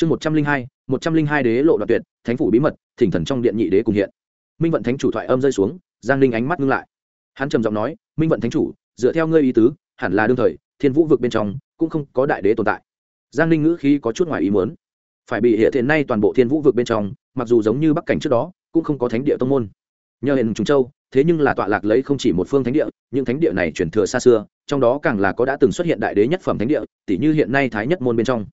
chương một trăm linh hai, một trăm linh hai đế lộ đoạn tuyệt, thánh phủ bí mật, thỉnh thần trong điện nhị đế cùng hiện. Minh vận thánh chủ thoại âm rơi xuống, giang ninh ánh mắt ngưng lại. Hắn trầm giọng nói, minh vận thánh chủ, dựa theo ngươi ý tứ, hẳn là đương thời, thiên vũ vực bên trong cũng không có đại đế tồn tại. Giang ninh ngữ khí có chút ngoài ý muốn. Phải bị hiện hiện nay toàn bộ thiên vũ vực bên trong, mặc dù giống như bắc cảnh trước đó, cũng không có thánh địa tông môn. Nhờ hiện trùng châu, thế nhưng là tọa lạc lấy không chỉ một phương thánh địa, những thánh địa này truyền thừa xa xưa, trong đó càng là có đã từng xuất hiện đại đế nhất phẩm thánh địa tỷ như hiện nay thái nhất môn bên trong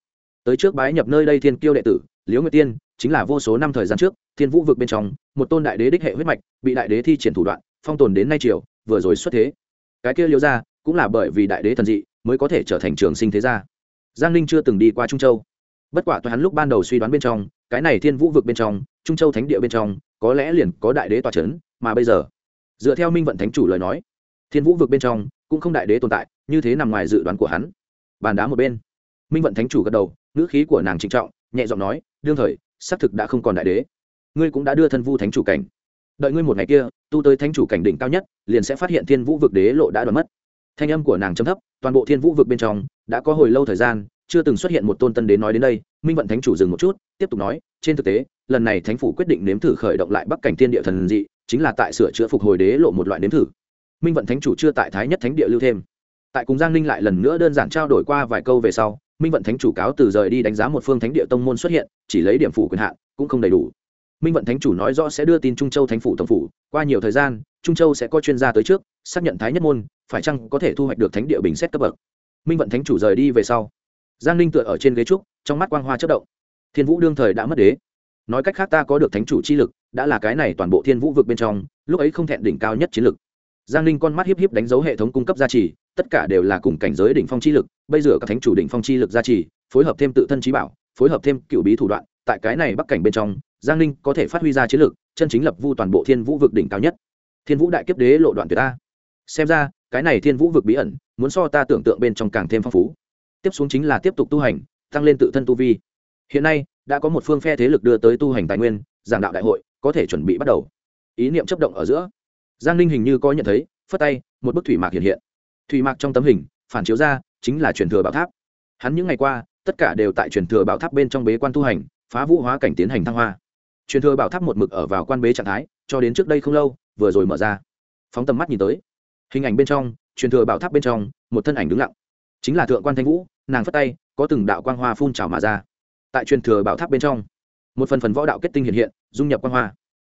tới trước bái nhập nơi đây thiên kiêu đệ tử, liễu nguyệt tiên, chính là vô số năm thời gian trước, thiên vũ vực bên trong, một tôn đại đế đích hệ huyết mạch, bị đại đế thi triển thủ đoạn, phong tồn đến nay triều, vừa rồi xuất thế. Cái kia liễu ra cũng là bởi vì đại đế thần dị, mới có thể trở thành trường sinh thế gia. Giang ninh chưa từng đi qua trung châu. Bất quả tôi hắn lúc ban đầu suy đoán bên trong, cái này thiên vũ vực bên trong, trung châu thánh địa bên trong, có lẽ liền có đại đế tòa c h ấ n mà bây giờ, dựa theo minh vận thánh chủ lời nói, thiên vũ vực bên trong, cũng không đại đế tồn tại, như thế nằm ngoài dự đoán của hắn. Bàn đá một bên. Minh vận thánh chủ gật đầu ngữ khí của nàng trịnh trọng, nhẹ giọng nói, đương thời, xác thực đã không còn đại đế. Ngươi cũng đã đưa thân vu thánh chủ cảnh. Đợi ngươi một ngày kia, tu tới thánh chủ cảnh đỉnh cao nhất, liền sẽ phát hiện thiên vũ vực đế lộ đã đoán mất. Thanh âm của nàng chấm thấp, toàn bộ thiên vũ vực bên trong, đã có hồi lâu thời gian, chưa từng xuất hiện một tôn tân đến nói đến đây. Minh vận thánh chủ dừng một chút, tiếp tục nói, trên thực tế, lần này thánh phủ quyết định nếm thử khởi động lại bắc cảnh thiên địa thần dị, chính là tại sửa chữa phục hồi đế lộ một loại nếm thử. Minh vận thánh chủ chưa tại thái nhất thánh địa lưu thêm. Tại cùng giang ninh lại lần nữa đơn giản trao đổi qua vài câu về sau minh vận thánh chủ cáo từ rời đi đánh giá một phương thánh địa tông môn xuất hiện, chỉ lấy điểm phủ quyền hạn, cũng không đầy đủ. Minh vận thánh chủ nói rõ sẽ đưa tin trung châu thánh phủ tổng phủ. Qua nhiều thời gian, trung châu sẽ có chuyên gia tới trước, xác nhận thái nhất môn, phải chăng có thể thu hoạch được thánh địa bình xét cấp bậc. Minh vận thánh chủ rời đi về sau, giang ninh tựa ở trên ghế trúc, trong mắt quang hoa chất động. Thiên vũ đương thời đã mất đế. Nói cách khác ta có được thánh chủ chi lực, đã là cái này toàn bộ thiên vũ vực bên trong, lúc ấy không thẹn đỉnh cao nhất chiến lực giang ninh con mắt hiếp hiếp đánh dấu hệ thống cung cấp gia trì, tất cả đều là cùng cảnh giới đỉnh phong chi lực, bây giờ các thánh chủ đỉnh phong chi lực gia trì, phối hợp thêm tự thân trí bảo, phối hợp thêm cựu bí thủ đoạn, tại cái này bắc cảnh bên trong, giang ninh có thể phát huy ra chiến lực, chân chính lập vu toàn bộ thiên vũ vực đỉnh cao nhất. Thiên vũ đại kiếp đế lộ đoạn tuyệt ta. Xem ra, cái này thiên vũ vực bí ẩn, muốn so ta tưởng tượng bên trong càng thêm phong phú. Tiếp xuống chính là tiếp tục tu hành, tăng lên tự thân tu vi. Hiện nay, đã có một phương phe thế lực đưa tới tu hành tài nguyên, giảng đạo đại hội, có thể chuẩn bị bắt đầu. Ý niệm chấp động ở giữa giang ninh hình như có nhận thấy, phất tay, một bức thủy mạc hiện hiện. Thủy mạc trong tấm hình, phản chiếu ra, chính là truyền thừa bảo tháp. Hắn những ngày qua, tất cả đều tại truyền thừa bảo tháp bên trong bế quan tu hành, phá vũ hóa cảnh tiến hành thăng hoa. Truyền thừa bảo tháp một mực ở vào quan bế trạng thái, cho đến trước đây không lâu, vừa rồi mở ra. Phóng tầm mắt nhìn tới, hình ảnh bên trong, truyền thừa bảo tháp bên trong, một thân ảnh đứng lặng. Chính là thượng quan thanh vũ, nàng phất tay, có từng đạo quang hoa phun trào mà ra. Tại truyền thừa bảo tháp bên trong, một phần phần võ đạo kết tinh hiện hiện, dung nhập quang hoa.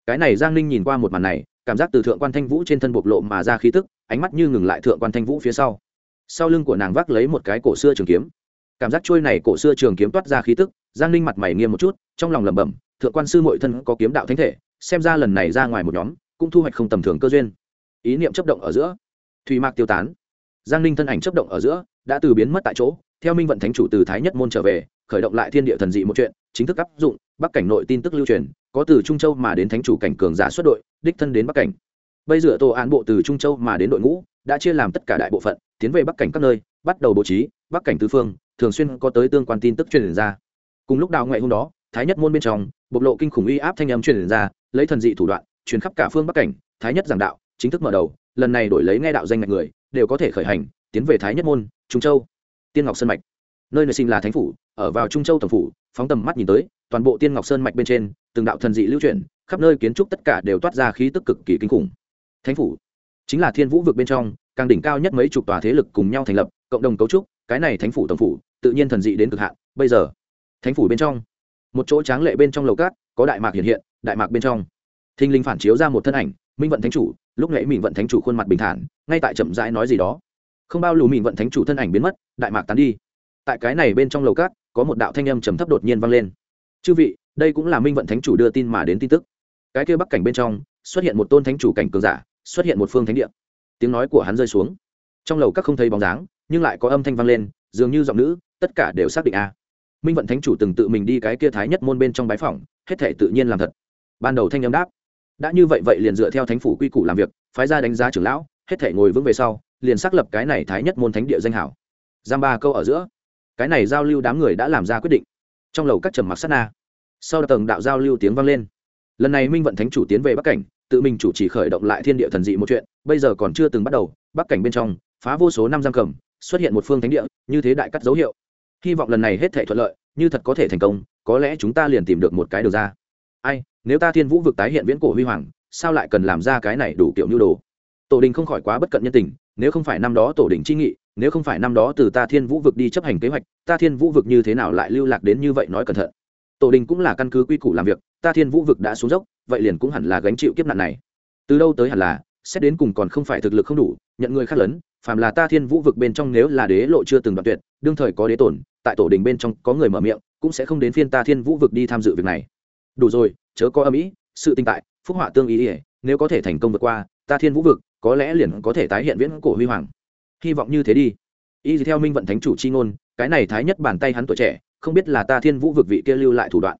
Cái này giang ninh nhìn qua một màn này cảm giác từ thượng quan thanh vũ trên thân bộc lộ mà ra khí tức, ánh mắt như ngừng lại thượng quan thanh vũ phía sau. Sau lưng của nàng vác lấy một cái cổ xưa trường kiếm. Cảm giác trôi này cổ xưa trường kiếm toát ra khí tức, giang ninh mặt mày nghiêm một chút, trong lòng lẩm bẩm, thượng quan sư mội thân có kiếm đạo thánh thể, xem ra lần này ra ngoài một nhóm, cũng thu hoạch không tầm thường cơ duyên. Ý niệm chấp động ở giữa. Thùy mạc tiêu tán. Giang ninh thân ảnh chấp động ở giữa, đã từ biến mất tại chỗ, theo minh vận thánh chủ từ thái nhất môn trở về, khởi động lại thiên địa thần dị một chuyện, chính thức áp dụng, bắc cảnh nội tin tức lưu truyền có từ trung châu mà đến thánh chủ cảnh cường giả xuất đội, đích thân đến bắc cảnh. Bây giờ tổ án bộ từ trung châu mà đến đội ngũ, đã chia làm tất cả đại bộ phận, tiến về bắc cảnh các nơi, bắt đầu bố trí, bắc cảnh tứ phương, thường xuyên có tới tương quan tin tức truyền ra. Cùng lúc đào ngoại hôm đó, thái nhất môn bên trong, bộc lộ kinh khủng uy áp thanh âm truyền ra, lấy thần dị thủ đoạn, truyền khắp cả phương bắc cảnh, thái nhất giảng đạo, chính thức mở đầu, lần này đổi lấy nghe đạo danh ngạch người, đều có thể khởi hành, tiến về thái nhất môn, trung châu. Tiên ngọc sơn mạch. Nơi nơi sinh là thánh phủ, ở vào trung châu tổng phủ, phóng tầm mắt nhìn tới, toàn bộ tiên ngọc sơn mạch bên trên từng đạo thần dị lưu chuyển, khắp nơi kiến trúc tất cả đều toát ra khí tức cực kỳ kinh khủng. Thánh phủ, chính là thiên vũ vực bên trong, càng đỉnh cao nhất mấy chục tòa thế lực cùng nhau thành lập, cộng đồng cấu trúc, cái này thánh phủ tổng phủ, tự nhiên thần dị đến cực hạn, bây giờ, thánh phủ bên trong, một chỗ tráng lệ bên trong lầu cát, có đại mạc hiện hiện, đại mạc bên trong. Thinh linh phản chiếu ra một thân ảnh, minh vận thánh chủ, lúc nãy mình vận thánh chủ khuôn mặt bình thản, ngay tại chậm rãi nói gì đó. Không bao lù mình vận thánh chủ thân ảnh biến mất, đại mạc tán đi. Tại cái này bên trong lầu cát, có một đạo thanh âm trầm thấp đột nhiên vang lên. Chư vị đây cũng là minh vận thánh chủ đưa tin mà đến tin tức. Cái kia bắc cảnh bên trong, xuất hiện một tôn thánh chủ cảnh cường giả, xuất hiện một phương thánh địa. Tiếng nói của hắn rơi xuống. Trong lầu các không thấy bóng dáng, nhưng lại có âm thanh vang lên, dường như giọng nữ, tất cả đều xác định a. Minh vận thánh chủ từng tự mình đi cái kia thái nhất môn bên trong bái phòng hết thể tự nhiên làm thật. Ban đầu thanh âm đáp. Đã như vậy vậy liền dựa theo thánh phủ quy củ làm việc, phái ra đánh giá trưởng lão, hết thể ngồi vững về sau, liền xác lập cái này thái nhất môn thánh địa danh hảo. Giam ba câu ở giữa. Cái này giao lưu đám người đã làm ra quyết định. Trong lầu các trầm mặc sát na sau tầng đạo giao lưu tiếng vang lên. Lần này minh vận thánh chủ tiến về bắc cảnh, tự mình chủ trì khởi động lại thiên địa thần dị một chuyện, bây giờ còn chưa từng bắt đầu, bắc cảnh bên trong, phá vô số năm giam cầm, xuất hiện một phương thánh địa, như thế đại cắt dấu hiệu. Hy vọng lần này hết thể thuận lợi, như thật có thể thành công, có lẽ chúng ta liền tìm được một cái đường ra. Ai, nếu ta thiên vũ vực tái hiện viễn cổ huy hoàng, sao lại cần làm ra cái này đủ kiểu nhu đồ? Tổ đình không khỏi quá bất cận nhân tình, nếu không phải năm đó tổ đình chi nghị, nếu không phải năm đó từ ta thiên vũ vực đi chấp hành kế hoạch, ta thiên vũ vực như thế nào lại lưu lạc đến như vậy nói cẩn thận? Tổ đình cũng là căn cứ quy củ làm việc, ta thiên vũ vực đã xuống dốc, vậy liền cũng hẳn là gánh chịu kiếp nạn này. Từ đâu tới hẳn là, xét đến cùng còn không phải thực lực không đủ, nhận người khác lớn, phàm là ta thiên vũ vực bên trong nếu là đế lộ chưa từng đoạn tuyệt, đương thời có đế tổn, tại tổ đình bên trong có người mở miệng, cũng sẽ không đến phiên ta thiên vũ vực đi tham dự việc này. Đủ rồi, chớ có âm ý, sự tinh tại, phúc họa tương ý ỉa nếu có thể thành công vượt qua, ta thiên vũ vực, có lẽ liền có thể tái hiện viễn cổ huy hoàng. Hy vọng như thế đi. Y theo minh vận thánh chủ chi ngôn, cái này thái nhất bàn tay hắn tuổi trẻ không biết là ta thiên vũ vực vị kia lưu lại thủ đoạn.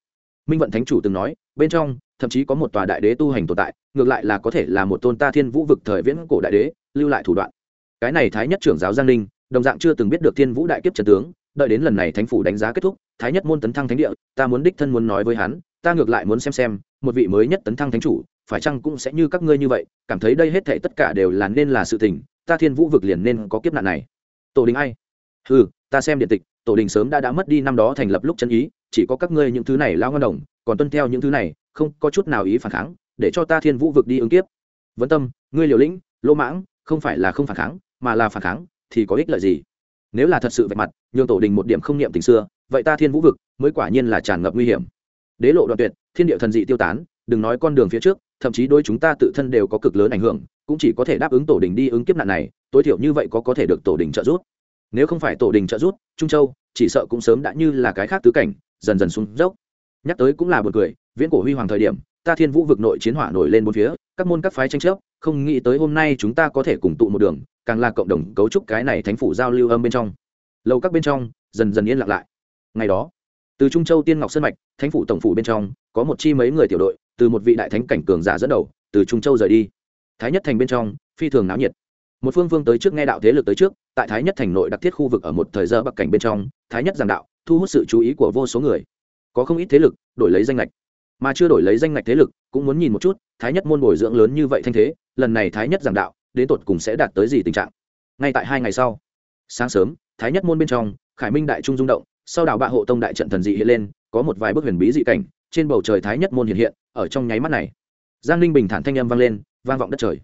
Minh vận thánh chủ từng nói, bên trong, thậm chí có một tòa đại đế tu hành tồn tại, ngược lại là có thể là một tôn ta thiên vũ vực thời viễn cổ đại đế, lưu lại thủ đoạn. Cái này thái nhất trưởng giáo giang ninh, đồng dạng chưa từng biết được thiên vũ đại kiếp trần tướng, đợi đến lần này thánh phủ đánh giá kết thúc, thái nhất môn tấn thăng thánh địa, ta muốn đích thân muốn nói với hắn, ta ngược lại muốn xem xem, một vị mới nhất tấn thăng thánh chủ, phải chăng cũng sẽ như các ngươi như vậy, cảm thấy đây hết thảy tất cả đều là nên là sự tình, ta thiên vũ vực liền nên có kiếp nạn này. Tổ đình ai? Ừ ta xem điện tịch tổ đình sớm đã đã mất đi năm đó thành lập lúc chân ý, chỉ có các ngươi những thứ này lao ngân đồng, còn tuân theo những thứ này, không có chút nào ý phản kháng, để cho ta thiên vũ vực đi ứng kiếp. Vấn tâm, ngươi liều lĩnh lỗ mãng, không phải là không phản kháng, mà là phản kháng, thì có ích lợi gì? Nếu là thật sự vạch mặt, nhường tổ đình một điểm không niệm tình xưa, vậy ta thiên vũ vực mới quả nhiên là tràn ngập nguy hiểm. Đế lộ đoạn tuyệt, thiên địa thần dị tiêu tán, đừng nói con đường phía trước, thậm chí đôi chúng ta tự thân đều có cực lớn ảnh hưởng, cũng chỉ có thể đáp ứng tổ đình đi ứng kiếp nạn này, tối thiểu như vậy có có thể được tổ đình trợ giúp nếu không phải tổ đình trợ giúp, trung châu, chỉ sợ cũng sớm đã như là cái khác tứ cảnh, dần dần xuống dốc. Nhắc tới cũng là một cười, viễn cổ huy hoàng thời điểm, ta thiên vũ vực nội chiến hỏa nổi lên bốn phía, các môn các phái tranh chấp, không nghĩ tới hôm nay chúng ta có thể cùng tụ một đường, càng là cộng đồng cấu trúc cái này thánh phủ giao lưu âm bên trong. Lâu các bên trong, dần dần yên lặng lại. Ngày đó, từ trung châu tiên ngọc sơn mạch, thánh phủ tổng phủ bên trong, có một chi mấy người tiểu đội, từ một vị đại thánh cảnh cường giả dẫn đầu, từ trung châu rời đi. Thái nhất thành bên trong, phi thường náo nhiệt. Một phương phương tới trước nghe đạo thế lực tới trước tại thái nhất thành nội đặc thiết khu vực ở một thời giờ bắc cảnh bên trong, thái nhất giảng đạo, thu hút sự chú ý của vô số người. Có không ít thế lực đổi lấy danh lệch mà chưa đổi lấy danh ngạch thế lực, cũng muốn nhìn một chút, thái nhất môn bồi dưỡng lớn như vậy thanh thế, lần này thái nhất giảng đạo, đến tột cùng sẽ đạt tới gì tình trạng? Ngay tại hai ngày sau, sáng sớm, thái nhất môn bên trong, khải minh đại trung rung động, sau đảo bạ hộ tông đại trận thần dị hiện lên, có một vài bức huyền bí dị cảnh, trên bầu trời thái nhất môn hiện hiện, ở trong nháy mắt này, giang Linh bình thản thanh âm vang lên, vang vọng đất trời.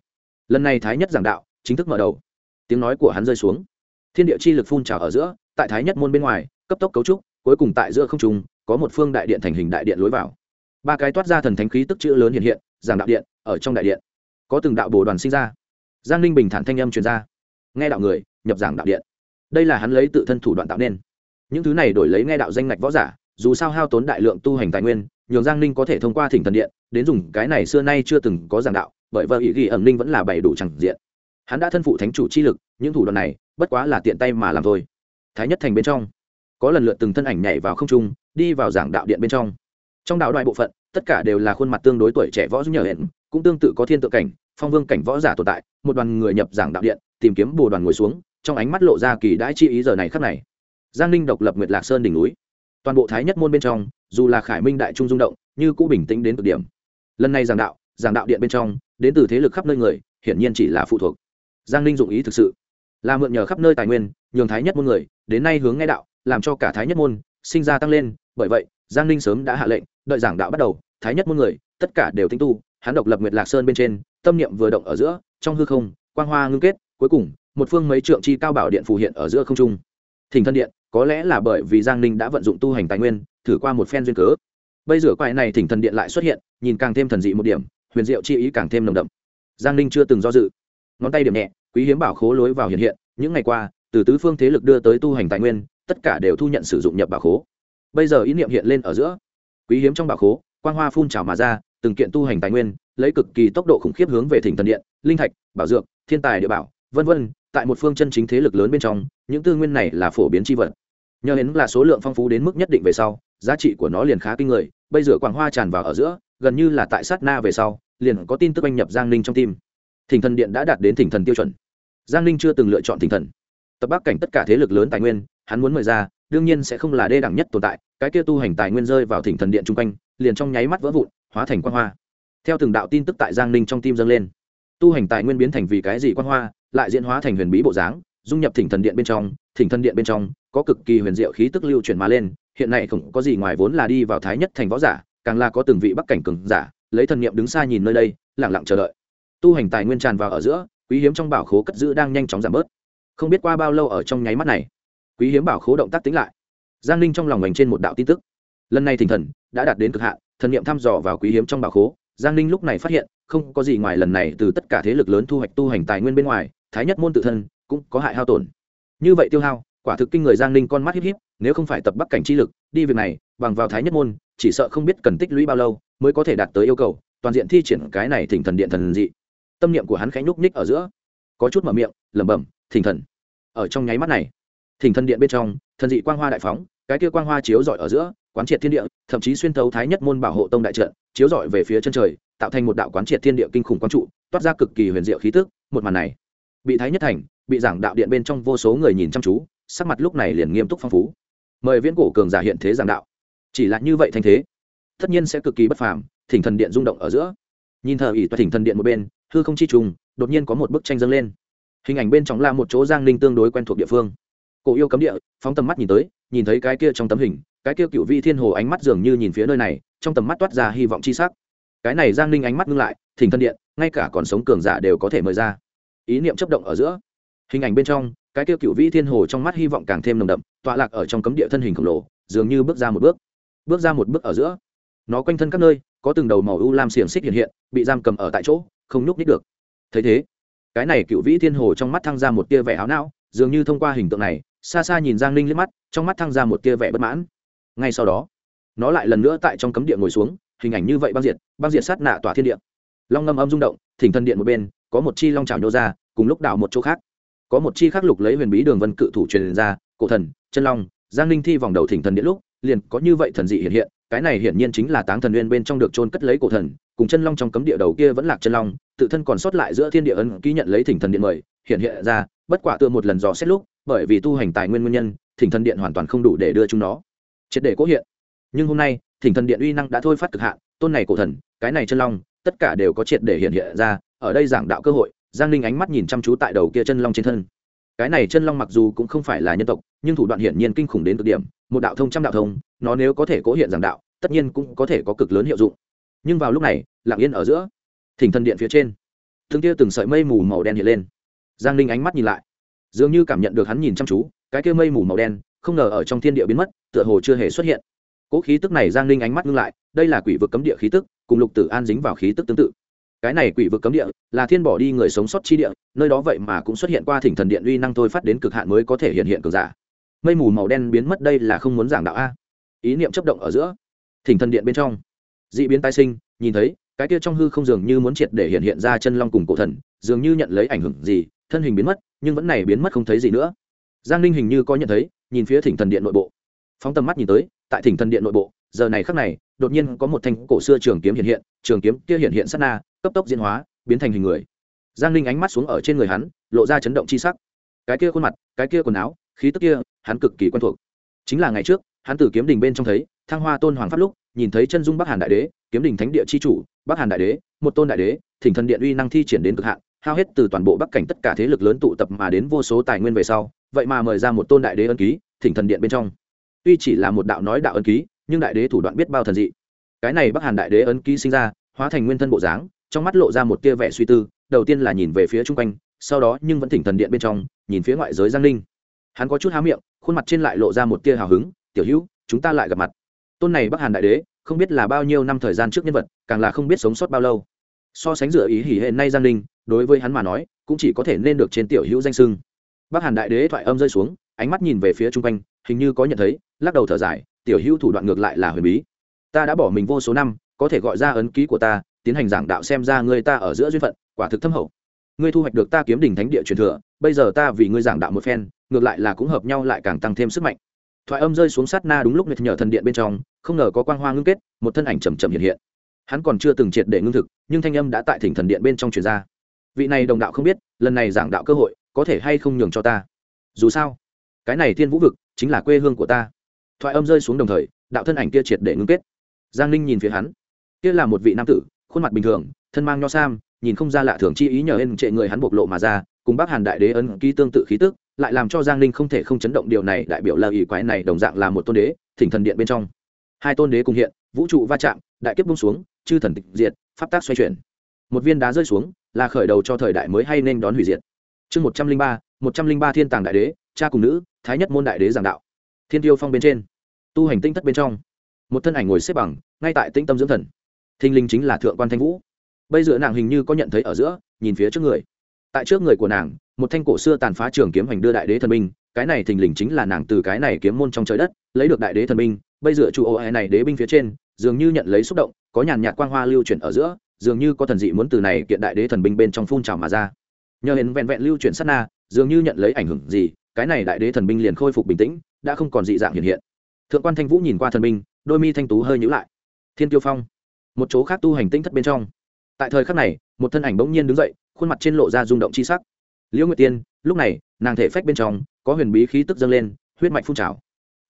Lần này thái nhất giảng đạo, chính thức mở đầu tiếng nói của hắn rơi xuống. Thiên địa chi lực phun trào ở giữa, tại thái nhất môn bên ngoài, cấp tốc cấu trúc, cuối cùng tại giữa không trung, có một phương đại điện thành hình đại điện lối vào. Ba cái toát ra thần thánh khí tức chữ lớn hiện hiện, giảng đạo điện, ở trong đại điện, có từng đạo bồ đoàn sinh ra. Giang ninh bình thản thanh âm truyền ra. Nghe đạo người, nhập giảng đạo điện. Đây là hắn lấy tự thân thủ đoạn tạo nên. Những thứ này đổi lấy nghe đạo danh ngạch võ giả, dù sao hao tốn đại lượng tu hành tài nguyên, nhường giang ninh có thể thông qua thỉnh thần điện, đến dùng cái này xưa nay chưa từng có giảng đạo, bởi vợ ý ghi ẩm ninh vẫn là bảy đủ chẳng diện hắn đã thân phụ thánh chủ chi lực, những thủ đoạn này, bất quá là tiện tay mà làm thôi. Thái nhất thành bên trong, có lần lượt từng thân ảnh nhảy vào không trung, đi vào giảng đạo điện bên trong. Trong đạo đoại bộ phận, tất cả đều là khuôn mặt tương đối tuổi trẻ võ dũng nhờ hẹn cũng tương tự có thiên tự cảnh, phong vương cảnh võ giả tồn tại, một đoàn người nhập giảng đạo điện, tìm kiếm bồ đoàn ngồi xuống, trong ánh mắt lộ ra kỳ đãi chi ý giờ này khắc này. Giang ninh độc lập nguyệt lạc sơn đỉnh núi. Toàn bộ thái nhất môn bên trong, dù là khải minh đại trung rung động, như cũ bình tĩnh đến cực điểm. Lần này giảng đạo giảng đạo điện bên trong, đến từ thế lực khắp nơi người, hiển nhiên chỉ là phụ thuộc giang ninh dụng ý thực sự. Là mượn nhờ khắp nơi tài nguyên, nhường thái nhất môn người, đến nay hướng nghe đạo, làm cho cả thái nhất môn sinh ra tăng lên. Bởi vậy, giang ninh sớm đã hạ lệnh, đợi giảng đạo bắt đầu, thái nhất môn người, tất cả đều tinh tu, hắn độc lập nguyệt lạc sơn bên trên, tâm niệm vừa động ở giữa, trong hư không, quang hoa ngưng kết, cuối cùng, một phương mấy trượng chi cao bảo điện phù hiện ở giữa không trung. Thỉnh thân điện, có lẽ là bởi vì giang ninh đã vận dụng tu hành tài nguyên, thử qua một phen duyên cớ. Bây giờ quại này thỉnh thần điện lại xuất hiện, nhìn càng thêm thần dị một điểm, huyền diệu chi ý càng thêm nồng đậm. Giang ninh chưa từng do dự ngón tay điểm nhẹ, quý hiếm bảo khố lối vào hiện hiện, những ngày qua, từ tứ phương thế lực đưa tới tu hành tài nguyên, tất cả đều thu nhận sử dụng nhập bảo khố. Bây giờ ý niệm hiện lên ở giữa. Quý hiếm trong bảo khố, quang hoa phun trào mà ra, từng kiện tu hành tài nguyên, lấy cực kỳ tốc độ khủng khiếp hướng về thỉnh thần điện, linh thạch, bảo dược, thiên tài địa bảo, vân vân, tại một phương chân chính thế lực lớn bên trong, những tư nguyên này là phổ biến chi vật. Nhờ đến là số lượng phong phú đến mức nhất định về sau, giá trị của nó liền khá kinh người, bây giờ quảng hoa tràn vào ở giữa, gần như là tại sát na về sau, liền có tin tức anh nhập giang ninh trong tim thỉnh thần điện đã đạt đến thỉnh thần tiêu chuẩn. Giang ninh chưa từng lựa chọn thỉnh thần. Tập bắc cảnh tất cả thế lực lớn tài nguyên, hắn muốn mời ra, đương nhiên sẽ không là đê đẳng nhất tồn tại, cái kia tu hành tài nguyên rơi vào thỉnh thần điện chung quanh, liền trong nháy mắt vỡ vụn, hóa thành quan hoa. Theo từng đạo tin tức tại giang ninh trong tim dâng lên, tu hành tài nguyên biến thành vì cái gì quan hoa, lại diễn hóa thành huyền bí bộ dáng, dung nhập thỉnh thần điện bên trong, thỉnh thần điện bên trong, có cực kỳ huyền diệu khí tức lưu chuyển mà lên, hiện nay không có gì ngoài vốn là đi vào thái nhất thành võ giả, càng là có từng vị bắc cảnh cường giả, lấy thần niệm đứng xa nhìn nơi đây lẳng lặng chờ đợi tu hành tài nguyên tràn vào ở giữa, quý hiếm trong bảo khố cất giữ đang nhanh chóng giảm bớt. Không biết qua bao lâu ở trong nháy mắt này, quý hiếm bảo khố động tác tính lại. Giang ninh trong lòng ngành trên một đạo tin tức. Lần này thỉnh thần đã đạt đến cực hạn, thần niệm thăm dò vào quý hiếm trong bảo khố, giang ninh lúc này phát hiện, không có gì ngoài lần này từ tất cả thế lực lớn thu hoạch tu hành tài nguyên bên ngoài, thái nhất môn tự thân cũng có hại hao tổn. Như vậy tiêu hao, quả thực kinh người giang ninh con mắt híp híp, nếu không phải tập bắc cảnh chi lực, đi việc này, bằng vào thái nhất môn, chỉ sợ không biết cần tích lũy bao lâu mới có thể đạt tới yêu cầu, toàn diện thi triển cái này thỉnh thần điện thần dị tâm niệm của hắn khẽ nhúc nhích ở giữa. Có chút mở miệng, lẩm bẩm, thỉnh thần. Ở trong nháy mắt này, thỉnh thần điện bên trong, thần dị quang hoa đại phóng, cái kia quang hoa chiếu rọi ở giữa, quán triệt thiên địa, thậm chí xuyên thấu thái nhất môn bảo hộ tông đại trận, chiếu rọi về phía chân trời, tạo thành một đạo quán triệt thiên địa kinh khủng quang trụ, toát ra cực kỳ huyền diệu khí tức, một màn này, bị thái nhất thành, bị giảng đạo điện bên trong vô số người nhìn chăm chú, sắc mặt lúc này liền nghiêm túc phong phú. Mời viễn cổ cường giả hiện thế giảng đạo. Chỉ là như vậy thanh thế, tất nhiên sẽ cực kỳ bất phàm, thỉnh thần điện rung động ở giữa. Nhìn thờ ỉ toa thỉnh thần điện một bên hư không chi trùng, đột nhiên có một bức tranh dâng lên. Hình ảnh bên trong là một chỗ giang ninh tương đối quen thuộc địa phương. Cổ yêu cấm địa, phóng tầm mắt nhìn tới, nhìn thấy cái kia trong tấm hình, cái kia cựu vi thiên hồ ánh mắt dường như nhìn phía nơi này, trong tầm mắt toát ra hy vọng chi sắc. Cái này giang ninh ánh mắt ngưng lại, thỉnh thân điện, ngay cả còn sống cường giả đều có thể mời ra. Ý niệm chấp động ở giữa, hình ảnh bên trong, cái kia cựu vĩ thiên hồ trong mắt hy vọng càng thêm nồng đậm, tọa lạc ở trong cấm địa thân hình khổng lồ, dường như bước ra một bước. Bước ra một bước ở giữa, nó quanh thân các nơi, có từng đầu màu u lam xiềng xích hiện hiện, bị giam cầm ở tại chỗ không nhúc nhích được. Thấy thế, cái này cựu vĩ thiên hồ trong mắt thăng ra một tia vẻ áo não, dường như thông qua hình tượng này, xa xa nhìn giang ninh liếc mắt, trong mắt thăng ra một tia vẻ bất mãn. Ngay sau đó, nó lại lần nữa tại trong cấm địa ngồi xuống, hình ảnh như vậy băng diệt băng diệt sát nạ tỏa thiên địa. Long ngâm âm rung động, thỉnh thân điện một bên, có một chi long trào nhô ra, cùng lúc đảo một chỗ khác. Có một chi khắc lục lấy huyền bí đường vân cự thủ truyền ra, cổ thần, chân long, giang ninh thi vòng đầu thỉnh thần điện lúc, liền có như vậy thần dị hiện hiện, cái này hiển nhiên chính là táng thần nguyên bên trong được trôn cất lấy cổ thần cùng chân long trong cấm địa đầu kia vẫn lạc chân long, tự thân còn sót lại giữa thiên địa ấn ký nhận lấy thỉnh thần điện mời, hiện hiện ra, bất quả tựa một lần dò xét lúc, bởi vì tu hành tài nguyên nguyên nhân, thỉnh thần điện hoàn toàn không đủ để đưa chúng nó. Triệt để cố hiện. Nhưng hôm nay, thỉnh thần điện uy năng đã thôi phát cực hạn, tôn này cổ thần, cái này chân long, tất cả đều có triệt để hiện hiện ra, ở đây giảng đạo cơ hội, giang ninh ánh mắt nhìn chăm chú tại đầu kia chân long trên thân. Cái này chân long mặc dù cũng không phải là nhân tộc, nhưng thủ đoạn hiển nhiên kinh khủng đến cực điểm, một đạo thông trăm đạo thông, nó nếu có thể cố hiện giảng đạo, tất nhiên cũng có thể có cực lớn hiệu dụng nhưng vào lúc này, lặng yên ở giữa, thỉnh thần điện phía trên thương tia từng sợi mây mù màu đen hiện lên. Giang ninh ánh mắt nhìn lại, dường như cảm nhận được hắn nhìn chăm chú, cái kia mây mù màu đen, không ngờ ở trong thiên địa biến mất, tựa hồ chưa hề xuất hiện. Cỗ khí tức này giang ninh ánh mắt ngưng lại, đây là quỷ vực cấm địa khí tức, cùng lục tử an dính vào khí tức tương tự. Cái này quỷ vực cấm địa, là thiên bỏ đi người sống sót chi địa, nơi đó vậy mà cũng xuất hiện qua thỉnh thần điện uy năng thôi phát đến cực hạn mới có thể hiện hiện cường giả. Mây mù màu đen biến mất đây là không muốn giảng đạo a. Ý niệm chấp động ở giữa, thỉnh thần điện bên trong dị biến tái sinh, nhìn thấy, cái kia trong hư không dường như muốn triệt để hiện hiện ra chân long cùng cổ thần, dường như nhận lấy ảnh hưởng gì, thân hình biến mất, nhưng vẫn này biến mất không thấy gì nữa. Giang ninh hình như có nhận thấy, nhìn phía thỉnh thần điện nội bộ. Phóng tầm mắt nhìn tới, tại thỉnh thần điện nội bộ, giờ này khắc này, đột nhiên có một thanh cổ xưa trường kiếm hiện hiện, trường kiếm kia hiện hiện sát na, cấp tốc diễn hóa, biến thành hình người. Giang ninh ánh mắt xuống ở trên người hắn, lộ ra chấn động chi sắc. Cái kia khuôn mặt, cái kia quần áo, khí tức kia, hắn cực kỳ quen thuộc. Chính là ngày trước, hắn từ kiếm đình bên trong thấy, thăng hoa tôn hoàng pháp lúc nhìn thấy chân dung bắc hàn đại đế, kiếm đình thánh địa chi chủ, bắc hàn đại đế, một tôn đại đế, thỉnh thần điện uy năng thi triển đến cực hạn, hao hết từ toàn bộ bắc cảnh tất cả thế lực lớn tụ tập mà đến vô số tài nguyên về sau, vậy mà mời ra một tôn đại đế ân ký, thỉnh thần điện bên trong. Tuy chỉ là một đạo nói đạo ân ký, nhưng đại đế thủ đoạn biết bao thần dị. Cái này bắc hàn đại đế ấn ký sinh ra, hóa thành nguyên thân bộ dáng, trong mắt lộ ra một tia vẻ suy tư, đầu tiên là nhìn về phía chung quanh, sau đó nhưng vẫn thỉnh thần điện bên trong, nhìn phía ngoại giới giang ninh. Hắn có chút há miệng, khuôn mặt trên lại lộ ra một tia hào hứng, tiểu hữu, chúng ta lại gặp mặt tôn này bắc hàn đại đế, không biết là bao nhiêu năm thời gian trước nhân vật, càng là không biết sống sót bao lâu. So sánh dựa ý hỉ hệ nay giang ninh, đối với hắn mà nói, cũng chỉ có thể nên được trên tiểu hữu danh sưng bắc hàn đại đế thoại âm rơi xuống, ánh mắt nhìn về phía chung quanh, hình như có nhận thấy, lắc đầu thở dài, tiểu hữu thủ đoạn ngược lại là huyền bí. Ta đã bỏ mình vô số năm, có thể gọi ra ấn ký của ta, tiến hành giảng đạo xem ra ngươi ta ở giữa duyên phận, quả thực thâm hậu. Ngươi thu hoạch được ta kiếm đỉnh thánh địa truyền thừa, bây giờ ta vì ngươi giảng đạo một phen, ngược lại là cũng hợp nhau lại càng tăng thêm sức mạnh thoại âm rơi xuống sát na đúng lúc nhật nhở thần điện bên trong, không ngờ có quang hoa ngưng kết, một thân ảnh chầm chậm hiện hiện. Hắn còn chưa từng triệt để ngưng thực, nhưng thanh âm đã tại thỉnh thần điện bên trong truyền ra. Vị này đồng đạo không biết, lần này giảng đạo cơ hội, có thể hay không nhường cho ta? Dù sao, cái này thiên vũ vực, chính là quê hương của ta. Thoại âm rơi xuống đồng thời, đạo thân ảnh kia triệt để ngưng kết. Giang ninh nhìn phía hắn. Kia là một vị nam tử, khuôn mặt bình thường, thân mang nho sam, nhìn không ra lạ thường chi ý nhờ hên trệ người hắn bộc lộ mà ra, cùng bác hàn đại đế ấn ký tương tự khí tức lại làm cho giang ninh không thể không chấn động điều này, đại biểu là ỷ quái này đồng dạng là một tôn đế, thỉnh thần điện bên trong. Hai tôn đế cùng hiện, vũ trụ va chạm, đại kiếp bung xuống, chư thần tịch diệt, pháp tác xoay chuyển. Một viên đá rơi xuống, là khởi đầu cho thời đại mới hay nên đón hủy diệt. Chương một trăm linh ba, một trăm linh ba thiên tàng đại đế, cha cùng nữ, thái nhất môn đại đế giảng đạo. Thiên tiêu phong bên trên, tu hành tinh thất bên trong. Một thân ảnh ngồi xếp bằng, ngay tại tĩnh tâm dưỡng thần. Thinh linh chính là thượng quan thanh vũ. Bây giờ nàng hình như có nhận thấy ở giữa, nhìn phía trước người tại trước người của nàng, một thanh cổ xưa tàn phá trường kiếm hành đưa đại đế thần minh cái này thình lình chính là nàng từ cái này kiếm môn trong trời đất, lấy được đại đế thần minh bây giờ chủ ô ai này đế binh phía trên, dường như nhận lấy xúc động, có nhàn nhạt quang hoa lưu chuyển ở giữa, dường như có thần dị muốn từ này kiện đại đế thần binh bên trong phun trào mà ra. Nhờ hiện vẹn vẹn lưu chuyển sát na, dường như nhận lấy ảnh hưởng gì, cái này đại đế thần binh liền khôi phục bình tĩnh, đã không còn dị dạng hiện hiện. Thượng quan thanh vũ nhìn qua thần binh, đôi mi thanh tú hơi nhữ lại. Thiên tiêu phong, một chỗ khác tu hành tinh thất bên trong. Tại thời khắc này, một thân ảnh bỗng nhiên đứng dậy khuôn mặt trên lộ ra rung động chi sắc. Liễu nguyệt tiên, lúc này, nàng thể phách bên trong, có huyền bí khí tức dâng lên, huyết mạch phun trào.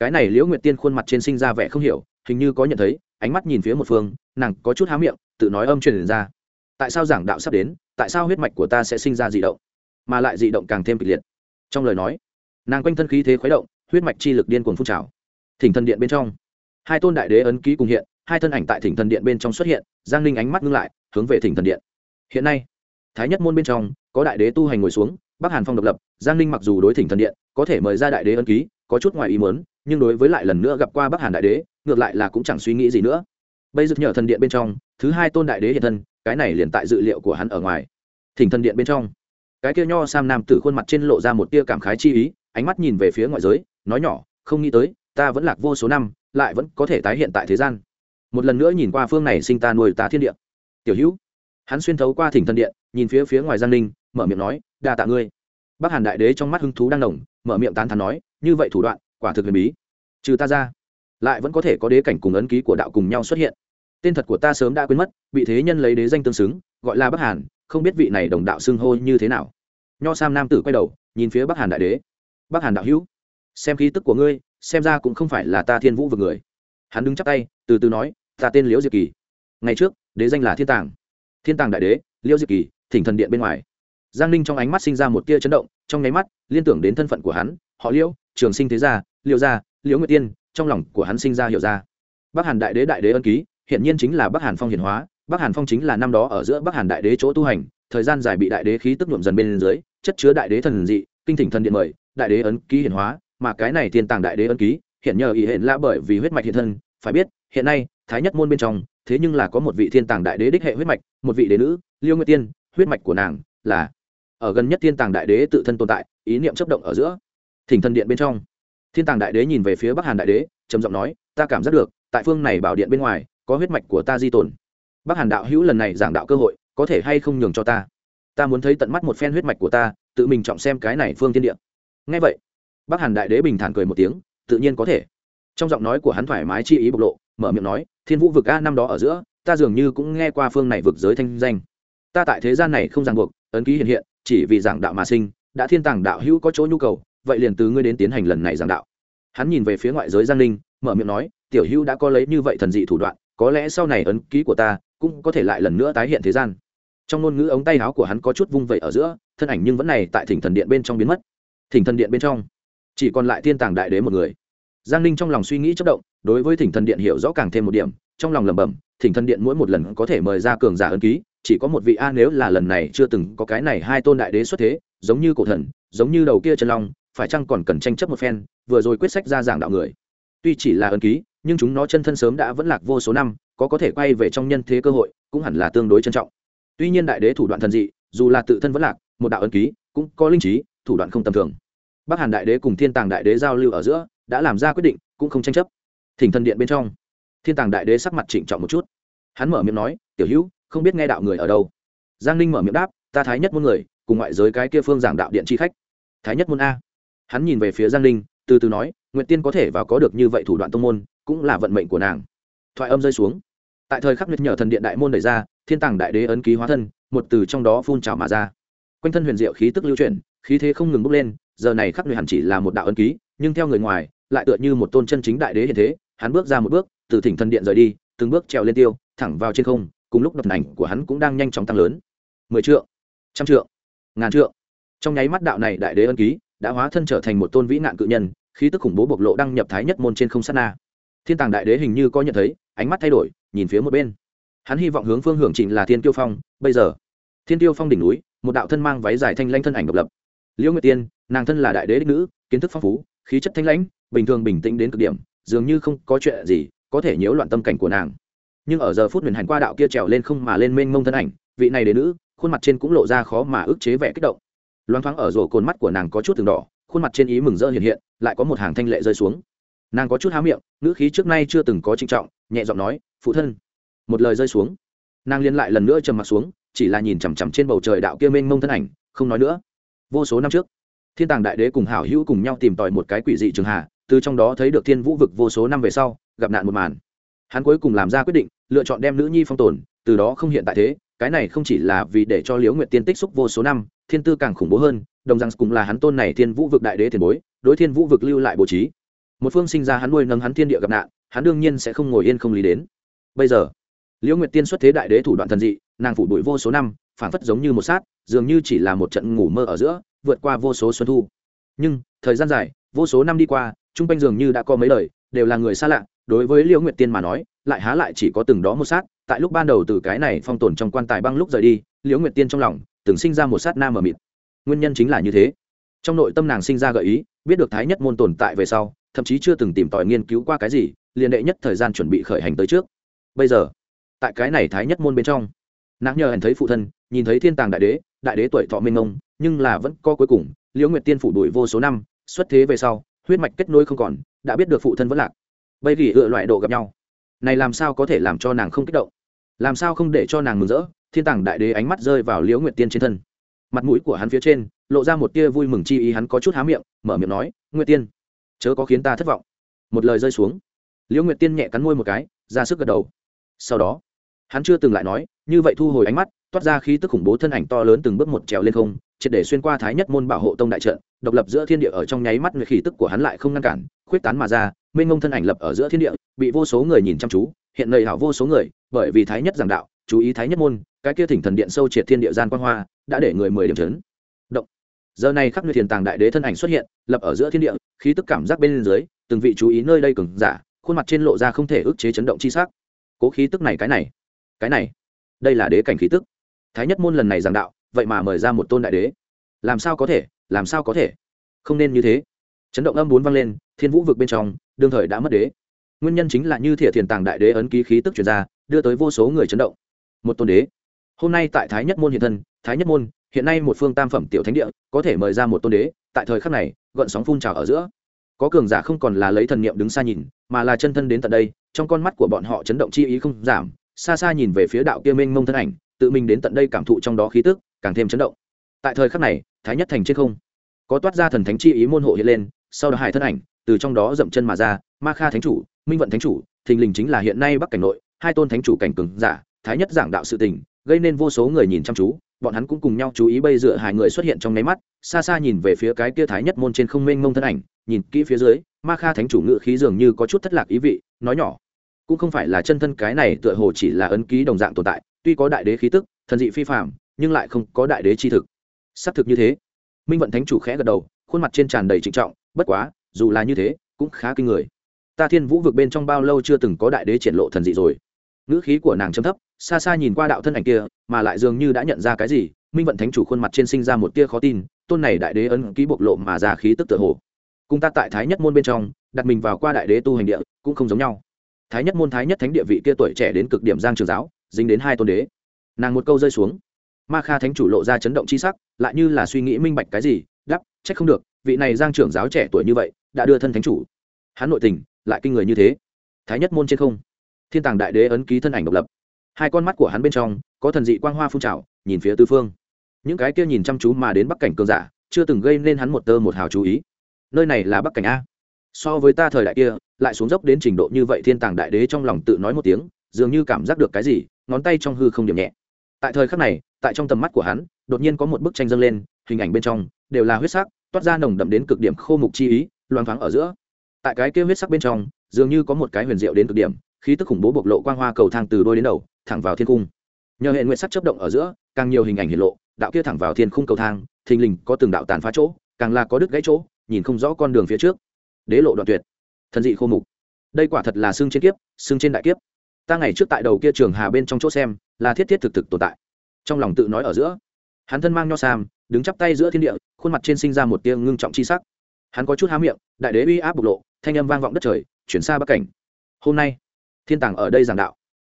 Cái này liễu nguyệt tiên khuôn mặt trên sinh ra vẻ không hiểu, hình như có nhận thấy, ánh mắt nhìn phía một phương, nàng có chút há miệng, tự nói âm truyền ra. Tại sao giảng đạo sắp đến, tại sao huyết mạch của ta sẽ sinh ra dị động, mà lại dị động càng thêm kịch liệt? Trong lời nói, nàng quanh thân khí thế khuấy động, huyết mạch chi lực điên cuồng phun trào. Thỉnh thần điện bên trong. Hai tôn đại đế ấn ký cùng hiện, hai thân ảnh tại thỉnh thần điện bên trong xuất hiện, giang ninh ánh mắt ngưng lại, hướng về thỉnh thần điện. Hiện nay thái nhất môn bên trong, có đại đế tu hành ngồi xuống, bắc hàn phong độc lập, giang ninh mặc dù đối thỉnh thần điện, có thể mời ra đại đế ấn ký, có chút ngoài ý muốn, nhưng đối với lại lần nữa gặp qua bắc hàn đại đế, ngược lại là cũng chẳng suy nghĩ gì nữa. Bây giờ nhờ thần điện bên trong, thứ hai tôn đại đế hiện thân, cái này liền tại dự liệu của hắn ở ngoài. Thỉnh thần điện bên trong. Cái kia nho sam nam tử khuôn mặt trên lộ ra một tia cảm khái chi ý, ánh mắt nhìn về phía ngoại giới, nói nhỏ, không nghĩ tới, ta vẫn lạc vô số năm, lại vẫn có thể tái hiện tại thế gian. Một lần nữa nhìn qua phương này sinh ta nuôi ta thiên địa. Tiểu hữu hắn xuyên thấu qua thỉnh thần điện, nhìn phía phía ngoài giang ninh, mở miệng nói, đa tạ ngươi. Bác hàn đại đế trong mắt hứng thú đang nồng, mở miệng tán thán nói, như vậy thủ đoạn, quả thực huyền bí. Trừ ta ra, lại vẫn có thể có đế cảnh cùng ấn ký của đạo cùng nhau xuất hiện. Tên thật của ta sớm đã quên mất, bị thế nhân lấy đế danh tương xứng, gọi là bắc hàn, không biết vị này đồng đạo xưng hô như thế nào. Nho sam nam tử quay đầu, nhìn phía bắc hàn đại đế. Bắc hàn đạo hữu, xem khí tức của ngươi, xem ra cũng không phải là ta thiên vũ vực người. Hắn đứng chắp tay, từ từ nói, ta tên liễu diệp kỳ. Ngày trước, đế danh là thiên tàng thiên tàng đại đế liễu diệp kỳ, thỉnh thần điện bên ngoài. Giang ninh trong ánh mắt sinh ra một tia chấn động, trong nháy mắt, liên tưởng đến thân phận của hắn, họ liễu trường sinh thế gia liễu gia liễu nguyệt tiên, trong lòng của hắn sinh ra hiểu ra. Bắc hàn đại đế đại đế ân ký hiện nhiên chính là bắc hàn phong hiển hóa, bắc hàn phong chính là năm đó ở giữa bắc hàn đại đế chỗ tu hành, thời gian dài bị đại đế khí tức nhuộm dần bên dưới, chất chứa đại đế thần dị, kinh thỉnh thần điện mời, đại đế ấn ký hiển hóa, mà cái này thiên tàng đại đế ấn ký hiện nhờ ý hiện lạ bởi vì huyết mạch hiện thân, phải biết, hiện nay, thái nhất môn bên trong thế nhưng là có một vị thiên tàng đại đế đích hệ huyết mạch, một vị đế nữ, liêu nguyệt tiên, huyết mạch của nàng là ở gần nhất thiên tàng đại đế tự thân tồn tại, ý niệm chấp động ở giữa, thỉnh thần điện bên trong. Thiên tàng đại đế nhìn về phía bắc hàn đại đế, trầm giọng nói, ta cảm giác được, tại phương này bảo điện bên ngoài, có huyết mạch của ta di tồn. Bắc hàn đạo hữu lần này giảng đạo cơ hội, có thể hay không nhường cho ta? Ta muốn thấy tận mắt một phen huyết mạch của ta, tự mình trọng xem cái này phương tiên điện ngay vậy, bắc hàn đại đế bình thản cười một tiếng, tự nhiên có thể. Trong giọng nói của hắn thoải mái chi ý bộc lộ mở miệng nói, thiên vũ vực a năm đó ở giữa, ta dường như cũng nghe qua phương này vực giới thanh danh. Ta tại thế gian này không ràng buộc, ấn ký hiện hiện, chỉ vì giảng đạo mà sinh, đã thiên tàng đạo hữu có chỗ nhu cầu, vậy liền từ ngươi đến tiến hành lần này giảng đạo. Hắn nhìn về phía ngoại giới giang ninh, mở miệng nói, tiểu hữu đã có lấy như vậy thần dị thủ đoạn, có lẽ sau này ấn ký của ta cũng có thể lại lần nữa tái hiện thế gian. Trong ngôn ngữ ống tay áo của hắn có chút vung vẩy ở giữa, thân ảnh nhưng vẫn này tại thỉnh thần điện bên trong biến mất. Thỉnh thần điện bên trong, chỉ còn lại thiên tàng đại đế một người. Giang ninh trong lòng suy nghĩ chất động đối với thỉnh thần điện hiểu rõ càng thêm một điểm, trong lòng lẩm bẩm, thỉnh thần điện mỗi một lần có thể mời ra cường giả ấn ký, chỉ có một vị a nếu là lần này chưa từng có cái này hai tôn đại đế xuất thế, giống như cổ thần, giống như đầu kia chân long, phải chăng còn cần tranh chấp một phen, vừa rồi quyết sách ra giảng đạo người. Tuy chỉ là ấn ký, nhưng chúng nó chân thân sớm đã vẫn lạc vô số năm, có có thể quay về trong nhân thế cơ hội, cũng hẳn là tương đối trân trọng. Tuy nhiên đại đế thủ đoạn thần dị, dù là tự thân vẫn lạc, một đạo ấn ký, cũng có linh trí, thủ đoạn không tầm thường. Bắc hàn đại đế cùng thiên tàng đại đế giao lưu ở giữa, đã làm ra quyết định, cũng không tranh chấp thỉnh thần điện bên trong. Thiên tàng đại đế sắc mặt trịnh trọng một chút. Hắn mở miệng nói, tiểu hữu, không biết nghe đạo người ở đâu. Giang ninh mở miệng đáp, ta thái nhất môn người, cùng ngoại giới cái kia phương giảng đạo điện chi khách. Thái nhất môn a? Hắn nhìn về phía giang ninh, từ từ nói nguyện tiên có thể vào có được như vậy thủ đoạn tông môn, cũng là vận mệnh của nàng. Thoại âm rơi xuống. Tại thời khắc nhật nhở thần điện đại môn đẩy ra, thiên tàng đại đế ấn ký hóa thân, một từ trong đó phun trào mà ra. Quanh thân huyền diệu khí tức lưu chuyển, khí thế không ngừng bốc lên, giờ này khắc người hẳn chỉ là một đạo ấn ký, nhưng theo người ngoài, lại tựa như một tôn chân chính đại đế hiện thế hắn bước ra một bước, từ thỉnh thần điện rời đi, từng bước trèo lên tiêu, thẳng vào trên không, cùng lúc đập ảnh của hắn cũng đang nhanh chóng tăng lớn. Mười triệu trăm triệu ngàn triệu trong nháy mắt đạo này đại đế ân ký đã hóa thân trở thành một tôn vĩ nạn cự nhân, khí tức khủng bố bộc lộ đăng nhập thái nhất môn trên không sát na. Thiên tàng đại đế hình như có nhận thấy, ánh mắt thay đổi, nhìn phía một bên. Hắn hy vọng hướng phương hưởng trịnh là thiên tiêu phong, bây giờ. Thiên tiêu phong đỉnh núi, một đạo thân mang váy dài thanh lanh thân ảnh độc lập. Liễu nguyệt tiên, nàng thân là đại đế đích nữ, kiến thức phong phú, khí chất thanh lãnh, bình thường bình tĩnh đến cực điểm dường như không có chuyện gì có thể nhiễu loạn tâm cảnh của nàng. Nhưng ở giờ phút huyền hành qua đạo kia trèo lên không mà lên mênh mông thân ảnh, vị này đến nữ, khuôn mặt trên cũng lộ ra khó mà ức chế vẻ kích động. Loáng thoáng ở rổ cồn mắt của nàng có chút từng đỏ, khuôn mặt trên ý mừng rỡ hiện hiện, lại có một hàng thanh lệ rơi xuống. Nàng có chút há miệng, ngữ khí trước nay chưa từng có trinh trọng, nhẹ giọng nói, phụ thân. Một lời rơi xuống, nàng liên lại lần nữa trầm mặt xuống, chỉ là nhìn chằm chằm trên bầu trời đạo kia mênh mông thân ảnh, không nói nữa. Vô số năm trước, thiên tàng đại đế cùng hảo hữu cùng nhau tìm tòi một cái quỷ dị trường hạ từ trong đó thấy được thiên vũ vực vô số năm về sau, gặp nạn một màn. Hắn cuối cùng làm ra quyết định, lựa chọn đem nữ nhi phong tồn, từ đó không hiện tại thế, cái này không chỉ là vì để cho liễu nguyệt tiên tích xúc vô số năm, thiên tư càng khủng bố hơn, đồng rằng cũng là hắn tôn này thiên vũ vực đại đế tiền bối, đối thiên vũ vực lưu lại bố trí. Một phương sinh ra hắn nuôi nâng hắn thiên địa gặp nạn, hắn đương nhiên sẽ không ngồi yên không lý đến. Bây giờ, liễu nguyệt tiên xuất thế đại đế thủ đoạn thần dị, nàng phủ đuổi vô số năm phản phất giống như một sát, dường như chỉ là một trận ngủ mơ ở giữa, vượt qua vô số xuân thu. Nhưng, thời gian dài, vô số năm đi qua chung quanh dường như đã có mấy lời, đều là người xa lạ, đối với liễu nguyệt tiên mà nói, lại há lại chỉ có từng đó một sát, tại lúc ban đầu từ cái này phong tồn trong quan tài băng lúc rời đi, liễu nguyệt tiên trong lòng từng sinh ra một sát nam ở mịt. Nguyên nhân chính là như thế. Trong nội tâm nàng sinh ra gợi ý, biết được thái nhất môn tồn tại về sau, thậm chí chưa từng tìm tòi nghiên cứu qua cái gì, liền đệ nhất thời gian chuẩn bị khởi hành tới trước. Bây giờ, tại cái này thái nhất môn bên trong, nàng nhờ hẳn thấy phụ thân, nhìn thấy thiên tàng đại đế đại đế tuổi thọ minh ông nhưng là vẫn co cuối cùng, liễu nguyệt tiên phủ đuổi vô số năm, xuất thế về sau huyết mạch kết nối không còn, đã biết được phụ thân vẫn lạc. Bây vì ựa loại độ gặp nhau. Này làm sao có thể làm cho nàng không kích động? Làm sao không để cho nàng mừng rỡ? Thiên tàng đại đế ánh mắt rơi vào liễu nguyệt tiên trên thân. Mặt mũi của hắn phía trên, lộ ra một tia vui mừng chi ý, hắn có chút há miệng, mở miệng nói, nguyệt tiên, chớ có khiến ta thất vọng. Một lời rơi xuống. Liễu nguyệt tiên nhẹ cắn môi một cái, ra sức gật đầu. Sau đó, hắn chưa từng lại nói, như vậy thu hồi ánh mắt toát ra khí tức khủng bố thân ảnh to lớn từng bước một trèo lên không, triệt để xuyên qua thái nhất môn bảo hộ tông đại trận, độc lập giữa thiên địa ở trong nháy mắt người khí tức của hắn lại không ngăn cản, khuyết tán mà ra, mênh ngông thân ảnh lập ở giữa thiên địa, bị vô số người nhìn chăm chú, hiện nơi hảo vô số người, bởi vì thái nhất giảng đạo, chú ý thái nhất môn, cái kia thỉnh thần điện sâu triệt thiên địa gian quan hoa, đã để người mười điểm chấn. Động. Giờ này khắc nơi thiền tàng đại đế thân ảnh xuất hiện, lập ở giữa thiên địa, khí tức cảm giác bên dưới, từng vị chú ý nơi đây cường giả, khuôn mặt trên lộ ra không thể ức chế chấn động chi sắc. Cố khí tức này cái này cái này, đây là đế cảnh khí tức thái nhất môn lần này giảng đạo, vậy mà mời ra một tôn đại đế. Làm sao có thể, làm sao có thể? Không nên như thế. Chấn động âm bốn vang lên, thiên vũ vực bên trong, đương thời đã mất đế. Nguyên nhân chính là như thiện thiền tàng đại đế ấn ký khí tức chuyển ra, đưa tới vô số người chấn động. Một tôn đế. Hôm nay tại thái nhất môn hiện thân, thái nhất môn, hiện nay một phương tam phẩm tiểu thánh địa, có thể mời ra một tôn đế, tại thời khắc này, gợn sóng phun trào ở giữa. Có cường giả không còn là lấy thần niệm đứng xa nhìn, mà là chân thân đến tận đây, trong con mắt của bọn họ chấn động chi ý không giảm, xa xa nhìn về phía đạo kia mênh mông thân ảnh tự mình đến tận đây cảm thụ trong đó khí tức, càng thêm chấn động. Tại thời khắc này, thái nhất thành trên không, có toát ra thần thánh chi ý môn hộ hiện lên, sau đó hải thân ảnh từ trong đó dậm chân mà ra, ma kha thánh chủ, minh vận thánh chủ, thình lình chính là hiện nay bắc cảnh nội, hai tôn thánh chủ cảnh cường giả, thái nhất giảng đạo sự tình, gây nên vô số người nhìn chăm chú, bọn hắn cũng cùng nhau chú ý bây dựa hai người xuất hiện trong nháy mắt, xa xa nhìn về phía cái kia thái nhất môn trên không mênh mông thân ảnh, nhìn kỹ phía dưới, ma kha thánh chủ ngự khí dường như có chút thất lạc ý vị, nói nhỏ, cũng không phải là chân thân cái này tựa hồ chỉ là ấn ký đồng dạng tồn tại tuy có đại đế khí tức, thần dị phi phạm nhưng lại không có đại đế chi thực. Xác thực như thế. Minh vận thánh chủ khẽ gật đầu, khuôn mặt trên tràn đầy trịnh trọng, bất quá, dù là như thế, cũng khá kinh người. Ta thiên vũ vực bên trong bao lâu chưa từng có đại đế triển lộ thần dị rồi? Ngữ khí của nàng chấm thấp, xa xa nhìn qua đạo thân ảnh kia, mà lại dường như đã nhận ra cái gì, minh vận thánh chủ khuôn mặt trên sinh ra một tia khó tin, tôn này đại đế ấn ký bộc lộ mà ra khí tức tựa hồ. Cùng ta tại thái nhất môn bên trong, đặt mình vào qua đại đế tu hành địa, cũng không giống nhau. Thái nhất môn, thái nhất thánh địa vị kia tuổi trẻ đến cực điểm giang trường giáo dính đến hai tôn đế. Nàng một câu rơi xuống. Ma kha thánh chủ lộ ra chấn động c h i sắc, lại như là suy nghĩ minh bạch cái gì đắp trách không được, vị này giang trưởng giáo trẻ tuổi như vậy, đã đưa thân thánh chủ. Hắn nội tình, lại kinh người như thế. Thái nhất môn trên không. Thiên tàng đại đế ấn ký thân ảnh độc lập. Hai con mắt của hắn bên trong, có thần dị quang hoa phun trào, nhìn phía tư phương. Những cái kia nhìn chăm chú mà đến bắc cảnh cường giả, chưa từng gây nên hắn một tơ một hào chú ý. Nơi này là bắc cảnh a. So với ta thời đại kia, lại xuống dốc đến trình độ như vậy thiên tàng đại đế trong lòng tự nói một tiếng dường như cảm giác được cái gì, ngón tay trong hư không điểm nhẹ. Tại thời khắc này, tại trong tầm mắt của hắn, đột nhiên có một bức tranh dâng lên, hình ảnh bên trong đều là huyết sắc, toát ra nồng đậm đến cực điểm khô mục chi ý, loang thoáng ở giữa. Tại cái kia huyết sắc bên trong, dường như có một cái huyền diệu đến cực điểm, khí tức khủng bố bộc lộ quang hoa cầu thang từ đôi đến đầu, thẳng vào thiên cung. Nhờ hệ nguyện sắc chấp động ở giữa, càng nhiều hình ảnh hiện lộ, đạo kia thẳng vào thiên khung cầu thang, thình lình có từng đạo tàn phá chỗ, càng là có đứt gãy chỗ, nhìn không rõ con đường phía trước. Đế lộ đoạn tuyệt. Thần dị khô mục. Đây quả thật là xương trên kiếp, xương trên đại kiếp ta ngày trước tại đầu kia trường hà bên trong chỗ xem, là thiết thiết thực thực tồn tại. Trong lòng tự nói ở giữa, hắn thân mang nho sam, đứng chắp tay giữa thiên địa, khuôn mặt trên sinh ra một tia ngưng trọng chi sắc. Hắn có chút há miệng, đại đế uy áp bộc lộ, thanh âm vang vọng đất trời, chuyển xa bắc cảnh. Hôm nay, thiên tàng ở đây giảng đạo.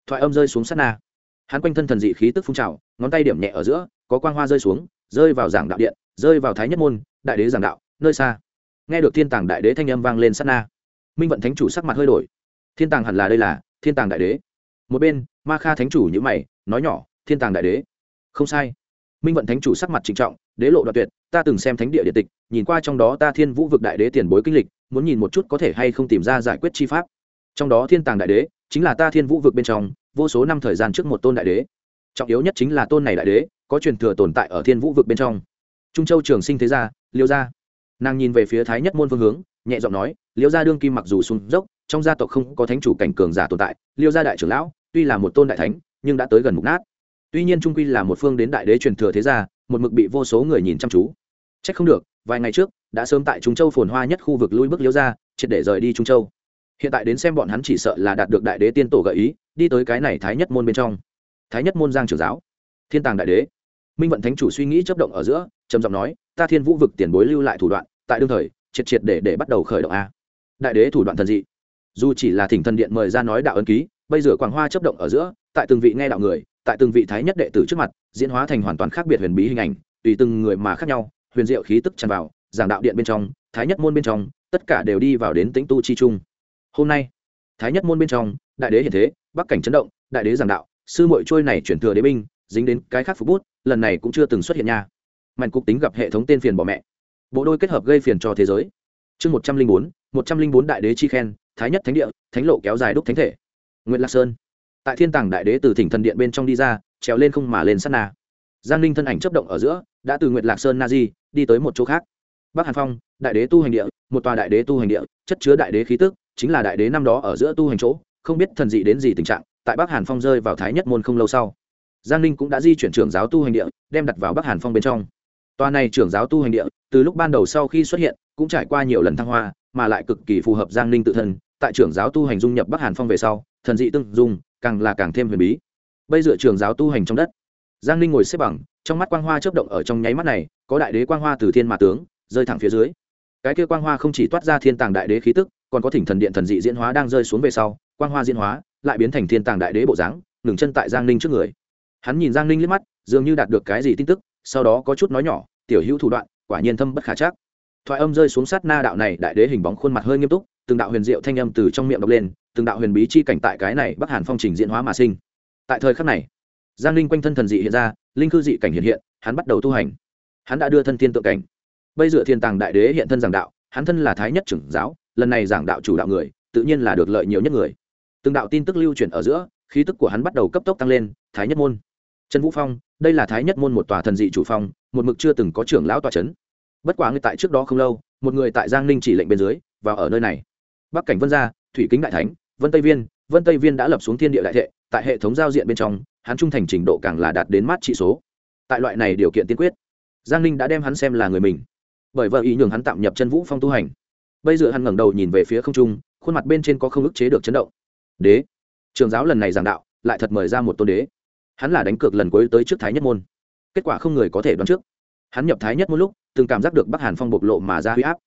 Thoại âm rơi xuống sát na. Hắn quanh thân thần dị khí tức phun trào, ngón tay điểm nhẹ ở giữa, có quang hoa rơi xuống, rơi vào giảng đạo điện, rơi vào thái nhất môn, đại đế giảng đạo, nơi xa. Nghe được thiên tàng đại đế thanh âm vang lên sát na, minh vận thánh chủ sắc mặt hơi đổi. Thiên tàng hẳn là đây là thiên tàng đại đế. Một bên, ma kha thánh chủ nhữ mày, nói nhỏ, thiên tàng đại đế. Không sai. Minh vận thánh chủ sắc mặt trịnh trọng, đế lộ đoạn tuyệt, ta từng xem thánh địa địa tịch, nhìn qua trong đó ta thiên vũ vực đại đế tiền bối kinh lịch, muốn nhìn một chút có thể hay không tìm ra giải quyết chi pháp. Trong đó thiên tàng đại đế, chính là ta thiên vũ vực bên trong, vô số năm thời gian trước một tôn đại đế. Trọng yếu nhất chính là tôn này đại đế, có truyền thừa tồn tại ở thiên vũ vực bên trong. Trung châu trường sinh thế gia, liêu gia. Nàng nhìn về phía thái nhất môn phương hướng, nhẹ giọng nói, liêu gia đương kim mặc dù xuống dốc trong gia tộc không có thánh chủ cảnh cường giả tồn tại, liêu gia đại trưởng lão, tuy là một tôn đại thánh, nhưng đã tới gần mục nát. Tuy nhiên trung quy là một phương đến đại đế truyền thừa thế gia, một mực bị vô số người nhìn chăm chú. C h ắ c không được, vài ngày trước, đã sớm tại trung châu phồn hoa nhất khu vực lui bước liêu gia, triệt để rời đi trung châu. Hiện tại đến xem bọn hắn chỉ sợ là đạt được đại đế tiên tổ gợi ý, đi tới cái này thái nhất môn bên trong. Thái nhất môn giang trưởng giáo, thiên tàng đại đế. Minh vận thánh chủ suy nghĩ chấp động ở giữa, trầm giọng nói, ta thiên vũ vực tiền bối lưu lại thủ đoạn, tại đương thời, triệt triệt để để bắt đầu khởi động a. Đại đế thủ đoạn thần dị dù chỉ là thỉnh thần điện mời ra nói đạo ân ký, bây giờ quảng hoa chấp động ở giữa, tại từng vị nghe đạo người, tại từng vị thái nhất đệ tử trước mặt, diễn hóa thành hoàn toàn khác biệt huyền bí hình ảnh, tùy từng người mà khác nhau, huyền diệu khí tức tràn vào, giảng đạo điện bên trong, thái nhất môn bên trong, tất cả đều đi vào đến tĩnh tu chi chung hôm nay, thái nhất môn bên trong, đại đế hiện thế, bắc cảnh chấn động, đại đế giảng đạo, sư mội trôi này chuyển thừa đế binh, dính đến cái khác phục bút, lần này cũng chưa từng xuất hiện nha. Mạnh cục tính gặp hệ thống tên phiền bỏ mẹ. Bộ đôi kết hợp gây phiền cho thế giới. Chương một trăm linh bốn, một trăm linh bốn đại đế chi khen thái nhất thánh địa, thánh lộ kéo dài đúc thánh thể. Nguyễn lạc sơn. Tại thiên tàng đại đế từ thỉnh thần điện bên trong đi ra, trèo lên không mà lên sát na. Giang ninh thân ảnh chấp động ở giữa, đã từ nguyệt lạc sơn na di, đi tới một chỗ khác. Bắc hàn phong, đại đế tu hành địa, một tòa đại đế tu hành địa, chất chứa đại đế khí tức, chính là đại đế năm đó ở giữa tu hành chỗ, không biết thần dị đến gì tình trạng, tại bắc hàn phong rơi vào thái nhất môn không lâu sau. Giang ninh cũng đã di chuyển trưởng giáo tu hành địa, đem đặt vào bắc hàn phong bên trong. Tòa này trưởng giáo tu hành địa, từ lúc ban đầu sau khi xuất hiện, cũng trải qua nhiều lần thăng hoa, mà lại cực kỳ phù hợp giang ninh tự thân tại trưởng giáo tu hành dung nhập bắc hàn phong về sau, thần dị tương dung, càng là càng thêm huyền bí. Bây dựa trường giáo tu hành trong đất, giang ninh ngồi xếp bằng, trong mắt quang hoa chớp động ở trong nháy mắt này, có đại đế quang hoa từ thiên mà tướng, rơi thẳng phía dưới. Cái kia quang hoa không chỉ toát ra thiên tàng đại đế khí tức, còn có thỉnh thần điện thần dị diễn hóa đang rơi xuống về sau, quang hoa diễn hóa lại biến thành thiên tàng đại đế bộ dáng, ngừng chân tại giang ninh trước người. Hắn nhìn giang ninh liếc mắt, dường như đạt được cái gì tin tức, sau đó có chút nói nhỏ, tiểu hữu thủ đoạn, quả nhiên thâm bất khả chắc. Thoại âm rơi xuống sát na đạo này, đại đế hình bóng khuôn mặt hơi nghiêm túc từng đạo huyền diệu thanh âm từ trong miệng đọc lên, từng đạo huyền bí chi cảnh tại cái này bắc hàn phong trình diễn hóa mà sinh. Tại thời khắc này, giang linh quanh thân thần dị hiện ra, linh cư dị cảnh hiện hiện, hắn bắt đầu tu hành. Hắn đã đưa thân thiên tượng cảnh. Bây dựa thiên tàng đại đế hiện thân giảng đạo, hắn thân là thái nhất trưởng giáo, lần này giảng đạo chủ đạo người, tự nhiên là được lợi nhiều nhất người. Từng đạo tin tức lưu chuyển ở giữa, khí tức của hắn bắt đầu cấp tốc tăng lên, thái nhất môn. Trần vũ phong, đây là thái nhất môn một tòa thần dị chủ phong, một mực chưa từng có trưởng lão tòa c bất quá người tại trước đó không lâu, một người tại giang ninh chỉ lệnh bên dưới, vào ở nơi này bắc cảnh vân gia, thủy kính đại thánh, vân tây viên, vân tây viên đã lập xuống thiên địa đại thệ, tại hệ thống giao diện bên trong, hắn trung thành trình độ càng là đạt đến mát trị số. Tại loại này điều kiện tiên quyết, giang ninh đã đem hắn xem là người mình. Bởi vợ ý nhường hắn tạm nhập chân vũ phong tu hành. Bây giờ hắn ngẩng đầu nhìn về phía không trung, khuôn mặt bên trên có không ức chế được chấn động. Đế, trường giáo lần này giảng đạo, lại thật mời ra một tôn đế. Hắn là đánh cược lần cuối tới trước thái nhất môn. Kết quả không người có thể đoán trước. Hắn nhập thái nhất một lúc, từng cảm giác được bắc hàn phong bộc lộ mà ra huy áp.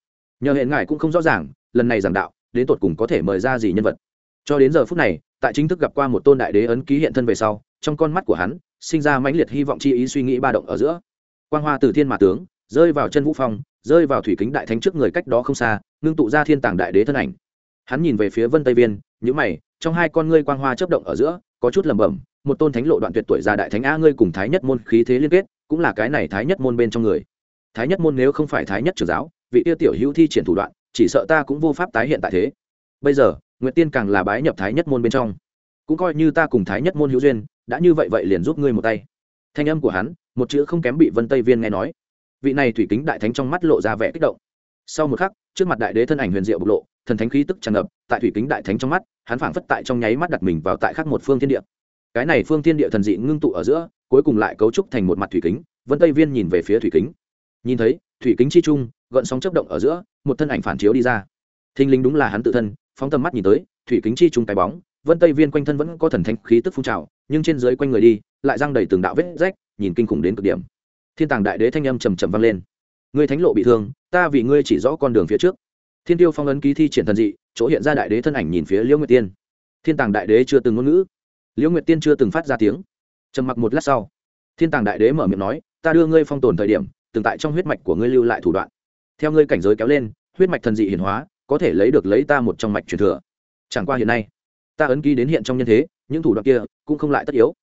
Nhờ hệ ngài cũng không rõ ràng, lần này giảng đạo đến tột cùng có thể mời ra gì nhân vật. Cho đến giờ phút này, tại chính thức gặp qua một tôn đại đế ấn ký hiện thân về sau, trong con mắt của hắn, sinh ra mãnh liệt hy vọng chi ý suy nghĩ ba động ở giữa. Quang hoa từ thiên mà tướng, rơi vào chân vũ phong, rơi vào thủy kính đại thánh trước người cách đó không xa, ngưng tụ ra thiên tàng đại đế thân ảnh. Hắn nhìn về phía vân tây viên nhữ mày, trong hai con ngươi quang hoa chấp động ở giữa, có chút lẩm bẩm, một tôn thánh lộ đoạn tuyệt tuổi già đại thánh a ngươi cùng thái nhất môn khí thế liên kết, cũng là cái này thái nhất môn bên trong người. Thái nhất môn nếu không phải thái nhất trưởng giáo, vị tiêu tiểu hữu thi triển thủ đoạn chỉ sợ ta cũng vô pháp tái hiện tại thế. Bây giờ, nguyệt tiên càng là bái nhập thái nhất môn bên trong. Cũng coi như ta cùng thái nhất môn hữu duyên, đã như vậy vậy liền giúp ngươi một tay. Thanh âm của hắn, một chữ không kém bị vân tây viên nghe nói. Vị này thủy kính đại thánh trong mắt lộ ra vẻ kích động. Sau một khắc, trước mặt đại đế thân ảnh huyền diệu bộc lộ, thần thánh khí tức tràn ngập, tại thủy kính đại thánh trong mắt, hắn phảng phất tại trong nháy mắt đặt mình vào tại khắc một phương thiên địa. Cái này phương thiên địa thần dị ngưng tụ ở giữa, cuối cùng lại cấu trúc thành một mặt thủy kính, vân tây viên nhìn về phía thủy kính. Nhìn thấy, thủy kính chi trung, gợn sóng chấp động ở giữa một thân ảnh phản chiếu đi ra. Thinh linh đúng là hắn tự thân, phóng tầm mắt nhìn tới, thủy kính chi trùng cái bóng, vân tây viên quanh thân vẫn có thần thanh khí tức phun trào, nhưng trên dưới quanh người đi, lại răng đầy từng đạo vết rách, nhìn kinh khủng đến cực điểm. Thiên tàng đại đế thanh âm trầm trầm vang lên. Ngươi thánh lộ bị thương, ta vì ngươi chỉ rõ con đường phía trước. Thiên tiêu phong ấn ký thi triển thần dị, chỗ hiện ra đại đế thân ảnh nhìn phía liễu nguyệt tiên. Thiên tàng đại đế chưa từng ngôn ngữ. Liễu nguyệt tiên chưa từng phát ra tiếng. Trầm mặc một lát sau, thiên tàng đại đế mở miệng nói, ta đưa ngươi phong tồn thời điểm, từng tại trong huyết mạch của ngươi lưu lại thủ đoạn. Theo ngươi cảnh giới kéo lên huyết mạch thần dị hiển hóa, có thể lấy được lấy ta một trong mạch truyền thừa. Chẳng qua hiện nay, ta ấn ký đến hiện trong nhân thế, những thủ đoạn kia cũng không lại tất yếu.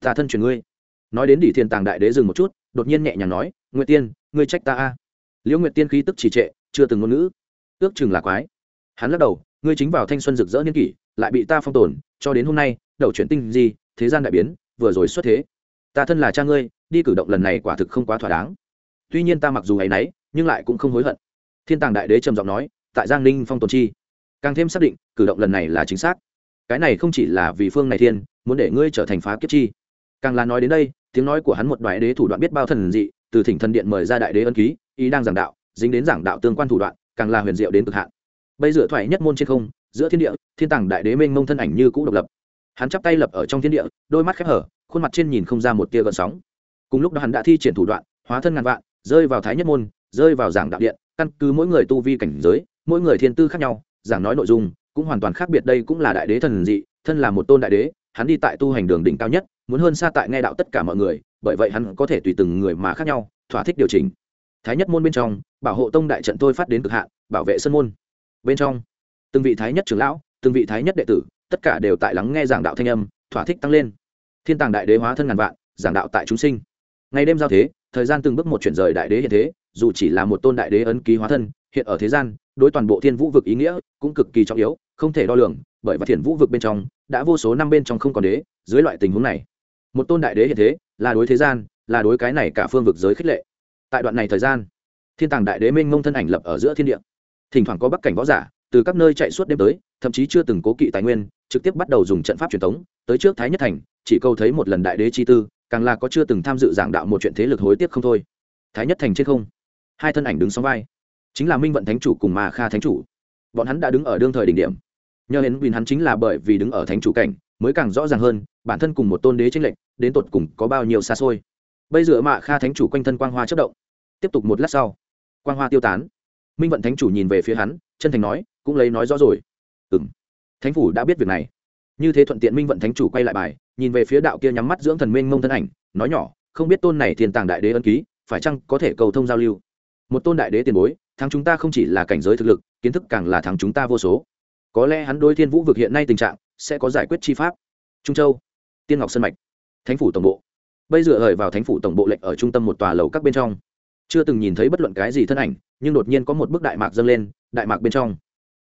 Ta thân truyền ngươi. Nói đến đỉ thiên tàng đại đế dừng một chút, đột nhiên nhẹ nhàng nói, nguyệt tiên, ngươi trách ta a. Liễu nguyệt tiên khí tức trì trệ, chưa từng ngôn ngữ. Ước chừng là quái. Hắn lắc đầu, ngươi chính vào thanh xuân rực rỡ niên kỷ, lại bị ta phong tồn, cho đến hôm nay, đầu chuyển tinh gì thế gian đại biến, vừa rồi xuất thế. Ta thân là cha ngươi, đi cử động lần này quả thực không quá thỏa đáng. Tuy nhiên ta mặc dù ngày nấy, nhưng lại cũng không hối hận thiên tàng đại đế trầm giọng nói, tại giang ninh phong tồn chi. Càng thêm xác định, cử động lần này là chính xác. Cái này không chỉ là vì phương này thiên, muốn để ngươi trở thành phá kiếp chi. Càng là nói đến đây, tiếng nói của hắn một đại đế thủ đoạn biết bao thần dị, từ thỉnh thần điện mời ra đại đế ân ký ý đang giảng đạo, dính đến giảng đạo tương quan thủ đoạn, càng là huyền diệu đến cực hạn. Bây giờ thoại nhất môn trên không, giữa thiên địa, thiên tàng đại đế mênh mông thân ảnh như cũ độc lập. Hắn chắp tay lập ở trong thiên địa, đôi mắt khép hở, khuôn mặt trên nhìn không ra một tia gợn sóng. Cùng lúc đó hắn đã thi triển thủ đoạn, hóa thân ngàn vạn, rơi vào thái nhất môn, rơi vào giảng đạo điện căn cứ mỗi người tu vi cảnh giới, mỗi người thiên tư khác nhau, giảng nói nội dung, cũng hoàn toàn khác biệt đây cũng là đại đế thần dị, thân là một tôn đại đế, hắn đi tại tu hành đường đỉnh cao nhất, muốn hơn xa tại nghe đạo tất cả mọi người, bởi vậy hắn có thể tùy từng người mà khác nhau, thỏa thích điều chỉnh. Thái nhất môn bên trong, bảo hộ tông đại trận tôi phát đến cực hạn, bảo vệ sân môn. Bên trong, từng vị thái nhất trưởng lão, từng vị thái nhất đệ tử, tất cả đều tại lắng nghe giảng đạo thanh âm, thỏa thích tăng lên. Thiên tàng đại đế hóa thân ngàn vạn, giảng đạo tại chúng sinh. Ngày đêm giao thế, thời gian từng bước một chuyển rời đại đế hiện thế dù chỉ là một tôn đại đế ấn ký hóa thân, hiện ở thế gian, đối toàn bộ thiên vũ vực ý nghĩa cũng cực kỳ trọng yếu, không thể đo lường, bởi và thiền vũ vực bên trong, đã vô số năm bên trong không còn đế, dưới loại tình huống này. Một tôn đại đế hiện thế, là đối thế gian, là đối cái này cả phương vực giới khích lệ. Tại đoạn này thời gian, thiên tàng đại đế minh ngông thân ảnh lập ở giữa thiên địa. Thỉnh thoảng có bắc cảnh võ giả, từ các nơi chạy suốt đêm tới, thậm chí chưa từng cố kỵ tài nguyên, trực tiếp bắt đầu dùng trận pháp truyền thống tới trước thái nhất thành, chỉ câu thấy một lần đại đế chi tư, càng là có chưa từng tham dự giảng đạo một chuyện thế lực hối tiếc không thôi. Thái nhất thành trên không hai thân ảnh đứng song vai. Chính là minh vận thánh chủ cùng mà kha thánh chủ. Bọn hắn đã đứng ở đương thời đỉnh điểm. Nhờ đến vì hắn chính là bởi vì đứng ở thánh chủ cảnh, mới càng rõ ràng hơn, bản thân cùng một tôn đế tranh lệch, đến tột cùng có bao nhiêu xa xôi. Bây giờ mạ kha thánh chủ quanh thân quang hoa chất động. Tiếp tục một lát sau, quang hoa tiêu tán. Minh vận thánh chủ nhìn về phía hắn, chân thành nói, cũng lấy nói rõ rồi. Ừ m thánh phủ đã biết việc này. Như thế thuận tiện minh vận thánh chủ quay lại bài, nhìn về phía đạo kia nhắm mắt dưỡng thần minh mông thân ảnh, nói nhỏ, không biết tôn này thiền tàng đại đế ân ký, phải chăng có thể cầu thông giao lưu? Một tôn đại đế tiền bối, thắng chúng ta không chỉ là cảnh giới thực lực, kiến thức càng là thắng chúng ta vô số. Có lẽ hắn đối thiên vũ vực hiện nay tình trạng sẽ có giải quyết chi pháp. Trung châu, tiên ngọc sân mạch, thánh phủ tổng bộ. Bây giờ hời vào thánh phủ tổng bộ lệnh ở trung tâm một tòa lầu các bên trong. Chưa từng nhìn thấy bất luận cái gì thân ảnh, nhưng đột nhiên có một bức đại mạc dâng lên, đại mạc bên trong.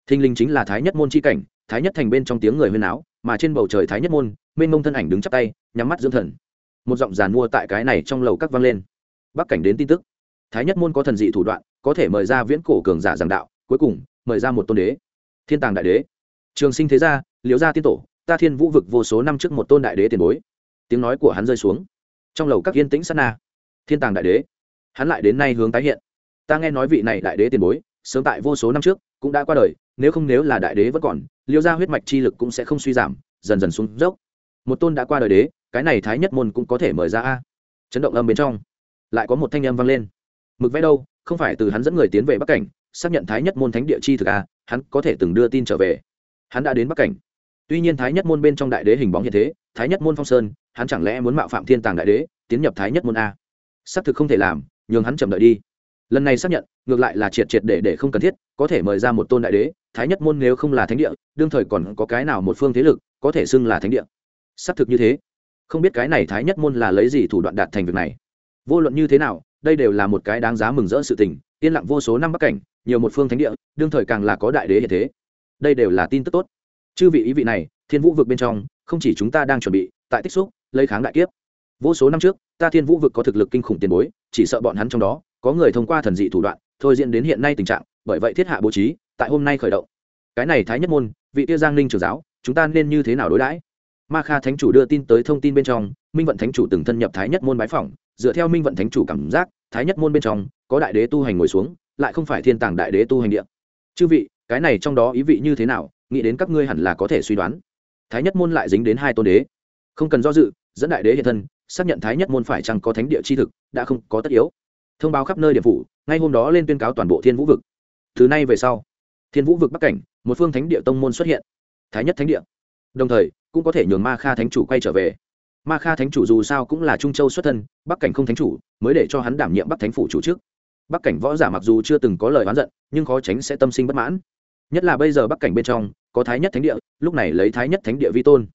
Thinh linh chính là thái nhất môn c h i cảnh, thái nhất thành bên trong tiếng người huyên áo mà trên bầu trời thái nhất môn, mênh mông thân ảnh đứng chắp tay, nhắm mắt dưỡng thần. Một giọng giàn mua tại cái này trong lầu các vang lên. Bắc cảnh đến tin tức thái nhất môn có thần dị thủ đoạn, có thể mời ra viễn cổ cường giả giảng đạo, cuối cùng, mời ra một tôn đế. Thiên tàng đại đế. Trường sinh thế gia, liễu gia tiên tổ, ta thiên vũ vực vô số năm trước một tôn đại đế tiền bối. Tiếng nói của hắn rơi xuống. Trong lầu các yên tĩnh sát na. Thiên tàng đại đế. Hắn lại đến nay hướng tái hiện. Ta nghe nói vị này đại đế tiền bối, sớm tại vô số năm trước, cũng đã qua đời, nếu không nếu là đại đế vẫn còn liêu ra huyết mạch chi lực cũng sẽ không suy giảm, dần dần xuống dốc. Một tôn đã qua đời đế, cái này thái nhất môn cũng có thể mời ra a. Chấn động âm bên trong. Lại có một thanh âm vang lên mực vẽ đâu không phải từ hắn dẫn người tiến về bắc cảnh xác nhận thái nhất môn thánh địa chi thực à, hắn có thể từng đưa tin trở về. Hắn đã đến bắc cảnh. Tuy nhiên thái nhất môn bên trong đại đế hình bóng như thế thái nhất môn phong sơn hắn chẳng lẽ muốn mạo phạm thiên tàng đại đế tiến nhập thái nhất môn a? Xác thực không thể làm nhường hắn chậm đợi đi. Lần này xác nhận ngược lại là triệt triệt để để không cần thiết có thể mời ra một tôn đại đế thái nhất môn nếu không là thánh địa đương thời còn có cái nào một phương thế lực có thể xưng là thánh địa? Xác thực như thế. Không biết cái này thái nhất môn là lấy gì thủ đoạn đạt thành việc này? Vô luận như thế nào đây đều là một cái đáng giá mừng rỡ sự tình, yên lặng vô số năm bắc cảnh, nhiều một phương thánh địa, đương thời càng là có đại đế hiện thế. Đây đều là tin tức tốt. Chư vị ý vị này, thiên vũ vực bên trong, không chỉ chúng ta đang chuẩn bị, tại tích xúc, lấy kháng đại kiếp. Vô số năm trước, ta thiên vũ vực có thực lực kinh khủng tiền bối, chỉ sợ bọn hắn trong đó, có người thông qua thần dị thủ đoạn, thôi diễn đến hiện nay tình trạng, bởi vậy thiết hạ bố trí, tại hôm nay khởi động. Cái này thái nhất môn, vị Tiêu giang ninh trưởng giáo, chúng ta nên như thế nào đối đãi? Ma kha thánh chủ đưa tin tới thông tin bên trong, minh vận thánh chủ từng thân nhập thái nhất môn bái phỏng dựa theo minh vận thánh chủ cảm giác, thái nhất môn bên trong, có đại đế tu hành ngồi xuống, lại không phải thiên tàng đại đế tu hành địa. Chư vị, cái này trong đó ý vị như thế nào, nghĩ đến các ngươi hẳn là có thể suy đoán. Thái nhất môn lại dính đến hai tôn đế. Không cần do dự, dẫn đại đế hiện thân, xác nhận thái nhất môn phải chăng có thánh địa chi thực, đã không có tất yếu. Thông báo khắp nơi điểm phủ, ngay hôm đó lên tuyên cáo toàn bộ thiên vũ vực. Thứ nay về sau, thiên vũ vực bắc cảnh, một phương thánh địa tông môn xuất hiện. Thái nhất thánh địa. Đồng thời, cũng có thể nhường ma kha thánh chủ quay trở về ma kha thánh chủ dù sao cũng là trung châu xuất thân, bắc cảnh không thánh chủ, mới để cho hắn đảm nhiệm bắc thánh phủ chủ trước. Bắc cảnh võ giả mặc dù chưa từng có lời oán giận, nhưng khó tránh sẽ tâm sinh bất mãn. Nhất là bây giờ bắc cảnh bên trong, có thái nhất thánh địa, lúc này lấy thái nhất thánh địa vi tôn.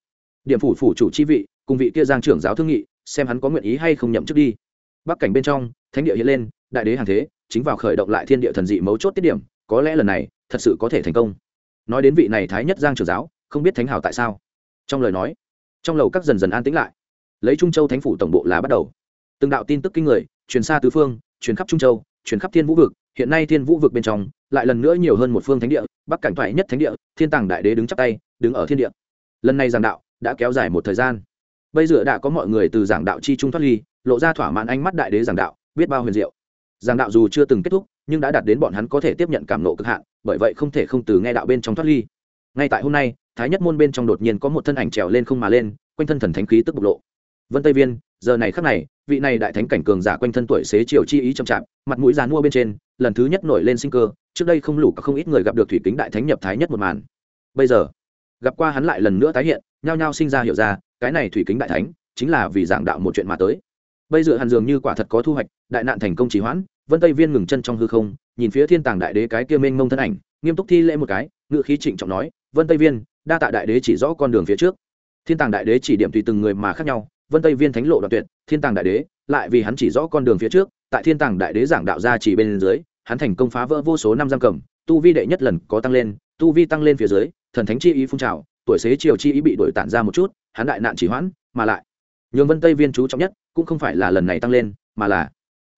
Điểm phủ phủ chủ chi vị, cùng vị kia giang trưởng giáo thương nghị, xem hắn có nguyện ý hay không nhậm chức đi. Bắc cảnh bên trong, thánh địa hiện lên, đại đế hàng thế, chính vào khởi động lại thiên địa thần dị mấu chốt tiết điểm, có lẽ lần này, thật sự có thể thành công. Nói đến vị này thái nhất giang trưởng giáo, không biết thánh hào tại sao. Trong lời nói trong lầu các dần dần an tĩnh lại. Lấy trung châu thánh phủ tổng bộ là bắt đầu. Từng đạo tin tức kinh người, truyền xa tứ phương, truyền khắp trung châu, truyền khắp thiên vũ vực, hiện nay thiên vũ vực bên trong, lại lần nữa nhiều hơn một phương thánh địa, bắc cảnh thoại nhất thánh địa, thiên tàng đại đế đứng chắp tay, đứng ở thiên địa. Lần này giảng đạo đã kéo dài một thời gian. Bây giờ đã có mọi người từ giảng đạo chi trung thoát ly, lộ ra thỏa mãn ánh mắt đại đế giảng đạo, biết bao huyền diệu. Giảng đạo dù chưa từng kết thúc, nhưng đã đạt đến bọn hắn có thể tiếp nhận cảm nộ cực hạn, bởi vậy không thể không từ nghe đạo bên trong thoát ly. Ngay tại hôm nay thái nhất môn bên trong đột nhiên có một thân ảnh trèo lên không mà lên, quanh thân thần thánh khí tức bộc lộ. Vân tây viên, giờ này khắc này, vị này đại thánh cảnh cường giả quanh thân tuổi xế chiều chi ý chậm chạp, mặt mũi già mua bên trên, lần thứ nhất nổi lên sinh cơ, trước đây không lủ cả không ít người gặp được thủy kính đại thánh nhập thái nhất một màn. Bây giờ, gặp qua hắn lại lần nữa tái hiện, nhao nhao sinh ra hiểu ra, cái này thủy kính đại thánh, chính là vì giảng đạo một chuyện mà tới. Bây giờ hàn dường như quả thật có thu hoạch, đại nạn thành công trì hoãn, vân tây viên ngừng chân trong hư không, nhìn phía thiên tàng đại đế cái kia mênh mông thân ảnh, nghiêm túc thi lễ một cái ngự khí trịnh trọng nói, vân tây viên đa tạ đại đế chỉ rõ con đường phía trước. Thiên tàng đại đế chỉ điểm tùy từng người mà khác nhau, vân tây viên thánh lộ đoạn tuyệt, thiên tàng đại đế, lại vì hắn chỉ rõ con đường phía trước, tại thiên tàng đại đế giảng đạo ra chỉ bên dưới, hắn thành công phá vỡ vô số năm giam cầm, tu vi đệ nhất lần có tăng lên, tu vi tăng lên phía dưới, thần thánh chi ý phun trào, tuổi xế chiều chi ý bị đổi tản ra một chút, hắn đại nạn chỉ hoãn, mà lại, nhường vân tây viên chú trọng nhất, cũng không phải là lần này tăng lên, mà là,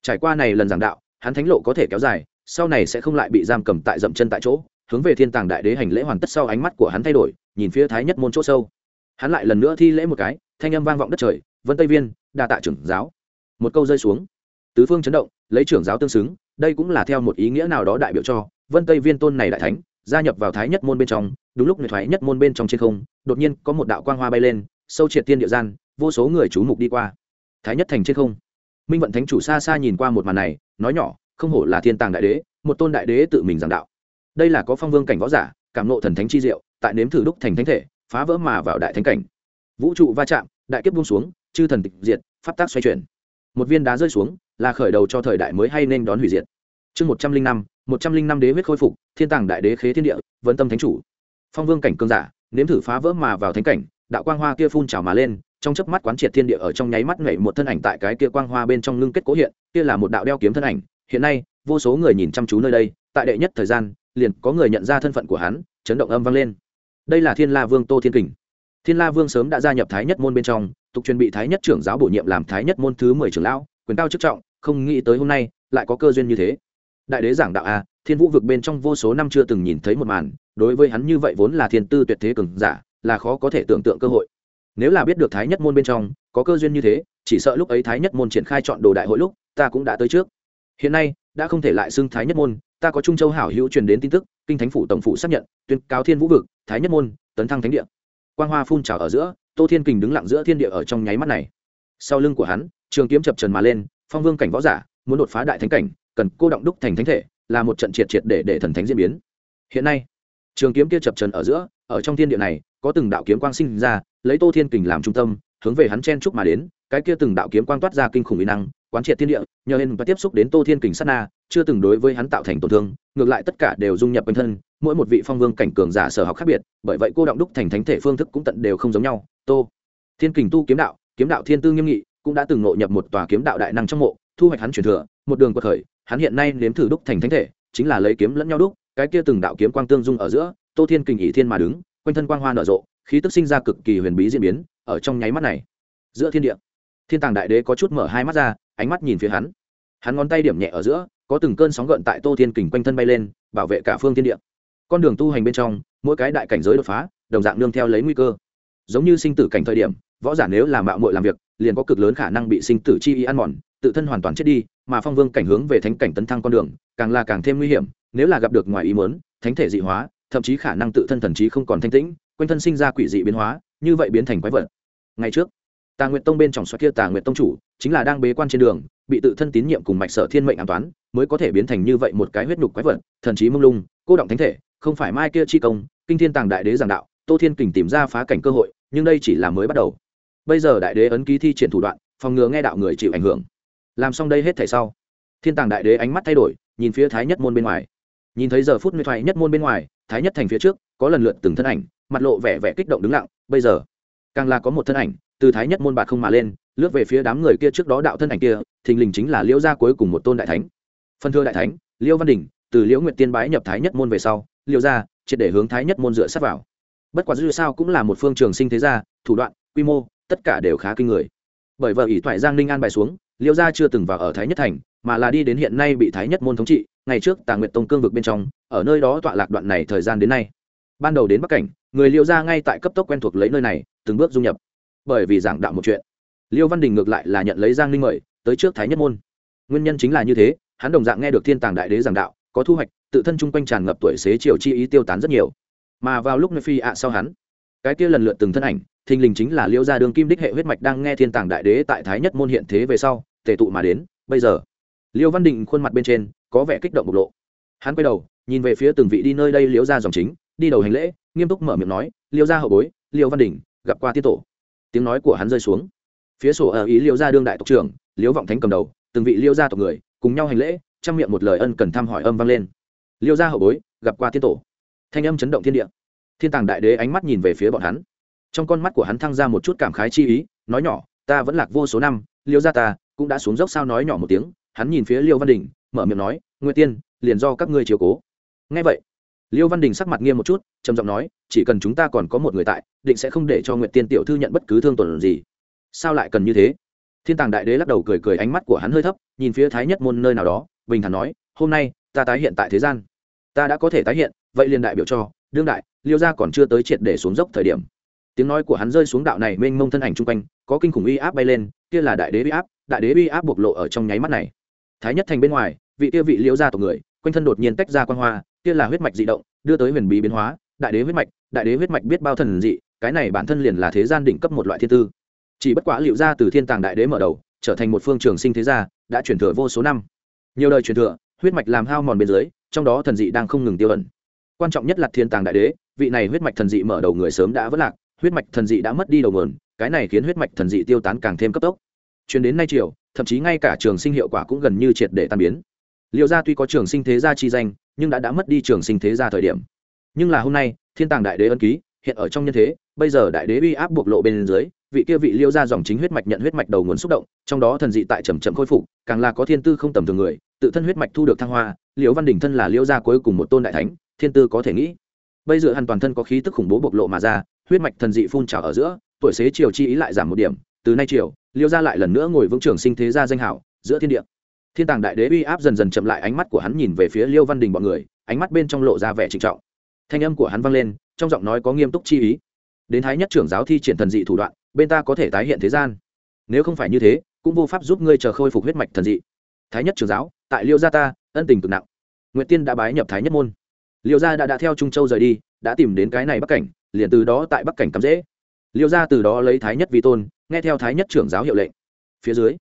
trải qua này lần giảng đạo, hắn thánh lộ có thể kéo dài, sau này sẽ không lại bị giam cầm tại dậm chân tại chỗ hướng về thiên tàng đại đế hành lễ hoàn tất sau ánh mắt của hắn thay đổi, nhìn phía thái nhất môn chỗ sâu. Hắn lại lần nữa thi lễ một cái, thanh âm vang vọng đất trời, vân tây viên đa tạ trưởng giáo. Một câu rơi xuống. Tứ phương chấn động, lấy trưởng giáo tương xứng, đây cũng là theo một ý nghĩa nào đó đại biểu cho, vân tây viên tôn này đại thánh, gia nhập vào thái nhất môn bên trong, đúng lúc người thoái nhất môn bên trong trên không, đột nhiên có một đạo quang hoa bay lên, sâu triệt tiên địa gian, vô số người chú mục đi qua. Thái nhất thành trên không. Minh vận thánh chủ xa xa nhìn qua một màn này, nói nhỏ, không hổ là thiên tàng đại đế, một tôn đại đế tự mình giảng đạo đây là có phong vương cảnh võ giả, cảm nộ thần thánh chi diệu, tại nếm thử đúc thành thánh thể, phá vỡ mà vào đại thánh cảnh. Vũ trụ va chạm, đại kiếp buông xuống, chư thần tịch diệt, pháp tác xoay chuyển. Một viên đá rơi xuống, là khởi đầu cho thời đại mới hay nên đón hủy diệt. Chương một trăm linh năm, một trăm linh năm đế huyết khôi phục, thiên tàng đại đế khế thiên địa, vấn tâm thánh chủ. Phong vương cảnh cương giả, nếm thử phá vỡ mà vào thánh cảnh, đạo quang hoa kia phun trào mà lên, trong chớp mắt quán triệt thiên địa ở trong nháy mắt nhảy một thân ảnh tại cái kia quang hoa bên trong ngưng kết cố hiện, kia là một đạo đeo kiếm thân ảnh. Hiện nay, vô số người nhìn chăm chú nơi đây, tại đệ nhất thời gian liền có người nhận ra thân phận của hắn, chấn động âm vang lên. Đây là thiên la vương tô thiên kình. Thiên la vương sớm đã gia nhập thái nhất môn bên trong, tục truyền bị thái nhất trưởng giáo bổ nhiệm làm thái nhất môn thứ mười trưởng lão, quyền cao chức trọng, không nghĩ tới hôm nay lại có cơ duyên như thế. Đại đế giảng đạo a, thiên vũ vực bên trong vô số năm chưa từng nhìn thấy một màn, đối với hắn như vậy vốn là thiên tư tuyệt thế cường giả, là khó có thể tưởng tượng cơ hội. Nếu là biết được thái nhất môn bên trong, có cơ duyên như thế, chỉ sợ lúc ấy thái nhất môn triển khai chọn đồ đại hội lúc, ta cũng đã tới trước. Hiện nay đã không thể lại xưng thái nhất môn, ta có trung châu hảo hữu truyền đến tin tức, kinh thánh phủ tổng phủ xác nhận, tuyên cáo thiên vũ vực, thái nhất môn, tấn thăng thánh địa. Quang hoa phun trào ở giữa, tô thiên kình đứng lặng giữa thiên địa ở trong nháy mắt này. Sau lưng của hắn, trường kiếm chập trần mà lên, phong vương cảnh võ giả, muốn đột phá đại thánh cảnh, cần cô động đúc thành thánh thể, là một trận triệt triệt để để thần thánh diễn biến. Hiện nay, trường kiếm kia chập trần ở giữa, ở trong thiên địa này, có từng đạo kiếm quang sinh ra, lấy tô thiên kình làm trung tâm hướng về hắn chen chúc mà đến, cái kia từng đạo kiếm quang toát ra kinh khủng uy năng, quán triệt thiên địa, nhờ hên và tiếp xúc đến tô thiên kình sát na, chưa từng đối với hắn tạo thành tổn thương, ngược lại tất cả đều dung nhập quanh thân, mỗi một vị phong vương cảnh cường giả sở học khác biệt, bởi vậy cô động đúc thành thánh thể phương thức cũng tận đều không giống nhau. Tô thiên kình tu kiếm đạo kiếm đạo thiên tư nghiêm nghị, cũng đã từng ngộ nhập một tòa kiếm đạo đại năng trong mộ, thu hoạch hắn truyền thừa, một đường quật khởi, hắn hiện nay nếm thử đúc thành thánh thể, chính là lấy kiếm lẫn nhau đúc, cái kia từng đạo kiếm quang tương dung ở giữa, tô thiên kình ỷ thiên mà đứng, quanh thân quang hoa nở rộ, khí tức sinh ra cực kỳ huyền bí diễn biến ở trong nháy mắt này. Giữa thiên địa, thiên tàng đại đế có chút mở hai mắt ra, ánh mắt nhìn phía hắn. Hắn ngón tay điểm nhẹ ở giữa, có từng cơn sóng gợn tại tô thiên kình quanh thân bay lên, bảo vệ cả phương thiên địa. Con đường tu hành bên trong, mỗi cái đại cảnh giới đột phá, đồng dạng nương theo lấy nguy cơ. Giống như sinh tử cảnh thời điểm, võ giả nếu làm mạo muội làm việc, liền có cực lớn khả năng bị sinh tử chi y ăn mòn, tự thân hoàn toàn chết đi, mà phong vương cảnh hướng về thánh cảnh tấn thăng con đường, càng là càng thêm nguy hiểm, nếu là gặp được ngoài ý muốn, thánh thể dị hóa, thậm chí khả năng tự thân thần trí không còn thanh tĩnh, quanh thân sinh ra quỷ dị biến hóa như vậy biến thành quái vật. Ngày trước, tà nguyệt tông bên trong xoát kia tà nguyệt tông chủ chính là đang bế quan trên đường, bị tự thân tín nhiệm cùng mạch sở thiên mệnh an toán, mới có thể biến thành như vậy một cái huyết nhục quái vật, thần trí mông lung, cô động thánh thể, không phải mai kia chi công, kinh thiên tàng đại đế giảng đạo, tô thiên kình tìm ra phá cảnh cơ hội, nhưng đây chỉ là mới bắt đầu. Bây giờ đại đế ấn ký thi triển thủ đoạn, phòng ngừa nghe đạo người chịu ảnh hưởng. Làm xong đây hết thảy sau, thiên tàng đại đế ánh mắt thay đổi, nhìn phía thái nhất môn bên ngoài. Nhìn thấy giờ phút nguy thoại nhất môn bên ngoài, thái nhất thành phía trước, có lần lượt từng thân ảnh, mặt lộ vẻ vẻ kích động đứng lặng bây giờ càng là có một thân ảnh từ thái nhất môn bạt không mà lên lướt về phía đám người kia trước đó đạo thân ảnh kia thình lình chính là liễu gia cuối cùng một tôn đại thánh phân thưa đại thánh liễu văn đình từ liễu nguyệt tiên bái nhập thái nhất môn về sau liễu gia triệt để hướng thái nhất môn dựa sát vào bất quả dư sao cũng là một phương trường sinh thế gia thủ đoạn quy mô tất cả đều khá kinh người bởi vợ ỷ thoại giang ninh an bài xuống liễu gia chưa từng vào ở thái nhất thành mà là đi đến hiện nay bị thái nhất môn thống trị ngày trước tà nguyệt tông cương vực bên trong ở nơi đó tọa lạc đoạn này thời gian đến nay ban đầu đến bắc cảnh, người Liêu gia ngay tại cấp tốc quen thuộc lấy nơi này, từng bước du nhập. Bởi vì giảng đạo một chuyện, liêu văn đình ngược lại là nhận lấy giang ninh mời, tới trước thái nhất môn. Nguyên nhân chính là như thế, hắn đồng dạng nghe được thiên tàng đại đế giảng đạo, có thu hoạch, tự thân chung quanh tràn ngập tuổi xế chiều chi ý tiêu tán rất nhiều. Mà vào lúc nơi phi ạ sau hắn, cái kia lần lượt từng thân ảnh, thình lình chính là liêu gia đường kim đích hệ huyết mạch đang nghe thiên tàng đại đế tại thái nhất môn hiện thế về sau, tề tụ mà đến, bây giờ, liêu văn định khuôn mặt bên trên có vẻ kích động bộc lộ. Hắn quay đầu, nhìn về phía từng vị đi nơi đây liêu gia dòng chính đi đầu hành lễ, nghiêm túc mở miệng nói, liêu gia hậu bối, liêu văn đình, gặp qua tiết tổ. Tiếng nói của hắn rơi xuống. Phía sổ ở ý liêu gia đương đại tộc trưởng, liêu vọng thánh cầm đầu, từng vị liêu gia tộc người, cùng nhau hành lễ trang miệng một lời ân cần thăm hỏi âm vang lên. Liêu gia hậu bối, gặp qua tiết tổ. Thanh âm chấn động thiên địa. Thiên tàng đại đế ánh mắt nhìn về phía bọn hắn. Trong con mắt của hắn thăng ra một chút cảm khái chi ý, nói nhỏ, ta vẫn lạc vô số năm, liêu gia ta cũng đã xuống dốc sao nói nhỏ một tiếng, hắn nhìn phía liêu văn đình, mở miệng nói nguyện tiên, liền do các ngươi chiều cố. Ngay vậy liêu văn đình sắc mặt nghiêm một chút, trầm giọng nói, chỉ cần chúng ta còn có một người tại, định sẽ không để cho nguyện tiên tiểu thư nhận bất cứ thương tổn gì. Sao lại cần như thế? Thiên tàng đại đế lắc đầu cười cười ánh mắt của hắn hơi thấp, nhìn phía thái nhất môn nơi nào đó, bình thản nói, hôm nay, ta tái hiện tại thế gian. Ta đã có thể tái hiện, vậy liền đại biểu cho, đương đại, liêu gia còn chưa tới triệt để xuống dốc thời điểm. Tiếng nói của hắn rơi xuống đạo này mênh mông thân ảnh chung quanh, có kinh khủng uy áp bay lên, kia là đại đế uy áp, đại đế uy áp bộc lộ ở trong nháy mắt này. Thái nhất thành bên ngoài, vị kia vị liêu gia tộc người, quanh thân đột nhiên tách ra quan hoa kia là huyết mạch dị động, đưa tới huyền bí biến hóa, đại đế huyết mạch, đại đế huyết mạch biết bao thần dị, cái này bản thân liền là thế gian đỉnh cấp một loại thiên tư. Chỉ bất quá liệu ra từ thiên tàng đại đế mở đầu, trở thành một phương trường sinh thế gia, đã chuyển thừa vô số năm. Nhiều đời truyền thừa, huyết mạch làm hao mòn bên dưới, trong đó thần dị đang không ngừng tiêu ẩn. Quan trọng nhất là thiên tàng đại đế, vị này huyết mạch thần dị mở đầu người sớm đã vất lạc, huyết mạch thần dị đã mất đi đầu nguồn, cái này khiến huyết mạch thần dị tiêu tán càng thêm cấp tốc. Truyền đến nay triều, thậm chí ngay cả trường sinh hiệu quả cũng gần như triệt để tan biến. Liệu ra tuy có trường sinh thế gia chi danh nhưng đã đã mất đi trường sinh thế gia thời điểm. Nhưng là hôm nay, thiên tàng đại đế ân ký, hiện ở trong nhân thế, bây giờ đại đế uy áp bộc lộ bên dưới, vị kia vị liêu ra dòng chính huyết mạch nhận huyết mạch đầu nguồn xúc động, trong đó thần dị tại chậm chậm khôi phục, càng là có thiên tư không tầm thường người, tự thân huyết mạch thu được thăng hoa, liễu văn đình thân là liễu gia cuối cùng một tôn đại thánh, thiên tư có thể nghĩ. Bây giờ hoàn toàn thân có khí tức khủng bố bộc lộ mà ra, huyết mạch thần dị phun trào ở giữa, tuổi xế chiều chi ý lại giảm một điểm, từ nay chiều liêu gia lại lần nữa ngồi vững trường sinh thế gia danh hảo, giữa thiên địa thiên tàng đại đế uy áp dần dần chậm lại, ánh mắt của hắn nhìn về phía liêu văn đình bọn người, ánh mắt bên trong lộ ra vẻ trịnh trọng. Thanh âm của hắn vang lên, trong giọng nói có nghiêm túc chi ý. Đến thái nhất trưởng giáo thi triển thần dị thủ đoạn, bên ta có thể tái hiện thế gian. Nếu không phải như thế, cũng vô pháp giúp ngươi chờ khôi phục huyết mạch thần dị. Thái nhất trưởng giáo, tại liêu gia ta, ân tình cực nặng. Nguyệt tiên đã bái nhập thái nhất môn. Liêu gia đã đã theo trung châu rời đi, đã tìm đến cái này bắc cảnh, liền từ đó tại bắc cảnh cắm dễ liêu gia từ đó lấy thái nhất vi tôn, nghe theo thái nhất trưởng giáo hiệu lệnh. Phía dưới,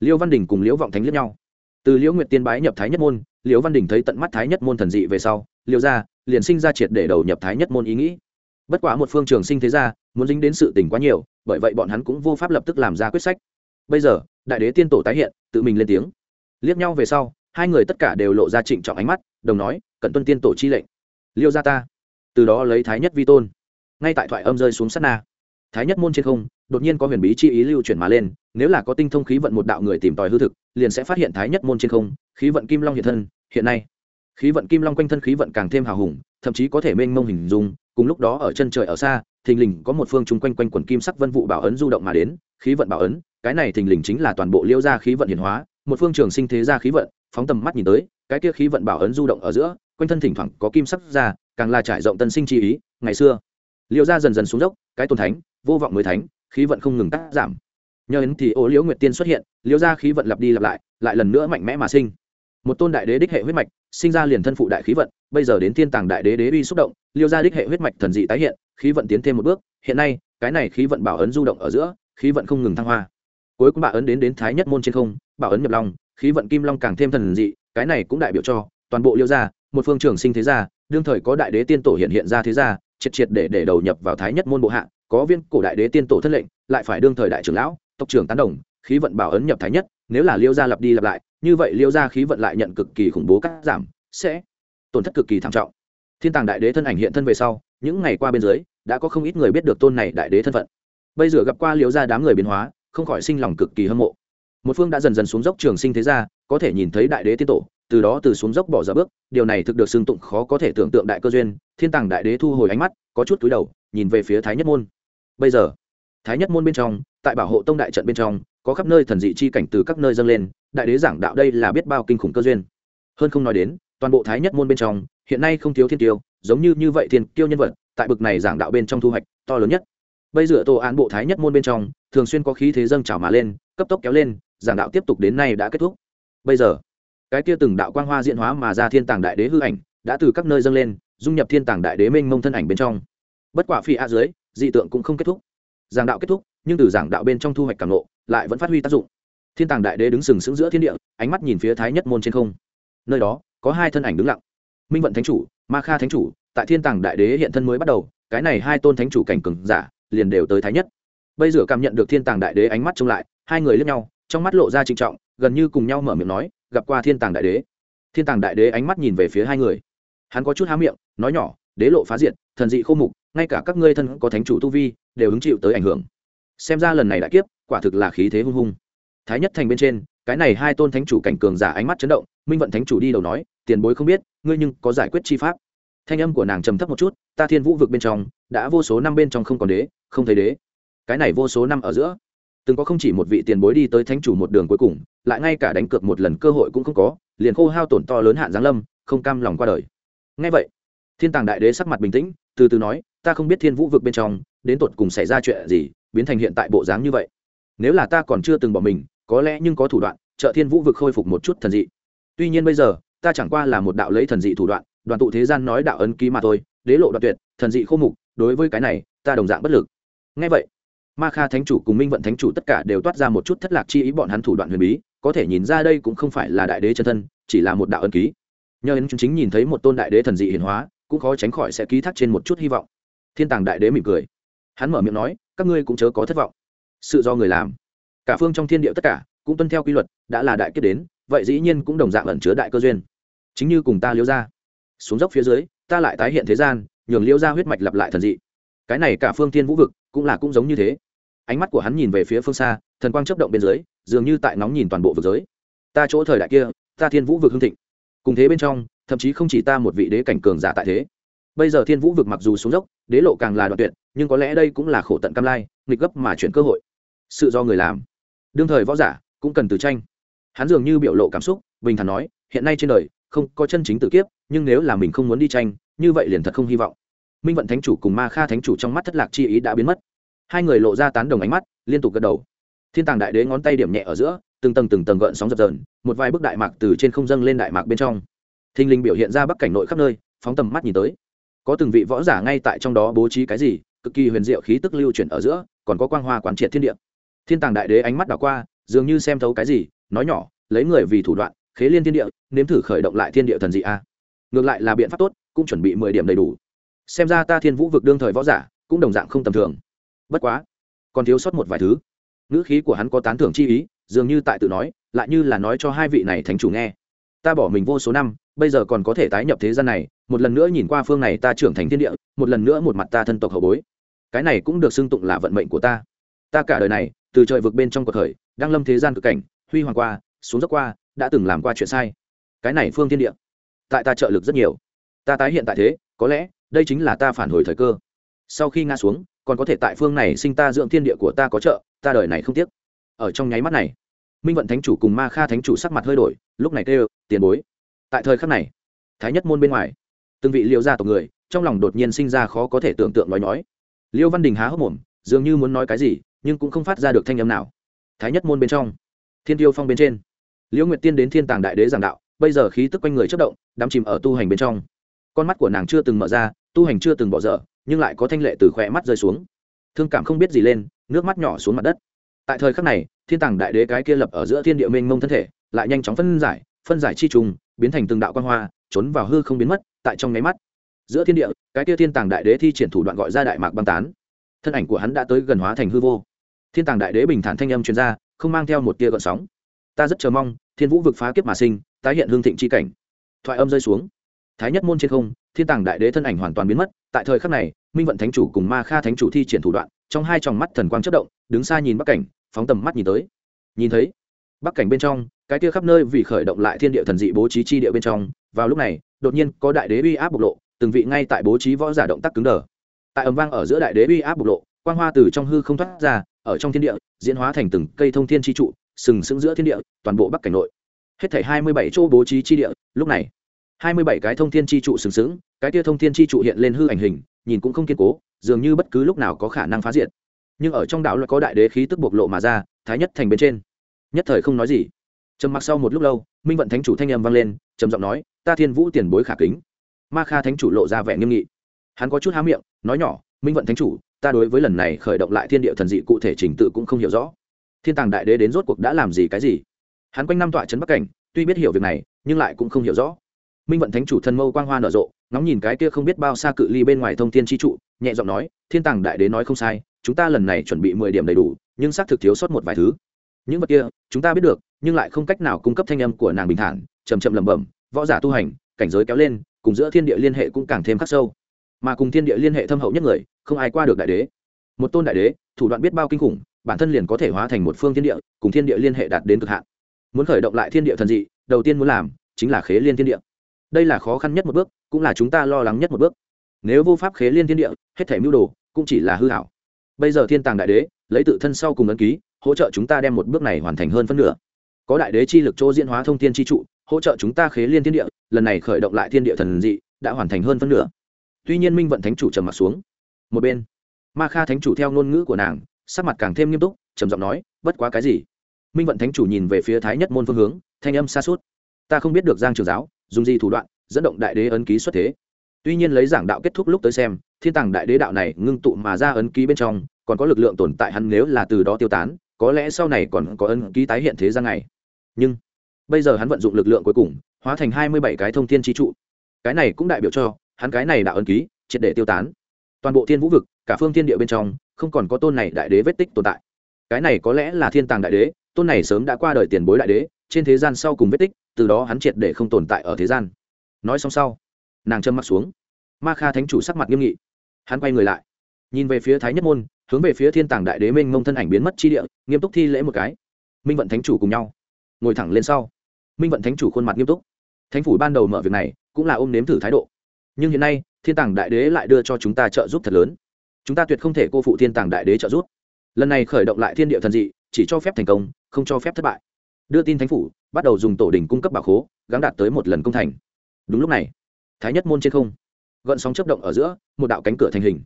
liêu văn đình cùng liễu vọng thánh liếc nhau từ liễu nguyệt tiên bái nhập thái nhất môn, liễu văn đình thấy tận mắt thái nhất môn thần dị về sau, liễu gia liền sinh ra triệt để đầu nhập thái nhất môn ý nghĩ. Bất quá một phương trường sinh thế gia, muốn dính đến sự tình quá nhiều, bởi vậy bọn hắn cũng vô pháp lập tức làm ra quyết sách. Bây giờ, đại đế tiên tổ tái hiện, tự mình lên tiếng. Liếc nhau về sau, hai người tất cả đều lộ ra trịnh trọng ánh mắt, đồng nói cận tuân tiên tổ chi lệnh. Liêu gia ta. Từ đó lấy thái nhất vi tôn. Ngay tại thoại âm rơi xuống sát na thái nhất môn trên không, đột nhiên có huyền bí chi ý lưu chuyển mà lên, nếu là có tinh thông khí vận một đạo người tìm tòi hư thực, liền sẽ phát hiện thái nhất môn trên không, khí vận kim long hiện thân, hiện nay, khí vận kim long quanh thân khí vận càng thêm hào hùng, thậm chí có thể mênh mông hình dung, cùng lúc đó ở chân trời ở xa, thình lình có một phương chung quanh quanh quần kim sắc vân vụ bảo ấn du động mà đến, khí vận bảo ấn, cái này thình lình chính là toàn bộ liêu gia khí vận hiển hóa, một phương trường sinh thế gia khí vận, phóng tầm mắt nhìn tới, cái kia khí vận bảo ấn du động ở giữa, quanh thân thỉnh thoảng có kim sắc ra, càng là trải rộng tân sinh chi ý, ngày xưa, liêu gia dần dần xuống dốc, cái tôn thánh vô vọng mới thánh, khí vận không ngừng tác giảm. Nhờ ấn thì ô liễu nguyệt tiên xuất hiện, liễu gia khí vận lặp đi lặp lại lại lần nữa mạnh mẽ mà sinh. Một tôn đại đế đích hệ huyết mạch, sinh ra liền thân phụ đại khí vận, bây giờ đến thiên tàng đại đế đế uy xúc động liêu gia đích hệ huyết mạch thần dị tái hiện, khí vận tiến thêm một bước, hiện nay, cái này khí vận bảo ấn du động ở giữa, khí vận không ngừng thăng hoa. Cuối cùng bảo ấn đến đến thái nhất môn trên không, bảo ấn nhập long, khí vận kim long càng thêm thần dị, cái này cũng đại biểu cho toàn bộ liêu gia, một phương trường sinh thế gia, đương thời có đại đế tiên tổ hiện hiện ra thế gia triệt triệt để để đầu nhập vào thái nhất môn bộ hạ, có viên cổ đại đế tiên tổ thân lệnh, lại phải đương thời đại trưởng lão, tộc trưởng tán đồng, khí vận bảo ấn nhập thái nhất, nếu là liêu gia lặp đi lặp lại, như vậy liêu gia khí vận lại nhận cực kỳ khủng bố cắt giảm, sẽ tổn thất cực kỳ thảm trọng. Thiên tàng đại đế thân ảnh hiện thân về sau, những ngày qua bên dưới, đã có không ít người biết được tôn này đại đế thân phận. Bây giờ gặp qua liêu gia đám người biến hóa, không khỏi sinh lòng cực kỳ hâm mộ. Một phương đã dần dần xuống dốc trường sinh thế gia, có thể nhìn thấy đại đế tiên tổ từ đó từ xuống dốc bỏ ra bước, điều này thực được xưng tụng khó có thể tưởng tượng đại cơ duyên, thiên tàng đại đế thu hồi ánh mắt, có chút túi đầu, nhìn về phía thái nhất môn. Bây giờ, thái nhất môn bên trong, tại bảo hộ tông đại trận bên trong, có khắp nơi thần dị chi cảnh từ các nơi dâng lên, đại đế giảng đạo đây là biết bao kinh khủng cơ duyên. Hơn không nói đến, toàn bộ thái nhất môn bên trong, hiện nay không thiếu thiên tiêu, giống như như vậy thiên tiêu nhân vật, tại bực này giảng đạo bên trong thu hoạch to lớn nhất. Bây giờ tổ án bộ thái nhất môn bên trong, thường xuyên có khí thế dâng trào mà lên, cấp tốc kéo lên, giảng đạo tiếp tục đến nay đã kết thúc. Bây giờ cái kia từng đạo quang hoa diễn hóa mà ra thiên tàng đại đế hư ảnh, đã từ các nơi dâng lên, dung nhập thiên tàng đại đế mênh mông thân ảnh bên trong. Bất quả phi a dưới, dị tượng cũng không kết thúc. Giảng đạo kết thúc, nhưng từ giảng đạo bên trong thu hoạch càng lộ lại vẫn phát huy tác dụng. Thiên tàng đại đế đứng sừng sững giữa thiên địa, ánh mắt nhìn phía thái nhất môn trên không. Nơi đó, có hai thân ảnh đứng lặng. Minh vận thánh chủ, ma kha thánh chủ, tại thiên tàng đại đế hiện thân mới bắt đầu, cái này hai tôn thánh chủ cảnh cường giả, liền đều tới thái nhất. Bây giờ cảm nhận được thiên tàng đại đế ánh mắt trông lại, hai người lướt nhau, trong mắt lộ ra trịnh trọng, gần như cùng nhau mở miệng nói gặp qua thiên tàng đại đế. Thiên tàng đại đế ánh mắt nhìn về phía hai người. Hắn có chút há miệng, nói nhỏ, đế lộ phá diệt, thần dị khô mục, ngay cả các ngươi thân có thánh chủ tu vi, đều hứng chịu tới ảnh hưởng. Xem ra lần này đại kiếp, quả thực là khí thế hung hung. Thái nhất thành bên trên, cái này hai tôn thánh chủ cảnh cường giả ánh mắt chấn động, minh vận thánh chủ đi đầu nói, tiền bối không biết, ngươi nhưng có giải quyết chi pháp. Thanh âm của nàng trầm thấp một chút, ta thiên vũ vực bên trong, đã vô số năm bên trong không còn đế, không thấy đế. Cái này vô số năm ở giữa từng có không chỉ một vị tiền bối đi tới thánh chủ một đường cuối cùng, lại ngay cả đánh cược một lần cơ hội cũng không có, liền khô hao tổn to lớn hạn giáng lâm, không cam lòng qua đời. Ngay vậy, thiên tàng đại đế sắc mặt bình tĩnh, từ từ nói, ta không biết thiên vũ vực bên trong, đến tột cùng xảy ra chuyện gì, biến thành hiện tại bộ dáng như vậy. Nếu là ta còn chưa từng bỏ mình, có lẽ nhưng có thủ đoạn, trợ thiên vũ vực khôi phục một chút thần dị. Tuy nhiên bây giờ, ta chẳng qua là một đạo lấy thần dị thủ đoạn, đoàn tụ thế gian nói đạo ấn ký mà thôi, đế lộ đoạn tuyệt, thần dị khô mục, đối với cái này, ta đồng dạng bất lực. Ngay vậy ma kha thánh chủ cùng minh vận thánh chủ tất cả đều toát ra một chút thất lạc chi ý bọn hắn thủ đoạn huyền bí, có thể nhìn ra đây cũng không phải là đại đế chân thân, chỉ là một đạo ân ký. Nhờ ấn chính nhìn thấy một tôn đại đế thần dị hiển hóa, cũng khó tránh khỏi sẽ ký thác trên một chút hy vọng. Thiên tàng đại đế mỉm cười. Hắn mở miệng nói, các ngươi cũng chớ có thất vọng. Sự do người làm. Cả phương trong thiên địa tất cả, cũng tuân theo quy luật, đã là đại kết đến, vậy dĩ nhiên cũng đồng dạng ẩn chứa đại cơ duyên. Chính như cùng ta liễu ra. Xuống dốc phía dưới, ta lại tái hiện thế gian, nhường liễu ra huyết mạch lặp lại thần dị. Cái này cả phương thiên vũ vực, cũng là cũng giống như thế ánh mắt của hắn nhìn về phía phương xa, thần quang chấp động bên dưới, dường như tại nóng nhìn toàn bộ vực giới. Ta chỗ thời đại kia, ta thiên vũ vực hưng thịnh. Cùng thế bên trong, thậm chí không chỉ ta một vị đế cảnh cường giả tại thế. Bây giờ thiên vũ vực mặc dù xuống dốc, đế lộ càng là đoạn tuyệt, nhưng có lẽ đây cũng là khổ tận cam lai, nghịch gấp mà chuyển cơ hội. Sự do người làm. Đương thời võ giả, cũng cần từ tranh. Hắn dường như biểu lộ cảm xúc, bình thản nói, hiện nay trên đời, không có chân chính tự kiếp, nhưng nếu là mình không muốn đi tranh, như vậy liền thật không hy vọng. Minh vận thánh chủ cùng ma kha thánh chủ trong mắt thất lạc chi ý đã biến mất hai người lộ ra tán đồng ánh mắt, liên tục gật đầu. Thiên tàng đại đế ngón tay điểm nhẹ ở giữa, từng tầng từng tầng gợn sóng dập dờn, một vài bức đại mạc từ trên không dâng lên đại mạc bên trong. Thình linh biểu hiện ra bắc cảnh nội khắp nơi, phóng tầm mắt nhìn tới. Có từng vị võ giả ngay tại trong đó bố trí cái gì, cực kỳ huyền diệu khí tức lưu chuyển ở giữa, còn có quang hoa quán triệt thiên địa. Thiên tàng đại đế ánh mắt đảo qua, dường như xem thấu cái gì, nói nhỏ, lấy người vì thủ đoạn, khế liên thiên địa, nếm thử khởi động lại thiên địa thần dị a. Ngược lại là biện pháp tốt, cũng chuẩn bị mười điểm đầy đủ. Xem ra ta thiên vũ vực đương thời võ giả, cũng đồng dạng không tầm thường bất quá, còn thiếu sót một vài thứ. Ngữ khí của hắn có tán thưởng chi ý, dường như tại tự nói, lại như là nói cho hai vị này thánh chủ nghe. Ta bỏ mình vô số năm, bây giờ còn có thể tái nhập thế gian này, một lần nữa nhìn qua phương này ta trưởng thành thiên địa, một lần nữa một mặt ta thân tộc hậu bối. Cái này cũng được xưng tụng là vận mệnh của ta. Ta cả đời này, từ trời vực bên trong cuộc khởi, đang lâm thế gian cực cảnh, huy hoàng qua, xuống dốc qua, đã từng làm qua chuyện sai. Cái này phương thiên địa, tại ta trợ lực rất nhiều. Ta tái hiện tại thế, có lẽ, đây chính là ta phản hồi thời cơ. Sau khi ngã xuống còn có thể tại phương này sinh ta dưỡng thiên địa của ta có trợ, ta đời này không tiếc. Ở trong nháy mắt này, minh vận thánh chủ cùng ma kha thánh chủ sắc mặt hơi đổi, lúc này kêu, tiền bối. Tại thời khắc này, thái nhất môn bên ngoài, từng vị liêu gia tộc người, trong lòng đột nhiên sinh ra khó có thể tưởng tượng nói nói. Liêu văn đình há hốc mồm, dường như muốn nói cái gì, nhưng cũng không phát ra được thanh âm nào. Thái nhất môn bên trong, thiên tiêu phong bên trên liễu nguyệt tiên đến thiên tàng đại đế giảng đạo, bây giờ khí tức quanh người chất động, đắm chìm ở tu hành bên trong. Con mắt của nàng chưa từng mở ra tu hành chưa từng bỏ dở, nhưng lại có thanh lệ từ khỏe mắt rơi xuống. Thương cảm không biết gì lên, nước mắt nhỏ xuống mặt đất. Tại thời khắc này, thiên tàng đại đế cái kia lập ở giữa thiên địa mênh mông thân thể, lại nhanh chóng phân giải phân giải chi trùng, biến thành từng đạo quan hoa, trốn vào hư không biến mất, tại trong nháy mắt. Giữa thiên địa, cái kia thiên tàng đại đế thi triển thủ đoạn gọi ra đại mạc băng tán. Thân ảnh của hắn đã tới gần hóa thành hư vô. Thiên tàng đại đế bình thản thanh âm chuyên gia không mang theo một tia gợn sóng. Ta rất chờ mong, thiên vũ vực phá kiếp mà sinh, tái hiện hương thịnh c h i cảnh. Thoại âm rơi xuống. Thái nhất môn trên không thiên tàng đại đế thân ảnh hoàn toàn biến mất, tại thời khắc này, minh vận thánh chủ cùng ma kha thánh chủ thi triển thủ đoạn, trong hai tròng mắt thần quang chất động, đứng xa nhìn bắc cảnh, phóng tầm mắt nhìn tới. Nhìn thấy, bắc cảnh bên trong, cái kia khắp nơi vì khởi động lại thiên địa thần dị bố trí chi địa bên trong, vào lúc này, đột nhiên có đại đế uy áp bộc lộ, từng vị ngay tại bố trí võ giả động tác cứng đờ. Tại ầm vang ở giữa đại đế uy áp bộc lộ, quang hoa từ trong hư không thoát ra, ở trong thiên địa, diễn hóa thành từng cây thông thiên chi trụ, sừng sững giữa thiên địa, toàn bộ bắc cảnh nội. Hết thảy hai mươi bảy chỗ bố trí chi địa, lúc này hai mươi bảy cái thông thiên chi trụ sừng sững, cái kia thông thiên chi trụ hiện lên hư ảnh hình, nhìn cũng không kiên cố, dường như bất cứ lúc nào có khả năng phá diện. nhưng ở trong đạo lại có đại đế khí tức bộc lộ mà ra, thái nhất thành bên trên. Nhất thời không nói gì. Trầm mặc sau một lúc lâu, minh vận thánh chủ thanh âm vang lên, trầm giọng nói, ta thiên vũ tiền bối khả kính. Ma kha thánh chủ lộ ra vẻ nghiêm nghị. Hắn có chút há miệng, nói nhỏ, minh vận thánh chủ, ta đối với lần này khởi động lại thiên địa thần dị cụ thể trình tự cũng không hiểu rõ. Thiên tàng đại đế đến rốt cuộc đã làm gì cái gì? Hắn quanh năm tọa trấn bắc cảnh, tuy biết hiểu việc này, nhưng lại cũng không hiểu rõ minh vận thánh chủ thân mâu quang hoa nở rộ, ngóng nhìn cái kia không biết bao xa cự ly bên ngoài thông thiên chi trụ, nhẹ giọng nói, thiên tàng đại đế nói không sai, chúng ta lần này chuẩn bị mười điểm đầy đủ, nhưng xác thực thiếu sót một vài thứ. Những vật kia, chúng ta biết được, nhưng lại không cách nào cung cấp thanh âm của nàng bình thản chầm chậm lẩm bẩm, võ giả tu hành, cảnh giới kéo lên, cùng giữa thiên địa liên hệ cũng càng thêm khắc sâu. Mà cùng thiên địa liên hệ thâm hậu nhất người, không ai qua được đại đế. Một tôn đại đế, thủ đoạn biết bao kinh khủng, bản thân liền có thể hóa thành một phương thiên địa, cùng thiên địa liên hệ đạt đến cực hạn. Muốn khởi động lại thiên địa thần dị, đầu tiên muốn làm chính là khế liên thiên địa đây là khó khăn nhất một bước, cũng là chúng ta lo lắng nhất một bước. Nếu vô pháp khế liên thiên địa, hết thể mưu đồ cũng chỉ là hư hảo. Bây giờ thiên tàng đại đế lấy tự thân sau cùng ấn ký, hỗ trợ chúng ta đem một bước này hoàn thành hơn phân nửa. Có đại đế chi lực chỗ diễn hóa thông thiên chi trụ, hỗ trợ chúng ta khế liên thiên địa, lần này khởi động lại thiên địa thần dị, đã hoàn thành hơn phân nửa. Tuy nhiên minh vận thánh chủ trầm mặt xuống. Một bên, ma kha thánh chủ theo ngôn ngữ của nàng, sắc mặt càng thêm nghiêm túc, trầm giọng nói, bất quá cái gì? Minh vận thánh chủ nhìn về phía thái nhất môn phương hướng, thanh âm xa suốt. Ta không biết được giang trường giáo dùng gì thủ đoạn, dẫn động đại đế ấn ký xuất thế. Tuy nhiên lấy giảng đạo kết thúc lúc tới xem, thiên tàng đại đế đạo này ngưng tụ mà ra ấn ký bên trong, còn có lực lượng tồn tại hắn nếu là từ đó tiêu tán, có lẽ sau này còn có ấn ký tái hiện thế gian này. Nhưng, bây giờ hắn vận dụng lực lượng cuối cùng, hóa thành hai mươi bảy cái thông thiên chi trụ. Cái này cũng đại biểu cho, hắn cái này đạo ấn ký, triệt để tiêu tán. Toàn bộ thiên vũ vực, cả phương thiên địa bên trong, không còn có tôn này đại đế vết tích tồn tại. Cái này có lẽ là thiên tàng đại đế, tôn này sớm đã qua đời tiền bối đại đế, trên thế gian sau cùng vết tích từ đó hắn triệt để không tồn tại ở thế gian. Nói xong sau, nàng châm mắt xuống. Ma kha thánh chủ sắc mặt nghiêm nghị. Hắn quay người lại, nhìn về phía thái nhất môn, hướng về phía thiên tàng đại đế minh mông thân ảnh biến mất chi địa, nghiêm túc thi lễ một cái. Minh vận thánh chủ cùng nhau, ngồi thẳng lên sau. Minh vận thánh chủ khuôn mặt nghiêm túc. Thánh phủ ban đầu mở việc này, cũng là ôm nếm thử thái độ. Nhưng hiện nay, thiên tàng đại đế lại đưa cho chúng ta trợ giúp thật lớn. Chúng ta tuyệt không thể cô phụ thiên tàng đại đế trợ giúp. Lần này khởi động lại thiên địa thần dị, chỉ cho phép thành công, không cho phép thất bại. Đưa tin thánh phủ bắt đầu dùng tổ đình cung cấp bảo khố gắn đạt tới một lần công thành. Đúng lúc này, thái nhất môn trên không, gợn sóng chấp động ở giữa, một đạo cánh cửa thành hình.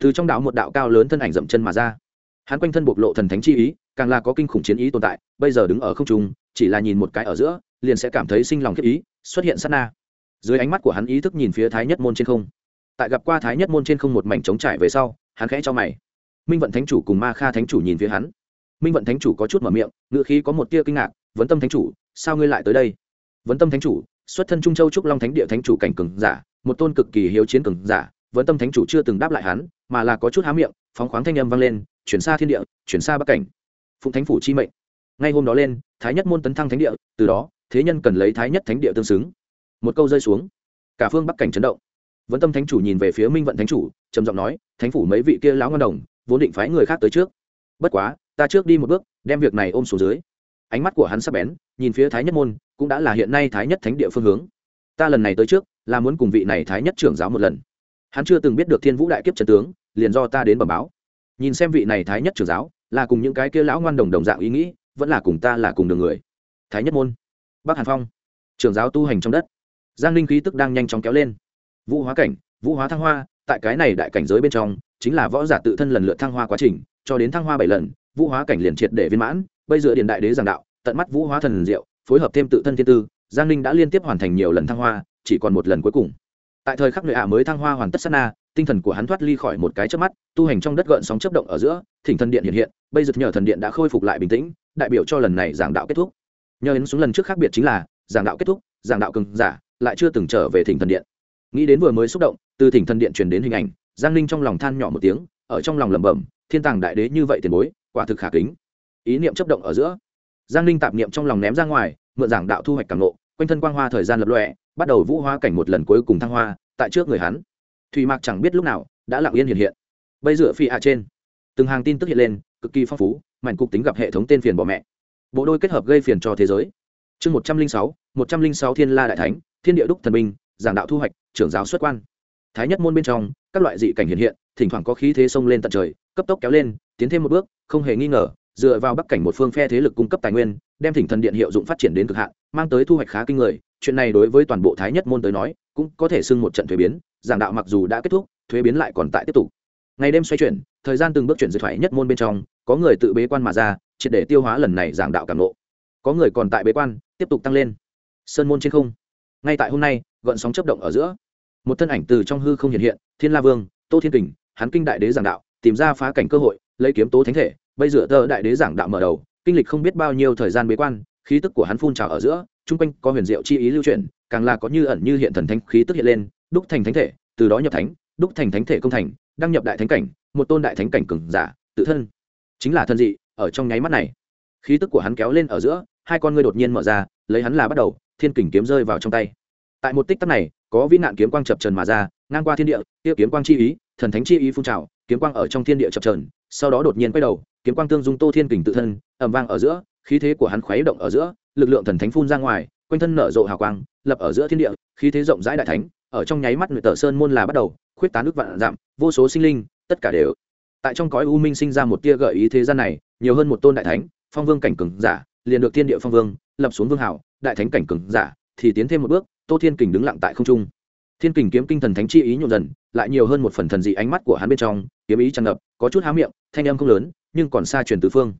Từ trong đạo một đạo cao lớn thân ảnh dậm chân mà ra. Hắn quanh thân bộc lộ thần thánh chi ý, càng là có kinh khủng chiến ý tồn tại, bây giờ đứng ở không trung, chỉ là nhìn một cái ở giữa, liền sẽ cảm thấy sinh lòng khiếp ý, xuất hiện sát na. Dưới ánh mắt của hắn ý thức nhìn phía thái nhất môn trên không. Tại gặp qua thái nhất môn trên không một mảnh trống trải về sau, hắn khẽ cho mày. Minh vận thánh chủ cùng ma kha thánh chủ nhìn phía hắn. Minh vận thánh chủ có chút mở miệng ngựa khí có một tia kinh ngạc vấn tâm thánh chủ, sao ngươi lại tới đây? Vấn tâm thánh chủ, xuất thân trung châu trúc long thánh địa thánh chủ cảnh cường giả, một tôn cực kỳ hiếu chiến cường giả, vấn tâm thánh chủ chưa từng đáp lại hắn, mà là có chút há miệng, phóng khoáng thanh âm vang lên, chuyển xa thiên địa, chuyển xa bắc cảnh. Phụng thánh phủ chi mệnh. Ngay hôm đó lên, thái nhất môn tấn thăng thánh địa, từ đó, thế nhân cần lấy thái nhất thánh địa tương xứng. Một câu rơi xuống, cả phương bắc cảnh chấn động. Vẫn tâm thánh chủ nhìn về phía minh vận thánh chủ, trầm giọng nói, thánh phủ mấy vị kia lão ngân đồng, vốn định phái người khác tới trước. Bất quá, ta trước đi một bước, đem việc này ôm xuống dưới ánh mắt của hắn sắp bén, nhìn phía thái nhất môn, cũng đã là hiện nay thái nhất thánh địa phương hướng. Ta lần này tới trước, là muốn cùng vị này thái nhất trưởng giáo một lần. Hắn chưa từng biết được thiên vũ đại kiếp trần tướng, liền do ta đến bẩm báo. Nhìn xem vị này thái nhất trưởng giáo, là cùng những cái kia lão ngoan đồng đồng dạng ý nghĩ, vẫn là cùng ta là cùng đường người. Thái nhất môn, bắc hàn phong, trưởng giáo tu hành trong đất. Giang linh khí tức đang nhanh chóng kéo lên. Vũ hóa cảnh, vũ hóa thăng hoa, tại cái này đại cảnh giới bên trong, chính là võ giả tự thân lần lượt thăng hoa quá trình, cho đến thăng hoa bảy lần, vũ hóa cảnh liền triệt để viên mãn bây giờ điện đại đế giảng đạo, tận mắt vũ hóa thần diệu, phối hợp thêm tự thân thiên tư, giang ninh đã liên tiếp hoàn thành nhiều lần thăng hoa, chỉ còn một lần cuối cùng. Tại thời khắc nội ạ mới thăng hoa hoàn tất sát na, tinh thần của hắn thoát ly khỏi một cái chớp mắt, tu hành trong đất gợn sóng chấp động ở giữa, thỉnh thần điện hiện hiện, bây giờ nhờ thần điện đã khôi phục lại bình tĩnh, đại biểu cho lần này giảng đạo kết thúc. Nhờ đến xuống lần trước khác biệt chính là, giảng đạo kết thúc, giảng đạo cường giả, lại chưa từng trở về thỉnh thần điện. Nghĩ đến vừa mới xúc động, từ thỉnh thần điện truyền đến hình ảnh, giang ninh trong lòng than nhỏ một tiếng, ở trong lòng lẩm bẩm, thiên tàng đại đế như vậy tiền bối, quả thực khả kính ý niệm chấp động ở giữa. Giang ninh tạp niệm trong lòng ném ra ngoài mượn giảng đạo thu hoạch càng lộ, quanh thân quang hoa thời gian lập lọe bắt đầu vũ hoa cảnh một lần cuối cùng thăng hoa tại trước người hắn. Thùy mạc chẳng biết lúc nào đã lặng yên hiện hiện. Bây dựa phi hạ trên. Từng hàng tin tức hiện lên cực kỳ phong phú mạnh cục tính gặp hệ thống tên phiền bỏ mẹ. Bộ đôi kết hợp gây phiền cho thế giới. Chương một trăm linh sáu một trăm linh sáu thiên la đại thánh thiên địa đúc thần minh, giảng đạo thu hoạch trưởng giáo xuất quan. Thái nhất môn bên trong các loại dị cảnh hiện hiện thỉnh thoảng có khí thế sông lên tận trời cấp tốc kéo lên tiến thêm một bước không hề nghi ngờ dựa vào bắc cảnh một phương phe thế lực cung cấp tài nguyên, đem thỉnh thần điện hiệu dụng phát triển đến cực hạn, mang tới thu hoạch khá kinh người. Chuyện này đối với toàn bộ thái nhất môn tới nói, cũng có thể xưng một trận thuế biến, giảng đạo mặc dù đã kết thúc, thuế biến lại còn tại tiếp tục. Ngày đêm xoay chuyển, thời gian từng bước chuyển dịch thoại nhất môn bên trong, có người tự bế quan mà ra, triệt để tiêu hóa lần này giảng đạo cảm nộ có người còn tại bế quan, tiếp tục tăng lên. Sơn môn trên không. Ngay tại hôm nay, gợn sóng chấp động ở giữa. Một thân ảnh từ trong hư không hiện hiện, thiên la vương, tô thiên kình, hắn kinh đại đế giảng đạo, tìm ra phá cảnh cơ hội, lấy kiếm tố thánh thể bây giờ tờ đại đế giảng đạo mở đầu, kinh lịch không biết bao nhiêu thời gian bế quan, khí tức của hắn phun trào ở giữa, chung quanh có huyền diệu chi ý lưu chuyển, càng là có như ẩn như hiện thần thánh khí tức hiện lên, đúc thành thánh thể, từ đó nhập thánh, đúc thành thánh thể công thành, đăng nhập đại thánh cảnh, một tôn đại thánh cảnh cường giả, tự thân. Chính là thân dị, ở trong nháy mắt này, khí tức của hắn kéo lên ở giữa, hai con ngươi đột nhiên mở ra, lấy hắn là bắt đầu, thiên kình kiếm rơi vào trong tay. Tại một tích tắc này, có vĩ nạn kiếm quang chập trần mà ra, ngang qua thiên địa tiêu kiếm quang chi ý thần thánh chi ý phun trào, kiếm quang ở trong thiên địa chập trần sau đó đột nhiên quay đầu, kiếm quang tương dung tô thiên kình tự thân ẩm vang ở giữa, khí thế của hắn khuấy động ở giữa, lực lượng thần thánh phun ra ngoài, quanh thân nở rộ hào quang, lập ở giữa thiên địa, khí thế rộng rãi đại thánh, ở trong nháy mắt người tờ sơn môn là bắt đầu, khuyết tán nước vạn giảm, vô số sinh linh, tất cả đều. Tại trong cõi u minh sinh ra một tia gợi ý thế gian này, nhiều hơn một tôn đại thánh, phong vương cảnh cường giả, liền được thiên địa phong vương, lập xuống vương hảo, đại thánh cảnh cường giả, thì tiến thêm một bước, tô thiên kình đứng lặng tại không trung. Thiên kình kiếm kinh thần thánh chi ý nhộn dần lại nhiều hơn một phần thần dị ánh mắt của hắn bên trong, kiếm ý tràn ngập, có chút há miệng, thanh âm không lớn, nhưng còn xa truyền tứ phương.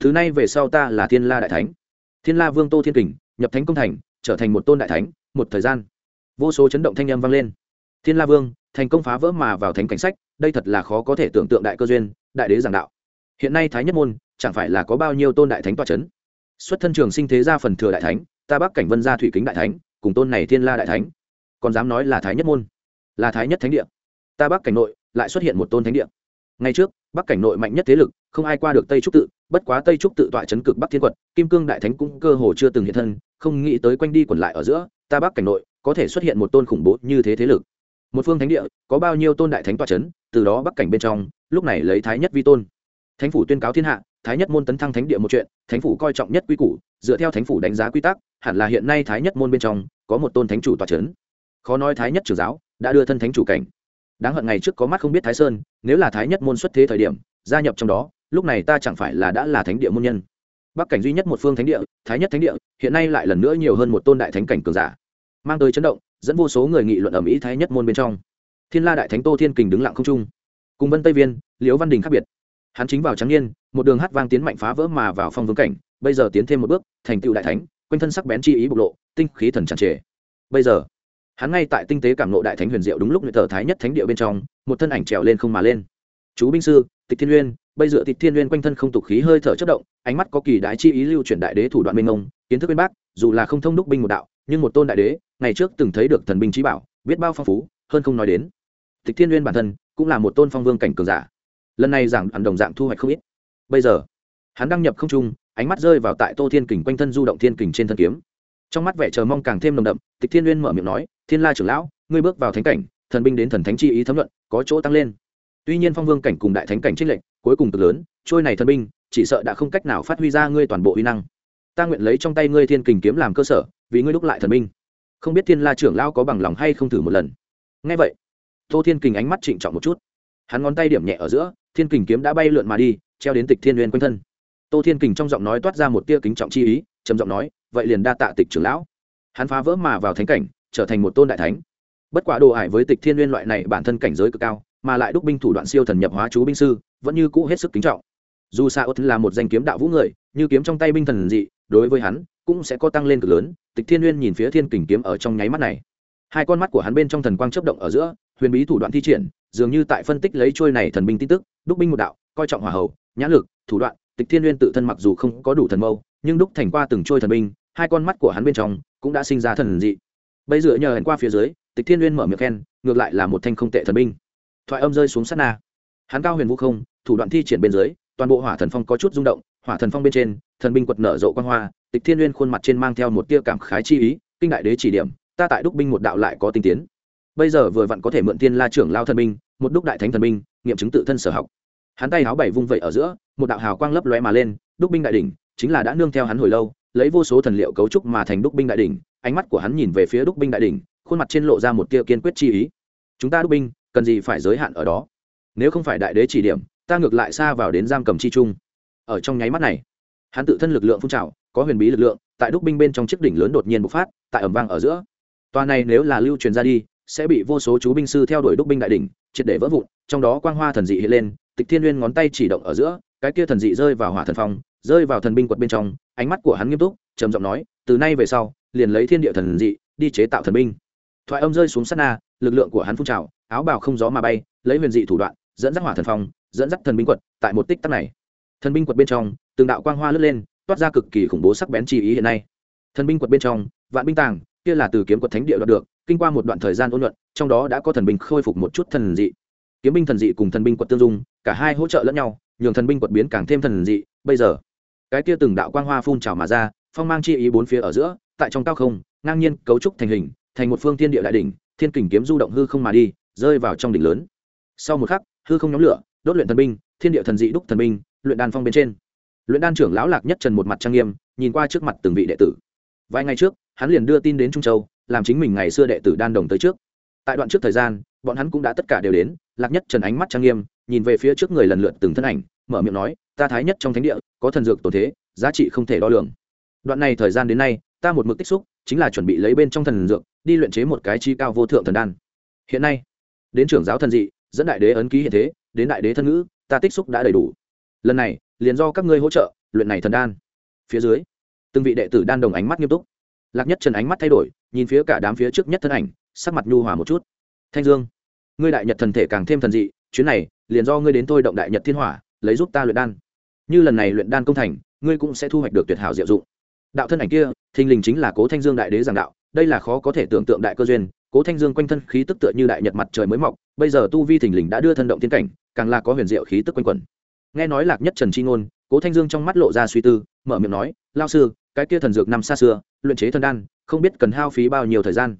Thứ này về sau ta là thiên la đại thánh. Thiên la vương tô thiên kình, nhập thánh công thành, trở thành một tôn đại thánh, một thời gian. Vô số chấn động thanh âm vang lên. Thiên la vương, thành công phá vỡ mà vào thánh cảnh sách, đây thật là khó có thể tưởng tượng đại cơ duyên, đại đế giảng đạo. Hiện nay thái nhất môn, chẳng phải là có bao nhiêu tôn đại thánh toa c xuất thân trường sinh thế gia phần thừa đại thánh, ta bắc cảnh vân gia thủy kính đại thánh, cùng tôn này thiên la đại thánh. Còn dám nói là thái nhất môn? Là thái nhất thánh địa ta bắc cảnh nội lại xuất hiện một tôn thánh địa ngay trước, bắc cảnh nội mạnh nhất thế lực, không ai qua được tây trúc tự, bất quá tây trúc tự tọa chấn cực bắc thiên quật kim cương đại thánh cũng cơ hồ chưa từng hiện thân, không nghĩ tới quanh đi quẩn lại ở giữa, ta bắc cảnh nội có thể xuất hiện một tôn khủng bố như thế thế lực một phương thánh địa, có bao nhiêu tôn đại thánh tọa chấn? từ đó bắc cảnh bên trong, lúc này lấy thái nhất vi tôn thánh phủ tuyên cáo thiên hạ, thái nhất môn tấn thăng thánh địa một chuyện, thánh phủ coi trọng nhất quy củ, dựa theo thánh phủ đánh giá quy tắc, hẳn là hiện nay thái nhất môn bên trong có một tôn thánh chủ tọa chấn. khó nói thái nhất trưởng giáo đã đưa thân thánh chủ cảnh. Đáng hận ngày trước có mắt không biết thái sơn, nếu là thái nhất môn xuất thế thời điểm, gia nhập trong đó, lúc này ta chẳng phải là đã là thánh địa môn nhân. Bắc cảnh duy nhất một phương thánh địa, thái nhất thánh địa, hiện nay lại lần nữa nhiều hơn một tôn đại thánh cảnh cường giả. Mang tới chấn động, dẫn vô số người nghị luận ở mỹ thái nhất môn bên trong. Thiên la đại thánh tô thiên kình đứng lặng không trung. Cùng vân tây viên, liễu văn đình khác biệt. Hắn chính vào trắng niên, một đường hát vang tiến mạnh phá vỡ mà vào phong vương cảnh, bây giờ tiến thêm một bước, thành tựu đại thánh, quanh thân sắc bén chi ý bộc lộ, tinh khí thần tràn trề. Bây giờ hắn ngay tại tinh tế cảm nộ đại thánh huyền diệu đúng lúc người thờ thái nhất thánh địa bên trong, một thân ảnh trèo lên không mà lên. Chú binh sư, tịch thiên uyên, bây giờ tịch thiên uyên quanh thân không tục khí hơi thở chất động, ánh mắt có kỳ đái chi ý lưu chuyển đại đế thủ đoạn minh ông kiến thức bên bác, dù là không thông đúc binh một đạo, nhưng một tôn đại đế, ngày trước từng thấy được thần binh trí bảo, biết bao phong phú, hơn không nói đến. Tịch thiên uyên bản thân cũng là một tôn phong vương cảnh cường giả. Lần này giảng ẩn đồng dạng thu hoạch không ít. Bây giờ, hắn đăng nhập không trung, ánh mắt rơi vào tại tô thiên kình quanh thân du động thiên kình trên thân kiếm trong mắt vẻ chờ mong càng thêm nồng đậm, tịch thiên uyên mở miệng nói, thiên la trưởng lão, ngươi bước vào thánh cảnh, thần binh đến thần thánh chi ý thấm luận có chỗ tăng lên. Tuy nhiên phong vương cảnh cùng đại thánh cảnh trích lệnh cuối cùng cực lớn, trôi này thần binh, chỉ sợ đã không cách nào phát huy ra ngươi toàn bộ uy năng. Ta nguyện lấy trong tay ngươi thiên kình kiếm làm cơ sở, vì ngươi đúc lại thần binh. Không biết thiên la trưởng lão có bằng lòng hay không thử một lần. Ngay vậy, tô thiên kình ánh mắt trịnh trọng một chút. Hắn ngón tay điểm nhẹ ở giữa, thiên kình kiếm đã bay lượn mà đi, treo đến tịch thiên uyên quanh thân. Tô thiên kình trong giọng nói toát ra một tia kính trọng chi ý, trầm giọng nói vậy liền đa tạ tịch trưởng lão. Hắn phá vỡ mà vào thánh cảnh, trở thành một tôn đại thánh. Bất quá đồ ải với tịch thiên liên loại này bản thân cảnh giới cực cao, mà lại đúc binh thủ đoạn siêu thần nhập hóa chú binh sư, vẫn như cũ hết sức kính trọng. Dù sa ốt là một danh kiếm đạo vũ người, như kiếm trong tay binh thần dị, đối với hắn cũng sẽ có tăng lên cực lớn, tịch thiên uyên nhìn phía thiên kình kiếm ở trong nháy mắt này. Hai con mắt của hắn bên trong thần quang chấp động ở giữa, huyền bí thủ đoạn thi triển, dường như tại phân tích lấy trôi này thần binh tin tức, đúc binh một đạo, coi trọng hỏa hầu, nhã lực, thủ đoạn tịch thiên uyên tự thân mặc dù không có đủ thần mâu, nhưng đúc thành qua từng trôi thần binh, hai con mắt của hắn bên trong cũng đã sinh ra thần dị. Bây giờ nhờ hẹn qua phía dưới, tịch thiên uyên mở miệng khen, ngược lại là một thanh không tệ thần binh. Thoại âm rơi xuống sát na. Hắn cao huyền vũ không, thủ đoạn thi triển bên dưới, toàn bộ hỏa thần phong có chút rung động, hỏa thần phong bên trên, thần binh quật nở rộ quan hoa, tịch thiên uyên khuôn mặt trên mang theo một tia cảm khái chi ý, kinh đại đế chỉ điểm, ta tại đúc binh một đạo lại có tinh tiến. Bây giờ vừa vặn có thể mượn tiên la trưởng lao thần binh, một đúc đại thánh thần binh, nghiệm chứng tự thân sở học. Hắn tay háo bảy vung vẩy ở giữa một đạo hào quang lấp lóe mà lên, đúc binh đại đỉnh, chính là đã nương theo hắn hồi lâu, lấy vô số thần liệu cấu trúc mà thành đúc binh đại đỉnh, ánh mắt của hắn nhìn về phía đúc binh đại đỉnh, khuôn mặt trên lộ ra một tia kiên quyết chi ý. Chúng ta đúc binh, cần gì phải giới hạn ở đó? Nếu không phải đại đế chỉ điểm, ta ngược lại xa vào đến giam cầm chi trung. Ở trong nháy mắt này, hắn tự thân lực lượng phun trào, có huyền bí lực lượng, tại đúc binh bên trong chiếc đỉnh lớn đột nhiên bộc phát, tại ẩm vang ở giữa. Toa này nếu là lưu truyền ra đi, sẽ bị vô số chú binh sư theo đuổi đúc binh đại đỉnh, triệt để vỡ vụn, trong đó quang hoa thần dị hiện lên, tịch thiên nguyên ngón tay chỉ động ở giữa cái kia thần dị rơi vào hỏa thần phong, rơi vào thần binh quật bên trong, ánh mắt của hắn nghiêm túc, trầm giọng nói, từ nay về sau, liền lấy thiên địa thần dị, đi chế tạo thần binh. Thoại âm rơi xuống sát na, lực lượng của hắn phun trào, áo bào không gió mà bay, lấy huyền dị thủ đoạn, dẫn dắt hỏa thần phong, dẫn dắt thần binh quật tại một tích tắc này. Thần binh quật bên trong, từng đạo quang hoa lướt lên, toát ra cực kỳ khủng bố sắc bén chi ý hiện nay. Thần binh quật bên trong, vạn binh tàng, kia là từ kiếm quật thánh địa đoạt được, kinh qua một đoạn thời gian ôn luận, trong đó đã có thần binh khôi phục một chút thần dị. Kiếm binh thần dị cùng thần binh quật tương dung, cả hai hỗ trợ lẫn nhau nhường thần binh quật biến càng thêm thần dị, bây giờ, cái kia từng đạo quang hoa phun trào mà ra, phong mang chi ý bốn phía ở giữa, tại trong cao không, ngang nhiên cấu trúc thành hình, thành một phương thiên địa đại đỉnh, thiên kình kiếm du động hư không mà đi, rơi vào trong đỉnh lớn. Sau một khắc, hư không nhóm lửa, đốt luyện thần binh, thiên địa thần dị đúc thần binh, luyện đan phong bên trên. Luyện đan trưởng lão lạc nhất trần một mặt trang nghiêm, nhìn qua trước mặt từng vị đệ tử. Vài ngày trước, hắn liền đưa tin đến trung châu, làm chính mình ngày xưa đệ tử đan đồng tới trước. Tại đoạn trước thời gian, bọn hắn cũng đã tất cả đều đến, lạc nhất trần ánh mắt trang nghiêm nhìn về phía trước người lần lượt từng thân ảnh, mở miệng nói, ta thái nhất trong thánh địa, có thần dược tổ thế, giá trị không thể đo lường. Đoạn này thời gian đến nay, ta một mực tích xúc, chính là chuẩn bị lấy bên trong thần dược, đi luyện chế một cái chi cao vô thượng thần đan. Hiện nay, đến trưởng giáo thần dị, dẫn đại đế ấn ký hiện thế, đến đại đế thân ngữ, ta tích xúc đã đầy đủ. Lần này, liền do các ngươi hỗ trợ, luyện này thần đan. Phía dưới, từng vị đệ tử đan đồng ánh mắt nghiêm túc. Lạc nhất trần ánh mắt thay đổi, nhìn phía cả đám phía trước nhất thân ảnh, sắc mặt nhu hòa một chút. Thanh dương, ngươi đại nhật thần thể càng thêm thần dị, chuyến này liền do ngươi đến tôi động đại nhật thiên hỏa, lấy giúp ta luyện đan. Như lần này luyện đan công thành, ngươi cũng sẽ thu hoạch được tuyệt hảo diệu dụng. Đạo thân ảnh kia, thình lình chính là cố thanh dương đại đế giảng đạo, đây là khó có thể tưởng tượng đại cơ duyên. Cố thanh dương quanh thân khí tức tựa như đại nhật mặt trời mới mọc, bây giờ tu vi thình lình đã đưa thân động tiến cảnh, càng là có huyền diệu khí tức quanh quẩn. Nghe nói lạc nhất trần c h i ngôn, cố thanh dương trong mắt lộ ra suy tư, mở miệng nói lao sư, cái kia thần dược năm xa xưa, luyện chế thần đan, không biết cần hao phí bao nhiêu thời gian.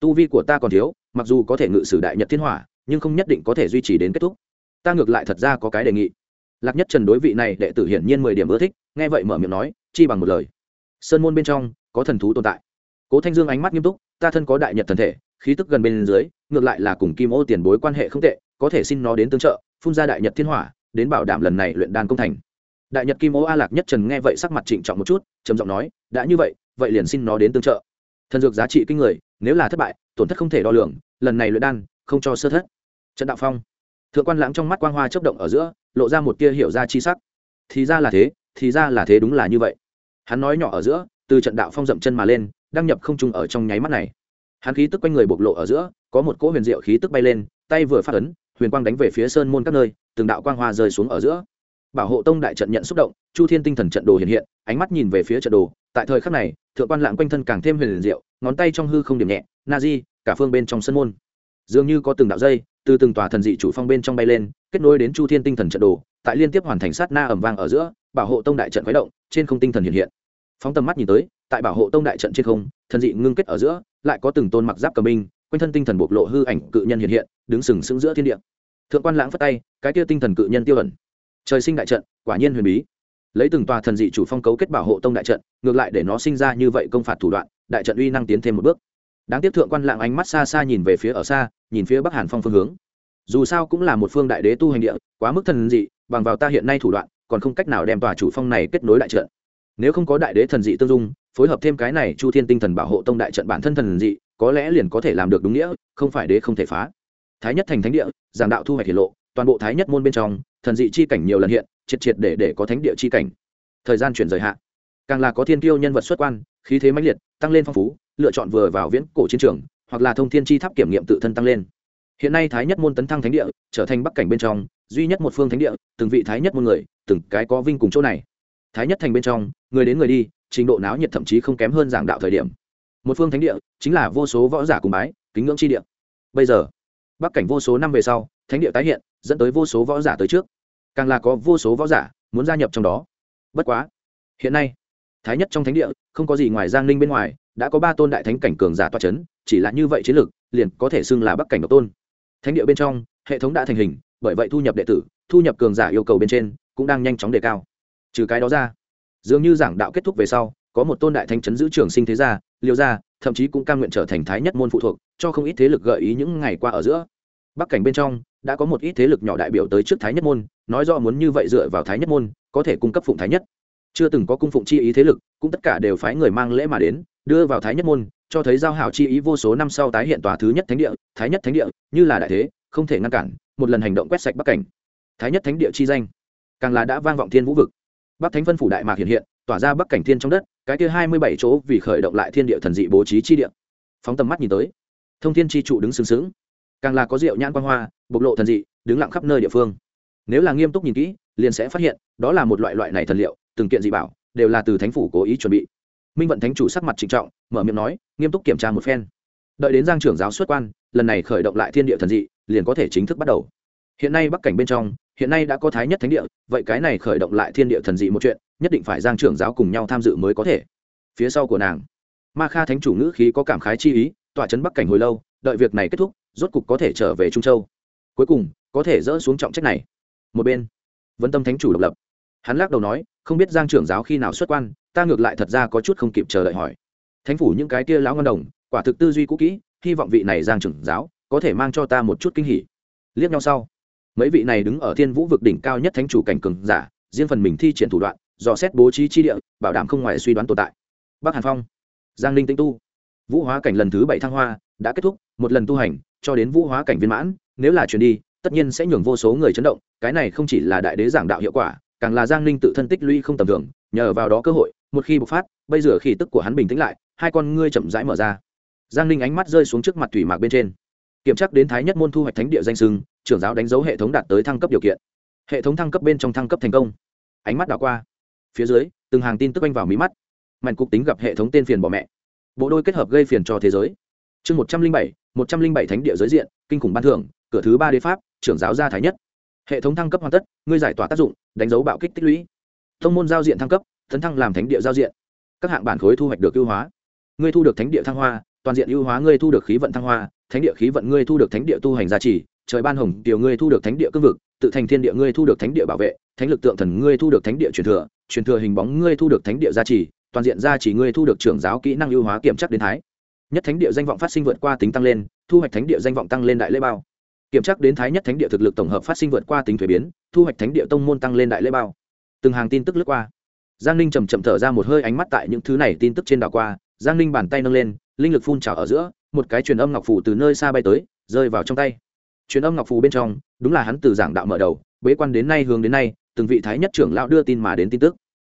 Tu vi của ta còn thiếu, mặc dù có thể ngự sử đại nhật thiên hỏa, nhưng không nhất định có thể duy trì đến kết thúc ta ngược lại thật ra có cái đề nghị. Lạc nhất trần đối vị này đệ tử hiển nhiên mười điểm ưa thích, nghe vậy mở miệng nói, chi bằng một lời. Sơn môn bên trong, có thần thú tồn tại. Cố thanh dương ánh mắt nghiêm túc, ta thân có đại nhật thần thể, khí tức gần bên dưới, ngược lại là cùng kim ô tiền bối quan hệ không tệ, có thể xin nó đến tương trợ, phun ra đại nhật thiên hỏa, đến bảo đảm lần này luyện đan công thành. Đại nhật kim ô a lạc nhất trần nghe vậy sắc mặt trịnh trọng một chút, trầm giọng nói, đã như vậy vậy liền xin nó đến tương trợ. Thần dược giá trị kinh người, nếu là thất bại, tổn thất không thể đo lường, lần này luyện đan, không cho sơ thất. Trận đạo phong thượng quan lãng trong mắt quang hoa chấp động ở giữa, lộ ra một tia hiểu ra chi sắc. Thì ra là thế, thì ra là thế đúng là như vậy. Hắn nói nhỏ ở giữa, từ trận đạo phong dậm chân mà lên, đăng nhập không trung ở trong nháy mắt này. Hắn khí tức quanh người bộc lộ ở giữa, có một cỗ huyền diệu khí tức bay lên, tay vừa phát ấn, huyền quang đánh về phía sơn môn các nơi, từng đạo quang hoa rơi xuống ở giữa. Bảo hộ tông đại trận nhận xúc động, chu thiên tinh thần trận đồ hiện hiện, ánh mắt nhìn về phía trận đồ. Tại thời khắc này, thượng quan lãng quanh thân càng thêm huyền diệu, ngón tay trong hư không điểm nhẹ, na di, cả phương bên trong sân môn. Dường như có từng đạo dây từ từng tòa thần dị chủ phong bên trong bay lên, kết nối đến chu thiên tinh thần trận đồ, tại liên tiếp hoàn thành sát na ẩm vang ở giữa, bảo hộ tông đại trận khuấy động, trên không tinh thần hiện hiện. Phóng tầm mắt nhìn tới, tại bảo hộ tông đại trận trên không, thần dị ngưng kết ở giữa, lại có từng tôn mặc giáp cầm binh, quanh thân tinh thần bộc lộ hư ảnh cự nhân hiện hiện, đứng sừng sững giữa thiên địa. Thượng quan lãng phất tay, cái kia tinh thần cự nhân tiêu ẩn. Trời sinh đại trận, quả nhiên huyền bí. Lấy từng tòa thần dị chủ phong cấu kết bảo hộ tông đại trận, ngược lại để nó sinh ra như vậy công phạt thủ đoạn, đại trận uy năng tiến thêm một bước đáng tiếc thượng quan lạng ánh mắt xa xa nhìn về phía ở xa, nhìn phía bắc hàn phong phương hướng. Dù sao cũng là một phương đại đế tu hành địa, quá mức thần dị, bằng vào ta hiện nay thủ đoạn, còn không cách nào đem tòa chủ phong này kết nối đại trận. Nếu không có đại đế thần dị tương dung, phối hợp thêm cái này chu thiên tinh thần bảo hộ tông đại trận bản thân thần dị, có lẽ liền có thể làm được đúng nghĩa, không phải đế không thể phá. Thái nhất thành thánh địa, giảng đạo thu hoạch hiển lộ, toàn bộ thái nhất môn bên trong, thần dị chi cảnh nhiều lần hiện, triệt triệt để để có thánh địa chi cảnh. Thời gian chuyển rời hạ, càng là có thiên tiêu nhân vật xuất quan, khí thế mãnh liệt, tăng lên phong phú lựa chọn vừa vào viễn cổ chiến trường, hoặc là thông thiên chi tháp kiểm nghiệm tự thân tăng lên. Hiện nay thái nhất môn tấn thăng thánh địa trở thành bắc cảnh bên trong, duy nhất một phương thánh địa, từng vị thái nhất môn người, từng cái có vinh cùng chỗ này. Thái nhất thành bên trong, người đến người đi, trình độ náo nhiệt thậm chí không kém hơn giảng đạo thời điểm. Một phương thánh địa chính là vô số võ giả cùng bái, kính ngưỡng chi địa. Bây giờ, bắc cảnh vô số năm về sau, thánh địa tái hiện, dẫn tới vô số võ giả tới trước. Càng là có vô số võ giả muốn gia nhập trong đó. Bất quá, hiện nay thái nhất trong thánh địa, không có gì ngoài giang ninh bên ngoài, đã có ba tôn đại thánh cảnh cường giả toa c h ấ n chỉ là như vậy chiến lược, liền có thể xưng là bắc cảnh độc tôn. Thánh địa bên trong, hệ thống đã thành hình, bởi vậy thu nhập đệ tử, thu nhập cường giả yêu cầu bên trên, cũng đang nhanh chóng đề cao. Trừ cái đó ra, dường như giảng đạo kết thúc về sau, có một tôn đại thánh chấn giữ trường sinh thế gia, liêu gia, thậm chí cũng c nguyện trở thành thái nhất môn phụ thuộc, cho không ít thế lực gợi ý những ngày qua ở giữa. Bắc cảnh bên trong, đã có một ít thế lực nhỏ đại biểu tới trước thái nhất môn, nói do muốn như vậy dựa vào thái nhất môn, có thể cung cấp phụng thái nhất chưa từng có cung phụng chi ý thế lực, cũng tất cả đều phái người mang lễ mà đến, đưa vào thái nhất môn, cho thấy giao hảo chi ý vô số năm sau tái hiện tòa thứ nhất thánh địa, thái nhất thánh địa, như là đại thế, không thể ngăn cản, một lần hành động quét sạch bắc cảnh. Thái nhất thánh địa chi danh, càng là đã vang vọng thiên vũ vực. Bắc thánh phân phủ đại mạc hiện hiện, tỏa ra bắc cảnh thiên trong đất, cái kia hai mươi bảy chỗ vì khởi động lại thiên địa thần dị bố trí chi địa. Phóng tầm mắt nhìn tới, thông thiên chi trụ đứng sừng sững, càng là có rượu nhãn quan hoa, bộc lộ thần dị, đứng lặng khắp nơi địa phương. Nếu là nghiêm túc nhìn kỹ, liền sẽ phát hiện, đó là một loại loại này thần liệu từng kiện dị bảo, đều là từ thánh phủ cố ý chuẩn bị. Minh vận thánh chủ sắc mặt trịnh trọng, mở miệng nói, nghiêm túc kiểm tra một phen. Đợi đến giang trưởng giáo xuất quan, lần này khởi động lại thiên địa thần dị, liền có thể chính thức bắt đầu. Hiện nay bắc cảnh bên trong, hiện nay đã có thái nhất thánh địa, vậy cái này khởi động lại thiên địa thần dị một chuyện, nhất định phải giang trưởng giáo cùng nhau tham dự mới có thể. Phía sau của nàng, ma kha thánh chủ ngữ khí có cảm khái chi ý tọa trấn bắc cảnh hồi lâu, đợi việc này kết thúc, rốt cục có thể trở về trung châu. Cuối cùng, có thể dỡ xuống trọng trách này. Một bên, vân tâm thánh chủ độc lập hắn lắc đầu nói, không biết giang trưởng giáo khi nào xuất quan, ta ngược lại thật ra có chút không kịp chờ đợi hỏi. Thánh phủ những cái kia lão ngân đồng, quả thực tư duy cũ kỹ, hy vọng vị này giang trưởng giáo có thể mang cho ta một chút kinh hỉ. Liếc nhau sau, mấy vị này đứng ở thiên vũ vực đỉnh cao nhất thánh chủ cảnh cường giả, riêng phần mình thi triển thủ đoạn, dò xét bố trí chi địa, bảo đảm không ngoài suy đoán tồn tại. Bắc hàn phong, giang linh tinh tu. Vũ hóa cảnh lần thứ bảy thăng hoa, đã kết thúc, một lần tu hành, cho đến vũ hóa cảnh viên mãn, nếu là chuyển đi, tất nhiên sẽ nhường vô số người chấn động, cái này không chỉ là đại đế giảng đạo hiệu quả càng là giang ninh tự thân tích lũy không tầm thường, nhờ vào đó cơ hội, một khi bộc phát, bây giờ khi tức của hắn bình tĩnh lại, hai con ngươi chậm rãi mở ra. Giang ninh ánh mắt rơi xuống trước mặt thủy mạc bên trên. Kiểm tra đến thái nhất môn thu hoạch thánh địa danh sưng, trưởng giáo đánh dấu hệ thống đạt tới thăng cấp điều kiện. Hệ thống thăng cấp bên trong thăng cấp thành công. Ánh mắt đảo qua. Phía dưới, từng hàng tin tức anh vào mí mắt. Mạnh cục tính gặp hệ thống tên phiền bỏ mẹ. Bộ đôi kết hợp gây phiền cho thế giới. Chương một trăm linh bảy, một trăm linh bảy thánh địa giới diện, kinh khủng ban thưởng, cửa thứ ba đế pháp, trưởng giáo gia thái nhất hệ thống thăng cấp hoàn tất ngươi giải tỏa tác dụng đánh dấu bạo kích tích lũy thông môn giao diện thăng cấp tấn thăng làm thánh địa giao diện các hạng bản khối thu hoạch được ưu hóa ngươi thu được thánh địa thăng hoa toàn diện ưu hóa ngươi thu được khí vận thăng hoa thánh địa khí vận ngươi thu được thánh địa tu hành gia trì trời ban hồng tiểu ngươi thu được thánh địa cương vực tự thành thiên địa ngươi thu được thánh địa bảo vệ thánh lực tượng thần ngươi thu được thánh địa truyền thừa truyền thừa hình bóng ngươi thu được thánh địa gia trì toàn diện gia trì ngươi thu được trưởng giáo kỹ năng ưu hóa kiểm chắc đến thái nhất thánh địa danh vọng phát sinh vượt qua tính tăng lên thu hoạch thánh địa danh vọng tăng lên đại lễ bao kiểm tra đến thái nhất thánh địa thực lực tổng hợp phát sinh vượt qua tính thuế biến, thu hoạch thánh địa tông môn tăng lên đại lễ bao. Từng hàng tin tức lướt qua. Giang ninh chầm chậm thở ra một hơi ánh mắt tại những thứ này tin tức trên đảo qua, giang ninh bàn tay nâng lên, linh lực phun trào ở giữa, một cái truyền âm ngọc phù từ nơi xa bay tới, rơi vào trong tay. Truyền âm ngọc phù bên trong, đúng là hắn từ giảng đạo mở đầu, bế quan đến nay hướng đến nay, từng vị thái nhất trưởng lão đưa tin mà đến tin tức.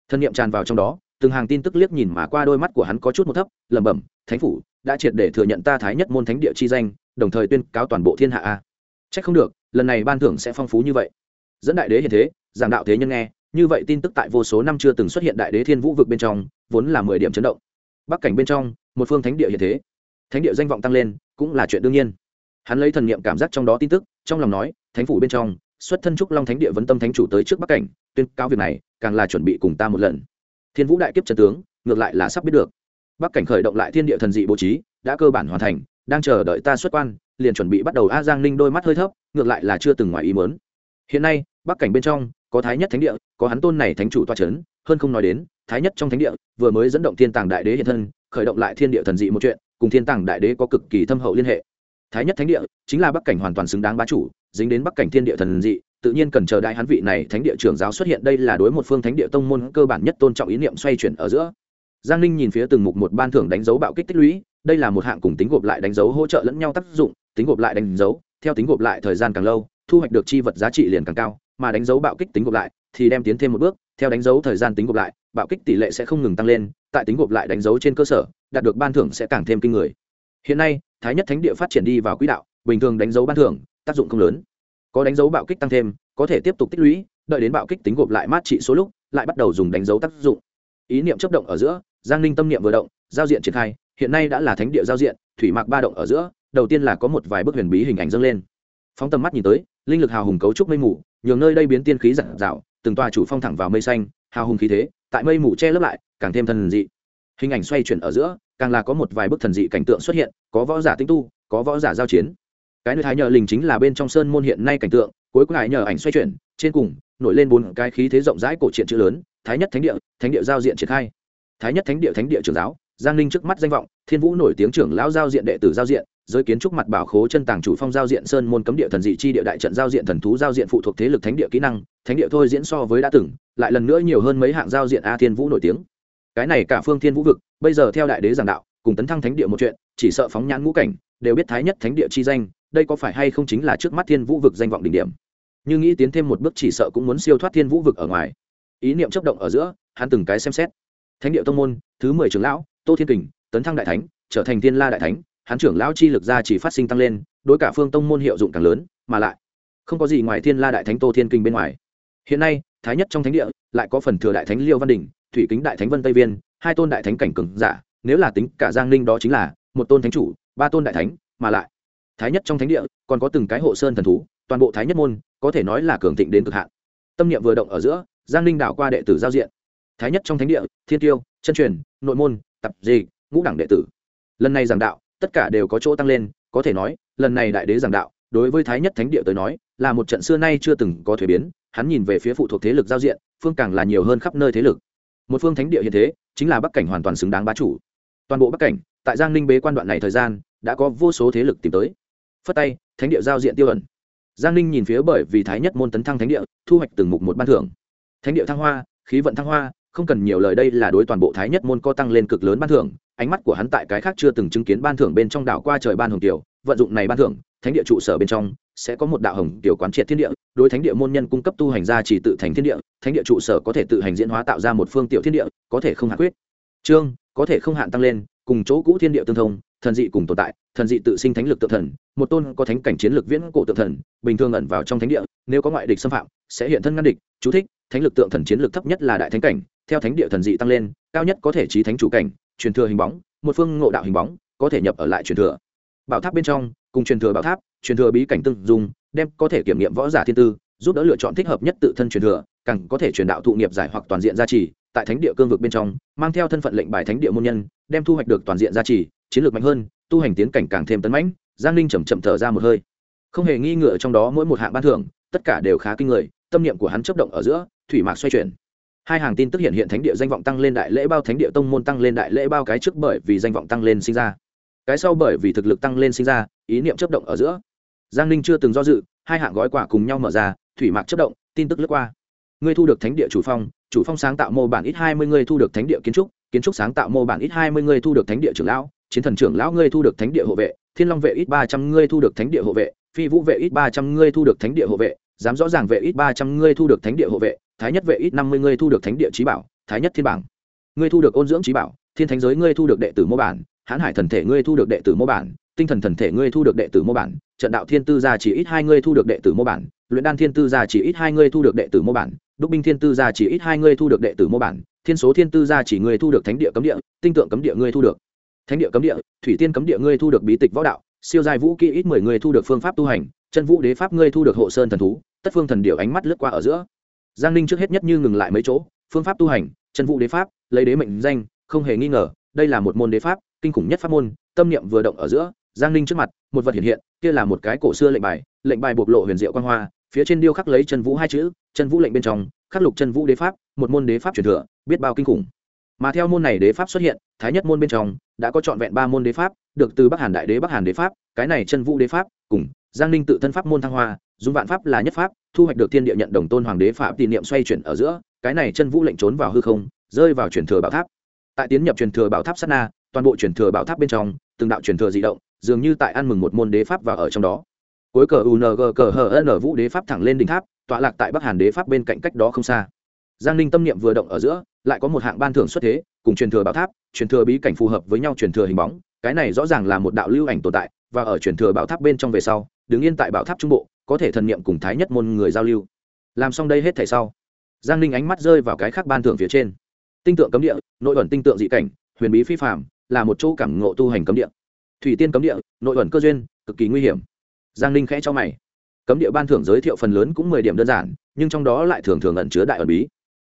Thân nhiệm tràn vào trong đó, từng hàng tin tức liếc nhìn mà qua đôi mắt của hắn có chút một thấp, lẩm bẩm, thánh phủ, đã triệt để thừa nhận ta thái nhất môn thánh địa chi danh, đồng thời tuyên cáo toàn bộ thiên hạ a. Chắc không được, lần này ban thưởng sẽ phong phú như vậy. Dẫn đại đế hiện thế, giảng đạo thế nhân nghe, như vậy tin tức tại vô số năm chưa từng xuất hiện đại đế thiên vũ vực bên trong, vốn là mười điểm chấn động. Bắc cảnh bên trong, một phương thánh địa hiện thế. Thánh địa danh vọng tăng lên, cũng là chuyện đương nhiên. Hắn lấy thần niệm cảm giác trong đó tin tức, trong lòng nói, thánh phủ bên trong, xuất thân trúc long thánh địa vấn tâm thánh chủ tới trước Bắc cảnh, tuyên cáo việc này, càng là chuẩn bị cùng ta một lần. Thiên Vũ đại kiếp trận tướng, ngược lại là sắp biết được. Bắc cảnh khởi động lại thiên địa thần dị bố trí, đã cơ bản hoàn thành, đang chờ đợi ta xuất quan, liền chuẩn bị bắt đầu a giang ninh đôi mắt hơi thấp, ngược lại là chưa từng ngoài ý mớn hiện nay, bắc cảnh bên trong, có thái nhất thánh địa, có hắn tôn này thánh chủ toa c h ấ n hơn không nói đến, thái nhất trong thánh địa, vừa mới dẫn động thiên tàng đại đế hiện thân, khởi động lại thiên địa thần dị một chuyện, cùng thiên tàng đại đế có cực kỳ thâm hậu liên hệ. Thái nhất thánh địa chính là bắc cảnh hoàn toàn xứng đáng bá chủ, dính đến bắc cảnh thiên địa thần dị, tự nhiên cần chờ đại hắn vị này thánh địa trưởng giáo xuất hiện, đây là đối một phương thánh địa tông môn cơ bản nhất tôn trọng ý niệm xoay chuyển ở giữa. Giang ninh nhìn phía từng mục một ban thưởng đánh dấu bạo kích tích lũy, đây là một hạng cùng tính gộp lại đánh dấu hỗ trợ lẫn nhau tác dụng tính gộp lại đánh dấu, theo tính gộp lại thời gian càng lâu, thu hoạch được chi vật giá trị liền càng cao, mà đánh dấu bạo kích tính gộp lại thì đem tiến thêm một bước, theo đánh dấu thời gian tính gộp lại, bạo kích tỷ lệ sẽ không ngừng tăng lên, tại tính gộp lại đánh dấu trên cơ sở, đạt được ban thưởng sẽ càng thêm kinh người. Hiện nay, thái nhất thánh địa phát triển đi vào quỹ đạo, bình thường đánh dấu ban thưởng, tác dụng không lớn. Có đánh dấu bạo kích tăng thêm, có thể tiếp tục tích lũy, đợi đến bạo kích tính gộp lại mát trị số lúc, lại bắt đầu dùng đánh dấu tác dụng. Ý niệm chấp động ở giữa, giang ninh tâm niệm vừa động, giao diện triển khai, hiện nay đã là thánh địa giao diện, thủy mạc ba động ở giữa đầu tiên là có một vài bức huyền bí hình ảnh dâng lên. Phóng tầm mắt nhìn tới, linh lực hào hùng cấu trúc mây mù, nhường nơi đây biến tiên khí giản dạo từng tòa chủ phong thẳng vào mây xanh, hào hùng khí thế, tại mây mù che lấp lại, càng thêm thần dị. Hình ảnh xoay chuyển ở giữa, càng là có một vài bức thần dị cảnh tượng xuất hiện, có võ giả tinh tu, có võ giả giao chiến. Cái nơi thái nhờ lình chính là bên trong sơn môn hiện nay cảnh tượng, cuối cùng lại nhờ ảnh xoay chuyển, trên cùng, nổi lên bốn cái khí thế rộng rãi cổ truyện chữ lớn, thái nhất thánh địa thánh địa giao diện triển khai. Thái nhất thánh địa thánh địa trưởng giáo giang ninh trước mắt danh vọng, thiên vũ nổi tiếng trưởng lão giao diện đệ tử giao diện, giới kiến trúc mặt bảo khố chân tàng chủ phong giao diện sơn môn cấm địa thần dị chi địa đại trận giao diện thần thú giao diện phụ thuộc thế lực thánh địa kỹ năng, thánh địa thôi diễn so với đã từng, lại lần nữa nhiều hơn mấy hạng giao diện a thiên vũ nổi tiếng. Cái này cả phương thiên vũ vực, bây giờ theo đại đế giảng đạo, cùng tấn thăng thánh địa một chuyện, chỉ sợ phóng nhãn ngũ cảnh, đều biết thái nhất thánh địa chi danh, đây có phải hay không chính là trước mắt thiên vũ vực danh vọng đỉnh điểm? Nhưng nghĩ tiến thêm một bước chỉ sợ cũng muốn siêu thoát thiên vũ vực ở ngoài. Ý niệm chấp động ở giữa, hắn từng cái xem xét. Thánh địa tông môn, thứ mười trưởng lão tô thiên kình, tấn thăng đại thánh, trở thành thiên la đại thánh, hắn trưởng lão chi lực ra chỉ phát sinh tăng lên, đối cả phương tông môn hiệu dụng càng lớn, mà lại, không có gì ngoài thiên la đại thánh tô thiên kinh bên ngoài. Hiện nay, thái nhất trong thánh địa, lại có phần thừa đại thánh liêu văn đình, thủy kính đại thánh vân tây viên, hai tôn đại thánh cảnh cường giả, nếu là tính cả giang ninh đó chính là một tôn thánh chủ, ba tôn đại thánh, mà lại, thái nhất trong thánh địa, còn có từng cái hộ sơn thần thú, toàn bộ thái nhất môn, có thể nói là cường thịnh đến cực hạn. Tâm niệm vừa động ở giữa, giang ninh đảo qua đệ tử giao diện thái nhất trong thánh địa, thiên tiêu, chân truyền, nội môn, tập gì ngũ đẳng đệ tử. Lần này giảng đạo, tất cả đều có chỗ tăng lên, có thể nói, lần này đại đế giảng đạo, đối với thái nhất thánh địa tới nói, là một trận xưa nay chưa từng có thuế biến, hắn nhìn về phía phụ thuộc thế lực giao diện, phương càng là nhiều hơn khắp nơi thế lực. Một phương thánh địa hiện thế, chính là bắc cảnh hoàn toàn xứng đáng bá chủ. Toàn bộ bắc cảnh, tại giang ninh bế quan đoạn này thời gian, đã có vô số thế lực tìm tới. Phất tay, thánh địa giao diện tiêu ẩn. Giang ninh nhìn phía bởi vì thái nhất môn tấn thăng thánh địa, thu hoạch từng mục một ban thưởng. Thánh địa thăng hoa, khí vận thăng hoa không cần nhiều lời đây là đối toàn bộ thái nhất môn có tăng lên cực lớn ban thưởng, ánh mắt của hắn tại cái khác chưa từng chứng kiến ban thưởng bên trong đảo qua trời ban hồng tiểu vận dụng này ban thưởng, thánh địa trụ sở bên trong sẽ có một đạo hồng tiểu quán triệt thiên địa, đối thánh địa môn nhân cung cấp tu hành gia chỉ tự thành thiên địa, thánh địa trụ sở có thể tự hành diễn hóa tạo ra một phương tiểu thiên địa, có thể không hạn quyết. Trương có thể không hạn tăng lên, cùng chỗ cũ thiên địa tương thông, thần dị cùng tồn tại, thần dị tự sinh thánh lực tự thần, một tôn có thánh cảnh chiến lực viễn cổ tự thần, bình thường ẩn vào trong thánh địa, nếu có ngoại địch xâm phạm, sẽ hiện thân ngăn địch, chú thích, thánh lực tượng thần chiến lực thấp nhất là đại thánh cảnh theo thánh địa thần dị tăng lên cao nhất có thể trí thánh chủ cảnh truyền thừa hình bóng một phương ngộ đạo hình bóng có thể nhập ở lại truyền thừa. Bảo tháp bên trong cùng truyền thừa bảo tháp truyền thừa bí cảnh tương dung, đem có thể kiểm nghiệm võ giả thiên tư giúp đỡ lựa chọn thích hợp nhất tự thân truyền thừa càng có thể truyền đạo thụ nghiệp giải hoặc toàn diện gia trì tại thánh địa cương vực bên trong mang theo thân phận lệnh bài thánh địa môn nhân đem thu hoạch được toàn diện gia trì chiến lược mạnh hơn tu hành tiến cảnh càng thêm tấn mãnh giang ninh chầm chậm thở ra một hơi. Không hề nghi ngờ trong đó mỗi một hạng ban thưởng tất cả đều khá kinh người tâm niệm của hắn chấp động ở giữa thủy mạc xoay chuyển hai hàng tin tức hiện hiện thánh địa danh vọng tăng lên đại lễ bao, thánh địa tông môn tăng lên đại lễ bao cái trước bởi vì danh vọng tăng lên sinh ra. Cái sau bởi vì thực lực tăng lên sinh ra, ý niệm chấp động ở giữa. Giang ninh chưa từng do dự, hai hạng gói quà cùng nhau mở ra, thủy mạc chấp động, tin tức lướt qua. Ngươi thu được thánh địa chủ phong chủ phong sáng tạo mô bản ít hai mươi, ngươi thu được thánh địa kiến trúc kiến trúc sáng tạo mô bản ít hai mươi, ngươi thu được thánh địa trưởng lão, chiến thần trưởng lão, ngươi thu được thánh địa hộ vệ, thiên long vệ ít ba trăm, ngươi thu được thánh địa hộ vệ, phi vũ vệ ít ba trăm, ngươi thu được thánh địa hộ vệ dám rõ ràng vệ ít ba trăm, ngươi thu được thánh địa hộ vệ thái nhất vệ ít năm mươi ngươi thu được thánh địa trí bảo thái nhất thiên bảng ngươi thu được ôn dưỡng trí bảo thiên thánh giới ngươi thu được đệ tử mô bản hãn hải thần thể ngươi thu được đệ tử mô bản tinh thần thần thể ngươi thu được đệ tử mô bản trận đạo thiên tư gia chỉ ít hai ngươi thu được đệ tử mô bản luyện đan thiên tư gia chỉ ít hai ngươi thu được đệ tử mô bản đúc binh thiên tư gia chỉ ít hai ngươi thu được đệ tử mô bản thiên số thiên tư gia chỉ ngươi thu được thánh địa cấm địa tinh tượng cấm địa ngươi thu được thánh địa cấm địa thủy tiên cấm địa ngươi thu được bí tịch võ đạo siêu giai vũ kỹ ít mười ngươi thu được phương pháp tu hành chân vũ đế pháp ngươi thu được hộ sơn thần thú tất phương thần điệu ánh mắt lướt qua ở giữa giang ninh trước hết nhất như ngừng lại mấy chỗ, phương pháp tu hành, chân vũ đế pháp, lấy đế mệnh danh, không hề nghi ngờ, đây là một môn đế pháp, kinh khủng nhất pháp môn, tâm niệm vừa động ở giữa, giang ninh trước mặt, một vật hiện hiện, kia là một cái cổ xưa lệnh bài lệnh bài bộc lộ huyền diệu quan hoa, phía trên điêu khắc lấy chân vũ hai chữ, chân vũ lệnh bên trong, khắc lục chân vũ đế pháp, một môn đế pháp truyền thừa, biết bao kinh khủng. Mà theo môn này đế pháp xuất hiện, thái nhất môn bên trong, đã có trọn vẹn ba môn đế pháp, được từ bắc hàn đại đế bắc hàn đế pháp, cái này chân vũ đế pháp, cùng giang ninh tự thân pháp môn thăng hoa, dùng vạn pháp là nhất pháp thu hoạch được thiên địa nhận đồng tôn hoàng đế phạm tỷ niệm xoay chuyển ở giữa, cái này chân vũ lệnh trốn vào hư không, rơi vào truyền thừa bảo tháp. Tại tiến nhập truyền thừa bảo tháp sát na, toàn bộ truyền thừa bảo tháp bên trong, từng đạo truyền thừa di động, dường như tại ăn mừng một môn đế pháp và ở trong đó. Cuối cờ ung cờ hờ n vũ đế pháp thẳng lên đỉnh tháp, tọa lạc tại bắc hàn đế pháp bên cạnh cách đó không xa. Giang ninh tâm niệm vừa động ở giữa, lại có một hạng ban thưởng xuất thế, cùng truyền thừa bảo tháp, truyền thừa bí cảnh phù hợp với nhau truyền thừa hình bóng, cái này rõ ràng là một đạo lưu ảnh tồn tại, và ở truyền thừa bảo tháp bên trong về sau, đứng yên tại bảo tháp trung bộ có thể thần niệm cùng thái nhất môn người giao lưu. Làm xong đây hết thảy sau, giang ninh ánh mắt rơi vào cái khác ban thưởng phía trên. Tinh tượng cấm địa, nội ẩn tinh tượng dị cảnh, huyền bí phi phạm là một chỗ cảm ngộ tu hành cấm địa. Thủy tiên cấm địa, nội ẩn cơ duyên, cực kỳ nguy hiểm. Giang ninh khẽ cho mày. Cấm địa ban thưởng giới thiệu phần lớn cũng mười điểm đơn giản, nhưng trong đó lại thường thường ẩn chứa đại ẩn bí.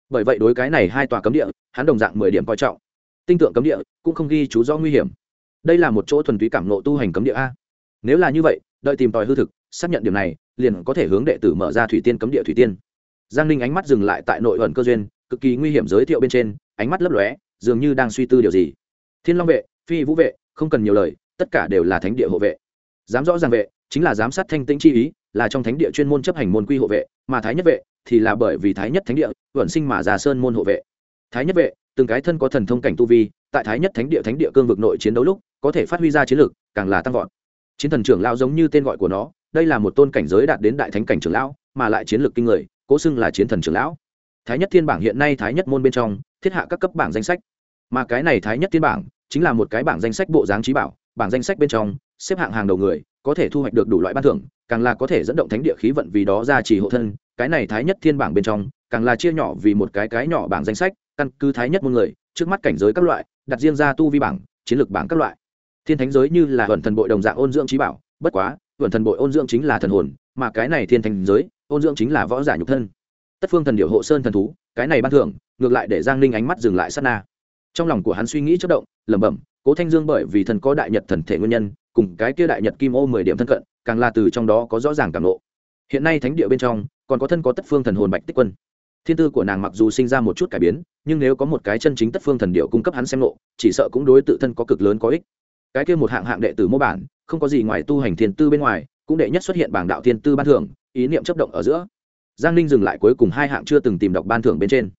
Bởi vậy đối cái này hai tòa cấm địa, hắn đồng dạng mười điểm coi trọng. Tinh tượng cấm địa cũng không ghi chú do nguy hiểm. Đây là một chỗ thuần túy cảm nộ tu hành cấm địa a. Nếu là như vậy, đợi tìm tòi hư thực xác nhận điểm này, liền có thể hướng đệ tử mở ra thủy tiên cấm địa thủy tiên. Giang ninh ánh mắt dừng lại tại nội ẩn cơ duyên, cực kỳ nguy hiểm giới thiệu bên trên, ánh mắt lấp lóe, dường như đang suy tư điều gì. Thiên long vệ, phi vũ vệ, không cần nhiều lời, tất cả đều là thánh địa hộ vệ. Dám rõ ràng vệ, chính là giám sát thanh tĩnh chi ý, là trong thánh địa chuyên môn chấp hành môn quy hộ vệ, mà thái nhất vệ thì là bởi vì thái nhất thánh địa vẩn sinh mà già sơn môn hộ vệ. Thái nhất vệ, từng cái thân có thần thông cảnh tu vi, tại thái nhất thánh địa thánh địa cương vực nội chiến đấu lúc, có thể phát huy ra chiến lược càng là tăng vọt. Chiến thần trưởng lao giống như tên gọi của nó đây là một tôn cảnh giới đạt đến đại thánh cảnh trưởng lão, mà lại chiến lược kinh người, cố xưng là chiến thần trưởng lão. Thái nhất thiên bảng hiện nay thái nhất môn bên trong, thiết hạ các cấp bảng danh sách. Mà cái này thái nhất thiên bảng, chính là một cái bảng danh sách bộ dáng trí bảo, bảng danh sách bên trong, xếp hạng hàng đầu người, có thể thu hoạch được đủ loại ban thưởng, càng là có thể dẫn động thánh địa khí vận vì đó ra chỉ hộ thân. Cái này thái nhất thiên bảng bên trong, càng là chia nhỏ vì một cái cái nhỏ bảng danh sách, căn cứ thái nhất môn người, trước mắt cảnh giới các loại, đặt riêng ra tu vi bảng, chiến lược bảng các loại. Thiên thánh giới như là vận thần bội đồng dạng ôn dưỡng trí bảo, bất quá vận thần bội ôn dưỡng chính là thần hồn mà cái này thiên thành giới ôn dưỡng chính là võ giả nhục thân. Tất phương thần điệu hộ sơn thần thú cái này ban thưởng ngược lại để giang ninh ánh mắt dừng lại sát na. Trong lòng của hắn suy nghĩ chất động lẩm bẩm cố thanh dương bởi vì thần có đại nhật thần thể nguyên nhân cùng cái kia đại nhật kim ô mười điểm thân cận càng là từ trong đó có rõ ràng cảm ngộ. hiện nay thánh địa bên trong còn có thân có tất phương thần hồn bạch tích quân. Thiên tư của nàng mặc dù sinh ra một chút cải biến nhưng nếu có một cái chân chính tất phương thần điệu cung cấp hắn xem ngộ, chỉ sợ cũng đối tự thân có cực lớn có ích. Cái kia một hạng hạng đệ tử mô bản không có gì ngoài tu hành thiên tư bên ngoài, cũng đệ nhất xuất hiện bảng đạo thiên tư ban thưởng, ý niệm chấp động ở giữa. Giang ninh dừng lại cuối cùng hai hạng chưa từng tìm đọc ban thưởng bên trên.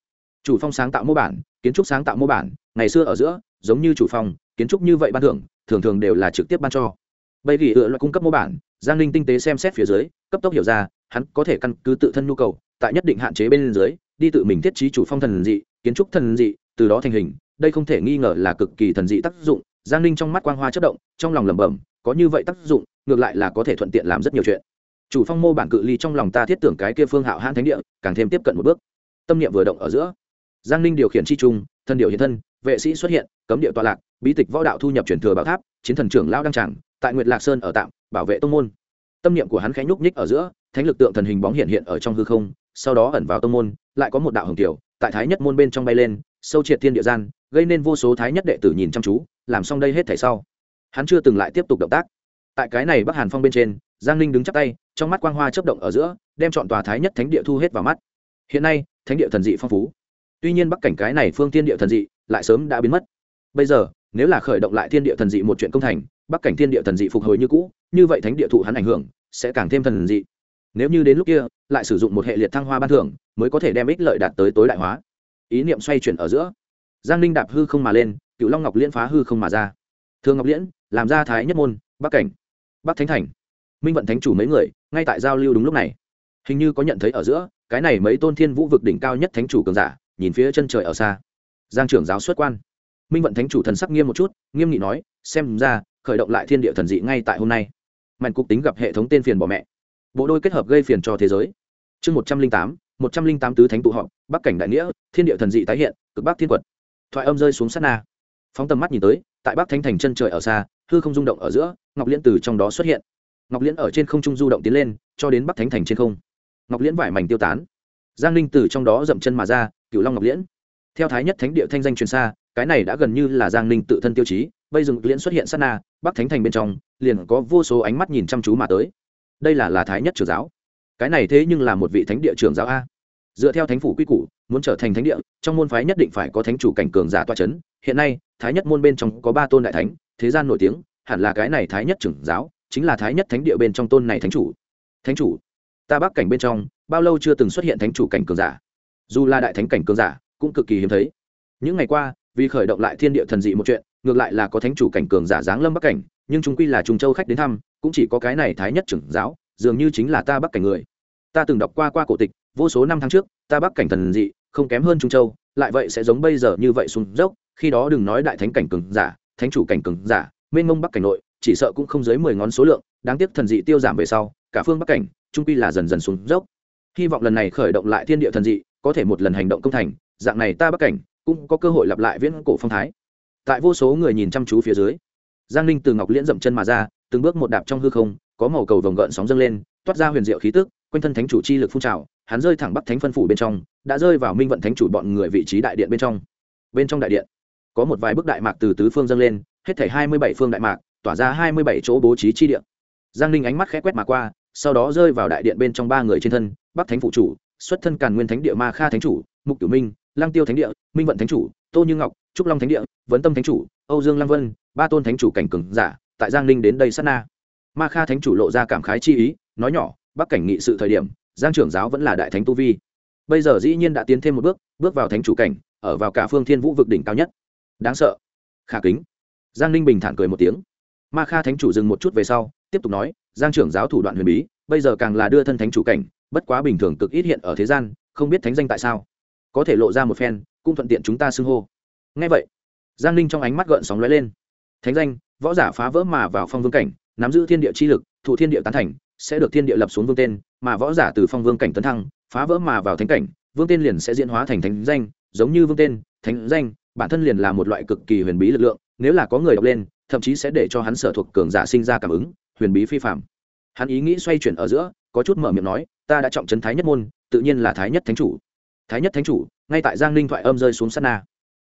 Chủ phong sáng tạo mô bản, kiến trúc sáng tạo mô bản, ngày xưa ở giữa, giống như chủ phong, kiến trúc như vậy ban thưởng, thường thường đều là trực tiếp ban cho. Bây vì ựa loại cung cấp mô bản, giang ninh tinh tế xem xét phía dưới, cấp tốc hiểu ra, hắn có thể căn cứ tự thân nhu cầu, tại nhất định hạn chế bên dưới, đi tự mình thiết trí chủ phong thần dị, kiến trúc thần dị, từ đó thành hình. Đây không thể nghi ngờ là cực kỳ thần dị tác dụng. Giang ninh trong mắt quang hoa chất động, trong lòng lẩm bẩm có như vậy tác dụng, ngược lại là có thể thuận tiện làm rất nhiều chuyện. Chủ phong mô bản cự ly trong lòng ta thiết tưởng cái kia phương hạo hãn thánh địa, càng thêm tiếp cận một bước. Tâm niệm vừa động ở giữa, giang ninh điều khiển chi trung thân điệu hiện thân, vệ sĩ xuất hiện, cấm địa tọa lạc, bí tịch võ đạo thu nhập truyền thừa bảo tháp, chiến thần trưởng lao đăng tràng, tại nguyệt lạc sơn ở tạm, bảo vệ tông môn. Tâm niệm của hắn khẽ nhúc nhích ở giữa, thánh lực tượng thần hình bóng hiện hiện ở trong hư không, sau đó ẩn vào tông môn, lại có một đạo hồng tiểu, tại thái nhất môn bên trong bay lên, sâu triệt thiên địa gian, gây nên vô số thái nhất đệ tử nhìn chăm chú, làm xong đây hết thảy sau hắn chưa từng lại tiếp tục động tác. Tại cái này bắc hàn phong bên trên, giang ninh đứng chắp tay, trong mắt quang hoa chấp động ở giữa, đem chọn tòa thái nhất thánh địa thu hết vào mắt. Hiện nay, thánh địa thần dị phong phú. Tuy nhiên bắc cảnh cái này phương thiên địa thần dị lại sớm đã biến mất. Bây giờ, nếu là khởi động lại thiên địa thần dị một chuyện công thành, bắc cảnh thiên địa thần dị phục hồi như cũ, như vậy thánh địa thụ hắn ảnh hưởng, sẽ càng thêm thần dị. Nếu như đến lúc kia, lại sử dụng một hệ liệt thăng hoa ban thưởng, mới có thể đem ích lợi đạt tới tối đại hóa. Ý niệm xoay chuyển ở giữa. Giang ninh đạp hư không mà lên, cựu long ngọc liễn phá hư không mà ra. Thương ngọc liễn làm ra thái nhất môn, bắc cảnh, bắc thánh thành, minh vận thánh chủ mấy người, ngay tại giao lưu đúng lúc này. Hình như có nhận thấy ở giữa, cái này mấy tôn thiên vũ vực đỉnh cao nhất thánh chủ cường giả, nhìn phía chân trời ở xa. Giang trưởng giáo xuất quan. Minh vận thánh chủ thần sắc nghiêm một chút, nghiêm nghị nói, xem ra, khởi động lại thiên địa thần dị ngay tại hôm nay. Mạnh cục tính gặp hệ thống tên phiền bỏ mẹ. Bộ đôi kết hợp gây phiền cho thế giới. Chương một trăm linh tám, một trăm linh tám tứ thánh tụ họp, bắc cảnh đại nghĩa, thiên địa thần dị tái hiện, cực bắc thiên quật. Thoại âm rơi xuống sát na. Phóng tầm mắt nhìn tới, tại bắc thánh thành chân trời ở xa hư không rung động ở giữa, ngọc liên từ trong đó xuất hiện. Ngọc liên ở trên không trung du động tiến lên, cho đến bắc thánh thành trên không. Ngọc liên vải mảnh tiêu tán. Giang ninh từ trong đó dậm chân mà ra cựu long ngọc liễn. Theo thái nhất thánh địa thanh danh truyền xa, cái này đã gần như là giang ninh tự thân tiêu chí, bây giờ liễn xuất hiện sát na, bắc thánh thành bên trong, liền có vô số ánh mắt nhìn chăm chú mà tới. Đây là là thái nhất trưởng giáo. Cái này thế nhưng là một vị thánh địa trưởng giáo a. Dựa theo thánh phủ quy củ, muốn trở thành thánh địa, trong môn phái nhất định phải có thánh chủ cảnh cường giả toa c h ấ n hiện nay, thái nhất môn bên trong có ba tôn đại thánh thế gian nổi tiếng, hẳn là cái này thái nhất trưởng giáo, chính là thái nhất thánh địa bên trong tôn này thánh chủ. Thánh chủ, ta bắc cảnh bên trong, bao lâu chưa từng xuất hiện thánh chủ cảnh cường giả? Dù là đại thánh cảnh cường giả, cũng cực kỳ hiếm thấy. Những ngày qua, vì khởi động lại thiên địa thần dị một chuyện, ngược lại là có thánh chủ cảnh cường giả giáng lâm bắc cảnh, nhưng chúng quy là trung châu khách đến thăm, cũng chỉ có cái này thái nhất trưởng giáo, dường như chính là ta bắc cảnh người. Ta từng đọc qua qua cổ tịch, vô số năm tháng trước, ta bắc cảnh thần dị, không kém hơn trung châu, lại vậy sẽ giống bây giờ như vậy xuống dốc, khi đó đừng nói đại thánh cảnh cường giả thánh chủ cảnh cường giả, mênh mông bắc cảnh nội, chỉ sợ cũng không dưới mười ngón số lượng, đáng tiếc thần dị tiêu giảm về sau, cả phương bắc cảnh, trung quy là dần dần xuống dốc. Hy vọng lần này khởi động lại thiên địa thần dị, có thể một lần hành động công thành, dạng này ta bắc cảnh, cũng có cơ hội lặp lại viễn cổ phong thái. Tại vô số người nhìn chăm chú phía dưới, giang ninh từ ngọc liễn dậm chân mà ra, từng bước một đạp trong hư không, có màu cầu vồng gợn sóng dâng lên, toát ra huyền diệu khí tức, quanh thân thánh chủ chi lực phun trào, hắn rơi thẳng bắc thánh phân phủ bên trong, đã rơi vào minh vận thánh chủ bọn người vị trí đại điện bên trong. Bên trong đại điện có một vài bức đại mạc từ tứ phương dâng lên, hết thảy hai mươi bảy phương đại mạc, tỏa ra hai mươi bảy chỗ bố trí chi điện giang ninh ánh mắt khẽ quét mà qua, sau đó rơi vào đại điện bên trong ba người trên thân, bắc thánh phụ chủ, xuất thân càn nguyên thánh địa ma kha thánh chủ, mục cửu minh lang tiêu thánh địa, minh vận thánh chủ, tô như ngọc, trúc long thánh địa, vấn tâm thánh chủ, âu dương lang vân, ba tôn thánh chủ cảnh cường giả, tại giang ninh đến đây sát na. Ma kha thánh chủ lộ ra cảm khái chi ý, nói nhỏ, bắc cảnh nghị sự thời điểm, giang trưởng giáo vẫn là đại thánh tu vi. Bây giờ dĩ nhiên đã tiến thêm một bước bước vào thánh chủ cảnh, ở vào cả phương thiên vũ vực đỉnh cao nhất đáng sợ. Khả kính. Giang ninh bình thản cười một tiếng. Ma kha thánh chủ dừng một chút về sau, tiếp tục nói, giang trưởng giáo thủ đoạn huyền bí, bây giờ càng là đưa thân thánh chủ cảnh, bất quá bình thường cực ít hiện ở thế gian, không biết thánh danh tại sao. Có thể lộ ra một phen, cũng thuận tiện chúng ta xưng hô. Ngay vậy, giang ninh trong ánh mắt gợn sóng lóe lên. Thánh danh, võ giả phá vỡ mà vào phong vương cảnh, nắm giữ thiên địa chi lực, thụ thiên địa tán thành, sẽ được thiên địa lập xuống vương tên, mà võ giả từ phong vương cảnh tấn thăng, phá vỡ mà vào thánh cảnh, vương tên liền sẽ diễn hóa thành thánh danh, giống như vương tên, thánh danh bản thân liền là một loại cực kỳ huyền bí lực lượng, nếu là có người đọc lên, thậm chí sẽ để cho hắn sở thuộc cường giả sinh ra cảm ứng, huyền bí phi phạm hắn ý nghĩ xoay chuyển ở giữa, có chút mở miệng nói, ta đã trọng trấn thái nhất môn, tự nhiên là thái nhất thánh chủ. Thái nhất thánh chủ, ngay tại giang linh thoại âm rơi xuống sát na.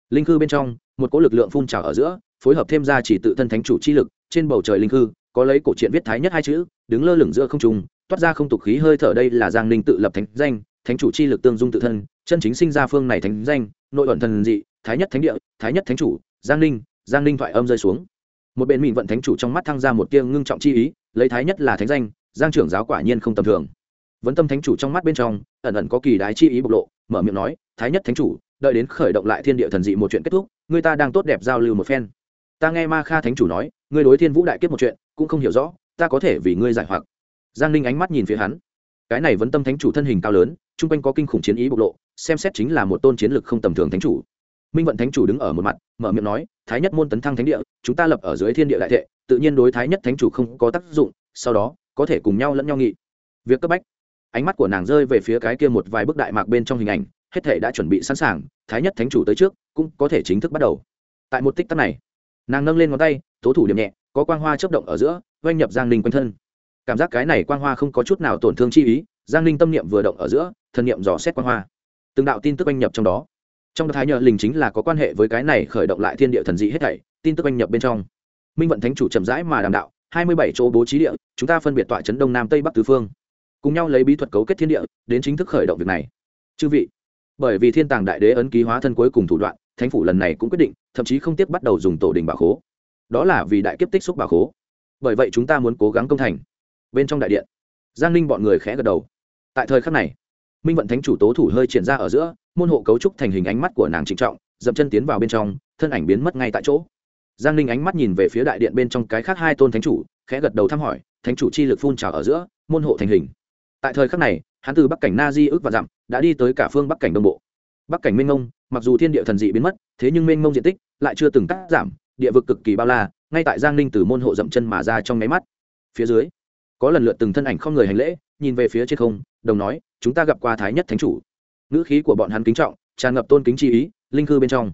Linh cư bên trong, một cỗ lực lượng phun trào ở giữa, phối hợp thêm ra chỉ tự thân thánh chủ chi lực, trên bầu trời linh cư, có lấy cổ truyện viết thái nhất hai chữ, đứng lơ lửng giữa không trung, toát ra không tục khí hơi thở đây là giang linh tự lập thánh danh, thánh chủ chi lực tương dung tự thân, chân chính sinh ra phương này thánh danh, nội ẩn thần dị thái nhất thánh địa, thái nhất thánh chủ, giang linh giang linh thoại âm rơi xuống. Một bên mịn vận thánh chủ trong mắt thăng ra một tia ngưng trọng chi ý, lấy thái nhất là thánh danh, giang trưởng giáo quả nhiên không tầm thường. Vấn tâm thánh chủ trong mắt bên trong, ẩn ẩn có kỳ đái chi ý bộc lộ, mở miệng nói, thái nhất thánh chủ, đợi đến khởi động lại thiên địa thần dị một chuyện kết thúc, người ta đang tốt đẹp giao lưu một phen. Ta nghe ma kha thánh chủ nói ngươi đối thiên vũ đại kết một chuyện, cũng không hiểu rõ, ta có thể vì ngươi giải hoặc. Giang ninh ánh mắt nhìn phía hắn. Cái này vấn tâm thánh chủ thân hình cao lớn, chung quanh có kinh khủng chiến ý bộc lộ, xem xét chính là một tôn chiến lực không tầm thường thánh chủ minh vận thánh chủ đứng ở một mặt, mở miệng nói, thái nhất môn tấn thăng thánh địa, chúng ta lập ở dưới thiên địa đại thệ, tự nhiên đối thái nhất thánh chủ không có tác dụng, sau đó, có thể cùng nhau lẫn nhau nghị. Việc cấp bách. Ánh mắt của nàng rơi về phía cái kia một vài bức đại mạc bên trong hình ảnh, hết thể đã chuẩn bị sẵn sàng, thái nhất thánh chủ tới trước, cũng có thể chính thức bắt đầu. Tại một tích tắc này, nàng nâng lên ngón tay, tố thủ điểm nhẹ, có quang hoa chấp động ở giữa oanh nhập giang ninh quanh thân. Cảm giác cái này quang hoa không có chút nào tổn thương chi ý, giang ninh tâm niệm vừa động ở giữa, thân niệm dò xét quang hoa. Từng đạo tin tức oanh nhập trong đó trong thái nhờ linh chính là có quan hệ với cái này khởi động lại thiên địa thần dị hết thảy, tin tức anh nhập bên trong. Minh vận thánh chủ chậm rãi mà đàm đạo, hai mươi bảy chỗ bố trí địa, chúng ta phân biệt tọa chấn đông nam tây bắc tứ phương, cùng nhau lấy bí thuật cấu kết thiên địa, đến chính thức khởi động việc này. Chư vị, bởi vì thiên tàng đại đế ấn ký hóa thân cuối cùng thủ đoạn, thánh phủ lần này cũng quyết định, thậm chí không tiếp bắt đầu dùng tổ đình bảo khố. Đó là vì đại kiếp tích xúc bảo khố. Bởi vậy chúng ta muốn cố gắng công thành. Bên trong đại điện, giang ninh bọn người khẽ gật đầu. Tại thời khắc này minh vận thánh chủ tố thủ hơi triển ra ở giữa, môn hộ cấu trúc thành hình ánh mắt của nàng trịnh trọng, dậm chân tiến vào bên trong, thân ảnh biến mất ngay tại chỗ. Giang ninh ánh mắt nhìn về phía đại điện bên trong cái khác hai tôn thánh chủ, khẽ gật đầu thăm hỏi, thánh chủ chi lực phun trào ở giữa, môn hộ thành hình. Tại thời khắc này, hắn từ bắc cảnh na di ước và dặm, đã đi tới cả phương bắc cảnh đông bộ. Bắc cảnh minh ngông mặc dù thiên địa thần dị biến mất, thế nhưng minh ngông diện tích lại chưa từng cắt giảm, địa vực cực kỳ bao la, ngay tại giang ninh từ môn hộ dậm chân mà ra trong nháy mắt. Phía dưới, có lần lượt từng thân ảnh không người hành lễ nhìn về phía trên không, đồng nói, chúng ta gặp qua thái nhất thánh chủ. Ngữ khí của bọn hắn kính trọng, tràn ngập tôn kính chi ý, linh cư bên trong.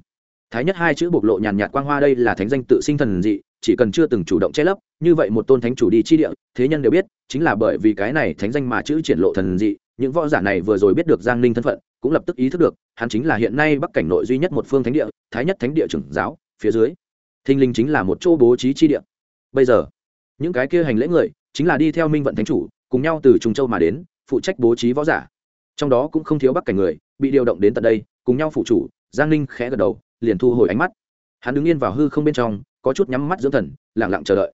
Thái nhất hai chữ bộc lộ nhàn nhạt quang hoa đây là thánh danh tự sinh thần dị, chỉ cần chưa từng chủ động che lấp, như vậy một tôn thánh chủ đi chi địa, thế nhân đều biết, chính là bởi vì cái này thánh danh mà chữ triển lộ thần dị, những võ giả này vừa rồi biết được giang ninh thân phận, cũng lập tức ý thức được, hắn chính là hiện nay bắc cảnh nội duy nhất một phương thánh địa, thái nhất thánh địa trưởng giáo, phía dưới. Thinh linh chính là một chỗ bố trí chi địa. Bây giờ, những cái kia hành lễ người, chính là đi theo minh vận thánh chủ cùng nhau từ trung châu mà đến, phụ trách bố trí võ giả. Trong đó cũng không thiếu bắc cảnh người, bị điều động đến tận đây, cùng nhau phụ chủ, giang ninh khẽ gật đầu, liền thu hồi ánh mắt. Hắn đứng yên vào hư không bên trong, có chút nhắm mắt dưỡng thần lẳng lặng chờ đợi.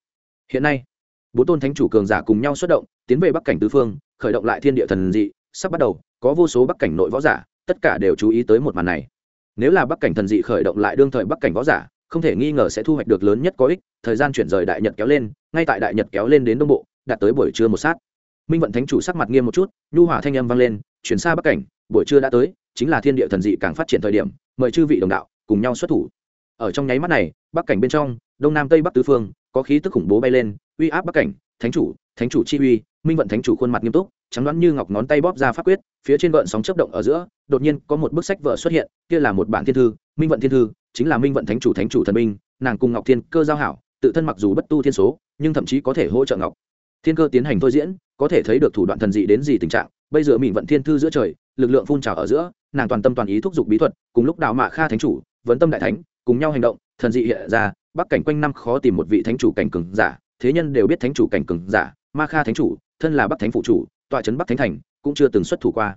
Hiện nay, bốn tôn thánh chủ cường giả cùng nhau xuất động, tiến về bắc cảnh tứ phương, khởi động lại thiên địa thần dị, sắp bắt đầu, có vô số bắc cảnh nội võ giả, tất cả đều chú ý tới một màn này. Nếu là bắc cảnh thần dị khởi động lại đương thời bắc cảnh võ giả, không thể nghi ngờ sẽ thu hoạch được lớn nhất có ích, thời gian chuyển rời đại nhật kéo lên, ngay tại đại nhật kéo lên đến đông bộ, đạt tới buổi trưa một sát minh vận thánh chủ sắc mặt nghiêm một chút, nhu hỏa thanh âm vang lên, chuyển xa bắc cảnh, buổi trưa đã tới, chính là thiên địa thần dị càng phát triển thời điểm, mời chư vị đồng đạo cùng nhau xuất thủ. Ở trong nháy mắt này, bắc cảnh bên trong, đông nam tây bắc tứ phương, có khí tức khủng bố bay lên, uy áp bắc cảnh, thánh chủ thánh chủ chi uy, minh vận thánh chủ khuôn mặt nghiêm túc, trắng đoán như ngọc ngón tay bóp ra pháp quyết, phía trên gợn sóng chấp động ở giữa, đột nhiên có một bức sách vợ xuất hiện, kia là một bản thiên thư, minh vận thiên thư, chính là minh vận thánh chủ thánh chủ thần minh nàng cùng ngọc thiên cơ giao hảo, tự thân mặc dù bất tu thiên số, nhưng thậm chí có thể hỗ trợ ngọc thiên cơ tiến hành thôi diễn, có thể thấy được thủ đoạn thần dị đến gì tình trạng, bây giờ mình vận thiên thư giữa trời, lực lượng phun trào ở giữa, nàng toàn tâm toàn ý thúc giục bí thuật, cùng lúc đào mạ kha thánh chủ, vấn tâm đại thánh, cùng nhau hành động, thần dị hiện ra, bắc cảnh quanh năm khó tìm một vị thánh chủ cảnh cường giả, thế nhân đều biết thánh chủ cảnh cường giả, ma kha thánh chủ, thân là bắc thánh phụ chủ, tọa trấn bắc thánh thành, cũng chưa từng xuất thủ qua.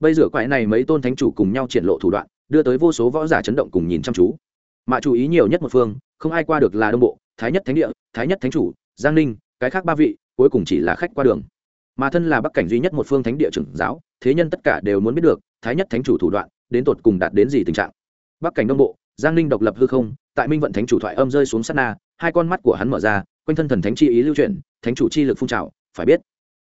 Bây giờ quái này mấy tôn thánh chủ cùng nhau triển lộ thủ đoạn, đưa tới vô số võ giả chấn động cùng nhìn chăm chú. Mà chú ý nhiều nhất một phương, không ai qua được là đông bộ, thái nhất thánh địa, thái nhất thánh chủ, giang ninh, cái khác ba vị cuối cùng chỉ là khách qua đường. Mà thân là bắc cảnh duy nhất một phương thánh địa trưởng giáo, thế nhân tất cả đều muốn biết được, thái nhất thánh chủ thủ đoạn, đến tột cùng đạt đến gì tình trạng. Bắc cảnh đông bộ, giang ninh độc lập hư không, tại minh vận thánh chủ thoại âm rơi xuống sát na, hai con mắt của hắn mở ra, quanh thân thần thánh chi ý lưu chuyển, thánh chủ chi lực phun trào, phải biết,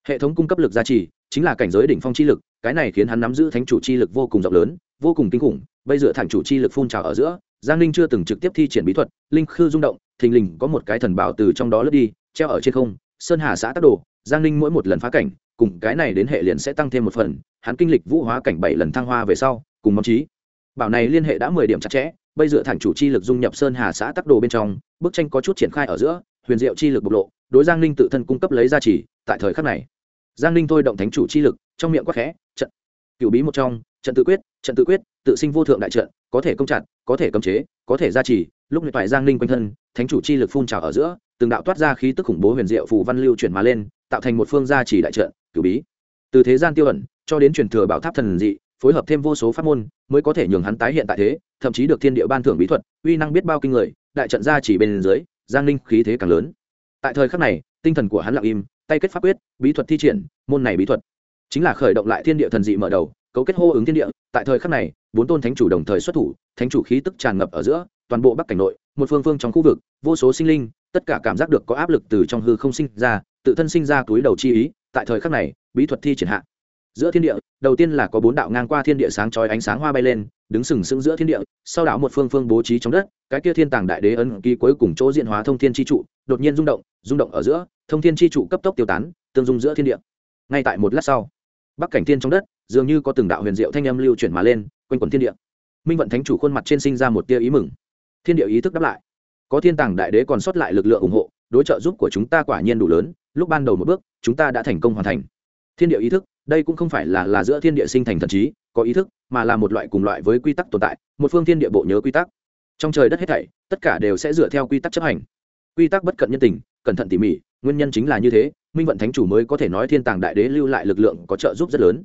hệ thống cung cấp lực gia trì, chính là cảnh giới đỉnh phong chi lực, cái này khiến hắn nắm giữ thánh chủ chi lực vô cùng rộng lớn, vô cùng kinh khủng, bây giờ thẳng chủ chi lực phun trào ở giữa, giang ninh chưa từng trực tiếp thi triển bí thuật, linh khư rung động, thình lình có một cái thần bảo từ trong đó lướt đi, treo ở trên không sơn hà xã tác đồ, giang ninh mỗi một lần phá cảnh, cùng cái này đến hệ liền sẽ tăng thêm một phần, hắn kinh lịch vũ hóa cảnh bảy lần thăng hoa về sau, cùng mong trí bảo này liên hệ đã mười điểm chặt chẽ, bây giờ thẳng chủ chi lực dung nhập sơn hà xã tắc đồ bên trong, bức tranh có chút triển khai ở giữa, huyền diệu chi lực bộc lộ, đối giang ninh tự thân cung cấp lấy ra chỉ tại thời khắc này. Giang ninh thôi động thánh chủ chi lực, trong miệng quắc khẽ, trận. Cựu bí một trong, trận tự quyết, trận tự quyết, tự sinh vô thượng đại trận, có thể công chặt, có thể cấm chế, có thể gia trì, lúc này toại giang ninh quanh thân, thánh chủ chi lực phun trào ở giữa từng đạo toát ra khí tức khủng bố huyền diệu phù văn lưu chuyển mà lên, tạo thành một phương gia trì đại trận cử bí. Từ thế gian tiêu ẩn, cho đến truyền thừa bảo tháp thần dị, phối hợp thêm vô số pháp môn, mới có thể nhường hắn tái hiện tại thế, thậm chí được thiên địa ban thưởng bí thuật, uy năng biết bao kinh người, đại trận gia chỉ bên dưới, giang ninh khí thế càng lớn. Tại thời khắc này, tinh thần của hắn lặng im, tay kết pháp quyết, bí thuật thi triển, môn này bí thuật. Chính là khởi động lại thiên địa thần dị mở đầu, cấu kết hô ứng thiên địa, tại thời khắc này, bốn tôn thánh chủ đồng thời xuất thủ, thánh chủ khí tức tràn ngập ở giữa, toàn bộ bắc cảnh nội, một phương phương trong khu vực, vô số sinh linh tất cả cảm giác được có áp lực từ trong hư không sinh ra, tự thân sinh ra túi đầu chi ý, tại thời khắc này, bí thuật thi triển hạ. Giữa thiên địa, đầu tiên là có bốn đạo ngang qua thiên địa sáng chói ánh sáng hoa bay lên, đứng sừng sững giữa thiên địa, sau đạo một phương phương bố trí trong đất, cái kia thiên tàng đại đế ấn ký cuối cùng chỗ diện hóa thông thiên chi trụ, đột nhiên rung động rung động ở giữa, thông thiên chi trụ cấp tốc tiêu tán, tương dung giữa thiên địa. Ngay tại một lát sau, bắc cảnh thiên trong đất, dường như có từng đạo huyền diệu thanh âm lưu chuyển mà lên, quanh quần thiên địa. Minh vận thánh chủ khuôn mặt trên sinh ra một tia ý mừng. Thiên địa ý thức đáp lại có thiên tàng đại đế còn sót lại lực lượng ủng hộ, đối trợ giúp của chúng ta quả nhiên đủ lớn, lúc ban đầu một bước, chúng ta đã thành công hoàn thành. Thiên địa ý thức, đây cũng không phải là là giữa thiên địa sinh thành thần trí, có ý thức, mà là một loại cùng loại với quy tắc tồn tại, một phương thiên địa bộ nhớ quy tắc. Trong trời đất hết thảy, tất cả đều sẽ dựa theo quy tắc chấp hành. Quy tắc bất cận nhân tình, cẩn thận tỉ mỉ, nguyên nhân chính là như thế, minh vận thánh chủ mới có thể nói thiên tàng đại đế lưu lại lực lượng có trợ giúp rất lớn.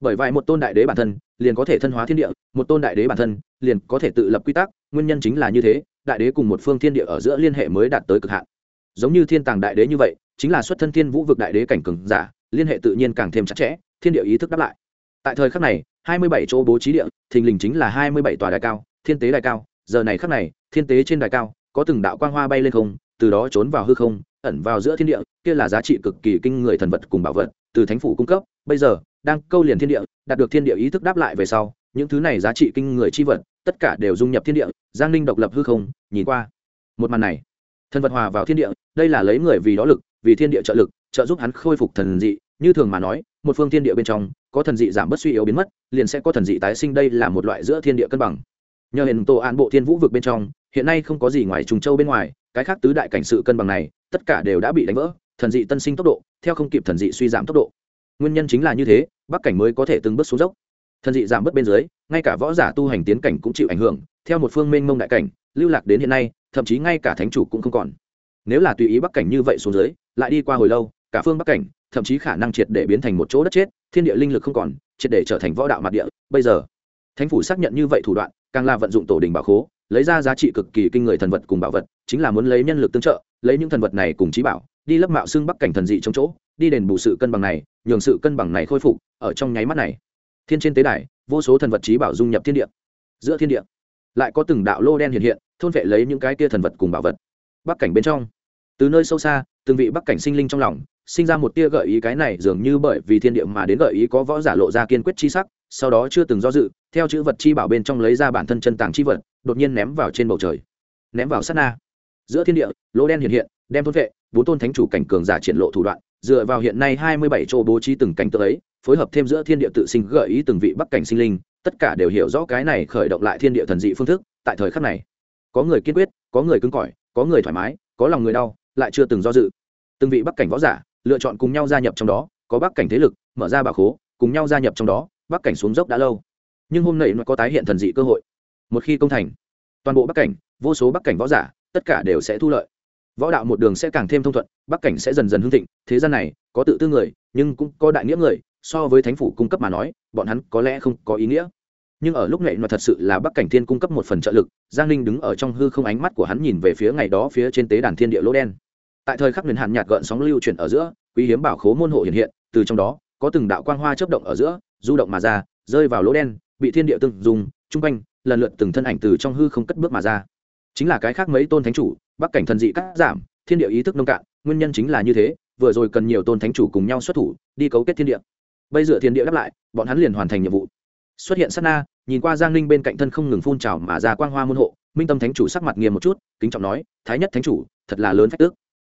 Bởi vậy một tôn đại đế bản thân liền có thể thân hóa thiên địa, một tôn đại đế bản thân liền có thể tự lập quy tắc, nguyên nhân chính là như thế đại đế cùng một phương thiên địa ở giữa liên hệ mới đạt tới cực hạn. Giống như thiên tàng đại đế như vậy, chính là xuất thân thiên vũ vực đại đế cảnh cường giả, liên hệ tự nhiên càng thêm chặt chẽ, thiên địa ý thức đáp lại. Tại thời khắc này, hai mươi bảy chỗ bố trí địa, thình lình chính là hai mươi bảy tòa đài cao, thiên tế đài cao. Giờ này khắc này, thiên tế trên đài cao, có từng đạo quang hoa bay lên không, từ đó trốn vào hư không, ẩn vào giữa thiên địa, kia là giá trị cực kỳ kinh người thần vật cùng bảo vật, từ thánh phủ cung cấp. Bây giờ, đang câu liền thiên địa, đạt được thiên địa ý thức đáp lại về sau, những thứ này giá trị kinh người chi vật tất cả đều dung nhập thiên địa, giang ninh độc lập hư không, nhìn qua. Một màn này, thần vật hòa vào thiên địa, đây là lấy người vì đó lực, vì thiên địa trợ lực, trợ giúp hắn khôi phục thần dị. Như thường mà nói, một phương thiên địa bên trong, có thần dị giảm bớt suy yếu biến mất, liền sẽ có thần dị tái sinh. Đây là một loại giữa thiên địa cân bằng. Nhờ hiện tổ an bộ thiên vũ vực bên trong, hiện nay không có gì ngoài trùng châu bên ngoài, cái khác tứ đại cảnh sự cân bằng này, tất cả đều đã bị đánh vỡ, thần dị tân sinh tốc độ, theo không kịp thần dị suy giảm tốc độ. Nguyên nhân chính là như thế, bắc cảnh mới có thể từng bước xuống dốc thần dị giảm bớt bên dưới, ngay cả võ giả tu hành tiến cảnh cũng chịu ảnh hưởng, theo một phương mênh mông đại cảnh, lưu lạc đến hiện nay, thậm chí ngay cả thánh chủ cũng không còn. Nếu là tùy ý bắc cảnh như vậy xuống dưới, lại đi qua hồi lâu, cả phương bắc cảnh, thậm chí khả năng triệt để biến thành một chỗ đất chết, thiên địa linh lực không còn, triệt để trở thành võ đạo mặt địa, bây giờ, thánh phủ xác nhận như vậy thủ đoạn, càng là vận dụng tổ đình bảo khố, lấy ra giá trị cực kỳ kinh người thần vật cùng bảo vật, chính là muốn lấy nhân lực tương trợ, lấy những thần vật này cùng trí bảo, đi lấp mạo xương bắc cảnh thần dị trong chỗ, đi đền bù sự cân bằng này, nhường sự cân bằng này khôi phục, ở trong nháy mắt này thiên trên tế đài, vô số thần vật trí bảo dung nhập thiên địa. Giữa thiên địa, lại có từng đạo lô đen hiện hiện, thôn vệ lấy những cái kia thần vật cùng bảo vật. Bắc cảnh bên trong, từ nơi sâu xa, từng vị bắc cảnh sinh linh trong lòng, sinh ra một tia gợi ý cái này dường như bởi vì thiên địa mà đến gợi ý có võ giả lộ ra kiên quyết chi sắc, sau đó chưa từng do dự, theo chữ vật chi bảo bên trong lấy ra bản thân chân tàng chi vật, đột nhiên ném vào trên bầu trời. Ném vào sát na. Giữa thiên địa lỗ đen hiện hiện, đem thôn vệ, bốn tôn thánh chủ cảnh cường giả triển lộ thủ đoạn dựa vào hiện nay hai mươi bảy chỗ bố trí từng cảnh tượng ấy, phối hợp thêm giữa thiên địa tự sinh gợi ý từng vị bắc cảnh sinh linh, tất cả đều hiểu rõ cái này khởi động lại thiên địa thần dị phương thức, tại thời khắc này, có người kiên quyết, có người cứng cỏi, có người thoải mái, có lòng người đau, lại chưa từng do dự. Từng vị bắc cảnh võ giả, lựa chọn cùng nhau gia nhập trong đó, có bắc cảnh thế lực, mở ra bà khố, cùng nhau gia nhập trong đó, bắc cảnh xuống dốc đã lâu. Nhưng hôm nay nó có tái hiện thần dị cơ hội. Một khi công thành, toàn bộ bắc cảnh, vô số bắc cảnh võ giả, tất cả đều sẽ thu lợi võ đạo một đường sẽ càng thêm thông thuận, bắc cảnh sẽ dần dần hưng thịnh, thế gian này có tự tư người, nhưng cũng có đại nghĩa người, so với thánh phủ cung cấp mà nói, bọn hắn có lẽ không có ý nghĩa. Nhưng ở lúc này mà thật sự là bắc cảnh thiên cung cấp một phần trợ lực, giang ninh đứng ở trong hư không ánh mắt của hắn nhìn về phía ngày đó phía trên tế đàn thiên địa lỗ đen. Tại thời khắc huyền hạn nhạt gợn sóng lưu chuyển ở giữa, quý hiếm bảo khố môn hộ hiện hiện, từ trong đó, có từng đạo quang hoa chớp động ở giữa, du động mà ra, rơi vào lỗ đen, bị thiên địa từng dùng chung quanh, lần lượt từng thân ảnh từ trong hư không cất bước mà ra chính là cái khác mấy tôn thánh chủ, bắc cảnh thần dị cắt giảm, thiên địa ý thức nông cạn, nguyên nhân chính là như thế, vừa rồi cần nhiều tôn thánh chủ cùng nhau xuất thủ, đi cấu kết thiên địa. Bây giờ thiên địa đáp lại, bọn hắn liền hoàn thành nhiệm vụ. Xuất hiện sát na, nhìn qua giang ninh bên cạnh thân không ngừng phun trào mà ra quang hoa môn hộ, minh tâm thánh chủ sắc mặt nghiêm một chút, kính trọng nói, thái nhất thánh chủ, thật là lớn phách tước.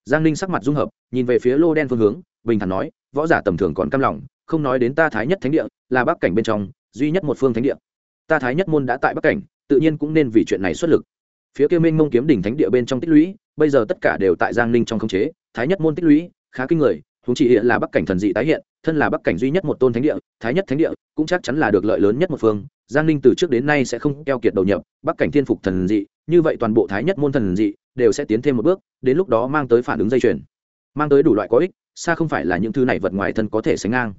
Giang ninh sắc mặt dung hợp, nhìn về phía lô đen phương hướng, bình thản nói, võ giả tầm thường còn căm lòng, không nói đến ta thái nhất thánh địa, là bắc cảnh bên trong, duy nhất một phương thánh địa. Ta thái nhất môn đã tại bắc cảnh, tự nhiên cũng nên vì chuyện này xuất lực phía kia minh mông kiếm đỉnh thánh địa bên trong tích lũy, bây giờ tất cả đều tại giang ninh trong khống chế, thái nhất môn tích lũy, khá kinh người húng chỉ hiện là bắc cảnh thần dị tái hiện, thân là bắc cảnh duy nhất một tôn thánh địa, thái nhất thánh địa cũng chắc chắn là được lợi lớn nhất một phương, giang ninh từ trước đến nay sẽ không keo kiệt đầu nhập, bắc cảnh thiên phục thần dị, như vậy toàn bộ thái nhất môn thần dị đều sẽ tiến thêm một bước, đến lúc đó mang tới phản ứng dây chuyền, mang tới đủ loại có ích, xa không phải là những thứ này vật ngoài thân có thể sánh ngang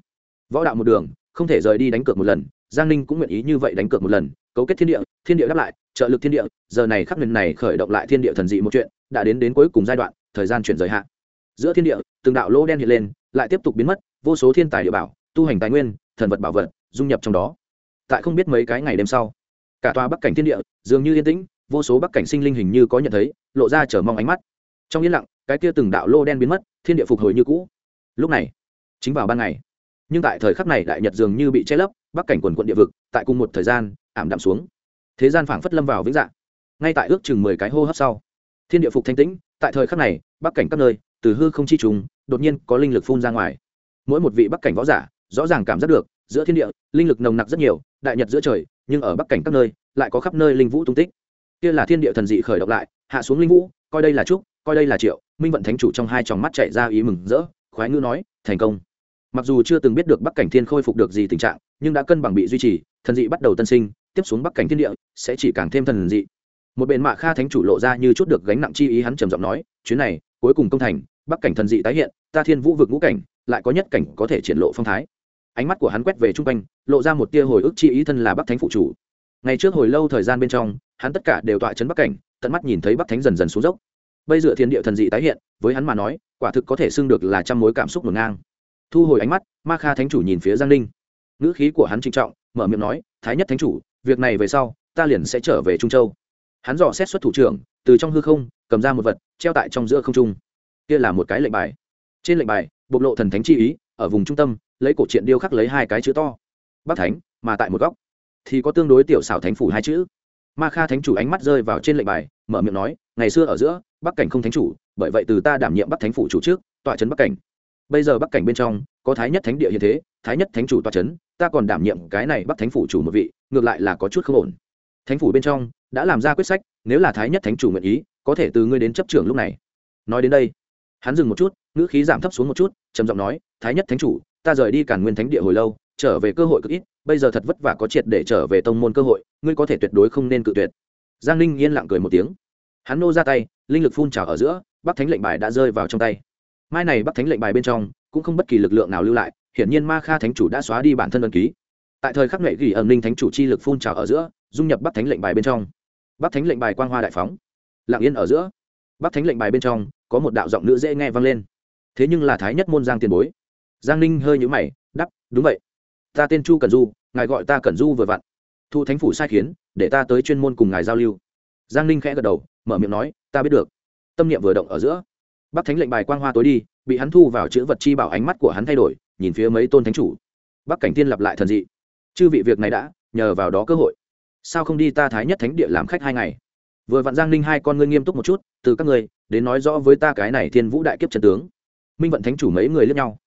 võ đạo một đường, không thể rời đi đánh cược một lần, giang ninh cũng nguyện ý như vậy đánh cược một lần, cấu kết thiên địa thiên địa đáp lại, trợ lực thiên địa, giờ này khắc lần này khởi động lại thiên địa thần dị một chuyện, đã đến đến cuối cùng giai đoạn, thời gian chuyển giới hạn giữa thiên địa, từng đạo lỗ đen hiện lên, lại tiếp tục biến mất, vô số thiên tài địa bảo, tu hành tài nguyên, thần vật bảo vật, dung nhập trong đó. Tại không biết mấy cái ngày đêm sau, cả tòa bắc cảnh thiên địa dường như yên tĩnh, vô số bắc cảnh sinh linh hình như có nhận thấy, lộ ra chờ mong ánh mắt. Trong yên lặng, cái kia từng đạo lô đen biến mất, thiên địa phục hồi như cũ. Lúc này, chính vào ban ngày nhưng tại thời khắc này đại nhật dường như bị che lấp, bắc cảnh quần quận địa vực, tại cùng một thời gian, ảm đạm xuống. Thế gian phảng phất lâm vào vĩnh dạng. Ngay tại ước chừng mười cái hô hấp sau, thiên địa phục thanh tĩnh, tại thời khắc này, bắc cảnh các nơi, từ hư không chi trùng, đột nhiên có linh lực phun ra ngoài. Mỗi một vị bắc cảnh võ giả, rõ ràng cảm giác được, giữa thiên địa, linh lực nồng nặc rất nhiều, đại nhật giữa trời, nhưng ở bắc cảnh các nơi, lại có khắp nơi linh vũ tung tích. Kia là thiên địa thần dị khởi động lại, hạ xuống linh vũ, coi đây là trúc, coi đây là triệu, minh vận thánh chủ trong hai tròng mắt chạy ra ý mừng rỡ, khoái ngữ nói, thành công mặc dù chưa từng biết được bắc cảnh thiên khôi phục được gì tình trạng, nhưng đã cân bằng bị duy trì, thần dị bắt đầu tân sinh, tiếp xuống bắc cảnh thiên địa, sẽ chỉ càng thêm thần dị. Một bên mạ kha thánh chủ lộ ra như chút được gánh nặng chi ý hắn trầm giọng nói, chuyến này, cuối cùng công thành, bắc cảnh thần dị tái hiện, ta thiên vũ vực ngũ cảnh, lại có nhất cảnh có thể triển lộ phong thái. Ánh mắt của hắn quét về chung quanh, lộ ra một tia hồi ức chi ý thân là bắc thánh phụ chủ. Ngày trước hồi lâu thời gian bên trong, hắn tất cả đều tọa chấn bắc cảnh, tận mắt nhìn thấy bắc thánh dần dần xuống dốc. Bây giờ thiên địa thần dị tái hiện, với hắn mà nói, quả thực có thể xưng được là trăm mối cảm xúc ngổn ngang thu hồi ánh mắt, ma kha thánh chủ nhìn phía giang ninh. Ngữ khí của hắn trinh trọng, mở miệng nói, thái nhất thánh chủ, việc này về sau, ta liền sẽ trở về trung châu. Hắn dò xét xuất thủ trưởng, từ trong hư không, cầm ra một vật, treo tại trong giữa không trung. Kia là một cái lệnh bài. Trên lệnh bài, bộc lộ thần thánh chi ý, ở vùng trung tâm, lấy cổ truyện điêu khắc lấy hai cái chữ to. Bắc thánh, mà tại một góc. Thì có tương đối tiểu xảo thánh phủ hai chữ. Ma kha thánh chủ ánh mắt rơi vào trên lệnh bài, mở miệng nói, ngày xưa ở giữa, bắc cảnh không thánh chủ, bởi vậy từ ta đảm nhiệm bắc thánh phủ chủ trước, tọa trấn bắc cảnh bây giờ bắc cảnh bên trong, có thái nhất thánh địa hiện thế, thái nhất thánh chủ tọa trấn ta còn đảm nhiệm cái này bắc thánh phủ chủ một vị, ngược lại là có chút không ổn. Thánh phủ bên trong, đã làm ra quyết sách, nếu là thái nhất thánh chủ nguyện ý, có thể từ ngươi đến chấp trưởng lúc này. Nói đến đây, hắn dừng một chút, ngữ khí giảm thấp xuống một chút, trầm giọng nói, thái nhất thánh chủ, ta rời đi cản nguyên thánh địa hồi lâu, trở về cơ hội cực ít, bây giờ thật vất vả có triệt để trở về tông môn cơ hội, ngươi có thể tuyệt đối không nên cự tuyệt. Giang ninh yên lặng cười một tiếng. Hắn nô ra tay, linh lực phun trào ở giữa, bắc thánh lệnh bài đã rơi vào trong tay mai này bắc thánh lệnh bài bên trong, cũng không bất kỳ lực lượng nào lưu lại, hiển nhiên ma kha thánh chủ đã xóa đi bản thân ân ký. Tại thời khắc nghệ ghi ẩn ninh thánh chủ chi lực phun trào ở giữa, dung nhập bắc thánh lệnh bài bên trong. Bắc thánh lệnh bài quang hoa đại phóng lạng yên ở giữa. Bắc thánh lệnh bài bên trong, có một đạo giọng nữ dễ nghe vang lên. Thế nhưng là thái nhất môn giang tiền bối. Giang ninh hơi nhũ mày đắp đúng vậy. Ta tên chu cần du, ngài gọi ta cần du vừa vặn. Thu thánh phủ sai khiến, để ta tới chuyên môn cùng ngài giao lưu. Giang ninh khẽ gật đầu, mở miệng nói, ta biết được. Tâm niệm vừa động ở giữa bắc thánh lệnh bài quang hoa tối đi, bị hắn thu vào chữ vật chi bảo ánh mắt của hắn thay đổi, nhìn phía mấy tôn thánh chủ. Bắc cảnh tiên lặp lại thần dị. Chư vị việc này đã, nhờ vào đó cơ hội. Sao không đi ta thái nhất thánh địa làm khách hai ngày? Vừa vặn giang ninh hai con ngươi nghiêm túc một chút, từ các ngươi, đến nói rõ với ta cái này thiên vũ đại kiếp trần tướng. Minh vận thánh chủ mấy người lướt nhau.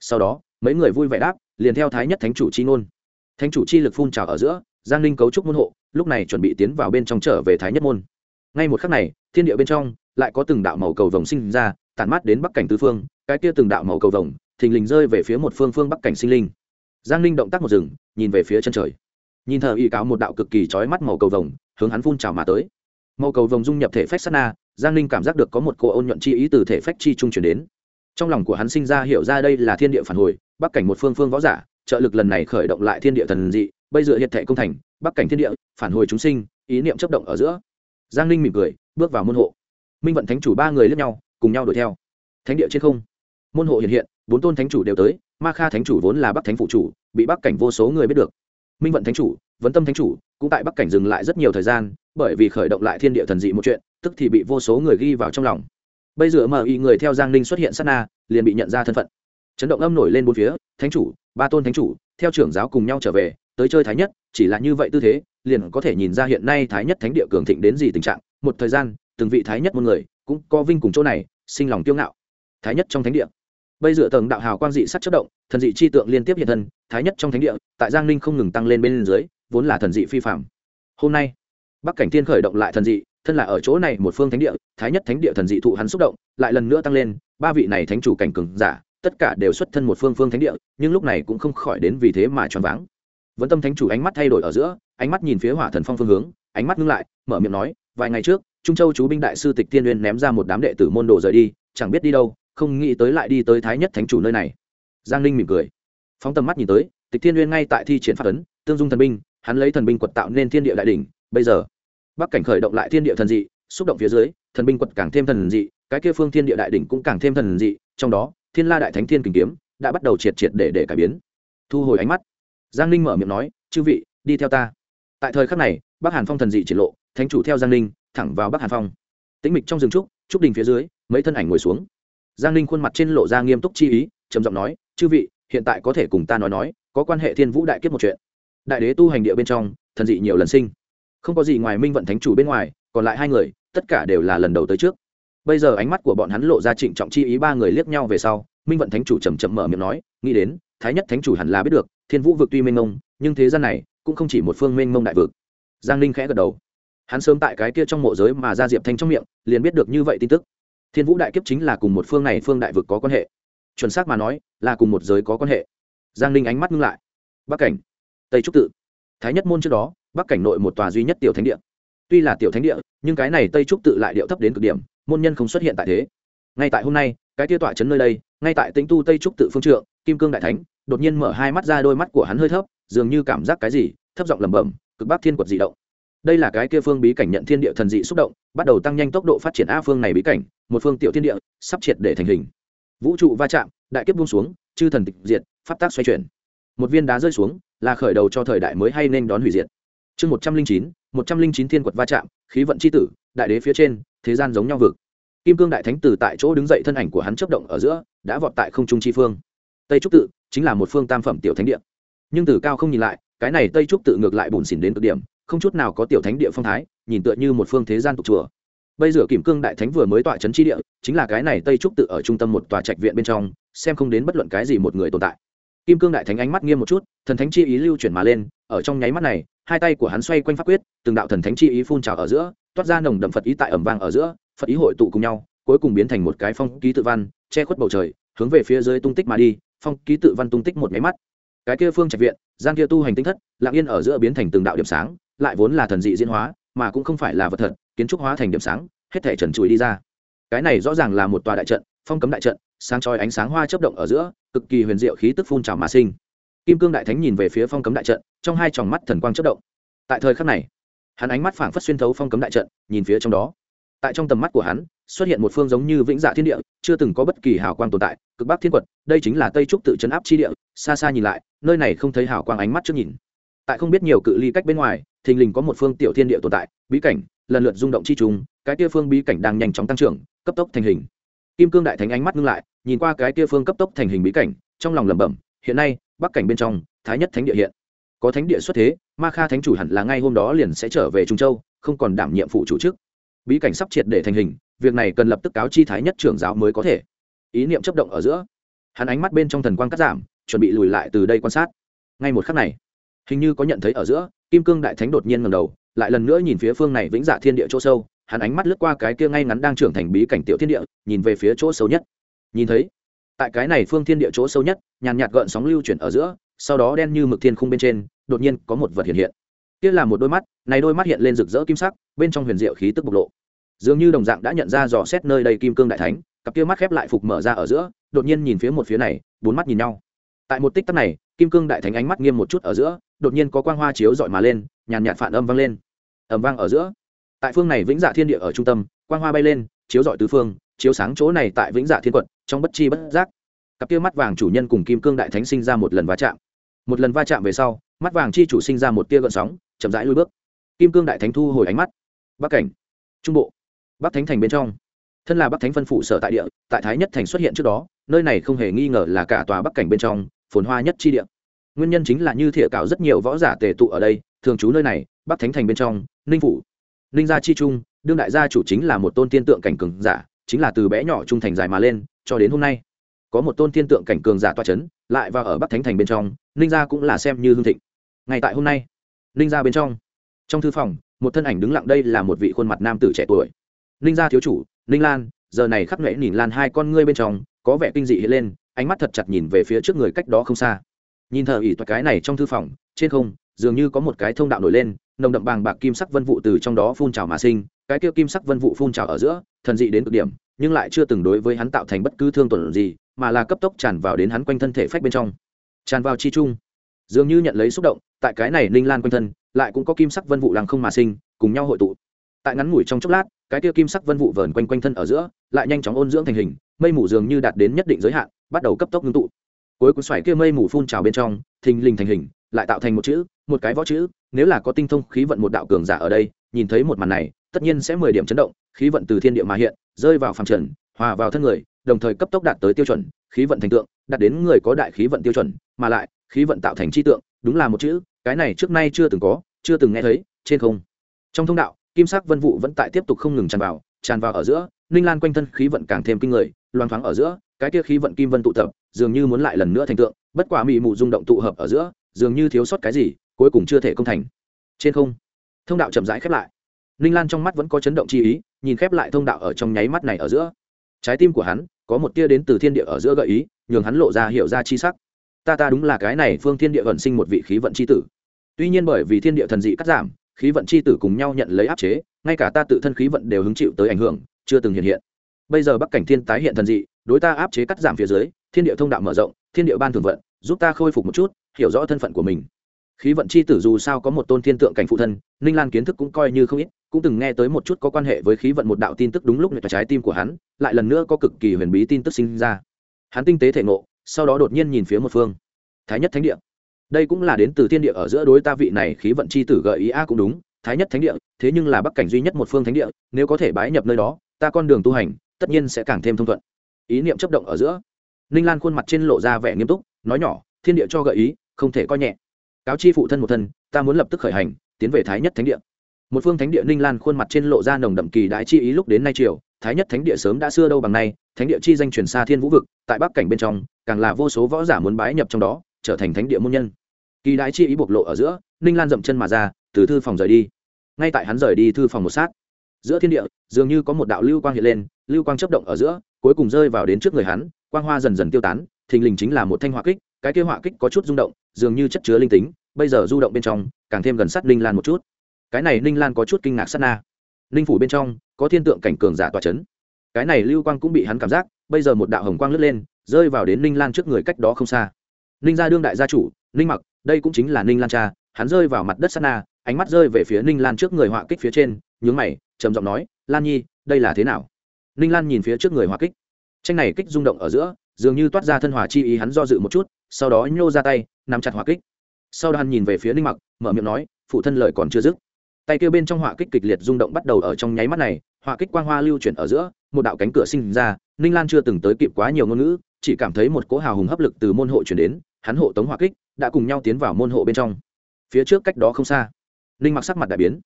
Sau đó, mấy người vui vẻ đáp, liền theo thái nhất thánh chủ chi ngôn. Thánh chủ chi lực phun trào ở giữa, giang ninh cấu trúc môn hộ, lúc này chuẩn bị tiến vào bên trong trở về thái nhất môn. Ngay một khắc này, thiên địa bên trong lại có từng đạo màu cầu vồng sinh ra, tản mát đến bắc cảnh tứ phương, cái kia từng đạo màu cầu vồng, thình lình rơi về phía một phương phương bắc cảnh sinh linh. Giang ninh động tác một rừng nhìn về phía chân trời. Nhìn thờ y cáo một đạo cực kỳ trói mắt màu cầu vồng, hướng hắn phun trào mà tới. Màu cầu vồng dung nhập thể phách sát na, giang ninh cảm giác được có một cô ôn nhuận chi ý từ thể phách chi trung chuyển đến. Trong lòng của hắn sinh ra hiểu ra đây là thiên địa phản hồi, bắc cảnh một phương phương võ giả, trợ lực lần này khởi động lại thiên địa thần dị, bây giờ hiện thể công thành, bắc cảnh thiên địa, phản hồi chúng sinh, ý niệm chấp động ở giữa. Giang ninh mỉm cười, bước vào môn hộ minh vận thánh chủ ba người lướt nhau, cùng nhau đuổi theo. Thánh địa trên không. Môn hộ hiện hiện, bốn tôn thánh chủ đều tới, ma kha thánh chủ vốn là bắc thánh phụ chủ, bị bắc cảnh vô số người biết được. Minh vận thánh chủ, vấn tâm thánh chủ, cũng tại bắc cảnh dừng lại rất nhiều thời gian, bởi vì khởi động lại thiên địa thần dị một chuyện, tức thì bị vô số người ghi vào trong lòng. Bây giờ mờ y người theo giang ninh xuất hiện sát na, liền bị nhận ra thân phận. Chấn động âm nổi lên bốn phía, thánh chủ, ba tôn thánh chủ, theo trưởng giáo cùng nhau trở về, tới chơi thái nhất, chỉ là như vậy tư thế, liền có thể nhìn ra hiện nay thái nhất thánh địa cường thịnh đến gì tình trạng. Một thời gian từng vị thái nhất một người cũng có vinh cùng chỗ này, sinh lòng kiêu ngạo. Thái nhất trong thánh địa. Bây giờ tầng đạo hào quang dị sắc chất động, thần dị chi tượng liên tiếp hiện thân, thái nhất trong thánh địa, tại giang ninh không ngừng tăng lên bên dưới, vốn là thần dị phi phạm hôm nay, bắc cảnh Thiên khởi động lại thần dị, thân là ở chỗ này một phương thánh địa, thái nhất thánh địa thần dị thụ hắn xúc động, lại lần nữa tăng lên, ba vị này thánh chủ cảnh cường giả, tất cả đều xuất thân một phương phương thánh địa, nhưng lúc này cũng không khỏi đến vì thế mà choáng váng. Vẫn tâm thánh chủ ánh mắt thay đổi ở giữa, ánh mắt nhìn phía hỏa thần phong phương hướng, ánh mắt ngưng lại, mở miệng nói, vài ngày trước trung châu chú binh đại sư tịch tiên uyên ném ra một đám đệ tử môn đồ rời đi, chẳng biết đi đâu, không nghĩ tới lại đi tới thái nhất thánh chủ nơi này. Giang ninh mỉm cười. Phóng tầm mắt nhìn tới, tịch tiên uyên ngay tại thi triển phát ấn, tương dung thần binh, hắn lấy thần binh quật tạo nên thiên địa đại đ ỉ n h bây giờ, bắc cảnh khởi động lại thiên địa thần dị, xúc động phía dưới, thần binh quật càng thêm thần dị, cái kia phương thiên địa đại đ ỉ n h cũng càng thêm thần dị, trong đó, thiên la đại thánh thiên kình kiếm đã bắt đầu triệt triệt để để cải biến. Thu hồi ánh mắt. Giang ninh mở miệng nói, chư vị, đi theo ta. Tại thời khắc này, bắc hàn phong thần dị triển lộ, thánh chủ theo giang ninh thẳng vào bắc hàn phong tĩnh mịch trong rừng trúc trúc đình phía dưới mấy thân ảnh ngồi xuống giang ninh khuôn mặt trên lộ ra nghiêm túc chi ý trầm giọng nói chư vị hiện tại có thể cùng ta nói nói có quan hệ thiên vũ đại kiếp một chuyện đại đế tu hành địa bên trong thần dị nhiều lần sinh không có gì ngoài minh vận thánh chủ bên ngoài còn lại hai người tất cả đều là lần đầu tới trước bây giờ ánh mắt của bọn hắn lộ ra trịnh trọng chi ý ba người liếc nhau về sau minh vận thánh chủ chầm chậm mở miệng nói nghĩ đến thái nhất thánh chủ hẳn là biết được thiên vũ vực tuy mênh mông nhưng thế gian này cũng không chỉ một phương mênh mông đại vực giang ninh khẽ gật đầu hắn sớm tại cái kia trong mộ giới mà ra diệp thanh trong miệng, liền biết được như vậy tin tức. Thiên vũ đại kiếp chính là cùng một phương này phương đại vực có quan hệ. Chuẩn xác mà nói, là cùng một giới có quan hệ. Giang ninh ánh mắt ngưng lại. Bắc cảnh, tây trúc tự. Thái nhất môn trước đó, bắc cảnh nội một tòa duy nhất tiểu thánh địa. Tuy là tiểu thánh địa, nhưng cái này tây trúc tự lại điệu thấp đến cực điểm, môn nhân không xuất hiện tại thế. Ngay tại hôm nay, cái tia tọa trấn nơi đây, ngay tại tĩnh tu tây trúc tự phương trượng, kim cương đại thánh, đột nhiên mở hai mắt ra, đôi mắt của hắn hơi thấp, dường như cảm giác cái gì, thấp giọng lẩm bẩm, cực bắc thiên quật dị động đây là cái kia phương bí cảnh nhận thiên địa thần dị xúc động, bắt đầu tăng nhanh tốc độ phát triển a phương này bí cảnh, một phương tiểu thiên địa, sắp triệt để thành hình. Vũ trụ va chạm, đại kiếp buông xuống, chư thần tịch diệt, pháp tác xoay chuyển. Một viên đá rơi xuống, là khởi đầu cho thời đại mới hay nên đón hủy diệt. Chương một trăm linh chín, một trăm linh chín thiên quật va chạm, khí vận c h i tử, đại đế phía trên, thế gian giống nhau vực. Kim cương đại thánh tử tại chỗ đứng dậy thân ảnh của hắn chấp động ở giữa, đã vọt tại không trung tri phương. Tây trúc tự chính là một phương tam phẩm tiểu thánh địa. Nhưng từ cao không nhìn lại, cái này tây trúc tự ngược lại bùn xỉn đến cực điểm không chút nào có tiểu thánh địa phong thái, nhìn tựa như một phương thế gian tục chùa. Bây giờ kim cương đại thánh vừa mới tọa trấn tri địa, chính là cái này tây trúc tự ở trung tâm một tòa trạch viện bên trong, xem không đến bất luận cái gì một người tồn tại. Kim cương đại thánh ánh mắt nghiêm một chút, thần thánh chi ý lưu chuyển mà lên, ở trong nháy mắt này, hai tay của hắn xoay quanh pháp quyết, từng đạo thần thánh chi ý phun trào ở giữa, toát ra nồng đậm phật ý tại ẩm vang ở giữa, phật ý hội tụ cùng nhau, cuối cùng biến thành một cái phong ký tự văn, che khuất bầu trời, hướng về phía dưới tung tích mà đi, phong ký tự văn tung tích một nháy mắt. Cái kia phương trạch viện, gian kia tu hành tinh thất, lặng yên ở giữa biến thành từng đạo điểm sáng lại vốn là thần dị diễn hóa, mà cũng không phải là vật thật, kiến trúc hóa thành điểm sáng, hết thể trần trụi đi ra. Cái này rõ ràng là một tòa đại trận, phong cấm đại trận, sáng chói ánh sáng hoa chớp động ở giữa, cực kỳ huyền diệu khí tức phun trào mà sinh. Kim cương đại thánh nhìn về phía phong cấm đại trận, trong hai tròng mắt thần quang chớp động. Tại thời khắc này, hắn ánh mắt phảng phất xuyên thấu phong cấm đại trận, nhìn phía trong đó. Tại trong tầm mắt của hắn, xuất hiện một phương giống như vĩnh dạ thiên địa, chưa từng có bất kỳ hào quang tồn tại, cực bắc thiên quật, đây chính là tây trúc tự chấn áp chi địa, xa xa nhìn lại, nơi này không thấy hào quang ánh mắt trước nhìn tại không biết nhiều cự ly cách bên ngoài, thình lình có một phương tiểu thiên địa tồn tại, bí cảnh, lần lượt rung động chi trùng, cái kia phương bí cảnh đang nhanh chóng tăng trưởng, cấp tốc thành hình. Kim cương đại thánh ánh mắt ngưng lại, nhìn qua cái kia phương cấp tốc thành hình bí cảnh, trong lòng lẩm bẩm, hiện nay, bắc cảnh bên trong, thái nhất thánh địa hiện. Có thánh địa xuất thế, ma kha thánh chủ hẳn là ngay hôm đó liền sẽ trở về trung châu, không còn đảm nhiệm phụ chủ chức. Bí cảnh sắp triệt để thành hình, việc này cần lập tức cáo chi thái nhất trưởng giáo mới có thể. Ý niệm chấp động ở giữa, hắn ánh mắt bên trong thần quang cắt giảm, chuẩn bị lùi lại từ đây quan sát. Ngay một khắc này hình như có nhận thấy ở giữa, kim cương đại thánh đột nhiên ngầm đầu, lại lần nữa nhìn phía phương này vĩnh dạ thiên địa chỗ sâu, hắn ánh mắt lướt qua cái kia ngay ngắn đang trưởng thành bí cảnh tiểu thiên địa, nhìn về phía chỗ sâu nhất. Nhìn thấy, tại cái này phương thiên địa chỗ sâu nhất, nhàn nhạt gợn sóng lưu chuyển ở giữa, sau đó đen như mực thiên khung bên trên, đột nhiên có một vật hiện hiện. Kia là một đôi mắt, này đôi mắt hiện lên rực rỡ kim sắc, bên trong huyền diệu khí tức bộc lộ. Dường như đồng dạng đã nhận ra dò xét nơi đây kim cương đại thánh, cặp kia mắt khép lại phục mở ra ở giữa, đột nhiên nhìn phía một phía này, bốn mắt nhìn nhau. Tại một tích tắc này, kim cương đại thánh ánh mắt nghiêm một chút ở giữa đột nhiên có quang hoa chiếu dọi mà lên, nhàn nhạt phản âm vang lên. Ầm vang ở giữa. Tại phương này vĩnh dạ thiên địa ở trung tâm, quang hoa bay lên, chiếu dọi tứ phương, chiếu sáng chỗ này tại vĩnh dạ thiên quận, trong bất chi bất giác. Cặp kia mắt vàng chủ nhân cùng kim cương đại thánh sinh ra một lần va chạm. Một lần va chạm về sau, mắt vàng chi chủ sinh ra một tia gợn sóng, chậm rãi lui bước. Kim cương đại thánh thu hồi ánh mắt. Bắc cảnh, trung bộ, bắc thánh thành bên trong. Thân là bắc thánh phân phụ sở tại địa, tại thái nhất thành xuất hiện trước đó, nơi này không hề nghi ngờ là cả tòa bắc cảnh bên trong, phồn hoa nhất chi địa nguyên nhân chính là như thiện cạo rất nhiều võ giả tề tụ ở đây, thường trú nơi này, bắc thánh thành bên trong, ninh phủ, ninh gia chi trung, đương đại gia chủ chính là một tôn tiên tượng cảnh cường giả, chính là từ bé nhỏ trung thành dài mà lên, cho đến hôm nay. Có một tôn tiên tượng cảnh cường giả toa c h ấ n lại và ở bắc thánh thành bên trong, ninh gia cũng là xem như hương thịnh. Ngay tại hôm nay, ninh gia bên trong trong thư phòng, một thân ảnh đứng lặng đây là một vị khuôn mặt nam tử trẻ tuổi. Ninh gia thiếu chủ, ninh lan, giờ này khắp nhuệ nhìn lan hai con ngươi bên trong, có vẻ kinh dị hiện lên, ánh mắt thật chặt nhìn về phía trước người cách đó không xa nhìn thờ ỉ toại cái này trong thư phòng, trên không, dường như có một cái thông đạo nổi lên, nồng đậm bàng bạc kim sắc vân vụ từ trong đó phun trào mà sinh, cái kia kim sắc vân vụ phun trào ở giữa, thần dị đến cực điểm, nhưng lại chưa từng đối với hắn tạo thành bất cứ thương tổn gì, mà là cấp tốc tràn vào đến hắn quanh thân thể phách bên trong. Tràn vào chi chung dường như nhận lấy xúc động, tại cái này linh lan quanh thân, lại cũng có kim sắc vân vụ làng không mà sinh, cùng nhau hội tụ. Tại ngắn ngủi trong chốc lát, cái kia kim sắc vân vụ vờn quanh quanh thân ở giữa, lại nhanh chóng ôn dưỡng thành hình, mây mù dường như đạt đến nhất định giới hạn, bắt đầu cấp tốc ngưng tụ cuối cuốn xoáy kia mây mù phun trào bên trong, thình lình thành hình, lại tạo thành một chữ, một cái võ chữ, nếu là có tinh thông khí vận một đạo cường giả ở đây, nhìn thấy một màn này, tất nhiên sẽ mười điểm chấn động, khí vận từ thiên địa mà hiện, rơi vào phàm trần, hòa vào thân người, đồng thời cấp tốc đạt tới tiêu chuẩn, khí vận thành tượng, đạt đến người có đại khí vận tiêu chuẩn, mà lại, khí vận tạo thành chi tượng, đúng là một chữ, cái này trước nay chưa từng có, chưa từng nghe thấy, trên không. Trong thông đạo, kim sắc vân vụ vẫn tại tiếp tục không ngừng tràn vào tràn vào ở giữa, ninh lan quanh thân khí vận càng thêm kinh người, loang thoáng ở giữa, cái kia khí vận kim vân tụ tập dường như muốn lại lần nữa thành tượng, bất quả mị mụ rung động tụ hợp ở giữa, dường như thiếu sót cái gì, cuối cùng chưa thể công thành. Trên không, thông đạo chậm rãi khép lại. Ninh lan trong mắt vẫn có chấn động chi ý, nhìn khép lại thông đạo ở trong nháy mắt này ở giữa. Trái tim của hắn có một tia đến từ thiên địa ở giữa gợi ý, nhường hắn lộ ra hiểu ra chi sắc. Ta ta đúng là cái này phương thiên địa vận sinh một vị khí vận c h i tử. Tuy nhiên bởi vì thiên địa thần dị cắt giảm, khí vận c h i tử cùng nhau nhận lấy áp chế, ngay cả ta tự thân khí vận đều hứng chịu tới ảnh hưởng, chưa từng hiện hiện. Bây giờ bắc cảnh thiên tái hiện thần dị đối ta áp chế cắt giảm phía dưới, thiên địa thông đạo mở rộng, thiên địa ban thường vận, giúp ta khôi phục một chút, hiểu rõ thân phận của mình. Khí vận chi tử dù sao có một tôn thiên tượng cảnh phụ thân, ninh lan kiến thức cũng coi như không ít, cũng từng nghe tới một chút có quan hệ với khí vận một đạo tin tức đúng lúc nhật trái tim của hắn, lại lần nữa có cực kỳ huyền bí tin tức sinh ra. Hắn tinh tế thể ngộ, sau đó đột nhiên nhìn phía một phương. Thái nhất thánh địa. Đây cũng là đến từ thiên địa ở giữa đối ta vị này khí vận chi tử gợi ý a cũng đúng, thái nhất thánh địa, thế nhưng là bắc cảnh duy nhất một phương thánh địa, nếu có thể bái nhập nơi đó, ta con đường tu hành, tất nhiên sẽ càng thêm thông thuận ý niệm chấp động ở giữa. Ninh lan khuôn mặt trên lộ ra vẻ nghiêm túc, nói nhỏ, thiên địa cho gợi ý, không thể coi nhẹ. Cáo chi phụ thân một thân, ta muốn lập tức khởi hành, tiến về thái nhất thánh địa. Một phương thánh địa ninh lan khuôn mặt trên lộ ra nồng đậm kỳ đại chi ý lúc đến nay triều, thái nhất thánh địa sớm đã xưa đâu bằng nay, thánh địa chi danh truyền xa thiên vũ vực, tại bắc cảnh bên trong, càng là vô số võ giả muốn bái nhập trong đó, trở thành thánh địa môn nhân. Kỳ đại chi ý bộc lộ ở giữa, ninh lan dậm chân mà ra, từ thư phòng rời đi. Ngay tại hắn rời đi thư phòng một sát, giữa thiên địa, dường như có một đạo lưu quang hiện lên lưu quang chấp động ở giữa, cuối cùng rơi vào đến trước người hắn, quang hoa dần dần tiêu tán, thình lình chính là một thanh hỏa kích, cái kia hỏa kích có chút rung động, dường như chất chứa linh tính, bây giờ du động bên trong, càng thêm gần sát ninh lan một chút. Cái này ninh lan có chút kinh ngạc sát na. Ninh phủ bên trong, có thiên tượng cảnh cường giả tòa c h ấ n cái này lưu quang cũng bị hắn cảm giác, bây giờ một đạo hồng quang lướt lên, rơi vào đến ninh lan trước người cách đó không xa. Ninh gia đương đại gia chủ, ninh mặc, đây cũng chính là ninh lan cha, hắn rơi vào mặt đất sát na, ánh mắt rơi về phía ninh lan trước người họa kích phía trên, nhướng mày, trầm giọng nói, lan nhi, đây là thế nào? Ninh lan nhìn phía trước người hòa kích. Tranh này kích rung động ở giữa, dường như toát ra thân hòa chi ý hắn do dự một chút, sau đó nhô ra tay, nắm chặt hòa kích. Sau đó hắn nhìn về phía ninh mặc, mở miệng nói, phụ thân lời còn chưa dứt. Tay kêu bên trong họa kích kịch liệt rung động bắt đầu ở trong nháy mắt này họa kích quang hoa lưu chuyển ở giữa, một đạo cánh cửa sinh ra, ninh lan chưa từng tới kịp quá nhiều ngôn ngữ, chỉ cảm thấy một cỗ hào hùng hấp lực từ môn hộ chuyển đến, hắn hộ tống hòa kích, đã cùng nhau tiến vào môn hộ bên trong. Phía trước cách đó không xa, ninh mặc sắc mặt đại biến.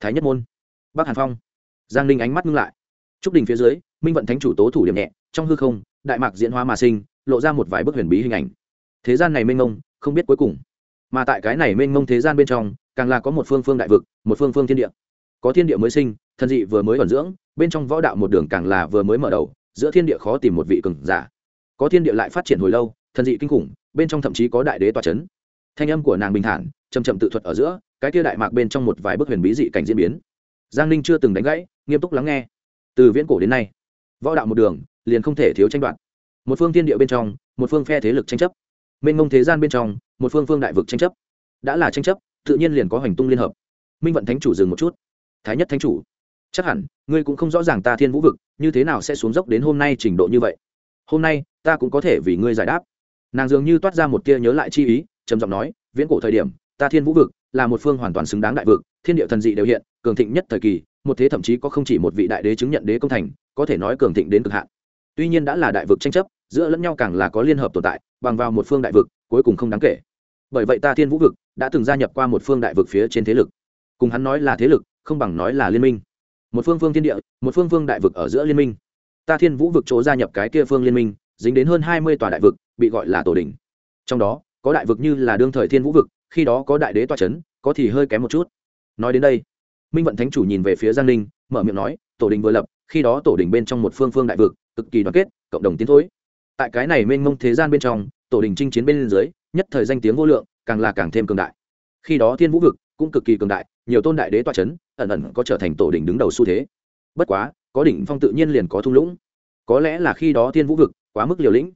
Thái nhất môn. Bắc hàn phong. Giang ninh ánh mắt ngưng lại trúc đình phía dưới, minh vận thánh chủ tố thủ điểm nhẹ, trong hư không, đại mạc diễn hóa mà sinh, lộ ra một vài bức huyền bí hình ảnh. Thế gian này mênh mông, không biết cuối cùng. Mà tại cái này mênh mông thế gian bên trong, càng là có một phương phương đại vực, một phương phương thiên địa. Có thiên địa mới sinh thần dị vừa mới ẩn dưỡng, bên trong võ đạo một đường càng là vừa mới mở đầu, giữa thiên địa khó tìm một vị cường giả. Có thiên địa lại phát triển hồi lâu thần dị kinh khủng, bên trong thậm chí có đại đế tòa chấn. thanh âm của nàng bình thản chầm chậm tự thuật ở giữa, cái kia đại mạc bên trong một vài bức huyền bí dị cảnh diễn biến. Giang ninh chưa từng đánh gãy, nghiêm túc lắng nghe từ viễn cổ đến nay, võ đạo một đường liền không thể thiếu tranh đoạt. Một phương thiên địa bên trong, một phương phe thế lực tranh chấp. Mênh mông thế gian bên trong, một phương phương đại vực tranh chấp. Đã là tranh chấp, tự nhiên liền có hành tung liên hợp. Minh vận thánh chủ dừng một chút. Thái nhất thánh chủ, chắc hẳn ngươi cũng không rõ ràng ta thiên vũ vực như thế nào sẽ xuống dốc đến hôm nay trình độ như vậy. Hôm nay, ta cũng có thể vì ngươi giải đáp. Nàng dường như toát ra một tia nhớ lại chi ý, trầm giọng nói, viễn cổ thời điểm, ta thiên vũ vực là một phương hoàn toàn xứng đáng đại vực, thiên địa thần dị đều hiện, cường thịnh nhất thời kỳ một thế thậm chí có không chỉ một vị đại đế chứng nhận đế công thành, có thể nói cường thịnh đến cực hạn. Tuy nhiên đã là đại vực tranh chấp, giữa lẫn nhau càng là có liên hợp tồn tại, bằng vào một phương đại vực, cuối cùng không đáng kể. Bởi vậy ta thiên vũ vực đã từng gia nhập qua một phương đại vực phía trên thế lực. Cùng hắn nói là thế lực, không bằng nói là liên minh. Một phương phương thiên địa, một phương phương đại vực ở giữa liên minh. Ta thiên vũ vực chỗ gia nhập cái kia phương liên minh, dính đến hơn hai mươi tòa đại vực, bị gọi là tổ đình trong đó, có đại vực như là đương thời thiên vũ vực, khi đó có đại đế tòa c h ấ n có thì hơi kém một chút. Nói đến đây minh vận thánh chủ nhìn về phía giang ninh mở miệng nói, tổ đình vừa lập, khi đó tổ đình bên trong một phương phương đại vực, cực kỳ đoàn kết, cộng đồng tiến thối. Tại cái này mênh mông thế gian bên trong, tổ đình chinh chiến bên dưới, nhất thời danh tiếng vô lượng, càng là càng thêm cường đại. Khi đó thiên vũ vực cũng cực kỳ cường đại, nhiều tôn đại đế toa c h ấ n ẩn ẩn có trở thành tổ đình đứng đầu xu thế. Bất quá, có đỉnh phong tự nhiên liền có thung lũng. Có lẽ là khi đó thiên vũ vực quá mức liều lĩnh.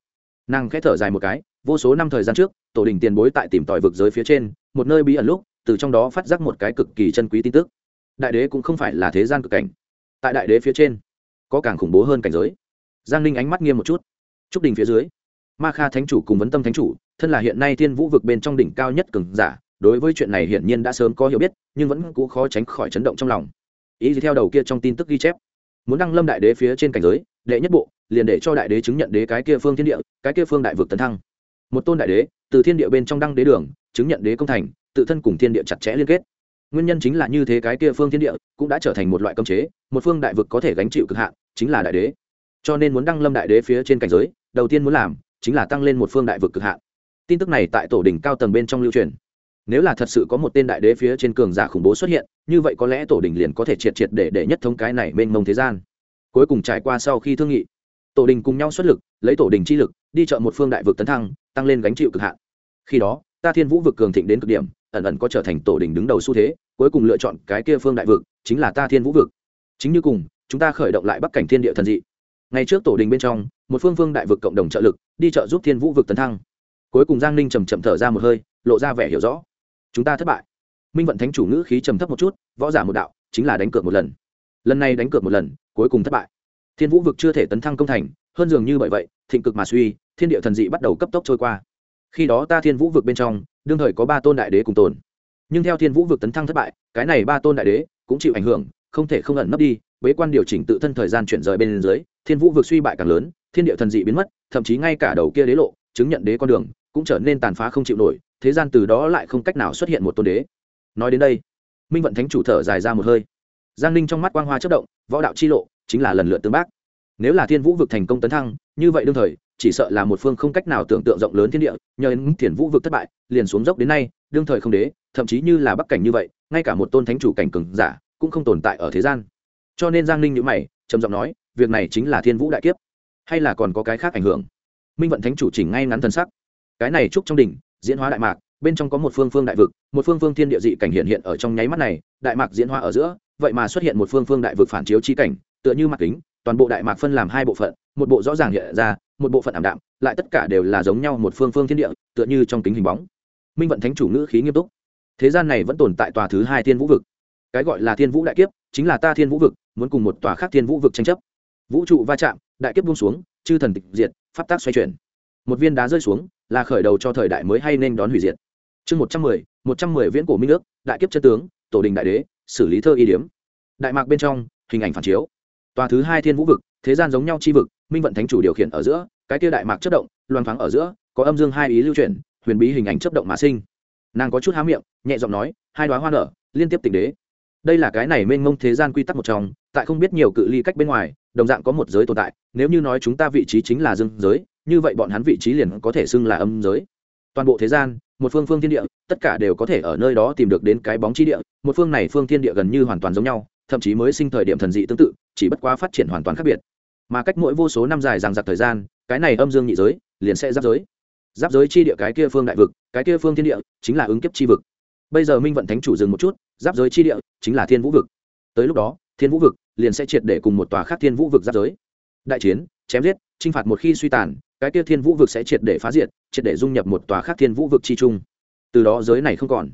Nàng k h ẽ thở dài một cái, vô số năm thời gian trước, tổ đình tiền bối tại tìm tòi vực giới phía trên, một nơi bí ẩn lúc, từ trong đó phát giác một cái cực kỳ chân quý tin tức đại đế cũng không phải là thế gian cực cảnh. Tại đại đế phía trên, có càng khủng bố hơn cảnh giới. Giang ninh ánh mắt nghiêm một chút. Trúc đình phía dưới, ma kha thánh chủ cùng vấn tâm thánh chủ, thân là hiện nay thiên vũ vực bên trong đỉnh cao nhất cường giả, đối với chuyện này hiển nhiên đã sớm có hiểu biết, nhưng vẫn cũ khó tránh khỏi chấn động trong lòng. Ý gì theo đầu kia trong tin tức ghi chép? Muốn đăng lâm đại đế phía trên cảnh giới, đệ nhất bộ, liền để cho đại đế chứng nhận đế cái kia phương thiên địa, cái kia phương đại vực tấn thăng. Một tôn đại đế, từ thiên địa bên trong đăng đế đường, chứng nhận đế công thành, tự thân cùng thiên địa chặt chẽ liên kết nguyên nhân chính là như thế cái kia phương thiên địa cũng đã trở thành một loại cấm chế, một phương đại vực có thể gánh chịu cực hạn, chính là đại đế. Cho nên muốn đăng lâm đại đế phía trên cảnh giới, đầu tiên muốn làm chính là tăng lên một phương đại vực cực hạn. Tin tức này tại tổ đình cao tầng bên trong lưu truyền. Nếu là thật sự có một tên đại đế phía trên cường giả khủng bố xuất hiện, như vậy có lẽ tổ đình liền có thể triệt triệt để để nhất thống cái này mênh mông thế gian. Cuối cùng trải qua sau khi thương nghị, tổ đình cùng nhau xuất lực, lấy tổ đình chi lực, đi chợ một phương đại vực tấn thăng, tăng lên gánh chịu cực hạn. Khi đó, ta thiên vũ vực cường thịnh đến cực điểm ẩn ẩn có trở thành tổ đình đứng đầu xu thế, cuối cùng lựa chọn cái kia phương đại vực, chính là ta thiên vũ vực. Chính như cùng, chúng ta khởi động lại bắc cảnh thiên địa thần dị. Ngay trước tổ đình bên trong, một phương phương đại vực cộng đồng trợ lực, đi trợ giúp thiên vũ vực tấn thăng. Cuối cùng giang ninh trầm chậm thở ra một hơi, lộ ra vẻ hiểu rõ. Chúng ta thất bại. Minh vận thánh chủ ngữ khí trầm thấp một chút, võ giả một đạo, chính là đánh cược một lần. Lần này đánh cược một lần, cuối cùng thất bại. Thiên vũ vực chưa thể tấn thăng công thành, hơn dường như bởi vậy, thịnh cực mà suy, thiên địa thần dị bắt đầu cấp tốc trôi qua khi đó ta thiên vũ vực bên trong, đương thời có ba tôn đại đế cùng tồn. Nhưng theo thiên vũ vực tấn thăng thất bại, cái này ba tôn đại đế cũng chịu ảnh hưởng, không thể không ẩn nấp đi, bế quan điều chỉnh tự thân thời gian chuyển rời bên dưới, thiên vũ vực suy bại càng lớn, thiên địa thần dị biến mất, thậm chí ngay cả đầu kia đế lộ, chứng nhận đế con đường, cũng trở nên tàn phá không chịu nổi, thế gian từ đó lại không cách nào xuất hiện một tôn đế. Nói đến đây, minh vận thánh chủ thở dài ra một hơi. Giang ninh trong mắt quang hoa chất động, võ đạo chi lộ, chính là lần lượt tương bác. Nếu là thiên vũ vực thành công tấn thăng, như vậy đương thời chỉ sợ là một phương không cách nào tưởng tượng rộng lớn thiên địa, nhờ đến thiền vũ vực thất bại, liền xuống dốc đến nay, đương thời không đế, thậm chí như là bắc cảnh như vậy, ngay cả một tôn thánh chủ cảnh cường giả cũng không tồn tại ở thế gian. Cho nên giang ninh nhữ mày, trầm giọng nói, việc này chính là thiên vũ đại kiếp, hay là còn có cái khác ảnh hưởng? Minh vận thánh chủ chỉnh ngay ngắn thần sắc. Cái này trúc trong đỉnh, diễn hóa đại mạc, bên trong có một phương phương đại vực, một phương phương thiên địa dị cảnh hiện hiện ở trong nháy mắt này, đại mạc diễn hóa ở giữa, vậy mà xuất hiện một phương phương đại vực phản chiếu chi cảnh, tựa như mặt kính, toàn bộ đại mạc phân làm hai bộ phận, một bộ rõ ràng hiện ra một bộ phận ảm đạm, lại tất cả đều là giống nhau một phương phương thiên địa, tựa như trong kính hình bóng. Minh vận thánh chủ ngữ khí nghiêm túc. Thế gian này vẫn tồn tại tòa thứ hai thiên vũ vực. Cái gọi là thiên vũ đại kiếp, chính là ta thiên vũ vực, muốn cùng một tòa khác thiên vũ vực tranh chấp. Vũ trụ va chạm, đại kiếp buông xuống, chư thần tịch diệt, pháp tác xoay chuyển. Một viên đá rơi xuống, là khởi đầu cho thời đại mới hay nên đón hủy diệt. Chương một trăm mười, một trăm mười viễn cổ minh ước, đại kiếp chân tướng, tổ đình đại đế, xử lý thơ y điếm. Đại mạc bên trong, hình ảnh phản chiếu. Tòa thứ hai thiên vũ vực, thế gian giống nhau chi vực minh vận thánh chủ điều khiển ở giữa, cái kia đại mạc chất động loan thoáng ở giữa, có âm dương hai ý lưu chuyển, huyền bí hình ảnh chất động mà sinh. Nàng có chút há miệng, nhẹ giọng nói, hai đoá hoa nở, liên tiếp tình đế. Đây là cái này mênh mông thế gian quy tắc một trong, tại không biết nhiều cự ly cách bên ngoài, đồng dạng có một giới tồn tại, nếu như nói chúng ta vị trí chính là dương giới, như vậy bọn hắn vị trí liền có thể xưng là âm giới. Toàn bộ thế gian, một phương phương thiên địa, tất cả đều có thể ở nơi đó tìm được đến cái bóng chi địa, một phương này phương thiên địa gần như hoàn toàn giống nhau, thậm chí mới sinh thời điểm thần dị tương tự, chỉ bất quá phát triển hoàn toàn khác biệt mà cách mỗi vô số năm dài rằng giặc thời gian, cái này âm dương nhị giới liền sẽ giáp giới. Giáp giới chi địa cái kia phương đại vực, cái kia phương thiên địa chính là ứng kiếp chi vực. Bây giờ minh vận thánh chủ dừng một chút, giáp giới chi địa chính là thiên vũ vực. Tới lúc đó, thiên vũ vực liền sẽ triệt để cùng một tòa khác thiên vũ vực giáp giới. Đại chiến, chém giết t r i n h phạt một khi suy tàn, cái kia thiên vũ vực sẽ triệt để phá diệt, triệt để dung nhập một tòa khác thiên vũ vực chi chung từ đó giới này không còn.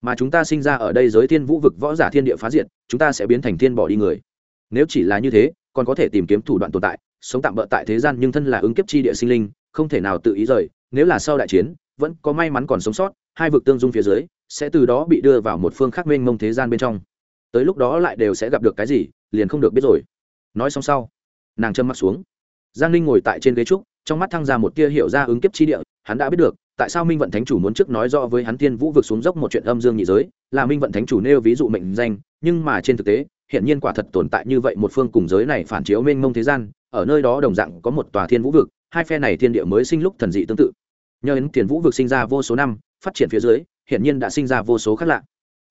Mà chúng ta sinh ra ở đây giới thiên vũ vực võ giả thiên địa phá diệt, chúng ta sẽ biến thành thiên bỏ đi người. Nếu chỉ là như thế còn có thể tìm kiếm thủ đoạn tồn tại, sống tạm bỡ tại thế gian nhưng thân là ứng kiếp chi địa sinh linh, không thể nào tự ý rời, nếu là sau đại chiến, vẫn có may mắn còn sống sót, hai vực tương dung phía dưới, sẽ từ đó bị đưa vào một phương khác mênh mông thế gian bên trong. Tới lúc đó lại đều sẽ gặp được cái gì, liền không được biết rồi. Nói xong sau, nàng châm mắt xuống. Giang ninh ngồi tại trên ghế trúc, trong mắt thăng ra một tia hiểu ra ứng kiếp chi địa, hắn đã biết được, tại sao minh vận thánh chủ muốn trước nói rõ với hắn tiên vũ vực xuống dốc một chuyện âm dương nhị giới, là minh vận thánh chủ nêu ví dụ mệnh danh, nhưng mà trên thực tế hiện nhiên quả thật tồn tại như vậy một phương cùng giới này phản chiếu mênh mông thế gian, ở nơi đó đồng dạng có một tòa thiên vũ vực, hai phe này thiên địa mới sinh lúc thần dị tương tự. Nhờ đến tiền vũ vực sinh ra vô số năm, phát triển phía dưới hiện nhiên đã sinh ra vô số khác lạ.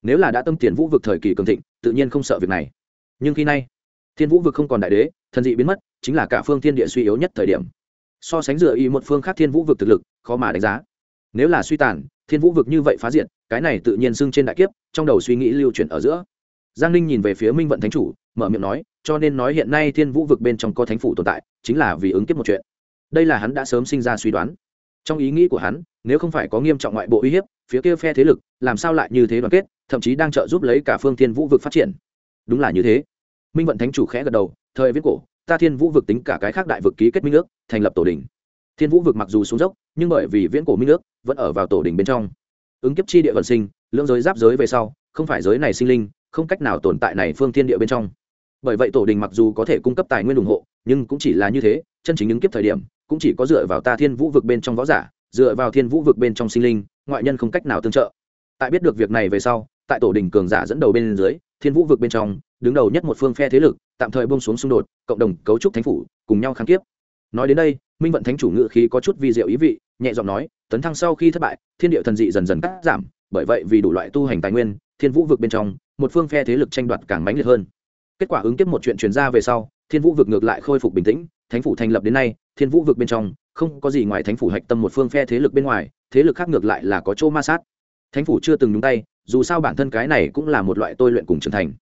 Nếu là đã tâm tiền vũ vực thời kỳ cường thịnh, tự nhiên không sợ việc này. Nhưng khi nay, thiên vũ vực không còn đại đế, thần dị biến mất, chính là cả phương thiên địa suy yếu nhất thời điểm. So sánh dựa ý một phương khác thiên vũ vực thực lực, khó mà đánh giá. Nếu là suy tàn, thiên vũ vực như vậy phá diện cái này tự nhiên xưng trên đại kiếp, trong đầu suy nghĩ lưu chuyển ở giữa giang ninh nhìn về phía minh vận thánh chủ, mở miệng nói, cho nên nói hiện nay thiên vũ vực bên trong có thánh phủ tồn tại, chính là vì ứng kiếp một chuyện. Đây là hắn đã sớm sinh ra suy đoán. Trong ý nghĩ của hắn, nếu không phải có nghiêm trọng ngoại bộ uy hiếp, phía kia phe thế lực, làm sao lại như thế đoàn kết, thậm chí đang trợ giúp lấy cả phương thiên vũ vực phát triển? Đúng là như thế. Minh vận thánh chủ khẽ gật đầu, thời viết cổ, ta thiên vũ vực tính cả cái khác đại vực ký kết minh ước, thành lập tổ đình. Thiên vũ vực mặc dù xuống dốc, nhưng bởi vì viễn cổ minh ước, vẫn ở vào tổ đình bên trong. Ứng kiếp chi địa vận sinh, lưỡng giới giáp giới về sau, không phải giới này sinh linh không cách nào tồn tại này phương thiên địa bên trong. Bởi vậy tổ đình mặc dù có thể cung cấp tài nguyên ủng hộ, nhưng cũng chỉ là như thế, chân chính ứng kiếp thời điểm, cũng chỉ có dựa vào ta thiên vũ vực bên trong võ giả, dựa vào thiên vũ vực bên trong sinh linh, ngoại nhân không cách nào tương trợ. Tại biết được việc này về sau, tại tổ đình cường giả dẫn đầu bên dưới, thiên vũ vực bên trong, đứng đầu nhất một phương phe thế lực, tạm thời bông xuống xung đột, cộng đồng cấu trúc thánh phủ, cùng nhau kháng kiếp. Nói đến đây, minh vận thánh chủ ngự khí có chút vi diệu ý vị, nhẹ giọng nói, tấn thăng sau khi thất bại, thiên địa thần dị dần dần cắt giảm, bởi vậy vì đủ loại tu hành tài nguyên, thiên vũ vực bên trong một phương phe thế lực tranh đoạt càng mãnh liệt hơn. Kết quả ứng tiếp một chuyện truyền ra về sau, thiên vũ vực ngược lại khôi phục bình tĩnh, thánh phủ thành lập đến nay, thiên vũ vực bên trong, không có gì ngoài thánh phủ hạch tâm một phương phe thế lực bên ngoài, thế lực khác ngược lại là có chỗ ma sát. Thánh phủ chưa từng nhúng tay, dù sao bản thân cái này cũng là một loại tôi luyện cùng trưởng thành.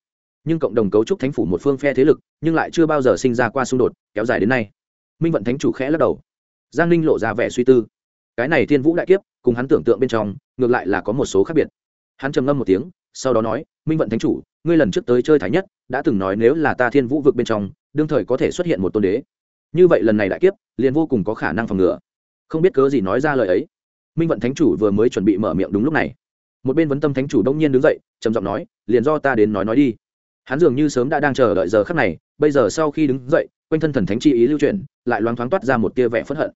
Nhưng cộng đồng cấu trúc thánh phủ một phương phe thế lực, nhưng lại chưa bao giờ sinh ra qua xung đột, kéo dài đến nay. Minh vận thánh chủ khẽ lắc đầu. Giang ninh lộ ra vẻ suy tư. Cái này thiên vũ đại kiếp, cùng hắn tưởng tượng bên trong, ngược lại là có một số khác biệt. Hắn trầm ngâm một tiếng sau đó nói minh vận thánh chủ ngươi lần trước tới chơi thái nhất đã từng nói nếu là ta thiên vũ vực bên trong đương thời có thể xuất hiện một tôn đế. Như vậy lần này đại kiếp liền vô cùng có khả năng phòng ngừa. Không biết cớ gì nói ra lời ấy. Minh vận thánh chủ vừa mới chuẩn bị mở miệng đúng lúc này. Một bên vấn tâm thánh chủ đông nhiên đứng dậy trầm giọng nói liền do ta đến nói nói đi. Hắn dường như sớm đã đang chờ đợi giờ khắc này bây giờ sau khi đứng dậy quanh thân thần thánh chi ý lưu truyền lại loáng thoáng toát ra một tia vẻ phẫn hận.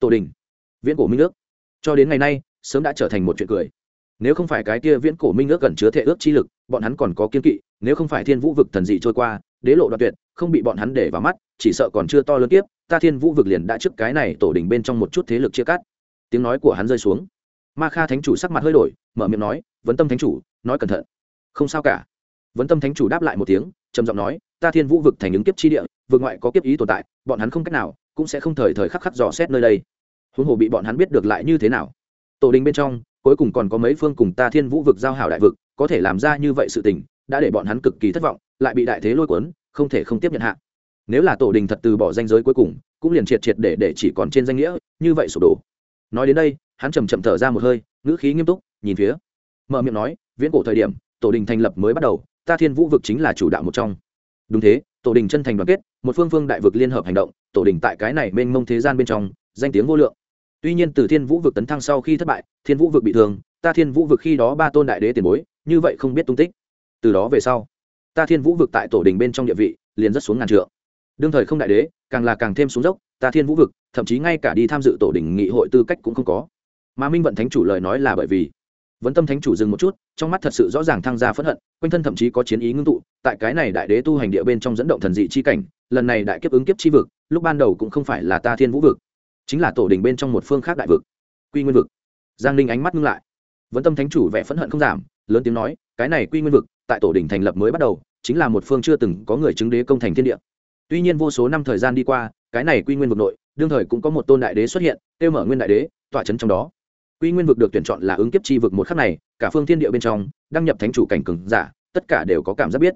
Tổ đình viễn cổ minh nước, cho đến ngày nay sớm đã trở thành một chuyện cười nếu không phải cái kia viễn cổ minh ước gần chứa thể ước chi lực, bọn hắn còn có kiên kỵ, nếu không phải thiên vũ vực thần dị trôi qua, đế lộ đoạn tuyệt, không bị bọn hắn để vào mắt, chỉ sợ còn chưa to lớn tiếp ta thiên vũ vực liền đã trước cái này tổ đình bên trong một chút thế lực chia cắt. Tiếng nói của hắn rơi xuống. Ma kha thánh chủ sắc mặt hơi đổi, mở miệng nói, vấn tâm thánh chủ, nói cẩn thận. Không sao cả. Vấn tâm thánh chủ đáp lại một tiếng, trầm giọng nói, ta thiên vũ vực thành ứng kiếp chi địa, vực ngoại có kiếp ý tồn tại, bọn hắn không cách nào, cũng sẽ không thời thời khắc khắc dò xét nơi đây. Huống hồ bị bọn hắn biết được lại như thế nào. Tổ đình bên trong cuối cùng còn có mấy phương cùng ta thiên vũ vực giao hảo đại vực, có thể làm ra như vậy sự tình, đã để bọn hắn cực kỳ thất vọng, lại bị đại thế lôi cuốn, không thể không tiếp nhận hạ. Nếu là tổ đình thật từ bỏ danh giới cuối cùng, cũng liền triệt triệt để để chỉ còn trên danh nghĩa, như vậy sụp đổ. Nói đến đây, hắn chầm chậm thở ra một hơi, ngữ khí nghiêm túc, nhìn phía. Mở miệng nói, viễn cổ thời điểm, tổ đình thành lập mới bắt đầu, ta thiên vũ vực chính là chủ đạo một trong. Đúng thế, tổ đình chân thành đoàn kết, một phương phương đại vực liên hợp hành động, tổ đình tại cái này mênh mông thế gian bên trong, danh tiếng vô lượng tuy nhiên từ thiên vũ vực tấn thăng sau khi thất bại, thiên vũ vực bị thương, ta thiên vũ vực khi đó ba tôn đại đế tiền bối, như vậy không biết tung tích. Từ đó về sau, ta thiên vũ vực tại tổ đình bên trong địa vị liền rất xuống ngàn trượng. Đương thời không đại đế, càng là càng thêm xuống dốc, ta thiên vũ vực, thậm chí ngay cả đi tham dự tổ đình nghị hội tư cách cũng không có. Mà minh vận thánh chủ lời nói là bởi vì, vấn tâm thánh chủ dừng một chút, trong mắt thật sự rõ ràng thăng gia phẫn hận, quanh thân thậm chí có chiến ý ngưng tụ, tại cái này đại đế tu hành địa bên trong dẫn động thần dị chi cảnh, lần này đại kiếp ứng kiếp chi vực, lúc ban đầu cũng không phải là ta thiên vũ vực chính là tổ đình bên trong một phương khác đại vực, quy nguyên vực. Giang ninh ánh mắt ngưng lại. Vẫn tâm thánh chủ vẻ phẫn hận không giảm, lớn tiếng nói, cái này quy nguyên vực, tại tổ đình thành lập mới bắt đầu, chính là một phương chưa từng có người chứng đế công thành thiên địa. Tuy nhiên vô số năm thời gian đi qua, cái này quy nguyên vực nội, đương thời cũng có một tôn đại đế xuất hiện tiêu mở nguyên đại đế, tọa chấn trong đó. Quy nguyên vực được tuyển chọn là ứng kiếp chi vực một khắc này, cả phương thiên địa bên trong, đăng nhập thánh chủ cảnh cường giả, tất cả đều có cảm giác biết.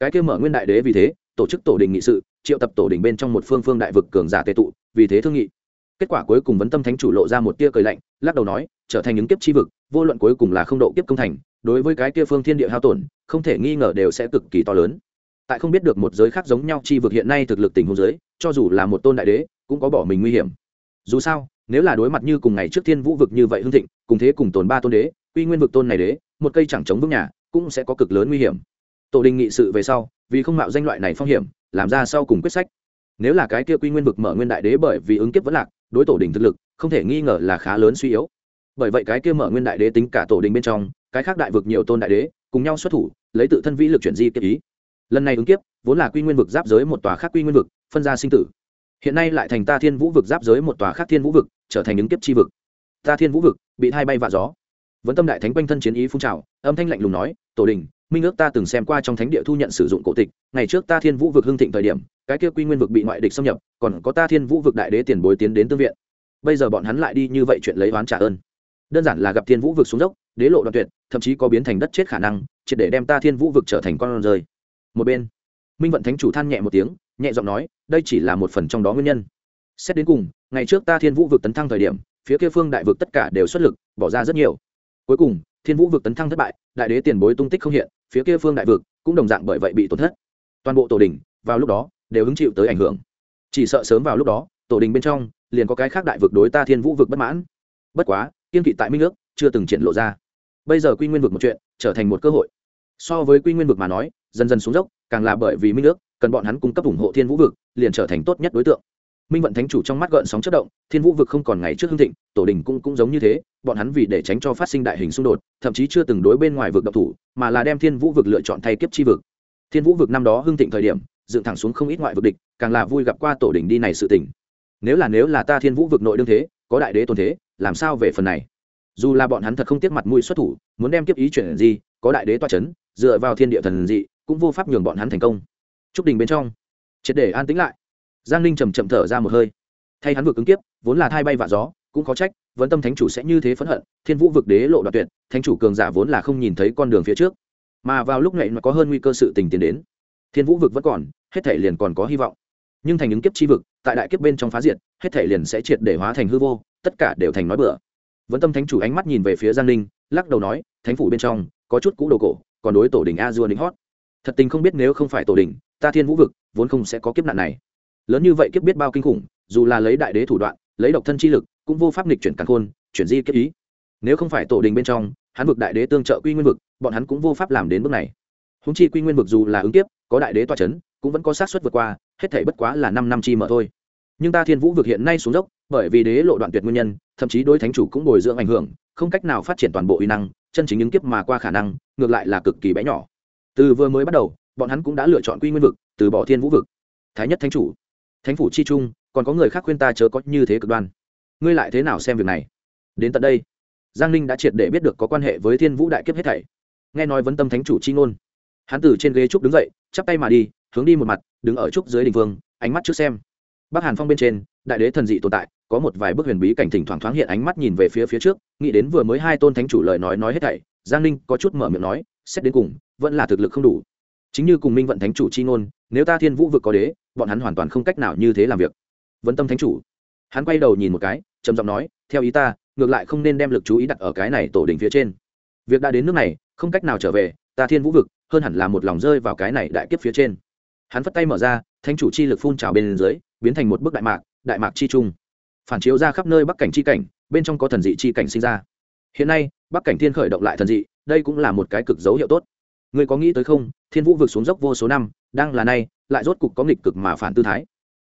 Cái kêu mở nguyên đại đế vì thế, tổ chức tổ đình nghị sự, triệu tập tổ đình bên trong một phương phương đại vực cường giả tệ tụ, vì thế thương nghị kết quả cuối cùng vấn tâm thánh chủ lộ ra một tia cười lạnh, lắc đầu nói, trở thành những kiếp chi vực, vô luận cuối cùng là không độ kiếp công thành, đối với cái tia phương thiên địa hao tổn, không thể nghi ngờ đều sẽ cực kỳ to lớn. Tại không biết được một giới khác giống nhau chi vực hiện nay thực lực tình huống giới cho dù là một tôn đại đế, cũng có bỏ mình nguy hiểm. Dù sao, nếu là đối mặt như cùng ngày trước thiên vũ vực như vậy hưng thịnh, cùng thế cùng tồn ba tôn đế uy nguyên vực tôn này đế, một cây chẳng chống vững nhà, cũng sẽ có cực lớn nguy hiểm. Tổ đình nghị sự về sau, vì không mạo danh loại này phong hiểm, làm ra sau cùng quyết sách. Nếu là cái kia quy nguyên vực mở nguyên đại đế bởi vì ứng kiếp vẫn lạc đối tổ đình thực lực, không thể nghi ngờ là khá lớn suy yếu. Bởi vậy cái kia mở nguyên đại đế tính cả tổ đình bên trong, cái khác đại vực nhiều tôn đại đế, cùng nhau xuất thủ, lấy tự thân vĩ lực chuyển di kiếp ý. Lần này ứng kiếp, vốn là quy nguyên vực giáp giới một tòa khác quy nguyên vực, phân ra sinh tử. Hiện nay lại thành ta thiên vũ vực giáp giới một tòa khác thiên vũ vực, trở thành ứng kiếp chi vực. Ta thiên vũ vực, bị hai bay vạ gió. Vẫn tâm đại thánh quanh thân chiến ý phun trào, âm thanh lạnh lùng nói, tổ đình minh ước ta từng xem qua trong thánh địa thu nhận sử dụng cổ tịch, ngày trước ta thiên vũ vực hưng thịnh thời điểm, cái kia quy nguyên vực bị ngoại địch xâm nhập, còn có ta thiên vũ vực đại đế tiền bối tiến đến tương viện. Bây giờ bọn hắn lại đi như vậy chuyện lấy oán trả ơn. Đơn giản là gặp thiên vũ vực xuống dốc, đế lộ đoạn tuyệt, thậm chí có biến thành đất chết khả năng, triệt để đem ta thiên vũ vực trở thành con rơi. Một bên, minh vận thánh chủ than nhẹ một tiếng, nhẹ giọng nói, đây chỉ là một phần trong đó nguyên nhân. Xét đến cùng, ngày trước ta thiên vũ vực tấn thăng thời điểm, phía kia phương đại vực tất cả đều xuất lực, bỏ ra rất nhiều. Cuối cùng, thiên vũ vực tấn thăng thất bại, đại đế tiền bối tung tích không hiện phía kia phương đại vực cũng đồng dạng bởi vậy bị tổn thất. Toàn bộ tổ đình vào lúc đó đều hứng chịu tới ảnh hưởng. Chỉ sợ sớm vào lúc đó, tổ đình bên trong liền có cái khác đại vực đối ta thiên vũ vực bất mãn. Bất quá, kiên kỵ tại minh nước chưa từng triển lộ ra. Bây giờ quy nguyên vực một chuyện trở thành một cơ hội. So với quy nguyên vực mà nói, dần dần xuống dốc, càng là bởi vì minh nước cần bọn hắn cung cấp ủng hộ thiên vũ vực, liền trở thành tốt nhất đối tượng minh vận thánh chủ trong mắt gợn sóng chất động thiên vũ vực không còn ngày trước hưng thịnh tổ đình cũng cũng giống như thế bọn hắn vì để tránh cho phát sinh đại hình xung đột thậm chí chưa từng đối bên ngoài vực độc thủ mà là đem thiên vũ vực lựa chọn thay kiếp chi vực. Thiên vũ vực năm đó hưng thịnh thời điểm dựng thẳng xuống không ít ngoại vực địch càng là vui gặp qua tổ đình đi này sự tỉnh nếu là nếu là ta thiên vũ vực nội đương thế có đại đế tồn thế làm sao về phần này? Dù là bọn hắn thật không tiếc mặt mũi xuất thủ muốn đem kiếp ý chuyển gì có đại đế toa chấn, dựa vào thiên địa thần dị cũng vô pháp nhường bọn hắn thành công. Trúc đình bên trong. Triệt để an tĩnh lại giang ninh chầm chậm thở ra một hơi. Thay hắn vực ứng kiếp, vốn là thai bay vạ gió, cũng có trách vẫn tâm thánh chủ sẽ như thế phẫn hận, thiên vũ vực đế lộ đoạt tuyệt, thánh chủ cường giả vốn là không nhìn thấy con đường phía trước. Mà vào lúc này nó có hơn nguy cơ sự tình tiến đến. Thiên vũ vực vẫn còn, hết thể liền còn có hy vọng. Nhưng thành ứng kiếp chi vực, tại đại kiếp bên trong phá diệt, hết thể liền sẽ triệt để hóa thành hư vô, tất cả đều thành nói bừa. Vẫn tâm thánh chủ ánh mắt nhìn về phía giang ninh, lắc đầu nói, thánh phủ bên trong, có chút cũ đồ cổ, còn đối tổ đình a dua đính hót. Thật tình không biết nếu không phải tổ đình ta thiên vũ vực vốn không sẽ có kiếp nạn này lớn như vậy kiếp biết bao kinh khủng, dù là lấy đại đế thủ đoạn, lấy độc thân chi lực, cũng vô pháp nghịch chuyển càn khôn, chuyển di kiếp ý. Nếu không phải tổ đình bên trong, hắn vực đại đế tương trợ quy nguyên vực, bọn hắn cũng vô pháp làm đến bước này. Húng chi quy nguyên vực dù là ứng kiếp, có đại đế toa c h ấ n cũng vẫn có sát xuất vượt qua, hết thể bất quá là năm năm chi mở thôi. Nhưng ta thiên vũ vực hiện nay xuống dốc, bởi vì đế lộ đoạn tuyệt nguyên nhân, thậm chí đối thánh chủ cũng bồi dưỡng ảnh hưởng, không cách nào phát triển toàn bộ uy năng, chân chính những kiếp mà qua khả năng, ngược lại là cực kỳ bé nhỏ. Từ vừa mới bắt đầu, bọn hắn cũng đã lựa chọn quy nguyên vực, từ bỏ thiên vũ vực. Thái nhất thánh chủ thánh phủ chi trung, còn có người khác khuyên ta chớ có như thế cực đoan. Ngươi lại thế nào xem việc này? Đến tận đây, giang ninh đã triệt để biết được có quan hệ với thiên vũ đại kiếp hết thảy. Nghe nói vấn tâm thánh chủ chi ngôn. Hán tử trên ghế trúc đứng dậy, chắp tay mà đi, hướng đi một mặt, đứng ở trúc dưới đình vương, ánh mắt trước xem. Bác hàn phong bên trên, đại đế thần dị tồn tại, có một vài bức huyền bí cảnh thỉnh thoảng thoáng hiện ánh mắt nhìn về phía phía trước, nghĩ đến vừa mới hai tôn thánh chủ lời nói nói hết thảy, giang ninh có chút mở miệng nói, xét đến cùng, vẫn là thực lực không đủ. Chính như cùng minh vận thánh chủ chi ngôn, nếu ta thiên vũ vực có đế bọn hắn hoàn toàn không cách nào như thế làm việc. Vấn tâm thánh chủ. Hắn quay đầu nhìn một cái, trầm giọng nói, theo ý ta, ngược lại không nên đem lực chú ý đặt ở cái này tổ đình phía trên. Việc đã đến nước này, không cách nào trở về, ta thiên vũ vực, hơn hẳn là một lòng rơi vào cái này đại kiếp phía trên. Hắn phất tay mở ra, thánh chủ chi lực phun trào bên dưới, biến thành một bức đại mạc đại mạc chi trung. Phản chiếu ra khắp nơi bắc cảnh chi cảnh, bên trong có thần dị chi cảnh sinh ra. Hiện nay, bắc cảnh thiên khởi động lại thần dị, đây cũng là một cái cực dấu hiệu tốt. Ngươi có nghĩ tới không? Thiên vũ vực xuống dốc vô số năm, đang là nay lại rốt cục có nghịch cực mà phản tư thái.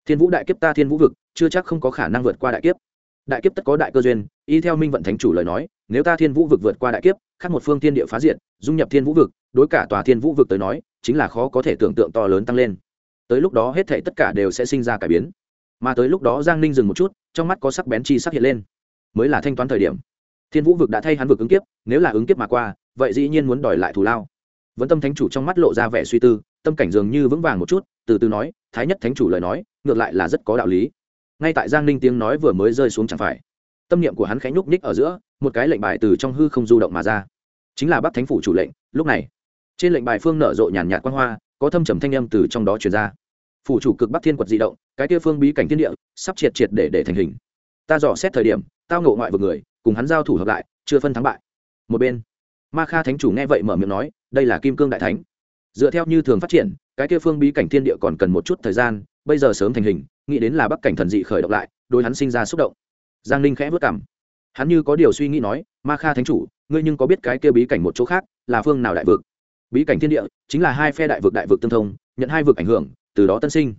Thiên vũ đại kiếp ta thiên vũ vực, chưa chắc không có khả năng vượt qua đại kiếp. Đại kiếp tất có đại cơ duyên, y theo minh vận thánh chủ lời nói, nếu ta thiên vũ vực vượt qua đại kiếp, khác một phương thiên địa phá diện dung nhập thiên vũ vực, đối cả tòa thiên vũ vực tới nói, chính là khó có thể tưởng tượng to lớn tăng lên. Tới lúc đó hết thể tất cả đều sẽ sinh ra cải biến. Mà tới lúc đó giang ninh dừng một chút, trong mắt có sắc bén chi sắc hiện lên. Mới là thanh toán thời điểm. Thiên vũ vực đã thay hắn vực ứng kiếp, nếu là ứng kiếp mà qua, vậy dĩ nhiên muốn đòi lại thù lao. Vẫn tâm thánh chủ trong mắt lộ ra vẻ suy tư tâm cảnh dường như vững vàng một chút, từ từ nói, thái nhất thánh chủ lời nói, ngược lại là rất có đạo lý. Ngay tại giang ninh tiếng nói vừa mới rơi xuống chẳng phải, tâm niệm của hắn khẽ nhúc ních ở giữa, một cái lệnh bài từ trong hư không du động mà ra. Chính là bắc thánh phủ chủ lệnh, lúc này, trên lệnh bài phương nở rộ nhàn nhạt quan hoa, có thâm trầm thanh âm từ trong đó truyền ra. Phủ chủ cực bắc thiên quật di động, cái kia phương bí cảnh thiên địa, sắp triệt triệt để để thành hình. Ta dò xét thời điểm, tao ngộ ngoại vực người, cùng hắn giao thủ hợp lại, chưa phân thắng bại. Một bên, ma kha thánh chủ nghe vậy mở miệng nói, đây là kim cương đại thánh dựa theo như thường phát triển, cái kia phương bí cảnh thiên địa còn cần một chút thời gian, bây giờ sớm thành hình, nghĩ đến là bắc cảnh thần dị khởi động lại đôi hắn sinh ra xúc động. Giang ninh khẽ vất cảm hắn như có điều suy nghĩ nói, ma kha thánh chủ, ngươi nhưng có biết cái kia bí cảnh một chỗ khác là phương nào đại vực? Bí cảnh thiên địa chính là hai phe đại vực đại vực tương thông, nhận hai vực ảnh hưởng, từ đó tân sinh.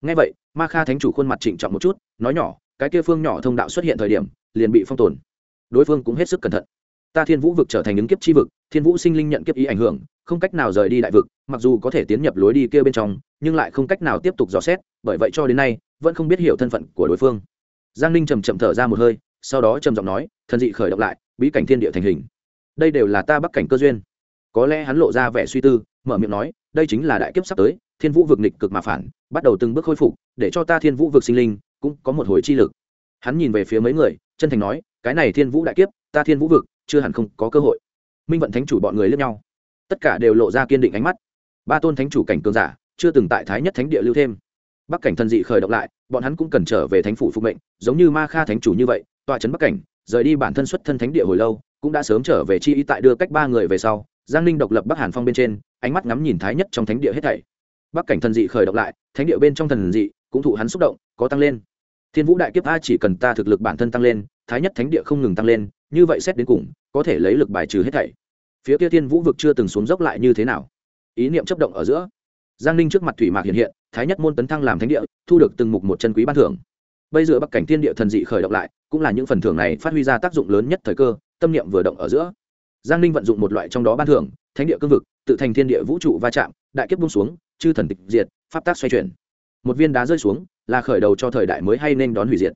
Ngay vậy, ma kha thánh chủ khuôn mặt trịnh trọng một chút, nói nhỏ, cái kia phương nhỏ thông đạo xuất hiện thời điểm, liền bị phong tồn. Đối phương cũng hết sức cẩn thận. Ta thiên vũ vực trở thành ứng kiếp chi vực, thiên vũ sinh linh nhận kiếp ý ảnh hưởng không cách nào rời đi đại vực, mặc dù có thể tiến nhập lối đi kia bên trong, nhưng lại không cách nào tiếp tục dò xét, bởi vậy cho đến nay, vẫn không biết hiểu thân phận của đối phương. Giang ninh trầm trầm thở ra một hơi, sau đó trầm giọng nói, thần dị khởi động lại, bí cảnh thiên địa thành hình. Đây đều là ta bắc cảnh cơ duyên. Có lẽ hắn lộ ra vẻ suy tư, mở miệng nói, đây chính là đại kiếp sắp tới, thiên vũ vực nghịch cực mà phản, bắt đầu từng bước khôi phục, để cho ta thiên vũ vực sinh linh cũng có một hồi chi lực. Hắn nhìn về phía mấy người, chân thành nói, cái này thiên vũ đại kiếp, ta thiên vũ vực chưa hẳn không có cơ hội. Minh vận thánh chủ bọn người lướt nhau tất cả đều lộ ra kiên định ánh mắt. Ba tôn thánh chủ cảnh cường giả, chưa từng tại thái nhất thánh địa lưu thêm. Bắc cảnh thần dị khởi động lại, bọn hắn cũng cần trở về thánh phủ phục mệnh, giống như ma kha thánh chủ như vậy, tọa trấn bắc cảnh, rời đi bản thân xuất thân thánh địa hồi lâu, cũng đã sớm trở về chi ý tại đưa cách ba người về sau, giang ninh độc lập bắc hàn phong bên trên, ánh mắt ngắm nhìn thái nhất trong thánh địa hết thảy. Bắc cảnh thần dị khởi động lại, thánh địa bên trong thần dị cũng thụ hắn xúc động, có tăng lên. Thiên vũ đại kiếp a chỉ cần ta thực lực bản thân tăng lên, thái nhất thánh địa không ngừng tăng lên, như vậy xét đến cùng, có thể lấy lực bài trừ hết thảy phía kia thiên vũ vực chưa từng xuống dốc lại như thế nào. Ý niệm chấp động ở giữa. Giang ninh trước mặt thủy mạc hiện hiện, thái nhất môn tấn thăng làm thánh địa, thu được từng mục một chân quý ban thưởng. Bây giờ bắc cảnh thiên địa thần dị khởi động lại, cũng là những phần thưởng này phát huy ra tác dụng lớn nhất thời cơ, tâm niệm vừa động ở giữa. Giang ninh vận dụng một loại trong đó ban thưởng, thánh địa cương vực, tự thành thiên địa vũ trụ va chạm, đại kiếp bung xuống, chư thần tịch diệt, pháp tác xoay chuyển. Một viên đá rơi xuống, là khởi đầu cho thời đại mới hay nên đón hủy diệt.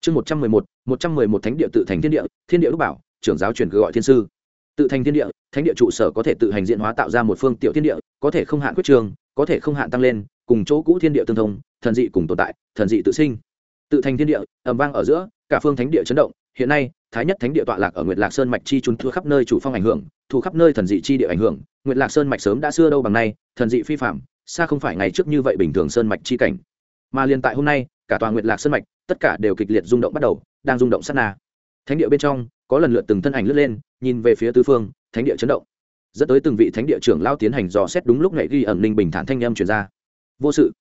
Chương một trăm mười một một trăm mười một thánh địa tự thành thiên địa thiên địa lúc bảo, trưởng giáo truyền gọi thiên sư tự thành thiên địa, thánh địa trụ sở có thể tự hành diện hóa tạo ra một phương tiểu thiên địa, có thể không hạn quyết trường, có thể không hạn tăng lên, cùng chỗ cũ thiên địa tương thông, thần dị cùng tồn tại, thần dị tự sinh. Tự thành thiên địa ẩm vang ở giữa, cả phương thánh địa chấn động. Hiện nay, thái nhất thánh địa tọa lạc ở nguyệt lạc sơn mạch chi trốn thua khắp nơi chủ phong ảnh hưởng, thu khắp nơi thần dị chi địa ảnh hưởng. Nguyệt lạc sơn mạch sớm đã xưa đâu bằng nay, thần dị phi phạm, xa không phải ngày trước như vậy bình thường sơn mạch chi cảnh. Mà liền tại hôm nay, cả toàn nguyệt lạc sơn mạch, tất cả đều kịch liệt rung động bắt đầu, đang rung động sát na thánh địa bên trong, có lần lượt từng thân ảnh lướt lên, nhìn về phía tư phương, thánh địa chấn động. Dẫn tới từng vị thánh địa trưởng lao tiến hành dò xét đúng lúc này ghi ẩn ninh bình thản thanh âm truyền ra. Vô sự.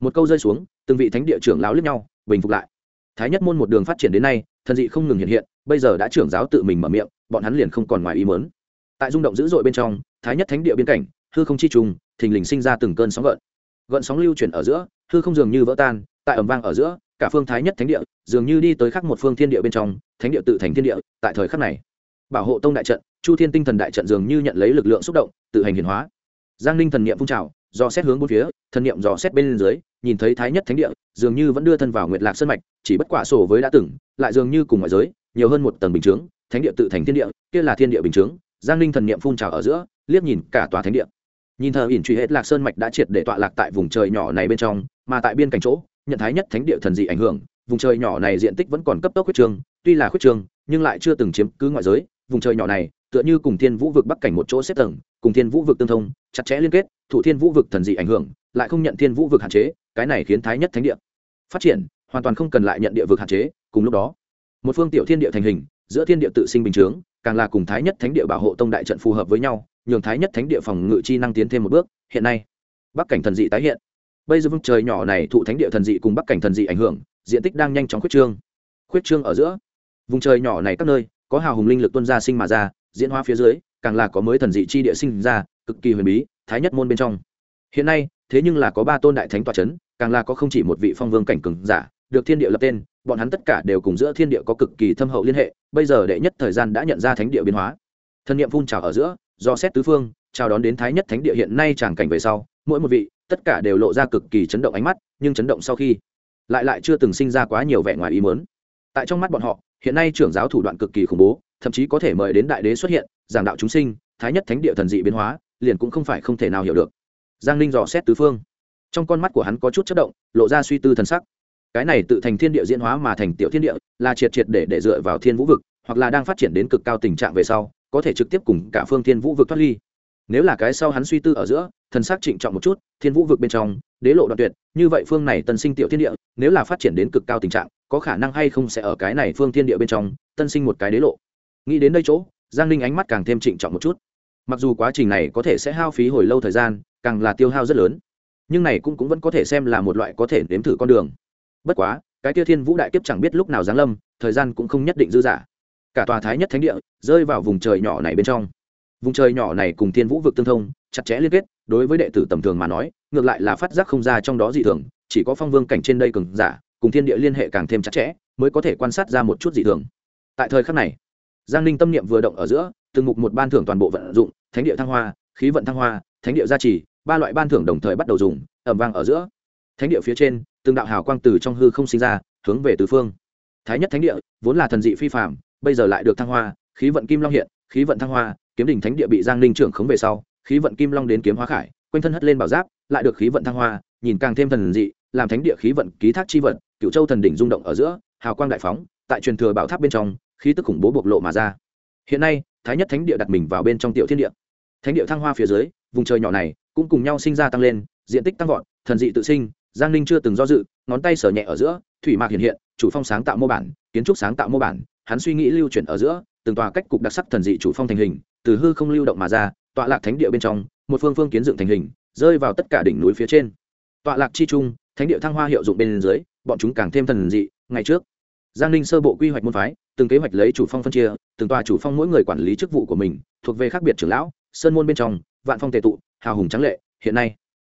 Một câu rơi xuống, từng vị thánh địa trưởng lao lướt nhau, bình phục lại. Thái nhất môn một đường phát triển đến nay, thần dị không ngừng hiện hiện, bây giờ đã trưởng giáo tự mình mở miệng, bọn hắn liền không còn ngoài ý mớn tại rung động dữ dội bên trong, thái nhất thánh địa biên cảnh, hư không chi trùng, thình lình sinh ra từng cơn sóng gợn. Gợn sóng lưu chuyển ở giữa, hư không dường như vỡ tan, tại ẩm vang ở giữa cả phương thái nhất thánh địa, dường như đi tới khắc một phương thiên địa bên trong, thánh địa tự thành thiên địa, tại thời khắc này. Bảo hộ tông đại trận, chu thiên tinh thần đại trận dường như nhận lấy lực lượng xúc động, tự hành hiển hóa. Giang ninh thần niệm phun trào, do xét hướng bốn phía, thần niệm dò xét bên dưới, nhìn thấy thái nhất thánh địa, dường như vẫn đưa thân vào nguyệt lạc sơn mạch, chỉ bất quả sổ với đã từng, lại dường như cùng ngoại giới, nhiều hơn một tầng bình chướng, thánh địa tự thành thiên địa, kia là thiên địa bình chướng. Giang ninh thần niệm phun trào ở giữa, liếc nhìn cả tòa thánh địa. Nhìn thờ ỉn truy hết lạc sơn mạch đã triệt để tọa lạc tại vùng trời nhỏ này bên trong, mà tại biên cảnh chỗ nhận thái nhất thánh địa thần dị ảnh hưởng, vùng trời nhỏ này diện tích vẫn còn cấp tốc huyết trường tuy là huyết trường nhưng lại chưa từng chiếm cứ ngoại giới. Vùng trời nhỏ này, tựa như cùng thiên vũ vực bắc cảnh một chỗ xếp tầng, cùng thiên vũ vực tương thông, chặt chẽ liên kết thủ thiên vũ vực thần dị ảnh hưởng, lại không nhận thiên vũ vực hạn chế, cái này khiến thái nhất thánh địa phát triển, hoàn toàn không cần lại nhận địa vực hạn chế, cùng lúc đó, một phương tiểu thiên địa thành hình, giữa thiên địa tự sinh bình chướng, càng là cùng thái nhất thánh địa bảo hộ tông đại trận phù hợp với nhau, nhường thái nhất thánh địa phòng ngự chi năng tiến thêm một bước. Hiện nay, bắc cảnh thần dị tái hiện bây giờ vùng trời nhỏ này thụ thánh địa thần dị cùng bắc cảnh thần dị ảnh hưởng, diện tích đang nhanh chóng khuyết trương. Khuyết trương ở giữa, vùng trời nhỏ này các nơi, có hào hùng linh lực tuân ra sinh mà ra, diễn hóa phía dưới, càng là có mới thần dị chi địa sinh ra, cực kỳ huyền bí, thái nhất môn bên trong. Hiện nay, thế nhưng là có ba tôn đại thánh tọa c h ấ n càng là có không chỉ một vị phong vương cảnh cường giả, được thiên địa lập tên, bọn hắn tất cả đều cùng giữa thiên địa có cực kỳ thâm hậu liên hệ, bây giờ đệ nhất thời gian đã nhận ra thánh địa biến hóa. Thân nhiệm phun trào ở giữa, do xét tứ phương, chào đón đến thái nhất thánh địa hiện nay tràng cảnh về sau mỗi một vị, tất cả đều lộ ra cực kỳ chấn động ánh mắt, nhưng chấn động sau khi, lại lại chưa từng sinh ra quá nhiều vẻ ngoài ý mớn tại trong mắt bọn họ, hiện nay trưởng giáo thủ đoạn cực kỳ khủng bố, thậm chí có thể mời đến đại đế xuất hiện, giảng đạo chúng sinh, thái nhất thánh địa thần dị biến hóa, liền cũng không phải không thể nào hiểu được. Giang ninh dò xét tứ phương. Trong con mắt của hắn có chút chất động, lộ ra suy tư thần sắc. Cái này tự thành thiên địa diễn hóa mà thành tiểu thiên địa, là triệt triệt để để dựa vào thiên vũ vực, hoặc là đang phát triển đến cực cao tình trạng về sau, có thể trực tiếp cùng cả phương thiên vũ vực thoát ly. Nếu là cái sau hắn suy tư ở giữa thần sắc trịnh trọng một chút thiên vũ vực bên trong đế lộ đoạn tuyệt như vậy phương này tân sinh tiểu thiên địa nếu là phát triển đến cực cao tình trạng có khả năng hay không sẽ ở cái này phương thiên địa bên trong tân sinh một cái đế lộ. Nghĩ đến đây chỗ giang ninh ánh mắt càng thêm trịnh trọng một chút. Mặc dù quá trình này có thể sẽ hao phí hồi lâu thời gian càng là tiêu hao rất lớn nhưng này cũng, cũng vẫn có thể xem là một loại có thể nếm thử con đường. Bất quá cái tiêu thiên vũ đại kiếp chẳng biết lúc nào giáng lâm thời gian cũng không nhất định dư dả. Cả tòa thái nhất thánh địa rơi vào vùng trời nhỏ này bên trong. Vùng trời nhỏ này cùng thiên vũ vực tương thông chặt chẽ liên kết, đối với đệ tử tầm thường mà nói, ngược lại là phát giác không ra trong đó dị thường, chỉ có phong vương cảnh trên đây cường giả, cùng thiên địa liên hệ càng thêm chặt chẽ, mới có thể quan sát ra một chút dị thường. Tại thời khắc này, giang ninh tâm niệm vừa động ở giữa, từng mục một ban thưởng toàn bộ vận dụng, thánh địa thăng hoa, khí vận thăng hoa, thánh địa gia trì, ba loại ban thưởng đồng thời bắt đầu dùng ẩm vang ở giữa. Thánh địa phía trên, từng đạo hào quang từ trong hư không sinh ra, hướng về tứ phương. Thái nhất thánh địa, vốn là thần dị phi phạm bây giờ lại được thăng hoa, khí vận kim long hiện, khí vận thăng hoa, kiếm đỉnh thánh địa bị giang ninh trưởng khống về sau khí vận kim long đến kiếm hóa khải, quanh thân hất lên bảo giáp, lại được khí vận thăng hoa, nhìn càng thêm thần dị, làm thánh địa khí vận ký thác chi vận cựu châu thần đỉnh rung động ở giữa, hào quang đại phóng, tại truyền thừa bảo tháp bên trong, khí tức khủng bố bộc lộ mà ra. Hiện nay, thái nhất thánh địa đặt mình vào bên trong tiểu thiên địa. Thánh địa thăng hoa phía dưới, vùng trời nhỏ này cũng cùng nhau sinh ra tăng lên, diện tích tăng vọt, thần dị tự sinh, giang ninh chưa từng do dự, ngón tay sở nhẹ ở giữa, thủy mạc hiện hiện, chủ phong sáng tạo mô bản, kiến trúc sáng tạo mô bản, hắn suy nghĩ lưu chuyển ở giữa, từng tòa cách cục đặc sắc thần dị chủ phong thành hình, từ hư không lưu động mà ra tọa lạc thánh địa bên trong, một phương phương kiến dựng thành hình, rơi vào tất cả đỉnh núi phía trên. Tọa lạc chi trung, thánh địa thăng hoa hiệu dụng bên dưới, bọn chúng càng thêm thần dị, ngày trước. Giang ninh sơ bộ quy hoạch môn phái, từng kế hoạch lấy chủ phong phân chia, từng tòa chủ phong mỗi người quản lý chức vụ của mình, thuộc về khác biệt trưởng lão, sơn môn bên trong, vạn phong tề tụ, hào hùng trắng lệ, hiện nay.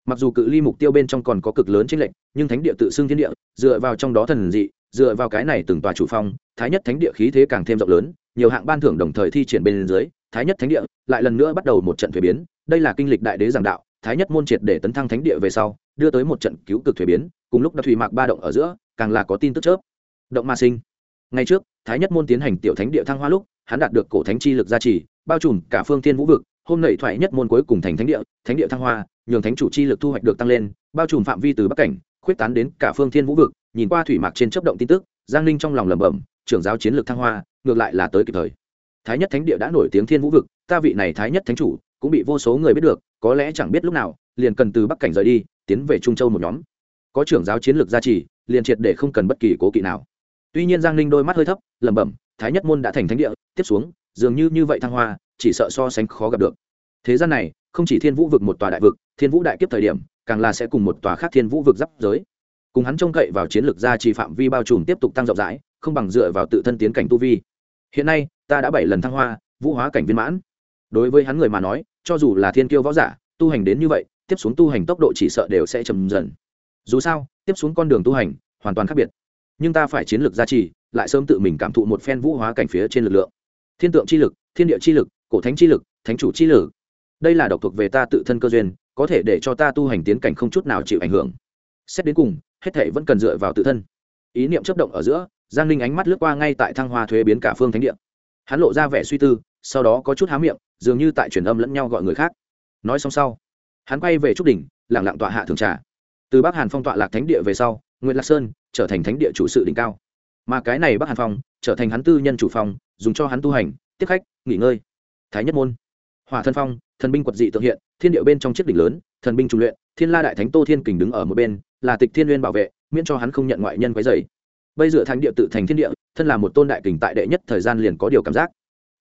Mặc dù cự ly mục tiêu bên trong còn có cực lớn chênh lệch, nhưng thánh địa tự xưng thiên địa, dựa vào trong đó thần dị, dựa vào cái này từng tòa chủ phong, thái nhất thánh địa khí thế càng thêm rộng lớn, nhiều hạng ban thưởng đồng thời thi triển bên dưới thái nhất thánh địa, lại lần nữa bắt đầu một trận thuế biến. Đây là kinh lịch đại đế giảng đạo, thái nhất môn triệt để tấn thăng thánh địa về sau, đưa tới một trận cứu cực thuế biến. Cùng lúc đã thủy mạc ba động ở giữa, càng là có tin tức chớp. Động ma sinh. Ngay trước, thái nhất môn tiến hành tiểu thánh địa thăng hoa lúc, hắn đạt được cổ thánh chi lực gia trì, bao trùm cả phương tiên vũ vực. Hôm nay thoại nhất môn cuối cùng thành thánh địa thánh địa thăng hoa, nhường thánh chủ chi lực thu hoạch được tăng lên, bao trùm phạm vi từ bắc cảnh, khuyết tán đến cả phương thiên vũ vực. Nhìn qua thủy mạc trên chấp động tin tức, giang ninh trong lòng lẩm bẩm, trưởng giáo chiến lược thăng hoa, ngược lại là tới kịp thời thái nhất thánh địa đã nổi tiếng thiên vũ vực, ta vị này thái nhất thánh chủ cũng bị vô số người biết được, có lẽ chẳng biết lúc nào, liền cần từ bắc cảnh rời đi, tiến về trung châu một nhóm. Có trưởng giáo chiến lược gia trì, liền triệt để không cần bất kỳ cố kỵ nào. Tuy nhiên giang ninh đôi mắt hơi thấp, lẩm bẩm, thái nhất môn đã thành thánh địa, tiếp xuống, dường như như vậy thăng hoa, chỉ sợ so sánh khó gặp được. Thế gian này, không chỉ thiên vũ vực một tòa đại vực, thiên vũ đại kiếp thời điểm, càng là sẽ cùng một tòa khác thiên vũ vực giáp giới. Cùng hắn trông cậy vào chiến lược gia trì phạm vi bao trùm tiếp tục tăng rộng rãi, không bằng dựa vào tự thân tiến cảnh tu vi. Hiện nay ta đã bảy lần thăng hoa, vũ hóa cảnh viên mãn. Đối với hắn người mà nói, cho dù là thiên kiêu võ giả, tu hành đến như vậy, tiếp xuống tu hành tốc độ chỉ sợ đều sẽ chầm dần. Dù sao, tiếp xuống con đường tu hành, hoàn toàn khác biệt. Nhưng ta phải chiến lược gia trì, lại sớm tự mình cảm thụ một phen vũ hóa cảnh phía trên lực lượng. Thiên tượng chi lực, thiên địa chi lực, cổ thánh chi lực, thánh chủ chi lực. Đây là độc thuộc về ta tự thân cơ duyên, có thể để cho ta tu hành tiến cảnh không chút nào chịu ảnh hưởng. Xét đến cùng, hết thể vẫn cần dựa vào tự thân. Ý niệm chấp động ở giữa, giang linh ánh mắt lướt qua ngay tại thăng hoa thuế biến cả phương thánh địa hắn lộ ra vẻ suy tư, sau đó có chút há miệng, dường như tại truyền âm lẫn nhau gọi người khác. Nói xong sau, hắn quay về trúc đỉnh lẳng lặng tọa hạ thường trà. Từ bắc hàn phong tọa lạc thánh địa về sau nguyễn lạc sơn trở thành thánh địa chủ sự đỉnh cao. Mà cái này bắc hàn phong trở thành hắn tư nhân chủ phong dùng cho hắn tu hành, tiếp khách, nghỉ ngơi. Thái nhất môn, hỏa thân phong, thần binh quật dị tự hiện, thiên địa bên trong chiếc đỉnh lớn, thần binh trung luyện, thiên la đại thánh tô thiên kình đứng ở một bên, là tịch thiên n bảo vệ, miễn cho hắn không nhận ngoại nhân quấy dày bây giờ thánh địa tự thành thiên địa, thân là một tôn đại kình tại đệ nhất thời gian liền có điều cảm giác.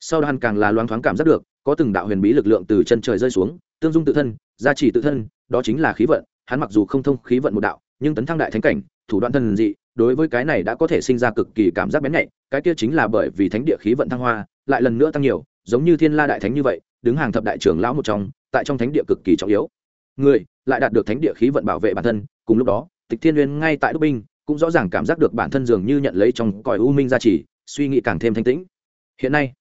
Sau đó hắn càng là loáng thoáng cảm giác được, có từng đạo huyền bí lực lượng từ chân trời rơi xuống, tương dung tự thân, gia trì tự thân, đó chính là khí vận, hắn mặc dù không thông khí vận một đạo, nhưng tấn thăng đại thánh cảnh, thủ đoạn thần dị, đối với cái này đã có thể sinh ra cực kỳ cảm giác bén nhạy, cái kia chính là bởi vì thánh địa khí vận thăng hoa, lại lần nữa tăng nhiều, giống như thiên la đại thánh như vậy, đứng hàng thập đại trưởng lão một trong, tại trong thánh địa cực kỳ trọng yếu. Người lại đạt được thánh địa khí vận bảo vệ bản thân, cùng lúc đó, tịch thiên uyên ngay tại đúc binh cũng rõ ràng cảm giác được bản thân dường như nhận lấy trong cõi u minh gia trì, suy nghĩ càng thêm thanh tĩnh. Hiện nay,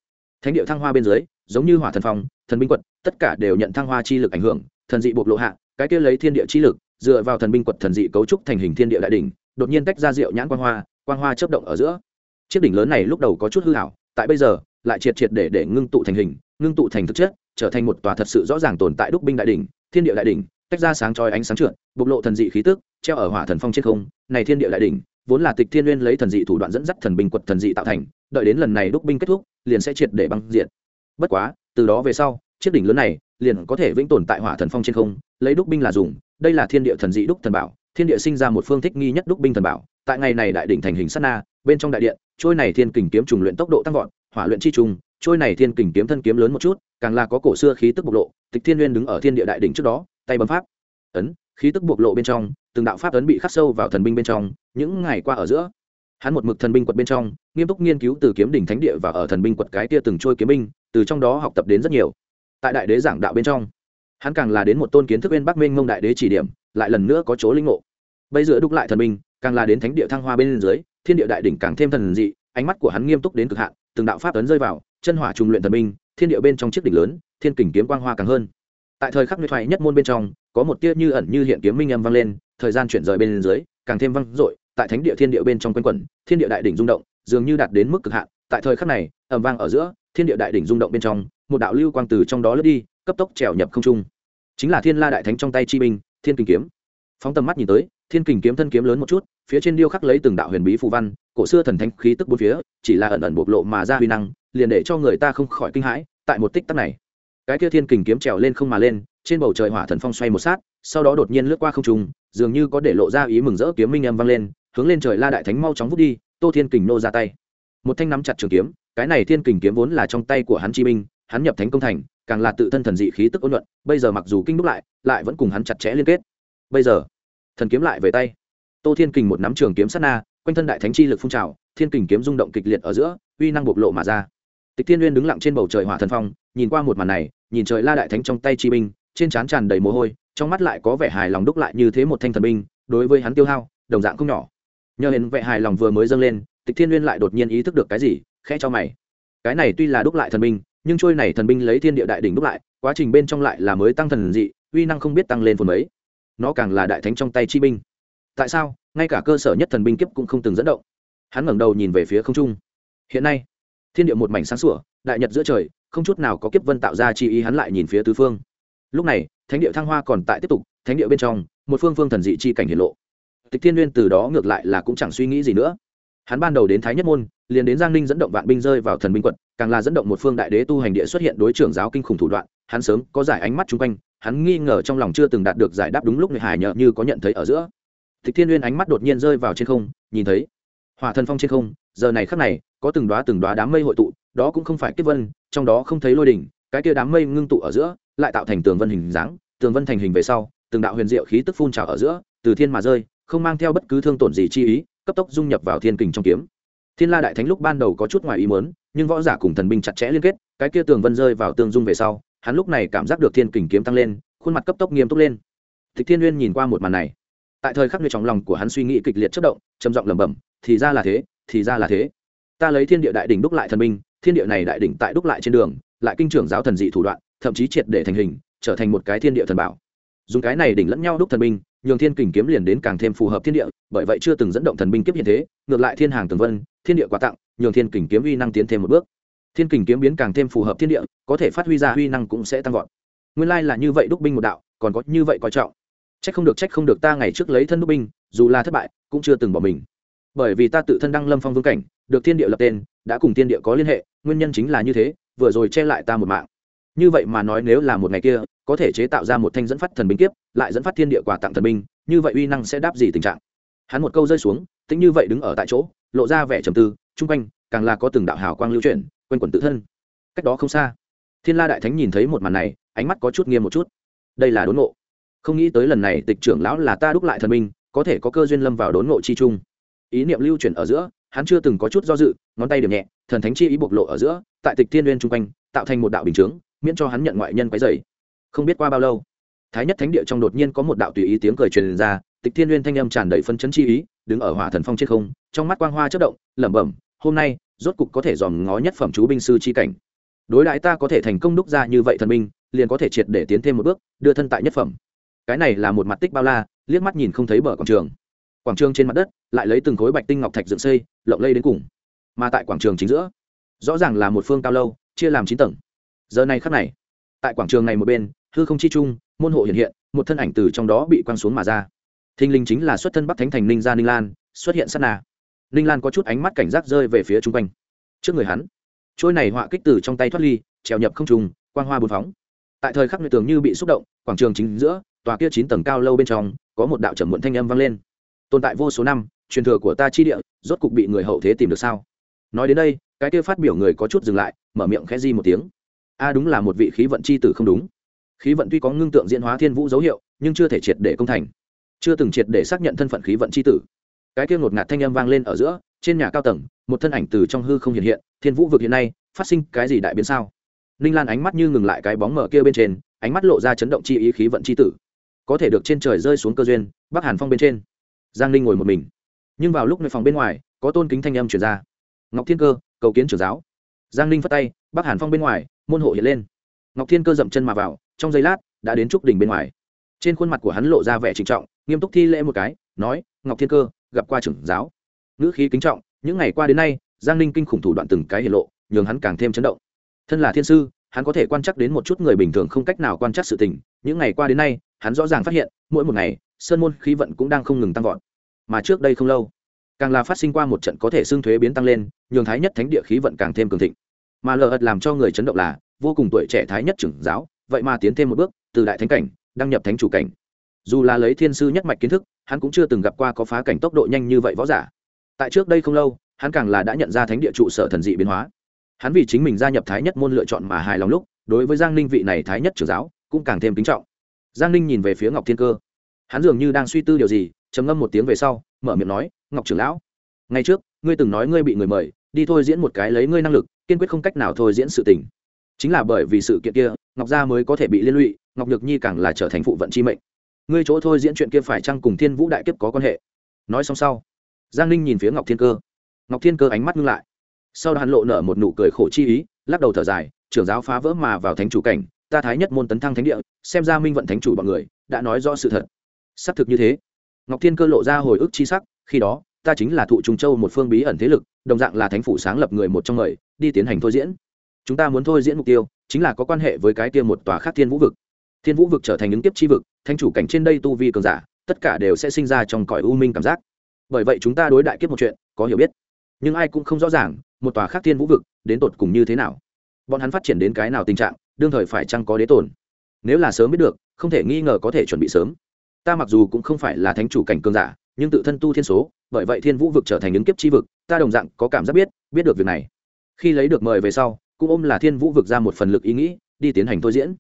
thánh địa thăng hoa bên dưới, giống như hỏa thần phong, thần binh quật, tất cả đều nhận thăng hoa chi lực ảnh hưởng, thần dị bộc lộ hạ, cái kia lấy thiên địa chi lực, dựa vào thần binh quật thần dị cấu trúc thành hình thiên địa đại đỉnh, đột nhiên tách ra rượu nhãn quang hoa quang hoa chớp động ở giữa. Chiếc đỉnh lớn này lúc đầu có chút hư hảo tại bây giờ, lại triệt triệt để để ngưng tụ thành hình, ngưng tụ thành thực chất, trở thành một tòa thật sự rõ ràng tồn tại đúc binh đại đỉnh, thiên địa đại đỉnh, tách ra sáng chói ánh sáng trượt, bộc lộ thần dị khí tức, treo ở hỏa thần phong trên không này thiên địa đại đỉnh, vốn là tịch thiên nguyên lấy thần dị thủ đoạn dẫn dắt thần binh quật thần dị tạo thành, đợi đến lần này đúc binh kết thúc, liền sẽ triệt để băng diện bất quá, từ đó về sau, chiếc đỉnh lớn này liền có thể vĩnh tồn tại hỏa thần phong trên không, lấy đúc binh là dùng, đây là thiên địa thần dị đúc thần bảo, thiên địa sinh ra một phương thích nghi nhất đúc binh thần bảo, tại ngày này đại đỉnh thành hình sát na, bên trong đại điện, trôi này thiên kình kiếm trùng luyện tốc độ tăng vọt, hỏa luyện chi trùng, trôi này thiên kình kiếm thân kiếm lớn một chút, càng là có cổ xưa khí tức bộc lộ, tịch thiên nguyên đứng ở thiên địa đại đỉnh trước đó, tay bấm pháp. Ấn, khí tức bộc lộ bên trong từng đạo pháp ấn bị khắc sâu vào thần binh bên trong, những ngày qua ở giữa, hắn một mực thần binh quật bên trong, nghiêm túc nghiên cứu từ kiếm đỉnh thánh địa và ở thần binh quật cái kia từng trôi kiếm binh, từ trong đó học tập đến rất nhiều. Tại đại đế giảng đạo bên trong, hắn càng là đến một tôn kiến thức bên bắc minh ngông đại đế chỉ điểm, lại lần nữa có chỗ linh ngộ. Bây giờ đúc lại thần binh, càng là đến thánh địa thăng hoa bên dưới, thiên địa đại đỉnh càng thêm thần dị, ánh mắt của hắn nghiêm túc đến cực hạn, từng đạo pháp ấn rơi vào, chân hỏa trùng luyện thần binh, thiên địa bên trong chiếc đỉnh lớn, thiên kình kiếm quang hoa càng hơn. Tại thời khắc nguyệt thoại nhất môn bên trong có một tia như ẩn như hiện kiếm minh âm vang lên, thời gian chuyển rời bên dưới, càng thêm vang dội, tại thánh địa thiên địa bên trong quanh quẩn, thiên địa đại đỉnh rung động, dường như đạt đến mức cực hạn, tại thời khắc này, ầm vang ở giữa, thiên địa đại đỉnh rung động bên trong, một đạo lưu quang từ trong đó lướt đi, cấp tốc trèo nhập không trung. Chính là thiên la đại thánh trong tay chi binh, thiên kình kiếm. Phóng tầm mắt nhìn tới, thiên kình kiếm thân kiếm lớn một chút, phía trên điêu khắc lấy từng đạo huyền bí phù văn, cổ xưa thần thánh khí tức bốn phía, chỉ là ẩn ẩn bộc lộ mà ra huy năng, liền để cho người ta không khỏi kinh hãi, tại một tích tắc này, cái kia thiên kình kiếm trèo lên không mà lên trên bầu trời hỏa thần phong xoay một sát, sau đó đột nhiên lướt qua không trung, dường như có để lộ ra ý mừng rỡ kiếm minh âm vang lên, hướng lên trời la đại thánh mau chóng vút đi, tô thiên kình nô ra tay. Một thanh nắm chặt trường kiếm, cái này thiên kình kiếm vốn là trong tay của hắn chi minh hắn nhập thánh công thành, càng là tự thân thần dị khí tức ôn luận bây giờ mặc dù kinh đúc lại lại vẫn cùng hắn chặt chẽ liên kết. Bây giờ, thần kiếm lại về tay. Tô thiên kình một nắm trường kiếm sát na, quanh thân đại thánh chi lực phun trào, thiên kình kiếm rung động kịch liệt ở giữa, uy năng bộc lộ mà ra. Tịch thiên uyên đứng lặng trên bầu trời hỏa thần phong, nhìn qua một màn này, nhìn trời la đại thánh trong tay chi binh trên trán tràn đầy mồ hôi, trong mắt lại có vẻ hài lòng đúc lại như thế một thanh thần binh, đối với hắn tiêu hao, đồng dạng không nhỏ. Nhờ hiện vẻ hài lòng vừa mới dâng lên, tịch thiên uyên lại đột nhiên ý thức được cái gì, khẽ cho mày. Cái này tuy là đúc lại thần binh, nhưng trôi này thần binh lấy thiên địa đại đỉnh đúc lại, quá trình bên trong lại là mới tăng thần dị, uy năng không biết tăng lên phần mấy. Nó càng là đại thánh trong tay chi binh. Tại sao, ngay cả cơ sở nhất thần binh kiếp cũng không từng dẫn động? Hắn ngẩng đầu nhìn về phía không trung. Hiện nay, thiên địa một mảnh sáng sủa, đại nhật giữa trời, không chút nào có kiếp vân tạo ra chi ý hắn lại nhìn phía tứ phương lúc này, thánh địa thăng hoa còn tại tiếp tục, thánh địa bên trong, một phương phương thần dị chi cảnh hiển lộ. Tịch thiên nguyên từ đó ngược lại là cũng chẳng suy nghĩ gì nữa. Hắn ban đầu đến thái nhất môn, liền đến giang ninh dẫn động vạn binh rơi vào thần binh quận, càng là dẫn động một phương đại đế tu hành địa xuất hiện đối trưởng giáo kinh khủng thủ đoạn, hắn sớm có giải ánh mắt chung quanh, hắn nghi ngờ trong lòng chưa từng đạt được giải đáp đúng lúc người hải nhợ như có nhận thấy ở giữa. Tịch thiên nguyên ánh mắt đột nhiên rơi vào trên không, nhìn thấy hỏa thần phong trên không, giờ này khắc này, có từng đoá từng đoá đám mây hội tụ, đó cũng không phải kết vân, trong đó không thấy lôi đỉnh cái kia đám mây ngưng tụ ở giữa, lại tạo thành tường vân hình dáng, tường vân thành hình về sau, từng đạo huyền diệu khí tức phun trào ở giữa, từ thiên mà rơi, không mang theo bất cứ thương tổn gì chi ý, cấp tốc dung nhập vào thiên kình trong kiếm. Thiên la đại thánh lúc ban đầu có chút ngoài ý muốn, nhưng võ giả cùng thần binh chặt chẽ liên kết, cái kia tường vân rơi vào tương dung về sau, hắn lúc này cảm giác được thiên kình kiếm tăng lên, khuôn mặt cấp tốc nghiêm túc lên. Tịch thiên uyên nhìn qua một màn này. Tại thời khắc nơi trong lòng của hắn suy nghĩ kịch liệt chất động, trầm giọng lẩm bẩm, thì ra là thế, thì ra là thế. Ta lấy thiên địa đại đỉnh đúc lại thần binh, thiên địa này đại đỉnh tại đúc lại trên đường lại kinh trưởng giáo thần dị thủ đoạn, thậm chí triệt để thành hình, trở thành một cái thiên địa thần bảo. Dùng cái này đỉnh lẫn nhau đúc thần binh, nhường thiên kình kiếm liền đến càng thêm phù hợp thiên địa, bởi vậy chưa từng dẫn động thần binh kiếp hiện thế, ngược lại thiên hàng tường vân, thiên địa quà tặng, nhường thiên kình kiếm uy năng tiến thêm một bước. Thiên kình kiếm biến càng thêm phù hợp thiên địa, có thể phát huy ra uy năng cũng sẽ tăng vọt. Nguyên lai là như vậy đúc binh một đạo, còn có như vậy coi trọng. Trách không được, trách không được ta ngày trước lấy thân đúc binh, dù là thất bại, cũng chưa từng bỏ mình. Bởi vì ta tự thân đăng lâm phong vương cảnh, được thiên địa lập tên, đã cùng thiên địa có liên hệ, nguyên nhân chính là như thế vừa rồi che lại ta một mạng. Như vậy mà nói nếu là một ngày kia, có thể chế tạo ra một thanh dẫn phát thần binh kiếp, lại dẫn phát thiên địa quà tặng thần binh, như vậy uy năng sẽ đáp gì tình trạng? Hắn một câu rơi xuống tính như vậy đứng ở tại chỗ, lộ ra vẻ trầm tư, chung quanh, càng là có từng đạo hào quang lưu chuyển, quanh quẩn tự thân. Cách đó không xa, thiên la đại thánh nhìn thấy một màn này, ánh mắt có chút nghiêm một chút. Đây là đốn ngộ. Không nghĩ tới lần này tịch trưởng lão là ta đúc lại thần binh, có thể có cơ duyên lâm vào đốn ngộ chi chung. Ý niệm lưu chuyển ở giữa, hắn chưa từng có chút do dự ngón tay điểm nhẹ, thần thánh chi ý bộc lộ ở giữa, tại tịch thiên uyên chung quanh, tạo thành một đạo bình chướng, miễn cho hắn nhận ngoại nhân quấy dày không biết qua bao lâu, thái nhất thánh địa trong đột nhiên có một đạo tùy ý tiếng cười truyền ra, tịch thiên nguyên thanh âm tràn đầy phân chấn chi ý, đứng ở hỏa thần phong trên không, trong mắt quang hoa chất động, lẩm bẩm, hôm nay, rốt cục có thể dòm ngó nhất phẩm chú binh sư chi cảnh. Đối đãi ta có thể thành công đúc ra như vậy thần binh, liền có thể triệt để tiến thêm một bước, đưa thân tại nhất phẩm. Cái này là một mặt tích bao la, liếc mắt nhìn không thấy bờ quảng trường. Quảng trường trên mặt đất, lại lấy từng khối bạch tinh ngọc thạch dựng xây, lộng lây đến cùng mà tại quảng trường chính giữa. Rõ ràng là một phương cao lâu, chia làm chín tầng. Giờ này khắc này, tại quảng trường này một bên, hư không chi trung, môn hộ hiện hiện, một thân ảnh từ trong đó bị quăng xuống mà ra. Thinh linh chính là xuất thân bắc thánh thành ninh gia ninh lan, xuất hiện sát na. Ninh lan có chút ánh mắt cảnh giác rơi về phía chung quanh. Trước người hắn, trôi này họa kích từ trong tay thoát ly, trèo nhập không trùng quang hoa bùn phóng. Tại thời khắc người tường như bị xúc động, quảng trường chính giữa, tòa kia chín tầng cao lâu bên trong, có một đạo trầm muộn thanh âm vang lên. Tồn tại vô số năm, truyền thừa của ta chi địa, rốt cục bị người hậu thế tìm được sao? Nói đến đây, cái kia phát biểu người có chút dừng lại, mở miệng khẽ di một tiếng. A, đúng là một vị khí vận c h i tử không đúng. Khí vận tuy có ngưng tượng diễn hóa thiên vũ dấu hiệu, nhưng chưa thể triệt để công thành. Chưa từng triệt để xác nhận thân phận khí vận c h i tử. Cái kia ngột ngạt thanh âm vang lên ở giữa, trên nhà cao tầng, một thân ảnh từ trong hư không hiện hiện, thiên vũ vực hiện nay, phát sinh cái gì đại biến sao? Ninh lan ánh mắt như ngừng lại cái bóng mở kia bên trên, ánh mắt lộ ra chấn động chi ý khí vận c h i tử. Có thể được trên trời rơi xuống cơ duyên, bắc hàn phong bên trên. Giang ninh ngồi một mình. Nhưng vào lúc nơi phòng bên ngoài, có tôn kính thanh âm chuyển ra ngọc thiên cơ, cầu kiến trưởng giáo. Giang ninh phất tay, bắc hàn phong bên ngoài, môn hộ hiện lên. Ngọc thiên cơ dậm chân mà vào, trong giây lát, đã đến trúc đỉnh bên ngoài. Trên khuôn mặt của hắn lộ ra vẻ trịnh trọng, nghiêm túc thi lễ một cái, nói, ngọc thiên cơ, gặp qua trưởng giáo. Ngữ khí kính trọng, những ngày qua đến nay, giang ninh kinh khủng thủ đoạn từng cái hiện lộ, nhường hắn càng thêm chấn động. Thân là thiên sư, hắn có thể quan trắc đến một chút người bình thường không cách nào quan trắc sự tình, những ngày qua đến nay, hắn rõ ràng phát hiện, mỗi một ngày, sơn môn khí vận cũng đang không ngừng tăng vọt. Mà trước đây không lâu càng là phát sinh qua một trận có thể xương thuế biến tăng lên, nhường thái nhất thánh địa khí vận càng thêm cường thịnh. Mà lờ ật làm cho người chấn động là, vô cùng tuổi trẻ thái nhất trưởng giáo, vậy mà tiến thêm một bước, từ đại thánh cảnh, đăng nhập thánh chủ cảnh. Dù là lấy thiên sư nhất mạch kiến thức, hắn cũng chưa từng gặp qua có phá cảnh tốc độ nhanh như vậy võ giả. Tại trước đây không lâu, hắn càng là đã nhận ra thánh địa trụ sở thần dị biến hóa. Hắn vì chính mình gia nhập thái nhất môn lựa chọn mà hài lòng lúc, đối với giang ninh vị này thái nhất trưởng giáo, cũng càng thêm kính trọng. Giang ninh nhìn về phía ngọc thiên cơ. Hắn dường như đang suy tư điều gì, trầm ngâm một tiếng về sau, mở miệng nói ngọc trưởng lão, ngày trước, ngươi từng nói ngươi bị người mời, đi thôi diễn một cái lấy ngươi năng lực, kiên quyết không cách nào thôi diễn sự tình. Chính là bởi vì sự kiện kia, ngọc gia mới có thể bị liên lụy, ngọc nhược nhi càng là trở thành phụ vận chi mệnh. Ngươi chỗ thôi diễn chuyện kia phải chăng cùng thiên vũ đại kiếp có quan hệ? Nói xong sau, giang ninh nhìn phía ngọc thiên cơ. Ngọc thiên cơ ánh mắt ngưng lại. Sau đó hắn lộ nở một nụ cười khổ chi ý, lắc đầu thở dài, trưởng giáo phá vỡ mà vào thánh chủ cảnh, ta thái nhất môn tấn thăng thánh địa, xem ra minh vận thánh chủ bọn người, đã nói rõ sự thật. Xác thực như thế, ngọc thiên cơ lộ ra hồi ức chi sắc khi đó, ta chính là thụ trung châu một phương bí ẩn thế lực, đồng dạng là thánh phủ sáng lập người một trong người đi tiến hành thôi diễn. Chúng ta muốn thôi diễn mục tiêu, chính là có quan hệ với cái kia một tòa khác thiên vũ vực. Thiên vũ vực trở thành ứng tiếp chi vực thanh chủ cảnh trên đây tu vi cường giả, tất cả đều sẽ sinh ra trong cõi u minh cảm giác. Bởi vậy chúng ta đối đại kiếp một chuyện, có hiểu biết. Nhưng ai cũng không rõ ràng, một tòa khác thiên vũ vực, đến tột cùng như thế nào? Bọn hắn phát triển đến cái nào tình trạng, đương thời phải chăng có đế tổn nếu là sớm biết được, không thể nghi ngờ có thể chuẩn bị sớm. Ta mặc dù cũng không phải là thánh chủ cảnh cường giả nhưng tự thân tu thiên số, bởi vậy thiên vũ vực trở thành những kiếp chi vực, ta đồng dạng có cảm giác biết biết được việc này. Khi lấy được mời về sau, cũng ôm là thiên vũ vực ra một phần lực ý nghĩ, đi tiến hành thôi diễn.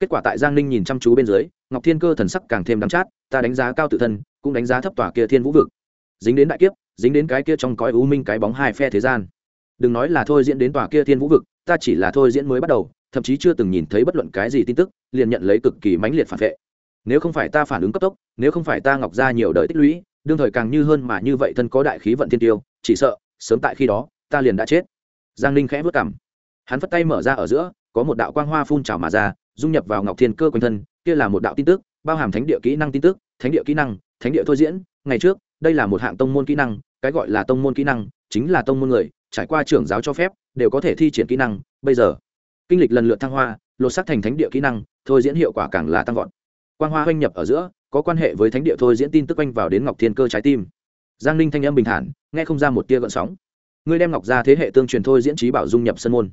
Kết quả tại giang ninh nhìn chăm chú bên dưới, ngọc thiên cơ thần sắc càng thêm đắm chát, ta đánh giá cao tự thân, cũng đánh giá thấp tòa kia thiên vũ vực. Dính đến đại kiếp, dính đến cái kia trong cõi u minh cái bóng hai phe thế gian. Đừng nói là thôi diễn đến tòa kia thiên vũ vực, ta chỉ là thôi diễn mới bắt đầu, thậm chí chưa từng nhìn thấy bất luận cái gì tin tức, liền nhận lấy cực kỳ mãnh liệt phản vệ. Nếu không phải ta phản ứng cấp tốc, nếu không phải ta ngọc ra nhiều đời tích lũy đương thời càng như hơn mà như vậy thân có đại khí vận thiên tiêu, chỉ sợ, sớm tại khi đó, ta liền đã chết. Giang ninh khẽ vất cảm hắn phất tay mở ra ở giữa, có một đạo quang hoa phun trào mà ra, dung nhập vào ngọc thiên cơ quanh thân, kia là một đạo tin tức, bao hàm thánh địa kỹ năng tin tức, thánh địa kỹ năng, thánh địa thôi diễn, ngày trước, đây là một hạng tông môn kỹ năng, cái gọi là tông môn kỹ năng, chính là tông môn người, trải qua trưởng giáo cho phép, đều có thể thi triển kỹ năng, bây giờ, kinh lịch lần lượt thăng hoa, lột xác thành thánh địa kỹ năng, thôi diễn hiệu quả càng là tăng vọt. Quang hoa oanh nhập ở giữa có quan hệ với thánh địa thôi diễn tin tức anh vào đến ngọc thiên cơ trái tim. Giang ninh thanh âm bình thản, nghe không ra một tia gợn sóng. Ngươi đem ngọc ra thế hệ tương truyền thôi diễn trí bảo dung nhập sân môn.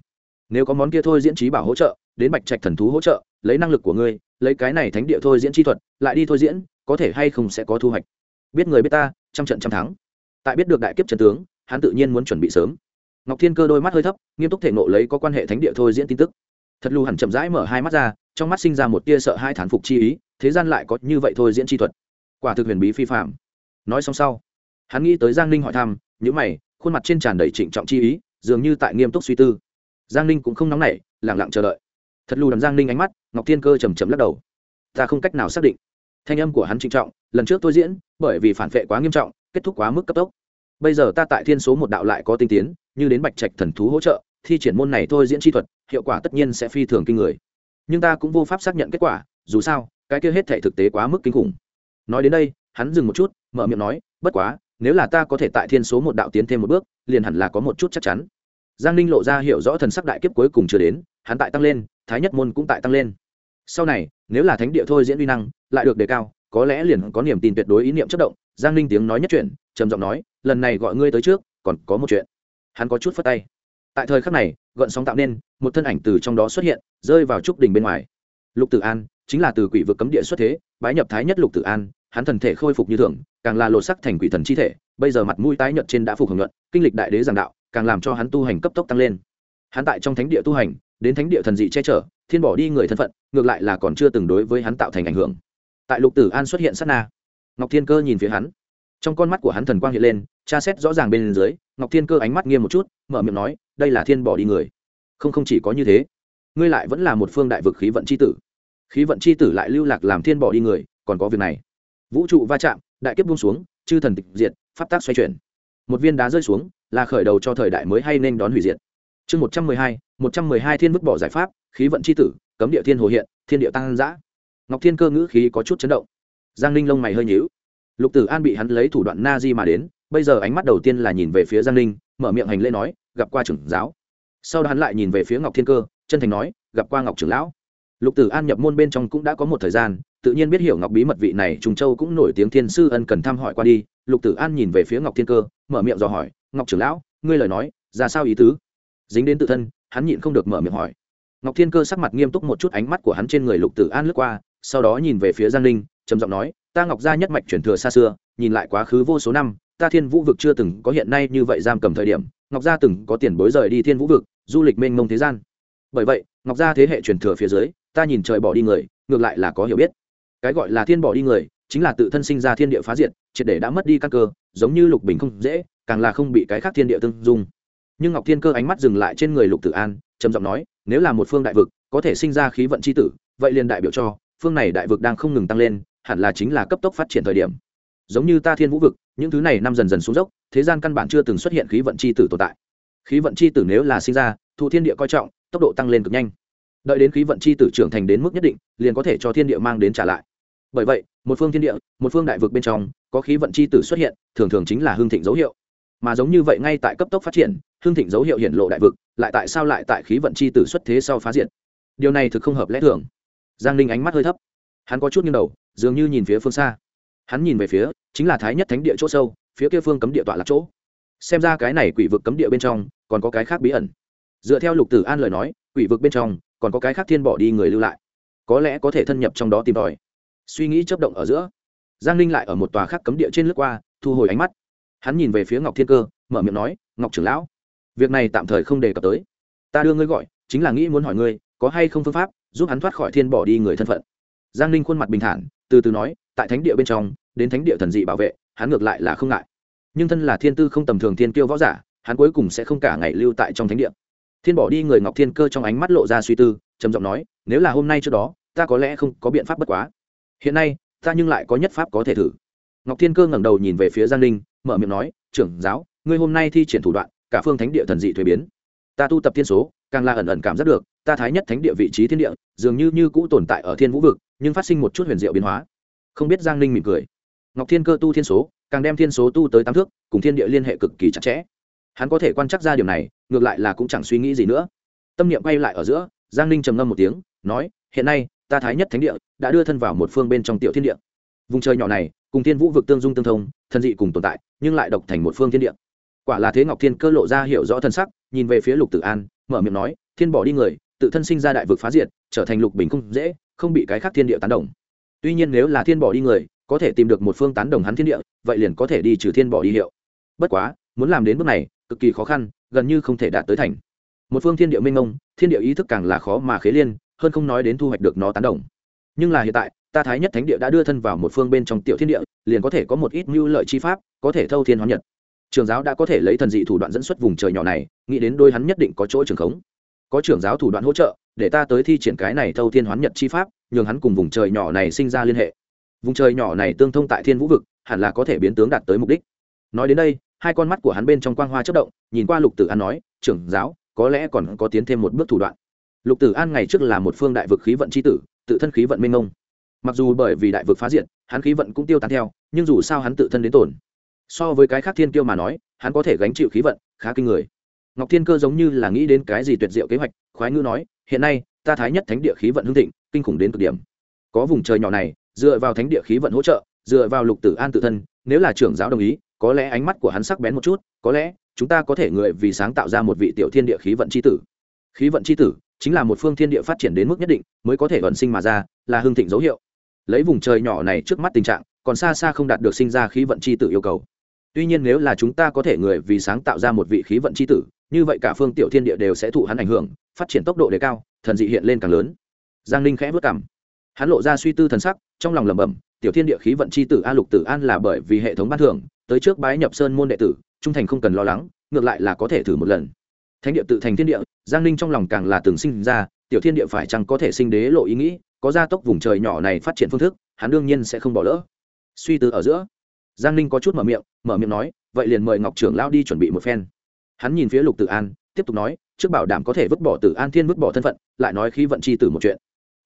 Nếu có món kia thôi diễn trí bảo hỗ trợ, đến bạch trạch thần thú hỗ trợ, lấy năng lực của ngươi, lấy cái này thánh địa thôi diễn chi thuật, lại đi thôi diễn, có thể hay không sẽ có thu hoạch. Biết người biết ta, trăm trận trăm thắng. Tại biết được đại kiếp trần tướng, hắn tự nhiên muốn chuẩn bị sớm. Ngọc thiên cơ đôi mắt hơi thấp, nghiêm túc thể nộ lấy có quan hệ thánh địa thôi diễn tin tức. Thật lù hẳn chậm rãi mở hai mắt ra, trong mắt sinh ra một tia sợ hai thán phục chi ý thế gian lại có như vậy thôi diễn chi thuật. Quả thực huyền bí phi phạm nói xong sau, hắn nghĩ tới giang ninh hỏi thăm những mày, khuôn mặt trên tràn đầy trịnh trọng chi ý, dường như tại nghiêm túc suy tư. Giang ninh cũng không nóng nảy lẳng lặng chờ đợi. Thật lù đầm giang ninh ánh mắt, ngọc thiên cơ chầm chầm lắc đầu. Ta không cách nào xác định. Thanh âm của hắn trịnh trọng, lần trước tôi diễn, bởi vì phản vệ quá nghiêm trọng, kết thúc quá mức cấp tốc. Bây giờ ta tại thiên số một đạo lại có tinh tiến, như đến bạch trạch thần thú hỗ trợ, thi triển môn này thôi diễn chi thuật, hiệu quả tất nhiên sẽ phi thường kinh người. Nhưng ta cũng vô pháp xác nhận kết quả, dù sao cái kia hết thể thực tế quá mức kinh khủng. Nói đến đây, hắn dừng một chút, mở miệng nói, bất quá, nếu là ta có thể tại thiên số một đạo tiến thêm một bước, liền hẳn là có một chút chắc chắn. Giang ninh lộ ra hiểu rõ thần sắc đại kiếp cuối cùng chưa đến, hắn tại tăng lên, thái nhất môn cũng tại tăng lên. Sau này, nếu là thánh địa thôi diễn uy năng, lại được đề cao, có lẽ liền có niềm tin tuyệt đối ý niệm chất động, giang ninh tiếng nói nhất chuyện trầm giọng nói, lần này gọi ngươi tới trước, còn có một chuyện. Hắn có chút phất tay. Tại thời khắc này gợn sóng tạo nên, một thân ảnh từ trong đó xuất hiện, rơi vào trúc đình bên ngoài. Lục tử an chính là từ quỷ vực cấm địa xuất thế, bái nhập thái nhất lục tử an, hắn thần thể khôi phục như thường, càng là lột sắc thành quỷ thần chi thể, bây giờ mặt mũi tái nhợt trên đã phục hưởng luận, kinh lịch đại đế giảng đạo, càng làm cho hắn tu hành cấp tốc tăng lên. Hắn tại trong thánh địa tu hành, đến thánh địa thần dị che chở, thiên bỏ đi người thân phận, ngược lại là còn chưa từng đối với hắn tạo thành ảnh hưởng. Tại lục tử an xuất hiện sát na, ngọc thiên cơ nhìn phía hắn. Trong con mắt của hắn thần quang hiện lên, tra xét rõ ràng bên dưới, ngọc thiên cơ ánh mắt nghiêm một chút, mở miệng nói, đây là thiên bỏ đi người. Không không chỉ có như thế. Ngươi lại vẫn là một phương đại vực khí vận c h i tử khí vận c h i tử lại lưu lạc làm thiên bỏ đi người, còn có việc này. Vũ trụ va chạm, đại kiếp buông xuống, chư thần tịch diệt, pháp tác xoay chuyển. Một viên đá rơi xuống, là khởi đầu cho thời đại mới hay nên đón hủy diệt. Chương một trăm mười hai, một trăm mười hai thiên vứt bỏ giải pháp, khí vận c h i tử, cấm địa thiên hồ hiện, thiên địa tăng giã ngọc thiên cơ ngữ khí có chút chấn động. Giang ninh lông mày hơi nhíu. Lục tử an bị hắn lấy thủ đoạn na di mà đến, bây giờ ánh mắt đầu tiên là nhìn về phía giang ninh, mở miệng hành lễ nói, gặp qua trưởng giáo. Sau đó hắn lại nhìn về phía ngọc thiên cơ, chân thành nói, gặp qua ngọc trưởng lão lục tử an nhập môn bên trong cũng đã có một thời gian, tự nhiên biết hiểu ngọc bí mật vị này trùng châu cũng nổi tiếng thiên sư ân cần thăm hỏi qua đi. Lục tử an nhìn về phía ngọc thiên cơ, mở miệng dò hỏi, ngọc trưởng lão, ngươi lời nói, ra sao ý tứ? Dính đến tự thân, hắn nhịn không được mở miệng hỏi. Ngọc thiên cơ sắc mặt nghiêm túc một chút ánh mắt của hắn trên người lục tử an lướt qua, sau đó nhìn về phía giang ninh trầm giọng nói, ta ngọc gia nhất mạch truyền thừa xa xưa, nhìn lại quá khứ vô số năm, ta thiên vũ vực chưa từng có hiện nay như vậy giam cầm thời điểm, ngọc gia từng có tiền bối rời đi thiên vũ vực, du lịch mênh mông thế gian. Bởi vậy, ngọc gia thế hệ truyền thừa phía dưới ta nhìn trời bỏ đi người, ngược lại là có hiểu biết. Cái gọi là thiên bỏ đi người, chính là tự thân sinh ra thiên địa phá diệt, triệt để đã mất đi căn cơ, giống như lục bình không dễ, càng là không bị cái khác thiên địa tương dung. Nhưng ngọc thiên cơ ánh mắt dừng lại trên người lục tử an, trầm giọng nói, nếu là một phương đại vực, có thể sinh ra khí vận c h i tử, vậy liền đại biểu cho, phương này đại vực đang không ngừng tăng lên, hẳn là chính là cấp tốc phát triển thời điểm. Giống như ta thiên vũ vực, những thứ này năm dần dần xuống dốc, thế gian căn bản chưa từng xuất hiện khí vận c h i tử tồn tại. Khí vận c h i tử nếu là sinh ra, thụ thiên địa coi trọng, tốc độ tăng lên cực nhanh đợi đến khí vận chi tử trưởng thành đến mức nhất định, liền có thể cho thiên địa mang đến trả lại. Bởi vậy, một phương thiên địa, một phương đại vực bên trong, có khí vận chi tử xuất hiện, thường thường chính là hương thịnh dấu hiệu. Mà giống như vậy ngay tại cấp tốc phát triển, hương thịnh dấu hiệu hiện lộ đại vực, lại tại sao lại tại khí vận chi tử xuất thế sau phá diệt? Điều này thực không hợp lẽ thường. Giang ninh ánh mắt hơi thấp. Hắn có chút nghiêng đầu, dường như nhìn phía phương xa. Hắn nhìn về phía, chính là thái nhất thánh địa chỗ sâu, phía kia phương cấm địa tọa lạc chỗ. Xem ra cái này quỷ vực cấm địa bên trong, còn có cái khác bí ẩn. Dựa theo lục tử an lời nói, quỷ vực bên trong còn có cái khác thiên bỏ đi người lưu lại. Có lẽ có thể thân nhập trong đó tìm tòi. Suy nghĩ chấp động ở giữa, giang ninh lại ở một tòa khác cấm địa trên lướt qua, thu hồi ánh mắt. Hắn nhìn về phía ngọc thiên cơ, mở miệng nói, ngọc trưởng lão, việc này tạm thời không đề cập tới. Ta đưa ngươi gọi, chính là nghĩ muốn hỏi ngươi, có hay không phương pháp giúp hắn thoát khỏi thiên bỏ đi người thân phận? Giang ninh khuôn mặt bình thản, từ từ nói, tại thánh địa bên trong, đến thánh địa thần dị bảo vệ, hắn ngược lại là không ngại. Nhưng thân là thiên tư không tầm thường thiên kiêu võ giả, hắn cuối cùng sẽ không cả ngày lưu tại trong thánh địa thiên bỏ đi người ngọc thiên cơ trong ánh mắt lộ ra suy tư, trầm giọng nói, nếu là hôm nay trước đó, ta có lẽ không có biện pháp bất quá. Hiện nay, ta nhưng lại có nhất pháp có thể thử. Ngọc thiên cơ ngẩng đầu nhìn về phía giang ninh, mở miệng nói, trưởng giáo, ngươi hôm nay thi triển thủ đoạn, cả phương thánh địa thần dị thuế biến. Ta tu tập thiên số, càng là ẩn ẩn cảm giác được, ta thái nhất thánh địa vị trí thiên địa, dường như như cũ tồn tại ở thiên vũ vực, nhưng phát sinh một chút huyền diệu biến hóa. Không biết giang ninh mỉm cười. Ngọc thiên cơ tu thiên số, càng đem thiên số tu tới tám thước, cùng thiên địa liên hệ cực kỳ chặt chẽ hắn có thể quan trắc ra điều này, ngược lại là cũng chẳng suy nghĩ gì nữa. Tâm niệm quay lại ở giữa, giang ninh trầm ngâm một tiếng, nói, hiện nay, ta thái nhất thánh địa đã đưa thân vào một phương bên trong tiểu thiên địa. Vùng trời nhỏ này, cùng thiên vũ vực tương dung tương thông thân dị cùng tồn tại, nhưng lại độc thành một phương thiên địa. Quả là thế ngọc thiên cơ lộ ra hiểu rõ thân sắc, nhìn về phía lục tử an, mở miệng nói, thiên bỏ đi người, tự thân sinh ra đại vực phá diệt, trở thành lục bình không dễ, không bị cái khác thiên địa tán đồng. Tuy nhiên nếu là thiên bỏ đi người, có thể tìm được một phương tán đồng hắn thiên địa, vậy liền có thể đi trừ thiên bỏ đi hiệu. Bất quá, muốn làm đến bước này cực kỳ khó khăn, gần như không thể đạt tới thành. Một phương thiên địa minh ông thiên địa ý thức càng là khó mà khế liên, hơn không nói đến thu hoạch được nó tán đồng. Nhưng là hiện tại, ta thái nhất thánh địa đã đưa thân vào một phương bên trong tiểu thiên địa, liền có thể có một ít mưu lợi chi pháp, có thể thâu thiên hóa nhật. Trường giáo đã có thể lấy thần dị thủ đoạn dẫn xuất vùng trời nhỏ này, nghĩ đến đôi hắn nhất định có chỗ trường khống. Có trưởng giáo thủ đoạn hỗ trợ, để ta tới thi triển cái này thâu thiên hoán nhật chi pháp, nhường hắn cùng vùng trời nhỏ này sinh ra liên hệ. Vùng trời nhỏ này tương thông tại thiên vũ vực, hẳn là có thể biến tướng đạt tới mục đích. Nói đến đây hai con mắt của hắn bên trong quang hoa chất động, nhìn qua lục tử an nói, trưởng giáo, có lẽ còn có tiến thêm một bước thủ đoạn. Lục tử an ngày trước là một phương đại vực khí vận c h i tử, tự thân khí vận minh ông mặc dù bởi vì đại vực phá diện hắn khí vận cũng tiêu tán theo, nhưng dù sao hắn tự thân đến tổn. So với cái khác thiên kiêu mà nói, hắn có thể gánh chịu khí vận, khá kinh người. Ngọc thiên cơ giống như là nghĩ đến cái gì tuyệt diệu kế hoạch, khoái ngữ nói, hiện nay, ta thái nhất thánh địa khí vận hưng thịnh, kinh khủng đến cực điểm. Có vùng trời nhỏ này, dựa vào thánh địa khí vận hỗ trợ, dựa vào lục tử an tự thân, nếu là trưởng giáo đồng ý có lẽ ánh mắt của hắn sắc bén một chút, có lẽ chúng ta có thể người vì sáng tạo ra một vị tiểu thiên địa khí vận c h i tử. Khí vận c h i tử chính là một phương thiên địa phát triển đến mức nhất định mới có thể vận sinh mà ra, là hương thịnh dấu hiệu. Lấy vùng trời nhỏ này trước mắt tình trạng, còn xa xa không đạt được sinh ra khí vận c h i tử yêu cầu. Tuy nhiên nếu là chúng ta có thể người vì sáng tạo ra một vị khí vận c h i tử, như vậy cả phương tiểu thiên địa đều sẽ thụ hắn ảnh hưởng, phát triển tốc độ đề cao, thần dị hiện lên càng lớn. Giang ninh khẽ vất cảm. Hắn lộ ra suy tư thần sắc, trong lòng lẩm bẩm, tiểu thiên địa khí vận c h i tử a lục tử an là bởi vì hệ thống ban thưởng tới trước bái nhập sơn môn đệ tử, trung thành không cần lo lắng, ngược lại là có thể thử một lần. Thánh địa tự thành thiên địa, giang ninh trong lòng càng là từng sinh ra, tiểu thiên địa phải chăng có thể sinh đế lộ ý nghĩ, có gia tốc vùng trời nhỏ này phát triển phương thức, hắn đương nhiên sẽ không bỏ lỡ. Suy tư ở giữa, giang ninh có chút mở miệng mở miệng nói, vậy liền mời ngọc trưởng lao đi chuẩn bị một phen. Hắn nhìn phía lục tử an, tiếp tục nói, trước bảo đảm có thể vứt bỏ tử an thiên vứt bỏ thân phận, lại nói khi vận chi tử một chuyện.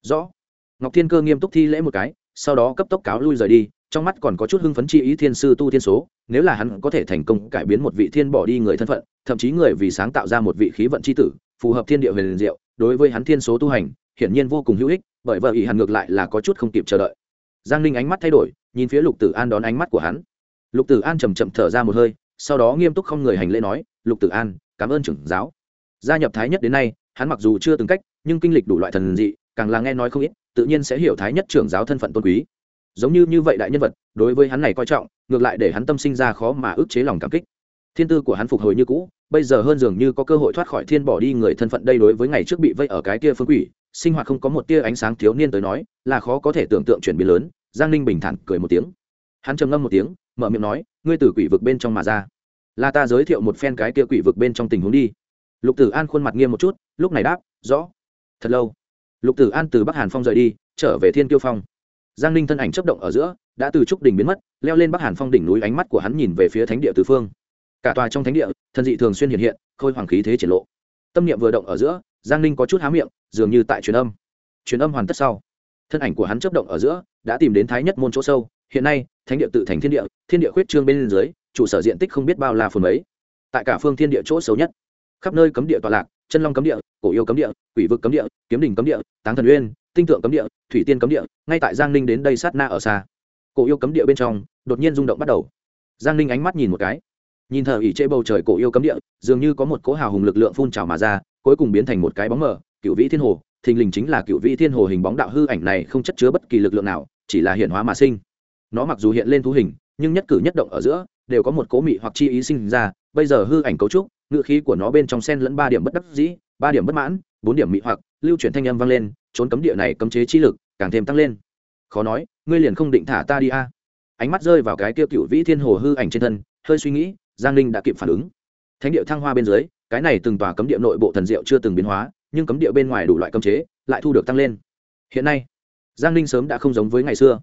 Rõ. Ngọc thiên cơ nghiêm túc thi lễ một cái, sau đó cấp tốc cáo lui rời đi trong mắt còn có chút hưng phấn chi ý thiên sư tu thiên số, nếu là hắn có thể thành công cải biến một vị thiên bỏ đi người thân phận, thậm chí người vì sáng tạo ra một vị khí vận chi tử, phù hợp thiên địa huyền diệu, đối với hắn thiên số tu hành, hiển nhiên vô cùng hữu ích, bởi vợ ý hàn ngược lại là có chút không kịp chờ đợi. Giang ninh ánh mắt thay đổi, nhìn phía lục tử an đón ánh mắt của hắn. Lục tử an chầm chậm thở ra một hơi, sau đó nghiêm túc không người hành lễ nói, lục tử an, cảm ơn trưởng giáo. Gia nhập thái nhất đến nay, hắn mặc dù chưa từng cách, nhưng kinh lịch đủ loại thần dị, càng là nghe nói không ít, tự nhiên sẽ hiểu thái nhất trưởng giáo thân phận tôn quý giống như như vậy đại nhân vật, đối với hắn này coi trọng, ngược lại để hắn tâm sinh ra khó mà ức chế lòng cảm kích. Thiên tư của hắn phục hồi như cũ, bây giờ hơn dường như có cơ hội thoát khỏi thiên bỏ đi người thân phận đây đối với ngày trước bị vây ở cái kia phương quỷ, sinh hoạt không có một tia ánh sáng thiếu niên tới nói, là khó có thể tưởng tượng chuyển biến lớn, giang ninh bình thản cười một tiếng. Hắn trầm ngâm một tiếng, mở miệng nói, ngươi từ quỷ vực bên trong mà ra, là ta giới thiệu một phen cái kia quỷ vực bên trong tình huống đi. Lục tử an khuôn mặt nghiêm một chút, lúc này đáp, rõ. Thật lâu, lục tử an từ bắc hàn phong rời đi, trở về thiên kiêu phong giang ninh thân ảnh chấp động ở giữa, đã từ trúc đỉnh biến mất, leo lên bắc hàn phong đỉnh núi, ánh mắt của hắn nhìn về phía thánh địa tứ phương. Cả tòa trong thánh địa, thân dị thường xuyên hiện hiện, khôi hoàng khí thế triển lộ. Tâm niệm vừa động ở giữa, giang ninh có chút há miệng, dường như tại truyền âm. Truyền âm hoàn tất sau, thân ảnh của hắn chấp động ở giữa, đã tìm đến thái nhất môn chỗ sâu. Hiện nay, thánh địa tự thành thiên địa thiên địa khuyết trương bên dưới trụ sở diện tích không biết bao la phồn ấy tại cả phương thiên địa chỗ xấu nhất, khắp nơi cấm địa tọa lạc, chân long cấm địa, cổ yêu cấm địa, quỷ vực cấm địa, kiếm đình cấm địa, táng thần uyên tinh tượng cấm địa, thủy tiên cấm địa, ngay tại giang ninh đến đây sát na ở xa. Cổ yêu cấm địa bên trong, đột nhiên rung động bắt đầu. Giang ninh ánh mắt nhìn một cái. Nhìn thờ ỉ trễ bầu trời cổ yêu cấm địa, dường như có một cỗ hào hùng lực lượng phun trào mà ra, cuối cùng biến thành một cái bóng mờ cựu vĩ thiên hồ. Thình lình chính là cựu vĩ thiên hồ hình bóng đạo hư ảnh này không chất chứa bất kỳ lực lượng nào, chỉ là hiện hóa mà sinh. Nó mặc dù hiện lên thú hình, nhưng nhất cử nhất động ở giữa, đều có một cố mị hoặc chi ý sinh ra. Bây giờ hư ảnh cấu trúc ngự khí của nó bên trong sen lẫn ba điểm bất đắc dĩ, ba điểm bất mãn, bốn điểm mị hoặc, lưu chuyển thanh âm vang lên trốn cấm địa này cấm chế chi lực càng thêm tăng lên. Khó nói, ngươi liền không định thả ta đi a. Ánh mắt rơi vào cái tiêu cựu vĩ thiên hồ hư ảnh trên thân, hơi suy nghĩ, giang linh đã kịp phản ứng. Thánh địa thăng hoa bên dưới, cái này từng tòa cấm địa nội bộ thần diệu chưa từng biến hóa, nhưng cấm địa bên ngoài đủ loại cấm chế lại thu được tăng lên. Hiện nay, giang linh sớm đã không giống với ngày xưa.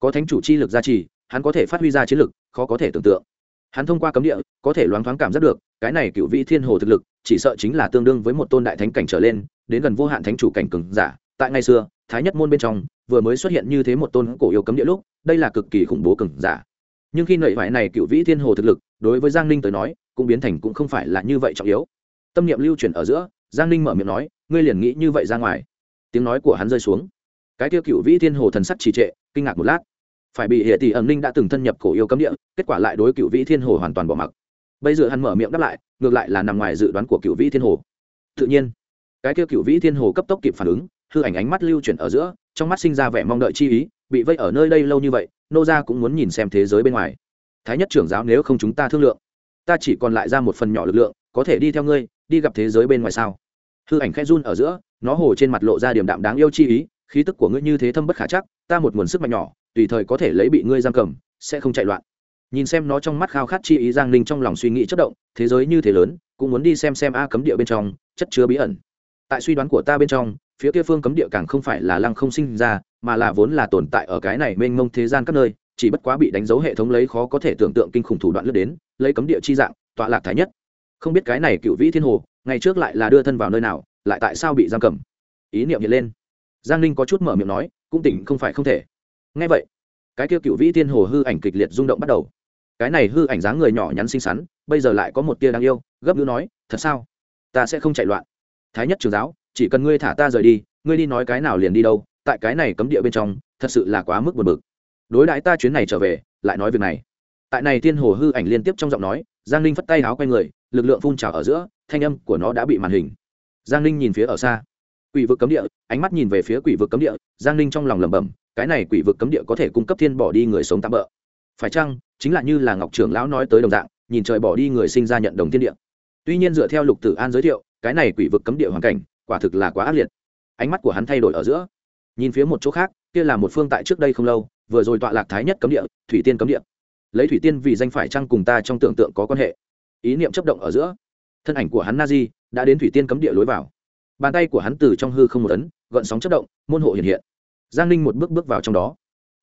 Có thánh chủ chi lực gia trì, hắn có thể phát huy ra chiến lực, khó có thể tưởng tượng. Hắn thông qua cấm địa, có thể loáng thoáng cảm giác được, cái này cựu vị thiên hồ thực lực, chỉ sợ chính là tương đương với một tôn đại thánh cảnh trở lên, đến gần vô hạn thánh chủ cảnh cường giả tại ngày xưa, thái nhất môn bên trong, vừa mới xuất hiện như thế một tôn cổ yêu cấm địa lúc, đây là cực kỳ khủng bố cường giả. Nhưng khi nảy vải này cựu vĩ thiên hồ thực lực, đối với giang ninh tới nói, cũng biến thành cũng không phải là như vậy trọng yếu. Tâm niệm lưu chuyển ở giữa, giang ninh mở miệng nói, ngươi liền nghĩ như vậy ra ngoài? Tiếng nói của hắn rơi xuống. Cái tiêu cựu vĩ thiên hồ thần sắc trì trệ, kinh ngạc một lát. Phải bị hệ tỷ ẩn ninh đã từng thân nhập cổ yêu cấm địa, kết quả lại đối cựu vĩ thiên hồ hoàn toàn bỏ mặc. Bây giờ hắn mở miệng đáp lại, ngược lại là nằm ngoài dự đoán của cựu vĩ thiên hồ. Tự nhiên, cái kia cựu vĩ thiên hồ cấp tốc kịp phản ứng hư ảnh ánh mắt lưu chuyển ở giữa, trong mắt sinh ra vẻ mong đợi chi ý, bị vây ở nơi đây lâu như vậy, nô gia cũng muốn nhìn xem thế giới bên ngoài. Thái nhất trưởng giáo, nếu không chúng ta thương lượng, ta chỉ còn lại ra một phần nhỏ lực lượng, có thể đi theo ngươi, đi gặp thế giới bên ngoài sao? Hư ảnh khẽ run ở giữa, nó hồ trên mặt lộ ra điểm đạm đáng yêu chi ý, khí tức của ngươi như thế thâm bất khả chắc, ta một nguồn sức mạnh nhỏ, tùy thời có thể lấy bị ngươi giam cầm, sẽ không chạy loạn. Nhìn xem nó trong mắt khao khát chi ý giang ninh trong lòng suy nghĩ chất động, thế giới như thế lớn, cũng muốn đi xem xem a cấm địa bên trong, chất chứa bí ẩn. Tại suy đoán của ta bên trong phía kia phương cấm địa càng không phải là lăng không sinh ra, mà là vốn là tồn tại ở cái này mênh mông thế gian các nơi, chỉ bất quá bị đánh dấu hệ thống lấy khó có thể tưởng tượng kinh khủng thủ đoạn lướt đến, lấy cấm địa chi dạng, tọa lạc thái nhất. Không biết cái này cựu vĩ thiên hồ, ngày trước lại là đưa thân vào nơi nào, lại tại sao bị giam cầm? Ý niệm hiện lên. Giang ninh có chút mở miệng nói, cũng tỉnh không phải không thể. Ngay vậy, cái kia cựu vĩ thiên hồ hư ảnh kịch liệt rung động bắt đầu. Cái này hư ảnh dáng người nhỏ nhắn xinh xắn, bây giờ lại có một tia đáng yêu, gấp ngữ nói, thật sao? Ta sẽ không chạy loạn. Thái nhất trường giáo chỉ cần ngươi thả ta rời đi, ngươi đi nói cái nào liền đi đâu, tại cái này cấm địa bên trong, thật sự là quá mức buồn bực. Đối đãi ta chuyến này trở về, lại nói việc này. Tại này thiên hồ hư ảnh liên tiếp trong giọng nói, giang ninh phất tay áo quay người, lực lượng phun trào ở giữa, thanh âm của nó đã bị màn hình. Giang ninh nhìn phía ở xa. Quỷ vực cấm địa, ánh mắt nhìn về phía quỷ vực cấm địa, giang ninh trong lòng lẩm bẩm, cái này quỷ vực cấm địa có thể cung cấp thiên bỏ đi người sống tạm bỡ phải chăng, chính là như là ngọc trưởng lão nói tới đồng dạng, nhìn trời bỏ đi người sinh ra nhận đồng thiên địa. Tuy nhiên dựa theo lục tử an giới thiệu, cái này quỷ vực cấm địa hoàn cảnh quả thực là quá ác liệt. Ánh mắt của hắn thay đổi ở giữa. Nhìn phía một chỗ khác, kia là một phương tại trước đây không lâu, vừa rồi tọa lạc thái nhất cấm địa, thủy tiên cấm địa. Lấy thủy tiên vì danh phải chăng cùng ta trong tưởng tượng có quan hệ? Ý niệm chấp động ở giữa. Thân ảnh của hắn na di đã đến thủy tiên cấm địa lối vào. Bàn tay của hắn từ trong hư không một ấn, gợn sóng chất động, môn hộ hiện hiện. Giang ninh một bước bước vào trong đó.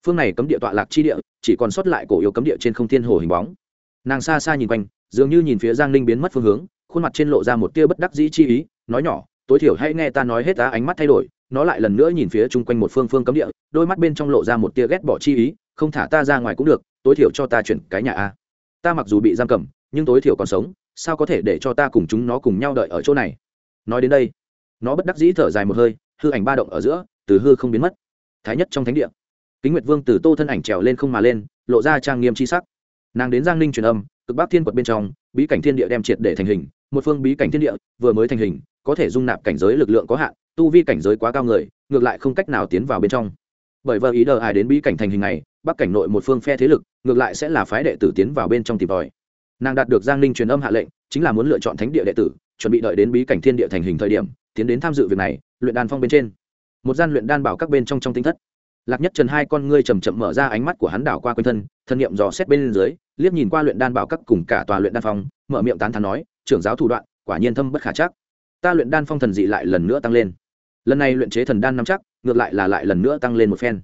Phương này cấm địa tọa lạc chi địa, chỉ còn sót lại cổ yêu cấm địa trên không thiên hồ hình bóng. Nàng xa xa nhìn quanh, dường như nhìn phía giang ninh biến mất phương hướng, khuôn mặt trên lộ ra một tia bất đắc dĩ chi ý, nói nhỏ tối thiểu hãy nghe ta nói hết ta ánh mắt thay đổi, nó lại lần nữa nhìn phía chung quanh một phương phương cấm địa, đôi mắt bên trong lộ ra một tia ghét bỏ chi ý, không thả ta ra ngoài cũng được, tối thiểu cho ta chuyển cái nhà a. Ta mặc dù bị giam cầm, nhưng tối thiểu còn sống, sao có thể để cho ta cùng chúng nó cùng nhau đợi ở chỗ này? Nói đến đây, nó bất đắc dĩ thở dài một hơi, hư ảnh ba động ở giữa, từ hư không biến mất. Thái nhất trong thánh địa. Kính nguyệt vương từ tô thân ảnh trèo lên không mà lên, lộ ra trang nghiêm c h i sắc. Nàng đến giang ninh truyền âm, cực bắc thiên quật bên trong, bí cảnh thiên địa đem triệt để thành hình, một phương bí cảnh thiên địa vừa mới thành hình có thể dung nạp cảnh giới lực lượng có hạn, tu vi cảnh giới quá cao người, ngược lại không cách nào tiến vào bên trong. Bởi vợ ý đờ ai đến bí cảnh thành hình này, bắc cảnh nội một phương phe thế lực, ngược lại sẽ là phái đệ tử tiến vào bên trong tìm tòi. Nàng đạt được giang ninh truyền âm hạ lệnh, chính là muốn lựa chọn thánh địa đệ tử, chuẩn bị đợi đến bí cảnh thiên địa thành hình thời điểm, tiến đến tham dự việc này, luyện đan phong bên trên. Một gian luyện đan bảo các bên trong trong tinh thất. Lạc nhất trần hai con ngươi chầm chậm mở ra ánh mắt của hắn đảo qua quanh thân thân nhiệm dò xét bên dưới, liếc nhìn qua luyện đan bảo các cùng cả tòa luyện đan phong, mở miệng tán thán nói, trưởng giáo thủ đoạn, quả nhiên thâm bất khả chắc ta luyện đan phong thần dị lại lần nữa tăng lên. Lần này luyện chế thần đan năm chắc, ngược lại là lại lần nữa tăng lên một phen.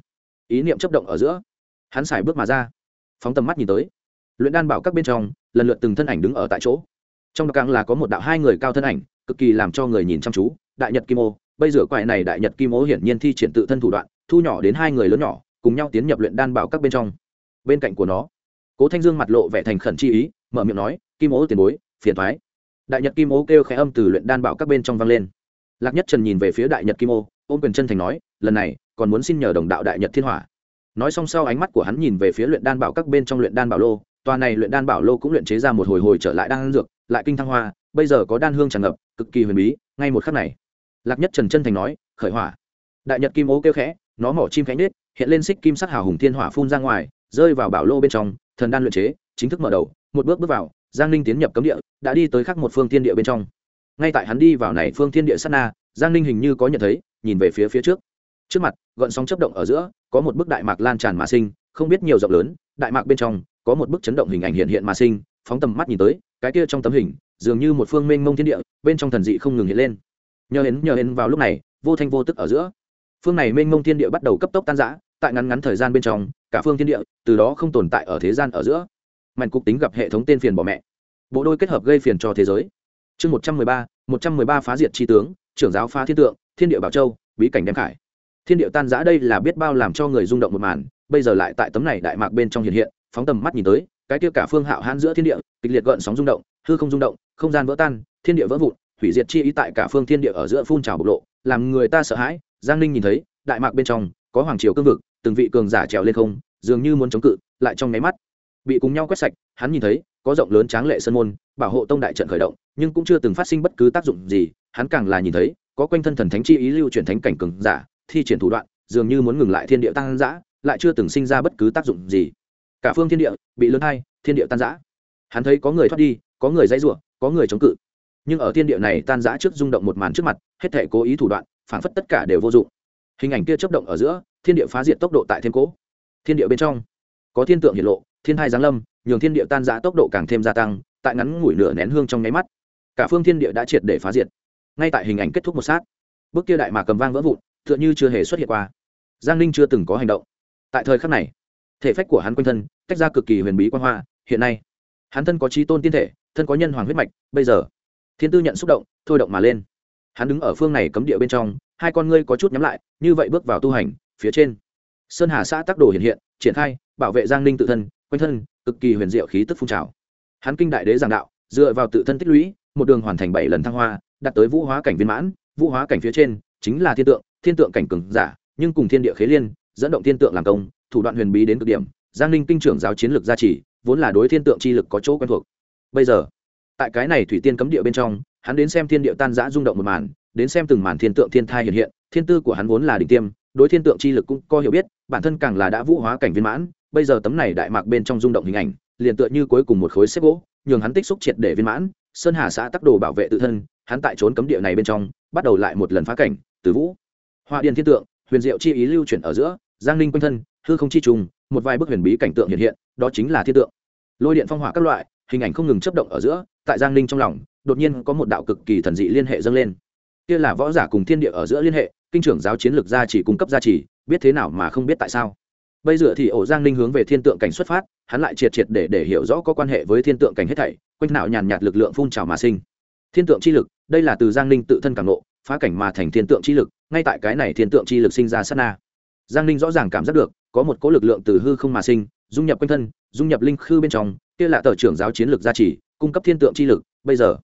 Ý niệm chấp động ở giữa, hắn xài bước mà ra. Phóng tầm mắt nhìn tới, luyện đan bảo các bên trong, lần lượt từng thân ảnh đứng ở tại chỗ. Trong đó càng là có một đạo hai người cao thân ảnh, cực kỳ làm cho người nhìn chăm chú, đại nhật kim ô. Bây giờ quại này đại nhật kim ô hiển nhiên thi triển tự thân thủ đoạn, thu nhỏ đến hai người lớn nhỏ, cùng nhau tiến nhập luyện đan bảo các bên trong. Bên cạnh của nó, cố thanh dương mặt lộ vẻ thành khẩn chi ý, mở miệng nói, kim ô tiền bối, phiền thoái đại nhật kim ô kêu khẽ âm từ luyện đan bảo các bên trong vang lên. Lạc nhất trần nhìn về phía đại nhật kim ô, ôm quyền chân thành nói, lần này, còn muốn xin nhờ đồng đạo đại nhật thiên hỏa. Nói xong sau ánh mắt của hắn nhìn về phía luyện đan bảo các bên trong luyện đan bảo lô, tòa này luyện đan bảo lô cũng luyện chế ra một hồi hồi trở lại đan dược, lại kinh thăng hoa, bây giờ có đan hương tràn ngập, cực kỳ huyền bí, ngay một khắc này. Lạc nhất trần chân thành nói, khởi hỏa. Đại nhật kim ô kêu khẽ, nó mỏ chim cánh nết hiện lên xích kim sắc hào hùng thiên hỏa phun ra ngoài, rơi vào bảo lô bên trong, thần đan luyện chế, chính thức mở đầu, một bước bước vào giang ninh tiến nhập cấm địa, đã đi tới khắc một phương thiên địa bên trong. Ngay tại hắn đi vào này phương thiên địa sát na, giang ninh hình như có nhận thấy, nhìn về phía phía trước. Trước mặt gợn sóng chấp động ở giữa, có một bức đại mạc lan tràn mà sinh, không biết nhiều rộng lớn, đại mạc bên trong, có một bức chấn động hình ảnh hiện hiện mà sinh, phóng tầm mắt nhìn tới, cái kia trong tấm hình, dường như một phương mênh mông thiên địa, bên trong thần dị không ngừng hiện lên. Nhờ hến nhờ hến vào lúc này, vô thanh vô tức ở giữa. Phương này mênh mông thiên địa bắt đầu cấp tốc tan giã tại ngắn ngắn thời gian bên trong, cả phương thiên địa, từ đó không tồn tại ở thế gian ở giữa mạnh cục tính gặp hệ thống tên phiền bỏ mẹ. Bộ đôi kết hợp gây phiền cho thế giới. Chương một trăm mười ba, một trăm mười ba phá diệt tri tướng, trưởng giáo phá thiên tượng, thiên địa bảo châu, bí cảnh đem khải. Thiên địa tan giã đây là biết bao làm cho người rung động một màn, bây giờ lại tại tấm này đại mạc bên trong hiện hiện, phóng tầm mắt nhìn tới, cái kia cả phương hạo hãn giữa thiên địa, kịch liệt gợn sóng rung động, hư không rung động, không gian vỡ tan, thiên địa vỡ vụn, hủy diệt chi ý tại cả phương thiên địa ở giữa phun trào bộc lộ, làm người ta sợ hãi. Giang ninh nhìn thấy, đại mạc bên trong, có hoàng triều cương vực, từng vị cường giả trèo lên không, dường như muốn chống cự, lại trong nháy mắt bị cùng nhau quét sạch, hắn nhìn thấy, có rộng lớn tráng lệ sơn môn, bảo hộ tông đại trận khởi động, nhưng cũng chưa từng phát sinh bất cứ tác dụng gì, hắn càng là nhìn thấy, có quanh thân thần thánh chi ý lưu chuyển thánh cảnh cường giả, thi triển thủ đoạn, dường như muốn ngừng lại thiên địa tăng giã lại chưa từng sinh ra bất cứ tác dụng gì. Cả phương thiên địa bị lớn hai, thiên địa tan giã hắn thấy có người thoát đi, có người dãy ruộng có người chống cự. Nhưng ở thiên địa này tan giã trước rung động một màn trước mặt, hết thể cố ý thủ đoạn, phản phất tất cả đều vô dụng. Hình ảnh kia chấp động ở giữa, thiên địa phá diệt tốc độ tại thiên cố. Thiên địa bên trong, có thiên tượng hiện lộ thiên thai giáng lâm, nhường thiên địa tan giã tốc độ càng thêm gia tăng, tại ngắn ngủi nửa nén hương trong nháy mắt, cả phương thiên địa đã triệt để phá diệt. Ngay tại hình ảnh kết thúc một sát, bước kia đại mà cầm vang vỡ vụn, tựa như chưa hề xuất hiện qua. Giang ninh chưa từng có hành động. Tại thời khắc này, thể phách của hắn quanh thân tách ra cực kỳ huyền bí quan hoa, hiện nay, hắn thân có trí tôn tiên thể, thân có nhân hoàng huyết mạch, bây giờ, thiên tư nhận xúc động, thôi động mà lên. Hắn đứng ở phương này cấm địa bên trong, hai con ngươi có chút nhắm lại, như vậy bước vào tu hành, phía trên, sơn hà xã tác đồ hiện hiện, triển khai, bảo vệ giang ninh tự thân quanh thân, cực kỳ huyền diệu khí tức phun trào. Hắn kinh đại đế giảng đạo, dựa vào tự thân tích lũy, một đường hoàn thành bảy lần thăng hoa, đạt tới vũ hóa cảnh viên mãn. Vũ hóa cảnh phía trên, chính là thiên tượng thiên tượng cảnh cường giả, nhưng cùng thiên địa khế liên, dẫn động thiên tượng làm công, thủ đoạn huyền bí đến cực điểm. Giang ninh kinh trưởng giáo chiến lược gia trì, vốn là đối thiên tượng chi lực có chỗ quen thuộc. Bây giờ, tại cái này thủy tiên cấm địa bên trong, hắn đến xem thiên địa tan giã rung động một màn, đến xem từng màn thiên tượng thiên thai hiện hiện, thiên tư của hắn vốn là đỉnh tiêm, đối thiên tượng chi lực cũng có hiểu biết, bản thân càng là đã vũ hóa cảnh viên mãn bây giờ tấm này đại mạc bên trong rung động hình ảnh, liền tựa như cuối cùng một khối xếp gỗ, nhường hắn tích xúc triệt để viên mãn. Sơn hà xã tắc đồ bảo vệ tự thân, hắn tại trốn cấm địa này bên trong, bắt đầu lại một lần phá cảnh, từ vũ. Hoa điền thiên tượng, huyền diệu chi ý lưu chuyển ở giữa, giang ninh quanh thân, hư không chi trùng, một vài bức huyền bí cảnh tượng hiện hiện, đó chính là thiên tượng. Lôi điện phong hỏa các loại, hình ảnh không ngừng chấp động ở giữa, tại giang ninh trong lòng, đột nhiên có một đạo cực kỳ thần dị liên hệ dâng lên. Kia là võ giả cùng thiên địa ở giữa liên hệ, kinh trưởng giáo chiến lược gia chỉ cung cấp gia trì, biết thế nào mà không biết tại sao bây giờ thì ổ giang ninh hướng về thiên tượng cảnh xuất phát, hắn lại triệt triệt để để hiểu rõ có quan hệ với thiên tượng cảnh hết thảy, quanh não nhàn nhạt lực lượng phun trào mà sinh. Thiên tượng chi lực, đây là từ giang ninh tự thân càng nộ phá cảnh mà thành thiên tượng chi lực, ngay tại cái này thiên tượng chi lực sinh ra sát na. Giang ninh rõ ràng cảm giác được, có một cỗ lực lượng từ hư không mà sinh, dung nhập quanh thân, dung nhập linh khư bên trong, kia là tờ trưởng giáo chiến lược gia trì, cung cấp thiên tượng chi lực, bây giờ.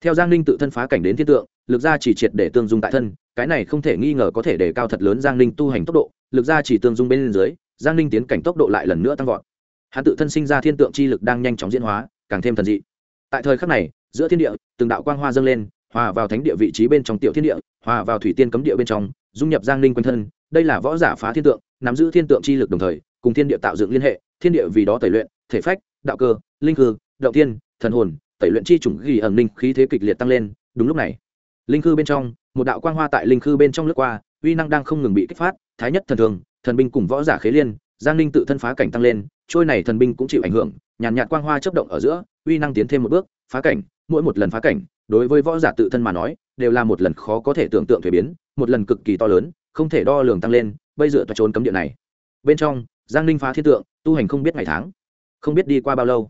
Theo giang ninh tự thân phá cảnh đến thiên tượng, lực gia chỉ triệt để tương dung tại thân, cái này không thể nghi ngờ có thể để cao thật lớn giang ninh tu hành tốc độ, lực gia chỉ tương dung bên dưới giang ninh tiến cảnh tốc độ lại lần nữa tăng vọt. Hắn tự thân sinh ra thiên tượng chi lực đang nhanh chóng diễn hóa, càng thêm thần dị. Tại thời khắc này, giữa thiên địa, từng đạo quang hoa dâng lên, hòa vào thánh địa vị trí bên trong tiểu thiên địa, hòa vào thủy tiên cấm địa bên trong, dung nhập giang ninh quanh thân. Đây là võ giả phá thiên tượng, nắm giữ thiên tượng chi lực đồng thời, cùng thiên địa tạo dựng liên hệ. Thiên địa vì đó tẩy luyện, thể phách, đạo cơ, linh hư đạo tiên thần hồn, tẩy luyện chi chủng ghi ẩn linh khí thế kịch liệt tăng lên. Đúng lúc này, linh cư bên trong, một đạo quang hoa tại linh cư bên trong lướt qua, uy năng đang không ngừng bị kích phát, thái nhất thần thường thần binh cùng võ giả khế liên giang ninh tự thân phá cảnh tăng lên trôi này thần binh cũng chịu ảnh hưởng nhàn nhạt, quang hoa chấp động ở giữa uy năng tiến thêm một bước phá cảnh mỗi một lần phá cảnh đối với võ giả tự thân mà nói đều là một lần khó có thể tưởng tượng thuế biến một lần cực kỳ to lớn không thể đo lường tăng lên bây giờ trốn cấm địa này. Bên trong giang ninh phá thiên tượng tu hành không biết ngày tháng không biết đi qua bao lâu.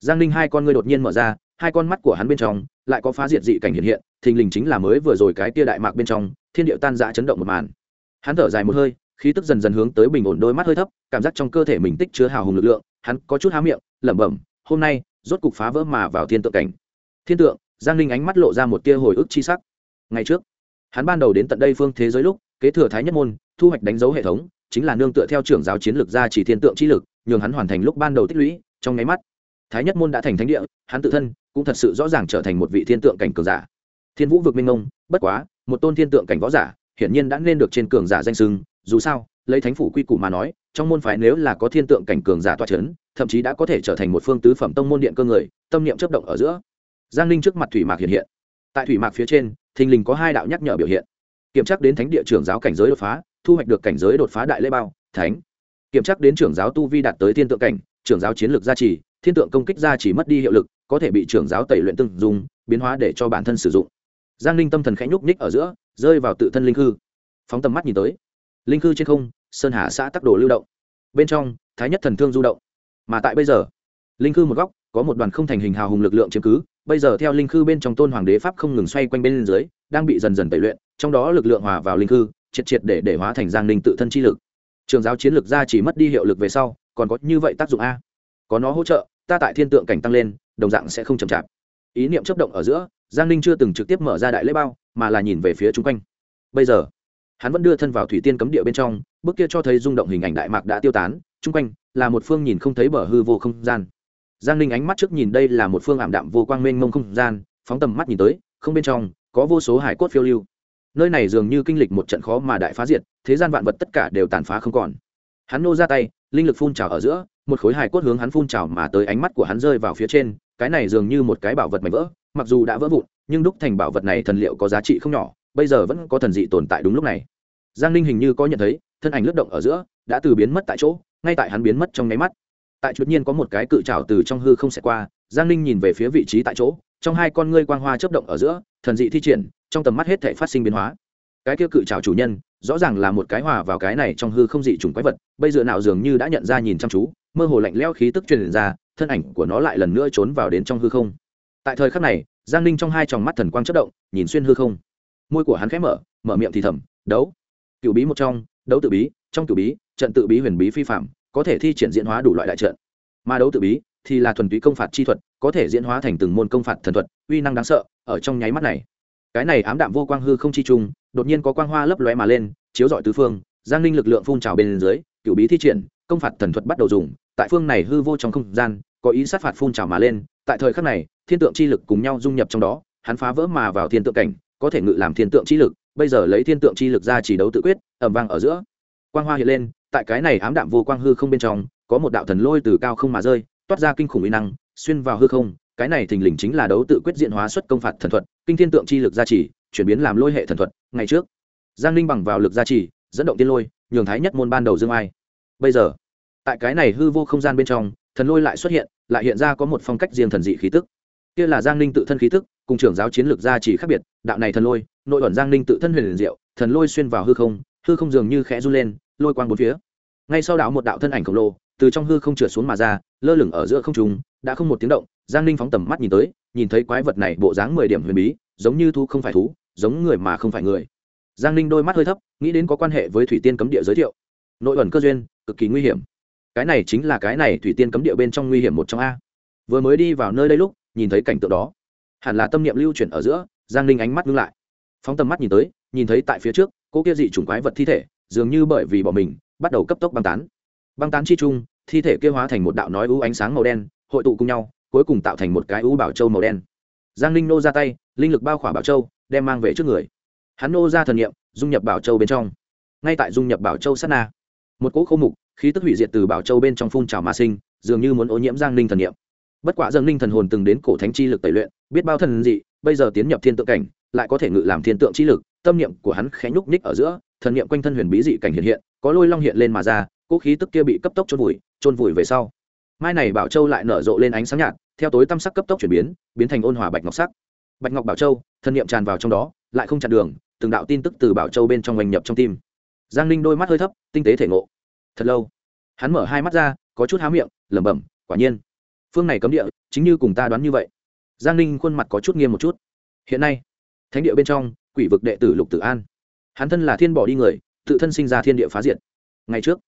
Giang ninh hai con ngươi đột nhiên mở ra hai con mắt của hắn bên trong lại có phá diệt dị cảnh hiện hiện thình lình chính là mới vừa rồi cái tia đại mạc bên trong thiên điệu tan dã chấn động một màn. Hắn thở dài một hơi khí tức dần dần hướng tới bình ổn đôi mắt hơi thấp, cảm giác trong cơ thể mình tích chứa hào hùng lực lượng, hắn có chút há miệng, lẩm bẩm, hôm nay, rốt cục phá vỡ mà vào thiên tượng cảnh. Thiên tượng, giang ninh ánh mắt lộ ra một tia hồi ức chi sắc. Ngày trước, hắn ban đầu đến tận đây phương thế giới lúc, kế thừa thái nhất môn, thu hoạch đánh dấu hệ thống, chính là nương tựa theo trưởng giáo chiến lược ra chỉ thiên tượng chi lực, nhường hắn hoàn thành lúc ban đầu tích lũy, trong nháy mắt, thái nhất môn đã thành thánh địa, hắn tự thân cũng thật sự rõ ràng trở thành một vị thiên tượng cảnh cường giả. Thiên vũ vực minh ông bất quá, một tôn thiên tượng cảnh võ giả, hiển nhiên đã nên được trên cường giả danh sưng dù sao, lấy thánh phủ quy củ mà nói, trong môn phái nếu là có thiên tượng cảnh cường giả toa c h ấ n thậm chí đã có thể trở thành một phương tứ phẩm tông môn điện cơ người, tâm niệm chấp động ở giữa. Giang ninh trước mặt thủy mạc hiện hiện. Tại thủy mạc phía trên, thình lình có hai đạo nhắc nhở biểu hiện. Kiểm tra đến thánh địa trưởng giáo cảnh giới đột phá, thu hoạch được cảnh giới đột phá đại lễ bao, thánh. Kiểm tra đến trưởng giáo tu vi đạt tới thiên tượng cảnh, trưởng giáo chiến lược gia trì, thiên tượng công kích gia chỉ mất đi hiệu lực, có thể bị trưởng giáo tẩy luyện từng dùng biến hóa để cho bản thân sử dụng. Giang ninh tâm thần khẽ nhúc nhích ở giữa, rơi vào tự thân linh hư. Phóng tầm mắt nhìn tới linh cư trên không, sơn hà xã tắc đồ lưu động. Bên trong, thái nhất thần thương du động. Mà tại bây giờ, linh cư một góc, có một đoàn không thành hình hào hùng lực lượng chiếm cứ. Bây giờ theo linh cư bên trong tôn hoàng đế pháp không ngừng xoay quanh bên dưới, đang bị dần dần tẩy luyện, trong đó lực lượng hòa vào linh cư, triệt triệt để để hóa thành giang linh tự thân chi lực. Trường giáo chiến lược ra chỉ mất đi hiệu lực về sau, còn có như vậy tác dụng a? Có nó hỗ trợ, ta tại thiên tượng cảnh tăng lên, đồng dạng sẽ không chậm chạp. Ý niệm chấp động ở giữa, giang ninh chưa từng trực tiếp mở ra đại lễ bao, mà là nhìn về phía chung quanh. Bây giờ hắn vẫn đưa thân vào thủy tiên cấm địa bên trong, bước kia cho thấy rung động hình ảnh đại mạc đã tiêu tán, chung quanh là một phương nhìn không thấy bờ hư vô không gian. Giang ninh ánh mắt trước nhìn đây là một phương ảm đạm vô quang mênh mông không gian, phóng tầm mắt nhìn tới, không bên trong có vô số hải cốt phiêu lưu. Nơi này dường như kinh lịch một trận khó mà đại phá diệt, thế gian vạn vật tất cả đều tàn phá không còn. Hắn nô ra tay, linh lực phun trào ở giữa, một khối hải cốt hướng hắn phun trào mà tới ánh mắt của hắn rơi vào phía trên, cái này dường như một cái bảo vật mảnh vỡ, mặc dù đã vỡ vụn, nhưng đúc thành bảo vật này thần liệu có giá trị không nhỏ bây giờ vẫn có thần dị tồn tại đúng lúc này. Giang ninh hình như có nhận thấy, thân ảnh lướt động ở giữa, đã từ biến mất tại chỗ, ngay tại hắn biến mất trong nháy mắt. Tại chuột nhiên có một cái cự trào từ trong hư không xẹt qua, giang ninh nhìn về phía vị trí tại chỗ, trong hai con ngươi quang hoa chấp động ở giữa, thần dị thi triển, trong tầm mắt hết thể phát sinh biến hóa. Cái kia cự trào chủ nhân, rõ ràng là một cái hòa vào cái này trong hư không dị trùng quái vật, bây giờ nào dường như đã nhận ra nhìn chăm chú, mơ hồ lạnh leo khí tức truyền ra, thân ảnh của nó lại lần nữa trốn vào đến trong hư không. Tại thời khắc này, giang ninh trong hai tròng mắt thần quang chất động, nhìn xuyên hư không môi của hắn khẽ mở mở miệng thì thầm, đấu. Cựu bí một trong, đấu tự bí, trong cựu bí, trận tự bí huyền bí phi phạm, có thể thi triển diễn hóa đủ loại đại trận. Mà đấu tự bí thì là thuần túy công phạt chi thuật, có thể diễn hóa thành từng môn công phạt thần thuật, uy năng đáng sợ, ở trong nháy mắt này. Cái này ám đạm vô quang hư không chi trung, đột nhiên có quang hoa lấp lóe mà lên, chiếu dọi tứ phương, giang ninh lực lượng phun trào bên dưới cựu bí thi triển, công phạt thần thuật bắt đầu dùng, tại phương này hư vô trong không gian, có ý sát phạt phun trào mà lên, tại thời khắc này, thiên tượng chi lực cùng nhau dung nhập trong đó, hắn phá vỡ mà vào thiên tượng cảnh có thể ngự làm thiên tượng chi lực, bây giờ lấy thiên tượng chi lực ra chỉ đấu tự quyết ẩm vang ở giữa. Quang hoa hiện lên, tại cái này ám đạm vô quang hư không bên trong, có một đạo thần lôi từ cao không mà rơi, toát ra kinh khủng uy năng, xuyên vào hư không. Cái này thình lình chính là đấu tự quyết diện hóa xuất công phạt thần thuật, kinh thiên tượng chi lực gia trì, chuyển biến làm lôi hệ thần thuật. Ngày trước, giang ninh bằng vào lực gia trì, dẫn động tiên lôi, nhường thái nhất môn ban đầu dương ai. Bây giờ, tại cái này hư vô không gian bên trong, thần lôi lại xuất hiện, lại hiện ra có một phong cách riêng thần dị khí tức. Kia là giang ninh tự thân khí tức cùng trưởng giáo chiến lược gia chỉ khác biệt, đạo này thần lôi, nội ẩn giang ninh tự thân huyền liền diệu, thần lôi xuyên vào hư không hư không dường như khẽ run lên, lôi quang bốn phía. Ngay sau đạo một đạo thân ảnh khổng lồ từ trong hư không trượt xuống mà ra, lơ lửng ở giữa không trung, đã không một tiếng động, giang ninh phóng tầm mắt nhìn tới, nhìn thấy quái vật này bộ dáng mười điểm huyền bí, giống như thu không phải thú, giống người mà không phải người. Giang ninh đôi mắt hơi thấp, nghĩ đến có quan hệ với thủy tiên cấm địa giới thiệu. Nội ẩn cơ duyên, cực kỳ nguy hiểm. Cái này chính là cái này thủy tiên cấm địa bên trong nguy hiểm một trong a. Vừa mới đi vào nơi đây lúc, nhìn thấy cảnh tượng đó hẳn là tâm niệm lưu chuyển ở giữa, giang ninh ánh mắt ngưng lại. Phóng tầm mắt nhìn tới, nhìn thấy tại phía trước, cô kia dị chủng quái vật thi thể, dường như bởi vì bỏ mình, bắt đầu cấp tốc băng tán. Băng tán chi chung, thi thể kia hóa thành một đạo nói ưu ánh sáng màu đen, hội tụ cùng nhau, cuối cùng tạo thành một cái ưu bảo châu màu đen. Giang ninh nô ra tay, linh lực bao khỏa bảo châu, đem mang về trước người. Hắn nô ra thần nghiệm dung nhập bảo châu bên trong. Ngay tại dung nhập bảo châu sát na, một cỗ khô mục, khí tức hủy diệt từ bảo châu bên trong phun trào mà sinh, dường như muốn ô nhiễm giang ninh thần nghiệm bất quả dâng ninh thần hồn từng đến cổ thánh chi lực tẩy luyện biết bao thần dị, bây giờ tiến nhập thiên tượng cảnh, lại có thể ngự làm thiên tượng trí lực, tâm niệm của hắn khẽ nhúc ních ở giữa, thần niệm quanh thân huyền bí dị cảnh hiện hiện, có lôi long hiện lên mà ra cỗ khí tức kia bị cấp tốc chôn vùi chôn vùi về sau. Mai này bảo châu lại nở rộ lên ánh sáng nhạt, theo tối tam sắc cấp tốc chuyển biến biến thành ôn hòa bạch ngọc sắc. Bạch ngọc bảo châu, thần niệm tràn vào trong đó, lại không chặn đường, từng đạo tin tức từ bảo châu bên trong oanh nhập trong tim. Giang ninh đôi mắt hơi thấp, tinh tế thể ngộ. Thật lâu, hắn mở hai mắt ra, có chút há miệng, lẩm bẩm, quả nhiên, phương này cấm địa, chính như cùng ta đoán như vậy giang ninh khuôn mặt có chút nghiêm một chút. Hiện nay, thánh địa bên trong, quỷ vực đệ tử lục tử an. Hắn thân là thiên bỏ đi người, tự thân sinh ra thiên địa phá diệt. Ngày trước,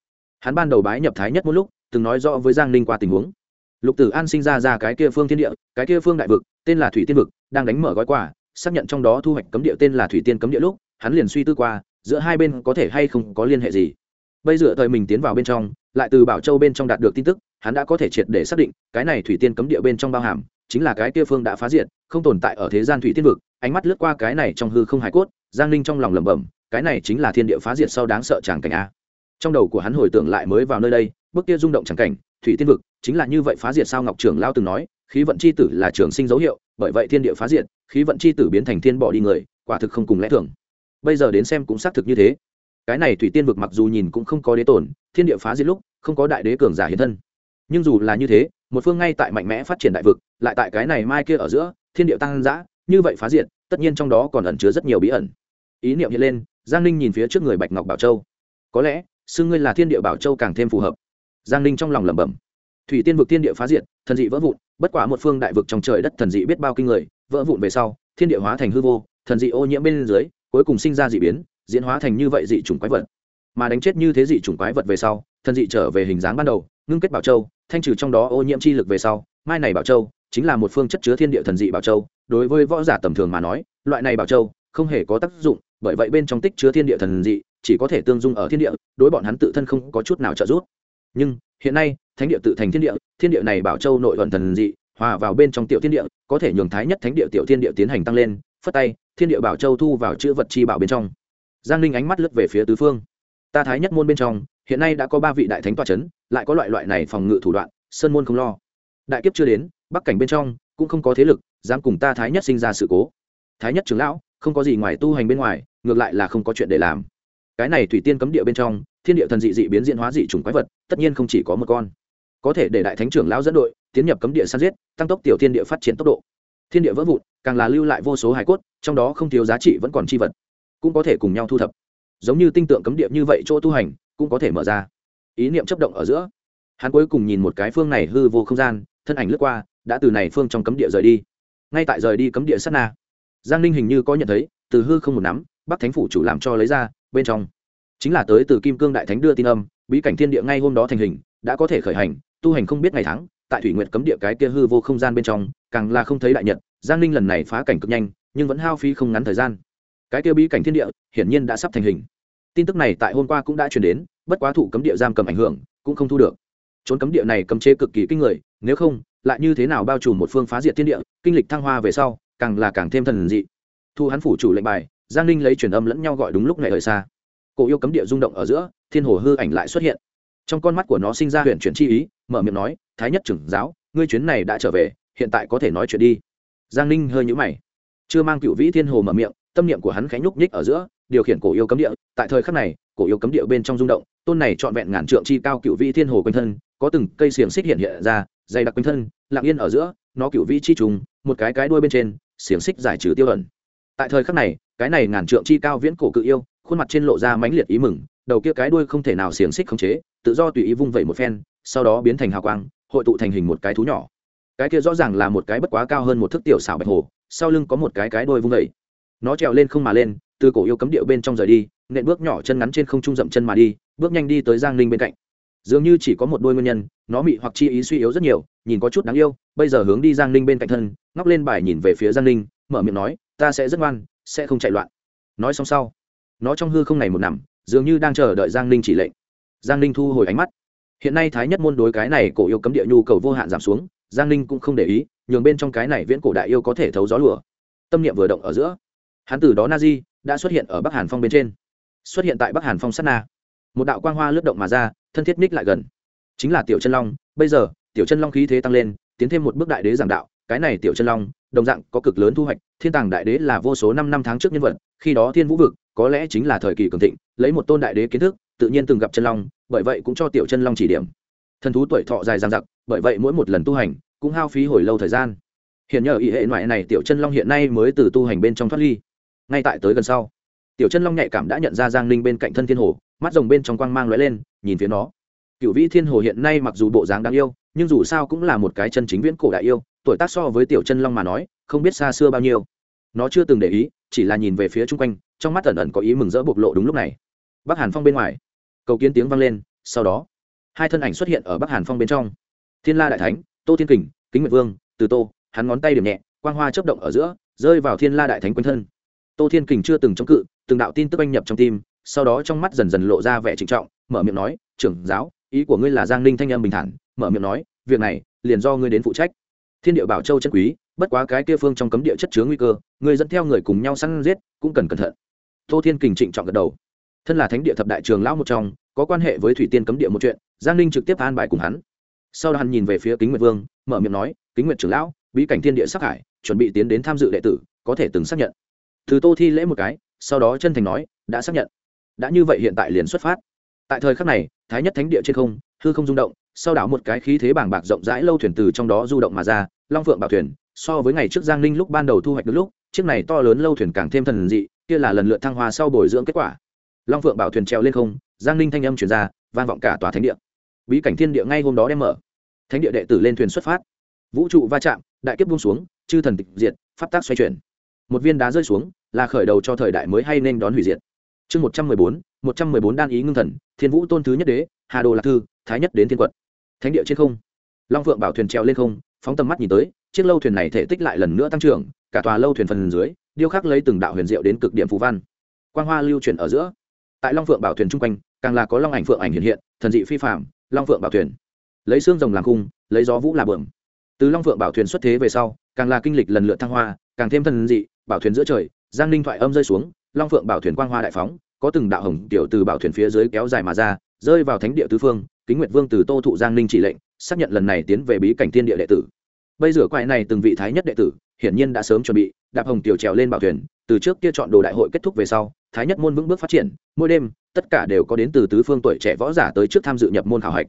hắn ban đầu bái nhập thái nhất một lúc, từng nói rõ với giang ninh qua tình huống. Lục tử an sinh ra ra cái kia phương thiên địa, cái kia phương đại vực, tên là thủy tiên vực, đang đánh mở gói quà, xác nhận trong đó thu hoạch cấm địa tên là thủy tiên cấm địa lúc, hắn liền suy tư qua, giữa hai bên có thể hay không có liên hệ gì. Bây giờ thời mình tiến vào bên trong, lại từ bảo châu bên trong đạt được tin tức, hắn đã có thể triệt để xác định, cái này thủy tiên cấm địa bên trong bao hàm chính là cái kia phương đã phá diệt, không tồn tại ở thế gian thủy tiên vực, ánh mắt lướt qua cái này trong hư không hải cốt, giang ninh trong lòng lẩm bẩm, cái này chính là thiên địa phá diệt sau đáng sợ tràng cảnh a. Trong đầu của hắn hồi tưởng lại mới vào nơi đây, bước kia rung động tràng cảnh, thủy tiên vực, chính là như vậy phá diệt sao ngọc trưởng lao từng nói, khí vận c h i tử là trường sinh dấu hiệu, bởi vậy thiên địa phá diệt, khí vận c h i tử biến thành thiên bỏ đi người, quả thực không cùng lẽ thường. Bây giờ đến xem cũng xác thực như thế. Cái này thủy tiên vực mặc dù nhìn cũng không có đế tổn thiên địa phá diệt lúc, không có đại đế cường giả hiện thân. Nhưng dù là như thế một phương ngay tại mạnh mẽ phát triển đại vực, lại tại cái này mai kia ở giữa, thiên địa tăng giã như vậy phá diệt, tất nhiên trong đó còn ẩn chứa rất nhiều bí ẩn. Ý niệm hiện lên, giang ninh nhìn phía trước người bạch ngọc bảo châu. Có lẽ, xưng ngươi là thiên địa bảo châu càng thêm phù hợp. Giang ninh trong lòng lẩm bẩm. Thủy tiên vực thiên địa phá diệt, thần dị vỡ vụn, bất quá một phương đại vực trong trời đất thần dị biết bao kinh người, vỡ vụn về sau, thiên địa hóa thành hư vô, thần dị ô nhiễm bên dưới, cuối cùng sinh ra dị biến, diễn hóa thành như vậy dị chủng quái vật. Mà đánh chết như thế dị chủng quái vật về sau, thần dị trở về hình dáng ban đầu ngưng kết bảo châu, thanh trừ trong đó ô nhiễm chi lực về sau, mai này bảo châu chính là một phương chất chứa thiên địa thần dị bảo châu. Đối với võ giả tầm thường mà nói, loại này bảo châu không hề có tác dụng, bởi vậy bên trong tích chứa thiên địa thần dị chỉ có thể tương dung ở thiên địa, đối bọn hắn tự thân không có chút nào trợ giúp. Nhưng, hiện nay, thánh địa tự thành thiên địa thiên địa này bảo châu nội luận thần dị, hòa vào bên trong tiểu thiên địa, có thể nhường thái nhất thánh địa tiểu thiên địa tiến hành tăng lên, phất tay, thiên địa bảo châu thu vào chữ vật chi bảo bên trong. Giang ninh ánh mắt lướt về phía tứ phương. Ta thái nhất môn bên trong hiện nay đã có ba vị đại thánh toa c h ấ n lại có loại loại này phòng ngự thủ đoạn, sơn môn không lo. Đại kiếp chưa đến, bắc cảnh bên trong cũng không có thế lực dám cùng ta thái nhất sinh ra sự cố. Thái nhất trưởng lão không có gì ngoài tu hành bên ngoài, ngược lại là không có chuyện để làm. Cái này thủy tiên cấm địa bên trong, thiên địa thần dị dị biến diễn hóa dị chủng quái vật, tất nhiên không chỉ có một con. Có thể để đại thánh trưởng lão dẫn đội, tiến nhập cấm địa săn giết, tăng tốc tiểu thiên địa phát triển tốc độ. Thiên địa vỡ vụn, càng là lưu lại vô số hải cốt, trong đó không thiếu giá trị vẫn còn chi vật, cũng có thể cùng nhau thu thập. Giống như tinh tượng cấm địa như vậy chỗ tu hành cũng có thể mở ra. Ý niệm chấp động ở giữa, hắn cuối cùng nhìn một cái phương này hư vô không gian, thân ảnh lướt qua, đã từ này phương trong cấm địa rời đi. Ngay tại rời đi cấm địa sát na, giang ninh hình như có nhận thấy, từ hư không một nắm, bắc thánh phủ chủ làm cho lấy ra, bên trong. Chính là tới từ kim cương đại thánh đưa tin âm, bí cảnh thiên địa ngay hôm đó thành hình, đã có thể khởi hành, tu hành không biết ngày tháng, tại thủy nguyệt cấm địa cái kia hư vô không gian bên trong, càng là không thấy đại nhật, giang ninh lần này phá cảnh cực nhanh, nhưng vẫn hao phí không ngắn thời gian. Cái kia bí cảnh thiên địa, hiển nhiên đã sắp thành hình tin tức này tại hôm qua cũng đã truyền đến, bất quá thụ cấm địa giam cầm ảnh hưởng, cũng không thu được. Trốn cấm địa này cấm chế cực kỳ kinh người, nếu không, lại như thế nào bao trùm một phương phá diệt thiên địa, kinh lịch thăng hoa về sau, càng là càng thêm thần dị. Thu hắn phủ chủ lệnh bài, giang ninh lấy truyền âm lẫn nhau gọi đúng lúc này ở xa. Cổ yêu cấm địa rung động ở giữa, thiên hồ hư ảnh lại xuất hiện. Trong con mắt của nó sinh ra huyện chuyển chi ý, mở miệng nói, thái nhất trưởng giáo, ngươi chuyến này đã trở về, hiện tại có thể nói chuyện đi. Giang ninh hơi nhũ mày. Chưa mang cựu vĩ thiên hồ mở miệng, tâm niệm của hắn khẽ nhúc nhích ở giữa, điều khiển cổ yêu cấm địa tại thời khắc này, cổ yêu cấm địa bên trong rung động, tôn này trọn vẹn ngàn trượng chi cao cựu vĩ thiên hồ quanh thân, có từng cây xiềng xích hiện hiện ra, dày đặc quanh thân, lặng yên ở giữa, nó cựu vĩ chi trùng, một cái cái đuôi bên trên, xiềng xích giải trừ tiêu ẩn. Tại thời khắc này, cái này ngàn trượng chi cao viễn cổ cự yêu, khuôn mặt trên lộ ra mãnh liệt ý mừng, đầu kia cái đuôi không thể nào xiềng xích khống chế, tự do tùy ý vung vẩy một phen, sau đó biến thành hào quang, hội tụ thành hình một cái thú nhỏ. Cái kia rõ ràng là một cái bất quá cao hơn một thước tiểu xảo bạch hồ, sau lưng có một cái cái đuôi vung vẩy. Nó trèo lên không mà lên, từ cổ yêu cấm điệu bên trong rời đi nện bước nhỏ chân ngắn trên không trung dậm chân mà đi, bước nhanh đi tới giang ninh bên cạnh. Dường như chỉ có một đôi nguyên nhân, nó mị hoặc chi ý suy yếu rất nhiều, nhìn có chút đáng yêu, bây giờ hướng đi giang ninh bên cạnh thân, ngóc lên bài nhìn về phía giang ninh, mở miệng nói, ta sẽ rất ngoan, sẽ không chạy loạn. Nói xong sau, nó trong hư không này một nằm, dường như đang chờ đợi giang ninh chỉ lệnh. Giang ninh thu hồi ánh mắt. Hiện nay thái nhất môn đối cái này cổ yêu cấm địa nhu cầu vô hạn giảm xuống, giang ninh cũng không để ý, nhường bên trong cái này viễn cổ đại yêu có thể thấu gió lùa. Tâm niệm vừa động ở giữa, hắn từ đó na di đã xuất hiện ở bắc hàn phong bên trên xuất hiện tại bắc hàn phong sát na một đạo quang hoa lướt động mà ra thân thiết ních lại gần chính là tiểu chân long bây giờ tiểu chân long khí thế tăng lên tiến thêm một bước đại đế giảng đạo cái này tiểu chân long đồng dạng có cực lớn thu hoạch thiên tàng đại đế là vô số năm năm tháng trước nhân vật khi đó thiên vũ vực có lẽ chính là thời kỳ cường thịnh lấy một tôn đại đế kiến thức tự nhiên từng gặp chân long bởi vậy cũng cho tiểu chân long chỉ điểm thần thú tuổi thọ dài dằng dặc bởi vậy mỗi một lần tu hành cũng hao phí hồi lâu thời gian hiện nhờ ý hệ ngoại này tiểu chân long hiện nay mới từ tu hành bên trong thoát ly ngay tại tới gần sau tiểu chân long nhạy cảm đã nhận ra giang ninh bên cạnh thân thiên hồ, mắt rồng bên trong quang mang lóe lên, nhìn phía nó. Cựu vĩ thiên hồ hiện nay mặc dù bộ dáng đáng yêu, nhưng dù sao cũng là một cái chân chính viễn cổ đại yêu, tuổi tác so với tiểu chân long mà nói, không biết xa xưa bao nhiêu. Nó chưa từng để ý, chỉ là nhìn về phía chung quanh, trong mắt ẩn ẩn có ý mừng rỡ bộc lộ đúng lúc này. Bắc hàn phong bên ngoài, cầu kiến tiếng vang lên, sau đó, hai thân ảnh xuất hiện ở bắc hàn phong bên trong. Thiên la đại thánh, tô thiên kình, kính nguyệt vương, từ tô, hắn ngón tay điểm nhẹ, quang hoa chấp động ở giữa, rơi vào thiên la đại thánh quanh thân tô thiên kình chưa từng chống cự, từng đạo tin tức anh nhập trong tim, sau đó trong mắt dần dần lộ ra vẻ trịnh trọng, mở miệng nói, trưởng giáo, ý của ngươi là giang ninh thanh em bình thản. Mở miệng nói, việc này, liền do ngươi đến phụ trách. Thiên địa bảo châu chân quý, bất quá cái kia phương trong cấm địa chất chứa nguy cơ người dẫn theo người cùng nhau săn giết, cũng cần cẩn thận. Tô thiên kình trịnh trọng gật đầu. Thân là thánh địa thập đại trường lão một trong, có quan hệ với thủy tiên cấm địa một chuyện, giang ninh trực tiếp an bài cùng hắn. Sau đó hắn nhìn về phía kính nguyệt vương, mở miệng nói, kính nguyệt trưởng lão, bí cảnh thiên địa sắc hải, chuẩn bị tiến đến tham dự đệ tử, có thể từng xác nhận từ tô thi lễ một cái, sau đó chân thành nói, đã xác nhận. Đã như vậy hiện tại liền xuất phát. Tại thời khắc này, thái nhất thánh địa trên không, hư không rung động, sau đảo một cái khí thế bàng bạc rộng rãi lâu thuyền từ trong đó du động mà ra, long phượng bảo thuyền, so với ngày trước giang ninh lúc ban đầu thu hoạch được lúc, chiếc này to lớn lâu thuyền càng thêm thần dị, kia là lần lượt thăng hoa sau bồi dưỡng kết quả. Long phượng bảo thuyền treo lên không, giang ninh thanh âm chuyển ra, vang vọng cả tòa thánh địa. Bí cảnh thiên địa ngay hôm đó đem mở. Thánh địa đệ tử lên thuyền xuất phát. Vũ trụ va chạm, đại kiếp buông xuống, chư thần tịch diệt, pháp tác xoay chuyển. Một viên đá rơi xuống là khởi đầu cho thời đại mới hay nên đón hủy diệt. Chương một trăm mười bốn, một trăm mười bốn đan ý ngưng thần, thiên vũ tôn thứ nhất đế, hà đồ lạc thư, thái nhất đến thiên quận thánh địa trên không. Long phượng bảo thuyền treo lên không, phóng tầm mắt nhìn tới, chiếc lâu thuyền này thể tích lại lần nữa tăng trưởng, cả tòa lâu thuyền phần dưới, điêu khắc lấy từng đạo huyền diệu đến cực điểm phú văn. Quang hoa lưu chuyển ở giữa. Tại long phượng bảo thuyền chung quanh, càng là có long ảnh phượng ảnh hiện hiện, thần dị phi phạm long phượng bảo thuyền. Lấy xương rồng làm cung lấy gió vũ làm bờm từ long phượng bảo thuyền xuất thế về sau, càng là kinh lịch lần lượt thăng hoa, càng thêm thần dị, bảo thuyền giữa trời giang ninh thoại âm rơi xuống, long phượng bảo thuyền quang hoa đại phóng, có từng đạo hồng tiểu từ bảo thuyền phía dưới kéo dài mà ra, rơi vào thánh địa tứ phương, kính nguyệt vương từ tô thụ giang ninh chỉ lệnh, xác nhận lần này tiến về bí cảnh thiên địa đệ tử. Bây giờ quại này từng vị thái nhất đệ tử, hiển nhiên đã sớm chuẩn bị, đạp hồng tiểu trèo lên bảo thuyền, từ trước kia chọn đồ đại hội kết thúc về sau, thái nhất môn vững bước phát triển, mỗi đêm, tất cả đều có đến từ tứ phương tuổi trẻ võ giả tới trước tham dự nhập môn khảo hạch.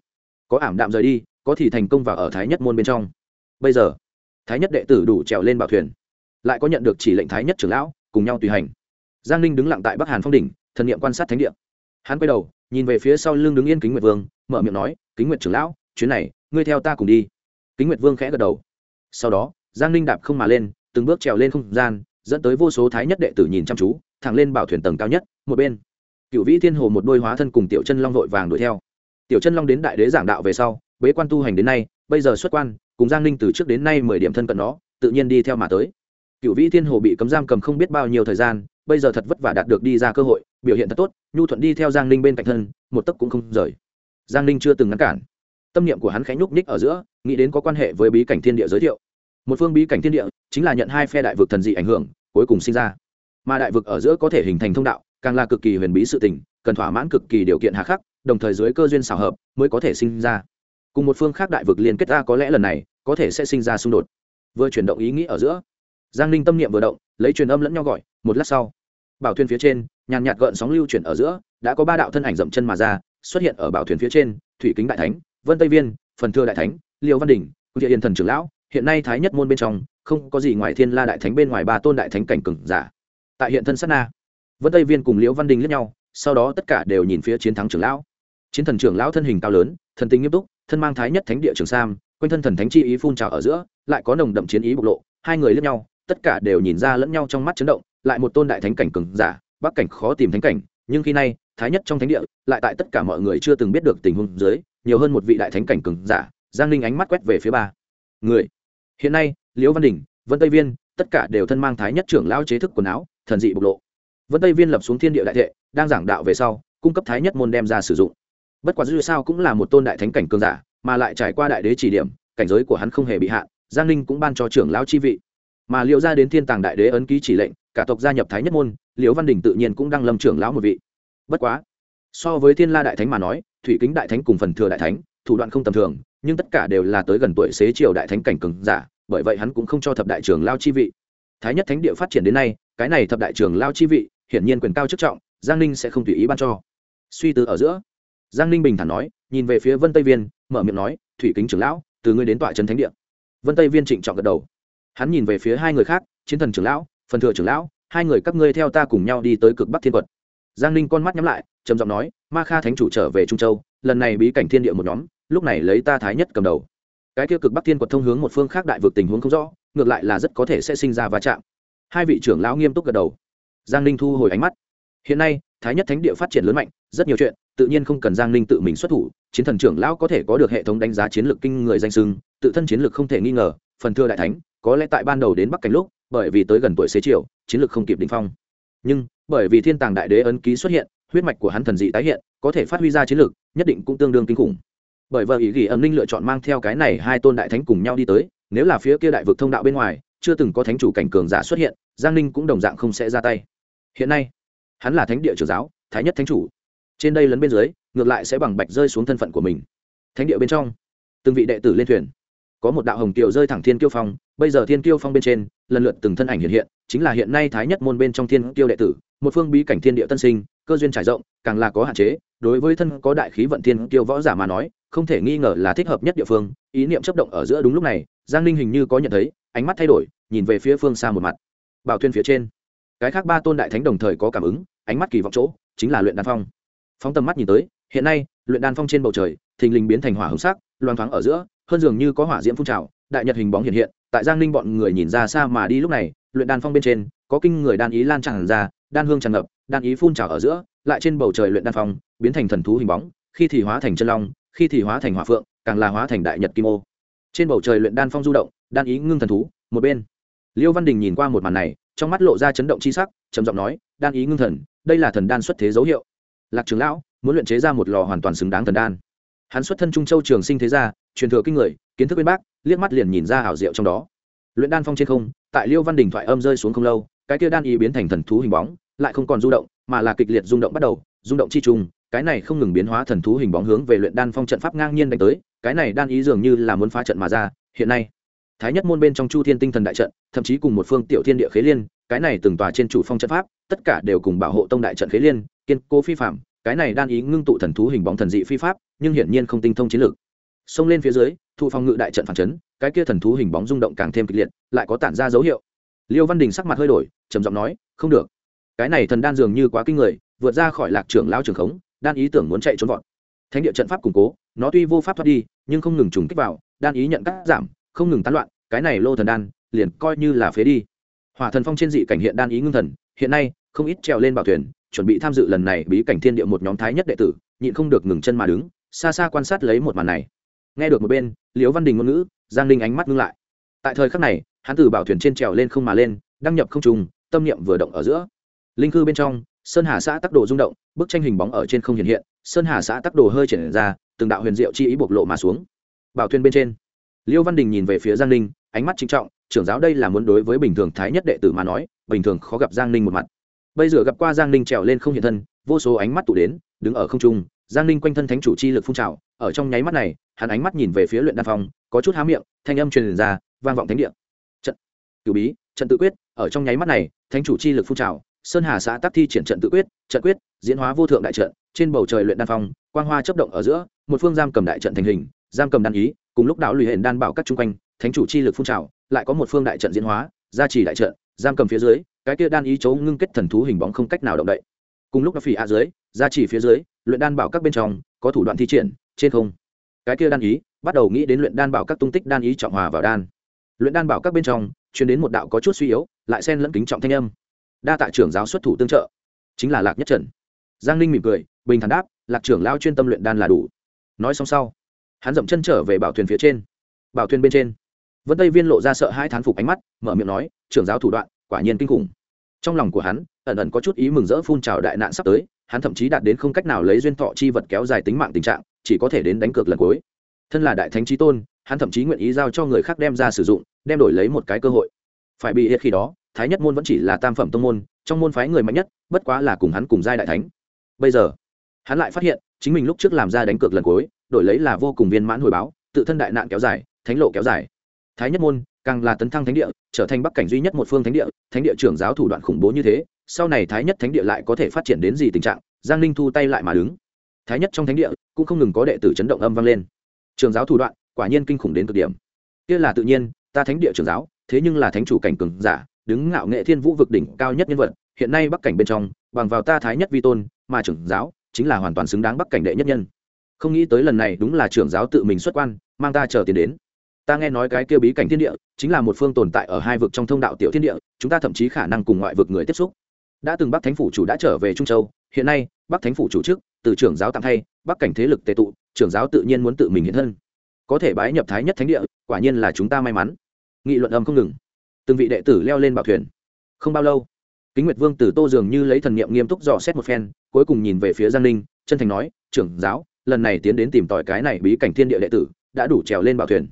Có ảm đạm rời đi, có thì thành công và ở thái nhất môn bên trong. Bây giờ, thái nhất đệ tử đủ trèo lên bảo thuyền, lại có nhận được chỉ lệnh thái nhất trưởng lão cùng nhau tùy hành. Giang ninh đứng lặng tại bắc hàn phong đỉnh, thần nghiệm quan sát thánh địa. Hắn quay đầu, nhìn về phía sau lưng đứng yên kính nguyệt vương, mở miệng nói, kính nguyệt trưởng lão, chuyến này, ngươi theo ta cùng đi. Kính nguyệt vương khẽ gật đầu. Sau đó, giang ninh đạp không mà lên, từng bước trèo lên không gian, dẫn tới vô số thái nhất đệ tử nhìn chăm chú, thẳng lên bảo thuyền tầng cao nhất, một bên, cựu vĩ thiên hồ một đôi hóa thân cùng tiểu chân long vội vàng đuổi theo. Tiểu chân long đến đại đế giảng đạo về sau, bế quan tu hành đến nay, bây giờ xuất quan, cùng giang ninh từ trước đến nay mười điểm thân cận nó, tự nhiên đi theo mà tới cựu vĩ thiên hồ bị cấm giam cầm không biết bao nhiêu thời gian, bây giờ thật vất vả đạt được đi ra cơ hội, biểu hiện thật tốt, nhu thuận đi theo giang ninh bên cạnh thân, một tấc cũng không rời. Giang ninh chưa từng ngăn cản. Tâm niệm của hắn khẽ nhúc ních ở giữa, nghĩ đến có quan hệ với bí cảnh thiên địa giới thiệu. Một phương bí cảnh thiên địa, chính là nhận hai phe đại vực thần dị ảnh hưởng, cuối cùng sinh ra. Mà đại vực ở giữa có thể hình thành thông đạo, càng là cực kỳ huyền bí sự tình, cần thỏa mãn cực kỳ điều kiện hà khắc, đồng thời dưới cơ duyên xảo hợp, mới có thể sinh ra. Cùng một phương khác đại vực liên kết ra có lẽ lần này, có thể sẽ sinh ra xung đột. Vừa chuyển động ý nghĩ ở giữa giang ninh tâm niệm vừa động, lấy truyền âm lẫn nhau gọi, một lát sau, bảo thuyền phía trên, nhàn nhạt gợn sóng lưu chuyển ở giữa, đã có ba đạo thân ảnh dậm chân mà ra, xuất hiện ở bảo thuyền phía trên, thủy kính đại thánh, vân tây viên, phần thưa đại thánh, liêu văn đình địa yên thần trưởng lão, hiện nay thái nhất môn bên trong, không có gì ngoài thiên la đại thánh bên ngoài ba tôn đại thánh cảnh cừng giả. Tại hiện thân sát na, vân tây viên cùng liễu văn đình lẫn nhau, sau đó tất cả đều nhìn phía chiến thắng trưởng lão. Chiến thần trưởng lão thân hình cao lớn, thần tính nghiêm túc, thân mang thái nhất thánh địa trường sam, quanh thân thần thánh chi ý phun trào ở giữa, lại có nồng đậm chiến ý bộc lộ, hai người lẫn nhau tất cả đều nhìn ra lẫn nhau trong mắt chấn động, lại một tôn đại thánh cảnh cường giả, bắc cảnh khó tìm thánh cảnh, nhưng khi nay, thái nhất trong thánh địa, lại tại tất cả mọi người chưa từng biết được tình huống dưới, nhiều hơn một vị đại thánh cảnh cường giả, giang linh ánh mắt quét về phía ba người. Hiện nay, liễu văn đình, vân tây viên, tất cả đều thân mang thái nhất trưởng lao chế thức quần áo, thần dị bộc lộ. Vân tây viên lập xuống thiên địa đại thệ, đang giảng đạo về sau, cung cấp thái nhất môn đem ra sử dụng. Bất quá dù sao cũng là một tôn đại thánh cảnh cường giả, mà lại trải qua đại đế chỉ điểm, cảnh giới của hắn không hề bị hạn giang ninh cũng ban cho trưởng lão chi vị mà liệu ra đến thiên tàng đại đế ấn ký chỉ lệnh, cả tộc gia nhập thái nhất môn, liễu văn đình tự nhiên cũng đang lâm trưởng lão một vị. Bất quá, so với thiên la đại thánh mà nói, thủy kính đại thánh cùng phần thừa đại thánh, thủ đoạn không tầm thường, nhưng tất cả đều là tới gần tuổi xế triều đại thánh cảnh cường giả, bởi vậy hắn cũng không cho thập đại trưởng lao chi vị. Thái nhất thánh địa phát triển đến nay, cái này thập đại trưởng lao chi vị, hiển nhiên quyền cao chức trọng, giang ninh sẽ không tùy ý ban cho. Suy tư ở giữa, giang ninh bình thản nói, nhìn về phía vân tây viên, mở miệng nói, thủy kính trưởng lão, từ ngươi đến tọa trấn thánh địa. Vân tây viên trịnh trọng gật đầu hắn nhìn về phía hai người khác, chiến thần trưởng lão, phần thừa trưởng lão, hai người các ngươi theo ta cùng nhau đi tới cực bắc thiên quật. Giang ninh con mắt nhắm lại, trầm giọng nói, ma kha thánh chủ trở về trung châu, lần này bí cảnh thiên địa một nhóm, lúc này lấy ta thái nhất cầm đầu. Cái kia cực bắc thiên quật thông hướng một phương khác đại vực tình huống không rõ, ngược lại là rất có thể sẽ sinh ra va chạm. Hai vị trưởng lão nghiêm túc gật đầu. Giang ninh thu hồi ánh mắt. Hiện nay, thái nhất thánh địa phát triển lớn mạnh, rất nhiều chuyện, tự nhiên không cần giang ninh tự mình xuất thủ, chiến thần trưởng lão có thể có được hệ thống đánh giá chiến lược kinh người danh sưng tự thân chiến lược không thể nghi ngờ, phần thưa đại thánh có lẽ tại ban đầu đến bắc cảnh lúc, bởi vì tới gần tuổi xế chiều, chiến lược không kịp định phong. Nhưng, bởi vì thiên tàng đại đế ấn ký xuất hiện, huyết mạch của hắn thần dị tái hiện, có thể phát huy ra chiến lược, nhất định cũng tương đương kinh khủng. Bởi vậy, ý ghi âm linh lựa chọn mang theo cái này hai tôn đại thánh cùng nhau đi tới, nếu là phía kia đại vực thông đạo bên ngoài, chưa từng có thánh chủ cảnh cường giả xuất hiện, giang ninh cũng đồng dạng không sẽ ra tay. Hiện nay, hắn là thánh địa trưởng giáo, thái nhất thánh chủ. Trên đây lấn bên dưới, ngược lại sẽ bằng bạch rơi xuống thân phận của mình. Thánh địa bên trong, từng vị đệ tử lên thuyền có một đạo hồng kiều rơi thẳng thiên kiêu phong, bây giờ thiên kiêu phong bên trên, lần lượt từng thân ảnh hiện hiện, chính là hiện nay thái nhất môn bên trong thiên kiêu đệ tử, một phương bí cảnh thiên địa tân sinh, cơ duyên trải rộng, càng là có hạn chế, đối với thân có đại khí vận thiên kiêu võ giả mà nói, không thể nghi ngờ là thích hợp nhất địa phương, ý niệm chấp động ở giữa đúng lúc này, giang ninh hình như có nhận thấy, ánh mắt thay đổi, nhìn về phía phương xa một mặt. Bảo thuyên phía trên, cái khác ba tôn đại thánh đồng thời có cảm ứng, ánh mắt kỳ vọng chỗ, chính là luyện đan phong. Phóng tầm mắt nhìn tới, hiện nay, luyện đan phong trên bầu trời, thình lình biến thành hỏa hồng sắc, loang thoáng ở giữa hơn dường như có hỏa diễm phun trào, đại nhật hình bóng hiện hiện, tại giang ninh bọn người nhìn ra xa mà đi lúc này, luyện đan phong bên trên, có kinh người đan ý lan tràn ra, đan hương tràn ngập, đan ý phun trào ở giữa, lại trên bầu trời luyện đan phong, biến thành thần thú hình bóng, khi thì hóa thành chân long, khi thì hóa thành hỏa phượng, càng là hóa thành đại nhật kim ô. Trên bầu trời luyện đan phong du động, đan ý ngưng thần thú, một bên. Liêu văn đình nhìn qua một màn này, trong mắt lộ ra chấn động c h i sắc, trầm giọng nói, đan ý ngưng thần, đây là thần đan xuất thế dấu hiệu. Lạc trường lão muốn luyện chế ra một lò hoàn toàn xứng đáng thần đan. Hắn xuất thân trung châu trường sinh thế gia truyền thừa kinh người, kiến thức bên bác, liếc mắt liền nhìn ra hảo diệu trong đó. Luyện đan phong trên không, tại liêu văn đình thoại âm rơi xuống không lâu, cái kia đan ý biến thành thần thú hình bóng, lại không còn du động, mà là kịch liệt rung động bắt đầu, rung động chi trùng, cái này không ngừng biến hóa thần thú hình bóng hướng về luyện đan phong trận pháp ngang nhiên đánh tới, cái này đan ý dường như là muốn phá trận mà ra, hiện nay, thái nhất môn bên trong chu thiên tinh thần đại trận, thậm chí cùng một phương tiểu thiên địa khế liên, cái này từng tòa trên chủ phong trận pháp, tất cả đều cùng bảo hộ tông đại trận khế liên, kiên cố phi phạm, cái này đan ý ngưng tụ thần thú hình bóng thần dị phi pháp, nhưng hiển nhiên không tinh thông chiến lược xông lên phía dưới thụ phòng ngự đại trận phản chấn, cái kia thần thú hình bóng rung động càng thêm kịch liệt, lại có tản ra dấu hiệu. Liêu văn đình sắc mặt hơi đổi, trầm giọng nói, không được. Cái này thần đan dường như quá kinh người, vượt ra khỏi lạc trưởng lao trường khống, đan ý tưởng muốn chạy trốn vọt. Thánh địa trận pháp củng cố, nó tuy vô pháp thoát đi, nhưng không ngừng trùng kích vào, đan ý nhận cắt giảm, không ngừng tán loạn, cái này lô thần đan, liền coi như là phế đi. Hỏa thần phong trên dị cảnh hiện đan ý ngưng thần, hiện nay, không ít trèo lên bảo thuyền, chuẩn bị tham dự lần này bí cảnh thiên địa một nhóm thái nhất đệ tử, nhịn không được ngừng chân mà đứng, xa xa quan sát lấy một màn này nghe được một bên, liễu văn đình ngôn ngữ, giang linh ánh mắt ngưng lại. Tại thời khắc này, hắn từ bảo thuyền trên trèo lên không mà lên, đăng nhập không trùng tâm niệm vừa động ở giữa. Linh cư bên trong, sơn hà xã tắc đồ rung động, bức tranh hình bóng ở trên không hiện hiện, sơn hà xã tắc đồ hơi triển ra, từng đạo huyền diệu chi ý bộc lộ mà xuống. Bảo thuyền bên trên liêu văn đình nhìn về phía giang ninh, ánh mắt trinh trọng, trưởng giáo đây là muốn đối với bình thường thái nhất đệ tử mà nói, bình thường khó gặp giang ninh một mặt. Bây giờ gặp qua giang ninh trèo lên không hiện thân, vô số ánh mắt tụ đến, đứng ở không trung, giang ninh quanh thân thánh chủ chi lực phun trào, ở trong nháy mắt này hắn ánh mắt nhìn về phía luyện đan phong, có chút há miệng, thanh âm truyền ra, vang vọng thánh địa. Trận. Cửu bí, trận tự quyết, ở trong nháy mắt này, thánh chủ chi lực phun trào, sơn hà xã tác thi triển trận tự quyết, trận quyết, diễn hóa vô thượng đại trận, trên bầu trời luyện đan phong, quang hoa chấp động ở giữa, một phương giam cầm đại trận thành hình, giam cầm đan ý, cùng lúc đạo lùi hển đan bảo các chung quanh, thánh chủ chi lực phun trào, lại có một phương đại trận diễn hóa, gia trì đại trận, giam cầm phía dưới, cái kia đan ý chấu ngưng kết thần thú hình bóng không cách nào động đậy. Cùng lúc đó phỉ a dưới, gia trì phía dưới, luyện đan bảo các bên trong, có thủ đoạn thi triển, trên không cái kia đan ý, bắt đầu nghĩ đến luyện đan bảo các tung tích đan ý trọng hòa vào đan. Luyện đan bảo các bên trong chuyển đến một đạo có chút suy yếu, lại xen lẫn kính trọng thanh âm. Đa tạ trưởng giáo xuất thủ tương trợ. Chính là lạc nhất trần. Giang ninh mỉm cười, bình thản đáp, lạc trưởng lao chuyên tâm luyện đan là đủ. Nói xong sau, hắn dậm chân trở về bảo thuyền phía trên. Bảo thuyền bên trên, vân tây viên lộ ra sợ hai thán phục ánh mắt, mở miệng nói, trưởng giáo thủ đoạn, quả nhiên kinh khủng. Trong lòng của hắn, ẩn ẩn có chút ý mừng rỡ phun trào đại nạn sắp tới, hắn thậm chí đạt đến không cách nào lấy duyên thọ chi vật kéo dài tính mạng tình trạng chỉ có thể đến đánh cược lần cuối. Thân là đại thánh trí tôn, hắn thậm chí nguyện ý giao cho người khác đem ra sử dụng, đem đổi lấy một cái cơ hội. Phải bị hiệt khi đó, thái nhất môn vẫn chỉ là tam phẩm tông môn, trong môn phái người mạnh nhất, bất quá là cùng hắn cùng giai đại thánh. Bây giờ, hắn lại phát hiện, chính mình lúc trước làm ra đánh cược lần cuối, đổi lấy là vô cùng viên mãn hồi báo, tự thân đại nạn kéo dài, thánh lộ kéo dài. Thái nhất môn, càng là tấn thăng thánh địa, trở thành bắc cảnh duy nhất một phương thánh địa thánh địa trưởng giáo thủ đoạn khủng bố như thế, sau này thái nhất thánh địa lại có thể phát triển đến gì tình trạng, giang ninh thu tay lại mà đứng thái nhất trong thánh địa cũng không ngừng có đệ tử chấn động âm vang lên. Trường giáo thủ đoạn quả nhiên kinh khủng đến cực điểm. Kia là tự nhiên, ta thánh địa trường giáo, thế nhưng là thánh chủ cảnh cường giả, đứng ngạo nghệ thiên vũ vực đỉnh cao nhất nhân vật, hiện nay bắc cảnh bên trong, bằng vào ta thái nhất vi tôn, mà trưởng giáo chính là hoàn toàn xứng đáng bắc cảnh đệ nhất nhân. Không nghĩ tới lần này đúng là trưởng giáo tự mình xuất quan, mang ta chờ tiền đến. Ta nghe nói cái kia bí cảnh thiên địa, chính là một phương tồn tại ở hai vực trong thông đạo tiểu thiên địa, chúng ta thậm chí khả năng cùng ngoại vực người tiếp xúc. Đã từng bắc thánh phủ chủ đã trở về trung châu, hiện nay bắc thánh phủ chủ chức từ trưởng giáo tạm thay, bắc cảnh thế lực tệ tụ, trưởng giáo tự nhiên muốn tự mình hiện thân. Có thể bái nhập thái nhất thánh địa, quả nhiên là chúng ta may mắn. Nghị luận âm không ngừng. Từng vị đệ tử leo lên bảo thuyền. Không bao lâu, kính nguyệt vương từ tô dường như lấy thần niệm nghiêm túc dò xét một phen, cuối cùng nhìn về phía giang ninh, chân thành nói, trưởng giáo, lần này tiến đến tìm tòi cái này bí cảnh thiên địa đệ tử, đã đủ trèo lên bảo thuyền.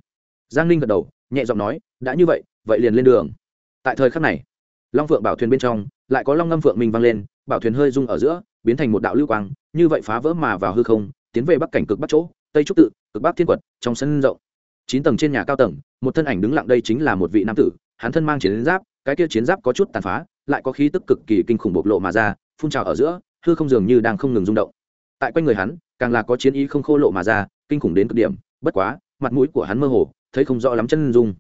Giang ninh gật đầu, nhẹ giọng nói, đã như vậy vậy liền lên đường. Tại thời khắc này, long phượng bảo thuyền bên trong, lại có long ngâm phượng minh vang lên, bảo thuyền hơi rung ở giữa biến thành một đạo lưu quang, như vậy phá vỡ mà vào hư không, tiến về bắc cảnh cực bắc chỗ, tây trúc tự, cực bắc thiên quật, trong sân rộng. Chín tầng trên nhà cao tầng, một thân ảnh đứng lặng đây chính là một vị nam tử, hắn thân mang chiến giáp, cái kia chiến giáp có chút tàn phá, lại có khí tức cực kỳ kinh khủng bộc lộ mà ra, phun trào ở giữa, hư không dường như đang không ngừng rung động. Tại quanh người hắn, càng là có chiến ý không khô lộ mà ra, kinh khủng đến cực điểm, bất quá, mặt mũi của hắn mơ hồ, thấy không rõ lắm chân dung.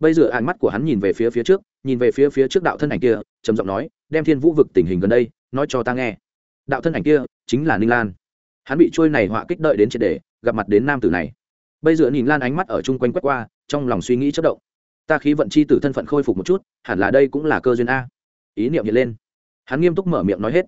Bây giờ ánh mắt của hắn nhìn về phía phía trước, nhìn về phía phía trước đạo thân ảnh kia, trầm giọng nói, đem thiên vũ vực tình hình gần đây, nói cho ta nghe đạo thân ảnh kia chính là ninh lan. Hắn bị trôi này họa kích đợi đến triệt đề gặp mặt đến nam tử này. Bây giờ nhìn lan ánh mắt ở chung quanh quét qua, trong lòng suy nghĩ chất động. Ta khí vận chi tử thân phận khôi phục một chút, hẳn là đây cũng là cơ duyên a. Ý niệm hiện lên. Hắn nghiêm túc mở miệng nói hết.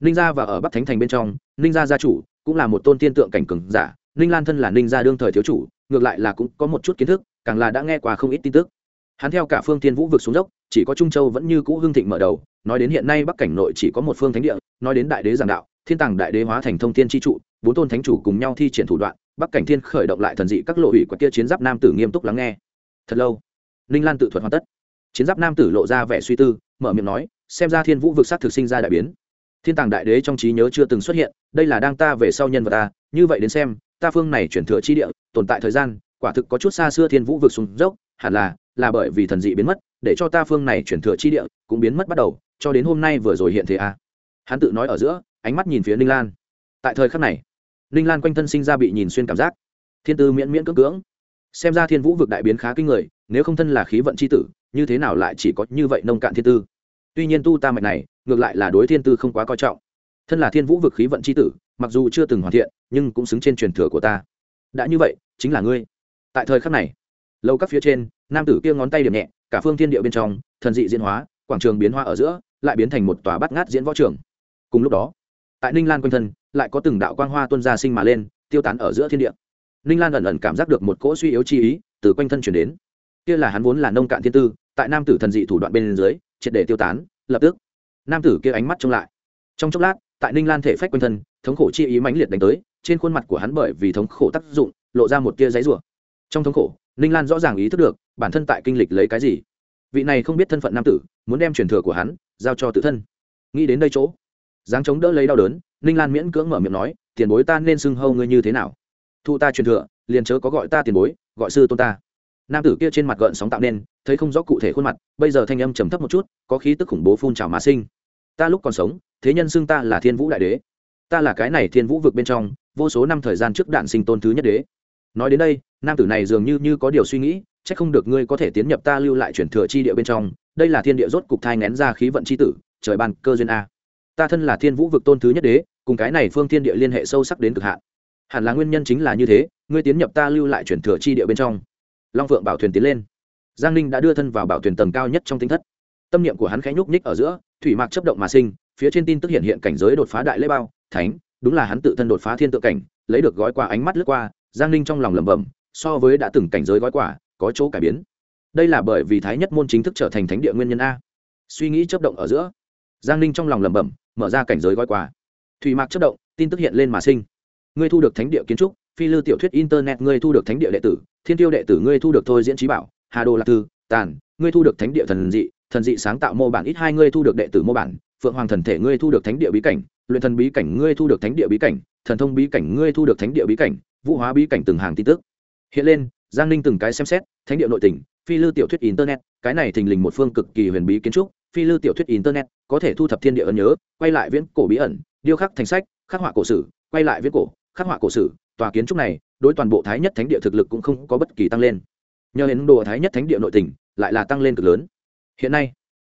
Ninh gia và ở bắc thánh thành bên trong, ninh gia gia chủ cũng là một tôn tiên tượng cảnh cường giả. Ninh lan thân là ninh gia đương thời thiếu chủ, ngược lại là cũng có một chút kiến thức, càng là đã nghe qua không ít tin tức hắn theo cả phương tiên vũ vực xuống dốc, chỉ có trung châu vẫn như cũ hưng thịnh mở đầu, nói đến hiện nay bắc cảnh nội chỉ có một phương thánh địa, nói đến đại đế giảng đạo, thiên tàng đại đế hóa thành thông tiên tri trụ, bốn tôn thánh chủ cùng nhau thi triển thủ đoạn, bắc cảnh thiên khởi động lại thần dị các lộ ủy của kia chiến giáp nam tử nghiêm túc lắng nghe. Thật lâu, ninh lan tự thuật hoàn tất. Chiến giáp nam tử lộ ra vẻ suy tư, mở miệng nói, xem ra thiên vũ vực sát thực sinh ra đại biến. Thiên tàng đại đế trong trí nhớ chưa từng xuất hiện, đây là đang ta về sau nhân vật ta, như vậy đến xem, ta phương này chuyển thừa chi địa, tồn tại thời gian, quả thực có chút xa xưa thiên vũ vực xuống dốc, hẳn là là bởi vì thần dị biến mất, để cho ta phương này chuyển thừa chi địa cũng biến mất bắt đầu, cho đến hôm nay vừa rồi hiện thế a à. hắn tự nói ở giữa, ánh mắt nhìn phía ninh lan. Tại thời khắc này, ninh lan quanh thân sinh ra bị nhìn xuyên cảm giác. Thiên tư miễn miễn cưỡng cưỡng. Xem ra thiên vũ vực đại biến khá kinh người, nếu không thân là khí vận c h i tử, như thế nào lại chỉ có như vậy nông cạn thiên tư? Tuy nhiên tu ta mạch này, ngược lại là đối thiên tư không quá coi trọng. Thân là thiên vũ vực khí vận c h i tử, mặc dù chưa từng hoàn thiện, nhưng cũng xứng trên truyền thừa của ta. Đã như vậy, chính là ngươi. Tại thời khắc này lâu các phía trên, nam tử kia ngón tay điểm nhẹ, cả phương thiên địa bên trong, thần dị diễn hóa, quảng trường biến hoa ở giữa, lại biến thành một tòa bắt ngát diễn võ trường. Cùng lúc đó, tại ninh lan quanh thân, lại có từng đạo quang hoa tuân ra sinh mà lên, tiêu tán ở giữa thiên địa. Ninh lan ẩn ẩn cảm giác được một cỗ suy yếu chi ý từ quanh thân chuyển đến. Kia là hắn vốn là nông cạn thiên tư, tại nam tử thần dị thủ đoạn bên dưới, triệt để tiêu tán, lập tức, nam tử kia ánh mắt trông lại. Trong chốc lát, tại ninh lan thể phách quanh thân, thống khổ chi ý mãnh liệt đánh tới, trên khuôn mặt của hắn bởi vì thống khổ tác dụng, lộ ra một tia giấy rủa. Trong thống khổ ninh lan rõ ràng ý thức được, bản thân tại kinh lịch lấy cái gì. Vị này không biết thân phận nam tử, muốn đem truyền thừa của hắn, giao cho tự thân. Nghĩ đến đây chỗ, dáng chống đỡ lấy đau đớn, ninh lan miễn cưỡng mở miệng nói, tiền bối ta nên xưng hâu ngươi như thế nào? Thu ta truyền thừa, liền chớ có gọi ta tiền bối, gọi sư tôn ta. Nam tử kia trên mặt gợn sóng tạo nên, thấy không rõ cụ thể khuôn mặt, bây giờ thanh âm trầm thấp một chút, có khí tức khủng bố phun trào mà sinh. Ta lúc còn sống, thế nhân xưng ta là thiên vũ đại đế. Ta là cái này thiên vũ vực bên trong, vô số năm thời gian trước đạn sinh tôn thứ nhất đế nói đến đây, nam tử này dường như như có điều suy nghĩ c h ắ c không được ngươi có thể tiến nhập ta lưu lại chuyển thừa chi địa bên trong, đây là thiên địa rốt cục thai ngén ra khí vận c h i tử, trời ban cơ duyên a. Ta thân là thiên vũ vực tôn thứ nhất đế, cùng cái này phương thiên địa liên hệ sâu sắc đến cực hạn. Hẳn là nguyên nhân chính là như thế, ngươi tiến nhập ta lưu lại chuyển thừa chi địa bên trong. Long phượng bảo thuyền tiến lên. Giang ninh đã đưa thân vào bảo thuyền tầng cao nhất trong tinh thất. Tâm niệm của hắn khẽ nhúc nhích ở giữa, thủy mạc chấp động mà sinh, phía trên tin tức hiện hiện cảnh giới đột phá đại lễ bao, thánh, đúng là hắn tự thân đột phá thiên tự cảnh, lấy được gói qua ánh mắt lướt qua giang ninh trong lòng lẩm bẩm, so với đã từng cảnh giới gói quả có chỗ cải biến. Đây là bởi vì thái nhất môn chính thức trở thành thánh địa nguyên nhân a. Suy nghĩ chấp động ở giữa, giang ninh trong lòng lẩm bẩm, mở ra cảnh giới gói quả thủy mạc chấp động, tin tức hiện lên mà sinh. Ngươi thu được thánh địa kiến trúc, phi lư tiểu thuyết internet ngươi thu được thánh địa đệ tử, thiên tiêu đệ tử ngươi thu được thôi diễn trí bảo, hà đồ lạc thư, tàn, ngươi thu được thánh địa thần dị thần dị sáng tạo mô bản ít hai ngươi thu được đệ tử mô bản, phượng hoàng thần thể ngươi thu được thánh địa bí cảnh, luyện thần bí cảnh ngươi thu được thánh địa bí cảnh, thần thông bí cảnh ngươi thu được thánh địa bí cảnh vũ hóa bí cảnh từng hàng tin tức. Hiện lên, giang ninh từng cái xem xét, thánh địa nội tỉnh, phi lư tiểu thuyết internet, cái này thình lình một phương cực kỳ huyền bí kiến trúc, phi lư tiểu thuyết internet, có thể thu thập thiên địa ấn nhớ, quay lại viễn cổ bí ẩn, điêu khắc thành sách, khắc họa cổ sử, quay lại viễn cổ, khắc họa cổ sử, tòa kiến trúc này, đối toàn bộ thái nhất thánh địa thực lực cũng không có bất kỳ tăng lên. Nhờ đến đồ thái nhất thánh địa nội tỉnh, lại là tăng lên cực lớn. Hiện nay,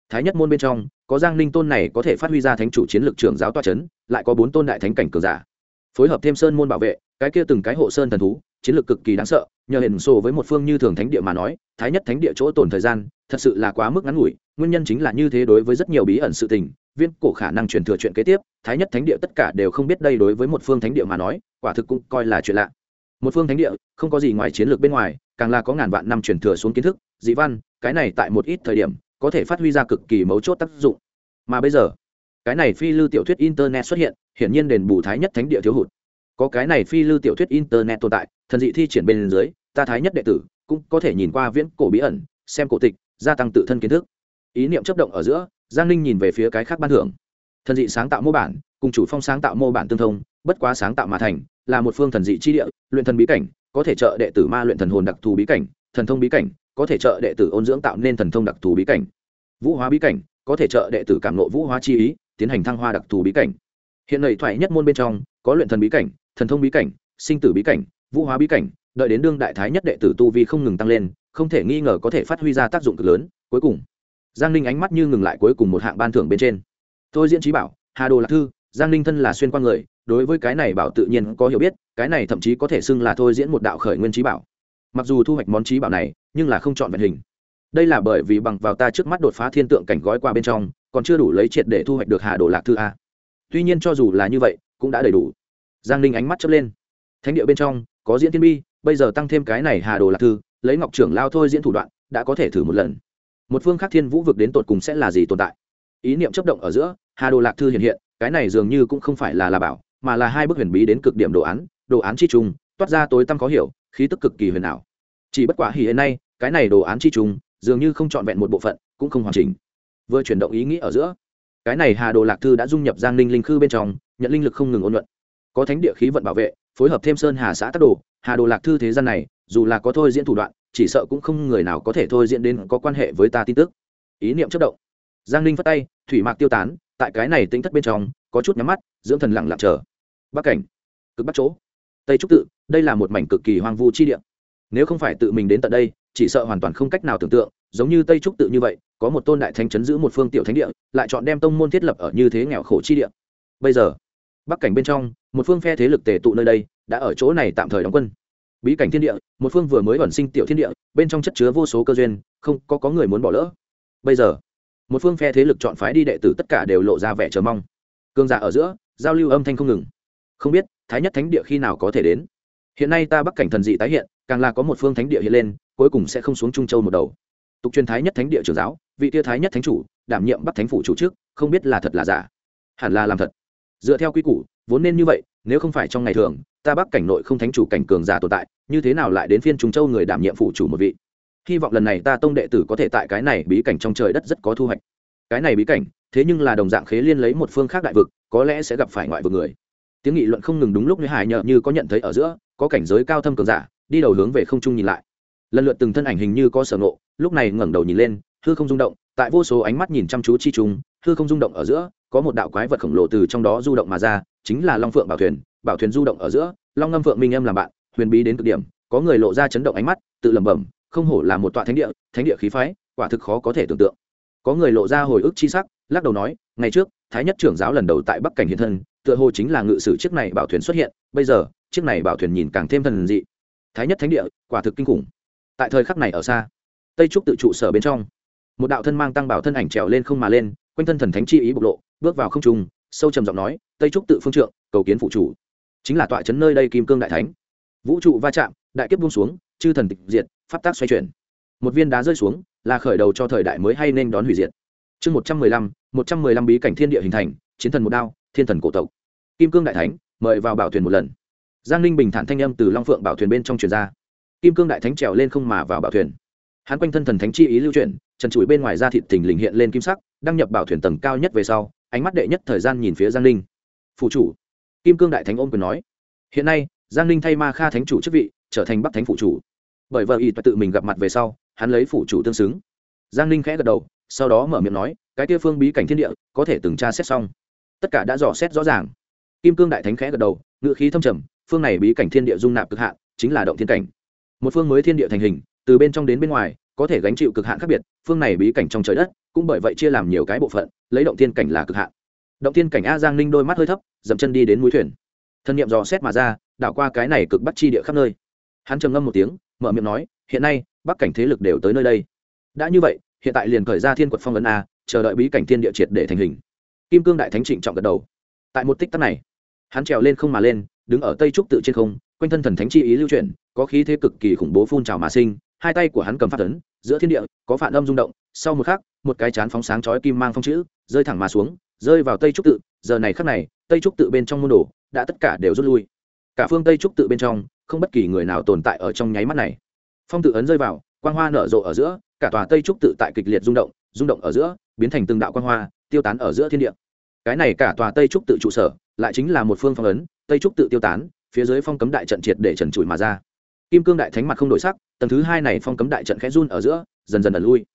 thái nhất môn bên trong, có giang ninh tôn này có thể phát huy ra thánh chủ chiến lược trưởng giáo toa c h ấ n lại có bốn tôn đại thánh cảnh cường giả phối hợp thêm sơn môn bảo vệ, cái kia từng cái hộ sơn thần thú, chiến lược cực kỳ đáng sợ, nhờ hình sổ với một phương như thường thánh địa mà nói, thái nhất thánh địa chỗ tồn thời gian, thật sự là quá mức ngắn ngủi, nguyên nhân chính là như thế đối với rất nhiều bí ẩn sự tình, viên cổ khả năng truyền thừa chuyện kế tiếp, thái nhất thánh địa tất cả đều không biết đây đối với một phương thánh địa mà nói, quả thực cũng coi là chuyện lạ. Một phương thánh địa, không có gì ngoài chiến lược bên ngoài, càng là có ngàn vạn năm truyền thừa xuống kiến thức, dị văn, cái này tại một ít thời điểm, có thể phát huy ra cực kỳ mấu chốt tác dụng. Mà bây giờ cái này phi lưu tiểu thuyết internet xuất hiện, hiển nhiên đền bù thái nhất thánh địa thiếu hụt. Có cái này phi lưu tiểu thuyết internet tồn tại, thần dị thi triển bên dưới, ta thái nhất đệ tử cũng có thể nhìn qua viễn cổ bí ẩn, xem cổ tịch, gia tăng tự thân kiến thức. Ý niệm chấp động ở giữa, giang ninh nhìn về phía cái khác ban thưởng. Thần dị sáng tạo mô bản, cùng chủ phong sáng tạo mô bản tương thông, bất quá sáng tạo mà thành, là một phương thần dị chi địa, luyện thần bí cảnh, có thể trợ đệ tử ma luyện thần hồn đặc thù bí cảnh, thần thông bí cảnh, có thể trợ đệ tử ôn dưỡng tạo nên thần thông đặc thù bí cảnh. Vũ hóa bí cảnh, có thể trợ đệ tử cảm nộ vũ hóa chi ý tiến hành thăng hoa đặc thù bí cảnh. Hiện nay thoại nhất môn bên trong, có luyện thần bí cảnh, thần thông bí cảnh, sinh tử bí cảnh, vũ hóa bí cảnh, đợi đến đương đại thái nhất đệ tử tu vi không ngừng tăng lên, không thể nghi ngờ có thể phát huy ra tác dụng cực lớn. Cuối cùng, giang ninh ánh mắt như ngừng lại cuối cùng một hạng ban thưởng bên trên. Thôi diễn trí bảo, hà đồ lạc thư, giang ninh thân là xuyên qua người, đối với cái này bảo tự nhiên có hiểu biết, cái này thậm chí có thể xưng là thôi diễn một đạo khởi nguyên trí bảo. Mặc dù thu hoạch món trí bảo này, nhưng là không chọn vẹn hình. Đây là bởi vì bằng vào ta trước mắt đột phá thiên tượng cảnh gói qua bên trong còn chưa đủ lấy triệt để thu hoạch được hà đồ lạc thư a. Tuy nhiên cho dù là như vậy, cũng đã đầy đủ. Giang ninh ánh mắt chớp lên. Thánh địa bên trong, có diễn tiên bi, bây giờ tăng thêm cái này hà đồ lạc thư, lấy ngọc trưởng lao thôi diễn thủ đoạn, đã có thể thử một lần. Một phương khác thiên vũ vực đến tột cùng sẽ là gì tồn tại? Ý niệm chấp động ở giữa, hà đồ lạc thư hiện hiện, cái này dường như cũng không phải là là bảo, mà là hai bức huyền bí đến cực điểm đồ án đồ án chi trùng, toát ra tối tăm khó hiểu, khí tức cực kỳ huyền ảo. Chỉ bất quả hỉ hiện nay, cái này đồ án chi trùng, dường như không trọn vẹn một bộ phận, cũng không hoàn chỉnh vừa chuyển động ý nghĩ ở giữa. Cái này hà đồ lạc thư đã dung nhập giang Ninh linh khư bên trong, nhận linh lực không ngừng ôn nhuận có thánh địa khí vận bảo vệ, phối hợp thêm sơn hà xã tắc đồ, hà đồ lạc thư thế gian này, dù là có thôi diễn thủ đoạn, chỉ sợ cũng không người nào có thể thôi diễn đến có quan hệ với ta tin tức. Ý niệm chất động. Giang ninh phát tay, thủy mạc tiêu tán, tại cái này tính thất bên trong, có chút nhắm mắt, dưỡng thần lặng lặng chờ. Bắc cảnh, cực bắc chỗ. Tây trúc tự, đây là một mảnh cực kỳ hoang vu chi địa. Nếu không phải tự mình đến tận đây, chỉ sợ hoàn toàn không cách nào tưởng tượng, giống như tây trúc tự như vậy có một tôn đại thánh chấn giữ một phương tiểu thánh địa, lại chọn đem tông môn thiết lập ở như thế nghèo khổ chi địa. Bây giờ, bắc cảnh bên trong, một phương phe thế lực tề tụ nơi đây, đã ở chỗ này tạm thời đóng quân. Bí cảnh thiên địa, một phương vừa mới ẩn sinh tiểu thiên địa, bên trong chất chứa vô số cơ duyên, không có có người muốn bỏ lỡ. Bây giờ, một phương phe thế lực chọn phái đi đệ tử tất cả đều lộ ra vẻ chờ mong. Cương giả ở giữa, giao lưu âm thanh không ngừng. Không biết, thái nhất thánh địa khi nào có thể đến? Hiện nay ta bắc cảnh thần dị tái hiện, càng là có một phương thánh địa hiện lên, cuối cùng sẽ không xuống trung châu một đầu. Tục truyền thái nhất thánh địa trưởng giáo vị tia thái nhất thánh chủ, đảm nhiệm bắc thánh phủ chủ trước không biết là thật là giả. Hẳn là làm thật. Dựa theo quy củ, vốn nên như vậy, nếu không phải trong ngày thường, ta bắc cảnh nội không thánh chủ cảnh cường giả tồn tại, như thế nào lại đến phiên trung châu người đảm nhiệm phủ chủ một vị? Hy vọng lần này ta tông đệ tử có thể tại cái này bí cảnh trong trời đất rất có thu hoạch. Cái này bí cảnh, thế nhưng là đồng dạng khế liên lấy một phương khác đại vực, có lẽ sẽ gặp phải ngoại vực người. Tiếng nghị luận không ngừng đúng lúc như hải nhợ như có nhận thấy ở giữa, có cảnh giới cao thâm cường giả, đi đầu hướng về không trung nhìn lại. Lần lượt từng thân ảnh hình như có sở nộ lúc này ngẩng đầu nhìn lên hư không rung động, tại vô số ánh mắt nhìn chăm chú chi chúng hư không rung động ở giữa, có một đạo quái vật khổng lồ từ trong đó du động mà ra, chính là long phượng bảo thuyền. Bảo thuyền du động ở giữa, long ngâm phượng minh âm làm bạn, huyền bí đến cực điểm, có người lộ ra chấn động ánh mắt, tự lẩm bẩm, không hổ là một tọa thánh địa thánh địa khí phái, quả thực khó có thể tưởng tượng. Có người lộ ra hồi ức chi sắc, lắc đầu nói, ngày trước, thái nhất trưởng giáo lần đầu tại bắc cảnh hiện thân, tựa hồ chính là ngự sử chiếc này bảo thuyền xuất hiện, bây giờ, chiếc này bảo thuyền nhìn càng thêm thần dị. Thái nhất thánh địa, quả thực kinh khủng. Tại thời khắc này ở xa, tây trúc tự trụ sở bên trong một đạo thân mang tăng bảo thân ảnh trèo lên không mà lên, quanh thân thần thánh chi ý bộc lộ, bước vào không trung, sâu trầm giọng nói, tây trúc tự phương trượng, cầu kiến phụ chủ. Chính là tọa trấn nơi đây kim cương đại thánh. Vũ trụ va chạm, đại kiếp buông xuống, chư thần tịch diệt, pháp tác xoay chuyển. Một viên đá rơi xuống, là khởi đầu cho thời đại mới hay nên đón hủy diệt. Chương một trăm mười lăm, một trăm mười lăm bí cảnh thiên địa hình thành, chiến thần một đao, thiên thần cổ tộc. Kim cương đại thánh, mời vào bảo thuyền một lần. Giang ninh bình thản thanh âm từ long phượng bảo thuyền bên trong truyền ra. Kim cương đại thánh trèo lên không mà vào bảo thuyền hắn quanh thân thần thánh chi ý lưu chuyển, trần trụi bên ngoài da thịt thình lình hiện lên kim sắc, đăng nhập bảo thuyền tầng cao nhất về sau, ánh mắt đệ nhất thời gian nhìn phía giang ninh. Phụ chủ. Kim cương đại thánh ôm quyền nói. Hiện nay, giang ninh thay ma kha thánh chủ chức vị, trở thành bắc thánh phụ chủ. Bởi vợ y tự mình gặp mặt về sau, hắn lấy phụ chủ tương xứng. Giang ninh khẽ gật đầu, sau đó mở miệng nói, cái kia phương bí cảnh thiên địa, có thể từng tra xét xong. Tất cả đã dò xét rõ ràng. Kim cương đại thánh khẽ gật đầu ngự khí thâm trầm, phương này bí cảnh thiên địa dung nạp cực hạn, chính là động thiên cảnh. Một phương mới thiên địa thành hình từ bên trong đến bên ngoài, có thể gánh chịu cực hạn khác biệt, phương này bí cảnh trong trời đất, cũng bởi vậy chia làm nhiều cái bộ phận, lấy động thiên cảnh là cực hạn. Động thiên cảnh a giang ninh đôi mắt hơi thấp, dậm chân đi đến mũi thuyền. Thân nhiệm dò xét mà ra, đảo qua cái này cực bắt chi địa khắp nơi. Hắn trầm ngâm một tiếng, mở miệng nói, hiện nay, bắc cảnh thế lực đều tới nơi đây. Đã như vậy, hiện tại liền khởi ra thiên quật phong ấn a, chờ đợi bí cảnh thiên địa triệt để thành hình. Kim cương đại thánh trịnh trọng gật đầu. Tại một tích tắc này, hắn trèo lên không mà lên, đứng ở tây trúc tự trên không, quanh thân thần thánh chi ý lưu chuyển, có khí thế cực kỳ khủng bố phun trào mà sinh hai tay của hắn cầm phát tấn giữa thiên địa, có phản âm rung động, sau một khắc, một cái chán phóng sáng chói kim mang phong chữ, rơi thẳng mà xuống, rơi vào tây trúc tự, giờ này khắc này, tây trúc tự bên trong môn đồ, đã tất cả đều rút lui. Cả phương tây trúc tự bên trong, không bất kỳ người nào tồn tại ở trong nháy mắt này. Phong tự ấn rơi vào, quang hoa nở rộ ở giữa, cả tòa tây trúc tự tại kịch liệt rung động rung động ở giữa, biến thành từng đạo quang hoa, tiêu tán ở giữa thiên địa. Cái này cả tòa tây trúc tự trụ sở, lại chính là một phương phong ấn, tây trúc tự tiêu tán, phía dưới phong cấm đại trận triệt để trần trụi mà ra kim cương đại thánh mặt không đổi sắc, tầng thứ hai này phong cấm đại trận khẽ run ở giữa, dần dần ẩn lui.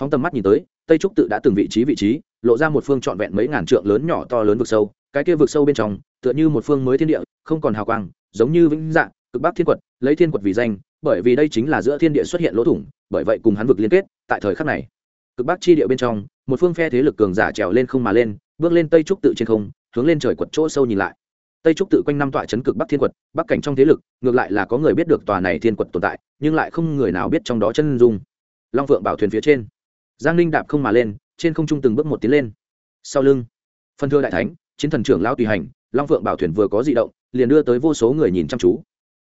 Phóng tầm mắt nhìn tới, tây trúc tự đã từng vị trí vị trí, lộ ra một phương trọn vẹn mấy ngàn trượng lớn nhỏ to lớn vực sâu, cái kia vực sâu bên trong, tựa như một phương mới thiên địa, không còn hào quang, giống như vĩnh dạng cực bắc thiên quật, lấy thiên quật vì danh, bởi vì đây chính là giữa thiên địa xuất hiện lỗ thủng, bởi vậy cùng hắn vực liên kết, tại thời khắc này, cực bắc chi địa bên trong, một phương phe thế lực cường giả trèo lên không mà lên, bước lên tây trúc tự trên không, hướng lên trời quật chỗ sâu nhìn lại tây trúc tự quanh năm tọa chấn cực bắc thiên quật, bắc cảnh trong thế lực, ngược lại là có người biết được tòa này thiên quật tồn tại, nhưng lại không người nào biết trong đó chân dung. Long phượng bảo thuyền phía trên, giang ninh đạp không mà lên, trên không trung từng bước một tiến lên. Sau lưng, phân thưa đại thánh, chiến thần trưởng lao tùy hành, long phượng bảo thuyền vừa có di động, liền đưa tới vô số người nhìn chăm chú.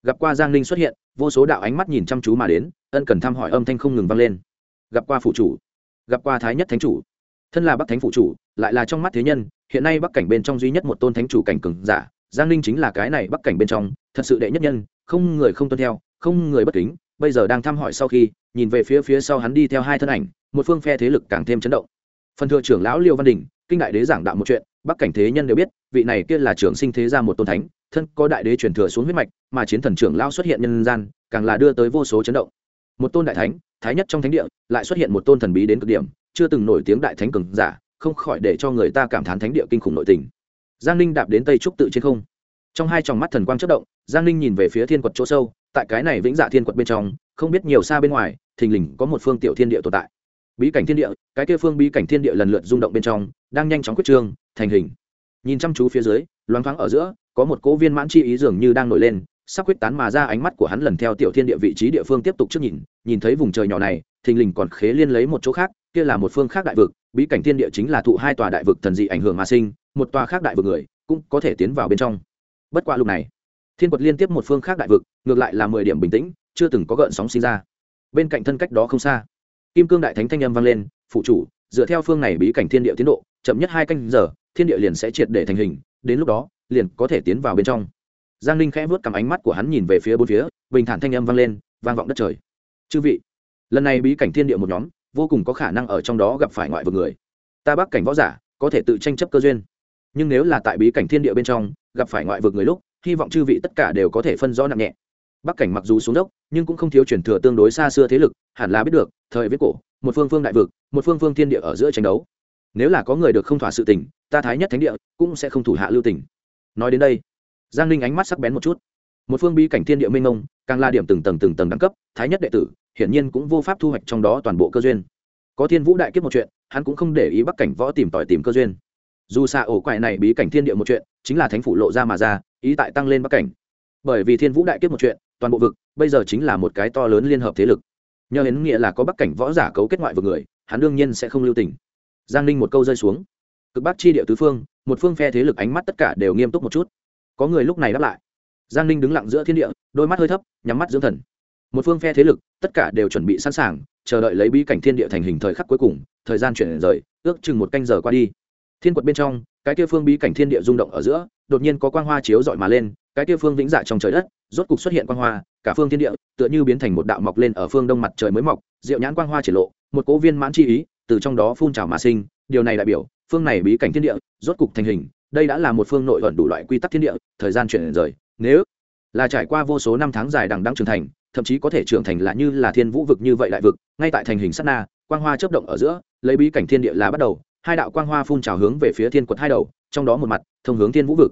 Gặp qua giang ninh xuất hiện, vô số đạo ánh mắt nhìn chăm chú mà đến, ân cần thăm hỏi âm thanh không ngừng vang lên. Gặp qua phụ chủ, gặp qua thái nhất thánh chủ. Thân là bắc thánh phụ chủ, lại là trong mắt thế nhân, hiện nay bắc cảnh bên trong duy nhất một tôn thánh chủ cảnh cường giả giang ninh chính là cái này bắc cảnh bên trong, thật sự đệ nhất nhân, không người không tuân theo, không người bất kính, bây giờ đang thăm hỏi sau khi, nhìn về phía phía sau hắn đi theo hai thân ảnh, một phương phe thế lực càng thêm chấn động. Phần thừa trưởng lão liêu văn đình, kinh đại đế giảng đạo một chuyện, bắc cảnh thế nhân đều biết, vị này kia là trưởng sinh thế gia một tôn thánh, thân có đại đế truyền thừa xuống huyết mạch, mà chiến thần trưởng lão xuất hiện nhân gian, càng là đưa tới vô số chấn động. Một tôn đại thánh, thái nhất trong thánh địa, lại xuất hiện một tôn thần bí đến cực điểm, chưa từng nổi tiếng đại thánh cường giả, không khỏi để cho người ta cảm thán thánh địa kinh khủng nội tình giang ninh đạp đến tây trúc tự trên không. Trong hai tròng mắt thần quang chất động, giang ninh nhìn về phía thiên quật chỗ sâu, tại cái này vĩnh dạ thiên quật bên trong, không biết nhiều xa bên ngoài, thình lình có một phương tiểu thiên địa tồn tại. Bí cảnh thiên địa, cái kia phương bí cảnh thiên địa lần lượt rung động bên trong, đang nhanh chóng quyết trương thành hình. Nhìn chăm chú phía dưới, loáng thoáng ở giữa, có một cỗ viên mãn chi ý dường như đang nổi lên, sắp quyết tán mà ra ánh mắt của hắn lần theo tiểu thiên địa vị trí địa phương tiếp tục trước nhìn nhìn thấy vùng trời nhỏ này, thình lình còn khế liên lấy một chỗ khác, kia là một phương khác đại vực, bí cảnh thiên địa chính là thụ hai tòa đại vực thần dị ảnh hưởng mà sinh một tòa khác đại vực người cũng có thể tiến vào bên trong. Bất qua lúc này, thiên quật liên tiếp một phương khác đại vực, ngược lại là mười điểm bình tĩnh, chưa từng có gợn sóng sinh ra. Bên cạnh thân cách đó không xa, kim cương đại thánh thanh âm vang lên, phụ chủ, dựa theo phương này bí cảnh thiên địa tiến độ, chậm nhất hai canh giờ, thiên địa liền sẽ triệt để thành hình, đến lúc đó, liền có thể tiến vào bên trong. Giang ninh khẽ vớt cầm ánh mắt của hắn nhìn về phía bốn phía, bình thản thanh âm vang lên, vang vọng đất trời. Chư vị, lần này bí cảnh thiên địa một nhóm, vô cùng có khả năng ở trong đó gặp phải ngoại vực người. Ta bắc cảnh võ giả, có thể tự tranh chấp cơ duyên nhưng nếu là tại bí cảnh thiên địa bên trong, gặp phải ngoại vực người lúc, hy vọng chư vị tất cả đều có thể phân rõ nặng nhẹ. Bắc cảnh mặc dù xuống dốc, nhưng cũng không thiếu truyền thừa tương đối xa xưa thế lực, hẳn là biết được, thời viết cổ, một phương phương đại vực, một phương phương thiên địa ở giữa tranh đấu. Nếu là có người được không thỏa sự tình, ta thái nhất thánh địa cũng sẽ không thủ hạ lưu tình. Nói đến đây, giang ninh ánh mắt sắc bén một chút. Một phương bí cảnh thiên địa minh ông càng là điểm từng tầng từng tầng đẳng cấp, thái nhất đệ tử, hiển nhiên cũng vô pháp thu hoạch trong đó toàn bộ cơ duyên. Có thiên vũ đại kiếp một chuyện, hắn cũng không để ý bắc cảnh võ tìm tòi tìm cơ duyên dù xa ổ quại này bí cảnh thiên địa một chuyện, chính là thánh phủ lộ ra mà ra, ý tại tăng lên bắc cảnh. Bởi vì thiên vũ đại kiếp một chuyện, toàn bộ vực, bây giờ chính là một cái to lớn liên hợp thế lực. Nhờ đến nghĩa là có bắc cảnh võ giả cấu kết ngoại vực người, hắn đương nhiên sẽ không lưu tình. Giang ninh một câu rơi xuống. Cực bắc chi địa tứ phương, một phương phe thế lực ánh mắt tất cả đều nghiêm túc một chút. Có người lúc này đáp lại. Giang ninh đứng lặng giữa thiên địa, đôi mắt hơi thấp, nhắm mắt dưỡng thần. Một phương phe thế lực, tất cả đều chuẩn bị sẵn sàng, chờ đợi lấy bí cảnh thiên địa thành hình thời khắc cuối cùng, thời gian chuyển rời, ước chừng một canh giờ qua đi thiên quật bên trong, cái kia phương bí cảnh thiên địa rung động ở giữa, đột nhiên có quang hoa chiếu dọi mà lên, cái kia phương vĩnh dạ trong trời đất, rốt cục xuất hiện quang hoa, cả phương thiên địa, tựa như biến thành một đạo mọc lên ở phương đông mặt trời mới mọc diệu nhãn quang hoa triển lộ, một cố viên mãn chi ý, từ trong đó phun trào mà sinh, điều này đại biểu, phương này bí cảnh thiên địa, rốt cục thành hình, đây đã là một phương nội ẩn đủ loại quy tắc thiên địa, thời gian chuyển rời, nếu là trải qua vô số năm tháng dài đằng đăng trưởng thành, thậm chí có thể trưởng thành là như là thiên vũ vực như vậy đại vực, ngay tại thành hình sát na, quang hoa chớp động ở giữa, lấy bí cảnh thiên địa là bắt đầu hai đạo quang hoa phun trào hướng về phía thiên quật hai đầu, trong đó một mặt, thông hướng thiên vũ vực.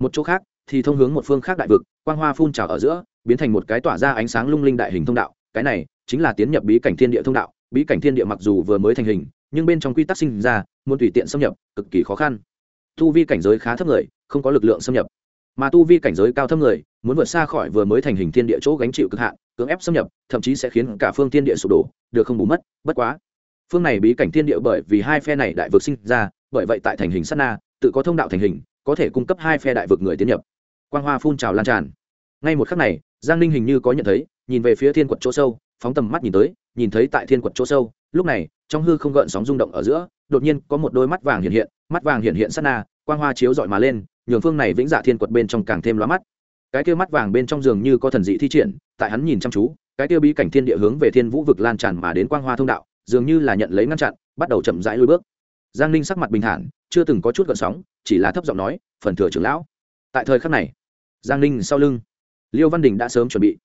Một chỗ khác, thì thông hướng một phương khác đại vực, quang hoa phun trào ở giữa, biến thành một cái tỏa ra ánh sáng lung linh đại hình thông đạo. Cái này chính là tiến nhập bí cảnh thiên địa thông đạo. Bí cảnh thiên địa mặc dù vừa mới thành hình, nhưng bên trong quy tắc sinh ra, muốn tùy tiện xâm nhập, cực kỳ khó khăn. Tu vi cảnh giới khá thấp người, không có lực lượng xâm nhập. Mà tu vi cảnh giới cao thấp người, muốn vượt xa khỏi vừa mới thành hình thiên địa chỗ gánh chịu cực hạn, cưỡng ép xâm nhập, thậm chí sẽ khiến cả phương thiên địa sụp đổ, được không bù mất, bất quá phương này bí cảnh thiên địa bởi vì hai phe này đại vực sinh ra, bởi vậy tại thành hình sát na, tự có thông đạo thành hình, có thể cung cấp hai phe đại vực người tiến nhập. Quang hoa phun trào lan tràn. Ngay một khắc này, giang ninh hình như có nhận thấy, nhìn về phía thiên quật chỗ sâu, phóng tầm mắt nhìn tới, nhìn thấy tại thiên quật chỗ sâu, lúc này, trong hư không gợn sóng rung động ở giữa, đột nhiên có một đôi mắt vàng hiện hiện, mắt vàng hiện hiện sát na, quang hoa chiếu dọi mà lên, nhường phương này vĩnh dạ thiên quật bên trong càng thêm loa mắt. Cái kia mắt vàng bên trong giường như có thần dị thi triển, tại hắn nhìn chăm chú, cái kia bí cảnh thiên địa hướng về thiên vũ vực lan tràn mà đến quang hoa thông đạo dường như là nhận lấy ngăn chặn, bắt đầu chậm rãi lui bước. Giang ninh sắc mặt bình thản, chưa từng có chút gợn sóng, chỉ là thấp giọng nói, phần thừa trưởng lão. Tại thời khắc này, giang ninh sau lưng, liêu văn đình đã sớm chuẩn bị.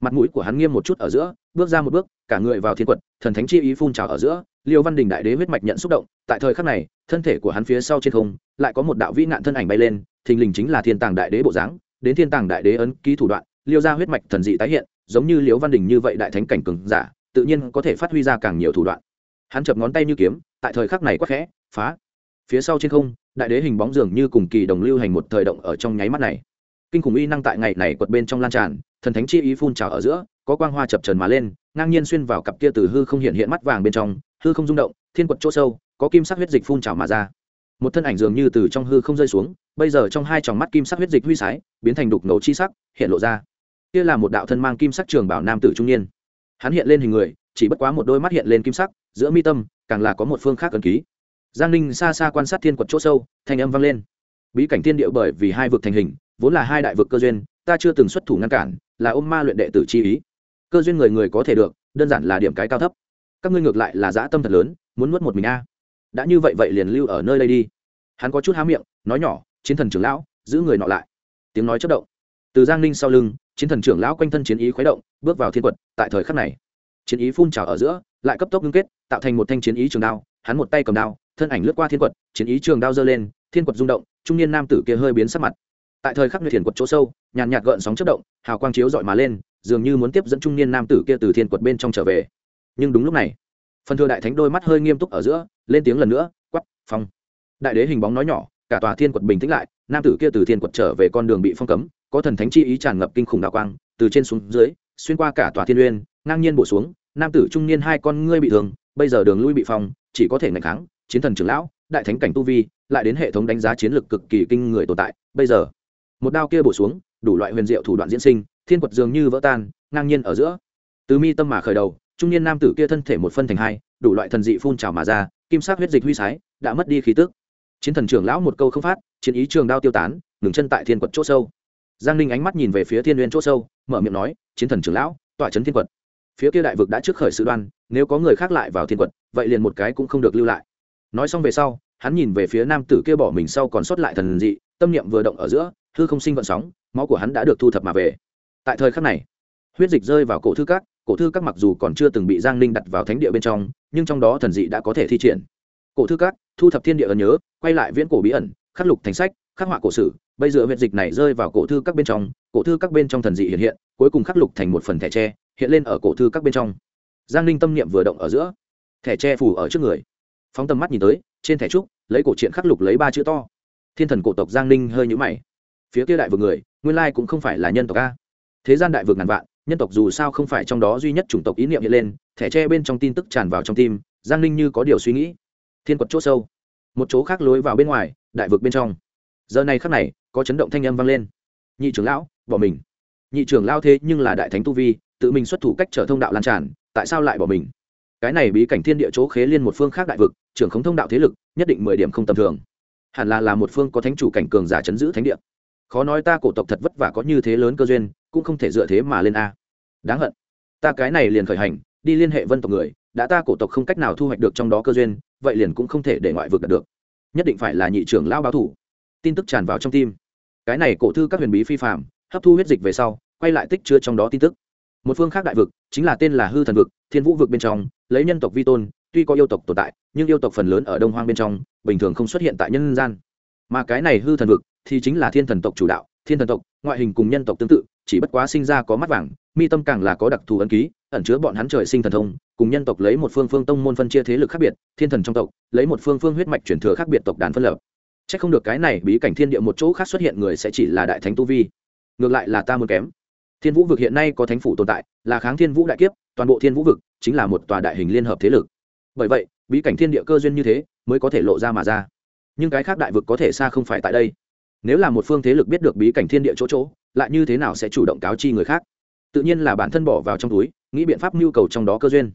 Mặt mũi của hắn nghiêm một chút ở giữa, bước ra một bước, cả người vào thiên quật, thần thánh chi ý phun trào ở giữa, liêu văn đình đại đế huyết mạch nhận xúc động, tại thời khắc này, thân thể của hắn phía sau trên không, lại có một đạo vĩ nạn thân ảnh bay lên, thình lình chính là thiên tàng đại đế bộ dáng. Đến thiên tàng đại đế ấn ký thủ đoạn, liêu ra huyết mạch thần dị tái hiện, giống như liêu văn đình như vậy đại thánh cảnh cường giả tự nhiên có thể phát huy ra càng nhiều thủ đoạn. Hắn chập ngón tay như kiếm, tại thời khắc này quắc khẽ, phá. Phía sau trên không, đại đế hình bóng dường như cùng kỳ đồng lưu hành một thời động ở trong nháy mắt này. Kinh khủng uy năng tại ngày này quật bên trong lan tràn, thần thánh chi ý phun trào ở giữa, có quang hoa chập trần mà lên, ngang nhiên xuyên vào cặp kia từ hư không hiện hiện mắt vàng bên trong, hư không rung động, thiên quật chỗ sâu, có kim sắc huyết dịch phun trào mà ra. Một thân ảnh dường như từ trong hư không rơi xuống, bây giờ trong hai tròng mắt kim sắc huyết dịch huy sái, biến thành đục ngầu chi sắc, hiện lộ ra. Kia là một đạo thân mang kim sắc trường bảo nam tử trung niên hắn hiện lên hình người, chỉ bất quá một đôi mắt hiện lên kim sắc, giữa mi tâm, càng là có một phương khác cần ký. Giang ninh xa xa quan sát thiên quật chỗ sâu, thanh âm vang lên. Bí cảnh thiên địa bởi vì hai vực thành hình, vốn là hai đại vực cơ duyên, ta chưa từng xuất thủ ngăn cản, là ôm ma luyện đệ tử chi ý. Cơ duyên người người có thể được, đơn giản là điểm cái cao thấp. Các ngươi ngược lại là dã tâm thật lớn, muốn nuốt một mình a. Đã như vậy vậy liền lưu ở nơi đây đi. Hắn có chút há miệng, nói nhỏ, chiến thần trưởng lão, giữ người nọ lại. Tiếng nói chất động. Từ giang ninh sau lưng chiến thần trưởng lão quanh thân chiến ý khuấy động, bước vào thiên quật, tại thời khắc này, chiến ý phun trào ở giữa, lại cấp tốc ngưng kết, tạo thành một thanh chiến ý trường đao, hắn một tay cầm đao, thân ảnh lướt qua thiên quật, chiến ý trường đao giơ lên, thiên quật rung động, trung niên nam tử kia hơi biến sắc mặt. Tại thời khắc người thiền quật chỗ sâu, nhàn nhạt gợn sóng chất động, hào quang chiếu dọi mà lên, dường như muốn tiếp dẫn trung niên nam tử kia từ thiên quật bên trong trở về. Nhưng đúng lúc này, phần thừa đại thánh đôi mắt hơi nghiêm túc ở giữa, lên tiếng lần nữa quắp phong. Đại đế hình bóng nói nhỏ, cả tòa thiên quật bình tĩnh lại, nam tử kia từ thiên quật trở về con đường bị phong cấm có thần thánh chi ý tràn ngập kinh khủng đạo quang, từ trên xuống dưới, xuyên qua cả tòa thiên uyên ngang nhiên bổ xuống, nam tử trung niên hai con ngươi bị thương, bây giờ đường lui bị phong, chỉ có thể ngạch kháng, chiến thần trưởng lão, đại thánh cảnh tu vi, lại đến hệ thống đánh giá chiến lược cực kỳ kinh người tồn tại, bây giờ, một đao kia bổ xuống, đủ loại huyền diệu thủ đoạn diễn sinh, thiên quật dường như vỡ tan, ngang nhiên ở giữa. Từ mi tâm mà khởi đầu, trung niên nam tử kia thân thể một phân thành hai, đủ loại thần dị phun trào mà ra, kim sắc huyết dịch huy sái, đã mất đi khí tức. Chiến thần trưởng lão một câu không phát, chiến ý trường đao tiêu tán, ngừng chân tại thiên quật chỗ sâu giang ninh ánh mắt nhìn về phía thiên n chỗ sâu, mở miệng nói, chiến thần trưởng lão, tọa trấn thiên quật. Phía kia đại vực đã trước khởi sự đoan, nếu có người khác lại vào thiên quật, vậy liền một cái cũng không được lưu lại. Nói xong về sau, hắn nhìn về phía nam tử kia bỏ mình sau còn sót lại thần dị, tâm niệm vừa động ở giữa, hư không sinh vận sóng, máu của hắn đã được thu thập mà về. Tại thời khắc này, huyết dịch rơi vào cổ thư các, cổ thư các mặc dù còn chưa từng bị giang ninh đặt vào thánh địa bên trong, nhưng trong đó thần dị đã có thể thi triển. Cổ thư các, thu thập thiên địa ẩn nhớ, quay lại viễn cổ bí ẩn, khắc lục thành sách, khắc họa cổ sử bây giờ huyết dịch này rơi vào cổ thư các bên trong, cổ thư các bên trong thần dị hiện hiện, cuối cùng khắc lục thành một phần thẻ tre, hiện lên ở cổ thư các bên trong. Giang ninh tâm niệm vừa động ở giữa, thẻ tre phủ ở trước người. Phóng tầm mắt nhìn tới, trên thẻ trúc, lấy cổ truyện khắc lục lấy ba chữ to. Thiên thần cổ tộc giang ninh hơi nhũ mày. Phía kia đại vực người, nguyên lai cũng không phải là nhân tộc a. Thế gian đại vực ngàn vạn, nhân tộc dù sao không phải trong đó duy nhất chủng tộc ý niệm hiện lên, thẻ tre bên trong tin tức tràn vào trong tim, giang ninh như có điều suy nghĩ. Thiên quật c h ỗ sâu. Một chỗ khác lối vào bên ngoài, đại vực bên trong giờ này khắc này, có chấn động thanh âm vang lên. Nhị trưởng lão, bỏ mình. Nhị trưởng lao thế nhưng là đại thánh tu vi, tự mình xuất thủ cách trở thông đạo lan tràn, tại sao lại bỏ mình? Cái này bí cảnh thiên địa chỗ khế liên một phương khác đại vực, trưởng khống thông đạo thế lực, nhất định mười điểm không tầm thường. Hẳn là là một phương có thánh chủ cảnh cường giả chấn giữ thánh địa. Khó nói ta cổ tộc thật vất vả có như thế lớn cơ duyên, cũng không thể dựa thế mà lên a. Đáng hận. Ta cái này liền khởi hành, đi liên hệ vân tộc người, đã ta cổ tộc không cách nào thu hoạch được trong đó cơ duyên, vậy liền cũng không thể để ngoại vực đạt được. Nhất định phải là nhị trưởng lao báo thủ tin tức tràn vào trong tim. Cái này cổ thư các huyền bí phi phạm hấp thu huyết dịch về sau, quay lại tích chứa trong đó tin tức. Một phương khác đại vực, chính là tên là hư thần vực, thiên vũ vực bên trong, lấy nhân tộc vi tôn, tuy có yêu tộc tồn tại, nhưng yêu tộc phần lớn ở đông hoang bên trong, bình thường không xuất hiện tại nhân gian. Mà cái này hư thần vực thì chính là thiên thần tộc chủ đạo, thiên thần tộc, ngoại hình cùng nhân tộc tương tự, chỉ bất quá sinh ra có mắt vàng, mi tâm càng là có đặc thù ấn ký, ẩn chứa bọn hắn trời sinh thần thông, cùng nhân tộc lấy một phương phương tông môn phân chia thế lực khác biệt, thiên thần trong tộc, lấy một phương phương huyết mạch truyền thừa khác biệt tộc đàn phân lập c h ắ c không được cái này bí cảnh thiên địa một chỗ khác xuất hiện người sẽ chỉ là đại thánh tu vi, ngược lại là ta muốn kém. Thiên vũ vực hiện nay có thánh phủ tồn tại, là kháng thiên vũ đại kiếp, toàn bộ thiên vũ vực chính là một tòa đại hình liên hợp thế lực. Bởi vậy, bí cảnh thiên địa cơ duyên như thế mới có thể lộ ra mà ra. Nhưng cái khác đại vực có thể xa không phải tại đây. Nếu là một phương thế lực biết được bí cảnh thiên địa chỗ chỗ, lại như thế nào sẽ chủ động cáo chi người khác? Tự nhiên là bản thân bỏ vào trong túi, nghĩ biện pháp nhu cầu trong đó cơ duyên.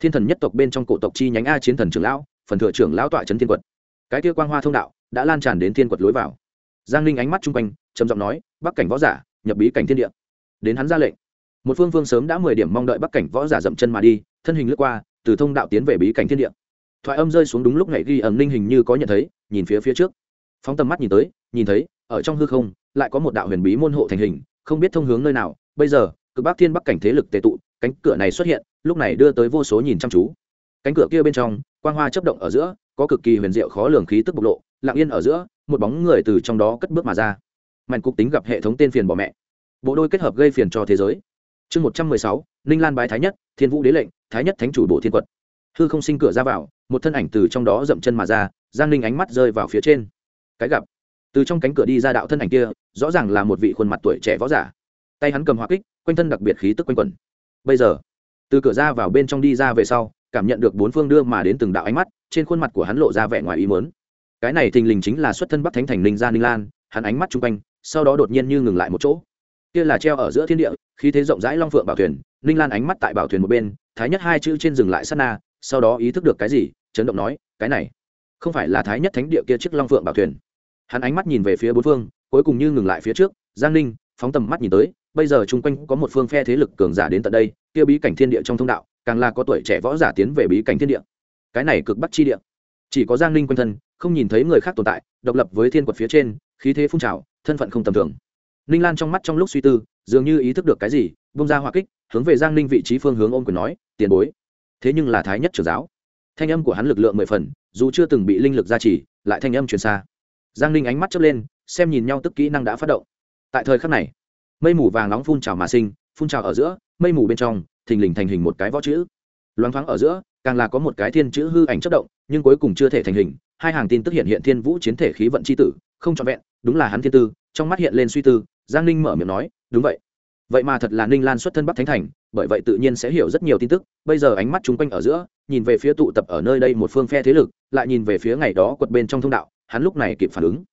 Thiên thần nhất tộc bên trong cổ tộc chi nhánh a chiến thần trưởng lão, phần thừa trưởng lão tọa trấn thiên quật. Cái kia quang hoa thông đạo đã lan tràn đến thiên quật lối vào. Giang ninh ánh mắt chung quanh, trầm giọng nói, bắc cảnh võ giả, nhập bí cảnh thiên địa. Đến hắn ra lệnh. Một phương phương sớm đã mười điểm mong đợi bắc cảnh võ giả dậm chân mà đi, thân hình lướt qua, từ thông đạo tiến về bí cảnh thiên địa. Thoại âm rơi xuống đúng lúc này ghi ẩn ninh hình như có nhận thấy, nhìn phía phía trước. Phóng tầm mắt nhìn tới, nhìn thấy, ở trong hư không, lại có một đạo huyền bí môn hộ thành hình, không biết thông hướng nơi nào. Bây giờ, cực bắc thiên bắc cảnh thế lực tệ tụ, cánh cửa này xuất hiện, lúc này đưa tới vô số nhìn chăm chú. Cánh cửa kia bên trong, quang hoa chấp động ở giữa có cực kỳ huyền diệu khó lường khí tức bộc lộ, lặng yên ở giữa, một bóng người từ trong đó cất bước mà ra. Mạnh cục tính gặp hệ thống tên phiền bỏ mẹ. Bộ đôi kết hợp gây phiền cho thế giới. Chương một trăm mười sáu, ninh lan bái thái nhất, thiên vũ đế lệnh, thái nhất thánh chủ bộ thiên quật. Hư không sinh cửa ra vào, một thân ảnh từ trong đó dậm chân mà ra, giang ninh ánh mắt rơi vào phía trên. Cái gặp. Từ trong cánh cửa đi ra đạo thân ảnh kia, rõ ràng là một vị khuôn mặt tuổi trẻ võ giả. Tay hắn cầm hoa kích, quanh thân đặc biệt khí tức quanh quẩn. Bây giờ, từ cửa ra vào bên trong đi ra về sau, cảm nhận được bốn phương đưa mà đến từng đạo ánh mắt trên khuôn mặt của hắn lộ ra vẻ ngoài ý mớn cái này thình lình chính là xuất thân bắc thánh thành ninh gia ninh lan, hắn ánh mắt chung quanh, sau đó đột nhiên như ngừng lại một chỗ. Kia là treo ở giữa thiên địa khi thế rộng rãi long phượng bảo thuyền, ninh lan ánh mắt tại bảo thuyền một bên, thái nhất hai chữ trên dừng lại sát na, sau đó ý thức được cái gì, chấn động nói, cái này, không phải là thái nhất thánh địa kia chiếc long phượng bảo thuyền. Hắn ánh mắt nhìn về phía bốn phương, cuối cùng như ngừng lại phía trước, giang ninh phóng tầm mắt nhìn tới, bây giờ chung quanh có một phương phe thế lực cường giả đến tận đây, kia bí cảnh thiên địa trong thông đạo, càng là có tuổi trẻ võ giả tiến về bí cảnh thiên địa cái này cực bắc chi địa. Chỉ có giang ninh quanh thân, không nhìn thấy người khác tồn tại, độc lập với thiên quật phía trên, khí thế phun trào, thân phận không tầm thường. Ninh lan trong mắt trong lúc suy tư, dường như ý thức được cái gì bông ra hỏa kích, hướng về giang ninh vị trí phương hướng ôm quyền nói, tiền bối. Thế nhưng là thái nhất trưởng giáo. Thanh âm của hắn lực lượng mười phần, dù chưa từng bị linh lực gia trì, lại thanh âm truyền xa. Giang ninh ánh mắt chớp lên, xem nhìn nhau tức kỹ năng đã phát động. Tại thời khắc này, mây mù vàng nóng phun trào mà sinh, phun trào ở giữa, mây mù bên trong, thình lình thành hình một cái võ chữ. Loáng thoáng ở giữa càng là có một cái thiên chữ hư ảnh chất động, nhưng cuối cùng chưa thể thành hình. Hai hàng tin tức hiện hiện thiên vũ chiến thể khí vận c h i tử, không trọn vẹn, đúng là hắn thiên tư, trong mắt hiện lên suy tư, giang ninh mở miệng nói, đúng vậy. Vậy mà thật là ninh lan xuất thân bắc thánh thành, bởi vậy tự nhiên sẽ hiểu rất nhiều tin tức. Bây giờ ánh mắt chung quanh ở giữa, nhìn về phía tụ tập ở nơi đây một phương phe thế lực, lại nhìn về phía ngày đó quật bên trong thông đạo, hắn lúc này kịp phản ứng.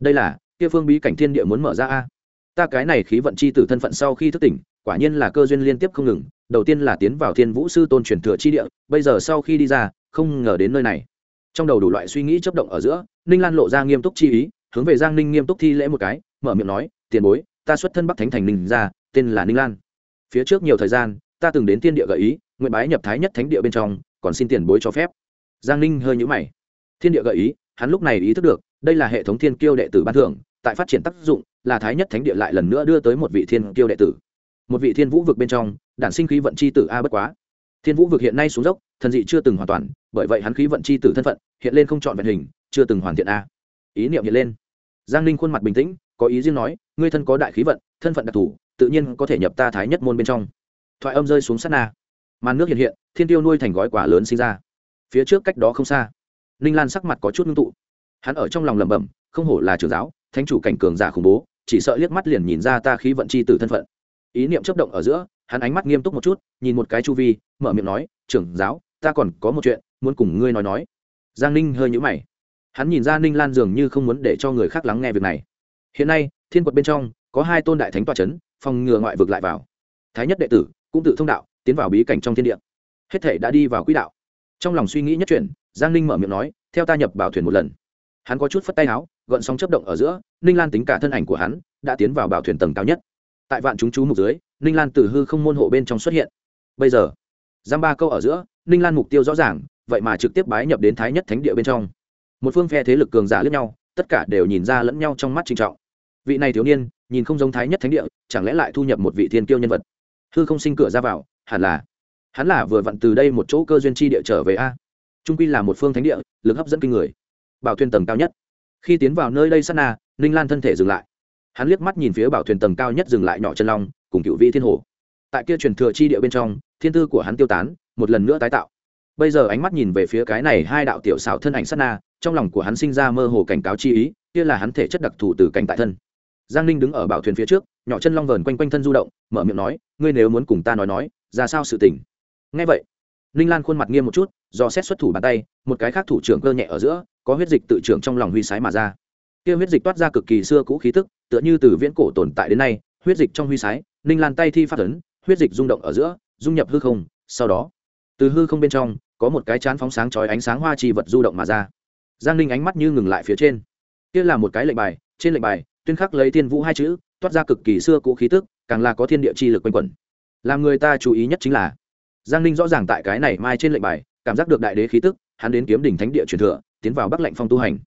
Đây là, kia phương bí cảnh thiên địa muốn mở ra a. Ta cái này khí vận c h i tử thân phận sau khi thức tỉnh, quả nhiên là cơ duyên liên tiếp không ngừng đầu tiên là tiến vào thiên vũ sư tôn truyền thừa chi địa, bây giờ sau khi đi ra, không ngờ đến nơi này. Trong đầu đủ loại suy nghĩ chấp động ở giữa, ninh lan lộ ra nghiêm túc chi ý, hướng về giang ninh nghiêm túc thi lễ một cái, mở miệng nói, tiền bối, ta xuất thân bắc thánh thành ninh ra tên là ninh lan. Phía trước nhiều thời gian, ta từng đến tiên địa gợi ý, nguyện bái nhập thái nhất thánh địa bên trong, còn xin tiền bối cho phép. Giang ninh hơi nhũ mày. Thiên địa gợi ý, hắn lúc này ý thức được, đây là hệ thống thiên kiêu đệ tử ban thưởng, tại phát triển tác dụng, là thái nhất thánh địa lại lần nữa đưa tới một vị thiên kiêu đệ tử một vị thiên vũ vực bên trong, đản sinh khí vận c h i tử a bất quá. Thiên vũ vực hiện nay xuống dốc, thần dị chưa từng hoàn toàn, bởi vậy hắn khí vận c h i tử thân phận hiện lên không chọn vẹn hình, chưa từng hoàn thiện a. Ý niệm hiện lên. Giang ninh khuôn mặt bình tĩnh, có ý riêng nói, ngươi thân có đại khí vận, thân phận đặc thù, tự nhiên có thể nhập ta thái nhất môn bên trong. Thoại âm rơi xuống sát na. Màn nước hiện hiện, thiên tiêu nuôi thành gói quả lớn sinh ra. Phía trước cách đó không xa, ninh lan sắc mặt có chút ngưng tụ. Hắn ở trong lòng lẩm bẩm, không hổ là trường giáo, thánh chủ cảnh cường giả khủng bố, chỉ sợ liếc mắt liền nhìn ra ta khí vận c h i tử thân phận ý niệm chấp động ở giữa, hắn ánh mắt nghiêm túc một chút, nhìn một cái chu vi, mở miệng nói, trưởng giáo, ta còn có một chuyện muốn cùng ngươi nói nói. Giang ninh hơi nhũ mày. Hắn nhìn ra ninh lan dường như không muốn để cho người khác lắng nghe việc này. Hiện nay, thiên quật bên trong, có hai tôn đại thánh toa c h ấ n phòng ngừa ngoại vực lại vào. Thái nhất đệ tử cũng tự thông đạo, tiến vào bí cảnh trong thiên địa. Hết thể đã đi vào quỹ đạo. Trong lòng suy nghĩ nhất chuyển giang ninh mở miệng nói, theo ta nhập bảo thuyền một lần. Hắn có chút phất tay áo gợn sóng chấp động ở giữa, ninh lan tính cả thân ảnh của hắn, đã tiến vào bảo thuyền tầng cao nhất tại vạn chúng chú mục dưới, ninh lan từ hư không môn hộ bên trong xuất hiện. Bây giờ, giam ba câu ở giữa, ninh lan mục tiêu rõ ràng, vậy mà trực tiếp bái nhập đến thái nhất thánh địa bên trong. Một phương phe thế lực cường giả lẫn nhau, tất cả đều nhìn ra lẫn nhau trong mắt trinh trọng. Vị này thiếu niên, nhìn không giống thái nhất thánh địa, chẳng lẽ lại thu nhập một vị thiên kiêu nhân vật? Hư không sinh cửa ra vào, hẳn là, hắn là vừa vặn từ đây một chỗ cơ duyên chi địa trở về a. Trung quy là một phương thánh địa, lực hấp dẫn kinh người. Bảo thuyền tầng cao nhất. Khi tiến vào nơi đây sát na, ninh lan thân thể dừng lại hắn liếc mắt nhìn phía bảo thuyền tầng cao nhất dừng lại nhỏ chân long, cùng cựu vị thiên hồ. Tại kia truyền thừa chi địa bên trong, thiên tư của hắn tiêu tán, một lần nữa tái tạo. Bây giờ ánh mắt nhìn về phía cái này hai đạo tiểu xảo thân ảnh sát na, trong lòng của hắn sinh ra mơ hồ cảnh cáo chi ý, kia là hắn thể chất đặc thù từ cảnh tại thân. Giang ninh đứng ở bảo thuyền phía trước, nhỏ chân long vờn quanh quanh thân du động, mở miệng nói, ngươi nếu muốn cùng ta nói nói, ra sao sự tình? Ngay vậy, ninh lan khuôn mặt nghiêm một chút, do xét xuất thủ bàn tay, một cái khác thủ trưởng cơ nhẹ ở giữa, có huyết dịch tự trưởng trong lòng huy sái mà ra kia huyết dịch toát ra cực kỳ xưa cũ khí tức, tựa như từ viễn cổ tồn tại đến nay, huyết dịch trong huy sái ninh lan tay thi phát ấn, huyết dịch rung động ở giữa, dung nhập hư không, sau đó, từ hư không bên trong, có một cái chán phóng sáng chói ánh sáng hoa chi vật du động mà ra. Giang ninh ánh mắt như ngừng lại phía trên. Kia là một cái lệnh bài, trên lệnh bài, tuyên khắc lấy thiên vũ hai chữ, toát ra cực kỳ xưa cũ khí tức, càng là có thiên địa chi lực quanh quẩn. Làm người ta chú ý nhất chính là, giang ninh rõ ràng tại cái này mai trên lệnh bài, cảm giác được đại đế khí tức, hắn đến kiếm đỉnh thánh địa truyền thừa, tiến vào bắc lệnh phong tu hành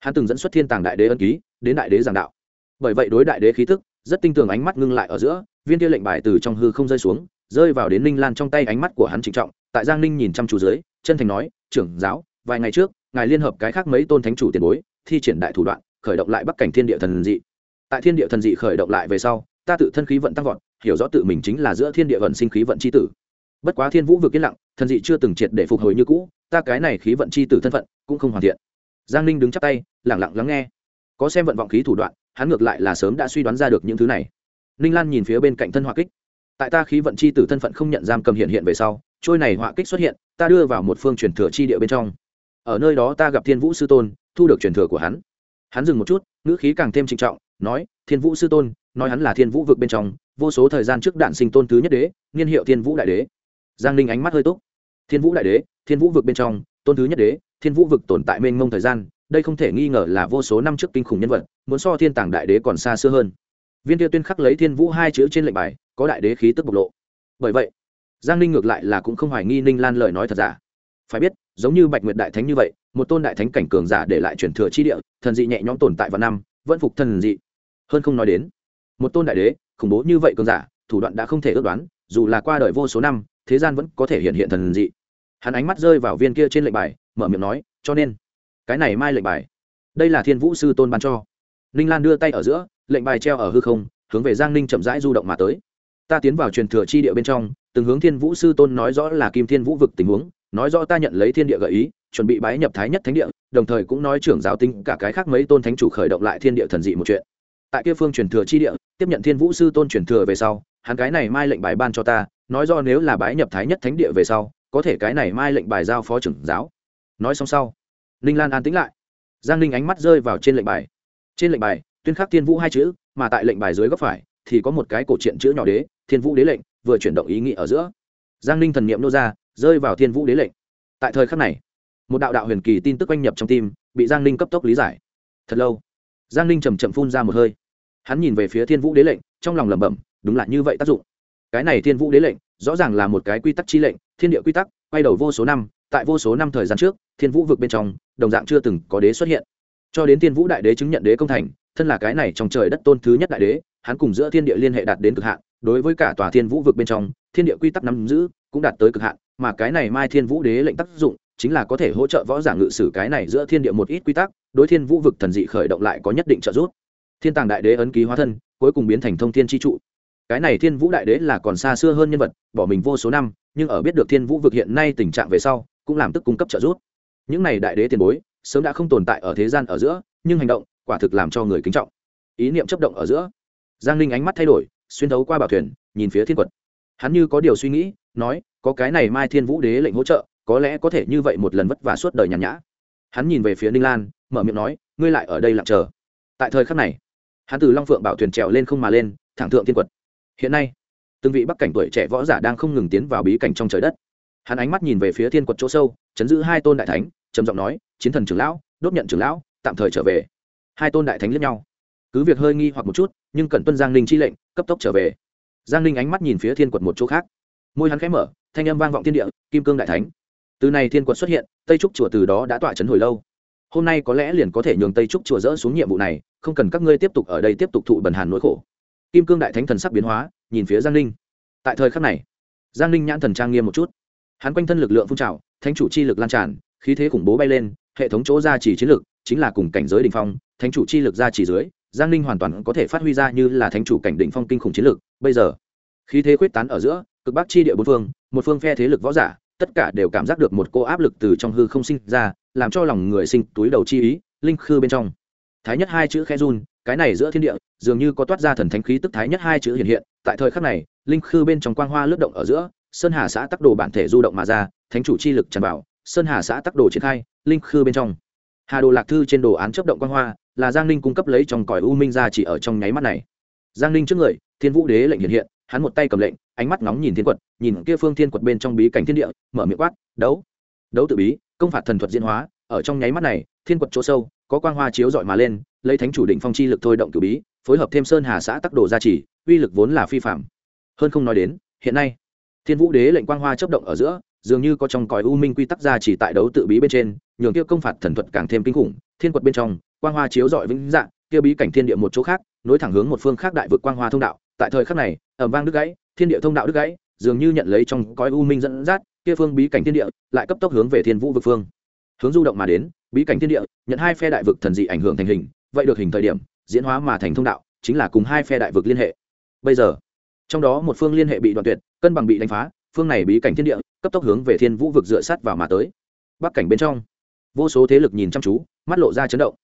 hắn từng dẫn xuất thiên tàng đại đế ân ký, đến đại đế giảng đạo. Bởi vậy đối đại đế khí tức, rất tinh tường ánh mắt ngưng lại ở giữa, viên kia lệnh bài từ trong hư không rơi xuống, rơi vào đến ninh lan trong tay ánh mắt của hắn trịnh trọng, tại giang ninh nhìn chăm chú dưới, chân thành nói, trưởng giáo, vài ngày trước, ngài liên hợp cái khác mấy tôn thánh chủ tiền bối, thi triển đại thủ đoạn, khởi động lại bắc cảnh thiên địa thần dị. Tại thiên địa thần dị khởi động lại về sau, ta tự thân khí vận tăng vọt, hiểu rõ tự mình chính là giữa thiên địa vận sinh khí vận c h i tử. Bất quá thiên vũ vực yên lặng, thần dị chưa từng triệt để phục hồi như cũ, ta cái này khí vận c h i tử thân phận cũng không hoàn thiện giang ninh đứng chắp tay lẳng lặng lắng nghe. Có xem vận vọng khí thủ đoạn, hắn ngược lại là sớm đã suy đoán ra được những thứ này. Ninh lan nhìn phía bên cạnh thân họa kích. Tại ta khí vận c h i tử thân phận không nhận giam cầm hiện hiện về sau, trôi này họa kích xuất hiện, ta đưa vào một phương truyền thừa chi địa bên trong. Ở nơi đó ta gặp thiên vũ sư tôn, thu được truyền thừa của hắn. Hắn dừng một chút, ngữ khí càng thêm trịnh trọng, nói, thiên vũ sư tôn, nói hắn là thiên vũ vực bên trong, vô số thời gian trước đạn sinh tôn thứ nhất đế, niên hiệu thiên vũ đại đế. Giang ninh ánh mắt hơi tốt thiên vũ đại đế, thiên vũ vực bên trong, tôn thứ nhất đế thiên vũ vực tồn tại mênh mông thời gian, đây không thể nghi ngờ là vô số năm trước kinh khủng nhân vật, muốn so thiên tàng đại đế còn xa xưa hơn. Viên tiêu tuyên khắc lấy thiên vũ hai chữ trên lệnh bài, có đại đế khí tức bộc lộ. Bởi vậy, giang ninh ngược lại là cũng không hoài nghi ninh lan lời nói thật giả. Phải biết, giống như bạch nguyệt đại thánh như vậy, một tôn đại thánh cảnh cường giả để lại truyền thừa chi địa, thần dị nhẹ nhõm tồn tại vào năm, vẫn phục thần dị. Hơn không nói đến, một tôn đại đế, khủng bố như vậy cường giả, thủ đoạn đã không thể ước đoán, dù là qua đời vô số năm, thế gian vẫn có thể hiện hiện thần dị hắn ánh mắt rơi vào viên kia trên lệnh bài, mở miệng nói, cho nên, cái này mai lệnh bài, đây là thiên vũ sư tôn ban cho. Ninh lan đưa tay ở giữa, lệnh bài treo ở hư không, hướng về giang ninh chậm rãi du động mà tới. Ta tiến vào truyền thừa chi địa bên trong, từng hướng thiên vũ sư tôn nói rõ là kim thiên vũ vực tình huống, nói rõ ta nhận lấy thiên địa gợi ý, chuẩn bị bái nhập thái nhất thánh địa, đồng thời cũng nói trưởng giáo tính cả cái khác mấy tôn thánh chủ khởi động lại thiên địa thần dị một chuyện. Tại kia phương truyền thừa chi địa, tiếp nhận thiên vũ sư tôn truyền thừa về sau, hắn cái này mai lệnh bài ban cho ta, nói do nếu là bái nhập thái nhất thánh địa về sau có thể cái này mai lệnh bài giao phó trưởng giáo. Nói xong sau, ninh lan an tĩnh lại. Giang ninh ánh mắt rơi vào trên lệnh bài. Trên lệnh bài, tuyên khắc thiên vũ hai chữ, mà tại lệnh bài dưới góc phải thì có một cái cổ truyện chữ nhỏ đế, thiên vũ đế lệnh, vừa chuyển động ý nghĩ ở giữa. Giang ninh thần n i ệ m nô ra, rơi vào thiên vũ đế lệnh. Tại thời khắc này, một đạo đạo huyền kỳ tin tức oanh nhập trong tim, bị giang ninh cấp tốc lý giải. Thật lâu, giang ninh chầm chậm phun ra một hơi. Hắn nhìn về phía thiên vũ đế lệnh, trong lòng lẩm bẩm, đúng là như vậy tác dụng. Cái này thiên vũ đế lệnh rõ ràng là một cái quy tắc chi lệnh, thiên địa quy tắc, quay đầu vô số năm, tại vô số năm thời gian trước, thiên vũ vực bên trong, đồng dạng chưa từng có đế xuất hiện. Cho đến thiên vũ đại đế chứng nhận đế công thành, thân là cái này trong trời đất tôn thứ nhất đại đế, hắn cùng giữa thiên địa liên hệ đạt đến cực hạn, đối với cả tòa thiên vũ vực bên trong, thiên địa quy tắc nắm giữ cũng đạt tới cực hạn, mà cái này mai thiên vũ đế lệnh tác dụng chính là có thể hỗ trợ võ giả ngự sử cái này giữa thiên địa một ít quy tắc, đối thiên vũ vực thần dị khởi động lại có nhất định trợ giúp. Thiên tàng đại đế ấn ký hóa thân, cuối cùng biến thành thông thiên tri trụ cái này thiên vũ đại đế là còn xa xưa hơn nhân vật, bỏ mình vô số năm, nhưng ở biết được thiên vũ vực hiện nay tình trạng về sau, cũng làm tức cung cấp trợ giúp. Những này đại đế tiền bối, sớm đã không tồn tại ở thế gian ở giữa, nhưng hành động, quả thực làm cho người kính trọng. Ý niệm chấp động ở giữa. Giang linh ánh mắt thay đổi, xuyên thấu qua bảo thuyền, nhìn phía thiên quật. Hắn như có điều suy nghĩ, nói, có cái này mai thiên vũ đế lệnh hỗ trợ, có lẽ có thể như vậy một lần vất vả suốt đời nhàn nhã. Hắn nhìn về phía ninh lan, mở miệng nói, ngươi lại ở đây lặng chờ. Tại thời khắc này, hắn từ long phượng bảo thuyền trèo lên không mà lên, thẳng thượng thiên quật hiện nay, từng vị bắc cảnh tuổi trẻ võ giả đang không ngừng tiến vào bí cảnh trong trời đất. Hắn ánh mắt nhìn về phía thiên quật chỗ sâu, chấn giữ hai tôn đại thánh, trầm giọng nói, chiến thần trưởng lão, đốt nhận trưởng lão, tạm thời trở về. Hai tôn đại thánh lẫn nhau. Cứ việc hơi nghi hoặc một chút, nhưng cần tuân giang ninh chi lệnh, cấp tốc trở về. Giang ninh ánh mắt nhìn phía thiên quật một chỗ khác. Môi hắn khẽ mở, thanh âm vang vọng thiên địa, kim cương đại thánh. Từ này thiên quật xuất hiện, tây trúc chùa từ đó đã tỏa chấn hồi lâu. Hôm nay có lẽ liền có thể nhường tây trúc chùa dỡ xuống nhiệm vụ này, không cần các ngươi tiếp tục ở đây tiếp tục thụ bần hàn nỗi khổ kim cương đại thánh thần sắc biến hóa, nhìn phía giang ninh. Tại thời khắc này, giang ninh nhãn thần trang nghiêm một chút. Hắn quanh thân lực lượng phun trào, thánh chủ chi lực lan tràn, khí thế khủng bố bay lên, hệ thống chỗ gia trì chiến lực chính là cùng cảnh giới đ ỉ n h phong, thánh chủ chi lực gia trì dưới, giang ninh hoàn toàn có thể phát huy ra như là thánh chủ cảnh đ ỉ n h phong kinh khủng chiến lực. Bây giờ, khí thế quyết tán ở giữa, cực bắc chi địa bốn phương, một phương phe thế lực võ giả, tất cả đều cảm giác được một cô áp lực từ trong hư không sinh ra, làm cho lòng người sinh túi đầu chi ý, linh khư bên trong thái nhất hai chữ khe run, cái này giữa thiên địa, dường như có toát ra thần thánh khí tức thái nhất hai chữ hiện hiện, tại thời khắc này, linh khư bên trong quang hoa lướt động ở giữa, sơn hà xã tắc đồ bản thể du động mà ra, thánh chủ chi lực tràn vào, sơn hà xã tắc đồ triển khai, linh khư bên trong. Hà đồ lạc thư trên đồ án chấp động quang hoa, là giang ninh cung cấp lấy trong cõi u minh ra chỉ ở trong nháy mắt này. Giang ninh trước người, thiên vũ đế lệnh hiện hiện, hắn một tay cầm lệnh, ánh mắt nóng nhìn thiên quật, nhìn kia phương thiên quật bên trong bí cảnh thiên địa, mở miệng quát, đấu đấu tự bí, công phạt thần thuật diễn hóa, ở trong nháy mắt này thiên quật chỗ sâu, có quang hoa chiếu dọi mà lên, lấy thánh chủ định phong chi lực thôi động cử bí, phối hợp thêm sơn hà xã tắc đồ gia trì, uy lực vốn là phi phạm. Hơn không nói đến, hiện nay, thiên vũ đế lệnh quang hoa chấp động ở giữa, dường như có trong cõi u minh quy tắc gia trì tại đấu tự bí bên trên, nhường kia công phạt thần thuật càng thêm kinh khủng, thiên quật bên trong, quang hoa chiếu dọi vĩnh dạng kia bí cảnh thiên địa một chỗ khác, nối thẳng hướng một phương khác đại vực quang hoa thông đạo, tại thời khắc này ẩm vang đứt gãy, thiên địa thông đạo đứt gãy, dường như nhận lấy trong cõi u minh dẫn dắt, kia phương bí cảnh thiên địa lại cấp tốc hướng về thiên vũ vực phương. Hướng du động mà đến bí cảnh thiên địa, nhận hai phe đại vực thần dị ảnh hưởng thành hình, vậy được hình thời điểm, diễn hóa mà thành thông đạo, chính là cùng hai phe đại vực liên hệ. Bây giờ, trong đó một phương liên hệ bị đoạn tuyệt, cân bằng bị đánh phá, phương này bí cảnh thiên địa, cấp tốc hướng về thiên vũ vực dựa sát vào mà tới. Bắc cảnh bên trong, vô số thế lực nhìn chăm chú, mắt lộ ra chấn động.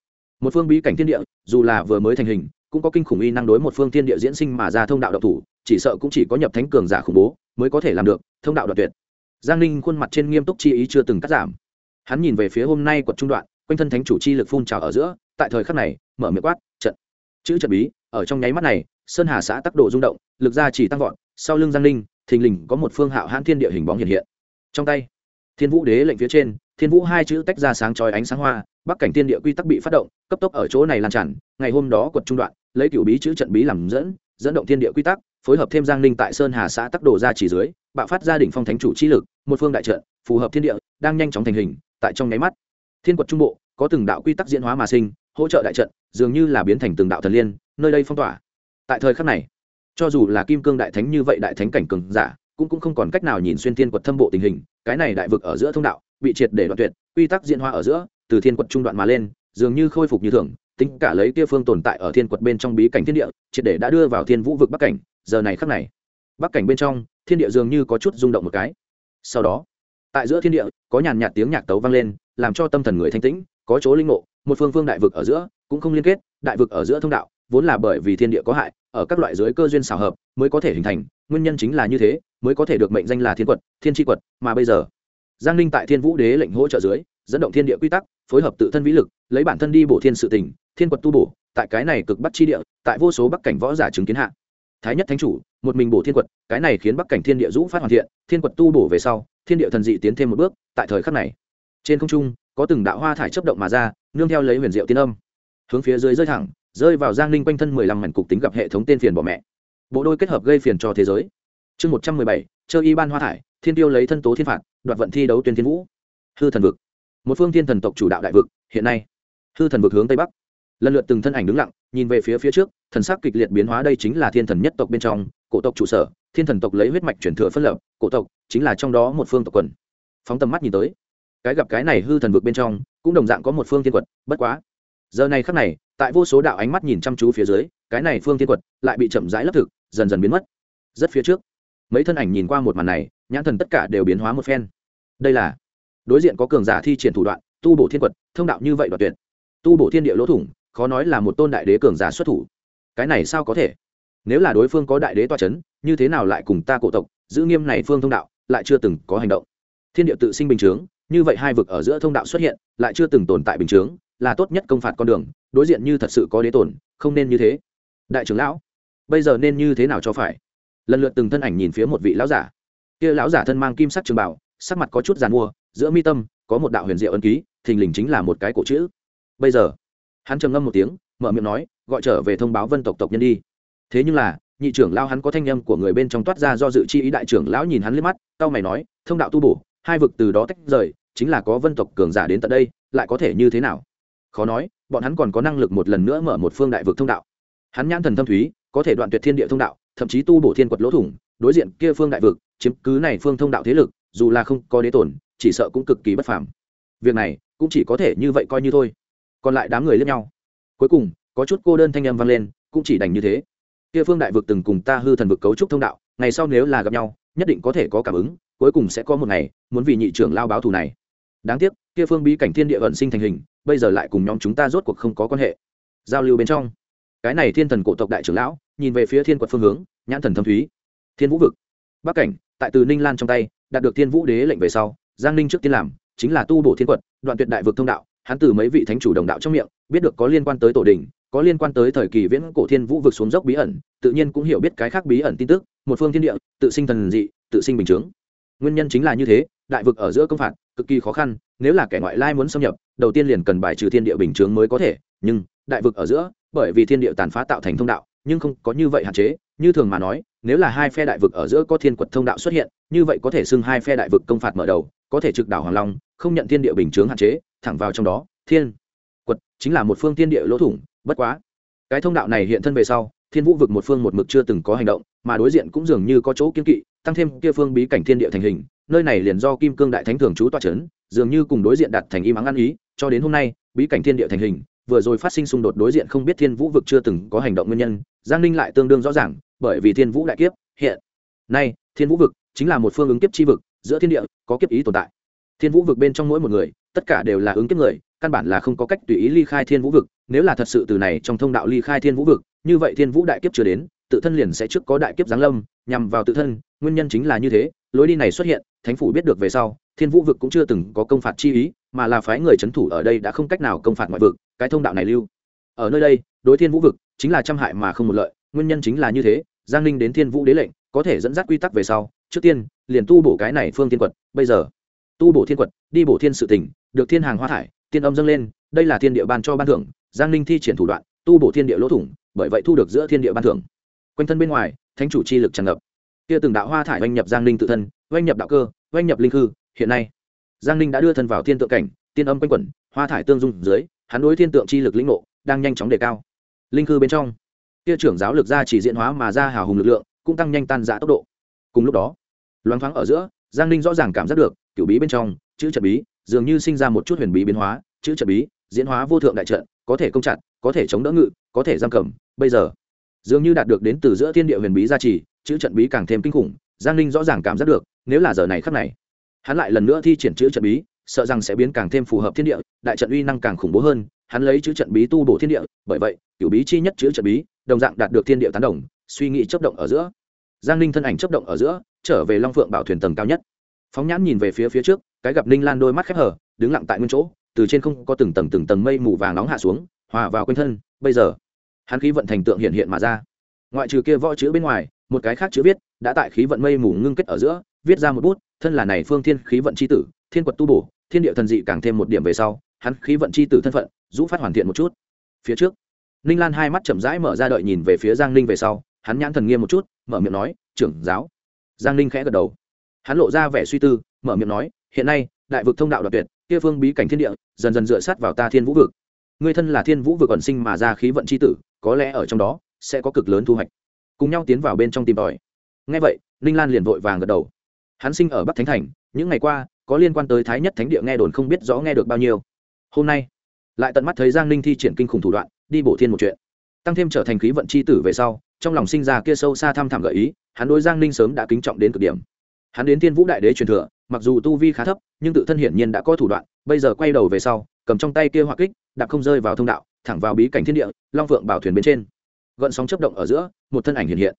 Một phương bí cảnh thiên địa, dù là vừa mới thành hình, cũng có kinh khủng y năng đối một phương thiên địa diễn sinh mà ra thông đạo độc thủ, chỉ sợ cũng chỉ có nhập thánh cường giả khủng bố mới có thể làm được thông đạo đoạn tuyệt. Giang ninh khuôn mặt trên nghiêm túc chi ý chưa từng cắt giảm hắn nhìn về phía hôm nay quật trung đoạn, quanh thân thánh chủ chi lực phun trào ở giữa, tại thời khắc này, mở miệng quát, trận. Chữ trận bí, ở trong nháy mắt này, sơn hà xã tắc độ rung động, lực ra chỉ tăng vọt, sau lưng giang ninh, thình lình có một phương hạo hãn thiên địa hình bóng hiện hiện. Trong tay, thiên vũ đế lệnh phía trên, thiên vũ hai chữ tách ra sáng chói ánh sáng hoa, bắc cảnh thiên địa quy tắc bị phát động, cấp tốc ở chỗ này lan tràn, ngày hôm đó quật trung đoạn, lấy cửu bí chữ trận bí làm dẫn dẫn động thiên địa quy tắc, phối hợp thêm giang ninh tại sơn hà xã tắc đồ ra chỉ dưới, bạo phát gia đình phong thánh chủ chi lực, một phương đại trận, phù hợp thiên địa, đang nhanh chóng thành hình tại trong nháy mắt. Thiên quật trung bộ, có từng đạo quy tắc diễn hóa mà sinh, hỗ trợ đại trận, dường như là biến thành từng đạo thần liên, nơi đây phong tỏa. Tại thời khắc này, cho dù là kim cương đại thánh như vậy đại thánh cảnh cường giả, cũng cũng không còn cách nào nhìn xuyên thiên quật thâm bộ tình hình, cái này đại vực ở giữa thông đạo, bị triệt để đoạn tuyệt, quy tắc diễn hóa ở giữa, từ thiên quật trung đoạn mà lên, dường như khôi phục như thường, tính cả lấy kia phương tồn tại ở thiên quật bên trong bí cảnh thiên địa, triệt để đã đưa vào thiên vũ vực bắc cảnh, giờ này khắc này, bắc cảnh bên trong, thiên địa dường như có chút rung động một cái. Sau đó tại giữa thiên địa, có nhàn nhạt tiếng nhạc tấu vang lên, làm cho tâm thần người thanh tĩnh, có chỗ linh ngộ, một phương phương đại vực ở giữa cũng không liên kết, đại vực ở giữa thông đạo, vốn là bởi vì thiên địa có hại, ở các loại dưới cơ duyên xảo hợp mới có thể hình thành, nguyên nhân chính là như thế, mới có thể được mệnh danh là thiên quật, thiên tri quật, mà bây giờ, giang ninh tại thiên vũ đế lệnh hỗ trợ dưới, dẫn động thiên địa quy tắc, phối hợp tự thân vĩ lực, lấy bản thân đi bổ thiên sự tình, thiên quật tu bổ, tại cái này cực bắc chi địa, tại vô số bắc cảnh võ giả chứng kiến hạ. Thái nhất thánh chủ, một mình bổ thiên quật, cái này khiến bắc cảnh thiên địa dũ phát hoàn thiện, thiên quật tu bổ về sau thiên địa thần dị tiến thêm một bước, tại thời khắc này, trên không trung, có từng đạo hoa thải chấp động mà ra, nương theo lấy huyền diệu tiên âm, hướng phía dưới rơi thẳng, rơi vào giang ninh quanh thân mười lăm mảnh cục tính gặp hệ thống tên phiền bỏ mẹ. Bộ đôi kết hợp gây phiền cho thế giới. Chương một trăm mười bảy chơi y ban hoa thải, thiên tiêu lấy thân tố thiên phạt, đoạt vận thi đấu tuyên thiên vũ. Hư thần vực. Một phương thiên thần tộc chủ đạo đại vực, hiện nay, hư thần vực hướng tây bắc. Lần lượt từng thân ảnh đứng lặng, nhìn về phía phía trước, thần sắc kịch liệt biến hóa đây chính là thiên thần nhất tộc bên trong, cổ tộc trụ sở thiên thần tộc lấy huyết mạch chuyển thừa phân lập, cổ tộc chính là trong đó một phương tộc quần. Phóng tầm mắt nhìn tới, cái gặp cái này hư thần vực bên trong cũng đồng dạng có một phương thiên quật, bất quá, giờ này khắc này, tại vô số đạo ánh mắt nhìn chăm chú phía dưới, cái này phương thiên quật lại bị chậm rãi lấp thực, dần dần biến mất. Rất phía trước, mấy thân ảnh nhìn qua một màn này, nhãn thần tất cả đều biến hóa một phen. Đây là đối diện có cường giả thi triển thủ đoạn, tu bổ thiên quật, thông đạo như vậy đoạt tuyệt. Tu bổ thiên địa lỗ thủng, khó nói là một tôn đại đế cường giả xuất thủ. Cái này sao có thể? Nếu là đối phương có đại đế toa c h ấ n như thế nào lại cùng ta cổ tộc, giữ nghiêm này phương thông đạo, lại chưa từng có hành động? Thiên địa tự sinh bình chướng, như vậy hai vực ở giữa thông đạo xuất hiện, lại chưa từng tồn tại bình chướng, là tốt nhất công phạt con đường, đối diện như thật sự có đế tổn không nên như thế. Đại trưởng lão, bây giờ nên như thế nào cho phải? Lần lượt từng thân ảnh nhìn phía một vị lão giả. Kia lão giả thân mang kim sắc trường bảo, sắc mặt có chút giàn mua, giữa mi tâm, có một đạo huyền diệu ân ký, thình lình chính là một cái cổ chữ. Bây giờ, hắn trầm ngâm một tiếng, mở miệng nói, gọi trở về thông báo vân tộc tộc nhân đi thế nhưng là, nhị trưởng lao hắn có thanh âm của người bên trong toát ra do dự chi ý, đại trưởng lão nhìn hắn liếc mắt tao mày nói, thông đạo tu bổ, hai vực từ đó tách rời, chính là có vân tộc cường giả đến tận đây, lại có thể như thế nào? Khó nói, bọn hắn còn có năng lực một lần nữa mở một phương đại vực thông đạo. Hắn nhãn thần thâm thúy, có thể đoạn tuyệt thiên địa thông đạo, thậm chí tu bổ thiên quật lỗ thủng, đối diện kia phương đại vực, chiếm cứ này phương thông đạo thế lực, dù là không có đế tổn chỉ sợ cũng cực kỳ bất phàm. Việc này, cũng chỉ có thể như vậy coi như thôi. Còn lại đám người lẫn nhau. Cuối cùng, có chút cô đơn thanh âm vang lên, cũng chỉ đành như thế kia phương đại vực từng cùng ta hư thần vực cấu trúc thông đạo, ngày sau nếu là gặp nhau, nhất định có thể có cảm ứng, cuối cùng sẽ có một ngày, muốn vì nhị trưởng lao báo thù này. Đáng tiếc, kia phương bí cảnh thiên địa vận sinh thành hình, bây giờ lại cùng nhóm chúng ta rốt cuộc không có quan hệ. Giao lưu bên trong, cái này thiên thần cổ tộc đại trưởng lão, nhìn về phía thiên quật phương hướng, nhãn thần thâm thúy. Thiên vũ vực. Bắc cảnh, tại từ ninh lan trong tay, đạt được thiên vũ đế lệnh về sau, giang ninh trước tiên làm, chính là tu bổ thiên quật, đoạn tuyệt đại vực thông đạo, hắn từ mấy vị thánh chủ đồng đạo trong miệng, biết được có liên quan tới tổ đình có liên quan tới thời kỳ viễn cổ thiên vũ vực xuống dốc bí ẩn, tự nhiên cũng hiểu biết cái khác bí ẩn tin tức, một phương thiên địa, tự sinh thần dị, tự sinh bình chướng. Nguyên nhân chính là như thế, đại vực ở giữa công phạt, cực kỳ khó khăn, nếu là kẻ ngoại lai muốn xâm nhập, đầu tiên liền cần bài trừ thiên địa bình chướng mới có thể, nhưng đại vực ở giữa, bởi vì thiên địa tàn phá tạo thành thông đạo, nhưng không có như vậy hạn chế, như thường mà nói, nếu là hai phe đại vực ở giữa có thiên quật thông đạo xuất hiện, như vậy có thể xưng hai phe đại vực công phạt mở đầu, có thể trực đảo hoàng long, không nhận thiên địa bình chướng hạn chế, thẳng vào trong đó, thiên quật chính là một phương thiên địa lỗ thủng bất quá, cái thông đạo này hiện thân về sau, thiên vũ vực một phương một mực chưa từng có hành động, mà đối diện cũng dường như có chỗ kiên kỵ, tăng thêm kia phương bí cảnh thiên địa thành hình, nơi này liền do kim cương đại thánh thường trú toa c h ấ n dường như cùng đối diện đặt thành im ắng ăn ý, cho đến hôm nay, bí cảnh thiên địa thành hình, vừa rồi phát sinh xung đột đối diện không biết thiên vũ vực chưa từng có hành động nguyên nhân, giang ninh lại tương đương rõ ràng, bởi vì thiên vũ đại kiếp hiện. Nay, thiên vũ vực chính là một phương ứng kiếp tri vực, giữa thiên địa có kiếp ý tồn tại. Thiên vũ vực bên trong mỗi một người, tất cả đều là ứng kiếp người căn bản là không có cách tùy ý ly khai thiên vũ vực, nếu là thật sự từ này trong thông đạo ly khai thiên vũ vực, như vậy thiên vũ đại kiếp chưa đến, tự thân liền sẽ trước có đại kiếp giáng lâm, nhằm vào tự thân, nguyên nhân chính là như thế, lối đi này xuất hiện, thánh phủ biết được về sau, thiên vũ vực cũng chưa từng có công phạt chi ý, mà là phái người c h ấ n thủ ở đây đã không cách nào công phạt ngoại vực, cái thông đạo này lưu. Ở nơi đây, đối thiên vũ vực chính là trăm hại mà không một lợi, nguyên nhân chính là như thế, giang ninh đến thiên vũ đế lệnh, có thể dẫn dắt quy tắc về sau, trước tiên, liền tu bổ cái này phương thiên quật, bây giờ, tu bổ thiên quật, đi bổ thiên sự tỉnh được thiên hàng hoa thải tiên âm dâng lên, đây là thiên địa ban cho ban thưởng, giang ninh thi triển thủ đoạn, tu bổ thiên địa lỗ thủng, bởi vậy thu được giữa thiên địa ban thưởng. Quanh thân bên ngoài, thánh chủ chi lực tràn ngập. Kia từng đạo hoa thải oanh nhập giang ninh tự thân, oanh nhập đạo cơ, oanh nhập linh hư, hiện nay, giang ninh đã đưa thân vào thiên tượng cảnh, tiên âm quanh quẩn, hoa thải tương dung dưới, hắn đối thiên tượng chi lực lĩnh ngộ, đang nhanh chóng đề cao. Linh hư bên trong, kia trưởng giáo lực ra chỉ diễn hóa mà ra hào hùng lực lượng, cũng tăng nhanh tan dã tốc độ. Cùng lúc đó, loáng thoáng ở giữa, giang ninh rõ ràng cảm giác được cựu bí bên trong, chữ trận bí dường như sinh ra một chút huyền bí biến hóa, chữ trận bí, diễn hóa vô thượng đại trận, có thể công chặn có thể chống đỡ ngự, có thể giam cầm. Bây giờ, dường như đạt được đến từ giữa thiên địa huyền bí gia trì, chữ trận bí càng thêm kinh khủng, giang ninh rõ ràng cảm giác được, nếu là giờ này khắc này, hắn lại lần nữa thi triển chữ trận bí, sợ rằng sẽ biến càng thêm phù hợp thiên địa, đại trận uy năng càng khủng bố hơn, hắn lấy chữ trận bí tu bổ thiên địa, bởi vậy cựu bí chi nhất chữ trận bí, đồng dạng đạt được thiên địa tán đồng, suy nghĩ chấp động ở giữa. Giang ninh thân ảnh chấp động ở giữa, trở về long phượng bảo thuyền tầng cao nhất. Phóng nhãn nhìn về phía phía trước cái gặp ninh lan đôi mắt khép hở đứng lặng tại nguyên chỗ, từ trên không có từng tầng từng tầng mây mù vàng nóng hạ xuống, hòa vào quanh thân, bây giờ, hắn khí vận thành tượng hiện hiện mà ra. Ngoại trừ kia võ chữ bên ngoài, một cái khác chữ viết, đã tại khí vận mây mù ngưng kết ở giữa, viết ra một bút, thân là này phương thiên khí vận c h i tử, thiên quật tu bổ, thiên địa thần dị càng thêm một điểm về sau, hắn khí vận c h i tử thân phận, rũ phát hoàn thiện một chút. Phía trước, ninh lan hai mắt chậm rãi mở ra đợi nhìn về phía giang ninh về sau, hắn nhãn thần nghiêm một chút, mở miệng nói, trưởng giáo. Giang ninh khẽ gật đầu. Hắn lộ ra vẻ suy tư, mở miệng nói hiện nay, đại vực thông đạo đặc biệt kia phương bí cảnh thiên địa, dần dần dựa sát vào ta thiên vũ vực. Người thân là thiên vũ vực còn sinh mà ra khí vận c h i tử, có lẽ ở trong đó, sẽ có cực lớn thu hoạch. Cùng nhau tiến vào bên trong tìm tòi. Ngay vậy, ninh lan liền vội vàng gật đầu. Hắn sinh ở bắc thánh thành, những ngày qua, có liên quan tới thái nhất thánh địa nghe đồn không biết rõ nghe được bao nhiêu. Hôm nay, lại tận mắt thấy giang ninh thi triển kinh khủng thủ đoạn, đi bổ thiên một chuyện. Tăng thêm trở thành khí vận c h i tử về sau, trong lòng sinh ra kia sâu xa thăm thẳm gợi ý, hắn đối giang ninh sớm đã kính trọng đến cực điểm. Hắn đến thiên vũ đại đế truyền thừa mặc dù tu vi khá thấp, nhưng tự thân hiển nhiên đã có thủ đoạn, bây giờ quay đầu về sau, cầm trong tay kia hỏa kích, đạp không rơi vào thông đạo, thẳng vào bí cảnh thiên địa, long phượng bảo thuyền bên trên. Gợn sóng chấp động ở giữa, một thân ảnh hiện hiện.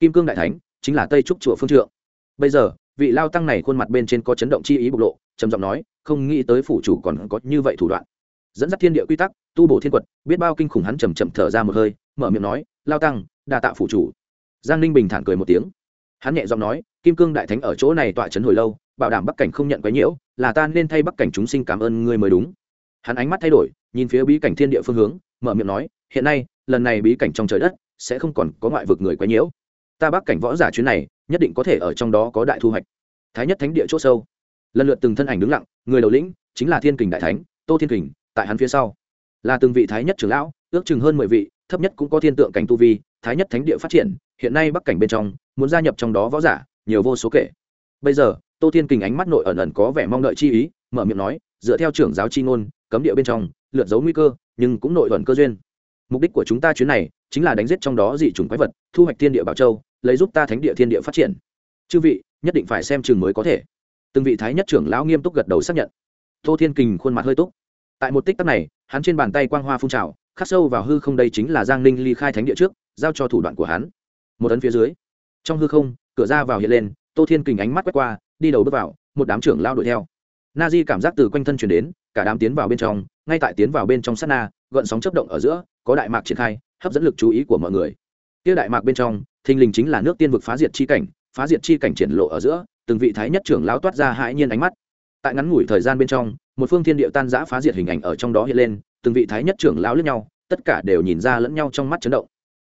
Kim cương đại thánh, chính là tây trúc chùa phương trượng. Bây giờ, vị lao tăng này khuôn mặt bên trên có chấn động chi ý bộc lộ, trầm giọng nói, không nghĩ tới phủ chủ còn có như vậy thủ đoạn. Dẫn dắt thiên địa quy tắc, tu bổ thiên quật, biết bao kinh khủng hắn chầm chậm thở ra một hơi, mở miệng nói, lao tăng, đa tạ phủ chủ. Giang ninh bình thản cười một tiếng. Hắn nhẹ giọng nói, kim cương đại thánh ở chỗ này tọa chấn hồi lâu bảo đảm bắc cảnh không nhận quấy nhiễu, là ta nên thay bắc cảnh chúng sinh cảm ơn ngươi mới đúng. Hắn ánh mắt thay đổi, nhìn phía bí cảnh thiên địa phương hướng, mở miệng nói, hiện nay, lần này bí cảnh trong trời đất, sẽ không còn có ngoại vực người quấy nhiễu. Ta bắc cảnh võ giả chuyến này, nhất định có thể ở trong đó có đại thu hoạch. Thái nhất thánh địa c h ỗ sâu. Lần lượt từng thân ảnh đứng lặng, người đầu lĩnh, chính là thiên kình đại thánh, tô thiên kình, tại hắn phía sau. Là từng vị thái nhất trưởng lão, ước chừng hơn mười vị, thấp nhất cũng có thiên tượng cảnh tu vi, thái nhất thánh địa phát triển, hiện nay bắc cảnh bên trong, muốn gia nhập trong đó võ giả, nhiều vô số kể. Bây giờ tô thiên kình ánh mắt nội ẩn ẩn có vẻ mong đợi chi ý, mở miệng nói, dựa theo trưởng giáo chi ngôn, cấm địa bên trong, lượt giấu nguy cơ, nhưng cũng nội ẩn cơ duyên. Mục đích của chúng ta chuyến này, chính là đánh giết trong đó dị chủng quái vật, thu hoạch thiên địa bảo châu, lấy giúp ta thánh địa thiên địa phát triển. Chư vị, nhất định phải xem chừng mới có thể. Từng vị thái nhất trưởng lão nghiêm túc gật đầu xác nhận. Tô thiên kình khuôn mặt hơi túc. Tại một tích tắc này, hắn trên bàn tay quang hoa phun trào, khắc sâu vào hư không đây chính là giang ninh ly khai thánh địa trước, giao cho thủ đoạn của hắn. Một ấn phía dưới. Trong hư không, cửa ra vào hiện lên, tô thiên kình ánh mắt quét qua đi đầu bước vào, một đám trưởng lao đuổi theo. Na di cảm giác từ quanh thân chuyển đến, cả đám tiến vào bên trong, ngay tại tiến vào bên trong sát na, gợn sóng chấp động ở giữa, có đại mạc triển khai, hấp dẫn lực chú ý của mọi người. Kia đại mạc bên trong, thình lình chính là nước tiên vực phá diệt chi cảnh, phá diệt chi cảnh triển lộ ở giữa, từng vị thái nhất trưởng lao toát ra hãi nhiên ánh mắt. Tại ngắn ngủi thời gian bên trong, một phương thiên địa tan giã phá diệt hình ảnh ở trong đó hiện lên, từng vị thái nhất trưởng lao lẫn nhau, tất cả đều nhìn ra lẫn nhau trong mắt chấn động.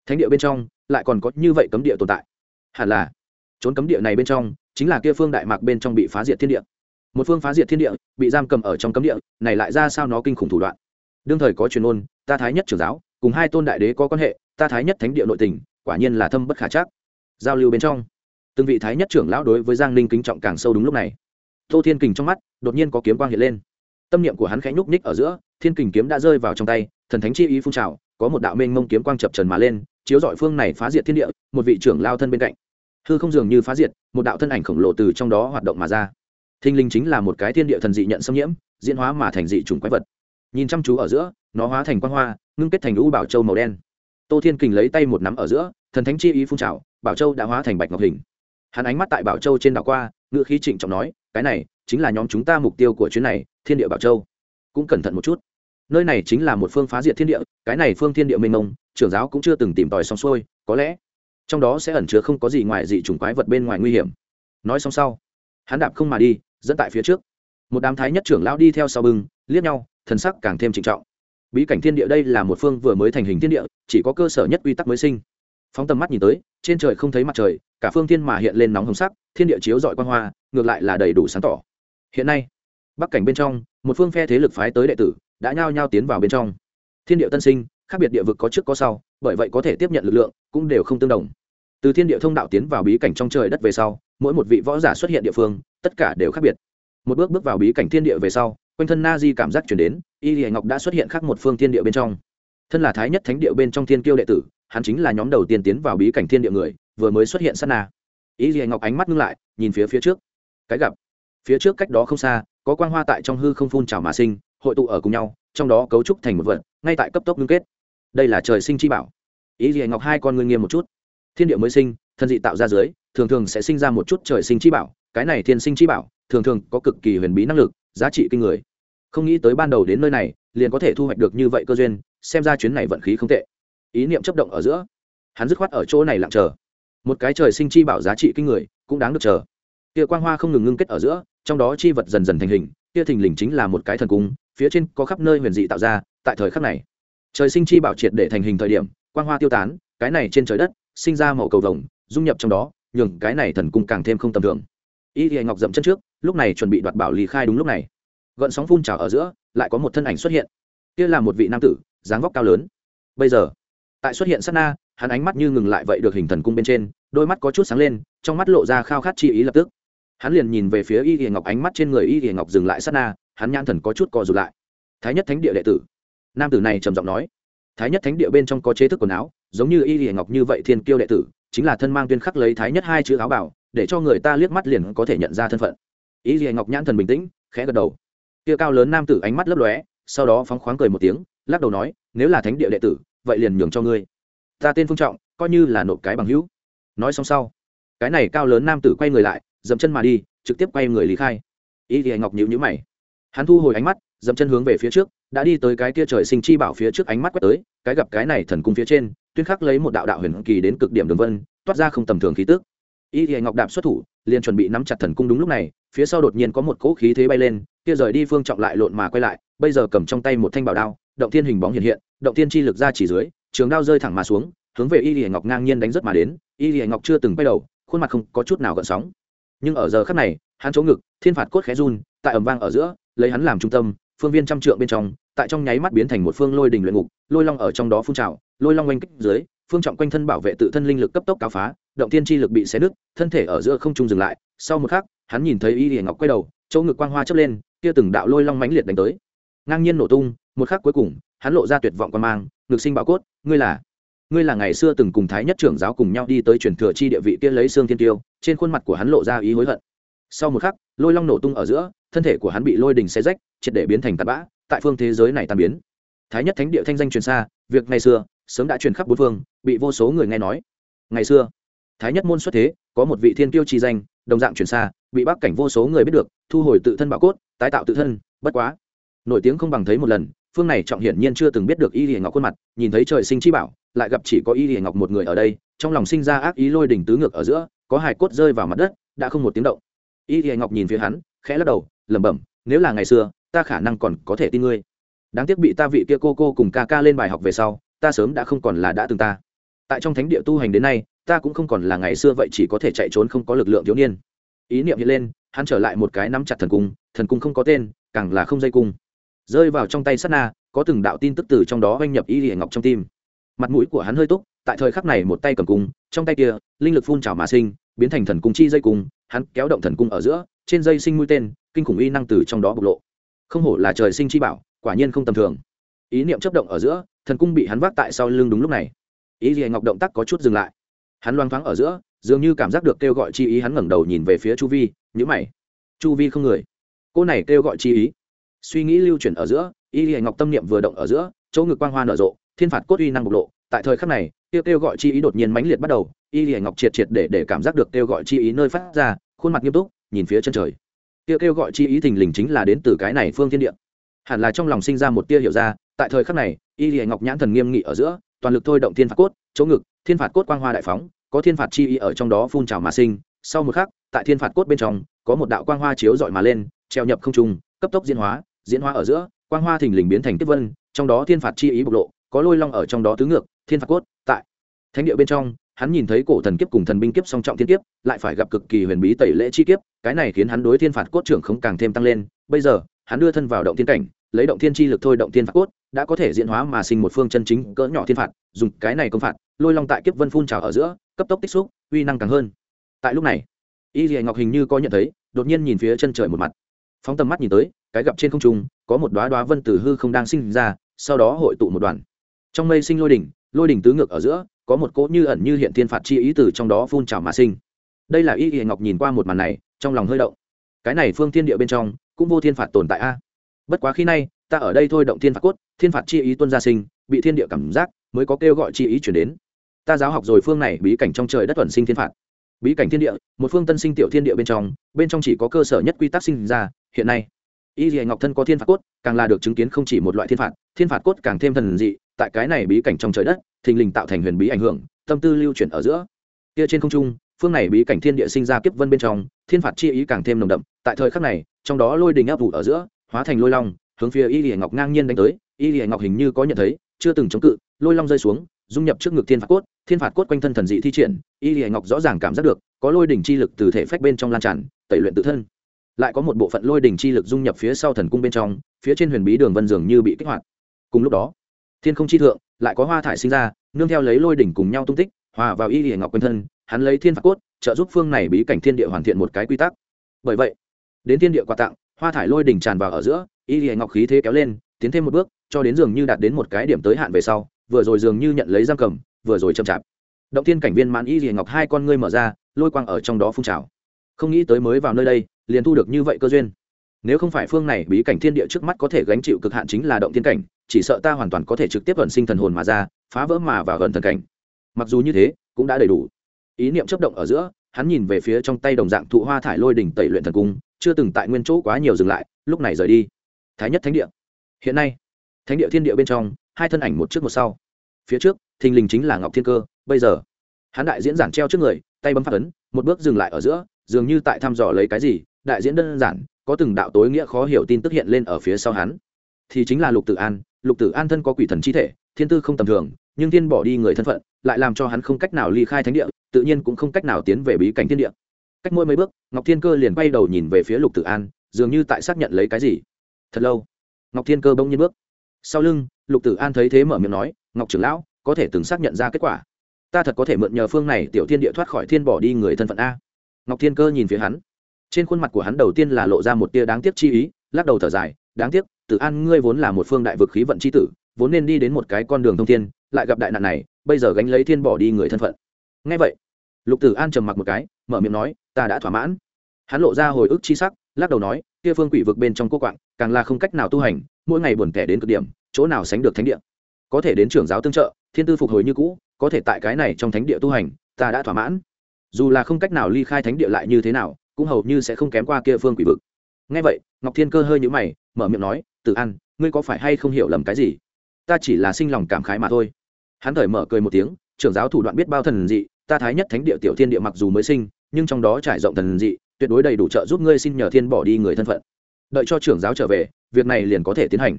Thánh địa bên trong, lại còn có như vậy cấm địa tồn tại. Hẳn là trốn cấm địa này bên trong chính là kia phương đại mạc bên trong bị phá diệt thiên địa. Một phương phá diệt thiên địa, bị giam cầm ở trong cấm địa, này lại ra sao nó kinh khủng thủ đoạn? Đương thời có truyền ôn ta thái nhất trưởng giáo, cùng hai tôn đại đế có quan hệ, ta thái nhất thánh địa nội tình, quả nhiên là thâm bất khả chắc. Giao lưu bên trong, từng vị thái nhất trưởng lão đối với giang ninh kính trọng càng sâu đúng lúc này. Tô thiên kình trong mắt, đột nhiên có kiếm quang hiện lên. Tâm niệm của hắn khẽ nhúc ních ở giữa, thiên kình kiếm đã rơi vào trong tay, thần thánh chi ý phun trào, có một đạo mênh mông kiếm quang chập trần mà lên, chiếu dọi phương này phá diệt thiên địa, một vị trưởng lao thân bên cạnh hư không dường như phá diệt, một đạo thân ảnh khổng lồ từ trong đó hoạt động mà ra. Thinh linh chính là một cái thiên địa thần dị nhận xâm nhiễm, diễn hóa mà thành dị chủng quái vật. Nhìn chăm chú ở giữa, nó hóa thành quan hoa, ngưng kết thành lũ bảo châu màu đen. Tô thiên kình lấy tay một nắm ở giữa, thần thánh chi ý phun trào, bảo châu đã hóa thành bạch ngọc hình. Hắn ánh mắt tại bảo châu trên đảo qua ngựa khí trịnh trọng nói, cái này chính là nhóm chúng ta mục tiêu của chuyến này, thiên địa bảo châu. Cũng cẩn thận một chút. Nơi này chính là một phương phá diệt thiên địa, cái này phương thiên địa mênh mông, trưởng giáo cũng chưa từng tìm tòi xong xuôi, có lẽ trong đó sẽ ẩn chứa không có gì ngoài dị chủng quái vật bên ngoài nguy hiểm. Nói xong sau, hắn đạp không mà đi, dẫn tại phía trước. Một đám thái nhất trưởng lão đi theo sau bưng, liếc nhau, thần sắc càng thêm trịnh trọng. Bí cảnh thiên địa đây là một phương vừa mới thành hình thiên địa, chỉ có cơ sở nhất quy tắc mới sinh. Phóng tầm mắt nhìn tới, trên trời không thấy mặt trời, cả phương thiên mà hiện lên nóng hồng sắc, thiên địa chiếu dọi quan hoa, ngược lại là đầy đủ sáng tỏ. Hiện nay, bắc cảnh bên trong, một phương phe thế lực phái tới đệ tử, đã nhao nhao tiến vào bên trong. Thiên địa tân sinh, khác biệt địa vực có trước có sau bởi vậy có thể tiếp nhận lực lượng cũng đều không tương đồng. Từ thiên địa thông đạo tiến vào bí cảnh trong trời đất về sau, mỗi một vị võ giả xuất hiện địa phương, tất cả đều khác biệt. Một bước bước vào bí cảnh thiên địa về sau, quanh thân na di cảm giác chuyển đến, y lìa ngọc đã xuất hiện khác một phương thiên địa bên trong. Thân là thái nhất thánh địa bên trong thiên kiêu đệ tử, hắn chính là nhóm đầu tiên tiến vào bí cảnh thiên địa người, vừa mới xuất hiện sát na. Y lìa ngọc ánh mắt ngưng lại, nhìn phía phía trước. Cái gặp. Phía trước cách đó không xa, có quang hoa tại trong hư không phun trào mà sinh, hội tụ ở cùng nhau, trong đó cấu trúc thành một vật, ngay tại cấp tốc ngưng kết đây là trời sinh chi bảo. Ý gì ngọc hai con ngươi nghiêm một chút. Thiên địa mới sinh, thân dị tạo ra dưới, thường thường sẽ sinh ra một chút trời sinh chi bảo. Cái này thiên sinh chi bảo, thường thường có cực kỳ huyền bí năng lực, giá trị kinh người. Không nghĩ tới ban đầu đến nơi này, liền có thể thu hoạch được như vậy cơ duyên, xem ra chuyến này vận khí không tệ. Ý niệm chấp động ở giữa, hắn dứt khoát ở chỗ này lặng chờ. Một cái trời sinh chi bảo giá trị kinh người, cũng đáng được chờ. Kia quang hoa không ngừng ngưng kết ở giữa, trong đó chi vật dần dần thành hình, tia thình lình chính là một cái thần cung, phía trên có khắp nơi huyền dị tạo ra, tại thời khắc này trời sinh chi bảo triệt để thành hình thời điểm, quang hoa tiêu tán, cái này trên trời đất, sinh ra màu cầu vồng, dung nhập trong đó, nhường cái này thần cung càng thêm không tầm thường. Y thì ngọc dậm chân trước, lúc này chuẩn bị đoạt bảo lý khai đúng lúc này. Gợn sóng phun trào ở giữa, lại có một thân ảnh xuất hiện. Kia là một vị nam tử, dáng vóc cao lớn. Bây giờ, tại xuất hiện sát na, hắn ánh mắt như ngừng lại vậy được hình thần cung bên trên, đôi mắt có chút sáng lên, trong mắt lộ ra khao khát chi ý lập tức. Hắn liền nhìn về phía y thì ngọc, ánh mắt trên người y thì ngọc dừng lại sát na, hắn nhãn thần có chút co rụt lại. Thái nhất thánh địa đệ tử nam tử này trầm giọng nói, thái nhất thánh địa bên trong có chế thức quần áo, giống như y hiền ngọc như vậy thiên kiêu đệ tử, chính là thân mang tuyên khắc lấy thái nhất hai chữ áo bảo, để cho người ta liếc mắt liền có thể nhận ra thân phận. Y hiền ngọc nhãn thần bình tĩnh, khẽ gật đầu. Kia cao lớn nam tử ánh mắt lấp lóe, sau đó phóng khoáng cười một tiếng, lắc đầu nói, nếu là thánh địa đệ tử, vậy liền nhường cho ngươi. Ta tên phương trọng, coi như là nộp cái bằng hữu. Nói xong sau, cái này cao lớn nam tử quay người lại, dậm chân mà đi, trực tiếp quay người lý khai. Y thì ngọc nhịu nhữ mày. Hắn thu hồi ánh mắt dậm chân hướng về phía trước, đã đi tới cái kia trời sinh chi bảo phía trước ánh mắt quét tới, cái gặp cái này thần cung phía trên, tuyên khắc lấy một đạo đạo huyền kỳ đến cực điểm đường vân, toát ra không tầm thường khí tức. Y thì ngọc đạp xuất thủ, liền chuẩn bị nắm chặt thần cung đúng lúc này, phía sau đột nhiên có một cỗ khí thế bay lên, kia rời đi phương trọng lại lộn mà quay lại, bây giờ cầm trong tay một thanh bảo đao, động thiên hình bóng hiện hiện, động thiên chi lực ra chỉ dưới, trường đao rơi thẳng mà xuống, hướng về y lìa ngọc ngang nhiên đánh rất mà đến, y lìa ngọc chưa từng quay đầu, khuôn mặt không có chút nào gợn sóng. Nhưng ở giờ khắc này, hắn chỗ ngực, thiên phạt cốt khẽ run, tại ẩm vang ở giữa, lấy hắn làm trung tâm phương viên trăm trượng bên trong, tại trong nháy mắt biến thành một phương lôi đình luyện ngục, lôi long ở trong đó phun trào, lôi long oanh kích dưới, phương trọng quanh thân bảo vệ tự thân linh lực cấp tốc cáo phá, động tiên chi lực bị xé nứt, thân thể ở giữa không trung dừng lại. Sau một khắc, hắn nhìn thấy y lìa ngọc quay đầu, chỗ ngực quang hoa chớp lên, kia từng đạo lôi long mãnh liệt đánh tới. Ngang nhiên nổ tung, một khắc cuối cùng, hắn lộ ra tuyệt vọng quan mang, ngực sinh bảo cốt, ngươi là ngươi là ngày xưa từng cùng thái nhất trưởng giáo cùng nhau đi tới truyền thừa chi địa vị kia lấy xương thiên tiêu. Trên khuôn mặt của hắn lộ ra ý hối hận sau một khắc, lôi long nổ tung ở giữa, thân thể của hắn bị lôi đình xé rách, triệt để biến thành tạt bã, tại phương thế giới này tan biến. Thái nhất thánh địa thanh danh truyền xa, việc ngày xưa, sớm đã truyền khắp bốn phương, bị vô số người nghe nói. Ngày xưa, thái nhất môn xuất thế, có một vị thiên tiêu tri danh, đồng dạng truyền xa, bị bắc cảnh vô số người biết được, thu hồi tự thân bảo cốt, tái tạo tự thân, bất quá. Nổi tiếng không bằng thấy một lần, phương này trọng hiển nhiên chưa từng biết được y hiền ngọc khuôn mặt, nhìn thấy trời sinh chi bảo, lại gặp chỉ có y hiền ngọc một người ở đây, trong lòng sinh ra ác ý lôi đỉnh tứ ngược ở giữa, có hài cốt rơi vào mặt đất, đã không một tiếng động y hiền ngọc nhìn phía hắn, khẽ lắc đầu, lẩm bẩm, nếu là ngày xưa, ta khả năng còn có thể tin ngươi. Đáng tiếc bị ta vị kia cô cô cùng ca ca lên bài học về sau, ta sớm đã không còn là đã từng ta. Tại trong thánh địa tu hành đến nay, ta cũng không còn là ngày xưa vậy chỉ có thể chạy trốn không có lực lượng thiếu niên. Ý niệm hiện lên, hắn trở lại một cái nắm chặt thần cung thần cung không có tên, càng là không dây cung. Rơi vào trong tay sát na, có từng đạo tin tức từ trong đó oanh nhập y hiển ngọc trong tim. Mặt mũi của hắn hơi túc tại thời khắc này một tay cầm cung, trong tay kia, linh lực phun trào mà sinh, biến thành thần cung chi dây cung, hắn kéo động thần cung ở giữa, trên dây sinh mũi tên, kinh khủng y năng từ trong đó bộc lộ. Không hổ là trời sinh chi bảo, quả nhiên không tầm thường. Ý niệm chấp động ở giữa, thần cung bị hắn vác tại sau lưng đúng lúc này. Ý gì ngọc động tác có chút dừng lại. Hắn loang thoáng ở giữa, dường như cảm giác được kêu gọi chi ý hắn ngẩng đầu nhìn về phía chu vi nhữ mày. Chu vi không người. Cô này kêu gọi chi ý. Suy nghĩ lưu chuyển ở giữa, ý gì ngọc tâm niệm vừa động ở giữa, chỗ ngực quang hoa nở rộ, thiên phạt cốt uy năng bộc lộ tại thời khắc này, Tiêu kêu gọi chi ý đột nhiên mãnh liệt bắt đầu, y lìa ngọc triệt triệt để để cảm giác được kêu gọi chi ý nơi phát ra, khuôn mặt nghiêm túc, nhìn phía chân trời. Tiêu kêu gọi chi ý thình lình chính là đến từ cái này phương thiên địa. Hẳn là trong lòng sinh ra một tia hiểu ra, tại thời khắc này, y lìa ngọc nhãn thần nghiêm nghị ở giữa, toàn lực thôi động thiên phạt cốt, chỗ ngực, thiên phạt cốt quang hoa đại phóng, có thiên phạt chi ý ở trong đó phun trào mà sinh. Sau một khắc, tại thiên phạt cốt bên trong, có một đạo quang hoa chiếu dọi mà lên, treo nhập không trung, cấp tốc diễn hóa diễn hóa ở giữa, quang hoa thình lình biến thành tiếp vân, trong đó thiên phạt chi ý bộc lộ có lôi long ở trong đó tứ ngược, thiên phạt cốt, tại. Thánh địa bên trong, hắn nhìn thấy cổ thần kiếp cùng thần binh kiếp song trọng thiên kiếp, lại phải gặp cực kỳ huyền bí tẩy lễ chi kiếp, cái này khiến hắn đối thiên phạt cốt trưởng không càng thêm tăng lên. Bây giờ, hắn đưa thân vào động thiên cảnh, lấy động thiên chi lực thôi động thiên phạt cốt, đã có thể diễn hóa mà sinh một phương chân chính cỡ nhỏ thiên phạt, dùng cái này công phạt, lôi long tại kiếp vân phun trào ở giữa, cấp tốc tích xúc, uy năng càng hơn. Tại lúc này, y dì ngọc hình như có nhận thấy, đột nhiên nhìn phía chân trời một mặt. Phóng tầm mắt nhìn tới, cái gặp trên không trung, có một đoá đoá vân tử hư không đang sinh ra, sau đó hội tụ một đoàn trong mây sinh lôi đỉnh lôi đỉnh tứ ngược ở giữa, có một cỗ như ẩn như hiện thiên phạt chi ý từ trong đó phun trào mà sinh. Đây là y y ngọc nhìn qua một màn này, trong lòng hơi động. Cái này phương thiên địa bên trong, cũng vô thiên phạt tồn tại a. Bất quá khi nay, ta ở đây thôi động thiên phạt cốt, thiên phạt chi ý tuân gia sinh, bị thiên địa cảm giác, mới có kêu gọi chi ý chuyển đến. Ta giáo học rồi phương này, bí cảnh trong trời đất tuần sinh thiên phạt. Bí cảnh thiên địa, một phương tân sinh tiểu thiên địa bên trong bên trong chỉ có cơ sở nhất quy tắc sinh ra, hiện nay. Y dì ngọc thân có thiên phạt cốt, càng là được chứng kiến không chỉ một loại thiên phạt thiên phạt cốt càng thêm thần dị tại cái này bí cảnh trong trời đất, thình lình tạo thành huyền bí ảnh hưởng, tâm tư lưu chuyển ở giữa. Kia trên không trung, phương này bí cảnh thiên địa sinh ra kiếp vân bên trong, thiên phạt chi ý càng thêm nồng đậm, tại thời khắc này, trong đó lôi đình áp vụ ở giữa, hóa thành lôi long, hướng phía y lìa ngọc ngang nhiên đánh tới, y lìa ngọc hình như có nhận thấy, chưa từng chống cự, lôi long rơi xuống, dung nhập trước ngực thiên phạt cốt, thiên phạt cốt quanh thân thần dị thi triển, y lìa ngọc rõ ràng cảm giác được, có lôi đỉnh chi lực từ thể phách bên trong lan tràn, tẩy luyện tự thân. Lại có một bộ phận lôi đỉnh chi lực dung nhập phía sau thần cung bên trong, phía trên huyền bí đường vân dường như bị kích hoạt. Cùng lúc đó thiên không chi thượng, lại có hoa thải sinh ra, nương theo lấy lôi đỉnh cùng nhau tung tích, hòa vào y lìa ngọc quanh thân, hắn lấy thiên phạt cốt, trợ giúp phương này bí cảnh thiên địa hoàn thiện một cái quy tắc. Bởi vậy, đến thiên địa quà tặng, hoa thải lôi đỉnh tràn vào ở giữa, y lìa ngọc khí thế kéo lên, tiến thêm một bước, cho đến dường như đạt đến một cái điểm tới hạn về sau, vừa rồi dường như nhận lấy giam cầm, vừa rồi chậm chạp. Động thiên cảnh viên mãn y lìa ngọc hai con ngươi mở ra, lôi quang ở trong đó phun trào. Không nghĩ tới mới vào nơi đây, liền thu được như vậy cơ duyên nếu không phải phương này bí cảnh thiên địa trước mắt có thể gánh chịu cực hạn chính là động thiên cảnh, chỉ sợ ta hoàn toàn có thể trực tiếp vận sinh thần hồn mà ra, phá vỡ mà vào gần thần cảnh. Mặc dù như thế, cũng đã đầy đủ. Ý niệm chấp động ở giữa, hắn nhìn về phía trong tay đồng dạng thụ hoa thải lôi đỉnh tẩy luyện thần cung, chưa từng tại nguyên chỗ quá nhiều dừng lại, lúc này rời đi. Thái nhất thánh địa. Hiện nay, thánh địa thiên địa bên trong, hai thân ảnh một trước một sau. Phía trước, thình lình chính là ngọc thiên cơ, bây giờ, hắn đại diễn giản treo trước người, tay bấm phát ấn, một bước dừng lại ở giữa, dường như tại thăm dò lấy cái gì, đại diễn đơn giản có từng đạo tối nghĩa khó hiểu tin tức hiện lên ở phía sau hắn. Thì chính là lục tử an. Lục tử an thân có quỷ thần chi thể, thiên tư không tầm thường, nhưng thiên bỏ đi người thân phận, lại làm cho hắn không cách nào ly khai thánh địa, tự nhiên cũng không cách nào tiến về bí cảnh thiên địa. Cách mỗi mấy bước, ngọc thiên cơ liền quay đầu nhìn về phía lục tử an, dường như tại xác nhận lấy cái gì. Thật lâu, ngọc thiên cơ bỗng nhiên bước. Sau lưng, lục tử an thấy thế mở miệng nói, ngọc trưởng lão, có thể từng xác nhận ra kết quả. Ta thật có thể mượn nhờ phương này tiểu thiên địa thoát khỏi thiên bỏ đi người thân phận a. Ngọc thiên cơ nhìn phía hắn trên khuôn mặt của hắn đầu tiên là lộ ra một tia đáng tiếc chi ý, lắc đầu thở dài, đáng tiếc, tử an, ngươi vốn là một phương đại vực khí vận c h i tử, vốn nên đi đến một cái con đường thông thiên, lại gặp đại nạn này, bây giờ gánh lấy thiên bỏ đi người thân phận. Ngay vậy, lục tử an trầm mặc một cái, mở miệng nói, ta đã thỏa mãn. Hắn lộ ra hồi ức chi sắc, lắc đầu nói, kia phương quỷ vực bên trong cô quạng, càng là không cách nào tu hành, mỗi ngày buồn kẻ đến cực điểm, chỗ nào sánh được thánh địa? Có thể đến trưởng giáo tương trợ, thiên tư phục hồi như cũ, có thể tại cái này trong thánh địa tu hành, ta đã thỏa mãn. Dù là không cách nào ly khai thánh địa lại như thế nào cũng hầu như sẽ không kém qua kia phương quỷ vực. Ngay vậy, ngọc thiên cơ hơi nhũ mày, mở miệng nói tự ăn ngươi có phải hay không hiểu lầm cái gì? Ta chỉ là sinh lòng cảm khái mà thôi. Hắn thời mở cười một tiếng, trưởng giáo thủ đoạn biết bao thần dị, ta thái nhất thánh địa tiểu thiên địa mặc dù mới sinh, nhưng trong đó trải rộng thần dị, tuyệt đối đầy đủ trợ giúp ngươi xin nhờ thiên bỏ đi người thân phận. Đợi cho trưởng giáo trở về, việc này liền có thể tiến hành.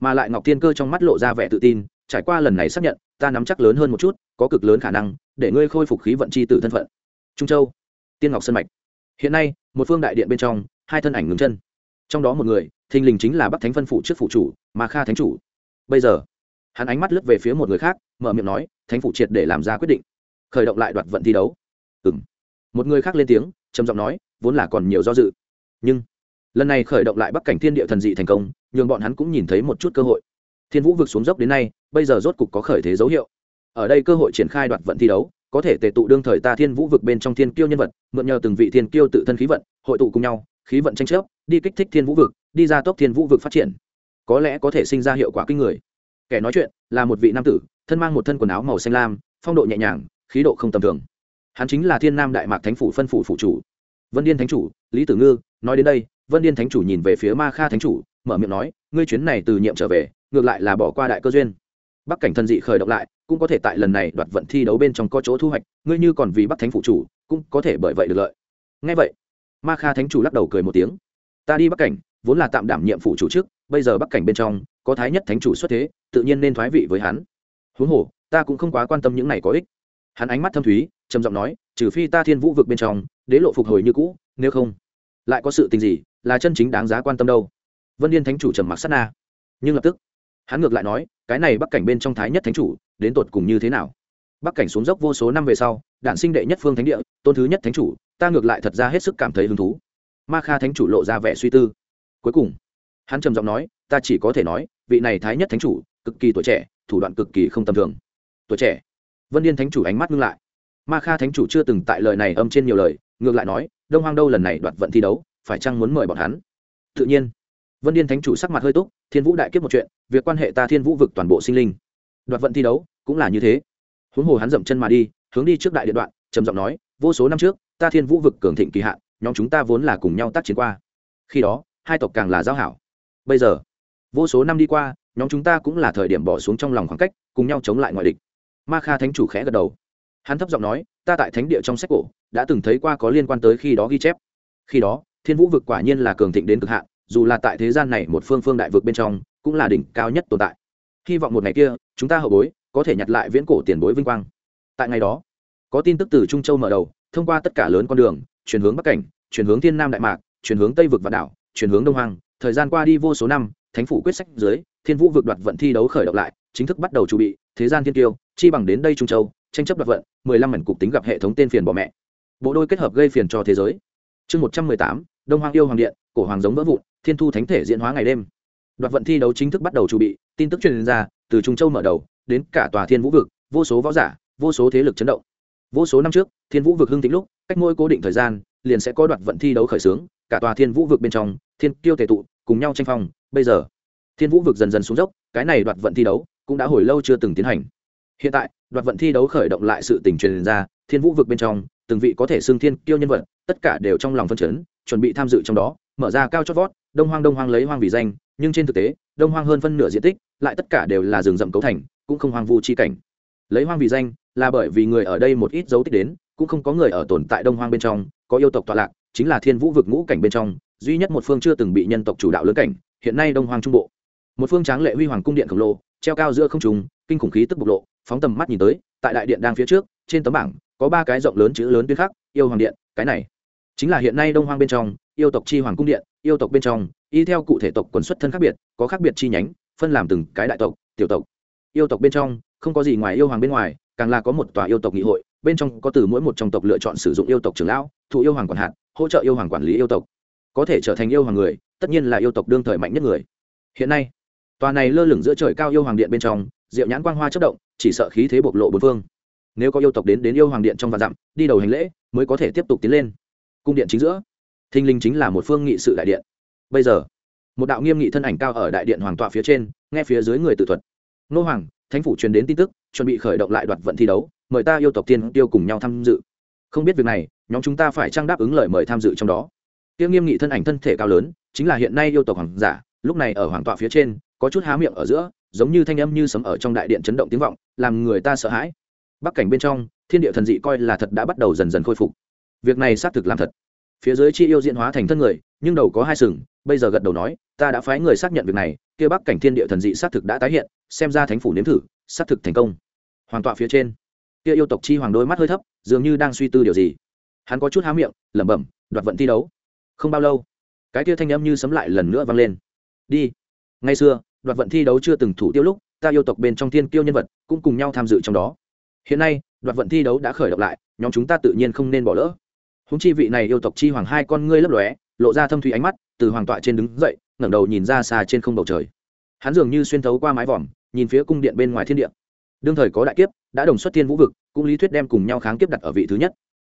Mà lại ngọc thiên cơ trong mắt lộ ra vẻ tự tin, trải qua lần này xác nhận, ta nắm chắc lớn hơn một chút, có cực lớn khả năng để ngươi khôi phục khí vận chi tử thân phận. Trung châu, tiên ngọc sân mạch hiện nay, một phương đại điện bên trong, hai thân ảnh ngừng chân. Trong đó một người, thình lình chính là bắc thánh phân phụ trước phụ chủ mà kha thánh chủ. Bây giờ, hắn ánh mắt lướt về phía một người khác, mở miệng nói, thánh phụ triệt để làm ra quyết định, khởi động lại đoạt vận thi đấu. Ừ m một người khác lên tiếng, trầm giọng nói, vốn là còn nhiều do dự. Nhưng, lần này khởi động lại bắc cảnh thiên địa thần dị thành công, nhường bọn hắn cũng nhìn thấy một chút cơ hội. Thiên vũ vực xuống dốc đến nay, bây giờ rốt cục có khởi thế dấu hiệu. Ở đây cơ hội triển khai đoạt vận thi đấu có thể tề tụ đương thời ta thiên vũ vực bên trong thiên kiêu nhân vật, mượn nhờ từng vị thiên kiêu tự thân khí vận, hội tụ cùng nhau, khí vận tranh chấp đi kích thích thiên vũ vực, đi ra tốc thiên vũ vực phát triển. Có lẽ có thể sinh ra hiệu quả kinh người. Kẻ nói chuyện là một vị nam tử, thân mang một thân quần áo màu xanh lam, phong độ nhẹ nhàng, khí độ không tầm thường. Hắn chính là thiên nam đại mạc thánh phủ phân phủ phủ chủ. Vân điên thánh chủ, lý tử ngư, nói đến đây, vân điên thánh chủ nhìn về phía ma kha thánh chủ, mở miệng nói, ngươi chuyến này từ nhiệm trở về, ngược lại là bỏ qua đại cơ duyên. Bắc cảnh thần dị khởi động lại cũng có thể tại lần này đoạt vận thi đấu bên trong có chỗ thu hoạch, ngươi như còn vì bắc thánh phụ chủ, cũng có thể bởi vậy được lợi. Ngay vậy, ma kha thánh chủ lắc đầu cười một tiếng. Ta đi bắc cảnh, vốn là tạm đảm nhiệm phụ chủ trước, bây giờ bắc cảnh bên trong, có thái nhất thánh chủ xuất thế, tự nhiên nên thoái vị với hắn. Huống hồ, ta cũng không quá quan tâm những này có ích. Hắn ánh mắt thâm thúy, trầm giọng nói, trừ phi ta thiên vũ vực bên trong, đế lộ phục hồi như cũ, nếu không, lại có sự tình gì, là chân chính đáng giá quan tâm đâu. Vân điên thánh chủ trầm mặc sát na. Nhưng lập tức, hắn ngược lại nói, cái này bắc cảnh bên trong thái nhất thánh chủ đến tột cùng như thế nào? Bắc cảnh xuống dốc vô số năm về sau đạn sinh đệ nhất phương thánh địa, tôn thứ nhất thánh chủ, ta ngược lại thật ra hết sức cảm thấy hứng thú. Ma kha thánh chủ lộ ra vẻ suy tư. Cuối cùng, hắn trầm giọng nói, ta chỉ có thể nói, vị này thái nhất thánh chủ, cực kỳ tuổi trẻ, thủ đoạn cực kỳ không tầm thường. Tuổi trẻ. Vân điên thánh chủ ánh mắt ngưng lại. Ma kha thánh chủ chưa từng tại lời này âm trên nhiều lời, ngược lại nói, đông hoang đâu lần này đoạt vận thi đấu, phải chăng muốn mời bọn hắn? Tự nhiên. Vân điên thánh chủ sắc mặt hơi túc, thiên vũ đại kiếp một chuyện, việc quan hệ ta thiên vũ vực toàn bộ sinh linh đoạt vận thi đấu, cũng là như thế. Huống hồ hắn dậm chân mà đi, hướng đi trước đại điện đoạn, trầm giọng nói, vô số năm trước, ta thiên vũ vực cường thịnh kỳ hạn, nhóm chúng ta vốn là cùng nhau tác chiến qua. Khi đó, hai tộc càng là giao hảo. Bây giờ, vô số năm đi qua, nhóm chúng ta cũng là thời điểm bỏ xuống trong lòng khoảng cách, cùng nhau chống lại ngoại địch. Ma kha thánh chủ khẽ gật đầu. Hắn thấp giọng nói, ta tại thánh địa trong sách cổ, đã từng thấy qua có liên quan tới khi đó ghi chép. Khi đó, thiên vũ vực quả nhiên là cường thịnh đến cực hạn, dù là tại thế gian này một phương phương đại vực bên trong, cũng là đỉnh cao nhất tồn tại hy vọng một ngày kia, chúng ta hậu bối, có thể nhặt lại viễn cổ tiền bối vinh quang. Tại ngày đó, có tin tức từ trung châu mở đầu, thông qua tất cả lớn con đường, chuyển hướng bắc cảnh, chuyển hướng thiên nam đại mạc, chuyển hướng tây vực và đảo, chuyển hướng đông hoàng thời gian qua đi vô số năm, thánh phủ quyết sách dưới, thiên vũ vượt đoạt vận thi đấu khởi động lại, chính thức bắt đầu chuẩn bị, thế gian thiên tiêu chi bằng đến đây trung châu, tranh chấp đoạt vận, mười lăm mảnh cục tính gặp hệ thống tên phiền bỏ mẹ. Bộ đôi kết hợp gây phiền cho thế giới. Chương một trăm mười tám, đông hoàng yêu hoàng điện, cổ hoàng giống vỡ vụn, thiên thu thánh thể diễn hóa ngày đêm. Đoạt vận thi đấu chính thức bắt đầu chuẩn bị tin tức truyền ra, từ trung châu mở đầu, đến cả tòa thiên vũ vực, vô số võ giả, vô số thế lực chấn động. Vô số năm trước, thiên vũ vực hưng thịnh lúc, cách mỗi cố định thời gian, liền sẽ có đoạt vận thi đấu khởi xướng, cả tòa thiên vũ vực bên trong, thiên Kiêu tề tụ, cùng nhau tranh phong. Bây giờ, thiên vũ vực dần dần xuống dốc, cái này đoạt vận thi đấu cũng đã hồi lâu chưa từng tiến hành. Hiện tại, đoạt vận thi đấu khởi động lại sự tình truyền ra, thiên vũ vực bên trong, từng vị có thể xưng thiên kiêu nhân vật, tất cả đều trong lòng phân chấn, chuẩn bị tham dự trong đó, mở ra cao chót vót, đông hoang đông hoang lấy hoang vì danh nhưng trên thực tế, đông hoang hơn phân nửa diện tích, lại tất cả đều là rừng rậm cấu thành, cũng không hoang vu chi cảnh. Lấy hoang vì danh, là bởi vì người ở đây một ít dấu tích đến, cũng không có người ở tồn tại đông hoang bên trong, có yêu tộc tọa lạc, chính là thiên vũ vực ngũ cảnh bên trong, duy nhất một phương chưa từng bị nhân tộc chủ đạo lớn cảnh, hiện nay đông hoang trung bộ. Một phương tráng lệ huy hoàng cung điện khổng lồ, treo cao giữa không trùng kinh khủng khí tức bộc lộ, phóng tầm mắt nhìn tới, tại đại điện đang phía trước, trên tấm bảng, có ba cái rộng lớn chữ lớn tuyên khắc, yêu hoàng điện, cái này. Chính là hiện nay đông hoang bên trong, yêu tộc chi hoàng cung điện yêu tộc bên trong, y theo cụ thể tộc quần xuất thân khác biệt, có khác biệt chi nhánh, phân làm từng cái đại tộc, tiểu tộc. Yêu tộc bên trong, không có gì ngoài yêu hoàng bên ngoài, càng là có một tòa yêu tộc nghị hội, bên trong có từ mỗi một trong tộc lựa chọn sử dụng yêu tộc trưởng lão, thụ yêu hoàng quản hạt, hỗ trợ yêu hoàng quản lý yêu tộc. Có thể trở thành yêu hoàng người, tất nhiên là yêu tộc đương thời mạnh nhất người. Hiện nay, tòa này lơ lửng giữa trời cao yêu hoàng điện bên trong, diệu nhãn quang hoa chất động, chỉ sợ khí thế bộc lộ bốn phương. Nếu có yêu tộc đến đến yêu hoàng điện trong vạn dặm, đi đầu hành lễ, mới có thể tiếp tục tiến lên. Cung điện chính giữa thinh linh chính là một phương nghị sự đại điện. Bây giờ, một đạo nghiêm nghị thân ảnh cao ở đại điện hoàng tọa phía trên, nghe phía dưới người tự thuật. Nô hoàng, thánh phủ truyền đến tin tức, chuẩn bị khởi động lại đoạt vận thi đấu, mời ta yêu tộc tiên tiêu cùng nhau tham dự. Không biết việc này, nhóm chúng ta phải trang đáp ứng lời mời tham dự trong đó. Tiêu nghiêm nghị thân ảnh thân thể cao lớn, chính là hiện nay yêu tộc hoàng giả, lúc này ở hoàng tọa phía trên, có chút há miệng ở giữa, giống như thanh âm như sấm ở trong đại điện chấn động tiếng vọng, làm người ta sợ hãi. Bắc cảnh bên trong, thiên địa thần dị coi là thật đã bắt đầu dần dần khôi phục. Việc này xác thực làm thật phía dưới chi yêu diễn hóa thành thân người, nhưng đầu có hai sừng, bây giờ gật đầu nói, ta đã phái người xác nhận việc này, kia bắc cảnh thiên địa thần dị xác thực đã tái hiện, xem ra thánh phủ nếm thử, xác thực thành công. Hoàn tọa phía trên, kia yêu tộc chi hoàng đôi mắt hơi thấp, dường như đang suy tư điều gì. Hắn có chút há miệng, lẩm bẩm, đoạt vận thi đấu. Không bao lâu, cái kia thanh âm như sấm lại lần nữa vang lên. Đi. Ngày xưa, đoạt vận thi đấu chưa từng thủ tiêu lúc, ta yêu tộc bên trong thiên kiêu nhân vật, cũng cùng nhau tham dự trong đó. Hiện nay, đoạt vận thi đấu đã khởi động lại, nhóm chúng ta tự nhiên không nên bỏ lỡ húng chi vị này yêu tộc chi hoàng hai con ngươi lấp lóe, lộ ra thâm thủy ánh mắt, từ hoàng tọa trên đứng dậy, ngẩng đầu nhìn ra xa trên không bầu trời. Hắn dường như xuyên thấu qua mái vòm, nhìn phía cung điện bên ngoài thiên địa. Đương thời có đại kiếp, đã đồng xuất thiên vũ vực, cũng lý thuyết đem cùng nhau kháng kiếp đặt ở vị thứ nhất.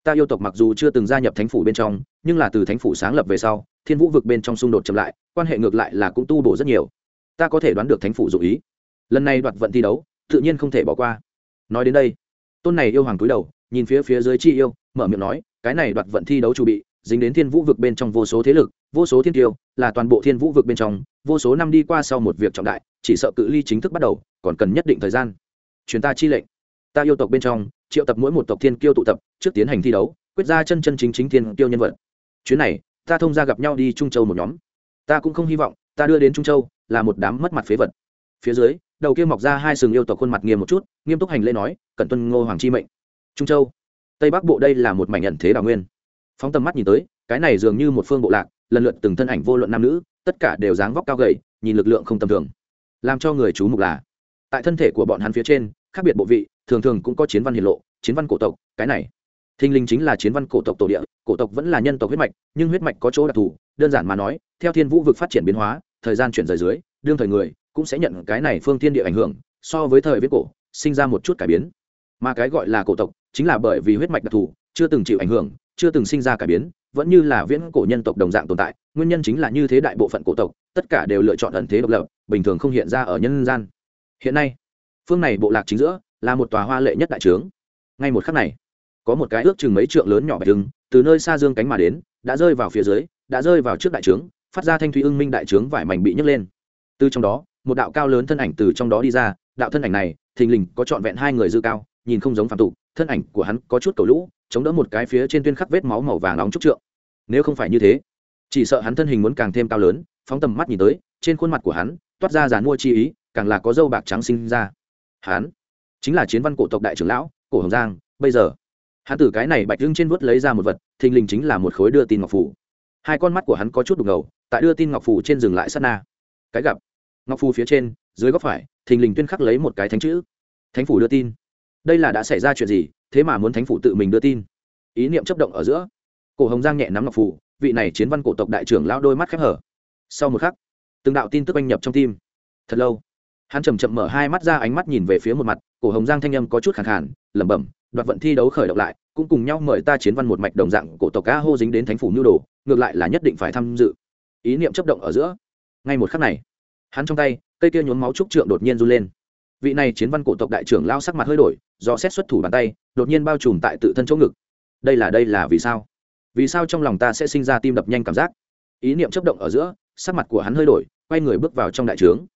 Ta yêu tộc mặc dù chưa từng gia nhập thánh phủ bên trong, nhưng là từ thánh phủ sáng lập về sau, thiên vũ vực bên trong xung đột chậm lại, quan hệ ngược lại là cũng tu bổ rất nhiều. Ta có thể đoán được thánh phủ dụ ý. Lần này đoạt vận thi đấu, tự nhiên không thể bỏ qua. Nói đến đây, tôn này yêu hoàng túi đầu, nhìn phía phía dưới chi yêu, mở miệng nói cái này đoạt vận thi đấu chuẩn bị, dính đến thiên vũ vực bên trong vô số thế lực, vô số thiên tiêu, là toàn bộ thiên vũ vực bên trong, vô số năm đi qua sau một việc trọng đại, chỉ sợ cự ly chính thức bắt đầu, còn cần nhất định thời gian. Truyền ta chi lệnh. Ta yêu tộc bên trong, triệu tập mỗi một tộc thiên kiêu tụ tập, trước tiến hành thi đấu, quyết ra chân chân chính chính thiên kiêu nhân vật. Chuyến này, ta thông ra gặp nhau đi trung châu một nhóm. Ta cũng không hy vọng, ta đưa đến trung châu, là một đám mất mặt phế vật. Phía dưới, đầu kia mọc ra hai sừng yêu tộc khuôn mặt nghiêm một chút, nghiêm túc hành lễ nói, cẩn tuân ngô hoàng chi mệnh. Trung châu tây bắc bộ đây là một mảnh nhận thế đào nguyên. Phóng tầm mắt nhìn tới, cái này dường như một phương bộ lạc, lần lượt từng thân ảnh vô luận nam nữ, tất cả đều dáng vóc cao gầy, nhìn lực lượng không tầm thường. Làm cho người chú mục là, tại thân thể của bọn hắn phía trên, khác biệt bộ vị, thường thường cũng có chiến văn hiển lộ, chiến văn cổ tộc, cái này. Thinh linh chính là chiến văn cổ tộc tổ địa, cổ tộc vẫn là nhân tộc huyết mạch, nhưng huyết mạch có chỗ đặc thù, đơn giản mà nói, theo thiên vũ vực phát triển biến hóa, thời gian chuyển rời dưới, đương thời người cũng sẽ nhận cái này phương thiên địa ảnh hưởng, so với thời viết cổ, sinh ra một chút cải biến mà cái gọi là cổ tộc chính là bởi vì huyết mạch đặc thù, chưa từng chịu ảnh hưởng, chưa từng sinh ra cải biến, vẫn như là viễn cổ nhân tộc đồng dạng tồn tại, nguyên nhân chính là như thế đại bộ phận cổ tộc, tất cả đều lựa chọn ẩn thế độc lập, bình thường không hiện ra ở nhân gian. Hiện nay, phương này bộ lạc chính giữa là một tòa hoa lệ nhất đại trướng. Ngay một khắc này, có một cái ước chừng mấy trượng lớn nhỏ bạch trứng từ nơi xa dương cánh mà đến, đã rơi vào phía dưới, đã rơi vào trước đại trướng, phát ra thanh thủy ưng minh đại trướng vải mảnh bị nhấc lên. Từ trong đó, một đạo cao lớn thân ảnh từ trong đó đi ra, đạo thân ảnh này, thình lình có trọn vẹn hai người dư cao nhìn không giống phạm tục, thân ảnh của hắn có chút cầu lũ, chống đỡ một cái phía trên tuyên khắc vết máu màu vàng nóng trúc trượng. Nếu không phải như thế, chỉ sợ hắn thân hình muốn càng thêm cao lớn, phóng tầm mắt nhìn tới, trên khuôn mặt của hắn, toát ra dàn mua chi ý, càng là có dâu bạc trắng sinh ra. Hắn chính là chiến văn cổ tộc đại trưởng lão, cổ hồng giang, bây giờ. Hắn từ cái này bạch lưng trên vuốt lấy ra một vật, thình lình chính là một khối đưa tin ngọc phủ hai con mắt của hắn có chút đục ngầu, tại đưa tin ngọc phủ trên dừng lại sát na. Cái gặp, ngọc phủ phía trên, dưới góc phải, thình lình tuyên khắc lấy một cái thánh chữ. Thánh phủ đưa tin đây là đã xảy ra chuyện gì, thế mà muốn thánh phủ tự mình đưa tin. Ý niệm chấp động ở giữa. Cổ hồng giang nhẹ nắm ngọc phủ vị này chiến văn cổ tộc đại trưởng lão đôi mắt khép hở. Sau một khắc, từng đạo tin tức anh nhập trong tim. Thật lâu, hắn chầm chậm mở hai mắt ra ánh mắt nhìn về phía một mặt, cổ hồng giang thanh âm có chút khẳng khản lẩm bẩm, đoạt vận thi đấu khởi động lại, cũng cùng nhau mời ta chiến văn một mạch đồng dạng cổ tộc ca hô dính đến thánh phủ nhu đồ, ngược lại là nhất định phải tham dự. Ý niệm chấp động ở giữa. Ngay một khắc này, hắn trong tay, cây kia nhốn máu trúc trượng đột nhiên run lên. Vị này chiến văn cổ tộc đại trưởng lao sắc mặt hơi đổi do xét xuất thủ bàn tay, đột nhiên bao trùm tại tự thân chỗ ngực. Đây là đây là vì sao? Vì sao trong lòng ta sẽ sinh ra tim đập nhanh cảm giác? Ý niệm chấp động ở giữa, sắc mặt của hắn hơi đổi, quay người bước vào trong đại trướng.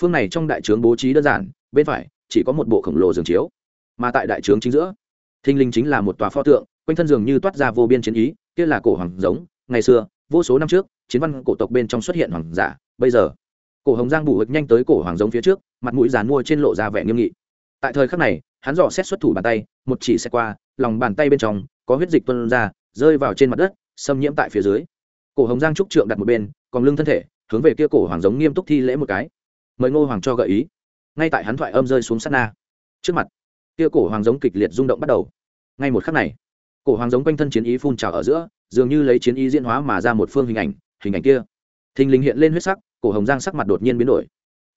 Phương này trong đại trướng bố trí đơn giản, bên phải chỉ có một bộ khổng lồ giường chiếu. Mà tại đại trướng chính giữa thinh linh chính là một tòa pho tượng, quanh thân giường như toát ra vô biên chiến ý, kia là cổ hoàng giống, ngày xưa, vô số năm trước, chiến văn cổ tộc bên trong xuất hiện hoàng giả, bây giờ, cổ hồng giang bù hực nhanh tới cổ hoàng giống phía trước, mặt mũi dàn mua trên lộ ra vẻ nghiêm nghị. Tại thời khắc này hắn dò xét xuất thủ bàn tay, một chỉ xe qua, lòng bàn tay bên trong có huyết dịch tuân ra, rơi vào trên mặt đất, xâm nhiễm tại phía dưới. Cổ hồng giang trúc trượng đặt một bên, còn lưng thân thể, hướng về kia cổ hoàng giống nghiêm túc thi lễ một cái. Mời ngô hoàng cho gợi ý. Ngay tại hắn thoại âm rơi xuống sát na. Trước mặt, kia cổ hoàng giống kịch liệt rung động bắt đầu. Ngay một khắc này, cổ hoàng giống quanh thân chiến ý phun trào ở giữa, dường như lấy chiến ý diễn hóa mà ra một phương hình ảnh hình ảnh kia. Thình lình hiện lên huyết sắc, cổ hồng giang sắc mặt đột nhiên biến đổi.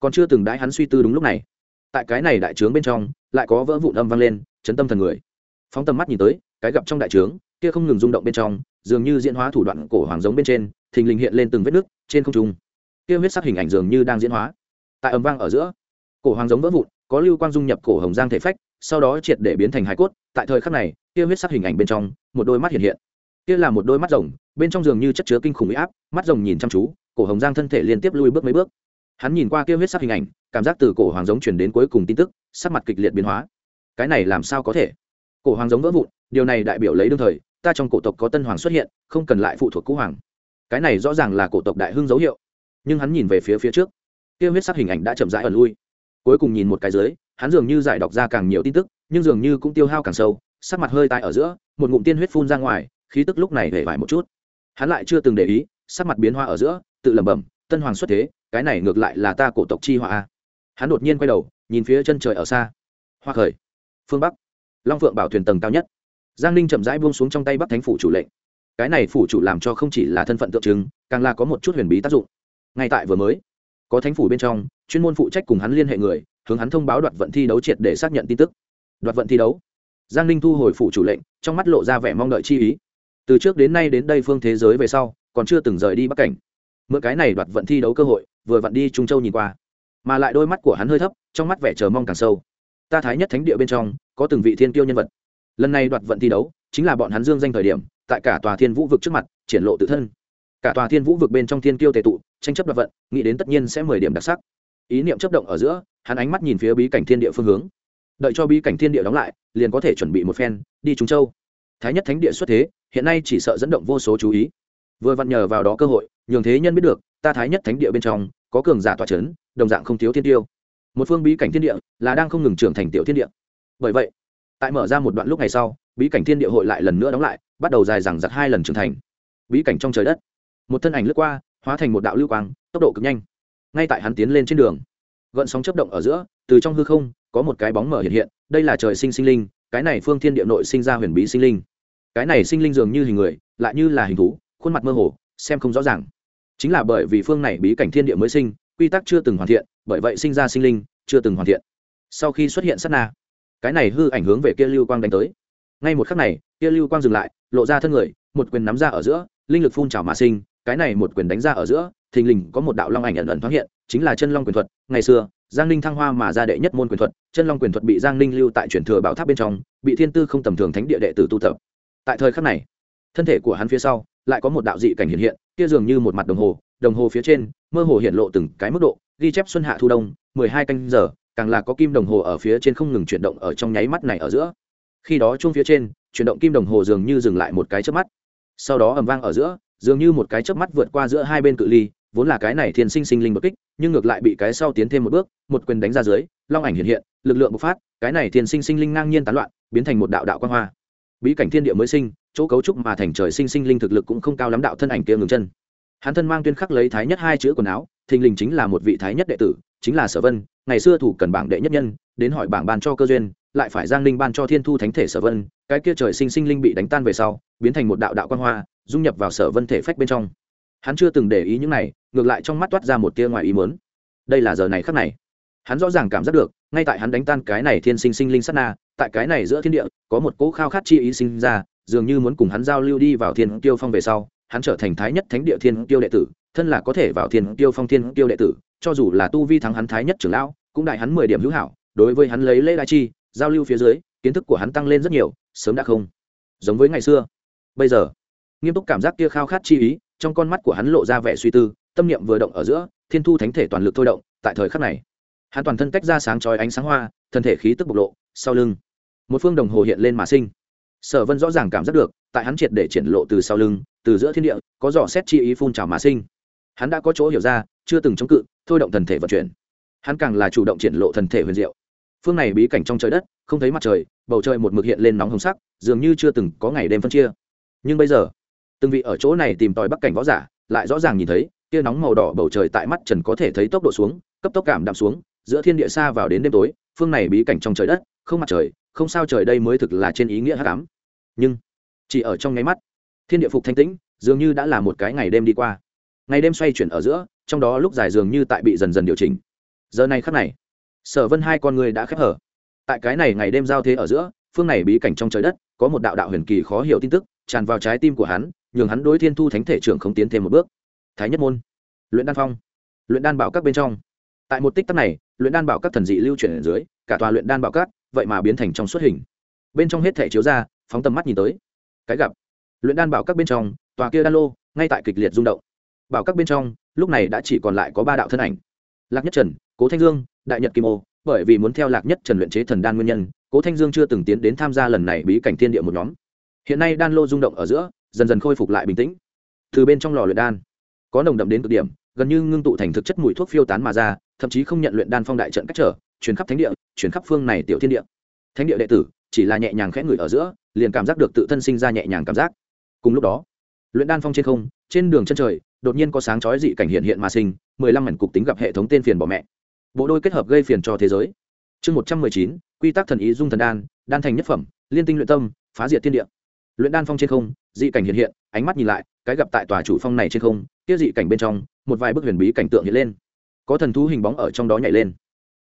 Còn chưa từng đãi hắn suy tư đúng lúc này tại cái này đại trướng bên trong, lại có vỡ vụn âm vang lên, chấn tâm thần người. Phóng tầm mắt nhìn tới, cái gặp trong đại trướng, kia không ngừng rung động bên trong, dường như diễn hóa thủ đoạn cổ hoàng giống bên trên, thình lình hiện lên từng vết nứt trên không trung. Kia huyết sắc hình ảnh dường như đang diễn hóa. Tại âm vang ở giữa, cổ hoàng giống vỡ vụn, có lưu quang dung nhập cổ hồng giang thể phách, sau đó triệt để biến thành hải cốt. Tại thời khắc này, kia huyết sắc hình ảnh bên trong, một đôi mắt hiện hiện. Kia là một đôi mắt rồng, bên trong giường như chất chứa kinh khủng huy áp, mắt rồng nhìn chăm chú, cổ hồng giang thân thể liên tiếp lui bước mấy bước hắn nhìn qua kia huyết sắc hình ảnh, cảm giác từ cổ hoàng giống chuyển đến cuối cùng tin tức, sắc mặt kịch liệt biến hóa. Cái này làm sao có thể? Cổ hoàng giống vỡ vụn, điều này đại biểu lấy đương thời, ta trong cổ tộc có tân hoàng xuất hiện, không cần lại phụ thuộc cũ hoàng. Cái này rõ ràng là cổ tộc đại hưng dấu hiệu. Nhưng hắn nhìn về phía phía trước, kia huyết sắc hình ảnh đã chậm rãi ẩn lui. Cuối cùng nhìn một cái dưới, hắn dường như giải đọc ra càng nhiều tin tức, nhưng dường như cũng tiêu hao càng sâu, sắc mặt hơi tai ở giữa, một ngụm tiên huyết phun ra ngoài, khí tức lúc này hề vải một chút. Hắn lại chưa từng để ý, sắc mặt biến hoa ở giữa, tự lẩm bẩm tân hoàng xuất thế, cái này ngược lại là ta cổ tộc chi họa hắn đột nhiên quay đầu, nhìn phía chân trời ở xa. Hoa khởi. Phương bắc. Long phượng bảo thuyền tầng cao nhất. Giang ninh chậm rãi buông xuống trong tay bắc thánh phủ chủ lệnh. Cái này phủ chủ làm cho không chỉ là thân phận tượng trưng, càng là có một chút huyền bí tác dụng. Ngay tại vừa mới, có thánh phủ bên trong, chuyên môn phụ trách cùng hắn liên hệ người, hướng hắn thông báo đoạt vận thi đấu triệt để xác nhận tin tức. Đoạt vận thi đấu. Giang ninh thu hồi phủ chủ lệnh, trong mắt lộ ra vẻ mong đợi chi ý. Từ trước đến nay đến đây phương thế giới về sau, còn chưa từng rời đi bắc cảnh mượn cái này đoạt vận thi đấu cơ hội, vừa vặn đi trung châu nhìn qua. Mà lại đôi mắt của hắn hơi thấp, trong mắt vẻ chờ mong càng sâu. Ta thái nhất thánh địa bên trong, có từng vị thiên tiêu nhân vật. Lần này đoạt vận thi đấu, chính là bọn hắn dương danh thời điểm, tại cả tòa thiên vũ vực trước mặt, triển lộ tự thân. Cả tòa thiên vũ vực bên trong thiên tiêu tề tụ, tranh chấp đoạt vận, nghĩ đến tất nhiên sẽ mười điểm đặc sắc. Ý niệm chấp động ở giữa, hắn ánh mắt nhìn phía bí cảnh thiên địa phương hướng. Đợi cho bí cảnh thiên địa đóng lại, liền có thể chuẩn bị một phen, đi trung châu. Thái nhất thánh địa xuất thế, hiện nay chỉ sợ dẫn động vô số chú ý. Vừa vặn nhờ vào đó cơ hội nhường thế nhân biết được, ta thái nhất thánh địa bên trong, có cường giả tỏa c h ấ n đồng dạng không thiếu thiên tiêu. Một phương bí cảnh thiên địa là đang không ngừng trưởng thành tiểu thiên địa. Bởi vậy, tại mở ra một đoạn lúc ngày sau, bí cảnh thiên địa hội lại lần nữa đóng lại, bắt đầu dài dằng giặc hai lần trưởng thành. Bí cảnh trong trời đất, một thân ảnh lướt qua, hóa thành một đạo lưu quang, tốc độ cực nhanh. Ngay tại hắn tiến lên trên đường, gợn sóng chấp động ở giữa, từ trong hư không, có một cái bóng mở hiện hiện, đây là trời sinh sinh linh, cái này phương thiên địa nội sinh ra huyền bí sinh linh. Cái này sinh linh dường như hình người, lại như là hình thú, khuôn mặt mơ hồ xem không rõ ràng. Chính là bởi vì phương này bí cảnh thiên địa mới sinh, quy tắc chưa từng hoàn thiện, bởi vậy sinh ra sinh linh chưa từng hoàn thiện. Sau khi xuất hiện sát na, cái này hư ảnh hướng về kia lưu quang đánh tới. Ngay một khắc này, kia lưu quang dừng lại, lộ ra thân người, một quyền nắm ra ở giữa, linh lực phun trào mà sinh, cái này một quyền đánh ra ở giữa, thình lình có một đạo long ảnh ẩn ẩn thoáng hiện, chính là chân long quyền thuật. Ngày xưa, giang ninh thăng hoa mà ra đệ nhất môn quyền thuật, chân long quyền thuật bị giang ninh lưu tại truyền thừa bảo tháp bên trong, bị thiên tư không tầm thường thánh địa đệ tử tu tập. Tại thời khắc này, thân thể của hắn phía sau lại có một đạo dị cảnh hiện hiện, kia dường như một mặt đồng hồ đồng hồ phía trên, mơ hồ hiện lộ từng cái mức độ, ghi chép xuân hạ thu đông, mười hai canh giờ, càng là có kim đồng hồ ở phía trên không ngừng chuyển động ở trong nháy mắt này ở giữa. Khi đó chung phía trên, chuyển động kim đồng hồ dường như dừng lại một cái chớp mắt. Sau đó ầm vang ở giữa, dường như một cái chớp mắt vượt qua giữa hai bên cự ly, vốn là cái này thiên sinh sinh linh bất kích, nhưng ngược lại bị cái sau tiến thêm một bước, một quyền đánh ra dưới, long ảnh hiện hiện, lực lượng bộc phát, cái này thiên sinh sinh linh ngang nhiên tán loạn, biến thành một đạo đạo quan hoa. Bí cảnh thiên địa mới sinh chỗ cấu trúc mà thành trời sinh sinh linh thực lực cũng không cao lắm đạo thân ảnh kia ngừng chân. Hắn thân mang tuyên khắc lấy thái nhất hai chữ quần áo, thình lình chính là một vị thái nhất đệ tử, chính là sở vân, ngày xưa thủ cần bảng đệ nhất nhân, đến hỏi bảng ban cho cơ duyên, lại phải giang linh ban cho thiên thu thánh thể sở vân, cái kia trời sinh sinh linh bị đánh tan về sau, biến thành một đạo đạo quan hoa, dung nhập vào sở vân thể phách bên trong. Hắn chưa từng để ý những này, ngược lại trong mắt toát ra một tia ngoài ý muốn. Đây là giờ này khắc này. Hắn rõ ràng cảm giác được, ngay tại hắn đánh tan cái này thiên sinh sinh linh sát na, tại cái này giữa thiên địa, có một cỗ khao khát chi ý sinh ra dường như muốn cùng hắn giao lưu đi vào thiên tiêu phong về sau, hắn trở thành thái nhất thánh địa thiên tiêu đệ tử, thân là có thể vào thiên tiêu phong thiên tiêu đệ tử, cho dù là tu vi thắng hắn thái nhất trưởng lão, cũng đại hắn mười điểm hữu hảo, đối với hắn lấy lễ đại chi, giao lưu phía dưới, kiến thức của hắn tăng lên rất nhiều, sớm đã không giống với ngày xưa. Bây giờ, nghiêm túc cảm giác kia khao khát chi ý, trong con mắt của hắn lộ ra vẻ suy tư, tâm niệm vừa động ở giữa, thiên thu thánh thể toàn lực thôi động, tại thời khắc này, hắn toàn thân tách ra sáng chói ánh sáng hoa, thân thể khí tức bộc lộ, sau lưng, một phương đồng hồ hiện lên mà sinh sở vân rõ ràng cảm giác được, tại hắn triệt để triển lộ từ sau lưng, từ giữa thiên địa, có dò xét chi ý phun trào mà sinh. Hắn đã có chỗ hiểu ra, chưa từng chống cự, thôi động thần thể vận chuyển. Hắn càng là chủ động triển lộ thần thể huyền diệu. Phương này bí cảnh trong trời đất, không thấy mặt trời, bầu trời một mực hiện lên nóng hồng sắc, dường như chưa từng có ngày đêm phân chia. Nhưng bây giờ, từng vị ở chỗ này tìm tòi bắc cảnh võ giả, lại rõ ràng nhìn thấy, tia nóng màu đỏ bầu trời tại mắt trần có thể thấy tốc độ xuống, cấp tốc cảm đạm xuống, giữa thiên địa xa vào đến đêm tối, phương này bí cảnh trong trời đất, không mặt trời không sao trời đây mới thực là trên ý nghĩa hát cám. Nhưng, chỉ ở trong nháy mắt, thiên địa phục thanh tĩnh, dường như đã là một cái ngày đêm đi qua. Ngày đêm xoay chuyển ở giữa, trong đó lúc dài dường như tại bị dần dần điều chỉnh. Giờ này khắc này, sở vân hai con người đã khép hở. Tại cái này ngày đêm giao thế ở giữa, phương này bí cảnh trong trời đất, có một đạo đạo huyền kỳ khó hiểu tin tức, tràn vào trái tim của hắn, nhường hắn đối thiên thu thánh thể trưởng không tiến thêm một bước. Thái nhất môn, luyện đan phong, luyện đan bảo các bên trong. Tại một tích tắc này, luyện đan bảo các thần dị lưu chuyển ở dưới, cả tòa luyện đan bảo các vậy mà biến thành trong suốt hình. Bên trong hết thể chiếu ra, phóng tầm mắt nhìn tới. Cái gặp, luyện đan bảo các bên trong, tòa kia đan lô, ngay tại kịch liệt rung động. Bảo các bên trong, lúc này đã chỉ còn lại có ba đạo thân ảnh. Lạc nhất trần, cố thanh dương, đại nhật kim ô, bởi vì muốn theo lạc nhất trần luyện chế thần đan nguyên nhân, cố thanh dương chưa từng tiến đến tham gia lần này bí cảnh thiên địa một nhóm. Hiện nay đan lô rung động ở giữa, dần dần khôi phục lại bình tĩnh. Từ bên trong lò luyện đan, có nồng đậm đến cực điểm, gần như ngưng tụ thành thực chất mùi thuốc phiêu tán mà ra, thậm chí không nhận luyện đan phong đại trận cách trở chuyển khắp thánh địa chuyển khắp phương này tiểu thiên địa. Thánh địa đệ tử, chỉ là nhẹ nhàng khẽ ngửi ở giữa, liền cảm giác được tự thân sinh ra nhẹ nhàng cảm giác. Cùng lúc đó, luyện đan phong trên không, trên đường chân trời, đột nhiên có sáng chói dị cảnh hiện hiện mà sinh, mười lăm mảnh cục tính gặp hệ thống tên phiền bỏ mẹ. Bộ đôi kết hợp gây phiền cho thế giới. Chương một trăm mười chín, quy tắc thần ý dung thần đan đan thành nhất phẩm, liên tinh luyện tâm, phá diệt thiên địa. Luyện đan phong trên không, dị cảnh hiện hiện, ánh mắt nhìn lại, cái gặp tại tòa chủ phong này trên không, kia dị cảnh bên trong, một vài bức huyền bí cảnh tượng hiện lên. Có thần thú hình bóng ở trong đó nhảy lên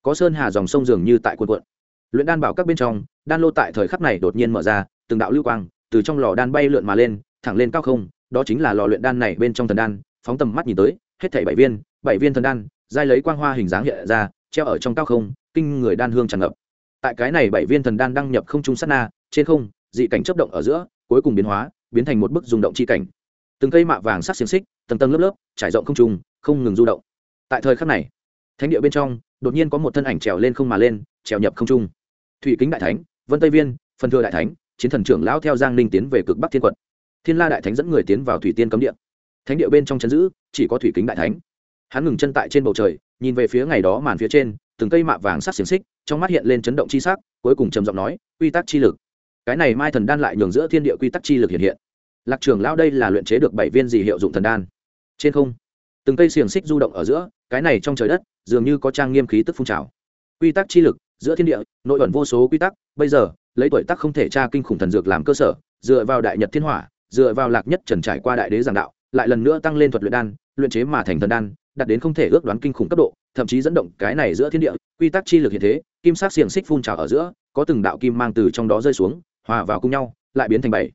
có sơn hà dòng sông dường như tại cuộn cuộn. Luyện đan bảo các bên trong, đan lô tại thời khắc này đột nhiên mở ra, từng đạo lưu quang từ trong lò đan bay lượn mà lên, thẳng lên cao không, đó chính là lò luyện đan này bên trong thần đan, phóng tầm mắt nhìn tới, hết thảy bảy viên bảy viên thần đan dai lấy quang hoa hình dáng hiện ra, treo ở trong cao không, kinh người đan hương tràn ngập. Tại cái này bảy viên thần đan đăng nhập không trung sát na, trên không, dị cảnh chấp động ở giữa, cuối cùng biến hóa, biến thành một bức rung động chi cảnh. Từng cây mạ vàng sắc xiềng xích, tầng tầng lớp lớp, trải rộng không trung, không ngừng du động. Tại thời khắc này, thánh địa bên trong đột nhiên có một thân ảnh trèo lên không mà lên, trèo nhập không trung. Thủy kính đại thánh, vân tây viên phân thừa đại thánh, chiến thần trưởng lão theo giang ninh tiến về cực bắc thiên quận. Thiên la đại thánh dẫn người tiến vào thủy tiên cấm địa. Thánh địa bên trong chấn giữ, chỉ có thủy kính đại thánh. Hắn ngừng chân tại trên bầu trời, nhìn về phía ngày đó màn phía trên, từng cây mạ vàng sắc xiềng xích, trong mắt hiện lên chấn động chi sắc, cuối cùng trầm giọng nói, quy tắc chi lực. Cái này mai thần đan lại nhường giữa thiên địa quy tắc chi lực hiện hiện. Lạc trưởng lão đây là luyện chế được bảy viên gì hiệu dụng thần đan. Trên không từng cây xiềng xích du động ở giữa, cái này trong trời đất, dường như có trang nghiêm khí tức phun trào. Quy tắc chi lực, giữa thiên địa, nội ẩn vô số quy tắc, bây giờ, lấy tuổi tác không thể tra kinh khủng thần dược làm cơ sở, dựa vào đại nhật thiên hỏa, dựa vào lạc nhất trần trải qua đại đế giảng đạo, lại lần nữa tăng lên thuật luyện đan, luyện chế mà thành thần đan, đạt đến không thể ước đoán kinh khủng cấp độ, thậm chí dẫn động cái này giữa thiên địa, quy tắc chi lực hiện thế, kim sắc xiềng xích phun trào ở giữa, có từng đạo kim mang từ trong đó rơi xuống, hòa vào cùng nhau, lại biến thành bảy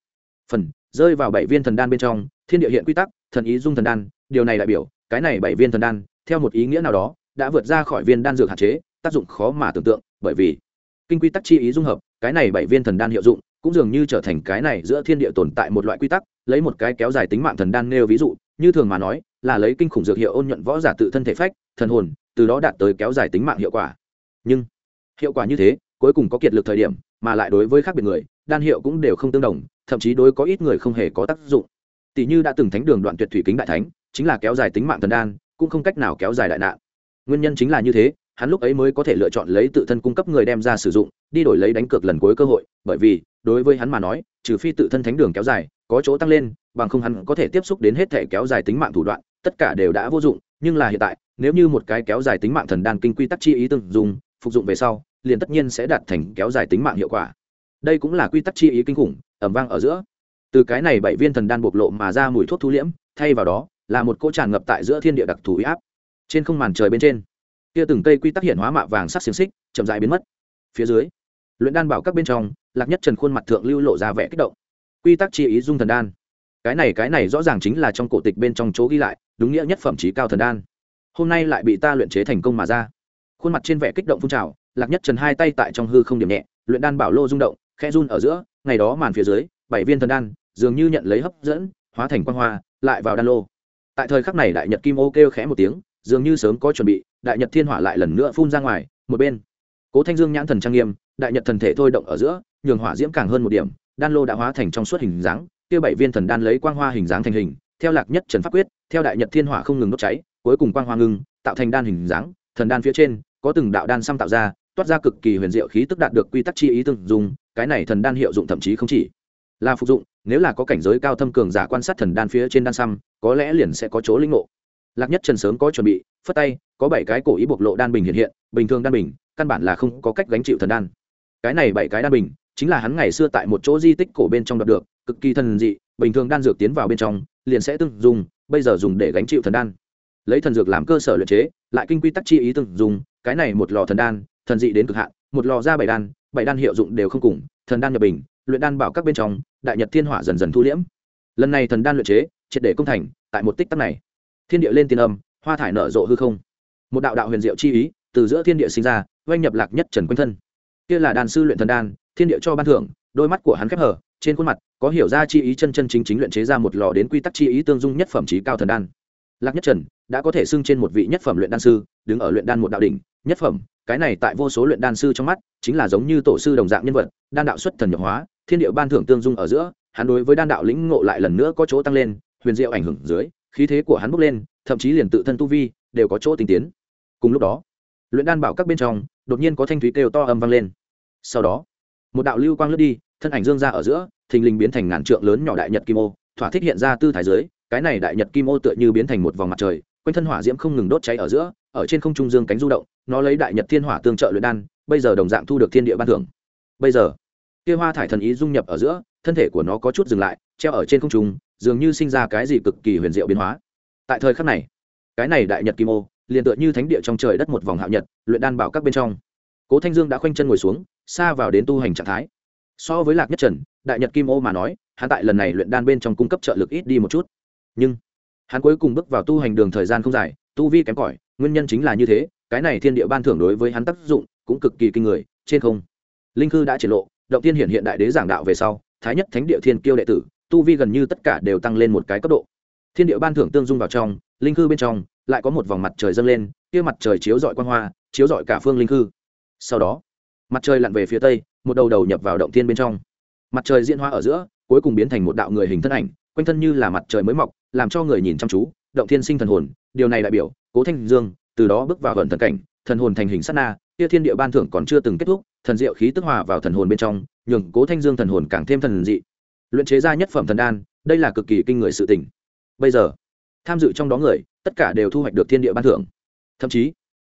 phần, rơi vào bảy viên thần đan bên trong, thiên địa hiện quy tắc, thần ý dung thần đan, điều này đại biểu cái này bảy viên thần đan, theo một ý nghĩa nào đó, đã vượt ra khỏi viên đan dược hạn chế, tác dụng khó mà tưởng tượng, bởi vì kinh quy tắc chi ý dung hợp, cái này bảy viên thần đan hiệu dụng, cũng dường như trở thành cái này giữa thiên địa tồn tại một loại quy tắc, lấy một cái kéo dài tính mạng thần đan nêu ví dụ, như thường mà nói, là lấy kinh khủng dược hiệu ôn nhuận võ giả tự thân thể phách, thần hồn, từ đó đạt tới kéo dài tính mạng hiệu quả. Nhưng, hiệu quả như thế, cuối cùng có kiệt lực thời điểm, mà lại đối với khác biệt người, đan hiệu cũng đều không tương đồng, thậm chí đối có ít người không hề có tác dụng. Tỷ như đã từng thánh đường đoạn tuyệt thủy kính đại thánh chính là kéo dài tính mạng thần đan, cũng không cách nào kéo dài đại nạn. Nguyên nhân chính là như thế, hắn lúc ấy mới có thể lựa chọn lấy tự thân cung cấp người đem ra sử dụng, đi đổi lấy đánh cược lần cuối cơ hội, bởi vì, đối với hắn mà nói, trừ phi tự thân thánh đường kéo dài, có chỗ tăng lên, bằng không hắn có thể tiếp xúc đến hết thể kéo dài tính mạng thủ đoạn, tất cả đều đã vô dụng, nhưng là hiện tại, nếu như một cái kéo dài tính mạng thần đan kinh quy tắc chi ý từng dùng, phục dụng về sau, liền tất nhiên sẽ đạt thành kéo dài tính mạng hiệu quả. Đây cũng là quy tắc chi ý kinh khủng, ẩm vang ở giữa. Từ cái này bảy viên thần đan bộc lộ mà ra mùi thuốc thu liễm, thay vào đó là một cỗ tràn ngập tại giữa thiên địa đặc thù uy áp. Trên không màn trời bên trên, kia từng cây quy tắc hiện hóa mạ vàng sắc xiềng xích, chậm dại biến mất. Phía dưới, luyện đan bảo các bên trong, lạc nhất trần khuôn mặt thượng lưu lộ ra vẻ kích động. Quy tắc chi ý dung thần đan. Cái này cái này rõ ràng chính là trong cổ tịch bên trong chỗ ghi lại, đúng nghĩa nhất phẩm trí cao thần đan. Hôm nay lại bị ta luyện chế thành công mà ra. Khuôn mặt trên vẻ kích động phun trào, lạc nhất trần hai tay tại trong hư không điểm nhẹ, luyện đan bảo lô rung động khe run ở giữa, ngày đó màn phía dưới, bảy viên thần đan, dường như nhận lấy hấp dẫn, hóa thành quan hoa, lại vào đan lô tại thời khắc này đại nhật kim ô kêu khẽ một tiếng, dường như sớm có chuẩn bị, đại nhật thiên hỏa lại lần nữa phun ra ngoài, một bên. Cố thanh dương nhãn thần trang nghiêm, đại nhật thần thể thôi động ở giữa, nhường hỏa diễm càng hơn một điểm, đan lô đã hóa thành trong suốt hình dáng, kia bảy viên thần đan lấy quang hoa hình dáng thành hình, theo lạc nhất trần pháp quyết, theo đại nhật thiên hỏa không ngừng đốt cháy, cuối cùng quang hoa ngưng, tạo thành đan hình dáng, thần đan phía trên, có từng đạo đan xăm tạo ra, toát ra cực kỳ huyền diệu khí tức đạt được quy tắc chi ý từng dùng cái này thần đan hiệu dụng thậm chí không chỉ là phục dụng nếu là có cảnh giới cao thâm cường giả quan sát thần đan phía trên đan xăm, có lẽ liền sẽ có chỗ linh ngộ. Lạc nhất trần sớm có chuẩn bị, phất tay, có bảy cái cổ ý bộc lộ đan bình hiện hiện, bình thường đan bình, căn bản là không có cách gánh chịu thần đan. Cái này bảy cái đan bình, chính là hắn ngày xưa tại một chỗ di tích cổ bên trong đạt được, cực kỳ thần dị, bình thường đan dược tiến vào bên trong, liền sẽ từng dùng, bây giờ dùng để gánh chịu thần đan. Lấy thần dược làm cơ sở luyện chế, lại kinh quy tắc chi ý từng dùng, cái này một lò thần đan, thần dị đến cực hạn, một lò ra bảy đan bảy đan hiệu dụng đều không cùng, thần đan nhập bình luyện đan bảo các bên trong, đại nhật thiên hỏa dần dần thu liễm. Lần này thần đan luyện chế, triệt để công thành, tại một tích tắc này. Thiên địa lên tiên âm, hoa thải nở rộ hư không. Một đạo đạo huyền diệu chi ý, từ giữa thiên địa sinh ra, oanh nhập lạc nhất trần quanh thân. Kia là đàn sư luyện thần đan, thiên địa cho ban thưởng, đôi mắt của hắn khép hở, trên khuôn mặt, có hiểu ra chi ý chân chân chính chính luyện chế ra một lò đến quy tắc chi ý tương dung nhất phẩm trí cao thần đan. Lạc nhất trần, đã có thể xưng trên một vị nhất phẩm luyện đan sư, đứng ở luyện đan một đạo đỉnh, nhất phẩm cái này tại vô số luyện đan sư trong mắt, chính là giống như tổ sư đồng dạng nhân vật, đan đạo xuất thần nhập hóa, thiên địa ban thưởng tương dung ở giữa, hắn đối với đan đạo lĩnh ngộ lại lần nữa có chỗ tăng lên, huyền diệu ảnh hưởng dưới, khí thế của hắn bốc lên, thậm chí liền tự thân tu vi đều có chỗ tinh tiến. Cùng lúc đó, luyện đan bảo các bên trong, đột nhiên có thanh thúy kêu to âm vang lên. Sau đó, một đạo lưu quang lướt đi, thân ảnh dương ra ở giữa, thình lình biến thành ngàn trượng lớn nhỏ đại nhật kim ô, thỏa thích hiện ra tư thái dưới, cái này đại nhật kim ô tựa như biến thành một vòng mặt trời quanh thân hỏa diễm không ngừng đốt cháy ở giữa, ở trên không trung dương cánh du động, nó lấy đại nhật thiên hỏa tương trợ luyện đan, bây giờ đồng dạng thu được thiên địa ban thưởng. Bây giờ, kia hoa thải thần ý dung nhập ở giữa, thân thể của nó có chút dừng lại, treo ở trên không trung, dường như sinh ra cái gì cực kỳ huyền diệu biến hóa. Tại thời khắc này, cái này đại nhật kim ô, liền tựa như thánh địa trong trời đất một vòng hạo nhật, luyện đan bảo các bên trong. Cố thanh dương đã khoanh chân ngồi xuống, xa vào đến tu hành trạng thái. So với lạc nhất trần, đại nhật kim ô mà nói, hắn tại lần này luyện đan bên trong cung cấp trợ lực ít đi một chút. Nhưng hắn cuối cùng bước vào tu hành đường thời gian không dài, tu vi kém cỏi, nguyên nhân chính là như thế, cái này thiên địa ban thưởng đối với hắn tác dụng cũng cực kỳ kinh người, trên không. Linh khư đã triển lộ, động tiên hiện hiện đại đế giảng đạo về sau, thái nhất thánh địa thiên kiêu đệ tử, tu vi gần như tất cả đều tăng lên một cái cấp độ. Thiên địa ban thưởng tương dung vào trong, linh khư bên trong, lại có một vòng mặt trời dâng lên, kia mặt trời chiếu dọi quan hoa, chiếu dọi cả phương linh khư. Sau đó, mặt trời lặn về phía tây, một đầu đầu nhập vào động thiên bên trong. Mặt trời diễn hoa ở giữa, cuối cùng biến thành một đạo người hình thân ảnh, quanh thân như là mặt trời mới mọc làm cho người nhìn chăm chú, động thiên sinh thần hồn, điều này đại biểu, cố thanh dương, từ đó bước vào gần thần cảnh, thần hồn thành hình sát na, kia thiên địa ban thưởng còn chưa từng kết thúc, thần diệu khí tức hòa vào thần hồn bên trong, nhường cố thanh dương thần hồn càng thêm thần dị. Luyện chế ra nhất phẩm thần đan, đây là cực kỳ kinh người sự tình. Bây giờ, tham dự trong đó người, tất cả đều thu hoạch được thiên địa ban thưởng. Thậm chí,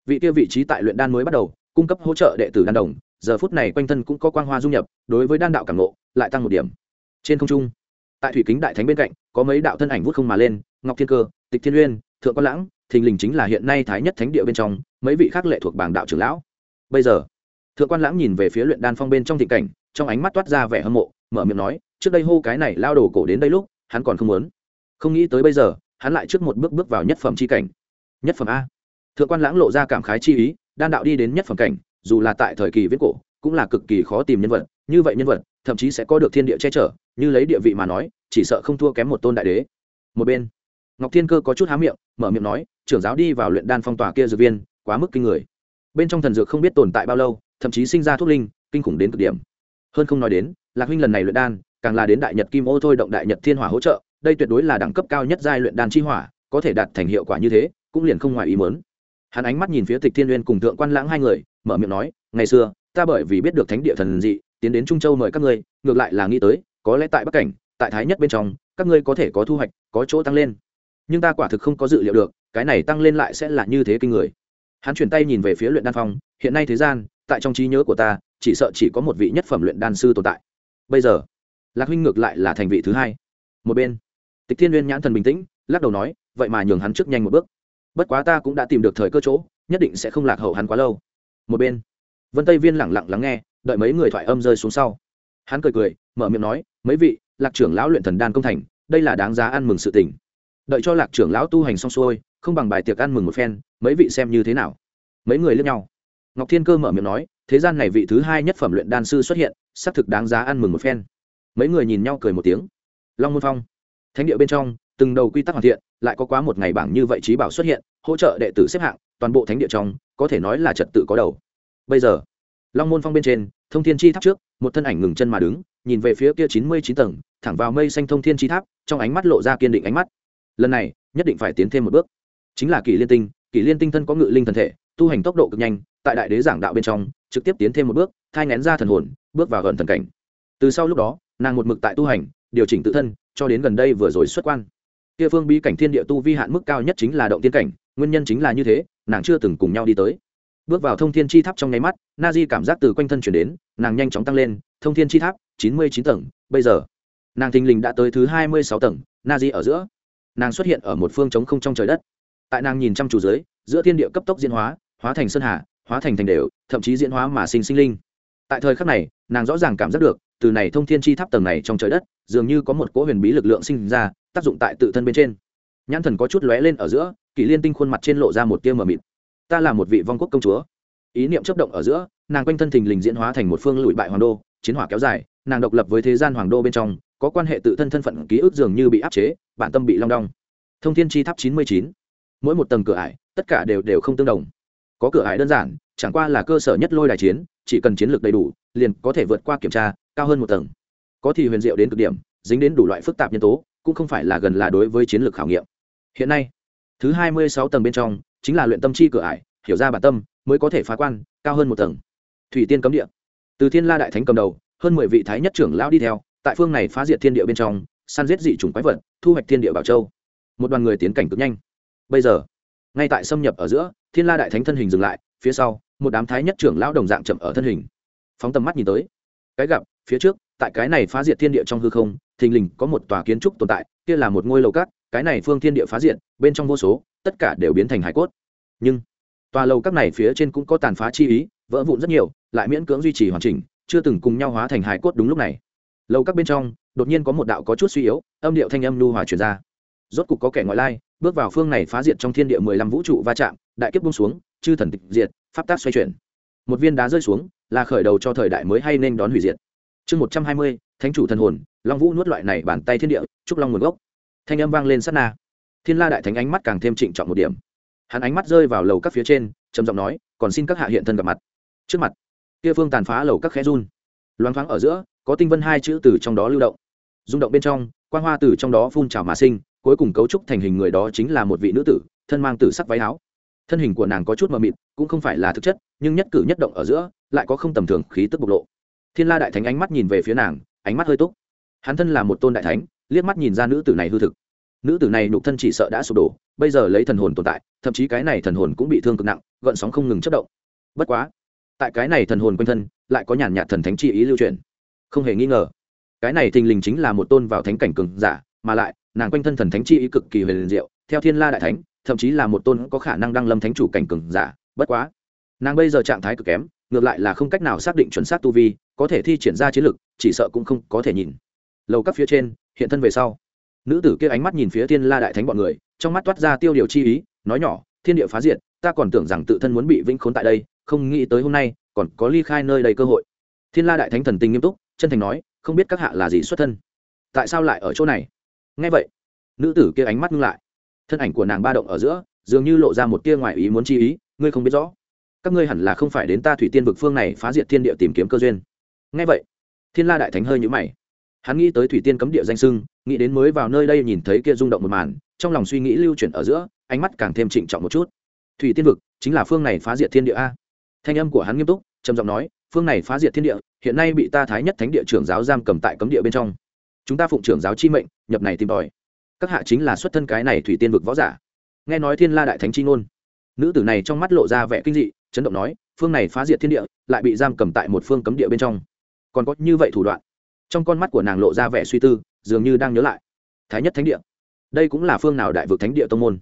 vị kia vị trí tại luyện đan mới bắt đầu, cung cấp hỗ trợ đệ tử đan đồng, giờ phút này quanh thân cũng có quang hoa du nhập, đối với đan đạo cảm ngộ, lại tăng một điểm. Trên không trung tại thủy kính đại thánh bên cạnh, có mấy đạo thân ảnh vút không mà lên, ngọc thiên cơ, tịch thiên uyên, thượng quan lãng, thình lình chính là hiện nay thái nhất thánh địa bên trong, mấy vị khác lệ thuộc bảng đạo trưởng lão. Bây giờ, thượng quan lãng nhìn về phía luyện đan phong bên trong thị cảnh, trong ánh mắt toát ra vẻ hâm mộ, mở miệng nói, trước đây hô cái này lao đồ cổ đến đây lúc, hắn còn không muốn. Không nghĩ tới bây giờ, hắn lại trước một bước bước vào nhất phẩm c h i cảnh. Nhất phẩm a. Thượng quan lãng lộ ra cảm khái chi ý, đan đạo đi đến nhất phẩm cảnh, dù là tại thời kỳ viết cổ, cũng là cực kỳ khó tìm nhân vật, như vậy nhân vật thậm chí sẽ có được thiên địa che chở, như lấy địa vị mà nói, chỉ sợ không thua kém một tôn đại đế. Một bên, ngọc thiên cơ có chút há miệng, mở miệng nói, trưởng giáo đi vào luyện đan phong tỏa kia dược viên, quá mức kinh người. Bên trong thần dược không biết tồn tại bao lâu, thậm chí sinh ra thuốc linh, kinh khủng đến cực điểm. Hơn không nói đến, lạc huynh lần này luyện đan, càng là đến đại nhật kim ô thôi động đại nhật thiên hỏa hỗ trợ, đây tuyệt đối là đẳng cấp cao nhất giai luyện đan chi hỏa, có thể đạt thành hiệu quả như thế, cũng liền không ngoài ý mớn hắn ánh mắt nhìn phía tịch thiên uyên cùng thượng quan lãng hai người, mở miệng nói, ngày xưa, ta bởi vì biết được thánh địa thần dị tiến đến trung châu mời các ngươi, ngược lại là nghĩ tới, có lẽ tại bắc cảnh, tại thái nhất bên trong, các ngươi có thể có thu hoạch, có chỗ tăng lên. Nhưng ta quả thực không có dự liệu được, cái này tăng lên lại sẽ là như thế kinh người. Hắn chuyển tay nhìn về phía luyện đan phong, hiện nay thế gian, tại trong trí nhớ của ta, chỉ sợ chỉ có một vị nhất phẩm luyện đan sư tồn tại. Bây giờ, lạc huynh ngược lại là thành vị thứ hai. Một bên, tịch thiên n g u y ê n nhãn thần bình tĩnh, lắc đầu nói, vậy mà nhường hắn trước nhanh một bước. Bất quá ta cũng đã tìm được thời cơ chỗ, nhất định sẽ không lạc hậu hắn quá lâu. Một bên, vân tây viên lẳng lặng lắng nghe đợi mấy người thoại âm rơi xuống sau. Hắn cười cười, mở miệng nói, mấy vị, lạc trưởng lão luyện thần đan công thành, đây là đáng giá ăn mừng sự tình. Đợi cho lạc trưởng lão tu hành xong xuôi, không bằng bài tiệc ăn mừng một phen, mấy vị xem như thế nào? Mấy người lướt nhau. Ngọc thiên cơ mở miệng nói, thế gian này vị thứ hai nhất phẩm luyện đan sư xuất hiện, xác thực đáng giá ăn mừng một phen. Mấy người nhìn nhau cười một tiếng. Long môn phong. Thánh địa bên trong, từng đầu quy tắc hoàn thiện, lại có quá một ngày bảng như vậy trí bảo xuất hiện, hỗ trợ đệ tử xếp hạng, toàn bộ thánh địa trong, có thể nói là trật tự có đầu. Bây giờ long môn phong bên trên, thông thiên chi tháp trước, một thân ảnh ngừng chân mà đứng, nhìn về phía kia chín mươi chín tầng, thẳng vào mây xanh thông thiên chi tháp, trong ánh mắt lộ ra kiên định ánh mắt. Lần này, nhất định phải tiến thêm một bước. Chính là kỷ liên tinh, kỷ liên tinh thân có ngự linh thần thể, tu hành tốc độ cực nhanh, tại đại đế giảng đạo bên trong, trực tiếp tiến thêm một bước, thai ngén ra thần hồn, bước vào gần thần cảnh. Từ sau lúc đó, nàng một mực tại tu hành, điều chỉnh tự thân, cho đến gần đây vừa rồi xuất quan. Kia phương bí cảnh thiên địa tu vi hạn mức cao nhất chính là động tiên cảnh, nguyên nhân chính là như thế, nàng chưa từng cùng nhau đi tới bước vào thông thiên chi tháp trong nháy mắt na di cảm giác từ quanh thân chuyển đến, nàng nhanh chóng tăng lên, thông thiên chi tháp, chín mươi chín tầng, bây giờ, nàng thình lình đã tới thứ hai mươi sáu tầng na di ở giữa. Nàng xuất hiện ở một phương trống không trong trời đất. Tại nàng nhìn chăm chủ dưới, giữa thiên địa cấp tốc diễn hóa hóa thành sơn hà, hóa thành thành đều, thậm chí diễn hóa mà sinh sinh linh. Tại thời khắc này, nàng rõ ràng cảm giác được, từ này thông thiên chi tháp tầng này trong trời đất, dường như có một cỗ huyền bí lực lượng sinh ra, tác dụng tại tự thân bên trên. Nhãn thần có chút lóe lên ở giữa, kỷ liên tinh khuôn mặt trên lộ ra một tia mờ mịt ta là một vị vong quốc công chúa. Ý niệm chấp động ở giữa, nàng quanh thân thình lình diễn hóa thành một phương lụi bại hoàng đô, chiến hỏa kéo dài, nàng độc lập với thế gian hoàng đô bên trong, có quan hệ tự thân thân phận, ký ức dường như bị áp chế, bản tâm bị long đong. Thông thiên chi tháp chín mươi chín. Mỗi một tầng cửa ải, tất cả đều đều không tương đồng. Có cửa ải đơn giản, chẳng qua là cơ sở nhất lôi đài chiến, chỉ cần chiến lược đầy đủ, liền có thể vượt qua kiểm tra, cao hơn một tầng. Có thì huyền diệu đến cực điểm, dính đến đủ loại phức tạp nhân tố, cũng không phải là gần là đối với chiến lược khảo nghiệm. Hiện nay, thứ hai mươi sáu tầng bên trong chính là luyện tâm chi cửa ải, hiểu ra bản tâm, mới có thể phá quan, cao hơn một tầng. Thủy tiên cấm địa. Từ thiên la đại thánh cầm đầu, hơn mười vị thái nhất trưởng lão đi theo, tại phương này phá diệt thiên địa bên trong, săn giết dị chủng quái vật, thu hoạch thiên địa bảo châu. Một đoàn người tiến cảnh cực nhanh. Bây giờ, ngay tại xâm nhập ở giữa, thiên la đại thánh thân hình dừng lại, phía sau, một đám thái nhất trưởng lão đồng dạng chậm ở thân hình. Phóng tầm mắt nhìn tới, cái gặp, phía trước, tại cái này phá diệt thiên địa trong hư không, thình lình có một tòa kiến trúc tồn tại, kia là một ngôi lầu cát, cái này phương thiên địa phá diệt, bên trong vô số tất cả đều biến thành hải cốt. Nhưng, tòa lầu các này phía trên cũng có tàn phá chi ý, vỡ vụn rất nhiều, lại miễn cưỡng duy trì hoàn chỉnh, chưa từng cùng nhau hóa thành hải cốt đúng lúc này. Lầu các bên trong, đột nhiên có một đạo có chút suy yếu, âm điệu thanh âm nu hòa truyền ra. Rốt cục có kẻ ngoại lai, bước vào phương này phá diệt trong thiên địa mười lăm vũ trụ va chạm, đại kiếp bung xuống, chư thần tịch diệt, pháp tác xoay chuyển. Một viên đá rơi xuống, là khởi đầu cho thời đại mới hay nên đón hủy diệt. Chương một trăm hai mươi, thánh chủ thần hồn, long vũ nuốt loại này bàn tay thiên địa trúc long nguồn gốc. Thanh âm vang lên sát na thiên la đại thánh ánh mắt càng thêm trịnh trọng một điểm. Hắn ánh mắt rơi vào lầu các phía trên, trầm giọng nói, còn xin các hạ hiện thân gặp mặt. Trước mặt, kia phương tàn phá lầu các khẽ run. Loáng thoáng ở giữa, có tinh vân hai chữ từ trong đó lưu động. Rung động bên trong, quang hoa từ trong đó phun trào mà sinh, cuối cùng cấu trúc thành hình người đó chính là một vị nữ tử, thân mang tử sắc váy áo. Thân hình của nàng có chút mờ mịt, cũng không phải là thực chất, nhưng nhất cử nhất động ở giữa, lại có không tầm thường khí tức bộc lộ. Thiên la đại thánh ánh mắt nhìn về phía nàng, ánh mắt hơi túc. Hắn thân là một tôn đại thánh, liếc mắt nhìn ra nữ tử này hư thực nữ tử này nhục thân chỉ sợ đã sụp đổ, bây giờ lấy thần hồn tồn tại, thậm chí cái này thần hồn cũng bị thương cực nặng, gợn sóng không ngừng chất động. Bất quá, tại cái này thần hồn quanh thân, lại có nhàn nhạt thần thánh chi ý lưu truyền. Không hề nghi ngờ, cái này thình lình chính là một tôn vào thánh cảnh cường giả, mà lại, nàng quanh thân thần thánh chi ý cực kỳ huyền diệu, theo thiên la đại thánh, thậm chí là một tôn có khả năng đăng lâm thánh chủ cảnh cường giả, bất quá, nàng bây giờ trạng thái cực kém, ngược lại là không cách nào xác định chuẩn xác tu vi, có thể thi triển ra chiến lực, chỉ sợ cũng không có thể nhìn. Lầu các phía trên, hiện thân về sau nữ tử kia ánh mắt nhìn phía thiên la đại thánh bọn người, trong mắt toát ra tiêu điều chi ý, nói nhỏ, thiên địa phá diệt, ta còn tưởng rằng tự thân muốn bị vĩnh khốn tại đây, không nghĩ tới hôm nay còn có ly khai nơi đầy cơ hội. Thiên la đại thánh thần tình nghiêm túc, chân thành nói, không biết các hạ là gì xuất thân? Tại sao lại ở chỗ này? Ngay vậy, nữ tử kia ánh mắt ngưng lại. Thân ảnh của nàng ba động ở giữa, dường như lộ ra một tia ngoài ý muốn chi ý, ngươi không biết rõ, các ngươi hẳn là không phải đến ta thủy tiên vực phương này phá diệt thiên địa tìm kiếm cơ duyên. Ngay vậy, thiên la đại thánh hơi nhũ mày hắn nghĩ tới thủy tiên cấm địa danh sưng, nghĩ đến mới vào nơi đây nhìn thấy kia rung động một màn, trong lòng suy nghĩ lưu chuyển ở giữa, ánh mắt càng thêm trịnh trọng một chút. Thủy tiên vực chính là phương này phá diệt thiên địa a. Thanh âm của hắn nghiêm túc, trầm giọng nói, phương này phá diệt thiên địa, hiện nay bị ta thái nhất thánh địa trưởng giáo giam cầm tại cấm địa bên trong. Chúng ta phụng trưởng giáo chi mệnh, nhập này tìm tòi. Các hạ chính là xuất thân cái này thủy tiên vực võ giả. Nghe nói thiên la đại thánh chi ngôn. Nữ tử này trong mắt lộ ra vẻ kinh dị, chấn động nói, phương này phá diệt thiên địa, lại bị giam cầm tại một phương cấm địa bên trong. Còn có như vậy thủ đoạn trong con mắt của nàng lộ ra vẻ suy tư, dường như đang nhớ lại. Thái nhất thánh địa. Đây cũng là phương nào đại vực thánh địa tông môn?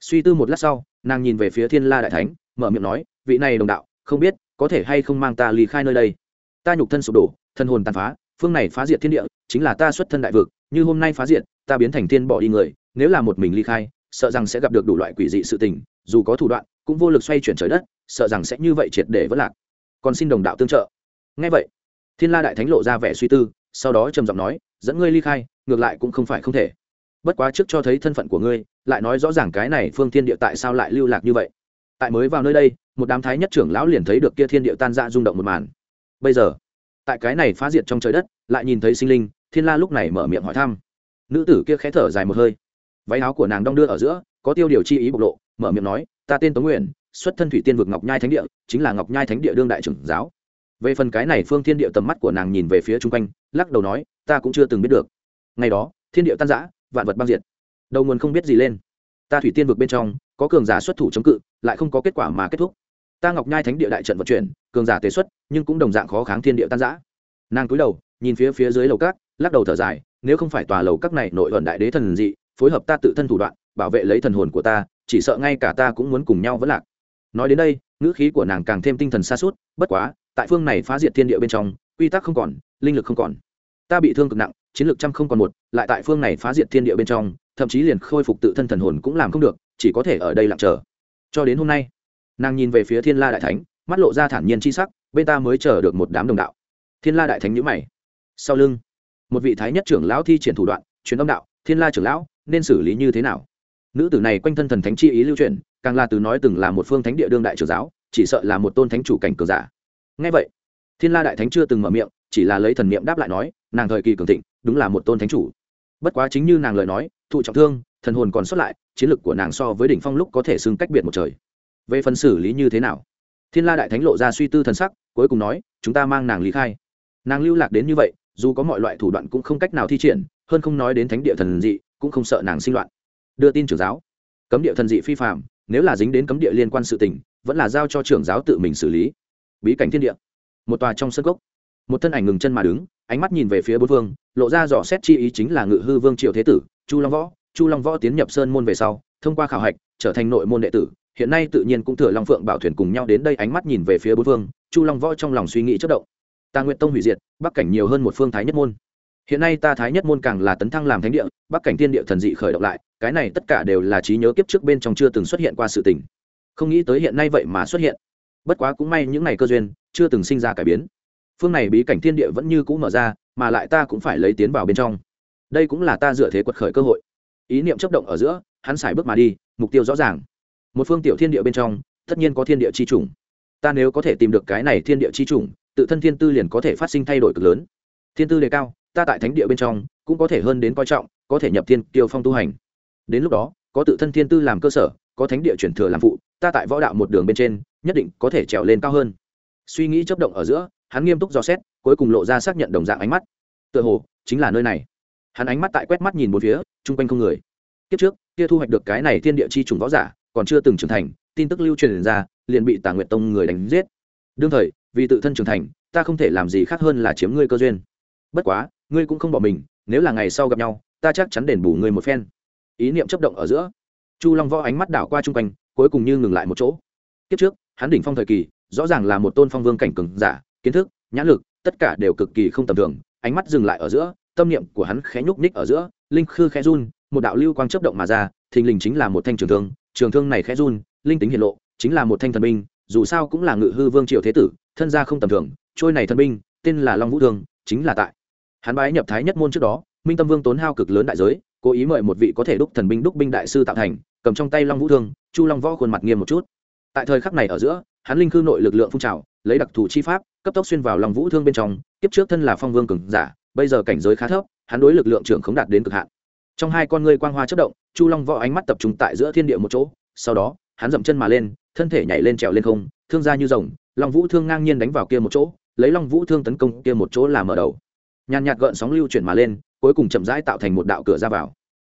Suy tư một lát sau, nàng nhìn về phía thiên la đại thánh, mở miệng nói, vị này đồng đạo, không biết, có thể hay không mang ta ly khai nơi đây? Ta nhục thân sụp đổ, thân hồn tàn phá, phương này phá diệt thiên địa, chính là ta xuất thân đại vực, như hôm nay phá diệt, ta biến thành thiên bỏ đi người, nếu là một mình ly khai, sợ rằng sẽ gặp được đủ loại quỷ dị sự tình, dù có thủ đoạn, cũng vô lực xoay chuyển trời đất, sợ rằng sẽ như vậy triệt để vất lạc. Còn xin đồng đạo tương trợ. Ngay vậy, thiên la đại thánh lộ ra vẻ suy tư sau đó trầm giọng nói, dẫn ngươi ly khai, ngược lại cũng không phải không thể. Bất quá trước cho thấy thân phận của ngươi, lại nói rõ ràng cái này phương thiên địa tại sao lại lưu lạc như vậy. Tại mới vào nơi đây, một đám thái nhất trưởng lão liền thấy được kia thiên địa tan ra rung động một màn. Bây giờ, tại cái này phá diệt trong trời đất, lại nhìn thấy sinh linh, thiên la lúc này mở miệng hỏi thăm. Nữ tử kia khẽ thở dài một hơi. Váy áo của nàng đong đưa ở giữa, có tiêu điều chi ý bộc lộ, mở miệng nói, ta tên tống nguyện, xuất thân thủy tiên vực ngọc nhai thánh địa, chính là ngọc nhai thánh địa đương đại trưởng giáo về phần cái này phương thiên địa tầm mắt của nàng nhìn về phía chung quanh, lắc đầu nói, ta cũng chưa từng biết được. Ngày đó, thiên địa tan giã vạn vật băng diệt. Đầu nguồn không biết gì lên. Ta thủy tiên vực bên trong, có cường giả xuất thủ chống cự, lại không có kết quả mà kết thúc. Ta ngọc nhai thánh địa đại trận vận chuyển, cường giả tế xuất, nhưng cũng đồng dạng khó kháng thiên địa tan giã nàng cúi đầu, nhìn phía phía dưới lầu cát lắc đầu thở dài, nếu không phải tòa lầu các này nội ẩn đại đế thần dị, phối hợp ta tự thân thủ đoạn, bảo vệ lấy thần hồn của ta, chỉ sợ ngay cả ta cũng muốn cùng nhau vẫn lạc. Nói đến đây ngữ khí của nàng càng thêm tinh thần xa suốt, bất quá, tại phương này phá diệt thiên địa bên trong, quy tắc không còn, linh lực không còn. Ta bị thương cực nặng, chiến lược trăm không còn một, lại tại phương này phá diệt thiên địa bên trong, thậm chí liền khôi phục tự thân thần hồn cũng làm không được, chỉ có thể ở đây lặng chờ. Cho đến hôm nay, nàng nhìn về phía thiên la đại thánh, mắt lộ ra thản nhiên c sắc, bên ta mới chờ được một đám đồng đạo. Thiên la đại thánh nhữ mày. Sau lưng, một vị thái nhất trưởng lão thi triển thủ đoạn, truyền âm đạo, thiên la trưởng lão, nên xử lý như thế nào? Nữ tử này quanh thân thần thánh chi ý lưu truyền, càng là từ nói từng là một phương thánh địa đương đại trưởng giáo, chỉ sợ là một tôn thánh chủ cảnh cường giả. Ngay vậy, thiên la đại thánh chưa từng mở miệng, chỉ là lấy thần niệm đáp lại nói, nàng thời kỳ cường thịnh, đúng là một tôn thánh chủ. Bất quá chính như nàng lời nói, thụ trọng thương, thần hồn còn xuất lại, chiến lực của nàng so với đỉnh phong lúc có thể xưng cách biệt một trời. Về phần xử lý như thế nào? Thiên la đại thánh lộ ra suy tư thần sắc, cuối cùng nói, chúng ta mang nàng lý khai. Nàng lưu lạc đến như vậy, dù có mọi loại thủ đoạn cũng không cách nào thi triển, hơn không nói đến thánh địa thần dị, cũng không sợ nàng sinh loạn đưa tin trưởng giáo. Cấm địa thần dị phi phạm nếu là dính đến cấm địa liên quan sự tình, vẫn là giao cho trưởng giáo tự mình xử lý. Bí cảnh thiên địa. Một tòa trong sân gốc một thân ảnh ngừng chân mà đứng, ánh mắt nhìn về phía bốn vương, lộ ra dò xét chi ý chính là ngự hư vương triệu thế tử, chu long võ. Chu long võ tiến nhập sơn môn về sau, thông qua khảo hạch, trở thành nội môn đệ tử, hiện nay tự nhiên cũng thừa long phượng bảo thuyền cùng nhau đến đây ánh mắt nhìn về phía bốn vương, chu long võ trong lòng suy nghĩ chất động. Ta nguyện tông hủy diệt, bắc cảnh nhiều hơn một phương thái nhất môn hiện nay ta thái nhất môn càng là tấn thăng làm thánh địa, bắc cảnh thiên địa thần dị khởi động lại, cái này tất cả đều là trí nhớ kiếp trước bên trong chưa từng xuất hiện qua sự tình. Không nghĩ tới hiện nay vậy mà xuất hiện. Bất quá cũng may những ngày cơ duyên, chưa từng sinh ra cải biến. Phương này bí cảnh thiên địa vẫn như cũ mở ra, mà lại ta cũng phải lấy tiến vào bên trong. Đây cũng là ta dựa thế quật khởi cơ hội. Ý niệm chấp động ở giữa, hắn xài bước mà đi, mục tiêu rõ ràng. Một phương tiểu thiên địa bên trong, tất nhiên có thiên địa chi chủng. Ta nếu có thể tìm được cái này thiên địa chi chủng, tự thân thiên tư liền có thể phát sinh thay đổi cực lớn. Thiên tư đề cao ta tại thánh địa bên trong cũng có thể hơn đến coi trọng, có thể nhập thiên kiều phong tu hành. Đến lúc đó, có tự thân thiên tư làm cơ sở, có thánh địa chuyển thừa làm phụ, ta tại võ đạo một đường bên trên, nhất định có thể trèo lên cao hơn. Suy nghĩ chấp động ở giữa, hắn nghiêm túc dò xét, cuối cùng lộ ra xác nhận đồng dạng ánh mắt. Tựa hồ, chính là nơi này. Hắn ánh mắt tại quét mắt nhìn một phía, chung quanh không người. Kiếp trước, kia thu hoạch được cái này thiên địa chi trùng võ giả, còn chưa từng trưởng thành, tin tức lưu truyền ra, liền bị tà nguyệt tông người đánh giết. Đương thời, vì tự thân trưởng thành, ta không thể làm gì khác hơn là chiếm ngươi cơ duyên. Bất quá ngươi cũng không bỏ mình, nếu là ngày sau gặp nhau, ta chắc chắn đền bù ngươi một phen. Ý niệm chấp động ở giữa, chu long võ ánh mắt đảo qua chung quanh, cuối cùng như ngừng lại một chỗ. Kiếp trước, hắn đỉnh phong thời kỳ, rõ ràng là một tôn phong vương cảnh cường giả, kiến thức, nhãn lực, tất cả đều cực kỳ không tầm thường, ánh mắt dừng lại ở giữa, tâm niệm của hắn khẽ nhúc ních ở giữa, linh khư khẽ run, một đạo lưu quang chớp động mà ra, thình lình chính là một thanh trường thương trường thương này khẽ run, linh tính hiện lộ, chính là một thanh thần binh, dù sao cũng là ngự hư vương triều thế tử, thân gia không tầm thường, trôi này thần binh, tên là long vũ thương, chính là tại hắn bái nhập thái nhất môn trước đó, minh tâm vương tốn hao cực lớn đại giới, cố ý mời một vị có thể đúc thần binh, đúc binh đại sư tạo thành, cầm trong tay long vũ thương, chu long võ khuôn mặt nghiêm một chút. Tại thời khắc này ở giữa, hắn linh cư nội lực lượng phun trào, lấy đặc thù chi pháp, cấp tốc xuyên vào long vũ thương bên trong tiếp trước thân là phong vương cường giả, bây giờ cảnh giới khá thấp, hắn đối lực lượng trưởng không đạt đến cực hạn. Trong hai con ngươi quang hoa chất động, chu long võ ánh mắt tập trung tại giữa thiên địa một chỗ, sau đó, hắn dậm chân mà lên, thân thể nhảy lên trèo lên không, thương ra như rồng, long vũ thương ngang nhiên đánh vào kia một chỗ, lấy long vũ thương tấn công kia một chỗ làm mở đầu nhàn nhạt gợn sóng lưu chuyển mà lên, cuối cùng chậm rãi tạo thành một đạo cửa ra vào.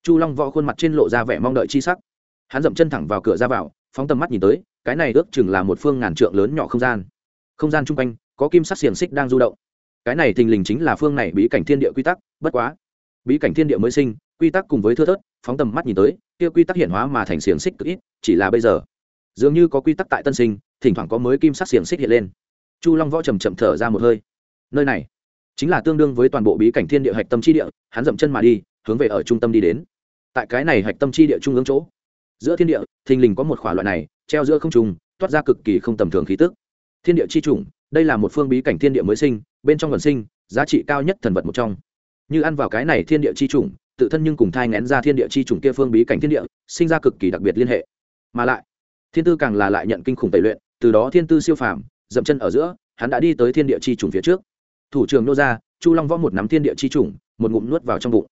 Chu long võ khuôn mặt trên lộ ra vẻ mong đợi chi sắc. Hắn dậm chân thẳng vào cửa ra vào, phóng tầm mắt nhìn tới, cái này ước chừng là một phương ngàn trượng lớn nhỏ không gian. Không gian chung quanh, có kim sắc xiềng xích đang du động. Cái này thình lình chính là phương này bí cảnh thiên địa quy tắc, bất quá. Bí cảnh thiên địa mới sinh, quy tắc cùng với thưa thớt, phóng tầm mắt nhìn tới, kia quy tắc hiện hóa mà thành xiềng xích cực ít, chỉ là bây giờ. Dường như có quy tắc tại tân sinh, thỉnh thoảng có mới kim sắc xiềng xích hiện lên. Chu long võ chầm chậm thở ra một hơi. Nơi này chính là tương đương với toàn bộ bí cảnh thiên địa hạch tâm chi địa, hắn dậm chân mà đi, hướng về ở trung tâm đi đến. Tại cái này hạch tâm chi địa trung ương chỗ, giữa thiên địa, thình lình có một khỏa loại này, treo giữa không trùng toát ra cực kỳ không tầm thường khí tức. Thiên địa chi chủng, đây là một phương bí cảnh thiên địa mới sinh, bên trong vần sinh, giá trị cao nhất thần vật một trong. Như ăn vào cái này thiên địa chi chủng, tự thân nhưng cùng thai ngén ra thiên địa chi chủng kia phương bí cảnh thiên địa, sinh ra cực kỳ đặc biệt liên hệ. Mà lại, thiên tư càng là lại nhận kinh khủng tẩy luyện, từ đó thiên tư siêu phàm, dậm chân ở giữa, hắn đã đi tới thiên địa chi chủng phía trước thủ trưởng nô ra chu long võ một nắm thiên địa chi chủng, một ngụm nuốt vào trong bụng.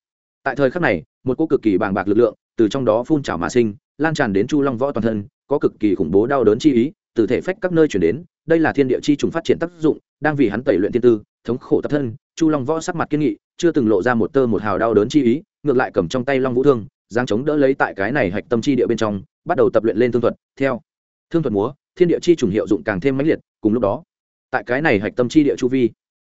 Tại thời khắc này, một cô cực kỳ bàng bạc lực lượng từ trong đó phun trào mà sinh, lan tràn đến chu long võ toàn thân, có cực kỳ khủng bố đau đớn chi ý, từ thể phách các nơi chuyển đến, đây là thiên địa chi trùng phát triển tác dụng, đang vì hắn tẩy luyện thiên tư, thống khổ tập thân, chu long võ sắc mặt kiên nghị, chưa từng lộ ra một tơ một hào đau đớn chi ý, ngược lại cầm trong tay long vũ thương giang chống đỡ lấy tại cái này hạch tâm chi địa bên trong, bắt đầu tập luyện lên thương thuật, theo thương thuật múa, thiên địa chi trùng hiệu dụng càng thêm mãnh liệt, cùng lúc đó, tại cái này hạch tâm chi địa chu vi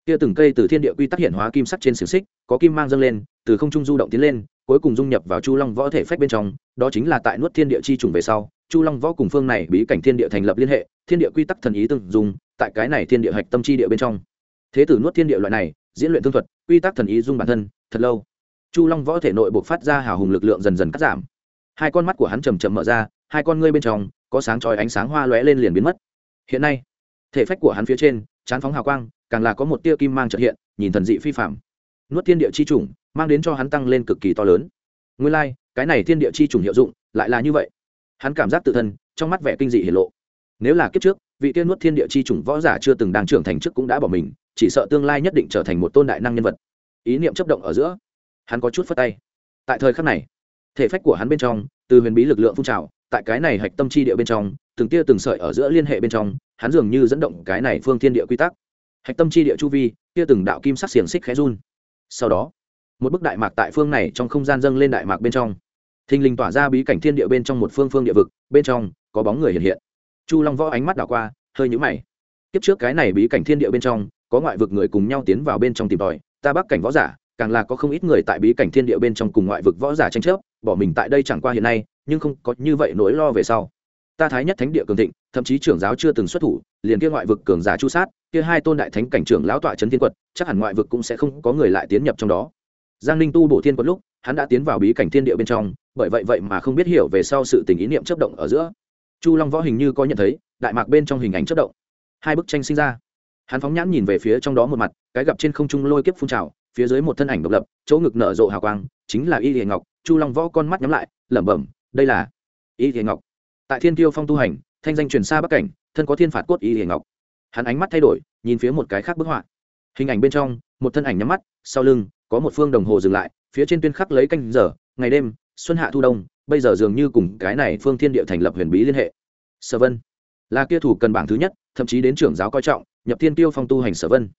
kia từng cây từ thiên địa quy tắc hiện hóa kim sắc trên xiềng xích, có kim mang dâng lên, từ không trung du động tiến lên, cuối cùng dung nhập vào chu long võ thể phách bên trong, đó chính là tại nuốt thiên địa chi trùng về sau, chu long võ cùng phương này bí cảnh thiên địa thành lập liên hệ, thiên địa quy tắc thần ý từng dùng tại cái này thiên địa hạch tâm chi địa bên trong. Thế tử nuốt thiên địa loại này, diễn luyện thương thuật, quy tắc thần ý dung bản thân, thật lâu. Chu long võ thể nội buộc phát ra hào hùng lực lượng dần dần cắt giảm. Hai con mắt của hắn chầm chậm mở ra, hai con ngươi bên trong, có sáng chói ánh sáng hoa lóe lên liền biến mất. Hiện nay, thể phách của hắn phía trên chán phóng hào quang càng là có một tia kim mang trợ hiện nhìn thần dị phi phạm nuốt thiên địa chi chủng mang đến cho hắn tăng lên cực kỳ to lớn. Nguyên lai、like, cái này thiên địa chi chủng hiệu dụng lại là như vậy. Hắn cảm giác tự thân trong mắt vẻ kinh dị hiển lộ. Nếu là kiếp trước vị tiên nuốt thiên địa chi chủng võ giả chưa từng đang trưởng thành trước cũng đã bỏ mình chỉ sợ tương lai nhất định trở thành một tôn đại năng nhân vật. Ý niệm chấp động ở giữa hắn có chút phất tay. Tại thời khắc này thể phách của hắn bên trong từ huyền bí lực lượng phun trào tại cái này hạch tâm chi địa bên trong, từng tia từng sợi ở giữa liên hệ bên trong, hắn dường như dẫn động cái này phương thiên địa quy tắc. Hạch tâm chi địa chu vi tia từng đạo kim sắc xiềng xích khẽ run. Sau đó, một bức đại mạc tại phương này trong không gian dâng lên đại mạc bên trong. Thình lình tỏa ra bí cảnh thiên địa bên trong một phương phương địa vực, bên trong có bóng người hiện hiện. Chu long võ ánh mắt đảo qua, hơi nhũ mày. Tiếp trước cái này bí cảnh thiên địa bên trong, có ngoại vực người cùng nhau tiến vào bên trong tìm tòi, ta bắc cảnh võ giả, càng là có không ít người tại bí cảnh thiên địa bên trong cùng ngoại vực võ giả tranh chấp, bỏ mình tại đây chẳng qua hiện nay nhưng không có như vậy nỗi lo về sau. Ta thái nhất thánh địa cường thịnh, thậm chí trưởng giáo chưa từng xuất thủ, liền kia ngoại vực cường giả chu sát, kia hai tôn đại thánh cảnh trưởng lão tọa trấn thiên quật, chắc hẳn ngoại vực cũng sẽ không có người lại tiến nhập trong đó. Giang ninh tu bổ thiên quật lúc, hắn đã tiến vào bí cảnh thiên địa bên trong, bởi vậy vậy mà không biết hiểu về sau sự tình ý niệm chấp động ở giữa. Chu long võ hình như có nhận thấy, đại mạc bên trong hình ảnh chấp động. Hai bức tranh sinh ra. Hắn phóng nhãn nhìn về phía trong đó một mặt, cái gặp trên không trung lôi kiếp phun trào, phía dưới một thân ảnh độc lập, chỗ ngực nở rộ hào quang, chính là y hiền ngọc. Chu long võ con mắt nhắm lại, lẩm bẩm đây là y hiền ngọc. Tại thiên tiêu phong tu hành, thanh danh truyền xa bắc cảnh, thân có thiên phạt cốt y hiền ngọc. Hắn ánh mắt thay đổi, nhìn phía một cái khác bức họa. Hình ảnh bên trong, một thân ảnh nhắm mắt, sau lưng có một phương đồng hồ dừng lại, phía trên tuyên khắc lấy canh giờ, ngày đêm, xuân hạ thu đông, bây giờ dường như cùng cái này phương thiên địa thành lập huyền bí liên hệ. Sở vân. Là kia thủ cần bảng thứ nhất, thậm chí đến trưởng giáo coi trọng, nhập thiên tiêu phong tu hành sở vân.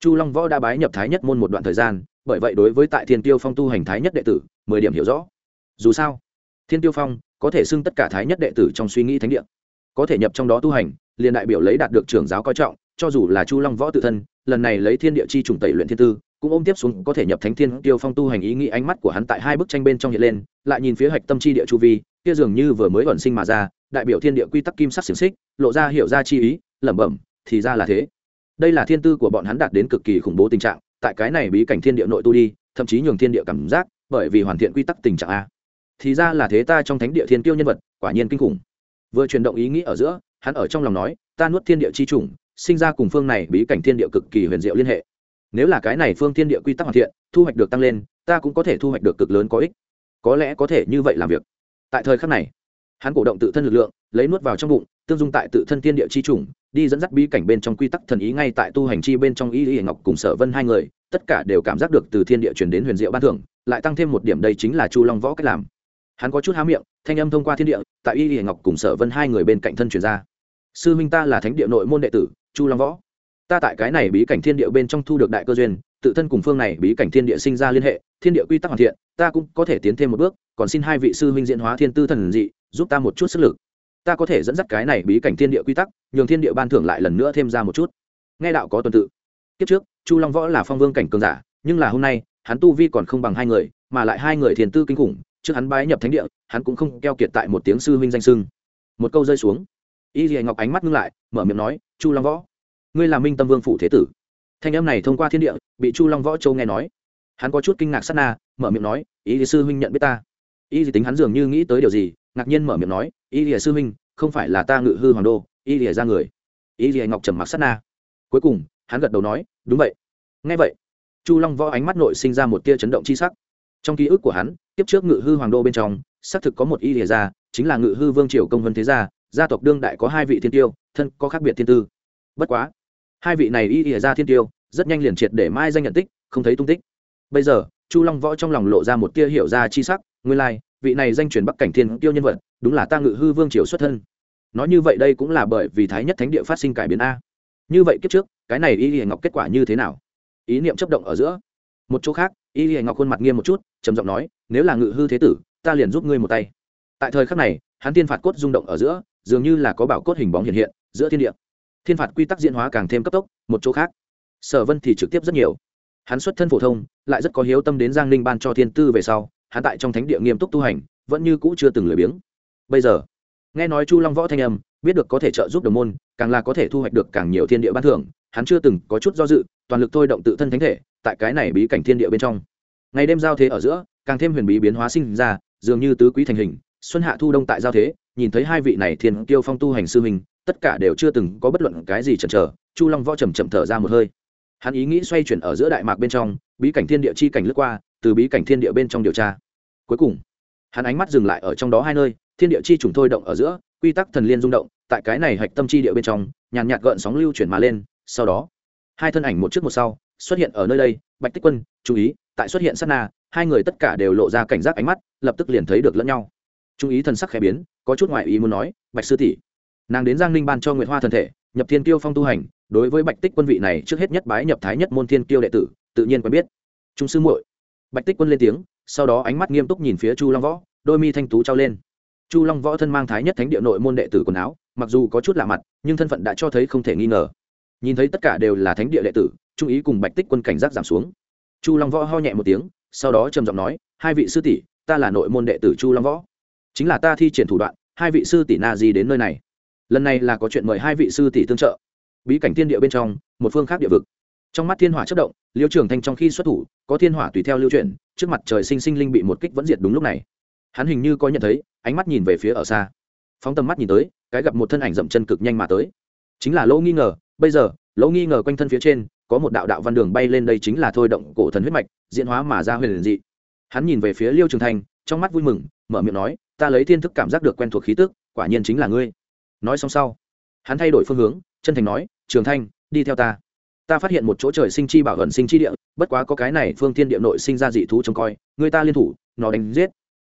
Chu long võ đã bái nhập thái nhất môn một đoạn thời gian, bởi vậy đối với tại thiên tiêu phong tu hành thái nhất đệ tử, mười điểm hiểu rõ. Dù sao thiên tiêu phong có thể xưng tất cả thái nhất đệ tử trong suy nghĩ thánh địa. Có thể nhập trong đó tu hành, liền đại biểu lấy đạt được trưởng giáo coi trọng, cho dù là chu long võ tự thân, lần này lấy thiên địa chi trùng tẩy luyện thiên tư, cũng ôm tiếp xuống có thể nhập thánh thiên tiêu phong tu hành ý nghĩ ánh mắt của hắn tại hai bức tranh bên trong hiện lên, lại nhìn phía hạch tâm chi địa chu vi, kia dường như vừa mới ẩn sinh mà ra, đại biểu thiên địa quy tắc kim sắc xiềng xích, lộ ra hiểu ra chi ý, lẩm bẩm, thì ra là thế. Đây là thiên tư của bọn hắn đạt đến cực kỳ khủng bố tình trạng, tại cái này bí cảnh thiên địa nội tu đi, thậm chí nhường thiên địa cảm giác, bởi vì hoàn thiện quy tắc tình trạng a thì ra là thế ta trong thánh địa thiên tiêu nhân vật, quả nhiên kinh khủng. Vừa chuyển động ý nghĩ ở giữa, hắn ở trong lòng nói, ta nuốt thiên địa chi chủng, sinh ra cùng phương này bí cảnh thiên địa cực kỳ huyền diệu liên hệ. Nếu là cái này phương thiên địa quy tắc hoàn thiện, thu hoạch được tăng lên, ta cũng có thể thu hoạch được cực lớn có ích. Có lẽ có thể như vậy làm việc. Tại thời khắc này, hắn cổ động tự thân lực lượng, lấy nuốt vào trong bụng, tương dung tại tự thân thiên địa chi chủng, đi dẫn dắt bí cảnh bên trong quy tắc thần ý ngay tại tu hành chi bên trong y y ngọc cùng sở vân hai người, tất cả đều cảm giác được từ thiên địa truyền đến huyền diệu ban thưởng, lại tăng thêm một điểm đây chính là chu long võ cách làm hắn có chút há miệng, thanh âm thông qua thiên địa, tại y hiển ngọc cùng sở vân hai người bên cạnh thân truyền ra. Sư minh ta là thánh địa nội môn đệ tử, chu long võ. Ta tại cái này bí cảnh thiên địa bên trong thu được đại cơ duyên, tự thân cùng phương này bí cảnh thiên địa sinh ra liên hệ, thiên địa quy tắc hoàn thiện, ta cũng có thể tiến thêm một bước, còn xin hai vị sư huynh diễn hóa thiên tư thần dị, giúp ta một chút sức lực. Ta có thể dẫn dắt cái này bí cảnh thiên địa quy tắc, nhường thiên địa ban thưởng lại lần nữa thêm ra một chút. Nghe đạo có tuần tự. Kiếp trước, chu long võ là phong vương cảnh cường giả, nhưng là hôm nay, hắn tu vi còn không bằng hai người, mà lại hai người thiền tư kinh khủng trước hắn bái nhập thánh địa, hắn cũng không keo kiệt tại một tiếng sư huynh danh sưng một câu rơi xuống, y dì ngọc ánh mắt ngưng lại, mở miệng nói, chu long võ, ngươi là minh tâm vương phủ thế tử. Thanh em này thông qua thiên địa, bị chu long võ châu nghe nói. Hắn có chút kinh ngạc sát na, mở miệng nói y dì sư huynh nhận biết ta. Y dì tính hắn dường như nghĩ tới điều gì, ngạc nhiên mở miệng nói y dì sư huynh, không phải là ta ngự hư hoàng đô, y dì ra người. Y dì ngọc trầm mặc sát na. Cuối cùng, hắn gật đầu nói, đúng vậy. Nghe vậy, chu long võ ánh mắt nội sinh ra một tia chấn động chi sắc trong ký ức của hắn, tiếp trước ngự hư hoàng đô bên trong, xác thực có một y lìa gia, chính là ngự hư vương triều công vân thế gia gia tộc đương đại có hai vị thiên tiêu, thân có khác biệt thiên tư. Bất quá, hai vị này y lìa gia thiên tiêu, rất nhanh liền triệt để mai danh nhận tích, không thấy tung tích. Bây giờ, chu long võ trong lòng lộ ra một tia hiểu ra chi sắc, nguyên lai, vị này danh truyền bắc cảnh thiên tiêu nhân vật, đúng là ta ngự hư vương triều xuất thân. Nói như vậy đây cũng là bởi vì thái nhất thánh địa phát sinh cải biến a. Như vậy kiếp trước, cái này y lìa ngọc kết quả như thế nào? Ý niệm chấp động ở giữa một chỗ khác, y lìa ngọc khuôn mặt nghiêm một chút, trầm giọng nói, nếu là ngự hư thế tử, ta liền giúp ngươi một tay. Tại thời khắc này, hắn tiên phạt cốt rung động ở giữa, dường như là có bảo cốt hình bóng hiện hiện, giữa thiên địa. Thiên phạt quy tắc diễn hóa càng thêm cấp tốc, một chỗ khác. Sở vân thì trực tiếp rất nhiều. Hắn xuất thân phổ thông, lại rất có hiếu tâm đến giang ninh ban cho thiên tư về sau, hắn tại trong thánh địa nghiêm túc tu hành, vẫn như cũ chưa từng lười biếng. Bây giờ, nghe nói chu long võ thanh âm, biết được có thể trợ giúp đồng môn, càng là có thể thu hoạch được càng nhiều thiên địa ban thưởng, hắn chưa từng có chút do dự, toàn lực thôi động tự thân thánh thể tại cái này bí cảnh thiên địa bên trong. Ngày đêm giao thế ở giữa, càng thêm huyền bí biến hóa sinh ra, dường như tứ quý thành hình, xuân hạ thu đông tại giao thế, nhìn thấy hai vị này thiên kiêu phong tu hành sư hình tất cả đều chưa từng có bất luận cái gì chần chờ, chu long võ trầm chậm thở ra một hơi. Hắn ý nghĩ xoay chuyển ở giữa đại mạc bên trong, bí cảnh thiên địa chi cảnh lướt qua, từ bí cảnh thiên địa bên trong điều tra. Cuối cùng, hắn ánh mắt dừng lại ở trong đó hai nơi, thiên địa chi trùng thôi động ở giữa, quy tắc thần liên rung động, tại cái này hạch tâm chi địa bên trong, nhàn nhạt gợn sóng lưu chuyển mà lên, sau đó, hai thân ảnh một trước một sau xuất hiện ở nơi đây, bạch tích quân, chú ý, tại xuất hiện sát na, hai người tất cả đều lộ ra cảnh giác ánh mắt, lập tức liền thấy được lẫn nhau. Chú ý thần sắc khẽ biến, có chút ngoại ý muốn nói, bạch sư tỷ, nàng đến giang ninh ban cho nguyệt hoa thần thể, nhập thiên tiêu phong tu hành, đối với bạch tích quân vị này trước hết nhất bái nhập thái nhất môn thiên tiêu đệ tử, tự nhiên quen biết. Trung sư muội. Bạch tích quân lên tiếng, sau đó ánh mắt nghiêm túc nhìn phía chu long võ, đôi mi thanh tú trao lên. Chu long võ thân mang thái nhất thánh địa nội môn đệ tử quần áo, mặc dù có chút lạ mặt, nhưng thân phận đã cho thấy không thể nghi ngờ. Nhìn thấy tất cả đều là thánh địa đệ tử trung ý cùng bạch tích quân cảnh giác giảm xuống. Chu long võ ho nhẹ một tiếng, sau đó trầm giọng nói, hai vị sư tỷ, ta là nội môn đệ tử chu long võ. Chính là ta thi triển thủ đoạn, hai vị sư tỷ na gì đến nơi này. Lần này là có chuyện mời hai vị sư tỷ tương trợ. Bí cảnh thiên địa bên trong, một phương khác địa vực. Trong mắt thiên hỏa chất động, liêu trường thanh trong khi xuất thủ, có thiên hỏa tùy theo lưu chuyển, trước mặt trời sinh sinh linh bị một kích vẫn diệt đúng lúc này. Hắn hình như có nhận thấy, ánh mắt nhìn về phía ở xa. Phóng tầm mắt nhìn tới, cái gặp một thân ảnh dậm chân cực nhanh mà tới. Chính là lỗ nghi ngờ, bây giờ, lỗ nghi ngờ quanh thân phía trên có một đạo đạo văn đường bay lên đây chính là thôi động cổ thần huyết mạch, diễn hóa mà ra huyền dị. Hắn nhìn về phía liêu trường thanh, trong mắt vui mừng, mở miệng nói, ta lấy thiên thức cảm giác được quen thuộc khí tức, quả nhiên chính là ngươi. Nói xong sau, hắn thay đổi phương hướng, chân thành nói, trường thanh, đi theo ta. Ta phát hiện một chỗ trời sinh chi bảo ẩn sinh chi địa, bất quá có cái này phương thiên địa nội sinh ra dị thú trông coi, người ta liên thủ, nó đánh giết.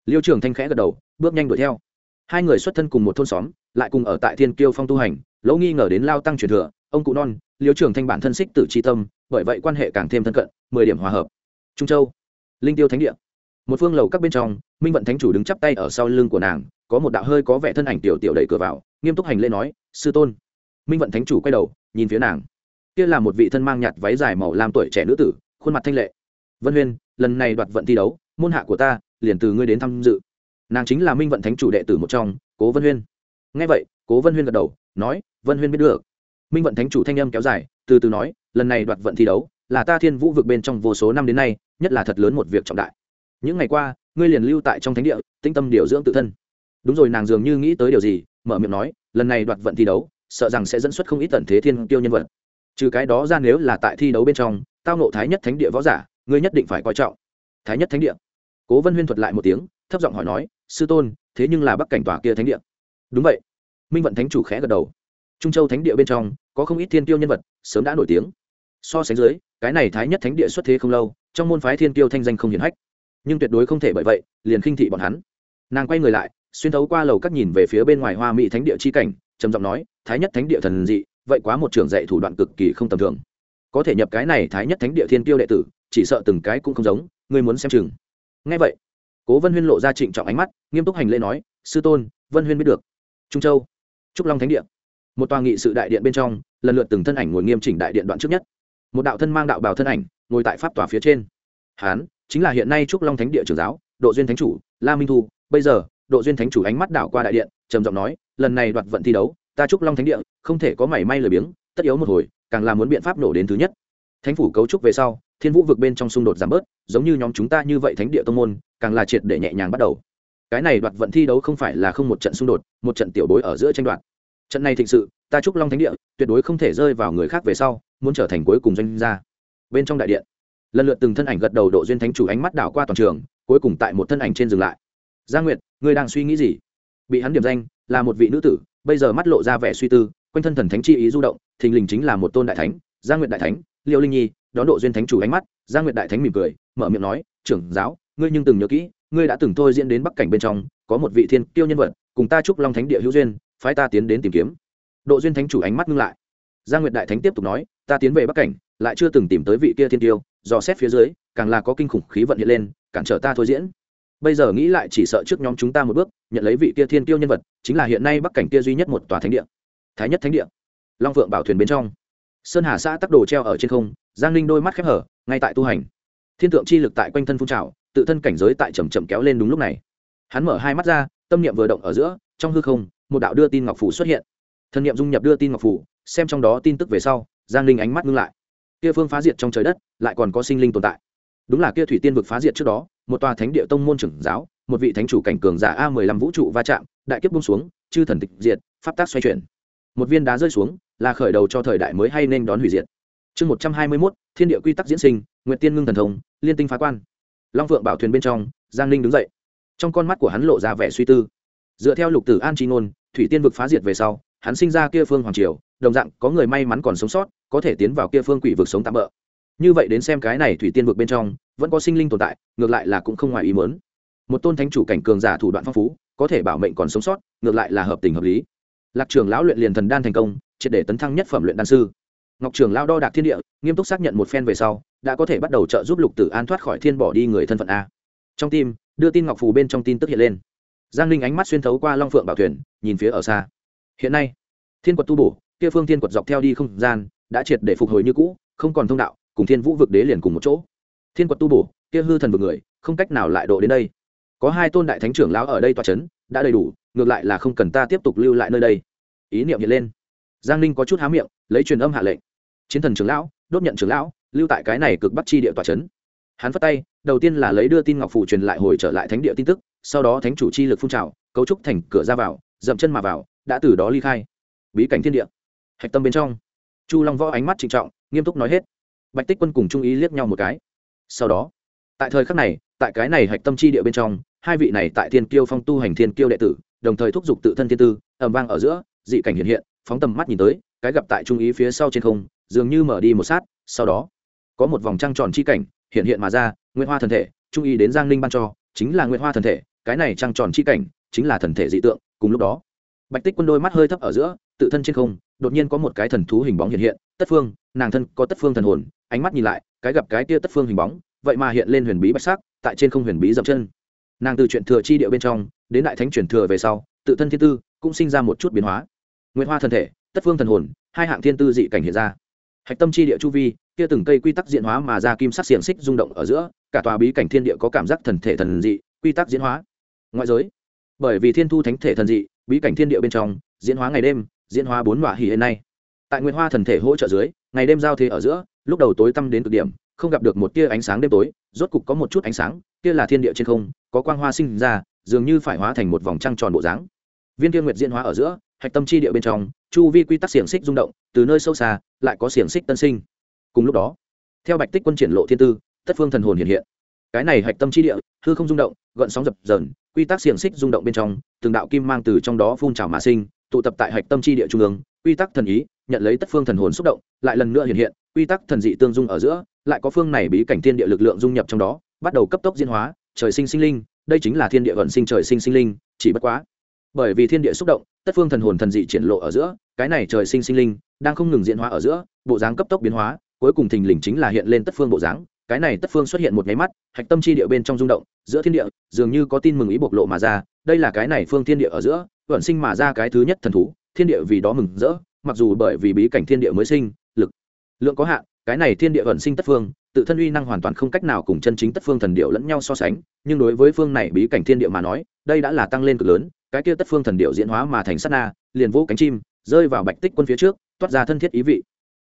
Liêu trường thanh khẽ gật đầu, bước nhanh đuổi theo. Hai người xuất thân cùng một thôn xóm, lại cùng ở tại thiên kiêu phong tu hành lỗ nghi ngờ đến lao tăng truyền thừa ông cụ non, liêu trường thanh bản thân xích tử tri tâm, bởi vậy quan hệ càng thêm thân cận, mười điểm hòa hợp. Trung châu, linh tiêu thánh địa. Một phương lầu các bên trong, minh vận thánh chủ đứng chắp tay ở sau lưng của nàng, có một đạo hơi có vẻ thân ảnh tiểu tiểu đẩy cửa vào, nghiêm túc hành lễ nói, sư tôn. Minh vận thánh chủ quay đầu, nhìn phía nàng. Kia là một vị thân mang nhạt váy dài màu lam tuổi trẻ nữ tử, khuôn mặt thanh lệ. Vân huyên, lần này đoạt vận thi đấu, môn hạ của ta, liền từ ngươi đến tham dự. Nàng chính là minh vận thánh chủ đệ tử một trong, cố vân huyên. Ngay vậy, cố vân huyên gật đầu, nói, vân huyên biết được minh vận thánh chủ thanh âm kéo dài, từ từ nói, lần này đoạt vận thi đấu, là ta thiên vũ vực bên trong vô số năm đến nay, nhất là thật lớn một việc trọng đại. Những ngày qua, ngươi liền lưu tại trong thánh địa, tinh tâm điều dưỡng tự thân. Đúng rồi, nàng dường như nghĩ tới điều gì, mở miệng nói, lần này đoạt vận thi đấu, sợ rằng sẽ dẫn xuất không ít tận thế thiên tiêu nhân vật. Trừ cái đó ra nếu là tại thi đấu bên trong, tao nộ thái nhất thánh địa võ giả, ngươi nhất định phải coi trọng. Thái nhất thánh địa. Cố vân huyên thuật lại một tiếng, thấp giọng hỏi nói, sư tôn, thế nhưng là bắc cảnh tòa kia thánh địa. Đúng vậy. Minh vận thánh chủ khẽ gật đầu. Trung châu thánh địa bên trong có không ít thiên tiêu nhân vật, sớm đã nổi tiếng. So sánh dưới, cái này thái nhất thánh địa xuất thế không lâu, trong môn phái thiên tiêu thanh danh không hiển hách. Nhưng tuyệt đối không thể bởi vậy, liền khinh thị bọn hắn. Nàng quay người lại, xuyên thấu qua lầu các nhìn về phía bên ngoài hoa mỹ thánh địa chi cảnh, trầm giọng nói, thái nhất thánh địa thần dị, vậy quá một trường dạy thủ đoạn cực kỳ không tầm thường. Có thể nhập cái này thái nhất thánh địa thiên tiêu đệ tử, chỉ sợ từng cái cũng không giống, ngươi muốn xem chừng. Ngay vậy, cố vân huyên lộ ra trịnh trọng ánh mắt, nghiêm túc hành lễ nói, sư tôn, vân huyên biết được. Trung châu, trúc long thánh địa một tòa nghị sự đại điện bên trong, lần lượt từng thân ảnh ngồi nghiêm chỉnh đại điện đoạn trước nhất. Một đạo thân mang đạo bào thân ảnh, ngồi tại pháp tòa phía trên. Hán, chính là hiện nay trúc long thánh địa trưởng giáo, độ duyên thánh chủ, la minh thu. Bây giờ, độ duyên thánh chủ ánh mắt đảo qua đại điện, trầm giọng nói, lần này đoạt vận thi đấu, ta trúc long thánh địa, không thể có mảy may lười biếng, tất yếu một hồi, càng là muốn biện pháp nổ đến thứ nhất. Thánh phủ cấu trúc về sau, thiên vũ vực bên trong xung đột giảm bớt, giống như nhóm chúng ta như vậy thánh địa tông môn, càng là triệt để nhẹ nhàng bắt đầu. Cái này đoạt vận thi đấu không phải là không một trận xung đột, một trận tiểu bối ở giữa tranh đoạt trận này thịnh sự, ta chúc long thánh địa tuyệt đối không thể rơi vào người khác về sau, muốn trở thành cuối cùng doanh gia. Bên trong đại điện, lần lượt từng thân ảnh gật đầu độ duyên thánh chủ ánh mắt đảo qua toàn trường, cuối cùng tại một thân ảnh trên dừng lại. Gia nguyệt, ngươi đang suy nghĩ gì? Bị hắn điểm danh, là một vị nữ tử, bây giờ mắt lộ ra vẻ suy tư, quanh thân thần thánh chi ý du động, thình lình chính là một tôn đại thánh, gia nguyệt đại thánh liệu linh nhi, đón độ duyên thánh chủ ánh mắt, gia nguyệt đại thánh mỉm cười, mở miệng nói, trưởng giáo, ngươi nhưng từng nhớ kỹ, ngươi đã từng thôi diễn đến bắc cảnh bên trong, có một vị thiên tiêu nhân vật, cùng ta chúc long thánh địa hữu duyên phái ta tiến đến tìm kiếm. Độ duyên thánh chủ ánh mắt ngưng lại. Gia nguyệt đại thánh tiếp tục nói, ta tiến về bắc cảnh, lại chưa từng tìm tới vị kia thiên tiêu, dò xét phía dưới, càng là có kinh khủng khí vận hiện lên, cản trở ta thôi diễn. Bây giờ nghĩ lại chỉ sợ trước nhóm chúng ta một bước, nhận lấy vị kia thiên tiêu nhân vật, chính là hiện nay bắc cảnh kia duy nhất một tòa thánh địa. Thái nhất thánh địa. Long phượng bảo thuyền bên trong. Sơn hà xã tắc đồ treo ở trên không, giang Linh đôi mắt khép hở, ngay tại tu hành. Thiên tượng chi lực tại quanh thân phun trào, tự thân cảnh giới tại chầm chậm kéo lên đúng lúc này. Hắn mở hai mắt ra, tâm niệm vừa động ở giữa, trong hư không một đạo đưa tin ngọc phủ xuất hiện. Thân niệm dung nhập đưa tin ngọc phủ, xem trong đó tin tức về sau, giang linh ánh mắt ngưng lại. Kia phương phá diệt trong trời đất, lại còn có sinh linh tồn tại. Đúng là kia thủy tiên vực phá diệt trước đó, một tòa thánh địa tông môn trưởng giáo, một vị thánh chủ cảnh cường giả a mười lăm vũ trụ va chạm, đại kiếp bung xuống, chư thần tịch diệt, pháp tác xoay chuyển. Một viên đá rơi xuống, là khởi đầu cho thời đại mới hay nên đón hủy diệt. Chương một trăm hai mươi mốt, thiên địa quy tắc diễn sinh nguyện tiên ngưng thần thông, liên tinh phá quan. Long phượng bảo thuyền bên trong, giang ninh đứng dậy. Trong con mắt của hắn lộ ra vẻ suy tư dựa theo lục tử an tri ngôn, thủy tiên vực phá diệt về sau, hắn sinh ra kia phương hoàng triều, đồng dạng có người may mắn còn sống sót, có thể tiến vào kia phương quỷ vực sống tạm bỡ như vậy đến xem cái này thủy tiên vực bên trong, vẫn có sinh linh tồn tại, ngược lại là cũng không ngoài ý mớn một tôn thánh chủ cảnh cường giả thủ đoạn phong phú, có thể bảo mệnh còn sống sót, ngược lại là hợp tình hợp lý. Lạc trường lão luyện liền thần đan thành công, triệt để tấn thăng nhất phẩm luyện đan sư. Ngọc trường Lão đo đạc thiên địa, nghiêm túc xác nhận một phen về sau, đã có thể bắt đầu trợ giúp lục tử an thoát khỏi thiên bỏ đi người thân phận a. Trong tim, đưa tin ngọc phù bên trong tin tức hiện lên giang ninh ánh mắt xuyên thấu qua long phượng bảo thuyền, nhìn phía ở xa. Hiện nay, thiên quật tu bổ, kia phương thiên quật dọc theo đi không gian, đã triệt để phục hồi như cũ, không còn thông đạo, cùng thiên vũ vực đế liền cùng một chỗ. Thiên quật tu bổ, kia hư thần vực người, không cách nào lại độ đến đây. Có hai tôn đại thánh trưởng lão ở đây tòa c h ấ n đã đầy đủ, ngược lại là không cần ta tiếp tục lưu lại nơi đây. Ý niệm hiện lên. Giang ninh có chút há miệng, lấy truyền âm hạ lệnh. Chiến thần trưởng lão, đốt nhận trưởng lão, lưu tại cái này cực bắt chi địa tòa c h ấ n hắn phát tay, đầu tiên là lấy đưa tin ngọc phủ truyền lại hồi trở lại thánh địa tin tức sau đó thánh chủ chi lực phun trào, cấu trúc thành cửa ra vào, dậm chân mà vào, đã từ đó ly khai. Bí cảnh thiên địa. Hạch tâm bên trong. Chu long võ ánh mắt trịnh trọng, nghiêm túc nói hết. Bạch tích quân cùng trung ý liếc nhau một cái. Sau đó, tại thời khắc này, tại cái này hạch tâm chi địa bên trong, hai vị này tại thiên kiêu phong tu hành thiên kiêu đệ tử, đồng thời thúc giục tự thân thiên tư ẩm vang ở giữa, dị cảnh hiện hiện, phóng tầm mắt nhìn tới, cái gặp tại trung ý phía sau trên không, dường như mở đi một sát, sau đó, có một vòng trăng tròn chi cảnh hiện hiện mà ra nguyên hoa thần thể, trung ý đến giang ninh ban cho, chính là nguyên hoa thần thể cái này trăng tròn chi cảnh chính là thần thể dị tượng, cùng lúc đó, bạch tích quân đôi mắt hơi thấp ở giữa, tự thân trên không, đột nhiên có một cái thần thú hình bóng hiện hiện, tất phương, nàng thân có tất phương thần hồn, ánh mắt nhìn lại, cái gặp cái tia tất phương hình bóng, vậy mà hiện lên huyền bí bạch sắc, tại trên không huyền bí dậm chân. Nàng từ chuyện thừa chi địa bên trong, đến đại thánh chuyển thừa về sau, tự thân thiên tư cũng sinh ra một chút biến hóa. Nguyên hoa thần thể, tất phương thần hồn, hai hạng thiên tư dị cảnh hiện ra. Hạch tâm chi địa chu vi, kia từng cây quy tắc diễn hóa mà ra kim sắc xiềng xích rung động ở giữa, cả tòa bí cảnh thiên địa có cảm giác thần thể thần dị, quy tắc diễn hóa ngoại giới. Bởi vì thiên thu thánh thể thần dị, bí cảnh thiên địa bên trong, diễn hóa ngày đêm, diễn hóa bốn hỏa hỉ hiện nay. Tại nguyên hoa thần thể hỗ trợ dưới, ngày đêm giao thế ở giữa, lúc đầu tối tăm đến cực điểm, không gặp được một tia ánh sáng đêm tối, rốt cục có một chút ánh sáng, kia là thiên địa trên không, có quang hoa sinh ra, dường như phải hóa thành một vòng trăng tròn bộ dáng. Viên kia nguyệt diễn hóa ở giữa, hạch tâm chi địa bên trong, chu vi quy tắc xiềng xích rung động, từ nơi sâu xa, lại có xiềng xích tân sinh. Cùng lúc đó, theo bạch tích quân triển lộ thiên tư tất phương thần hồn hiện hiện cái này hạch tâm chi địa, hư không rung động, gợn sóng dập dờn, quy tắc xiềng xích rung động bên trong, từng đạo kim mang từ trong đó phun trào mà sinh, tụ tập tại hạch tâm chi địa trung ương, quy tắc thần ý, nhận lấy tất phương thần hồn xúc động, lại lần nữa hiện hiện, quy tắc thần dị tương dung ở giữa, lại có phương này bí cảnh thiên địa lực lượng dung nhập trong đó, bắt đầu cấp tốc diễn hóa, trời sinh sinh linh, đây chính là thiên địa vận sinh trời sinh sinh linh, chỉ bất quá. Bởi vì thiên địa xúc động, tất phương thần hồn thần dị triển lộ ở giữa, cái này trời sinh sinh linh đang không ngừng diễn hóa ở giữa, bộ dáng cấp tốc biến hóa, cuối cùng thình lình chính là hiện lên tất phương bộ dáng cái này tất phương xuất hiện một nháy mắt, hạch tâm chi địa bên trong rung động, giữa thiên địa, dường như có tin mừng ý bộc lộ mà ra, đây là cái này phương thiên địa ở giữa, vận sinh mà ra cái thứ nhất thần thú, thiên địa vì đó mừng rỡ, mặc dù bởi vì bí cảnh thiên địa mới sinh, lực, lượng có hạn, cái này thiên địa vận sinh tất phương, tự thân uy năng hoàn toàn không cách nào cùng chân chính tất phương thần điệu lẫn nhau so sánh, nhưng đối với phương này bí cảnh thiên địa mà nói, đây đã là tăng lên cực lớn, cái kia tất phương thần điệu diễn hóa mà thành sát na, liền vỗ cánh chim, rơi vào bạch tích quân phía trước, toát ra thân thiết ý vị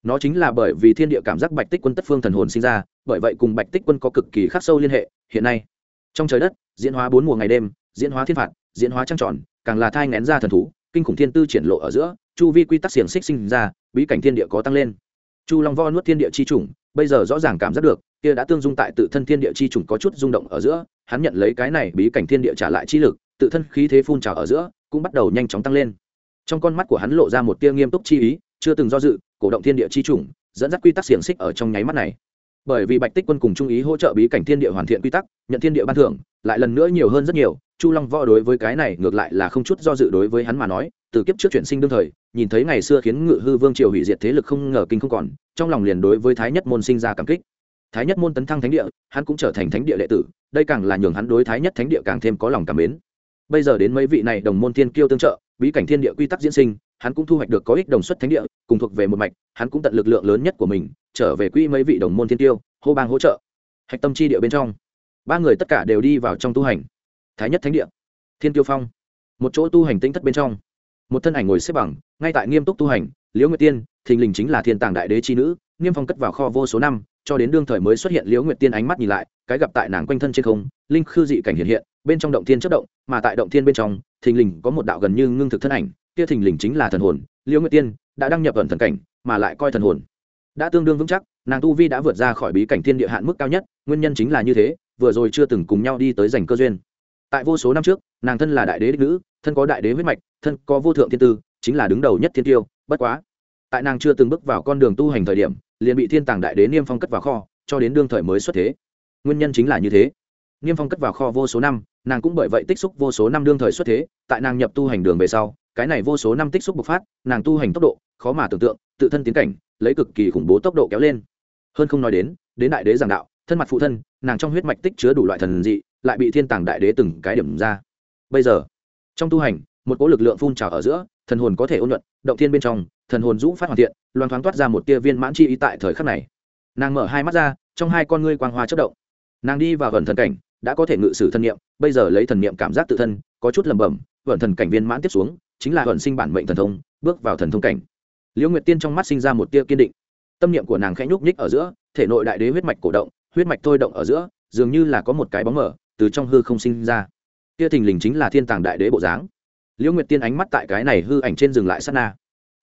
nó chính là bởi vì thiên địa cảm giác bạch tích quân tất phương thần hồn sinh ra, bởi vậy cùng bạch tích quân có cực kỳ khắc sâu liên hệ, hiện nay. Trong trời đất, diễn hóa bốn mùa ngày đêm, diễn hóa thiên phạt, diễn hóa trăng tròn, càng là thai ngén ra thần thú, kinh khủng thiên tư triển lộ ở giữa, chu vi quy tắc xiềng xích sinh ra, bí cảnh thiên địa có tăng lên. Chu long vo nuốt thiên địa chi chủng, bây giờ rõ ràng cảm giác được, kia đã tương dung tại tự thân thiên địa chi chủng có chút rung động ở giữa, hắn nhận lấy cái này bí cảnh thiên địa trả lại chi lực, tự thân khí thế phun trào ở giữa, cũng bắt đầu nhanh chóng tăng lên. Trong con mắt của hắn lộ ra một tia nghiêm túc chi ý, chưa từng do dự cổ động thiên địa chi chủng, dẫn dắt quy tắc xiềng xích ở trong nháy mắt này. Bởi vì bạch tích quân cùng trung ý hỗ trợ bí cảnh thiên địa hoàn thiện quy tắc, nhận thiên địa ban thưởng, lại lần nữa nhiều hơn rất nhiều, chu long võ đối với cái này ngược lại là không chút do dự đối với hắn mà nói, từ kiếp trước chuyển sinh đương thời, nhìn thấy ngày xưa khiến ngự hư vương triều hủy diệt thế lực không ngờ kinh không còn, trong lòng liền đối với thái nhất môn sinh ra cảm kích. Thái nhất môn tấn thăng thánh địa, hắn cũng trở thành thánh địa đệ tử, đây càng là nhường hắn đối thái nhất thánh địa càng thêm có lòng cảm mến. Bây giờ đến mấy vị này đồng môn thiên kiêu tương trợ, bí cảnh thiên địa quy tắc diễn sinh hắn cũng thu hoạch được có ích đồng xuất thánh địa, cùng thuộc về một mạch, hắn cũng tận lực lượng lớn nhất của mình, trở về quỹ mấy vị đồng môn thiên tiêu, hô bang hỗ trợ. Hạch tâm chi địa bên trong, ba người tất cả đều đi vào trong tu hành. Thái nhất thánh địa, thiên tiêu phong, một chỗ tu hành tinh thất bên trong. Một thân ảnh ngồi xếp bằng, ngay tại nghiêm túc tu hành, liễu nguyệt tiên, thình lình chính là thiên tàng đại đế chi nữ, niêm phong cất vào kho vô số năm, cho đến đương thời mới xuất hiện liễu nguyệt tiên ánh mắt nhìn lại, cái gặp tại nàng quanh thân trên không, linh khư dị cảnh hiện hiện, bên trong động thiên chất động, mà tại động thiên bên trong, thình lình có một đạo gần như ngưng thực thân ảnh kia thình lình chính là thần hồn, liễu nguyệt tiên đã đăng nhập ẩn thần cảnh, mà lại coi thần hồn. Đã tương đương vững chắc, nàng tu vi đã vượt ra khỏi bí cảnh thiên địa hạn mức cao nhất, nguyên nhân chính là như thế, vừa rồi chưa từng cùng nhau đi tới giành cơ duyên. Tại vô số năm trước, nàng thân là đại đế đích nữ, thân có đại đế huyết mạch, thân có vô thượng thiên tư, chính là đứng đầu nhất thiên tiêu, bất quá. Tại nàng chưa từng bước vào con đường tu hành thời điểm, liền bị thiên tàng đại đế niêm phong cất vào kho, cho đến đương thời mới xuất thế. Nguyên nhân chính là như thế. Niêm phong cất vào kho vô số năm, nàng cũng bởi vậy tích xúc vô số năm đương thời xuất thế, tại nàng nhập tu hành đường về sau cái này vô số năm tích xúc bộc phát, nàng tu hành tốc độ, khó mà tưởng tượng, tự thân tiến cảnh, lấy cực kỳ khủng bố tốc độ kéo lên. Hơn không nói đến đến đại đế giảng đạo, thân mặt phụ thân, nàng trong huyết mạch tích chứa đủ loại thần dị, lại bị thiên tàng đại đế từng cái điểm ra. Bây giờ, trong tu hành, một cỗ lực lượng phun trào ở giữa, thần hồn có thể ôn nhuận, động thiên bên trong, thần hồn dũng phát hoàn thiện, loan thoáng toát ra một tia viên mãn chi ý tại thời khắc này. Nàng mở hai mắt ra, trong hai con ngươi quang hoa chất động. Nàng đi vào gần thần cảnh, đã có thể ngự sử thân niệm, bây giờ lấy thần niệm cảm giác tự thân, có chút lẩm bẩm vận thần cảnh viên mãn tiếp xuống chính là vận sinh bản mệnh thần thông, bước vào thần thông cảnh. Liễu nguyệt tiên trong mắt sinh ra một tia kiên định. Tâm niệm của nàng khẽ nhúc nhích ở giữa, thể nội đại đế huyết mạch cổ động, huyết mạch thôi động ở giữa, dường như là có một cái bóng mở, từ trong hư không sinh ra. Tia thình lình chính là thiên tàng đại đế bộ dáng. Liễu nguyệt tiên ánh mắt tại cái này hư ảnh trên dừng lại sát na.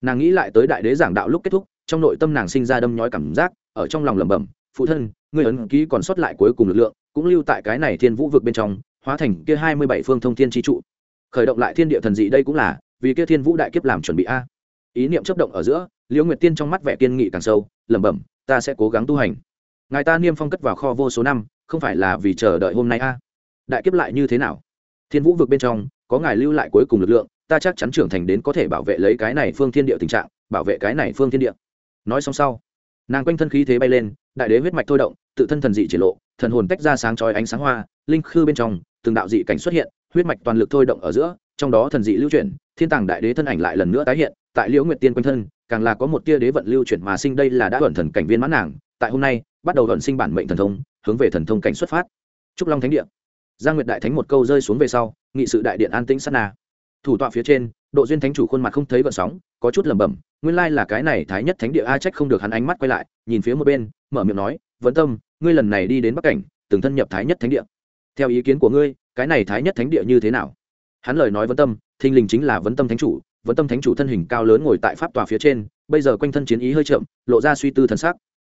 Nàng nghĩ lại tới đại đế giảng đạo lúc kết thúc, trong nội tâm nàng sinh ra đâm nhói cảm giác, ở trong lòng lẩm bẩm, phụ thân người ấn ký còn sót lại cuối cùng lực lượng, cũng lưu tại cái này thiên vũ vực bên trong, hóa thành kia hai mươi bảy phương thông thiên tri trụ khởi động lại thiên địa thần dị đây cũng là vì kia thiên vũ đại kiếp làm chuẩn bị a. Ý niệm chấp động ở giữa, liễu nguyệt tiên trong mắt vẻ kiên nghị càng sâu, lẩm bẩm, ta sẽ cố gắng tu hành. Ngài ta niêm phong cất vào kho vô số năm, không phải là vì chờ đợi hôm nay a. Đại kiếp lại như thế nào? Thiên vũ vực bên trong, có ngài lưu lại cuối cùng lực lượng, ta chắc chắn trưởng thành đến có thể bảo vệ lấy cái này phương thiên địa tình trạng, bảo vệ cái này phương thiên địa. Nói xong sau, nàng quanh thân khí thế bay lên, đại đế huyết mạch thôi động, tự thân thần dị triển lộ, thần hồn tách ra sáng chói ánh sáng hoa, linh khư bên trong, từng đạo dị cảnh xuất hiện huyết mạch toàn lực thôi động ở giữa, trong đó thần dị lưu chuyển, thiên tàng đại đế thân ảnh lại lần nữa tái hiện, tại liễu nguyệt tiên quanh thân, càng là có một tia đế vận lưu chuyển mà sinh đây là đã thuận thần cảnh viên mãn nàng, tại hôm nay, bắt đầu thuận sinh bản mệnh thần thông, hướng về thần thông cảnh xuất phát. Trúc long thánh địa. Giang nguyệt đại thánh một câu rơi xuống về sau, nghị sự đại điện an tĩnh sát na. Thủ tọa phía trên, độ duyên thánh chủ khuôn mặt không thấy gợn sóng, có chút lẩm bẩm, nguyên lai là cái này thái nhất thánh địa a trách không được hắn ánh mắt quay lại, nhìn phía một bên, mở miệng nói vấn tâm, ngươi lần này đi đến bắc cảnh, từng thân nhập thái nhất thánh địa. Theo ý kiến của ngươi cái này thái nhất thánh địa như thế nào? Hắn lời nói vấn tâm, thình lình chính là vấn tâm thánh chủ vấn tâm thánh chủ thân hình cao lớn ngồi tại pháp tòa phía trên, bây giờ quanh thân chiến ý hơi chậm, lộ ra suy tư thần sắc.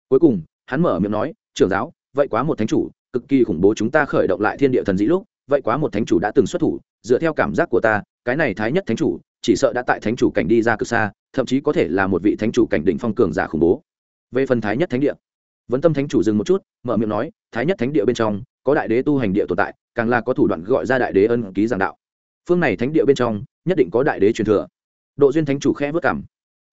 Cuối cùng, hắn mở miệng nói, trưởng giáo, vậy quá một thánh chủ, cực kỳ khủng bố chúng ta khởi động lại thiên địa thần dĩ lúc, vậy quá một thánh chủ đã từng xuất thủ, dựa theo cảm giác của ta, cái này thái nhất thánh chủ, chỉ sợ đã tại thánh chủ cảnh đi ra cực xa, thậm chí có thể là một vị thánh chủ cảnh đỉnh phong cường giả khủng bố. Về phần thái nhất thánh địa vấn tâm thánh chủ dừng một chút, mở miệng nói, thái nhất thánh địa bên trong, có đại đế tu hành địa tồn tại, càng là có thủ đoạn gọi ra đại đế ân ký giảng đạo. Phương này thánh địa bên trong, nhất định có đại đế truyền thừa. Độ duyên thánh chủ khẽ vất cảm.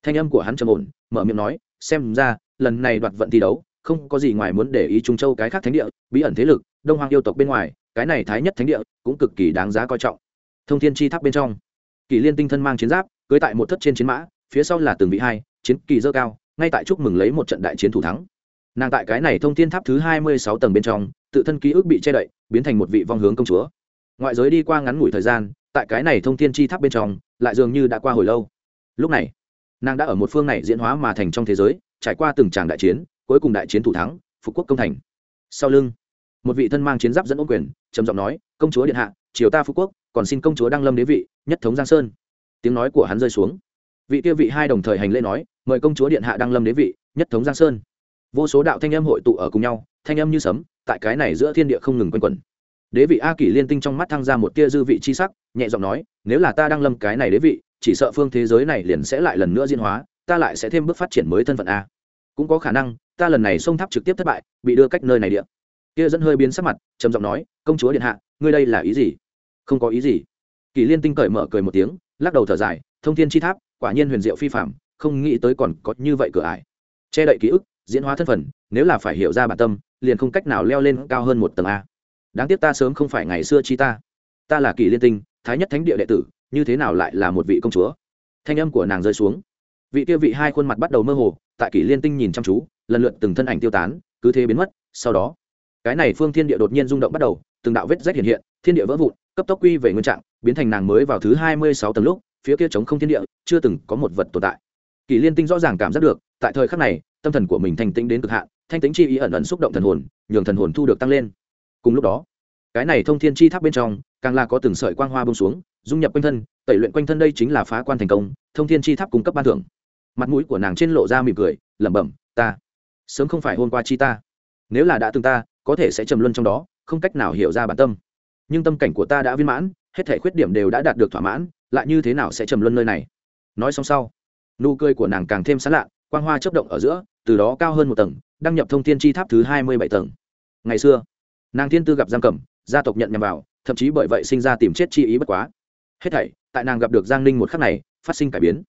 Thanh âm của hắn trầm ổn, mở miệng nói, xem ra, lần này đoạt vận thi đấu, không có gì ngoài muốn để ý trung châu cái khác thánh địa, bí ẩn thế lực, đông hoàng yêu tộc bên ngoài, cái này thái nhất thánh địa cũng cực kỳ đáng giá coi trọng. Thông thiên chi tháp bên trong, kỳ liên tinh thân mang chiến giáp, cưới tại một thất trên chiến mã, phía sau là từng vị hai, chiến kỳ dơ cao, ngay tại chúc mừng lấy một trận đại chiến thủ thắng nàng tại cái này thông thiên tháp thứ hai mươi sáu tầng bên trong, tự thân ký ức bị che đậy, biến thành một vị vong hướng công chúa. Ngoại giới đi qua ngắn ngủi thời gian, tại cái này thông thiên chi tháp bên trong, lại dường như đã qua hồi lâu. Lúc này, nàng đã ở một phương này diễn hóa mà thành trong thế giới, trải qua từng tràng đại chiến, cuối cùng đại chiến thủ thắng, phục quốc công thành. Sau lưng, một vị thân mang chiến giáp dẫn ô quyền, trầm giọng nói, công chúa điện hạ, triều ta phú quốc, còn xin công chúa đăng lâm đế vị, nhất thống giang sơn. Tiếng nói của hắn rơi xuống. Vị kia vị hai đồng thời hành lễ nói, mời công chúa điện hạ đăng lâm đế vị, nhất thống giang sơn vô số đạo thanh âm hội tụ ở cùng nhau, thanh âm như sấm, tại cái này giữa thiên địa không ngừng quanh quẩn. Đế vị a kỷ liên tinh trong mắt thăng ra một tia dư vị chi sắc, nhẹ giọng nói, nếu là ta đang lâm cái này đế vị, chỉ sợ phương thế giới này liền sẽ lại lần nữa diễn hóa, ta lại sẽ thêm bước phát triển mới thân phận a. Cũng có khả năng, ta lần này xông tháp trực tiếp thất bại, bị đưa cách nơi này địa. kia dẫn hơi biến sắc mặt, trầm giọng nói, công chúa điện hạ, ngươi đây là ý gì? Không có ý gì. Kỷ liên tinh cởi mở cười một tiếng, lắc đầu thở dài, thông thiên chi tháp, quả nhiên huyền diệu phi phạm không nghĩ tới còn có như vậy cửa ải. Che đậy ký ức diễn hóa thân phận nếu là phải hiểu ra bản tâm, liền không cách nào leo lên cao hơn một tầng a. Đáng tiếc ta sớm không phải ngày xưa chi ta. Ta là kỷ liên tinh, thái nhất thánh địa đệ tử, như thế nào lại là một vị công chúa? Thanh âm của nàng rơi xuống. Vị kia vị hai khuôn mặt bắt đầu mơ hồ, tại kỷ liên tinh nhìn chăm chú, lần lượt từng thân ảnh tiêu tán, cứ thế biến mất, sau đó, cái này phương thiên địa đột nhiên rung động bắt đầu, từng đạo vết rách hiện hiện, thiên địa vỡ vụn, cấp tốc quy về nguyên trạng, biến thành nàng mới vào thứ hai mươi sáu tầng lúc, phía kia chống không thiên địa, chưa từng có một vật tồn tại. Kỷ liên tinh rõ ràng cảm giác được, tại thời khắc này tâm thần của mình thanh tĩnh đến cực hạn, thanh tĩnh chi ý ẩn ẩn xúc động thần hồn, nhường thần hồn thu được tăng lên. Cùng lúc đó, cái này thông thiên chi tháp bên trong, càng là có từng sợi quang hoa bông xuống, dung nhập quanh thân, tẩy luyện quanh thân đây chính là phá quan thành công, thông thiên chi tháp cung cấp ban thưởng. Mặt mũi của nàng trên lộ ra mỉm cười, lẩm bẩm, ta, sớm không phải hôn qua chi ta. Nếu là đã từng ta, có thể sẽ trầm luân trong đó, không cách nào hiểu ra bản tâm. Nhưng tâm cảnh của ta đã viên mãn, hết thể khuyết điểm đều đã đạt được thỏa mãn, lại như thế nào sẽ trầm luân nơi này? Nói xong sau, nụ cười của nàng càng thêm sán lạ, quang hoa chấp động ở giữa từ đó cao hơn một tầng, đăng nhập thông tin chi tháp thứ hai mươi bảy tầng. Ngày xưa, nàng thiên tư gặp giam cầm, gia tộc nhận nhầm vào, thậm chí bởi vậy sinh ra tìm chết chi ý bất quá. Hết thảy, tại nàng gặp được giang ninh một khắc này, phát sinh cải biến.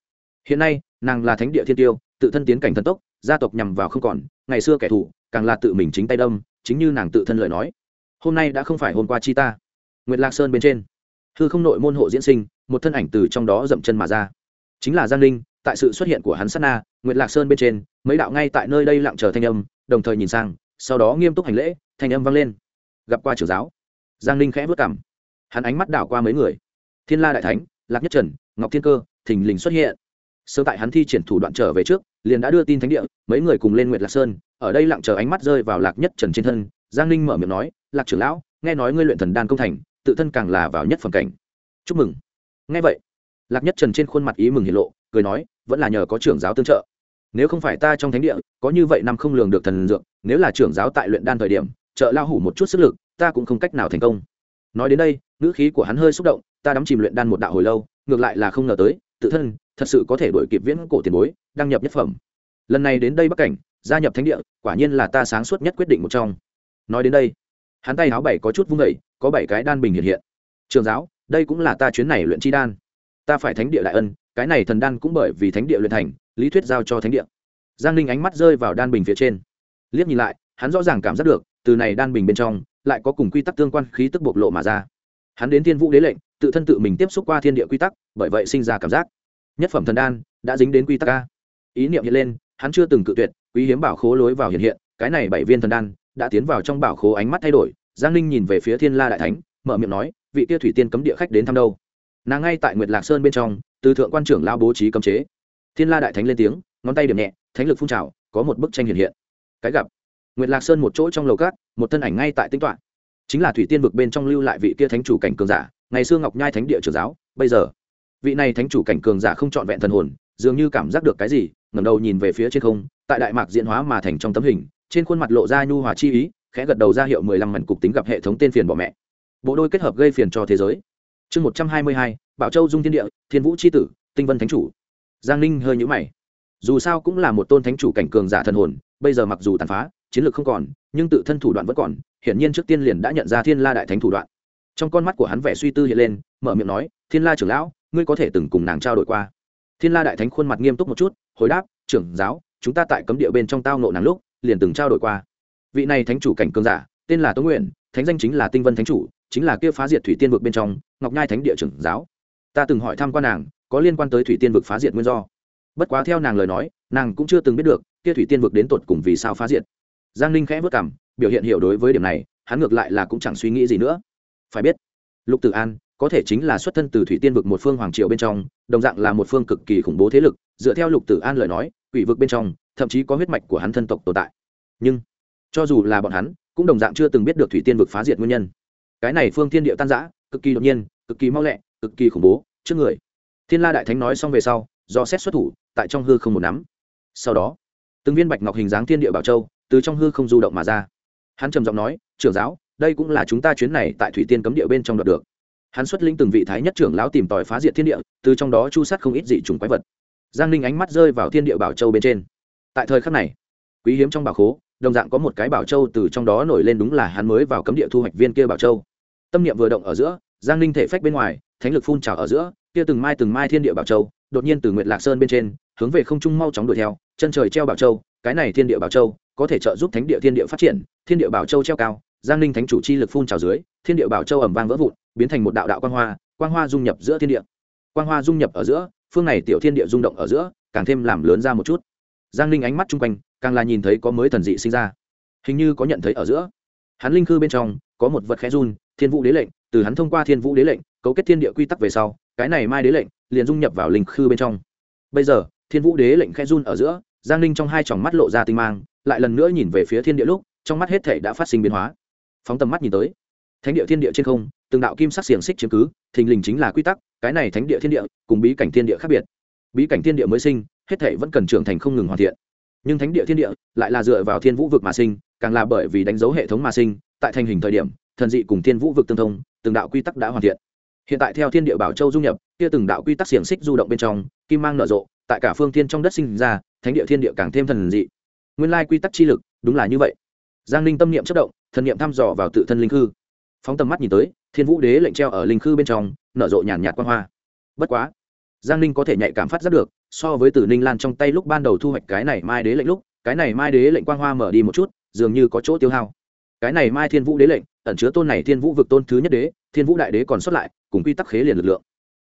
Hiện nay, nàng là thánh địa thiên tiêu, tự thân tiến cảnh thần tốc, gia tộc nhằm vào không còn, ngày xưa kẻ thù, càng là tự mình chính tay đâm, chính như nàng tự thân lời nói. Hôm nay đã không phải hôm qua chi ta. Nguyệt lạc sơn bên trên, hư không nội môn hộ diễn sinh, một thân ảnh từ trong đó dậm chân mà ra. Chính là giang linh tại sự xuất hiện của hắn sát na nguyệt lạc sơn bên trên, mấy đạo ngay tại nơi đây lặng chờ thanh âm, đồng thời nhìn sang, sau đó nghiêm túc hành lễ, thanh âm vang lên. Gặp qua trưởng giáo. Giang linh khẽ vất cảm hắn ánh mắt đảo qua mấy người. Thiên la đại thánh, lạc nhất trần, ngọc thiên cơ, thình lình xuất hiện. Sớm tại hắn thi triển thủ đoạn trở về trước, liền đã đưa tin thánh địa, mấy người cùng lên nguyệt lạc sơn, ở đây lặng chờ ánh mắt rơi vào lạc nhất trần trên thân. Giang ninh mở miệng nói, lạc trưởng lão, nghe nói ngươi luyện thần đan công thành, tự thân càng là vào nhất phẩm cảnh. Chúc mừng. Nghe vậy. Lạc nhất trần trên khuôn mặt ý mừng hiển lộ, cười nói, vẫn là nhờ có trưởng giáo tương trợ nếu không phải ta trong thánh địa, có như vậy năm không lường được thần dược, nếu là trưởng giáo tại luyện đan thời điểm, trợ lao hủ một chút sức lực, ta cũng không cách nào thành công. Nói đến đây, ngữ khí của hắn hơi xúc động, ta đắm chìm luyện đan một đạo hồi lâu, ngược lại là không ngờ tới, tự thân, thật sự có thể đổi kịp viễn cổ tiền bối, đăng nhập nhất phẩm. Lần này đến đây bắc cảnh, gia nhập thánh địa, quả nhiên là ta sáng suốt nhất quyết định một trong. Nói đến đây, hắn tay áo bảy có chút vung vẩy có bảy cái đan bình hiện hiện. Trường giáo, đây cũng là ta chuyến này luyện chi đan. Ta phải thánh địa đại ân, cái này thần đan cũng bởi vì thánh địa luyện thành lý thuyết giao cho thánh địa. Giang ninh ánh mắt rơi vào đan bình phía trên. Liếc nhìn lại, hắn rõ ràng cảm giác được, từ này đan bình bên trong, lại có cùng quy tắc tương quan khí tức bộc lộ mà ra. Hắn đến thiên vũ đế lệnh, tự thân tự mình tiếp xúc qua thiên địa quy tắc, bởi vậy sinh ra cảm giác. Nhất phẩm thần đan, đã dính đến quy tắc ca ý niệm hiện lên, hắn chưa từng cự tuyệt, quý hiếm bảo khố lối vào hiện hiện, cái này bảy viên thần đan, đã tiến vào trong bảo khố ánh mắt thay đổi. Giang ninh nhìn về phía thiên la đại thánh, mở miệng nói, vị kia thủy tiên cấm địa khách đến thăm đâu? Nàng ngay tại nguyệt lạc sơn bên trong, từ thượng quan trưởng lao bố trí cấm chế thiên la đại thánh lên tiếng, ngón tay điểm nhẹ, thánh lực phun trào, có một bức tranh hiện hiện. Cái gặp. Nguyệt lạc sơn một chỗ trong lầu cát, một thân ảnh ngay tại tinh toạn chính là thủy tiên vực bên trong lưu lại vị kia thánh chủ cảnh cường giả, ngày xưa ngọc nhai thánh địa trưởng giáo, bây giờ, vị này thánh chủ cảnh cường giả không trọn vẹn thần hồn, dường như cảm giác được cái gì, ngẩng đầu nhìn về phía trên không, tại đại mạc diễn hóa mà thành trong tấm hình, trên khuôn mặt lộ ra nhu hòa chi ý, khẽ gật đầu ra hiệu mười lăm mảnh cục tính gặp hệ thống tên phiền bỏ mẹ. Bộ đôi kết hợp gây phiền cho thế giới. Chương một trăm hai mươi hai, bảo châu dung thiên địa, thiên vũ c h i tử, tinh vân thánh chủ giang ninh hơi nhũ mày. Dù sao cũng là một tôn thánh chủ cảnh cường giả thần hồn, bây giờ mặc dù tàn phá, chiến lược không còn, nhưng tự thân thủ đoạn vẫn còn, hiển nhiên trước tiên liền đã nhận ra thiên la đại thánh thủ đoạn. Trong con mắt của hắn vẻ suy tư hiện lên, mở miệng nói, thiên la trưởng lão, ngươi có thể từng cùng nàng trao đổi qua? Thiên la đại thánh khuôn mặt nghiêm túc một chút, hồi đáp, trưởng giáo, chúng ta tại cấm địa bên trong tao nộ nàng lúc, liền từng trao đổi qua. Vị này thánh chủ cảnh cường giả, tên là tống nguyện, thánh danh chính là tinh vân thánh chủ, chính là kia phá diệt thủy tiên vực bên trong, ngọc nhai thánh địa trưởng giáo. Ta từng hỏi thăm quan nàng có liên quan tới thủy tiên vực phá diệt nguyên do. Bất quá theo nàng lời nói, nàng cũng chưa từng biết được, kia thủy tiên vực đến tột cùng vì sao phá diệt. Giang ninh khẽ vất cảm biểu hiện hiểu đối với điểm này, hắn ngược lại là cũng chẳng suy nghĩ gì nữa. Phải biết, lục tử an có thể chính là xuất thân từ thủy tiên vực một phương hoàng triều bên trong, đồng dạng là một phương cực kỳ khủng bố thế lực, dựa theo lục tử an lời nói, quỷ vực bên trong, thậm chí có huyết mạch của hắn thân tộc tồn tại. Nhưng, cho dù là bọn hắn, cũng đồng dạng chưa từng biết được thủy tiên vực phá diệt nguyên nhân. Cái này phương thiên địa tan giã cực kỳ đột nhiên, cực kỳ mau lẹ, cực kỳ khủng bố, trước người thiên la đại thánh nói xong về sau, do xét xuất thủ, tại trong hư không một nắm. Sau đó, từng viên bạch ngọc hình dáng thiên địa bảo châu từ trong hư không du động mà ra. Hắn trầm giọng nói, trưởng giáo, đây cũng là chúng ta chuyến này tại thủy tiên cấm địa bên trong đoạt được. Hắn xuất linh từng vị thái nhất trưởng lão tìm tòi phá diệt thiên địa, từ trong đó chu sát không ít dị trùng quái vật. Giang ninh ánh mắt rơi vào thiên địa bảo châu bên trên. Tại thời khắc này, quý hiếm trong bảo khố, đồng dạng có một cái bảo châu từ trong đó nổi lên đúng là hắn mới vào cấm địa thu hoạch viên kia bảo châu. Tâm niệm vừa động ở giữa, giang ninh thể phách bên ngoài, thánh lực phun trào ở giữa kia từng mai từng mai thiên địa bảo châu, đột nhiên từ nguyệt lạc sơn bên trên, hướng về không trung mau chóng đuổi theo, chân trời treo bảo châu, cái này thiên địa bảo châu, có thể trợ giúp thánh địa thiên địa phát triển, thiên địa bảo châu treo cao, giang ninh thánh chủ chi lực phun trào dưới, thiên địa bảo châu ẩm vang vỡ vụn, biến thành một đạo đạo quang hoa quang hoa dung nhập giữa thiên địa. Quang hoa dung nhập ở giữa, phương này tiểu thiên địa rung động ở giữa, càng thêm làm lớn ra một chút. Giang ninh ánh mắt chung quanh, càng là nhìn thấy có mới thần dị sinh ra. Hình như có nhận thấy ở giữa. Hắn linh khư bên trong, có một vật khẽ run, thiên vũ đế lệnh, từ hắn thông qua thiên vũ đế lệnh, cấu kết thiên địa quy tắc về sau cái này mai đế lệnh liền dung nhập vào linh khư bên trong. Bây giờ, thiên vũ đế lệnh khẽ run ở giữa, giang ninh trong hai tròng mắt lộ ra tinh mang, lại lần nữa nhìn về phía thiên địa lúc, trong mắt hết thể đã phát sinh biến hóa. Phóng tầm mắt nhìn tới, thánh địa thiên địa trên không, từng đạo kim sắc xiềng xích chiếm cứ, thình lình chính là quy tắc, cái này thánh địa thiên địa cùng bí cảnh thiên địa khác biệt. Bí cảnh thiên địa mới sinh, hết thể vẫn cần trưởng thành không ngừng hoàn thiện. Nhưng thánh địa thiên địa lại là dựa vào thiên vũ vực mà sinh, càng là bởi vì đánh dấu hệ thống mà sinh, tại thành hình thời điểm, thần dị cùng thiên vũ vực tương thông, từng đạo quy tắc đã hoàn thiện hiện tại theo thiên địa bảo châu du nhập, kia từng đạo quy tắc xiềng xích du động bên trong, kim mang nở rộ, tại cả phương thiên trong đất sinh ra, thánh địa thiên địa càng thêm thần dị. Nguyên lai quy tắc chi lực, đúng là như vậy. Giang ninh tâm niệm chất động, thần niệm thăm dò vào tự thân linh khư. Phóng tầm mắt nhìn tới, thiên vũ đế lệnh treo ở linh khư bên trong, nở rộ nhàn nhạt quan hoa. Bất quá, giang ninh có thể nhạy cảm phát rất được, so với tử ninh lan trong tay lúc ban đầu thu hoạch cái này mai đế lệnh lúc, cái này mai đế lệnh quang hoa mở đi một chút, dường như có chỗ tiêu hao. Cái này mai thiên vũ đế lệnh, ẩn chứa tôn này thiên vũ vực tôn thứ nhất đế, thiên vũ đại đế còn xuất lại cùng quy tắc khế liền lực lượng.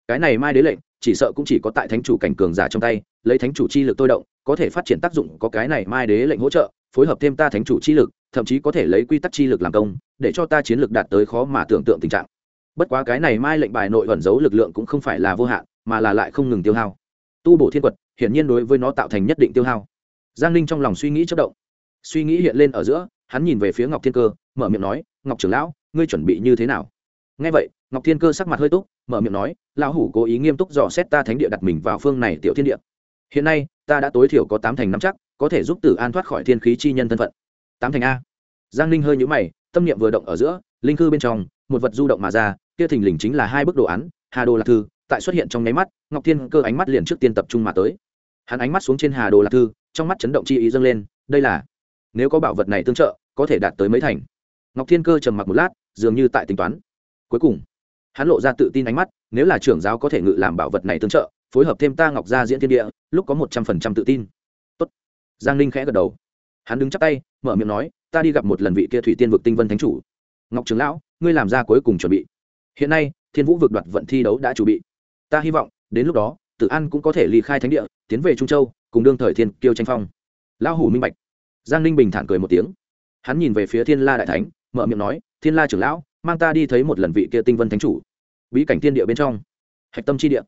Cái này mai đế lệnh, chỉ sợ cũng chỉ có tại thánh chủ cảnh cường giả trong tay, lấy thánh chủ chi lực tôi động, có thể phát triển tác dụng có cái này mai đế lệnh hỗ trợ, phối hợp thêm ta thánh chủ chi lực, thậm chí có thể lấy quy tắc chi lực làm công, để cho ta chiến lực đạt tới khó mà tưởng tượng tình trạng. Bất quá cái này mai lệnh bài nội ẩn giấu lực lượng cũng không phải là vô hạn, mà là lại không ngừng tiêu hao. Tu bổ thiên quật, hiển nhiên đối với nó tạo thành nhất định tiêu hao. Giang ninh trong lòng suy nghĩ chất động. Suy nghĩ hiện lên ở giữa, hắn nhìn về phía ngọc thiên cơ, mở miệng nói, ngọc trưởng lão, ngươi chuẩn bị như thế nào? Ngay vậy ngọc thiên cơ sắc mặt hơi túc, mở miệng nói, lão hủ cố ý nghiêm túc dò xét ta thánh địa đặt mình vào phương này tiểu thiên địa. Hiện nay, ta đã tối thiểu có tám thành năm chắc, có thể giúp tử an thoát khỏi thiên khí chi nhân thân phận. Tám thành a. Giang ninh hơi nhũ mày, tâm niệm vừa động ở giữa, linh cư bên trong, một vật du động mà ra, kia thình lình chính là hai bức đồ án, hà đồ lạc thư, tại xuất hiện trong nháy mắt, ngọc thiên cơ ánh mắt liền trước tiên tập trung mà tới. Hắn ánh mắt xuống trên hà đồ lạc thư, trong mắt chấn động chi ý dâng lên, đây là, nếu có bảo vật này tương trợ, có thể đạt tới mấy thành? Ngọc thiên cơ trầm mặc một lát, dường như tại tính toán. Cuối cùng hắn lộ ra tự tin ánh mắt, nếu là trưởng giáo có thể ngự làm bảo vật này tương trợ, phối hợp thêm ta ngọc gia diễn thiên địa, lúc có một trăm phần trăm tự tin. Tốt. giang ninh khẽ gật đầu. Hắn đứng chắp tay, mở miệng nói, ta đi gặp một lần vị kia thủy tiên vực tinh vân thánh chủ. Ngọc trưởng lão, ngươi làm ra cuối cùng chuẩn bị. Hiện nay, thiên vũ vực đoạt vận thi đấu đã chuẩn bị. Ta hy vọng, đến lúc đó tự an cũng có thể ly khai thánh địa, tiến về trung châu, cùng đương thời thiên kiêu tranh phong. Lão hủ minh bạch. Giang ninh bình thản cười một tiếng. Hắn nhìn về phía thiên la đại thánh, mở miệng nói, thiên la trưởng lão, mang ta đi thấy một lần vị kia tinh vân thánh chủ bí cảnh thiên địa bên trong. Hạch tâm chi địa.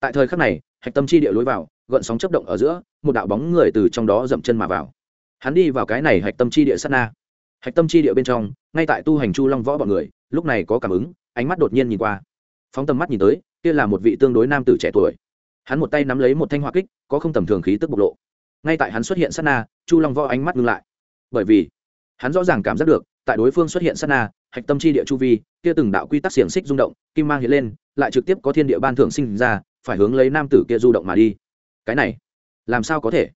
Tại thời khắc này, hạch tâm chi địa lối vào, gợn sóng chấp động ở giữa, một đạo bóng người từ trong đó dậm chân mà vào. Hắn đi vào cái này hạch tâm chi địa sát na. Hạch tâm chi địa bên trong, ngay tại tu hành chu long võ bọn người, lúc này có cảm ứng, ánh mắt đột nhiên nhìn qua. Phóng tầm mắt nhìn tới, kia là một vị tương đối nam tử trẻ tuổi. Hắn một tay nắm lấy một thanh hoa kích, có không tầm thường khí tức bộc lộ. Ngay tại hắn xuất hiện sát na, chu long võ ánh mắt ngưng lại. Bởi vì, hắn rõ ràng cảm giác được, tại đối phương xuất hiện sát na hạch tâm chi địa chu vi, kia từng đạo quy tắc xiềng xích rung động, kim mang hiện lên, lại trực tiếp có thiên địa ban thưởng sinh ra, phải hướng lấy nam tử kia du động mà đi. Cái này, làm sao có thể?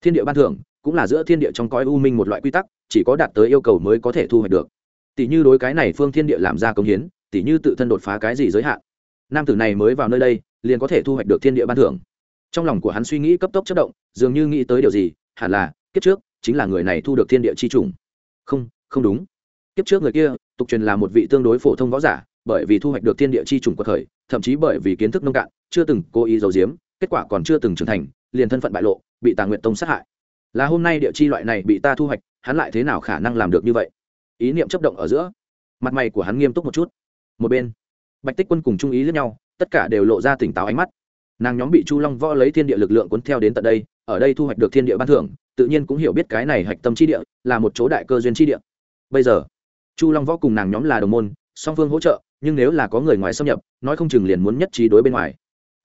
Thiên địa ban thưởng cũng là giữa thiên địa trong cõi u minh một loại quy tắc, chỉ có đạt tới yêu cầu mới có thể thu hoạch được. Tỷ như đối cái này phương thiên địa làm ra công hiến, tỷ như tự thân đột phá cái gì giới hạn, nam tử này mới vào nơi đây, liền có thể thu hoạch được thiên địa ban thưởng. Trong lòng của hắn suy nghĩ cấp tốc chất động, dường như nghĩ tới điều gì, hẳn là, kiếp trước, chính là người này thu được thiên địa chi trùng. Không không đúng kiếp trước người kia, tục truyền là một vị tương đối phổ thông võ giả, bởi vì thu hoạch được thiên địa chi trùng quật khởi, thậm chí bởi vì kiến thức nông cạn, chưa từng cố ý giấu giếm, kết quả còn chưa từng trưởng thành, liền thân phận bại lộ, bị tà nguyện tông sát hại. Là hôm nay địa chi loại này bị ta thu hoạch, hắn lại thế nào khả năng làm được như vậy? Ý niệm chấp động ở giữa, mặt mày của hắn nghiêm túc một chút. Một bên, bạch tích quân cùng trung ý lẫn nhau, tất cả đều lộ ra tỉnh táo ánh mắt. Nàng nhóm bị chu long võ lấy thiên địa lực lượng cuốn theo đến tận đây, ở đây thu hoạch được thiên địa ban thưởng, tự nhiên cũng hiểu biết cái này hạch tâm chi địa là một chỗ đại cơ duyên chi địa. Bây giờ chu long võ cùng nàng nhóm là đồng môn, song phương hỗ trợ, nhưng nếu là có người ngoài xâm nhập, nói không chừng liền muốn nhất trí đối bên ngoài.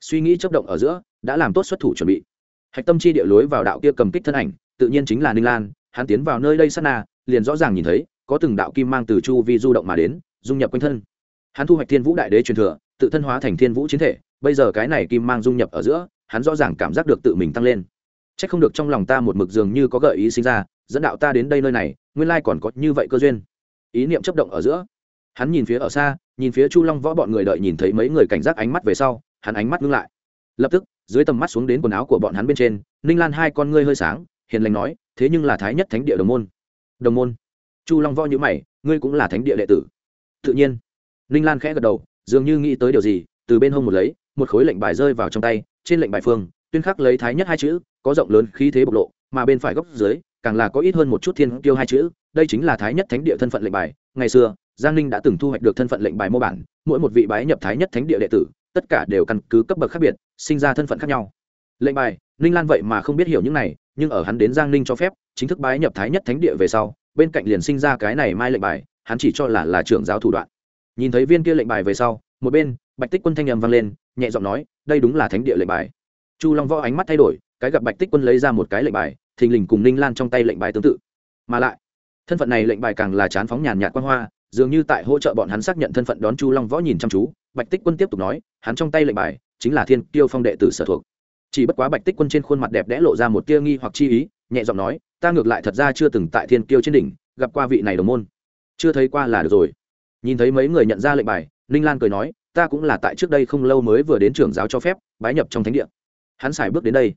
Suy nghĩ chấp động ở giữa, đã làm tốt xuất thủ chuẩn bị. Hạch tâm chi địa lối vào đạo kia cầm kích thân ảnh, tự nhiên chính là ninh lan, hắn tiến vào nơi đây sát na, liền rõ ràng nhìn thấy, có từng đạo kim mang từ chu vi du động mà đến, dung nhập quanh thân. Hắn thu hoạch thiên vũ đại đế truyền thừa, tự thân hóa thành thiên vũ chiến thể, bây giờ cái này kim mang dung nhập ở giữa, hắn rõ ràng cảm giác được tự mình tăng lên. C h ắ c không được trong lòng ta một mực dường như có gợi ý sinh ra, dẫn đạo ta đến đây nơi này, nguyên lai còn có như vậy cơ duyên ý niệm chấp động ở giữa. Hắn nhìn phía ở xa, nhìn phía chu long võ bọn người đợi nhìn thấy mấy người cảnh giác ánh mắt về sau, hắn ánh mắt ngưng lại. Lập tức, dưới tầm mắt xuống đến quần áo của bọn hắn bên trên, ninh lan hai con ngươi hơi sáng, hiền lành nói, thế nhưng là thái nhất thánh địa đồng môn. Đồng môn? Chu long võ nhữ mày, ngươi cũng là thánh địa đệ tử. Tự nhiên. Ninh lan khẽ gật đầu, dường như nghĩ tới điều gì, từ bên hông một lấy, một khối lệnh bài rơi vào trong tay, trên lệnh bài phương, tuyên khắc lấy thái nhất hai chữ, có rộng lớn khí thế bộc lộ, mà bên phải góc dưới, càng là có ít hơn một chút thiên tiêu hai chữ đây chính là thái nhất thánh địa thân phận lệnh bài. Ngày xưa, giang ninh đã từng thu hoạch được thân phận lệnh bài mô bản, mỗi một vị bái nhập thái nhất thánh địa đệ tử, tất cả đều căn cứ cấp bậc khác biệt, sinh ra thân phận khác nhau. Lệnh bài, ninh lan vậy mà không biết hiểu những này, nhưng ở hắn đến giang ninh cho phép, chính thức bái nhập thái nhất thánh địa về sau, bên cạnh liền sinh ra cái này mai lệnh bài, hắn chỉ cho là là trưởng giáo thủ đoạn. Nhìn thấy viên kia lệnh bài về sau, một bên, bạch tích quân thanh nhầm vang lên, nhẹ giọng nói, đây đúng là thánh địa lệnh bài. Chu long võ ánh mắt thay đổi, cái gặp bạch tích quân lấy ra một cái lệnh bài, thình lình cùng ninh lan trong tay lệnh bài tương tự. Mà lại thân phận này lệnh bài càng là chán phóng nhàn nhạt quan hoa, dường như tại hỗ trợ bọn hắn xác nhận thân phận đón chu long võ nhìn chăm chú, bạch tích quân tiếp tục nói, hắn trong tay lệnh bài chính là thiên tiêu phong đệ tử sở thuộc. Chỉ bất quá bạch tích quân trên khuôn mặt đẹp đẽ lộ ra một tia nghi hoặc chi ý, nhẹ giọng nói, ta ngược lại thật ra chưa từng tại thiên kiêu trên đỉnh, gặp qua vị này đồng môn. Chưa thấy qua là được rồi. Nhìn thấy mấy người nhận ra lệnh bài, ninh lan cười nói, ta cũng là tại trước đây không lâu mới vừa đến trưởng giáo cho phép, bái nhập trong thánh địa. Hắn xài bước đến đây.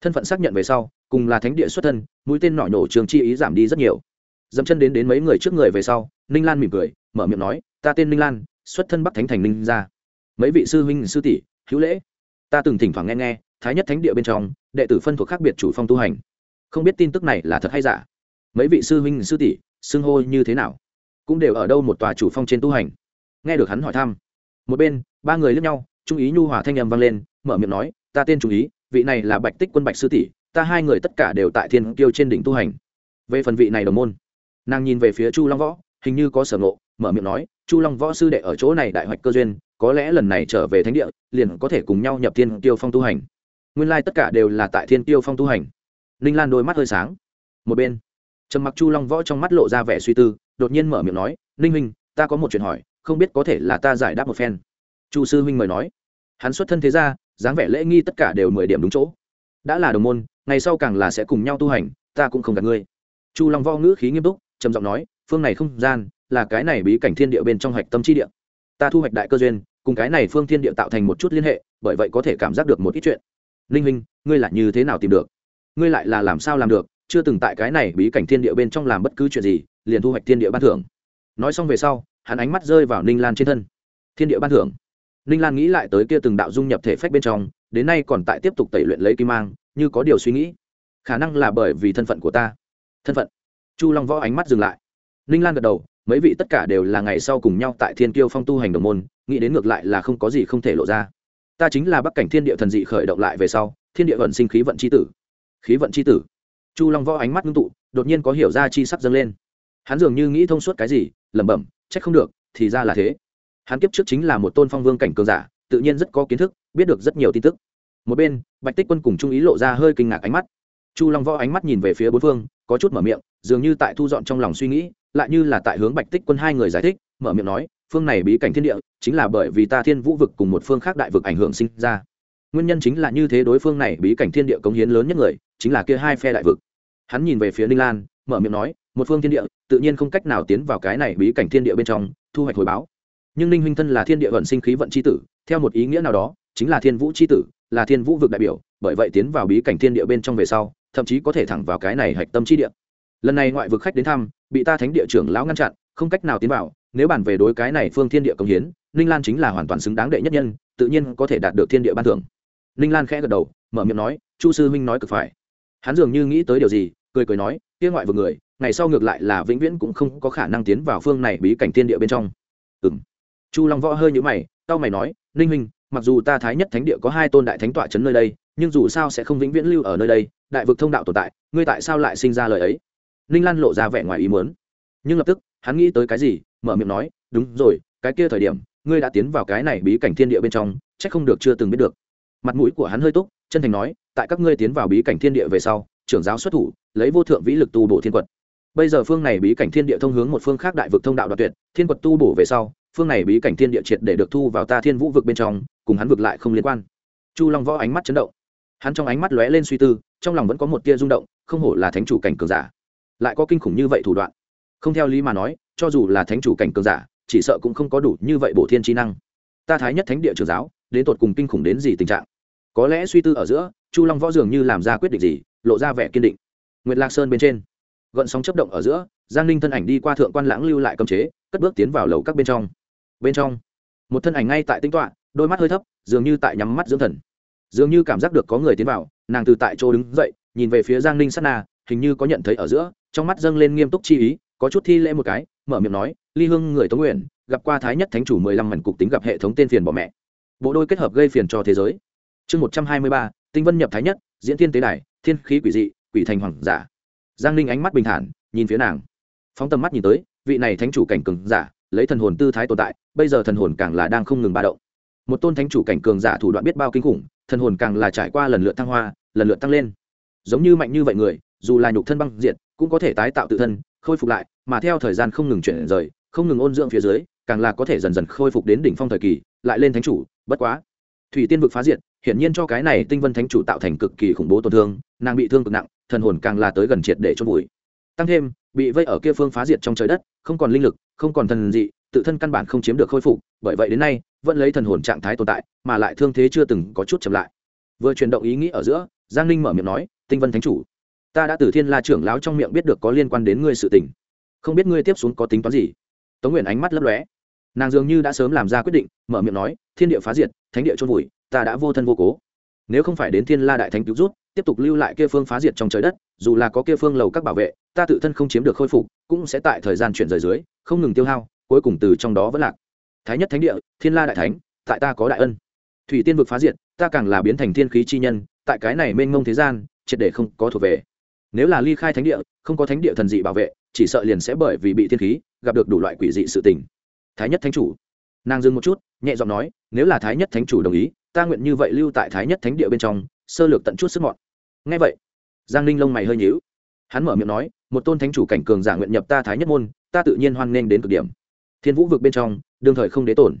Thân phận xác nhận về sau, cùng là thánh địa xuất thân, mũi tên nọ nổ trường chi ý giảm đi rất nhiều dẫm chân đến đến mấy người trước người về sau, ninh lan mỉm cười, mở miệng nói, ta tên ninh lan, xuất thân bắc thánh thành ninh ra mấy vị sư huynh, sư tỷ, hữu lễ. Ta từng thỉnh thoảng nghe nghe, thái nhất thánh địa bên trong, đệ tử phân thuộc khác biệt chủ phong tu hành. Không biết tin tức này là thật hay giả. Mấy vị sư huynh, sư tỷ, xưng hô như thế nào? Cũng đều ở đâu một tòa chủ phong trên tu hành. Nghe được hắn hỏi thăm, một bên, ba người lướt nhau, trung ý nhu hòa thanh âm vang lên, mở miệng nói, ta tên trung ý, vị này là bạch tích quân bạch sư tỷ, ta hai người tất cả đều tại thiên kiêu trên đỉnh tu hành. Về phần vị này đồng môn nàng nhìn về phía chu long võ, hình như có sở ngộ, mở miệng nói, chu long võ sư đệ ở chỗ này đại hoạch cơ duyên, có lẽ lần này trở về thánh địa, liền có thể cùng nhau nhập thiên tiêu phong tu hành. Nguyên lai tất cả đều là tại thiên tiêu phong tu hành. Ninh lan đôi mắt hơi sáng. Một bên, trầm mặc chu long võ trong mắt lộ ra vẻ suy tư, đột nhiên mở miệng nói, ninh huynh, ta có một chuyện hỏi, không biết có thể là ta giải đáp một phen. Chu sư huynh mời nói. Hắn xuất thân thế ra dáng vẻ lễ nghi tất cả đều mười điểm đúng chỗ. Đã là đồng môn, ngày sau càng là sẽ cùng nhau tu hành, ta cũng không gạt ngươi. Chu long võ ngữ khí nghiêm túc trầm giọng nói, phương này không gian là cái này bí cảnh thiên địa bên trong hạch tâm chi địa. Ta thu hoạch đại cơ duyên, cùng cái này phương thiên địa tạo thành một chút liên hệ, bởi vậy có thể cảm giác được một ít chuyện. Ninh huynh, ngươi là như thế nào tìm được? Ngươi lại là làm sao làm được? Chưa từng tại cái này bí cảnh thiên địa bên trong làm bất cứ chuyện gì, liền thu hoạch thiên địa ban thưởng. Nói xong về sau, hắn ánh mắt rơi vào ninh lan trên thân. Thiên địa ban thưởng? Ninh lan nghĩ lại tới kia từng đạo dung nhập thể phách bên trong, đến nay còn tại tiếp tục tẩy luyện lấy kim mang, như có điều suy nghĩ. Khả năng là bởi vì thân phận của ta. Thân phận? Chu long võ ánh mắt dừng lại. Ninh lan gật đầu, mấy vị tất cả đều là ngày sau cùng nhau tại thiên kiêu phong tu hành đồng môn, nghĩ đến ngược lại là không có gì không thể lộ ra. Ta chính là bắc cảnh thiên địa thần dị khởi động lại về sau, thiên địa vận sinh khí vận c h i tử. Khí vận c h i tử. Chu long võ ánh mắt ngưng tụ, đột nhiên có hiểu ra chi sắc dâng lên. Hắn dường như nghĩ thông suốt cái gì, lẩm bẩm c h ắ c không được, thì ra là thế. Hắn kiếp trước chính là một tôn phong vương cảnh cường giả, tự nhiên rất có kiến thức, biết được rất nhiều tin tức. Một bên, bạch tích quân cùng trung ý lộ ra hơi kinh ngạc ánh mắt. Chu long võ ánh mắt nhìn về phía bốn phương, có chút mở miệng dường như tại thu dọn trong lòng suy nghĩ, lại như là tại hướng bạch tích quân hai người giải thích, mở miệng nói, phương này bí cảnh thiên địa, chính là bởi vì ta thiên vũ vực cùng một phương khác đại vực ảnh hưởng sinh ra. Nguyên nhân chính là như thế đối phương này bí cảnh thiên địa cống hiến lớn nhất người, chính là kia hai phe đại vực. Hắn nhìn về phía ninh lan, mở miệng nói, một phương thiên địa, tự nhiên không cách nào tiến vào cái này bí cảnh thiên địa bên trong, thu hoạch hồi báo. Nhưng ninh huynh thân là thiên địa vận sinh khí vận c h i tử, theo một ý nghĩa nào đó, chính là thiên vũ c h i tử, là thiên vũ vực đại biểu, bởi vậy tiến vào bí cảnh thiên địa bên trong về sau, thậm chí có thể thẳng vào cái này hạch tâm c h i địa lần này ngoại vực khách đến thăm, bị ta thánh địa trưởng lão ngăn chặn, không cách nào tiến vào, nếu bàn về đối cái này phương thiên địa công hiến, ninh lan chính là hoàn toàn xứng đáng đệ nhất nhân, tự nhiên có thể đạt được thiên địa ban thưởng. Ninh lan khẽ gật đầu, mở miệng nói, chu sư huynh nói cực phải. Hắn dường như nghĩ tới điều gì, cười cười nói, kia ngoại vực người, ngày sau ngược lại là vĩnh viễn cũng không có khả năng tiến vào phương này bí cảnh thiên địa bên trong. Ừ m chu long võ hơi nhữ mày tao mày nói, ninh huynh, mặc dù ta thái nhất thánh địa có hai tôn đại thánh tọa c nơi đây, nhưng dù sao sẽ không vĩnh viễn lưu ở nơi đây, đại vực thông đạo tồn tại, ngươi tại sao lại sinh ra lời ấy? Ninh lan lộ ra vẻ ngoài ý muốn. Nhưng lập tức, hắn nghĩ tới cái gì, mở miệng nói, đúng rồi, cái kia thời điểm, ngươi đã tiến vào cái này bí cảnh thiên địa bên trong c h ắ c không được chưa từng biết được. Mặt mũi của hắn hơi túc, chân thành nói, tại các ngươi tiến vào bí cảnh thiên địa về sau, trưởng giáo xuất thủ, lấy vô thượng vĩ lực tu bổ thiên quật. Bây giờ phương này bí cảnh thiên địa thông hướng một phương khác đại vực thông đạo đoạt tuyệt, thiên quật tu bổ về sau, phương này bí cảnh thiên địa triệt để được thu vào ta thiên vũ vực bên trong, cùng hắn vực lại không liên quan. Chu long võ ánh mắt chấn động. Hắn trong ánh mắt lóe lên suy tư, trong lòng vẫn có một tia rung động, không hổ là thánh chủ cảnh cường giả lại có kinh khủng như vậy thủ đoạn. Không theo lý mà nói, cho dù là thánh chủ cảnh cường giả, chỉ sợ cũng không có đủ như vậy bổ thiên trí năng. Ta thái nhất thánh địa trường giáo, đến tột cùng kinh khủng đến gì tình trạng? Có lẽ suy tư ở giữa, chu long võ dường như làm ra quyết định gì, lộ ra vẻ kiên định. Nguyệt lạc sơn bên trên, gợn sóng chấp động ở giữa, giang ninh thân ảnh đi qua thượng quan lãng lưu lại cầm chế, cất bước tiến vào lầu các bên trong. Bên trong, một thân ảnh ngay tại tinh tọa, đôi mắt hơi thấp, dường như tại nhắm mắt dưỡng thần. Dường như cảm giác được có người tiến vào, nàng từ tại chỗ đứng dậy, nhìn về phía giang ninh sát na hình như có nhận thấy ở giữa, trong mắt dâng lên nghiêm túc chi ý, có chút thi lễ một cái, mở miệng nói, ly hương, người tống nguyện gặp qua thái nhất thánh chủ mười lăm mảnh cục tính gặp hệ thống tên phiền bỏ mẹ. Bộ đôi kết hợp gây phiền cho thế giới. Chương một trăm hai mươi ba, tinh vân nhập thái nhất, diễn thiên tế đài, thiên khí quỷ dị, quỷ thành hoàng giả. Giang ninh ánh mắt bình thản, nhìn phía nàng. Phóng tầm mắt nhìn tới, vị này thánh chủ cảnh cường giả, lấy thần hồn tư thái tồn tại, bây giờ thần hồn càng là đang không ngừng ba động. Một tôn thánh chủ cảnh cường giả thủ đoạn biết bao kinh khủng, thần hồn càng là trải qua lần lượt thăng hoa, lần lượt tăng lên. Giống như mạnh như vậy người dù là nhục thân băng diệt, cũng có thể tái tạo tự thân, khôi phục lại, mà theo thời gian không ngừng chuyển rời, không ngừng ôn dưỡng phía dưới, càng là có thể dần dần khôi phục đến đỉnh phong thời kỳ, lại lên thánh chủ, bất quá. Thủy tiên vực phá diệt, hiển nhiên cho cái này tinh vân thánh chủ tạo thành cực kỳ khủng bố tổn thương, nàng bị thương cực nặng, thần hồn càng là tới gần triệt để chôn vùi. Tăng thêm, bị vây ở kia phương phá diệt trong trời đất, không còn linh lực, không còn thần dị, tự thân căn bản không chiếm được khôi phục, bởi vậy đến nay, vẫn lấy thần hồn trạng thái tồn tại, mà lại thương thế chưa từng có chút chậm lại. Vừa chuyển động ý nghĩ ở giữa, giang ninh mở miệng nói, tinh vân thánh chủ ta đã từ thiên la trưởng lão trong miệng biết được có liên quan đến ngươi sự tình. Không biết ngươi tiếp xuống có tính toán gì? Tống nguyện ánh mắt lấp lóe. Nàng dường như đã sớm làm ra quyết định, mở miệng nói, thiên địa phá diệt, thánh địa trôn vùi, ta đã vô thân vô cố. Nếu không phải đến thiên la đại thánh cứu rút, tiếp tục lưu lại kia phương phá diệt trong trời đất, dù là có kia phương lầu các bảo vệ, ta tự thân không chiếm được khôi phục, cũng sẽ tại thời gian chuyển rời dưới, không ngừng tiêu hao, cuối cùng từ trong đó vẫn lạc. Thái nhất thánh địa, thiên la đại thánh, tại ta có đại ân. Thủy tiên vực phá diệt, ta càng là biến thành thiên khí chi nhân, tại cái này mênh mông thế gian, triệt để không có thuộc về nếu là ly khai thánh địa, không có thánh địa thần dị bảo vệ, chỉ sợ liền sẽ bởi vì bị thiên khí, gặp được đủ loại quỷ dị sự tình. Thái nhất thánh chủ. Nàng dừng một chút, nhẹ giọng nói, nếu là thái nhất thánh chủ đồng ý, ta nguyện như vậy lưu tại thái nhất thánh địa bên trong, sơ lược tận chút sức mọn. Ngay vậy, giang ninh lông mày hơi nhíu. Hắn mở miệng nói, một tôn thánh chủ cảnh cường giả nguyện nhập ta thái nhất môn, ta tự nhiên hoan nghênh đến cực điểm. Thiên vũ vực bên trong, đương thời không đế tổn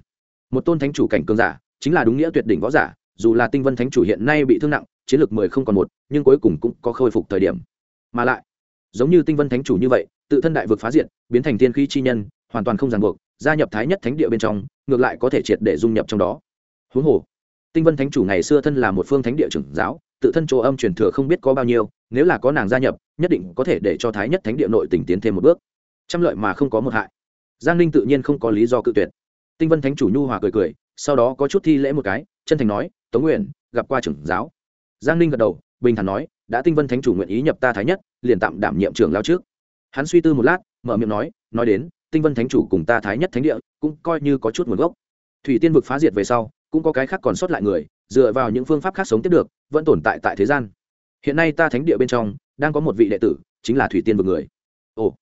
một tôn thánh chủ cảnh cường giả, chính là đúng nghĩa tuyệt đỉnh võ giả, dù là tinh vân thánh chủ hiện nay bị thương nặng, chiến lược mười không còn một, nhưng cuối cùng cũng có khôi phục thời điểm mà lại, giống như tinh vân thánh chủ như vậy, tự thân đại vực phá diện biến thành tiên khí chi nhân, hoàn toàn không ràng buộc, gia nhập thái nhất thánh địa bên trong, ngược lại có thể triệt để dung nhập trong đó. Huống hồ, tinh vân thánh chủ ngày xưa thân là một phương thánh địa trưởng giáo, tự thân chỗ âm truyền thừa không biết có bao nhiêu, nếu là có nàng gia nhập, nhất định có thể để cho thái nhất thánh địa nội tỉnh tiến thêm một bước. Trăm lợi mà không có một hại. Giang ninh tự nhiên không có lý do cự tuyệt. Tinh vân thánh chủ nhu hòa cười cười, sau đó có chút thi lễ một cái, chân thành nói, tống nguyện gặp qua trưởng giáo. Giang ninh gật đầu, bình thản nói đã tinh vân thánh chủ nguyện ý nhập ta thái nhất, liền tạm đảm nhiệm trưởng lao trước. Hắn suy tư một lát, mở miệng nói nói đến, tinh vân thánh chủ cùng ta thái nhất thánh địa, cũng coi như có chút nguồn gốc. Thủy tiên vực phá diệt về sau, cũng có cái khác còn sót lại người, dựa vào những phương pháp khác sống tiếp được, vẫn tồn tại tại thế gian. Hiện nay ta thánh địa bên trong, đang có một vị đệ tử, chính là thủy tiên vực người. Ồ,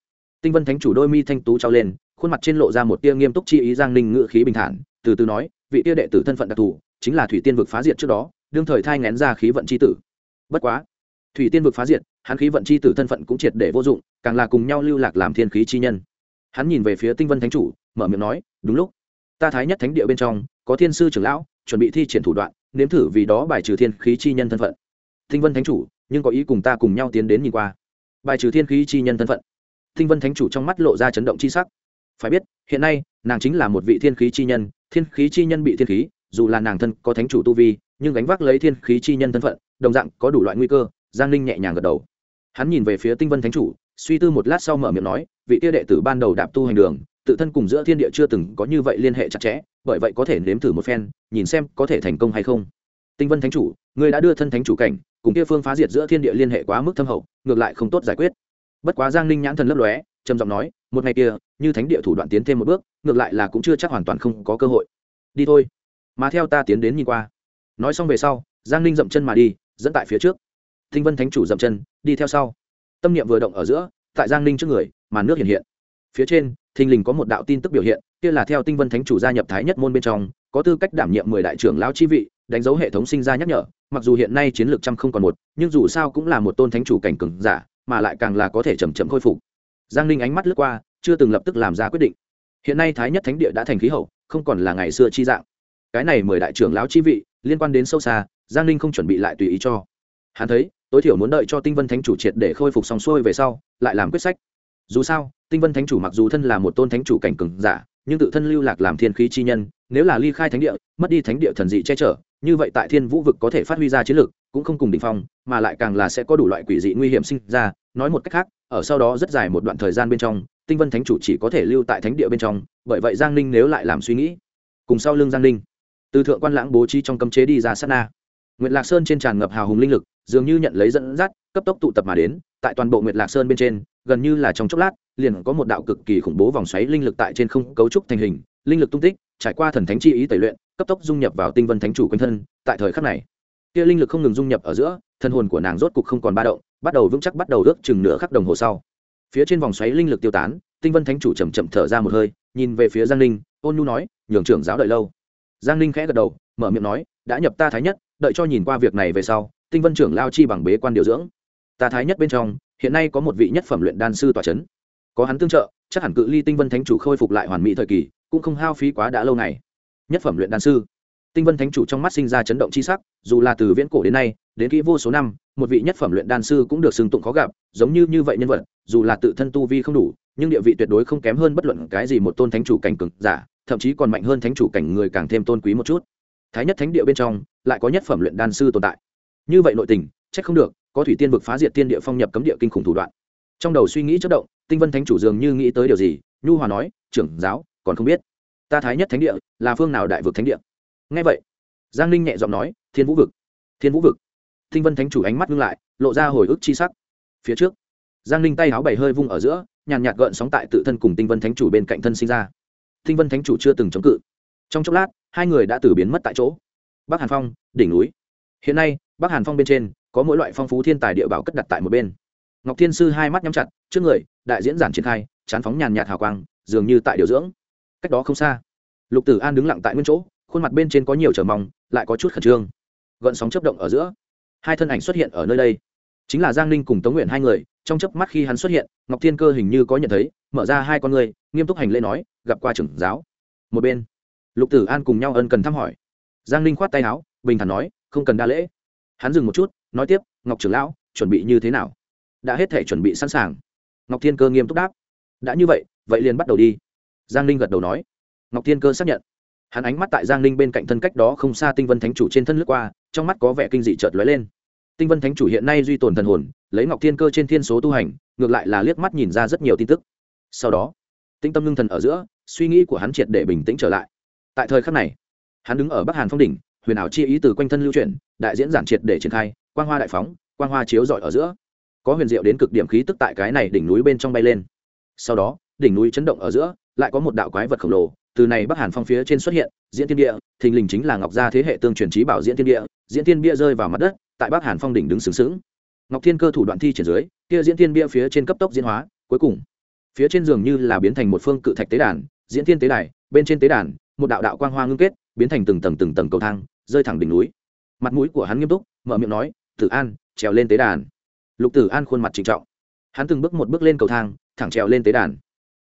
tinh vân thánh chủ đôi mi thanh tú trao lên, khuôn mặt trên lộ ra một tia nghiêm túc chi ý giang ninh ngự khí bình thản, từ từ nói, vị tia đệ tử thân phận đặc thù, chính là thủy tiên vực phá diệt trước đó, đương thời thai ngén ra khí vận c h i tử. Bất quá thủy tiên vực phá diệt, hắn khí vận c h i tử thân phận cũng triệt để vô dụng, càng là cùng nhau lưu lạc làm thiên khí chi nhân. Hắn nhìn về phía tinh vân thánh chủ, mở miệng nói, đúng lúc. Ta thái nhất thánh địa bên trong, có thiên sư trưởng lão, chuẩn bị thi triển thủ đoạn, nếm thử vì đó bài trừ thiên khí chi nhân thân phận. Tinh vân thánh chủ, nhưng có ý cùng ta cùng nhau tiến đến nhìn qua. Bài trừ thiên khí chi nhân thân phận. Tinh vân thánh chủ trong mắt lộ ra chấn động chi sắc. Phải biết, hiện nay, nàng chính là một vị thiên khí chi nhân, thiên khí chi nhân bị thiên khí, dù là nàng thân có thánh chủ tu vi, nhưng gánh vác lấy thiên khí chi nhân thân phận, đồng dạng có đủ loại nguy cơ giang ninh nhẹ nhàng gật đầu. Hắn nhìn về phía tinh vân thánh chủ, suy tư một lát sau mở miệng nói, vị tia đệ tử ban đầu đạp tu hành đường, tự thân cùng giữa thiên địa chưa từng có như vậy liên hệ chặt chẽ, bởi vậy có thể nếm thử một phen, nhìn xem có thể thành công hay không. Tinh vân thánh chủ người đã đưa thân thánh chủ cảnh, cùng kia phương phá diệt giữa thiên địa liên hệ quá mức thâm hậu, ngược lại không tốt giải quyết. Bất quá giang ninh nhãn thần lấp lóe, trầm giọng nói, một ngày kia, như thánh địa thủ đoạn tiến thêm một bước, ngược lại là cũng chưa chắc hoàn toàn không có cơ hội. Đi thôi. Mà theo ta tiến đến nhìn qua. Nói xong về sau, giang ninh dậm chân mà đi, dẫn tại phía trước tinh vân thánh chủ dậm chân, đi theo sau. Tâm niệm vừa động ở giữa, tại giang ninh trước người màn nước hiện hiện. Phía trên, thình lình có một đạo tin tức biểu hiện, kia là theo tinh vân thánh chủ gia nhập thái nhất môn bên trong, có tư cách đảm nhiệm mười đại trưởng lão chi vị, đánh dấu hệ thống sinh ra nhắc nhở, mặc dù hiện nay chiến lược trăm không còn một, nhưng dù sao cũng là một tôn thánh chủ cảnh cừng giả, mà lại càng là có thể chầm chậm khôi phục. Giang ninh ánh mắt lướt qua, chưa từng lập tức làm ra quyết định. Hiện nay thái nhất thánh địa đã thành khí hậu, không còn là ngày xưa chi dạng. Cái này mười đại trưởng lão chi vị, liên quan đến sâu xa, giang ninh không chuẩn bị lại tùy ý cho. Hắn thấy tối thiểu muốn đợi cho tinh vân thánh chủ triệt để khôi phục xong xuôi về sau, lại làm quyết sách. Dù sao, tinh vân thánh chủ mặc dù thân là một tôn thánh chủ cảnh cừng giả, nhưng tự thân lưu lạc làm thiên khí chi nhân, nếu là ly khai thánh địa, mất đi thánh địa thần dị che chở, như vậy tại thiên vũ vực có thể phát huy ra chiến lược cũng không cùng đ ỉ n h phong, mà lại càng là sẽ có đủ loại quỷ dị nguy hiểm sinh ra. Nói một cách khác, ở sau đó rất dài một đoạn thời gian bên trong, tinh vân thánh chủ chỉ có thể lưu tại thánh địa bên trong, bởi vậy giang ninh nếu lại làm suy nghĩ. Cùng sau lưng giang ninh, từ thượng quan lãng bố trí trong cấm chế đi ra sát na. Nguyệt lạc sơn trên tràn ngập hào hùng linh lực dường như nhận lấy dẫn dắt, cấp tốc tụ tập mà đến, tại toàn bộ nguyệt lạc sơn bên trên, gần như là trong chốc lát, liền có một đạo cực kỳ khủng bố vòng xoáy linh lực tại trên không cấu trúc thành hình, linh lực tung tích, trải qua thần thánh chi ý tẩy luyện, cấp tốc dung nhập vào tinh vân thánh chủ quanh thân, tại thời khắc này kia linh lực không ngừng dung nhập ở giữa, thân hồn của nàng rốt cục không còn ba động, bắt đầu vững chắc bắt đầu ước chừng nửa khắc đồng hồ sau. Phía trên vòng xoáy linh lực tiêu tán, tinh vân thánh chủ chậm chậm thở ra một hơi, nhìn về phía giang ninh, ôn nhu nói, nhường trưởng giáo đợi lâu. Giang ninh khẽ gật đầu, mở miệng nói, đã nhập ta thái nhất, đợi cho nhìn qua việc này về sau tinh vân trưởng lao chi bằng bế quan điều dưỡng. Ta thái nhất bên trong, hiện nay có một vị nhất phẩm luyện đan sư tòa c h ấ n có hắn tương trợ, chắc hẳn cự ly tinh vân thánh chủ khôi phục lại hoàn mỹ thời kỳ, cũng không hao phí quá đã lâu này. Nhất phẩm luyện đan sư. Tinh vân thánh chủ trong mắt sinh ra chấn động c h i sắc, dù là từ viễn cổ đến nay, đến kỹ vô số năm, một vị nhất phẩm luyện đan sư cũng được xưng tụng khó gặp, giống như như vậy nhân vật, dù là tự thân tu vi không đủ, nhưng địa vị tuyệt đối không kém hơn bất luận cái gì một tôn thánh chủ cảnh cực giả, thậm chí còn mạnh hơn thánh chủ cảnh người càng thêm tôn quý một chút. Thái nhất thánh địa bên trong, lại có nhất phẩm luyện đan sư tồn tại như vậy nội tình trách không được, có thủy tiên vực phá diệt tiên địa phong nhập cấm địa kinh khủng thủ đoạn. Trong đầu suy nghĩ chất động, tinh vân thánh chủ dường như nghĩ tới điều gì, nhu hòa nói, trưởng giáo, còn không biết. Ta thái nhất thánh địa, là phương nào đại vực thánh địa? Nghe vậy, giang ninh nhẹ giọng nói, thiên vũ vực, thiên vũ vực. Tinh vân thánh chủ ánh mắt ngưng lại, lộ ra hồi ức chi sắc. Phía trước, giang ninh tay áo bảy hơi vung ở giữa, nhàn nhạt gợn sóng tại tự thân cùng tinh vân thánh chủ bên cạnh thân sinh ra. Tinh vân thánh chủ chưa từng chống cự. Trong chốc lát, hai người đã từ biến mất tại chỗ. Bắc hàn phong, đỉnh núi. Hiện nay bắc hàn phong bên trên có mỗi loại phong phú thiên tài địa bảo cất đặt tại một bên ngọc thiên sư hai mắt nhắm chặt trước người đại diễn giản triển khai chán phóng nhàn nhạt hào quang dường như tại điều dưỡng cách đó không xa lục tử an đứng lặng tại nguyên chỗ khuôn mặt bên trên có nhiều trở mong lại có chút khẩn trương gợn sóng chấp động ở giữa hai thân ảnh xuất hiện ở nơi đây chính là giang ninh cùng tống nguyện hai người trong chớp mắt khi hắn xuất hiện ngọc thiên cơ hình như có nhận thấy mở ra hai con người nghiêm túc hành lễ nói gặp qua trưởng giáo một bên lục tử an cùng nhau ân cần thăm hỏi giang ninh khoát tay áo bình thản nói không cần đa lễ hắn dừng một chút, nói tiếp, ngọc trưởng lão, chuẩn bị như thế nào? Đã hết thể chuẩn bị sẵn sàng. Ngọc thiên cơ nghiêm túc đáp. Đã như vậy vậy liền bắt đầu đi. Giang ninh gật đầu nói. Ngọc thiên cơ xác nhận. Hắn ánh mắt tại giang ninh bên cạnh thân cách đó không xa tinh vân thánh chủ trên thân lướt qua, trong mắt có vẻ kinh dị chợt lóe lên. Tinh vân thánh chủ hiện nay duy tồn thần hồn, lấy ngọc thiên cơ trên thiên số tu hành, ngược lại là liếc mắt nhìn ra rất nhiều tin tức. Sau đó tinh tâm ngưng thần ở giữa, suy nghĩ của hắn triệt để bình tĩnh trở lại. Tại thời khắc này, hắn đứng ở bắc hàn phong đỉnh huyền ảo chi ý từ quanh thân lưu chuyển, đại diễn giản triệt để triển khai, quang hoa đại phóng, quang hoa chiếu rọi ở giữa. Có huyền diệu đến cực điểm khí tức tại cái này đỉnh núi bên trong bay lên. Sau đó, đỉnh núi chấn động ở giữa, lại có một đạo quái vật khổng lồ, từ này bắc hàn phong phía trên xuất hiện, diễn tiên địa, thình lình chính là ngọc gia thế hệ tương truyền trí bảo diễn tiên địa, diễn tiên bia rơi vào mặt đất, tại bắc hàn phong đỉnh đứng sướng sướng ngọc thiên cơ thủ đoạn thi triển dưới, kia diễn tiên bia phía trên cấp tốc diễn hóa, cuối cùng, phía trên giường như là biến thành một phương cự thạch tế đàn, diễn tiên tế đài, bên trên tế đàn, một đạo đạo quang hoa ngưng kết, biến thành từng tầng từng tầng cầu thang rơi thẳng đỉnh núi. Mặt mũi của hắn nghiêm túc, mở miệng nói, tử an, trèo lên tế đàn. Lục tử an khuôn mặt trịnh trọng. Hắn từng bước một bước lên cầu thang, thẳng trèo lên tế đàn.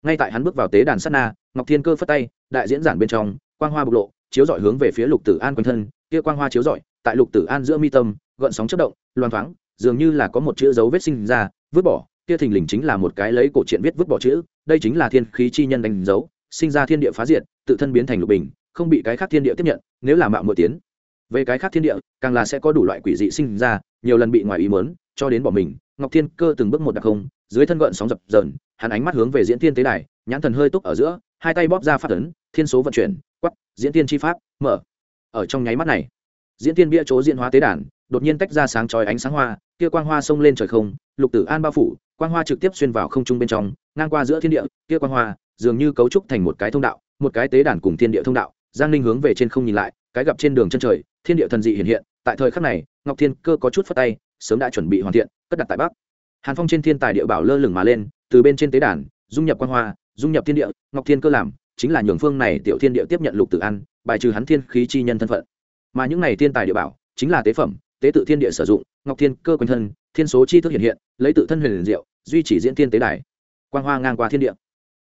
Ngay tại hắn bước vào tế đàn sát na, ngọc thiên cơ phất tay, đại diễn giản bên trong, quang hoa bộc lộ, chiếu dọi hướng về phía lục tử an quanh thân, kia quang hoa chiếu dọi tại lục tử an giữa mi tâm, gợn sóng chất động loan thoáng, dường như là có một chữ dấu vết sinh ra, vứt bỏ, kia thình lình chính là một cái lấy cổ truyện viết vứt bỏ chữ, đây chính là thiên khí chi nhân đánh dấu, sinh ra thiên địa phá diệt, tự thân biến thành lục bình, không bị cái khác thiên địa tiếp nhận, nếu là mạo muội tiến về cái khác thiên địa, càng là sẽ có đủ loại quỷ dị sinh ra, nhiều lần bị ngoài ý mớn cho đến bỏ mình. Ngọc thiên cơ từng bước một đặc không, dưới thân gợn sóng dập dờn, hắn ánh mắt hướng về diễn thiên tế đài, nhãn thần hơi túc ở giữa, hai tay bóp ra phát ấn, thiên số vận chuyển quắp diễn tiên chi pháp, mở. Ở trong nháy mắt này, diễn tiên bia chỗ diễn hóa tế đàn, đột nhiên tách ra sáng chói ánh sáng hoa, kia quang hoa xông lên trời không, lục tử an bao phủ, quang hoa trực tiếp xuyên vào không trung bên trong, ngang qua giữa thiên địa, kia quang hoa dường như cấu trúc thành một cái thông đạo, một cái tế đàn cùng thiên địa thông đạo, giang ninh hướng về trên không nhìn lại, cái gặp trên đường chân trời thiên địa thần dị hiện hiện tại thời khắc này ngọc thiên cơ có chút phất tay sớm đã chuẩn bị hoàn thiện cất đặt tại bắc. Hàn phong trên thiên tài địa bảo lơ lửng mà lên từ bên trên tế đàn dung nhập quan hoa dung nhập thiên địa ngọc thiên cơ làm chính là nhường phương này tiểu thiên địa tiếp nhận lục tử ăn, bài trừ hắn thiên khí chi nhân thân phận. Mà những này thiên tài địa bảo chính là tế phẩm tế tự thiên địa sử dụng ngọc thiên cơ quanh thân thiên số chi thức hiện hiện lấy tự thân huyền liền diệu duy trì diễn thiên tế đài. Quang hoa ngang qua thiên địa.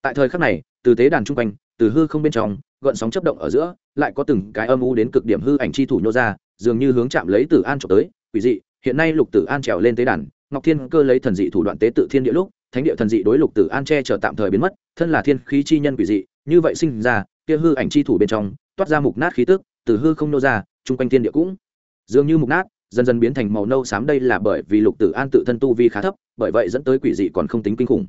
Tại thời khắc này từ tế đàn trung quanh từ hư không bên trong gợn sóng chấp động ở giữa, lại có từng cái âm u đến cực điểm hư ảnh chi thủ nhô ra, dường như hướng chạm lấy tử an trộm tới. Quỷ dị, hiện nay lục tử an trèo lên tế đàn, ngọc thiên cơ lấy thần dị thủ đoạn tế tự thiên địa lúc, thánh địa thần dị đối lục tử an che chở tạm thời biến mất, thân là thiên khí chi nhân quỷ dị, như vậy sinh ra, kia hư ảnh chi thủ bên trong, toát ra mục nát khí tức, từ hư không nô ra, chung quanh thiên địa cũng dường như mục nát, dần dần biến thành màu nâu xám. Đây là bởi vì lục tử an tự thân tu vi khá thấp, bởi vậy dẫn tới quỷ dị còn không tính kinh khủng.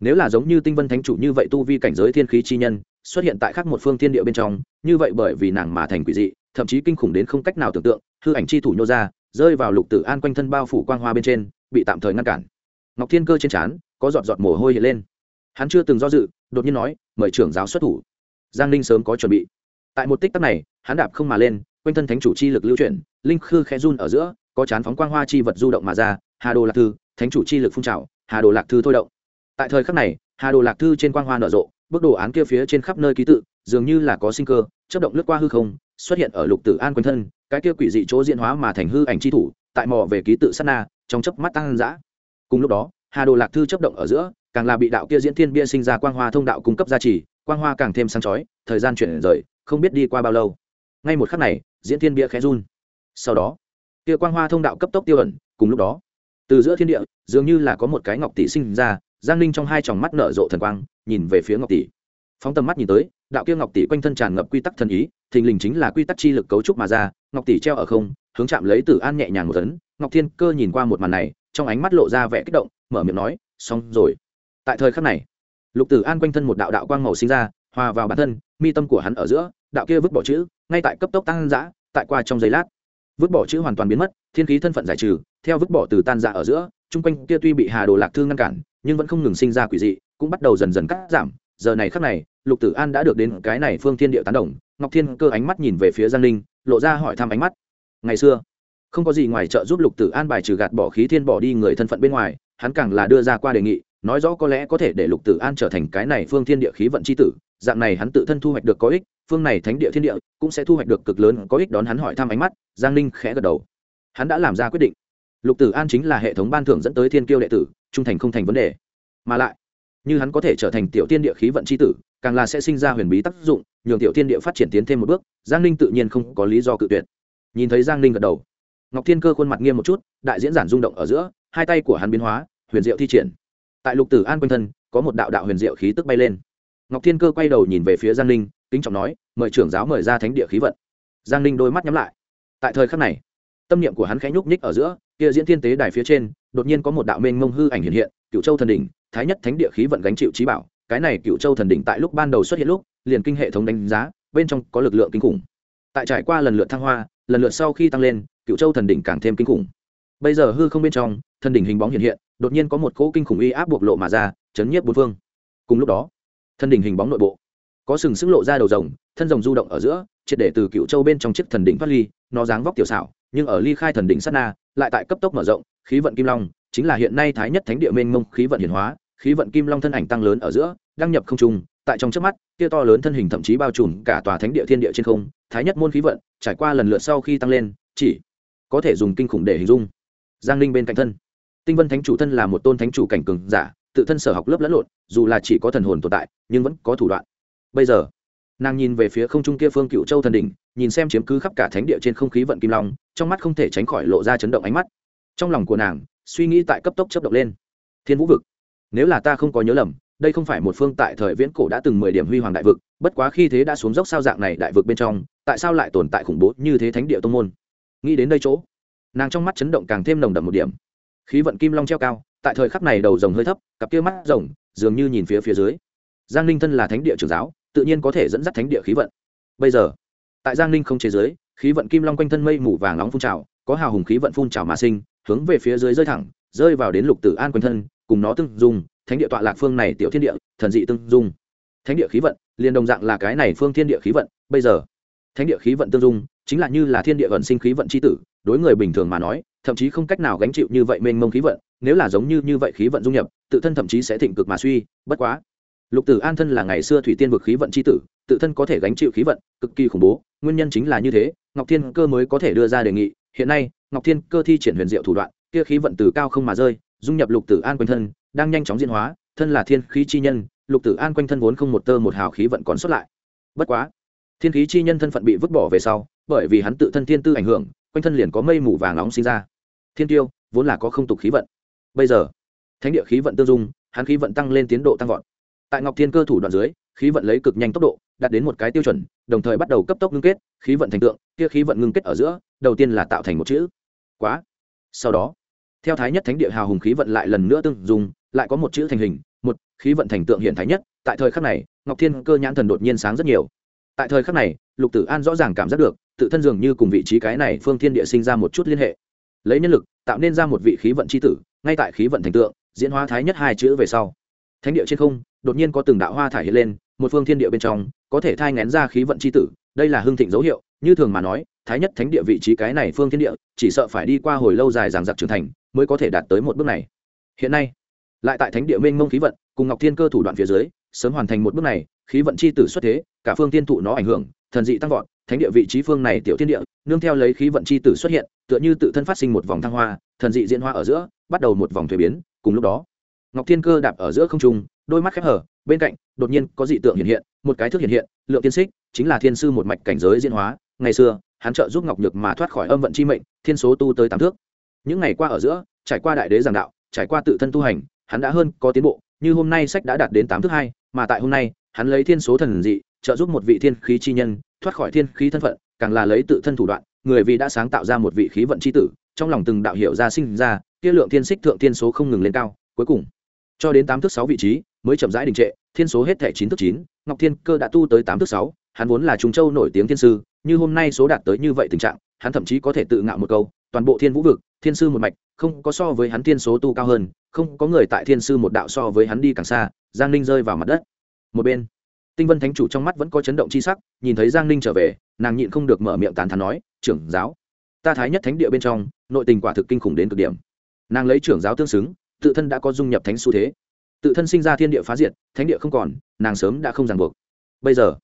Nếu là giống như tinh vân thánh chủ như vậy tu vi cảnh giới thiên khí chi nhân xuất hiện tại khác một phương thiên địa bên trong, như vậy bởi vì nàng mà thành quỷ dị, thậm chí kinh khủng đến không cách nào tưởng tượng, hư ảnh chi thủ nhô ra, rơi vào lục tử an quanh thân bao phủ quang hoa bên trên, bị tạm thời ngăn cản. Ngọc thiên cơ trên trán, có giọt giọt mồ hôi hiện lên. Hắn chưa từng do dự, đột nhiên nói, mời trưởng giáo xuất thủ. Giang ninh sớm có chuẩn bị. Tại một tích tắc này, hắn đạp không mà lên, quanh thân thánh chủ chi lực lưu chuyển, linh khư khẽ run ở giữa, có chán phóng quang hoa chi vật du động mà ra, hà đồ lạc thư, thánh chủ chi lực phun trào, hà đồ lạc thư thôi động. Tại thời khắc này, hà đồ lạc thư trên quang hoa nở rộ bức đồ án kia phía trên khắp nơi ký tự, dường như là có sinh cơ chất động lướt qua hư không, xuất hiện ở lục tử an quanh thân, cái kia quỷ dị chỗ diễn hóa mà thành hư ảnh chi thủ, tại mò về ký tự sát na, trong chớp mắt tăng dã. Cùng lúc đó, hà đồ lạc thư chấp động ở giữa, càng là bị đạo kia diễn thiên bia sinh ra quang hoa thông đạo cung cấp gia trì, quang hoa càng thêm sáng chói, thời gian chuyển rời, không biết đi qua bao lâu. Ngay một khắc này, diễn thiên bia khẽ run. Sau đó, kia quang hoa thông đạo cấp tốc tiêu ẩn, cùng lúc đó, từ giữa thiên địa, dường như là có một cái ngọc tỷ sinh ra giang ninh trong hai tròng mắt nở rộ thần quang, nhìn về phía ngọc tỷ. Phóng tầm mắt nhìn tới, đạo kia ngọc tỷ quanh thân tràn ngập quy tắc thần ý, thình lình chính là quy tắc chi lực cấu trúc mà ra, ngọc tỷ treo ở không, hướng chạm lấy tử an nhẹ nhàng một tấn. Ngọc thiên cơ nhìn qua một màn này, trong ánh mắt lộ ra vẻ kích động, mở miệng nói, xong rồi. Tại thời khắc này, lục tử an quanh thân một đạo đạo quang màu sinh ra, hòa vào bản thân, mi tâm của hắn ở giữa, đạo kia vứt bỏ chữ, ngay tại cấp tốc tăng giã tại qua trong giây lát. Vứt bỏ chữ hoàn toàn biến mất, thiên khí thân phận giải trừ, theo vứt bỏ từ tan dạ ở giữa, chung quanh kia tuy bị hà đồ lạc thương ngăn cản nhưng vẫn không ngừng sinh ra quỷ dị, cũng bắt đầu dần dần cắt giảm. Giờ này khắc này, lục tử an đã được đến cái này phương thiên địa tán đồng. Ngọc thiên cơ ánh mắt nhìn về phía giang linh lộ ra hỏi thăm ánh mắt. Ngày xưa, không có gì ngoài trợ giúp lục tử an bài trừ gạt bỏ khí thiên bỏ đi người thân phận bên ngoài, hắn càng là đưa ra qua đề nghị, nói rõ có lẽ có thể để lục tử an trở thành cái này phương thiên địa khí vận c h i tử. Dạng này hắn tự thân thu hoạch được có ích, phương này thánh địa thiên địa cũng sẽ thu hoạch được cực lớn có ích đón hắn hỏi thăm ánh mắt. Giang ninh khẽ gật đầu. Hắn đã làm ra quyết định lục tử an chính là hệ thống ban thưởng dẫn tới thiên kiêu đệ tử, trung thành không thành vấn đề. Mà lại, như hắn có thể trở thành tiểu tiên địa khí vận c h i tử, càng là sẽ sinh ra huyền bí tác dụng, nhường tiểu tiên địa phát triển tiến thêm một bước, giang ninh tự nhiên không có lý do cự tuyệt. Nhìn thấy giang ninh gật đầu, ngọc thiên cơ khuôn mặt nghiêm một chút, đại diễn giản rung động ở giữa, hai tay của hắn biến hóa, huyền diệu thi triển. Tại lục tử an quanh thân, có một đạo đạo huyền diệu khí tức bay lên. Ngọc thiên cơ quay đầu nhìn về phía giang ninh, kính trọng nói, mời trưởng giáo mời ra thánh địa khí vận. Giang ninh đôi mắt nhắm lại. Tại thời khắc này, tâm niệm của hắn khẽ nhúc nhích ở giữa kia diễn thiên tế đài phía trên, đột nhiên có một đạo mênh mông hư ảnh hiện hiện cựu châu thần đỉnh, thái nhất thánh địa khí vận gánh chịu trí bảo. Cái này cựu châu thần đỉnh tại lúc ban đầu xuất hiện lúc, liền kinh hệ thống đánh giá, bên trong có lực lượng kinh khủng. Tại trải qua lần lượt thăng hoa, lần lượt sau khi tăng lên cựu châu thần đỉnh càng thêm kinh khủng. Bây giờ hư không bên trong, thần đỉnh hình bóng hiện hiện, đột nhiên có một cỗ kinh khủng uy áp buộc lộ mà ra, chấn nhiếp bốn phương. Cùng lúc đó, thần đỉnh hình bóng nội bộ, có sừng sững lộ ra đầu rồng, thân rồng du động ở giữa, triệt để từ cựu châu bên trong chiếc thần đỉnh thoát ly, nó dáng vóc tiểu xảo, nhưng ở ly khai thần đỉnh sát na lại tại cấp tốc mở rộng, khí vận kim long, chính là hiện nay thái nhất thánh địa mênh mông khí vận hiển hóa, khí vận kim long thân ảnh tăng lớn ở giữa, đăng nhập không trung, tại trong trước mắt, kia to lớn thân hình thậm chí bao trùm cả tòa thánh địa thiên địa trên không, thái nhất môn khí vận, trải qua lần lượt sau khi tăng lên, chỉ có thể dùng kinh khủng để hình dung. Giang linh bên cạnh thân, tinh vân thánh chủ thân là một tôn thánh chủ cảnh cường giả, tự thân sở học lớp lẫn lộn, dù là chỉ có thần hồn tồn tại, nhưng vẫn có thủ đoạn. Bây giờ, nàng nhìn về phía không trung kia phương cựu châu thần đỉnh, nhìn xem chiếm cứ khắp cả thánh địa trên không khí vận kim long trong mắt không thể tránh khỏi lộ ra chấn động ánh mắt. Trong lòng của nàng, suy nghĩ tại cấp tốc chấp động lên. Thiên vũ vực, nếu là ta không có nhớ lầm, đây không phải một phương tại thời viễn cổ đã từng mười điểm huy hoàng đại vực, bất quá khi thế đã xuống dốc sao dạng này đại vực bên trong, tại sao lại tồn tại khủng bố như thế thánh địa tô n g môn? Nghĩ đến đây chỗ, nàng trong mắt chấn động càng thêm nồng đậm một điểm. Khí vận kim long treo cao, tại thời khắc này đầu rồng hơi thấp, cặp kia mắt rồng dường như nhìn phía phía dưới. Giang ninh thân là thánh địa trưởng giáo, tự nhiên có thể dẫn dắt thánh địa khí vận. Bây giờ, tại giang ninh không chế giới khí vận kim long quanh thân mây mù vàng nóng phun trào, có hào hùng khí vận phun trào mà sinh, hướng về phía dưới rơi thẳng, rơi vào đến lục tử an quanh thân, cùng nó tương dung, thánh địa tọa lạc phương này tiểu thiên địa, thần dị tương dung. Thánh địa khí vận, liền đồng dạng là cái này phương thiên địa khí vận, bây giờ, thánh địa khí vận tương dung, chính là như là thiên địa vận sinh khí vận c h i tử, đối người bình thường mà nói, thậm chí không cách nào gánh chịu như vậy mênh mông khí vận, nếu là giống như như vậy khí vận dung nhập, tự thân thậm chí sẽ thịnh cực mà suy, bất quá lục tử an thân là ngày xưa thủy tiên vực khí vận c h i tử, tự thân có thể gánh chịu khí vận, cực kỳ khủng bố, nguyên nhân chính là như thế, ngọc thiên cơ mới có thể đưa ra đề nghị, hiện nay, ngọc thiên cơ thi triển huyền diệu thủ đoạn, kia khí vận từ cao không mà rơi, dung nhập lục tử an quanh thân, đang nhanh chóng diễn hóa, thân là thiên khí chi nhân, lục tử an quanh thân vốn không một tơ một hào khí vận còn xuất lại. Bất quá, thiên khí chi nhân thân phận bị vứt bỏ về sau, bởi vì hắn tự thân thiên tư ảnh hưởng, quanh thân liền có mây mù vàng nóng sinh ra. Thiên tiêu, vốn là có không tục khí vận. Bây giờ, thánh địa khí vận tương dung, hắn khí vận tăng lên tiến độ tăng vọt tại ngọc thiên cơ thủ đoạn dưới, khí vận lấy cực nhanh tốc độ, đạt đến một cái tiêu chuẩn, đồng thời bắt đầu cấp tốc ngưng kết, khí vận thành tượng, kia khí vận ngưng kết ở giữa, đầu tiên là tạo thành một chữ. Quá. Sau đó, theo thái nhất thánh địa hào hùng khí vận lại lần nữa tương dùng, lại có một chữ thành hình, một, khí vận thành tượng hiện thái nhất. Tại thời khắc này, ngọc thiên cơ nhãn thần đột nhiên sáng rất nhiều. Tại thời khắc này, lục tử an rõ ràng cảm giác được, tự thân dường như cùng vị trí cái này phương thiên địa sinh ra một chút liên hệ. Lấy nhân lực, tạo nên ra một vị khí vận c h i tử, ngay tại khí vận thành tượng, diễn hóa thái nhất hai chữ về sau thánh địa trên không, đột nhiên có từng đạo hoa thải hiện lên, một phương thiên địa bên trong, có thể thai ngén ra khí vận c h i tử, đây là hưng thịnh dấu hiệu, như thường mà nói, thái nhất thánh địa vị trí cái này phương thiên địa, chỉ sợ phải đi qua hồi lâu dài ràng giặc trưởng thành, mới có thể đạt tới một bước này. Hiện nay, lại tại thánh địa mênh mông khí vận, cùng ngọc thiên cơ thủ đoạn phía dưới, sớm hoàn thành một bước này, khí vận c h i tử xuất thế, cả phương tiên thụ nó ảnh hưởng, thần dị tăng vọt, thánh địa vị trí phương này tiểu thiên địa, nương theo lấy khí vận c h i tử xuất hiện, tựa như tự thân phát sinh một vòng thăng hoa, thần dị diễn hoa ở giữa, bắt đầu một vòng thuế biến, cùng lúc đó ngọc thiên cơ đạp ở giữa không trung, đôi mắt khép hở bên cạnh, đột nhiên có dị tượng hiện hiện, một cái thước hiện hiện, lượng tiên xích, chính là thiên sư một mạch cảnh giới diễn hóa. Ngày xưa, hắn trợ giúp ngọc nhược mà thoát khỏi âm vận chi mệnh, thiên số tu tới tám thước. Những ngày qua ở giữa, trải qua đại đế giảng đạo, trải qua tự thân tu hành, hắn đã hơn có tiến bộ, như hôm nay sách đã đạt đến tám thước hai, mà tại hôm nay, hắn lấy thiên số thần dị, trợ giúp một vị thiên khí chi nhân, thoát khỏi thiên khí thân phận, càng là lấy tự thân thủ đoạn, người vì đã sáng tạo ra một vị khí vận chi tử, trong lòng từng đạo hiệu ra sinh ra, kia lượng thiên xích thượng thiên số không ngừng lên cao, cuối cùng cho đến tám thước sáu vị trí, mới chậm rãi đình trệ, thiên số hết thẻ chín thước chín, ngọc thiên cơ đã tu tới tám thước sáu, hắn vốn là trung châu nổi tiếng thiên sư, như hôm nay số đạt tới như vậy tình trạng, hắn thậm chí có thể tự ngạo một câu, toàn bộ thiên vũ vực, thiên sư một mạch, không có so với hắn thiên số tu cao hơn, không có người tại thiên sư một đạo so với hắn đi càng xa, giang ninh rơi vào mặt đất. Một bên, tinh vân thánh chủ trong mắt vẫn có chấn động c h i sắc, nhìn thấy giang ninh trở về, nàng nhịn không được mở miệng tán thán nói, trưởng giáo, ta thái nhất thánh địa bên trong, nội tình quả thực kinh khủng đến cực điểm. Nàng lấy trưởng giáo tương xứng tự thân đã có dung nhập thánh xu thế. Tự thân sinh ra thiên địa phá diệt, thánh địa không còn, nàng sớm đã không ràng buộc. Bây giờ,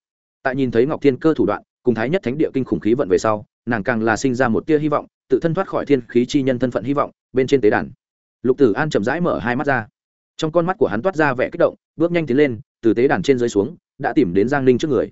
tại nhìn thấy ngọc thiên cơ thủ đoạn, cùng thái nhất thánh địa kinh khủng khí vận về sau, nàng càng là sinh ra một tia hy vọng, tự thân thoát khỏi thiên khí chi nhân thân phận hy vọng, bên trên tế đàn. Lục tử an chậm rãi mở hai mắt ra. Trong con mắt của hắn toát ra vẻ kích động, bước nhanh tiến lên, từ tế đàn trên dưới xuống, đã tìm đến giang ninh trước người.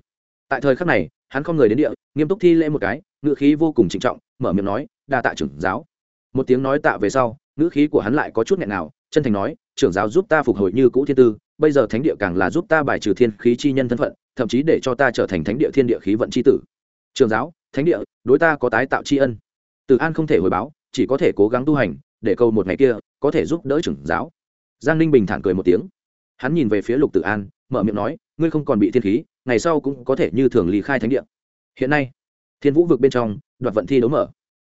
Tại thời khắc này, hắn không người đến địa, nghiêm túc thi lễ một cái, ngữ khí vô cùng trịnh trọng, mở miệng nói, đa tạ trưởng giáo. Một tiếng nói tạ về sau ngữ khí của hắn lại có chút nghẹn nào, chân thành nói, trưởng giáo giúp ta phục hồi như cũ thiên tư, bây giờ thánh địa càng là giúp ta bài trừ thiên khí chi nhân thân phận, thậm chí để cho ta trở thành thánh địa thiên địa khí vận c h i tử. Trường giáo, thánh địa, đối ta có tái tạo tri ân. Từ an không thể hồi báo, chỉ có thể cố gắng tu hành, để câu một ngày kia, có thể giúp đỡ trưởng giáo. Giang ninh bình thản cười một tiếng. Hắn nhìn về phía lục tử an, mở miệng nói, ngươi không còn bị thiên khí, ngày sau cũng có thể như thường lý khai thánh địa. Hiện nay, thiên vũ vực bên trong, đoạt vận thi đấu mở.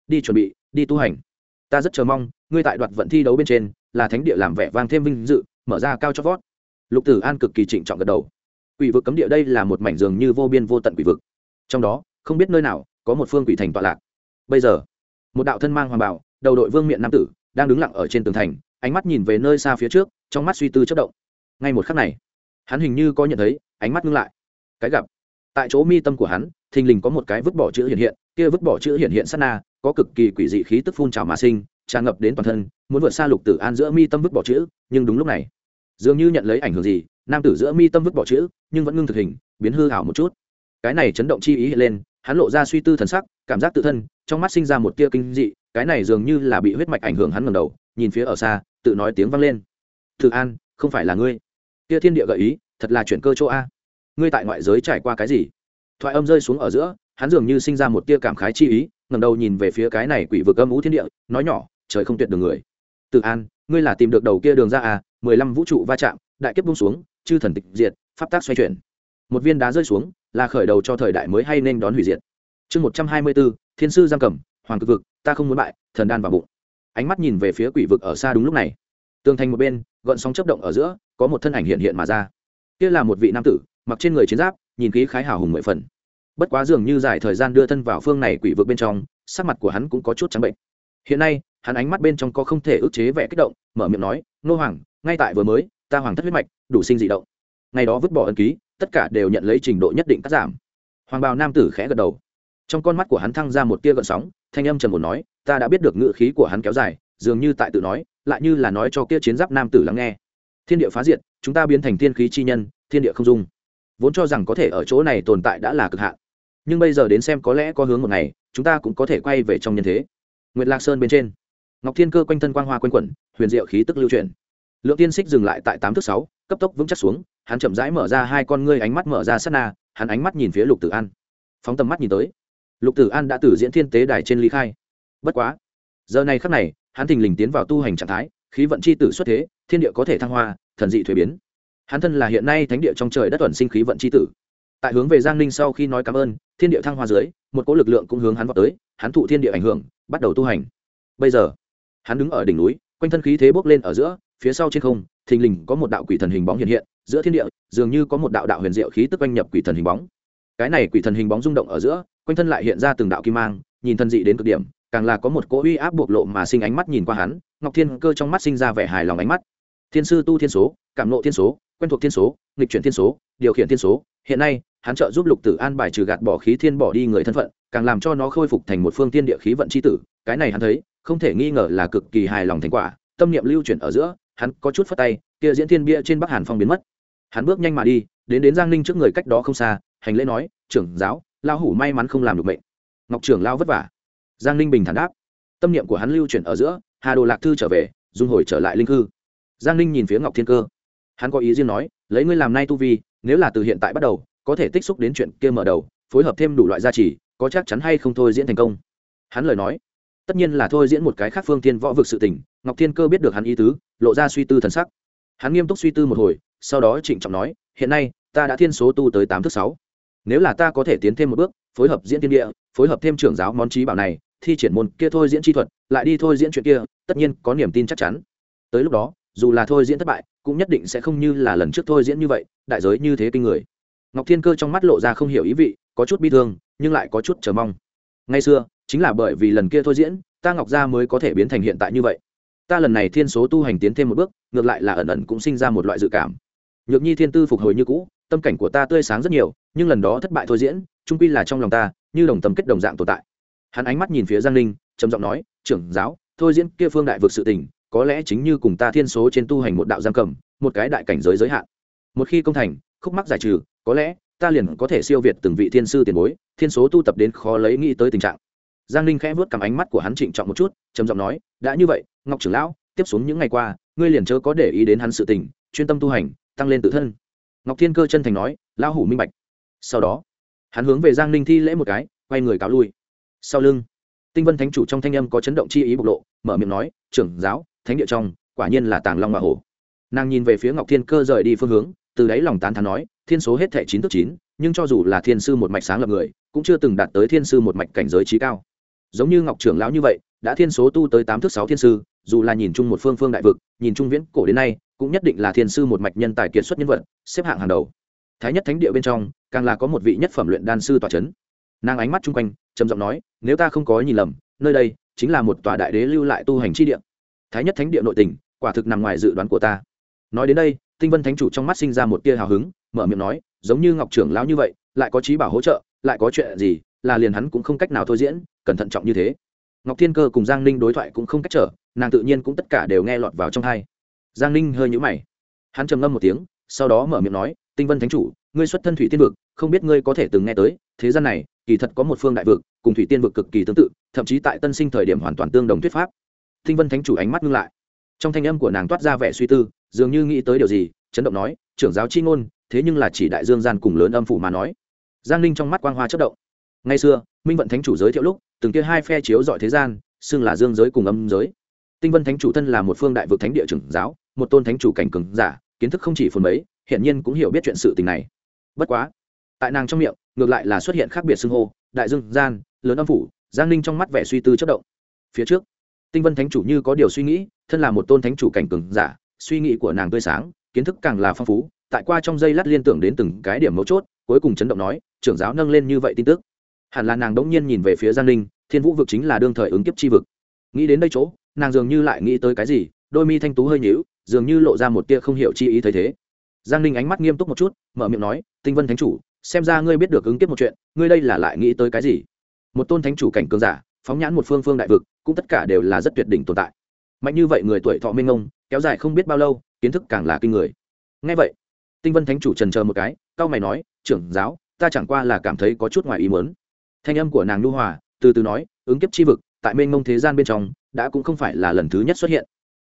Đi chuẩn bị, đi tu hành. Ta rất chờ mong ngươi tại đoạt vận thi đấu bên trên, là thánh địa làm vẻ vang thêm vinh dự, mở ra cao cho vót. Lục tử an cực kỳ trịnh trọng gật đầu. Quỷ vực cấm địa đây là một mảnh giường như vô biên vô tận quỷ vực. Trong đó, không biết nơi nào có một phương quỷ thành tọa lạc. Bây giờ, một đạo thân mang hoàng bảo đầu đội vương miện nam tử, đang đứng lặng ở trên tường thành, ánh mắt nhìn về nơi xa phía trước, trong mắt suy tư chất động. Ngay một khắc này, hắn hình như có nhận thấy, ánh mắt ngưng lại. Cái gặp, tại chỗ mi tâm của hắn, thình lình có một cái vứt bỏ chữ hiện hiện, kia vứt bỏ chữ hiện hiện sát na, có cực kỳ quỷ dị khí tức phun trào mà sinh tràn ngập đến toàn thân, muốn vượt xa lục tử an giữa mi tâm vứt bỏ chữ, nhưng đúng lúc này, dường như nhận lấy ảnh hưởng gì, nam tử giữa mi tâm vứt bỏ chữ, nhưng vẫn ngưng thực hình, biến hư hảo một chút. Cái này chấn động chi ý hiện lên, hắn lộ ra suy tư thần sắc, cảm giác tự thân, trong mắt sinh ra một tia kinh dị, cái này dường như là bị huyết mạch ảnh hưởng hắn ngầm đầu, nhìn phía ở xa, tự nói tiếng vang lên. Thử an, không phải là ngươi. Tia thiên địa gợi ý, thật là chuyển cơ chỗ a. Ngươi tại ngoại giới trải qua cái gì? Thoại âm rơi xuống ở giữa, hắn dường như sinh ra một tia cảm khái chi ý ngầm đầu nhìn về phía cái này quỷ vực âm ú thiên địa, nói nhỏ trời không tuyệt đường người. Tự an, ngươi là tìm được đầu kia đường ra à mười lăm vũ trụ va chạm, đại kiếp bung xuống, chư thần tịch diệt, pháp tác xoay chuyển. Một viên đá rơi xuống, là khởi đầu cho thời đại mới hay nên đón hủy diệt. Chương một trăm hai mươi bốn, thiên sư giam cầm, hoàng cực vực, ta không muốn bại, thần đan vào bụng. Ánh mắt nhìn về phía quỷ vực ở xa đúng lúc này. Tường thành một bên, gọn sóng chấp động ở giữa, có một thân ảnh hiện hiện mà ra. Kia là một vị nam tử, mặc trên người chiến giáp, nhìn khí khái hào hùng mười phần. Bất quá dường như dài thời gian đưa thân vào phương này quỷ vực bên trong, sắc mặt của hắn cũng có chút trắng bệnh. Hiện nay hắn ánh mắt bên trong có không thể ức chế vẻ kích động, mở miệng nói, nô hoàng, ngay tại vừa mới, ta hoàng thất huyết mạch, đủ sinh dị động. Ngày đó vứt bỏ ân ký, tất cả đều nhận lấy trình độ nhất định cắt giảm. Hoàng bào nam tử khẽ gật đầu. Trong con mắt của hắn thăng ra một tia gợn sóng, thanh âm trầm một nói, ta đã biết được ngự khí của hắn kéo dài, dường như tại tự nói, lại như là nói cho kia chiến giáp nam tử lắng nghe. Thiên địa phá diệt, chúng ta biến thành thiên khí chi nhân, thiên địa không dung. Vốn cho rằng có thể ở chỗ này tồn tại đã là cực hạn. Nhưng bây giờ đến xem có lẽ có hướng một ngày, chúng ta cũng có thể quay về trong nhân thế. Nguyệt lạc sơn bên trên ngọc thiên cơ quanh thân quang hoa quanh quẩn, huyền diệu khí tức lưu truyền lượng tiên xích dừng lại tại tám thước sáu, cấp tốc vững chắc xuống, hắn chậm rãi mở ra hai con ngươi ánh mắt mở ra sát na, hắn ánh mắt nhìn phía lục tử an. Phóng tầm mắt nhìn tới, lục tử an đã từ diễn thiên tế đài trên ly khai. Bất quá, giờ này khắc này, hắn thình lình tiến vào tu hành trạng thái, khí vận c h i tử xuất thế, thiên địa có thể thăng hoa, thần dị thuế biến. Hắn thân là hiện nay thánh địa trong trời đất tuần sinh khí vận c h i tử. Tại hướng về giang ninh sau khi nói cảm ơn, thiên địa thăng hoa dưới, một cỗ lực lượng cũng hướng hắn vào tới, hắn thụ thiên địa ảnh hưởng, bắt đầu tu hành. Bây giờ hắn đứng ở đỉnh núi, quanh thân khí thế bốc lên ở giữa, phía sau trên không, thình lình có một đạo quỷ thần hình bóng hiện hiện, giữa thiên địa, dường như có một đạo đạo huyền diệu khí tức quanh nhập quỷ thần hình bóng. Cái này quỷ thần hình bóng rung động ở giữa, quanh thân lại hiện ra từng đạo kim mang, nhìn thân dị đến cực điểm, càng là có một cỗ uy áp bộc lộ mà sinh ánh mắt nhìn qua hắn, ngọc thiên cơ trong mắt sinh ra vẻ hài lòng ánh mắt. Thiên sư tu thiên số, cảm nộ thiên số, quen thuộc thiên số, nghịch chuyển thiên số, điều khiển thiên số, hiện nay, hắn trợ giúp lục tử an bài trừ gạt bỏ khí thiên bỏ đi người thân phận, càng làm cho nó khôi phục thành một phương tiên địa khí vận c h i tử cái này hắn thấy, không thể nghi ngờ là cực kỳ hài lòng thành quả, tâm niệm lưu chuyển ở giữa, hắn có chút phất tay, kia diễn thiên bia trên bắc hàn phong biến mất. Hắn bước nhanh mà đi, đến đến giang ninh trước người cách đó không xa, hành lễ nói, trưởng giáo lao hủ may mắn không làm được mệnh. Ngọc trưởng lao vất vả. Giang ninh bình thản đáp. Tâm niệm của hắn lưu chuyển ở giữa, hà đồ lạc thư trở về, dung hồi trở lại linh hư giang ninh nhìn phía ngọc thiên cơ. Hắn có ý riêng nói, lấy ngươi làm nay tu vi, nếu là từ hiện tại bắt đầu, có thể tích xúc đến chuyện kia mở đầu, phối hợp thêm đủ loại gia trì, có chắc chắn hay không thôi diễn thành công. Hắn lời nói tất nhiên là thôi diễn một cái khác phương tiên võ vực sự tình, ngọc thiên cơ biết được hắn ý tứ, lộ ra suy tư thần sắc. Hắn nghiêm túc suy tư một hồi, sau đó trịnh trọng nói, hiện nay, ta đã thiên số tu tới tám thước sáu. Nếu là ta có thể tiến thêm một bước, phối hợp diễn tiên địa, phối hợp thêm trưởng giáo món trí bảo này, thi triển môn kia thôi diễn chi thuật, lại đi thôi diễn chuyện kia, tất nhiên có niềm tin chắc chắn. Tới lúc đó, dù là thôi diễn thất bại, cũng nhất định sẽ không như là lần trước thôi diễn như vậy, đại giới như thế kinh người. Ngọc thiên cơ trong mắt lộ ra không hiểu ý vị, có chút bi thương, nhưng lại có chút chờ mong. Ngay xưa chính là bởi vì lần kia thôi diễn, ta ngọc gia mới có thể biến thành hiện tại như vậy. Ta lần này thiên số tu hành tiến thêm một bước, ngược lại là ẩn ẩn cũng sinh ra một loại dự cảm. Nhược nhi thiên tư phục hồi như cũ, tâm cảnh của ta tươi sáng rất nhiều, nhưng lần đó thất bại thôi diễn trung quy là trong lòng ta, như đồng tâm kết đồng dạng tồn tại. Hắn ánh mắt nhìn phía giang ninh, trầm giọng nói, trưởng giáo, thôi diễn kia phương đại vực sự tình, có lẽ chính như cùng ta thiên số trên tu hành một đạo giam cầm, một cái đại cảnh giới giới hạn. Một khi công thành, khúc mắc giải trừ, có lẽ ta liền có thể siêu việt từng vị thiên sư tiền bối, thiên số tu tập đến khó lấy nghĩ tới tình trạng giang ninh khẽ vớt cầm ánh mắt của hắn trịnh trọng một chút, trầm giọng nói, đã như vậy, ngọc trưởng lão, tiếp xuống những ngày qua, ngươi liền chớ có để ý đến hắn sự tình, chuyên tâm tu hành, tăng lên tự thân. Ngọc thiên cơ chân thành nói, lão hủ minh bạch. Sau đó, hắn hướng về giang ninh thi lễ một cái, quay người cáo lui. Sau lưng, tinh vân thánh chủ trong thanh âm có chấn động chi ý bộc lộ, mở miệng nói, trưởng giáo, thánh địa trong, quả nhiên là tàng long và hổ. Nàng nhìn về phía ngọc thiên cơ rời đi phương hướng, từ đáy lòng tán thán nói, thiên số hết thẻ chín tức chín, nhưng cho dù là thiên sư một mạch sáng lập người, cũng chưa từng đạt tới thiên sư một mạch cảnh giới trí cao giống như ngọc trưởng lão như vậy, đã thiên số tu tới tám thước sáu thiên sư, dù là nhìn chung một phương phương đại vực, nhìn chung viễn cổ đến nay, cũng nhất định là thiên sư một mạch nhân tài kiệt xuất nhân vật, xếp hạng hàng đầu. Thái nhất thánh địa bên trong, càng là có một vị nhất phẩm luyện đan sư tòa c h ấ n nàng ánh mắt chung quanh, trầm giọng nói, nếu ta không có nhìn lầm, nơi đây chính là một tòa đại đế lưu lại tu hành chi địa. Thái nhất thánh địa nội tình, quả thực nằm ngoài dự đoán của ta. Nói đến đây, tinh vân thánh chủ trong mắt sinh ra một tia hào hứng, mở miệng nói, giống như ngọc trưởng lão như vậy, lại có trí bảo hỗ trợ, lại có chuyện gì là liền hắn cũng không cách nào thôi diễn, cẩn thận trọng như thế. Ngọc thiên cơ cùng giang ninh đối thoại cũng không cách trở, nàng tự nhiên cũng tất cả đều nghe lọt vào trong hai. Giang ninh hơi nhũ mày. Hắn trầm ngâm một tiếng, sau đó mở miệng nói, tinh vân thánh chủ, ngươi xuất thân thủy tiên vực, không biết ngươi có thể từng nghe tới, thế gian này, kỳ thật có một phương đại vực, cùng thủy tiên vực cực kỳ tương tự, thậm chí tại tân sinh thời điểm hoàn toàn tương đồng thuyết pháp. Tinh vân thánh chủ ánh mắt ngưng lại. Trong thanh âm của nàng toát ra vẻ suy tư, dường như nghĩ tới điều gì, chấn động nói, trưởng giáo chi ngôn, thế nhưng là chỉ đại dương gian cùng lớn âm phủ mà nói. Giang ninh trong mắt quang hoa chất động. Ngày xưa, minh vận thánh chủ giới thiệu lúc, từng kia hai phe chiếu dọi thế gian, xưng là dương giới cùng âm giới. Tinh vân thánh chủ thân là một phương đại vực thánh địa trưởng giáo, một tôn thánh chủ cảnh cường giả, kiến thức không chỉ phần mấy hiện nhiên cũng hiểu biết chuyện sự tình này. Bất quá, tại nàng trong miệng, ngược lại là xuất hiện khác biệt xưng hô, đại dương, gian, lớn âm phủ, giang ninh trong mắt vẻ suy tư chất động. Phía trước, tinh vân thánh chủ như có điều suy nghĩ, thân là một tôn thánh chủ cảnh cường giả, suy nghĩ của nàng tươi sáng, kiến thức càng là phong phú, tại qua trong giây lát liên tưởng đến từng cái điểm mấu chốt, cuối cùng chấn động nói, trưởng giáo nâng lên như vậy tin tức hẳn là nàng đống nhiên nhìn về phía giang ninh, thiên vũ vực chính là đương thời ứng kiếp chi vực. Nghĩ đến đây chỗ, nàng dường như lại nghĩ tới cái gì, đôi mi thanh tú hơi nhíu, dường như lộ ra một tia không hiểu chi ý thấy thế. Giang ninh ánh mắt nghiêm túc một chút, mở miệng nói, tinh vân thánh chủ, xem ra ngươi biết được ứng kiếp một chuyện, ngươi đây là lại nghĩ tới cái gì? Một tôn thánh chủ cảnh cường giả, phóng nhãn một phương phương đại vực, cũng tất cả đều là rất tuyệt đỉnh tồn tại. Mạnh như vậy người tuổi thọ minh ông kéo dài không biết bao lâu, kiến thức càng là kinh người. Ngay vậy, tinh vân thánh chủ trần chờ một cái cao mày nói, trưởng giáo, ta chẳng qua là cảm thấy có chút ngoài ý muốn thanh âm của nàng nhu hòa, từ từ nói, ứng kiếp chi vực, tại mênh mông thế gian bên trong, đã cũng không phải là lần thứ nhất xuất hiện.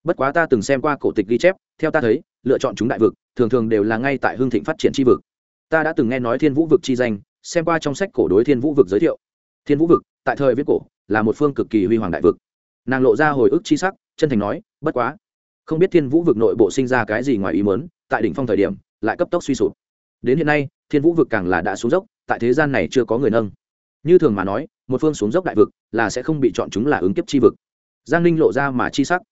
Bất quá ta từng xem qua cổ tịch ghi chép, theo ta thấy, lựa chọn chúng đại vực, thường thường đều là ngay tại hương thịnh phát triển chi vực. Ta đã từng nghe nói thiên vũ vực chi danh, xem qua trong sách cổ đối thiên vũ vực giới thiệu. Thiên vũ vực, tại thời viết cổ, là một phương cực kỳ huy hoàng đại vực. Nàng lộ ra hồi ức chi sắc, chân thành nói, bất quá, không biết thiên vũ vực nội bộ sinh ra cái gì ngoài ý mớn tại đỉnh phong thời điểm, lại cấp tốc suy sụp. Đến hiện nay, thiên vũ vực càng là đã xuống dốc, tại thế gian này chưa có người nâng như thường mà nói, một phương xuống dốc đại vực là sẽ không bị chọn chúng là ứng kiếp chi vực. Giang ninh lộ ra mà chi sắc.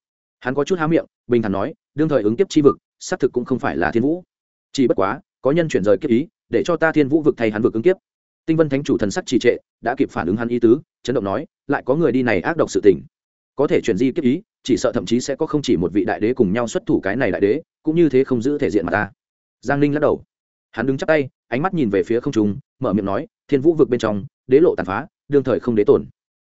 Hắn có chút há miệng, bình thản nói, đương thời ứng kiếp chi vực, xác thực cũng không phải là thiên vũ. Chỉ bất quá, có nhân chuyển rời kiếp ý, để cho ta thiên vũ vực thay hắn vực ứng kiếp. Tinh vân thánh chủ thần sắc trì trệ, đã kịp phản ứng hắn ý tứ, chấn động nói, lại có người đi này ác độc sự tình. Có thể chuyển di kiếp ý, chỉ sợ thậm chí sẽ có không chỉ một vị đại đế cùng nhau xuất thủ cái này đại đế, cũng như thế không giữ thể diện mà ta. Giang ninh lắc đầu. Hắn đứng chắp tay, ánh mắt nhìn về phía không trung mở miệng nói thiên vũ vực bên trong đế lộ tàn phá đương thời không đế tổn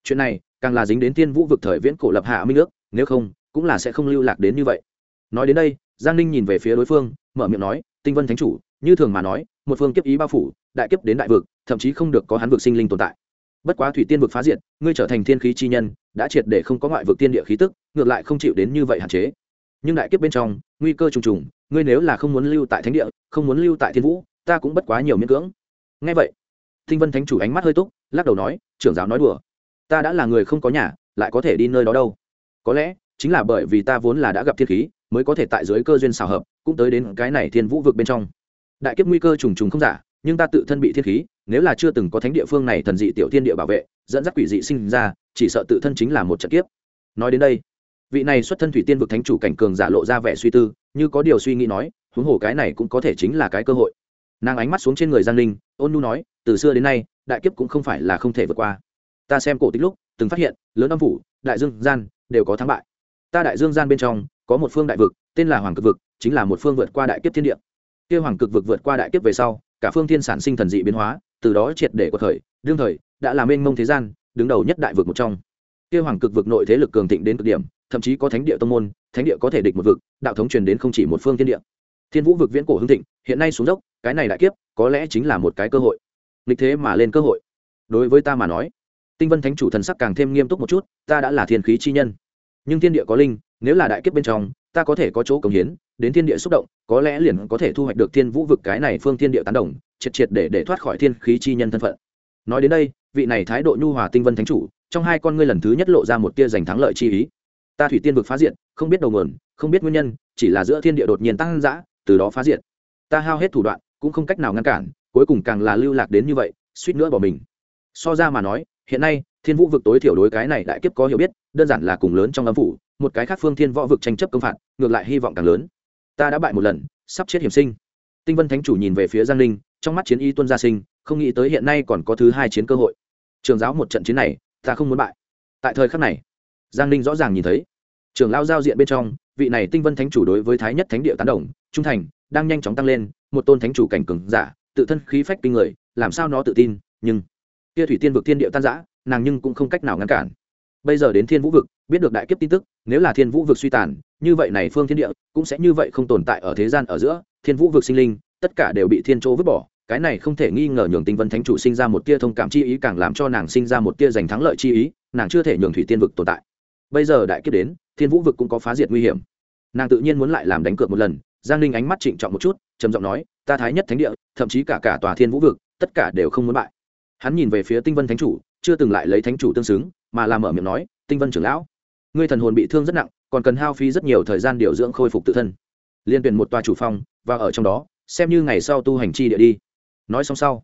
chuyện này càng là dính đến thiên vũ vực thời viễn cổ lập hạ minh nước, nếu không cũng là sẽ không lưu lạc đến như vậy. Nói đến đây giang ninh nhìn về phía đối phương mở miệng nói tinh vân thánh chủ như thường mà nói một phương kiếp ý bao phủ đại kiếp đến đại vực thậm chí không được có hắn vực sinh linh tồn tại. Bất quá thủy tiên vực phá diện, ngươi trở thành thiên khí chi nhân đã triệt để không có ngoại vực tiên địa khí tức ngược lại không chịu đến như vậy hạn chế. Nhưng đại kiếp bên trong nguy cơ trùng trùng ngươi nếu là không muốn lưu tại thánh địa không muốn lưu tại thiên vũ ta cũng bất quá nhiều miễn cưỡng ngay vậy tinh vân thánh chủ ánh mắt hơi túc, lắc đầu nói, trưởng giáo nói đùa. Ta đã là người không có nhà, lại có thể đi nơi đó đâu. Có lẽ, chính là bởi vì ta vốn là đã gặp thiên khí, mới có thể tại dưới cơ duyên xào hợp, cũng tới đến cái này thiên vũ vực bên trong. Đại kiếp nguy cơ trùng trùng không giả, nhưng ta tự thân bị thiên khí, nếu là chưa từng có thánh địa phương này thần dị tiểu thiên địa bảo vệ, dẫn dắt quỷ dị sinh ra, chỉ sợ tự thân chính là một trận kiếp. Nói đến đây, vị này xuất thân thủy tiên vực thánh chủ cảnh cường giả lộ ra vẻ suy tư, như có điều suy nghĩ nói, huống hồ cái này cũng có thể chính là cái cơ hội nàng ánh mắt xuống trên người giang linh ôn nu nói, từ xưa đến nay, đại kiếp cũng không phải là không thể vượt qua. Ta xem cổ tích lúc, từng phát hiện, lớn âm phủ, đại dương gian, đều có thắng bại. Ta đại dương gian bên trong, có một phương đại vực, tên là hoàng cực vực, chính là một phương vượt qua đại kiếp thiên địa. Kia hoàng cực vực vượt qua đại kiếp về sau, cả phương thiên sản sinh thần dị biến hóa, từ đó triệt để của thời đương thời, đã làm mênh mông thế gian, đứng đầu nhất đại vực một trong. Kia hoàng cực vực nội thế lực cường thịnh đến cực điểm, thậm chí có thánh địa tông môn, thánh địa có thể địch một vực, đạo thống truyền đến không chỉ một phương thiên địa thiên vũ vực viễn cổ hưng thịnh, hiện nay xuống dốc, cái này đại kiếp, có lẽ chính là một cái cơ hội. Nghịch thế mà lên cơ hội. Đối với ta mà nói, tinh vân thánh chủ thần sắc càng thêm nghiêm túc một chút, ta đã là thiên khí chi nhân. Nhưng thiên địa có linh, nếu là đại kiếp bên trong, ta có thể có chỗ cống hiến, đến thiên địa xúc động, có lẽ liền có thể thu hoạch được thiên vũ vực cái này phương thiên địa tán đồng, triệt triệt để để thoát khỏi thiên khí chi nhân thân phận. Nói đến đây, vị này thái độ nhu hòa tinh vân thánh chủ, trong hai con ngươi lần thứ nhất lộ ra một tia giành thắng lợi chi ý. Ta thủy tiên vực phá diện, không biết đầu nguồn, không biết nguyên nhân, chỉ là giữa thiên địa đột nhiên tăng dã từ đó phá diện ta hao hết thủ đoạn, cũng không cách nào ngăn cản, cuối cùng càng là lưu lạc đến như vậy, suýt nữa bỏ mình. So ra mà nói, hiện nay, thiên vũ vực tối thiểu đối cái này đại kiếp có hiểu biết, đơn giản là cùng lớn trong âm phủ, một cái khác phương thiên võ vực tranh chấp công phạt, ngược lại hy vọng càng lớn. Ta đã bại một lần, sắp chết hiểm sinh. Tinh vân thánh chủ nhìn về phía giang ninh trong mắt chiến y tuân gia sinh, không nghĩ tới hiện nay còn có thứ hai chiến cơ hội. Trường giáo một trận chiến này, ta không muốn bại. Tại thời khắc này, giang ninh rõ ràng nhìn thấy, trường lao giao diện bên trong, vị này tinh vân thánh chủ đối với thái nhất thánh địa tán đồng trung thành, đang nhanh chóng tăng lên, một tôn thánh chủ cảnh cường giả, tự thân khí phách kinh người, làm sao nó tự tin, nhưng kia thủy tiên vực thiên địa tan giã nàng nhưng cũng không cách nào ngăn cản. Bây giờ đến thiên vũ vực, biết được đại kiếp tin tức, nếu là thiên vũ vực suy tàn, như vậy này phương thiên địa cũng sẽ như vậy không tồn tại ở thế gian ở giữa, thiên vũ vực sinh linh, tất cả đều bị thiên chỗ vứt bỏ, cái này không thể nghi ngờ nhường tinh vân thánh chủ sinh ra một tia thông cảm chi ý càng làm cho nàng sinh ra một tia giành thắng lợi chi ý, nàng chưa thể nhường thủy tiên vực tồn tại. Bây giờ đại kiếp đến, thiên vũ vực cũng có phá diệt nguy hiểm. Nàng tự nhiên muốn lại làm đánh cược một lần giang ninh ánh mắt trịnh trọng một chút, trầm giọng nói, ta thái nhất thánh địa, thậm chí cả cả tòa thiên vũ vực, tất cả đều không muốn bại. Hắn nhìn về phía tinh vân thánh chủ, chưa từng lại lấy thánh chủ tương xứng, mà làm mở miệng nói, tinh vân trưởng lão, ngươi thần hồn bị thương rất nặng, còn cần hao phí rất nhiều thời gian điều dưỡng khôi phục tự thân. Liên tuyển một tòa chủ phong và ở trong đó, xem như ngày sau tu hành chi địa đi. Nói xong sau,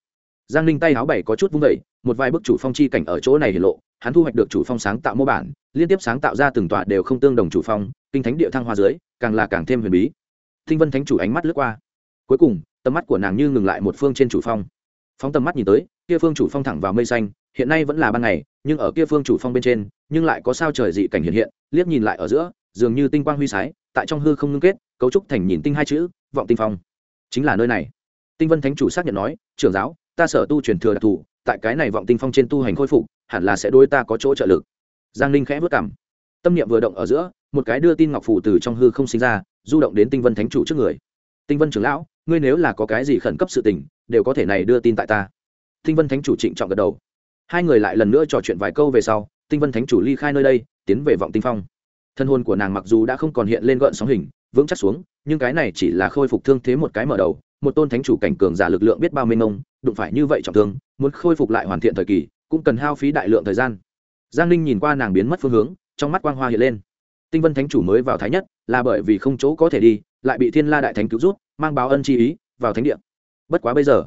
giang ninh tay áo bảy có chút vung vẩy một vài bức chủ phong chi cảnh ở chỗ này hiển lộ, hắn thu hoạch được chủ phong sáng tạo mô bản, liên tiếp sáng tạo ra từng tòa đều không tương đồng chủ phong, kinh thánh địa thăng hoa dưới, càng là càng thêm huyền bí thinh vân thánh chủ ánh mắt lướt qua. Cuối cùng, tầm mắt của nàng như ngừng lại một phương trên chủ phong. Phóng tầm mắt nhìn tới, kia phương chủ phong thẳng vào mây xanh, hiện nay vẫn là ban ngày, nhưng ở kia phương chủ phong bên trên, nhưng lại có sao trời dị cảnh hiện hiện, liếc nhìn lại ở giữa, dường như tinh quang huy sái, tại trong hư không ngưng kết, cấu trúc thành nhìn tinh hai chữ, vọng tinh phong. Chính là nơi này. Tinh vân thánh chủ xác nhận nói, trưởng giáo, ta sở tu truyền thừa đặc thù, tại cái này vọng tinh phong trên tu hành khôi phục, hẳn là sẽ đối ta có chỗ trợ lực. Giang linh khẽ vất cằm. tâm niệm vừa động ở giữa, một cái đưa tin ngọc phù từ trong hư không sinh ra du động đến tinh vân thánh chủ trước người. Tinh vân trưởng lão, ngươi nếu là có cái gì khẩn cấp sự tình, đều có thể này đưa tin tại ta. Tinh vân thánh chủ trịnh trọng gật đầu. Hai người lại lần nữa trò chuyện vài câu về sau, tinh vân thánh chủ ly khai nơi đây, tiến về vọng tinh phong. Thân hồn của nàng mặc dù đã không còn hiện lên gợn sóng hình, vững chắc xuống, nhưng cái này chỉ là khôi phục thương thế một cái mở đầu, một tôn thánh chủ cảnh cường giả lực lượng biết bao mênh mông, đụng phải như vậy trọng thương, muốn khôi phục lại hoàn thiện thời kỳ, cũng cần hao phí đại lượng thời gian. Giang ninh nhìn qua nàng biến mất phương hướng, trong mắt quang hoa hiện lên tinh vân thánh chủ mới vào thái nhất, là bởi vì không chỗ có thể đi, lại bị thiên la đại thánh cứu rút, mang báo ân chi ý, vào thánh địa. Bất quá bây giờ,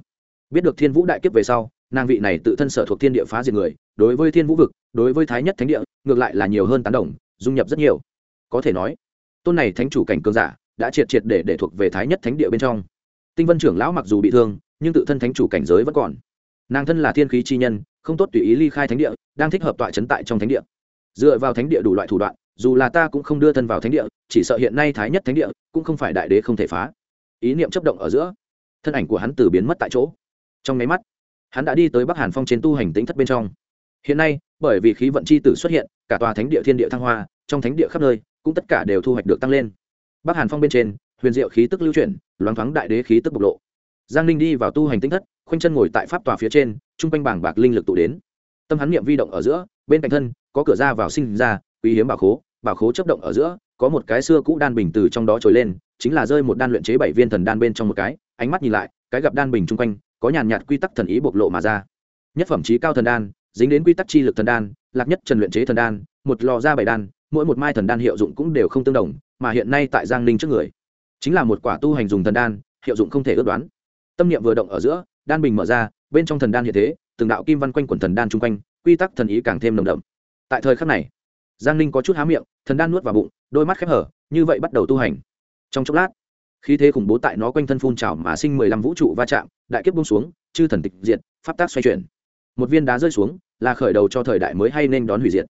biết được thiên vũ đại kiếp về sau, nàng vị này tự thân sở thuộc thiên địa phá diệt người, đối với thiên vũ vực, đối với thái nhất thánh địa, ngược lại là nhiều hơn tán đồng, dung nhập rất nhiều. Có thể nói, tôn này thánh chủ cảnh cường giả, đã triệt triệt để để thuộc về thái nhất thánh địa bên trong. Tinh vân trưởng lão mặc dù bị thương, nhưng tự thân thánh chủ cảnh giới vẫn còn. Nàng thân là thiên khí chi nhân, không tốt tùy ý ly khai thánh địa, đang thích hợp tọa chấn tại trong thánh địa. Dựa vào thánh địa đủ loại thủ đoạn dù là ta cũng không đưa thân vào thánh địa, chỉ sợ hiện nay thái nhất thánh địa cũng không phải đại đế không thể phá. Ý niệm chấp động ở giữa, thân ảnh của hắn từ biến mất tại chỗ. Trong máy mắt, hắn đã đi tới bắc hàn phong trên tu hành tính thất bên trong. Hiện nay, bởi vì khí vận c h i tử xuất hiện, cả tòa thánh địa thiên địa thăng hoa, trong thánh địa khắp nơi cũng tất cả đều thu hoạch được tăng lên. Bắc hàn phong bên trên, huyền diệu khí tức lưu chuyển, loáng thoáng đại đế khí tức bộc lộ. Giang ninh đi vào tu hành tinh thất, khoanh chân ngồi tại pháp tòa phía trên, chung quanh bảng bạc linh lực tụ đến. Tâm hắn niệm vi động ở giữa, bên cạnh thân, có cửa ra vào sinh ra, quý hiếm bảo khố bảo khố chấp động ở giữa, có một cái xưa cũ đan bình từ trong đó trồi lên, chính là rơi một đan luyện chế bảy viên thần đan bên trong một cái, ánh mắt nhìn lại, cái gặp đan bình chung quanh, có nhàn nhạt quy tắc thần ý bộc lộ mà ra. Nhất phẩm trí cao thần đan, dính đến quy tắc chi lực thần đan, lạc nhất trần luyện chế thần đan, một lò ra bảy đan, mỗi một mai thần đan hiệu dụng cũng đều không tương đồng, mà hiện nay tại giang ninh trước người, chính là một quả tu hành dùng thần đan, hiệu dụng không thể ước đoán. Tâm niệm vừa động ở giữa, đan bình mở ra, bên trong thần đan hiện thế, từng đạo kim văn quanh quần thần đan chung quanh, quy tắc thần ý càng thêm nồng đậm. Tại thời khắc này giang ninh có chút há miệng, thần đan nuốt vào bụng, đôi mắt khép hở, như vậy bắt đầu tu hành. Trong chốc lát, khí thế khủng bố tại nó quanh thân phun trào mà sinh mười lăm vũ trụ va chạm, đại kiếp bung xuống, chư thần tịch diệt, pháp tác xoay chuyển. Một viên đá rơi xuống, là khởi đầu cho thời đại mới hay nên đón hủy diệt.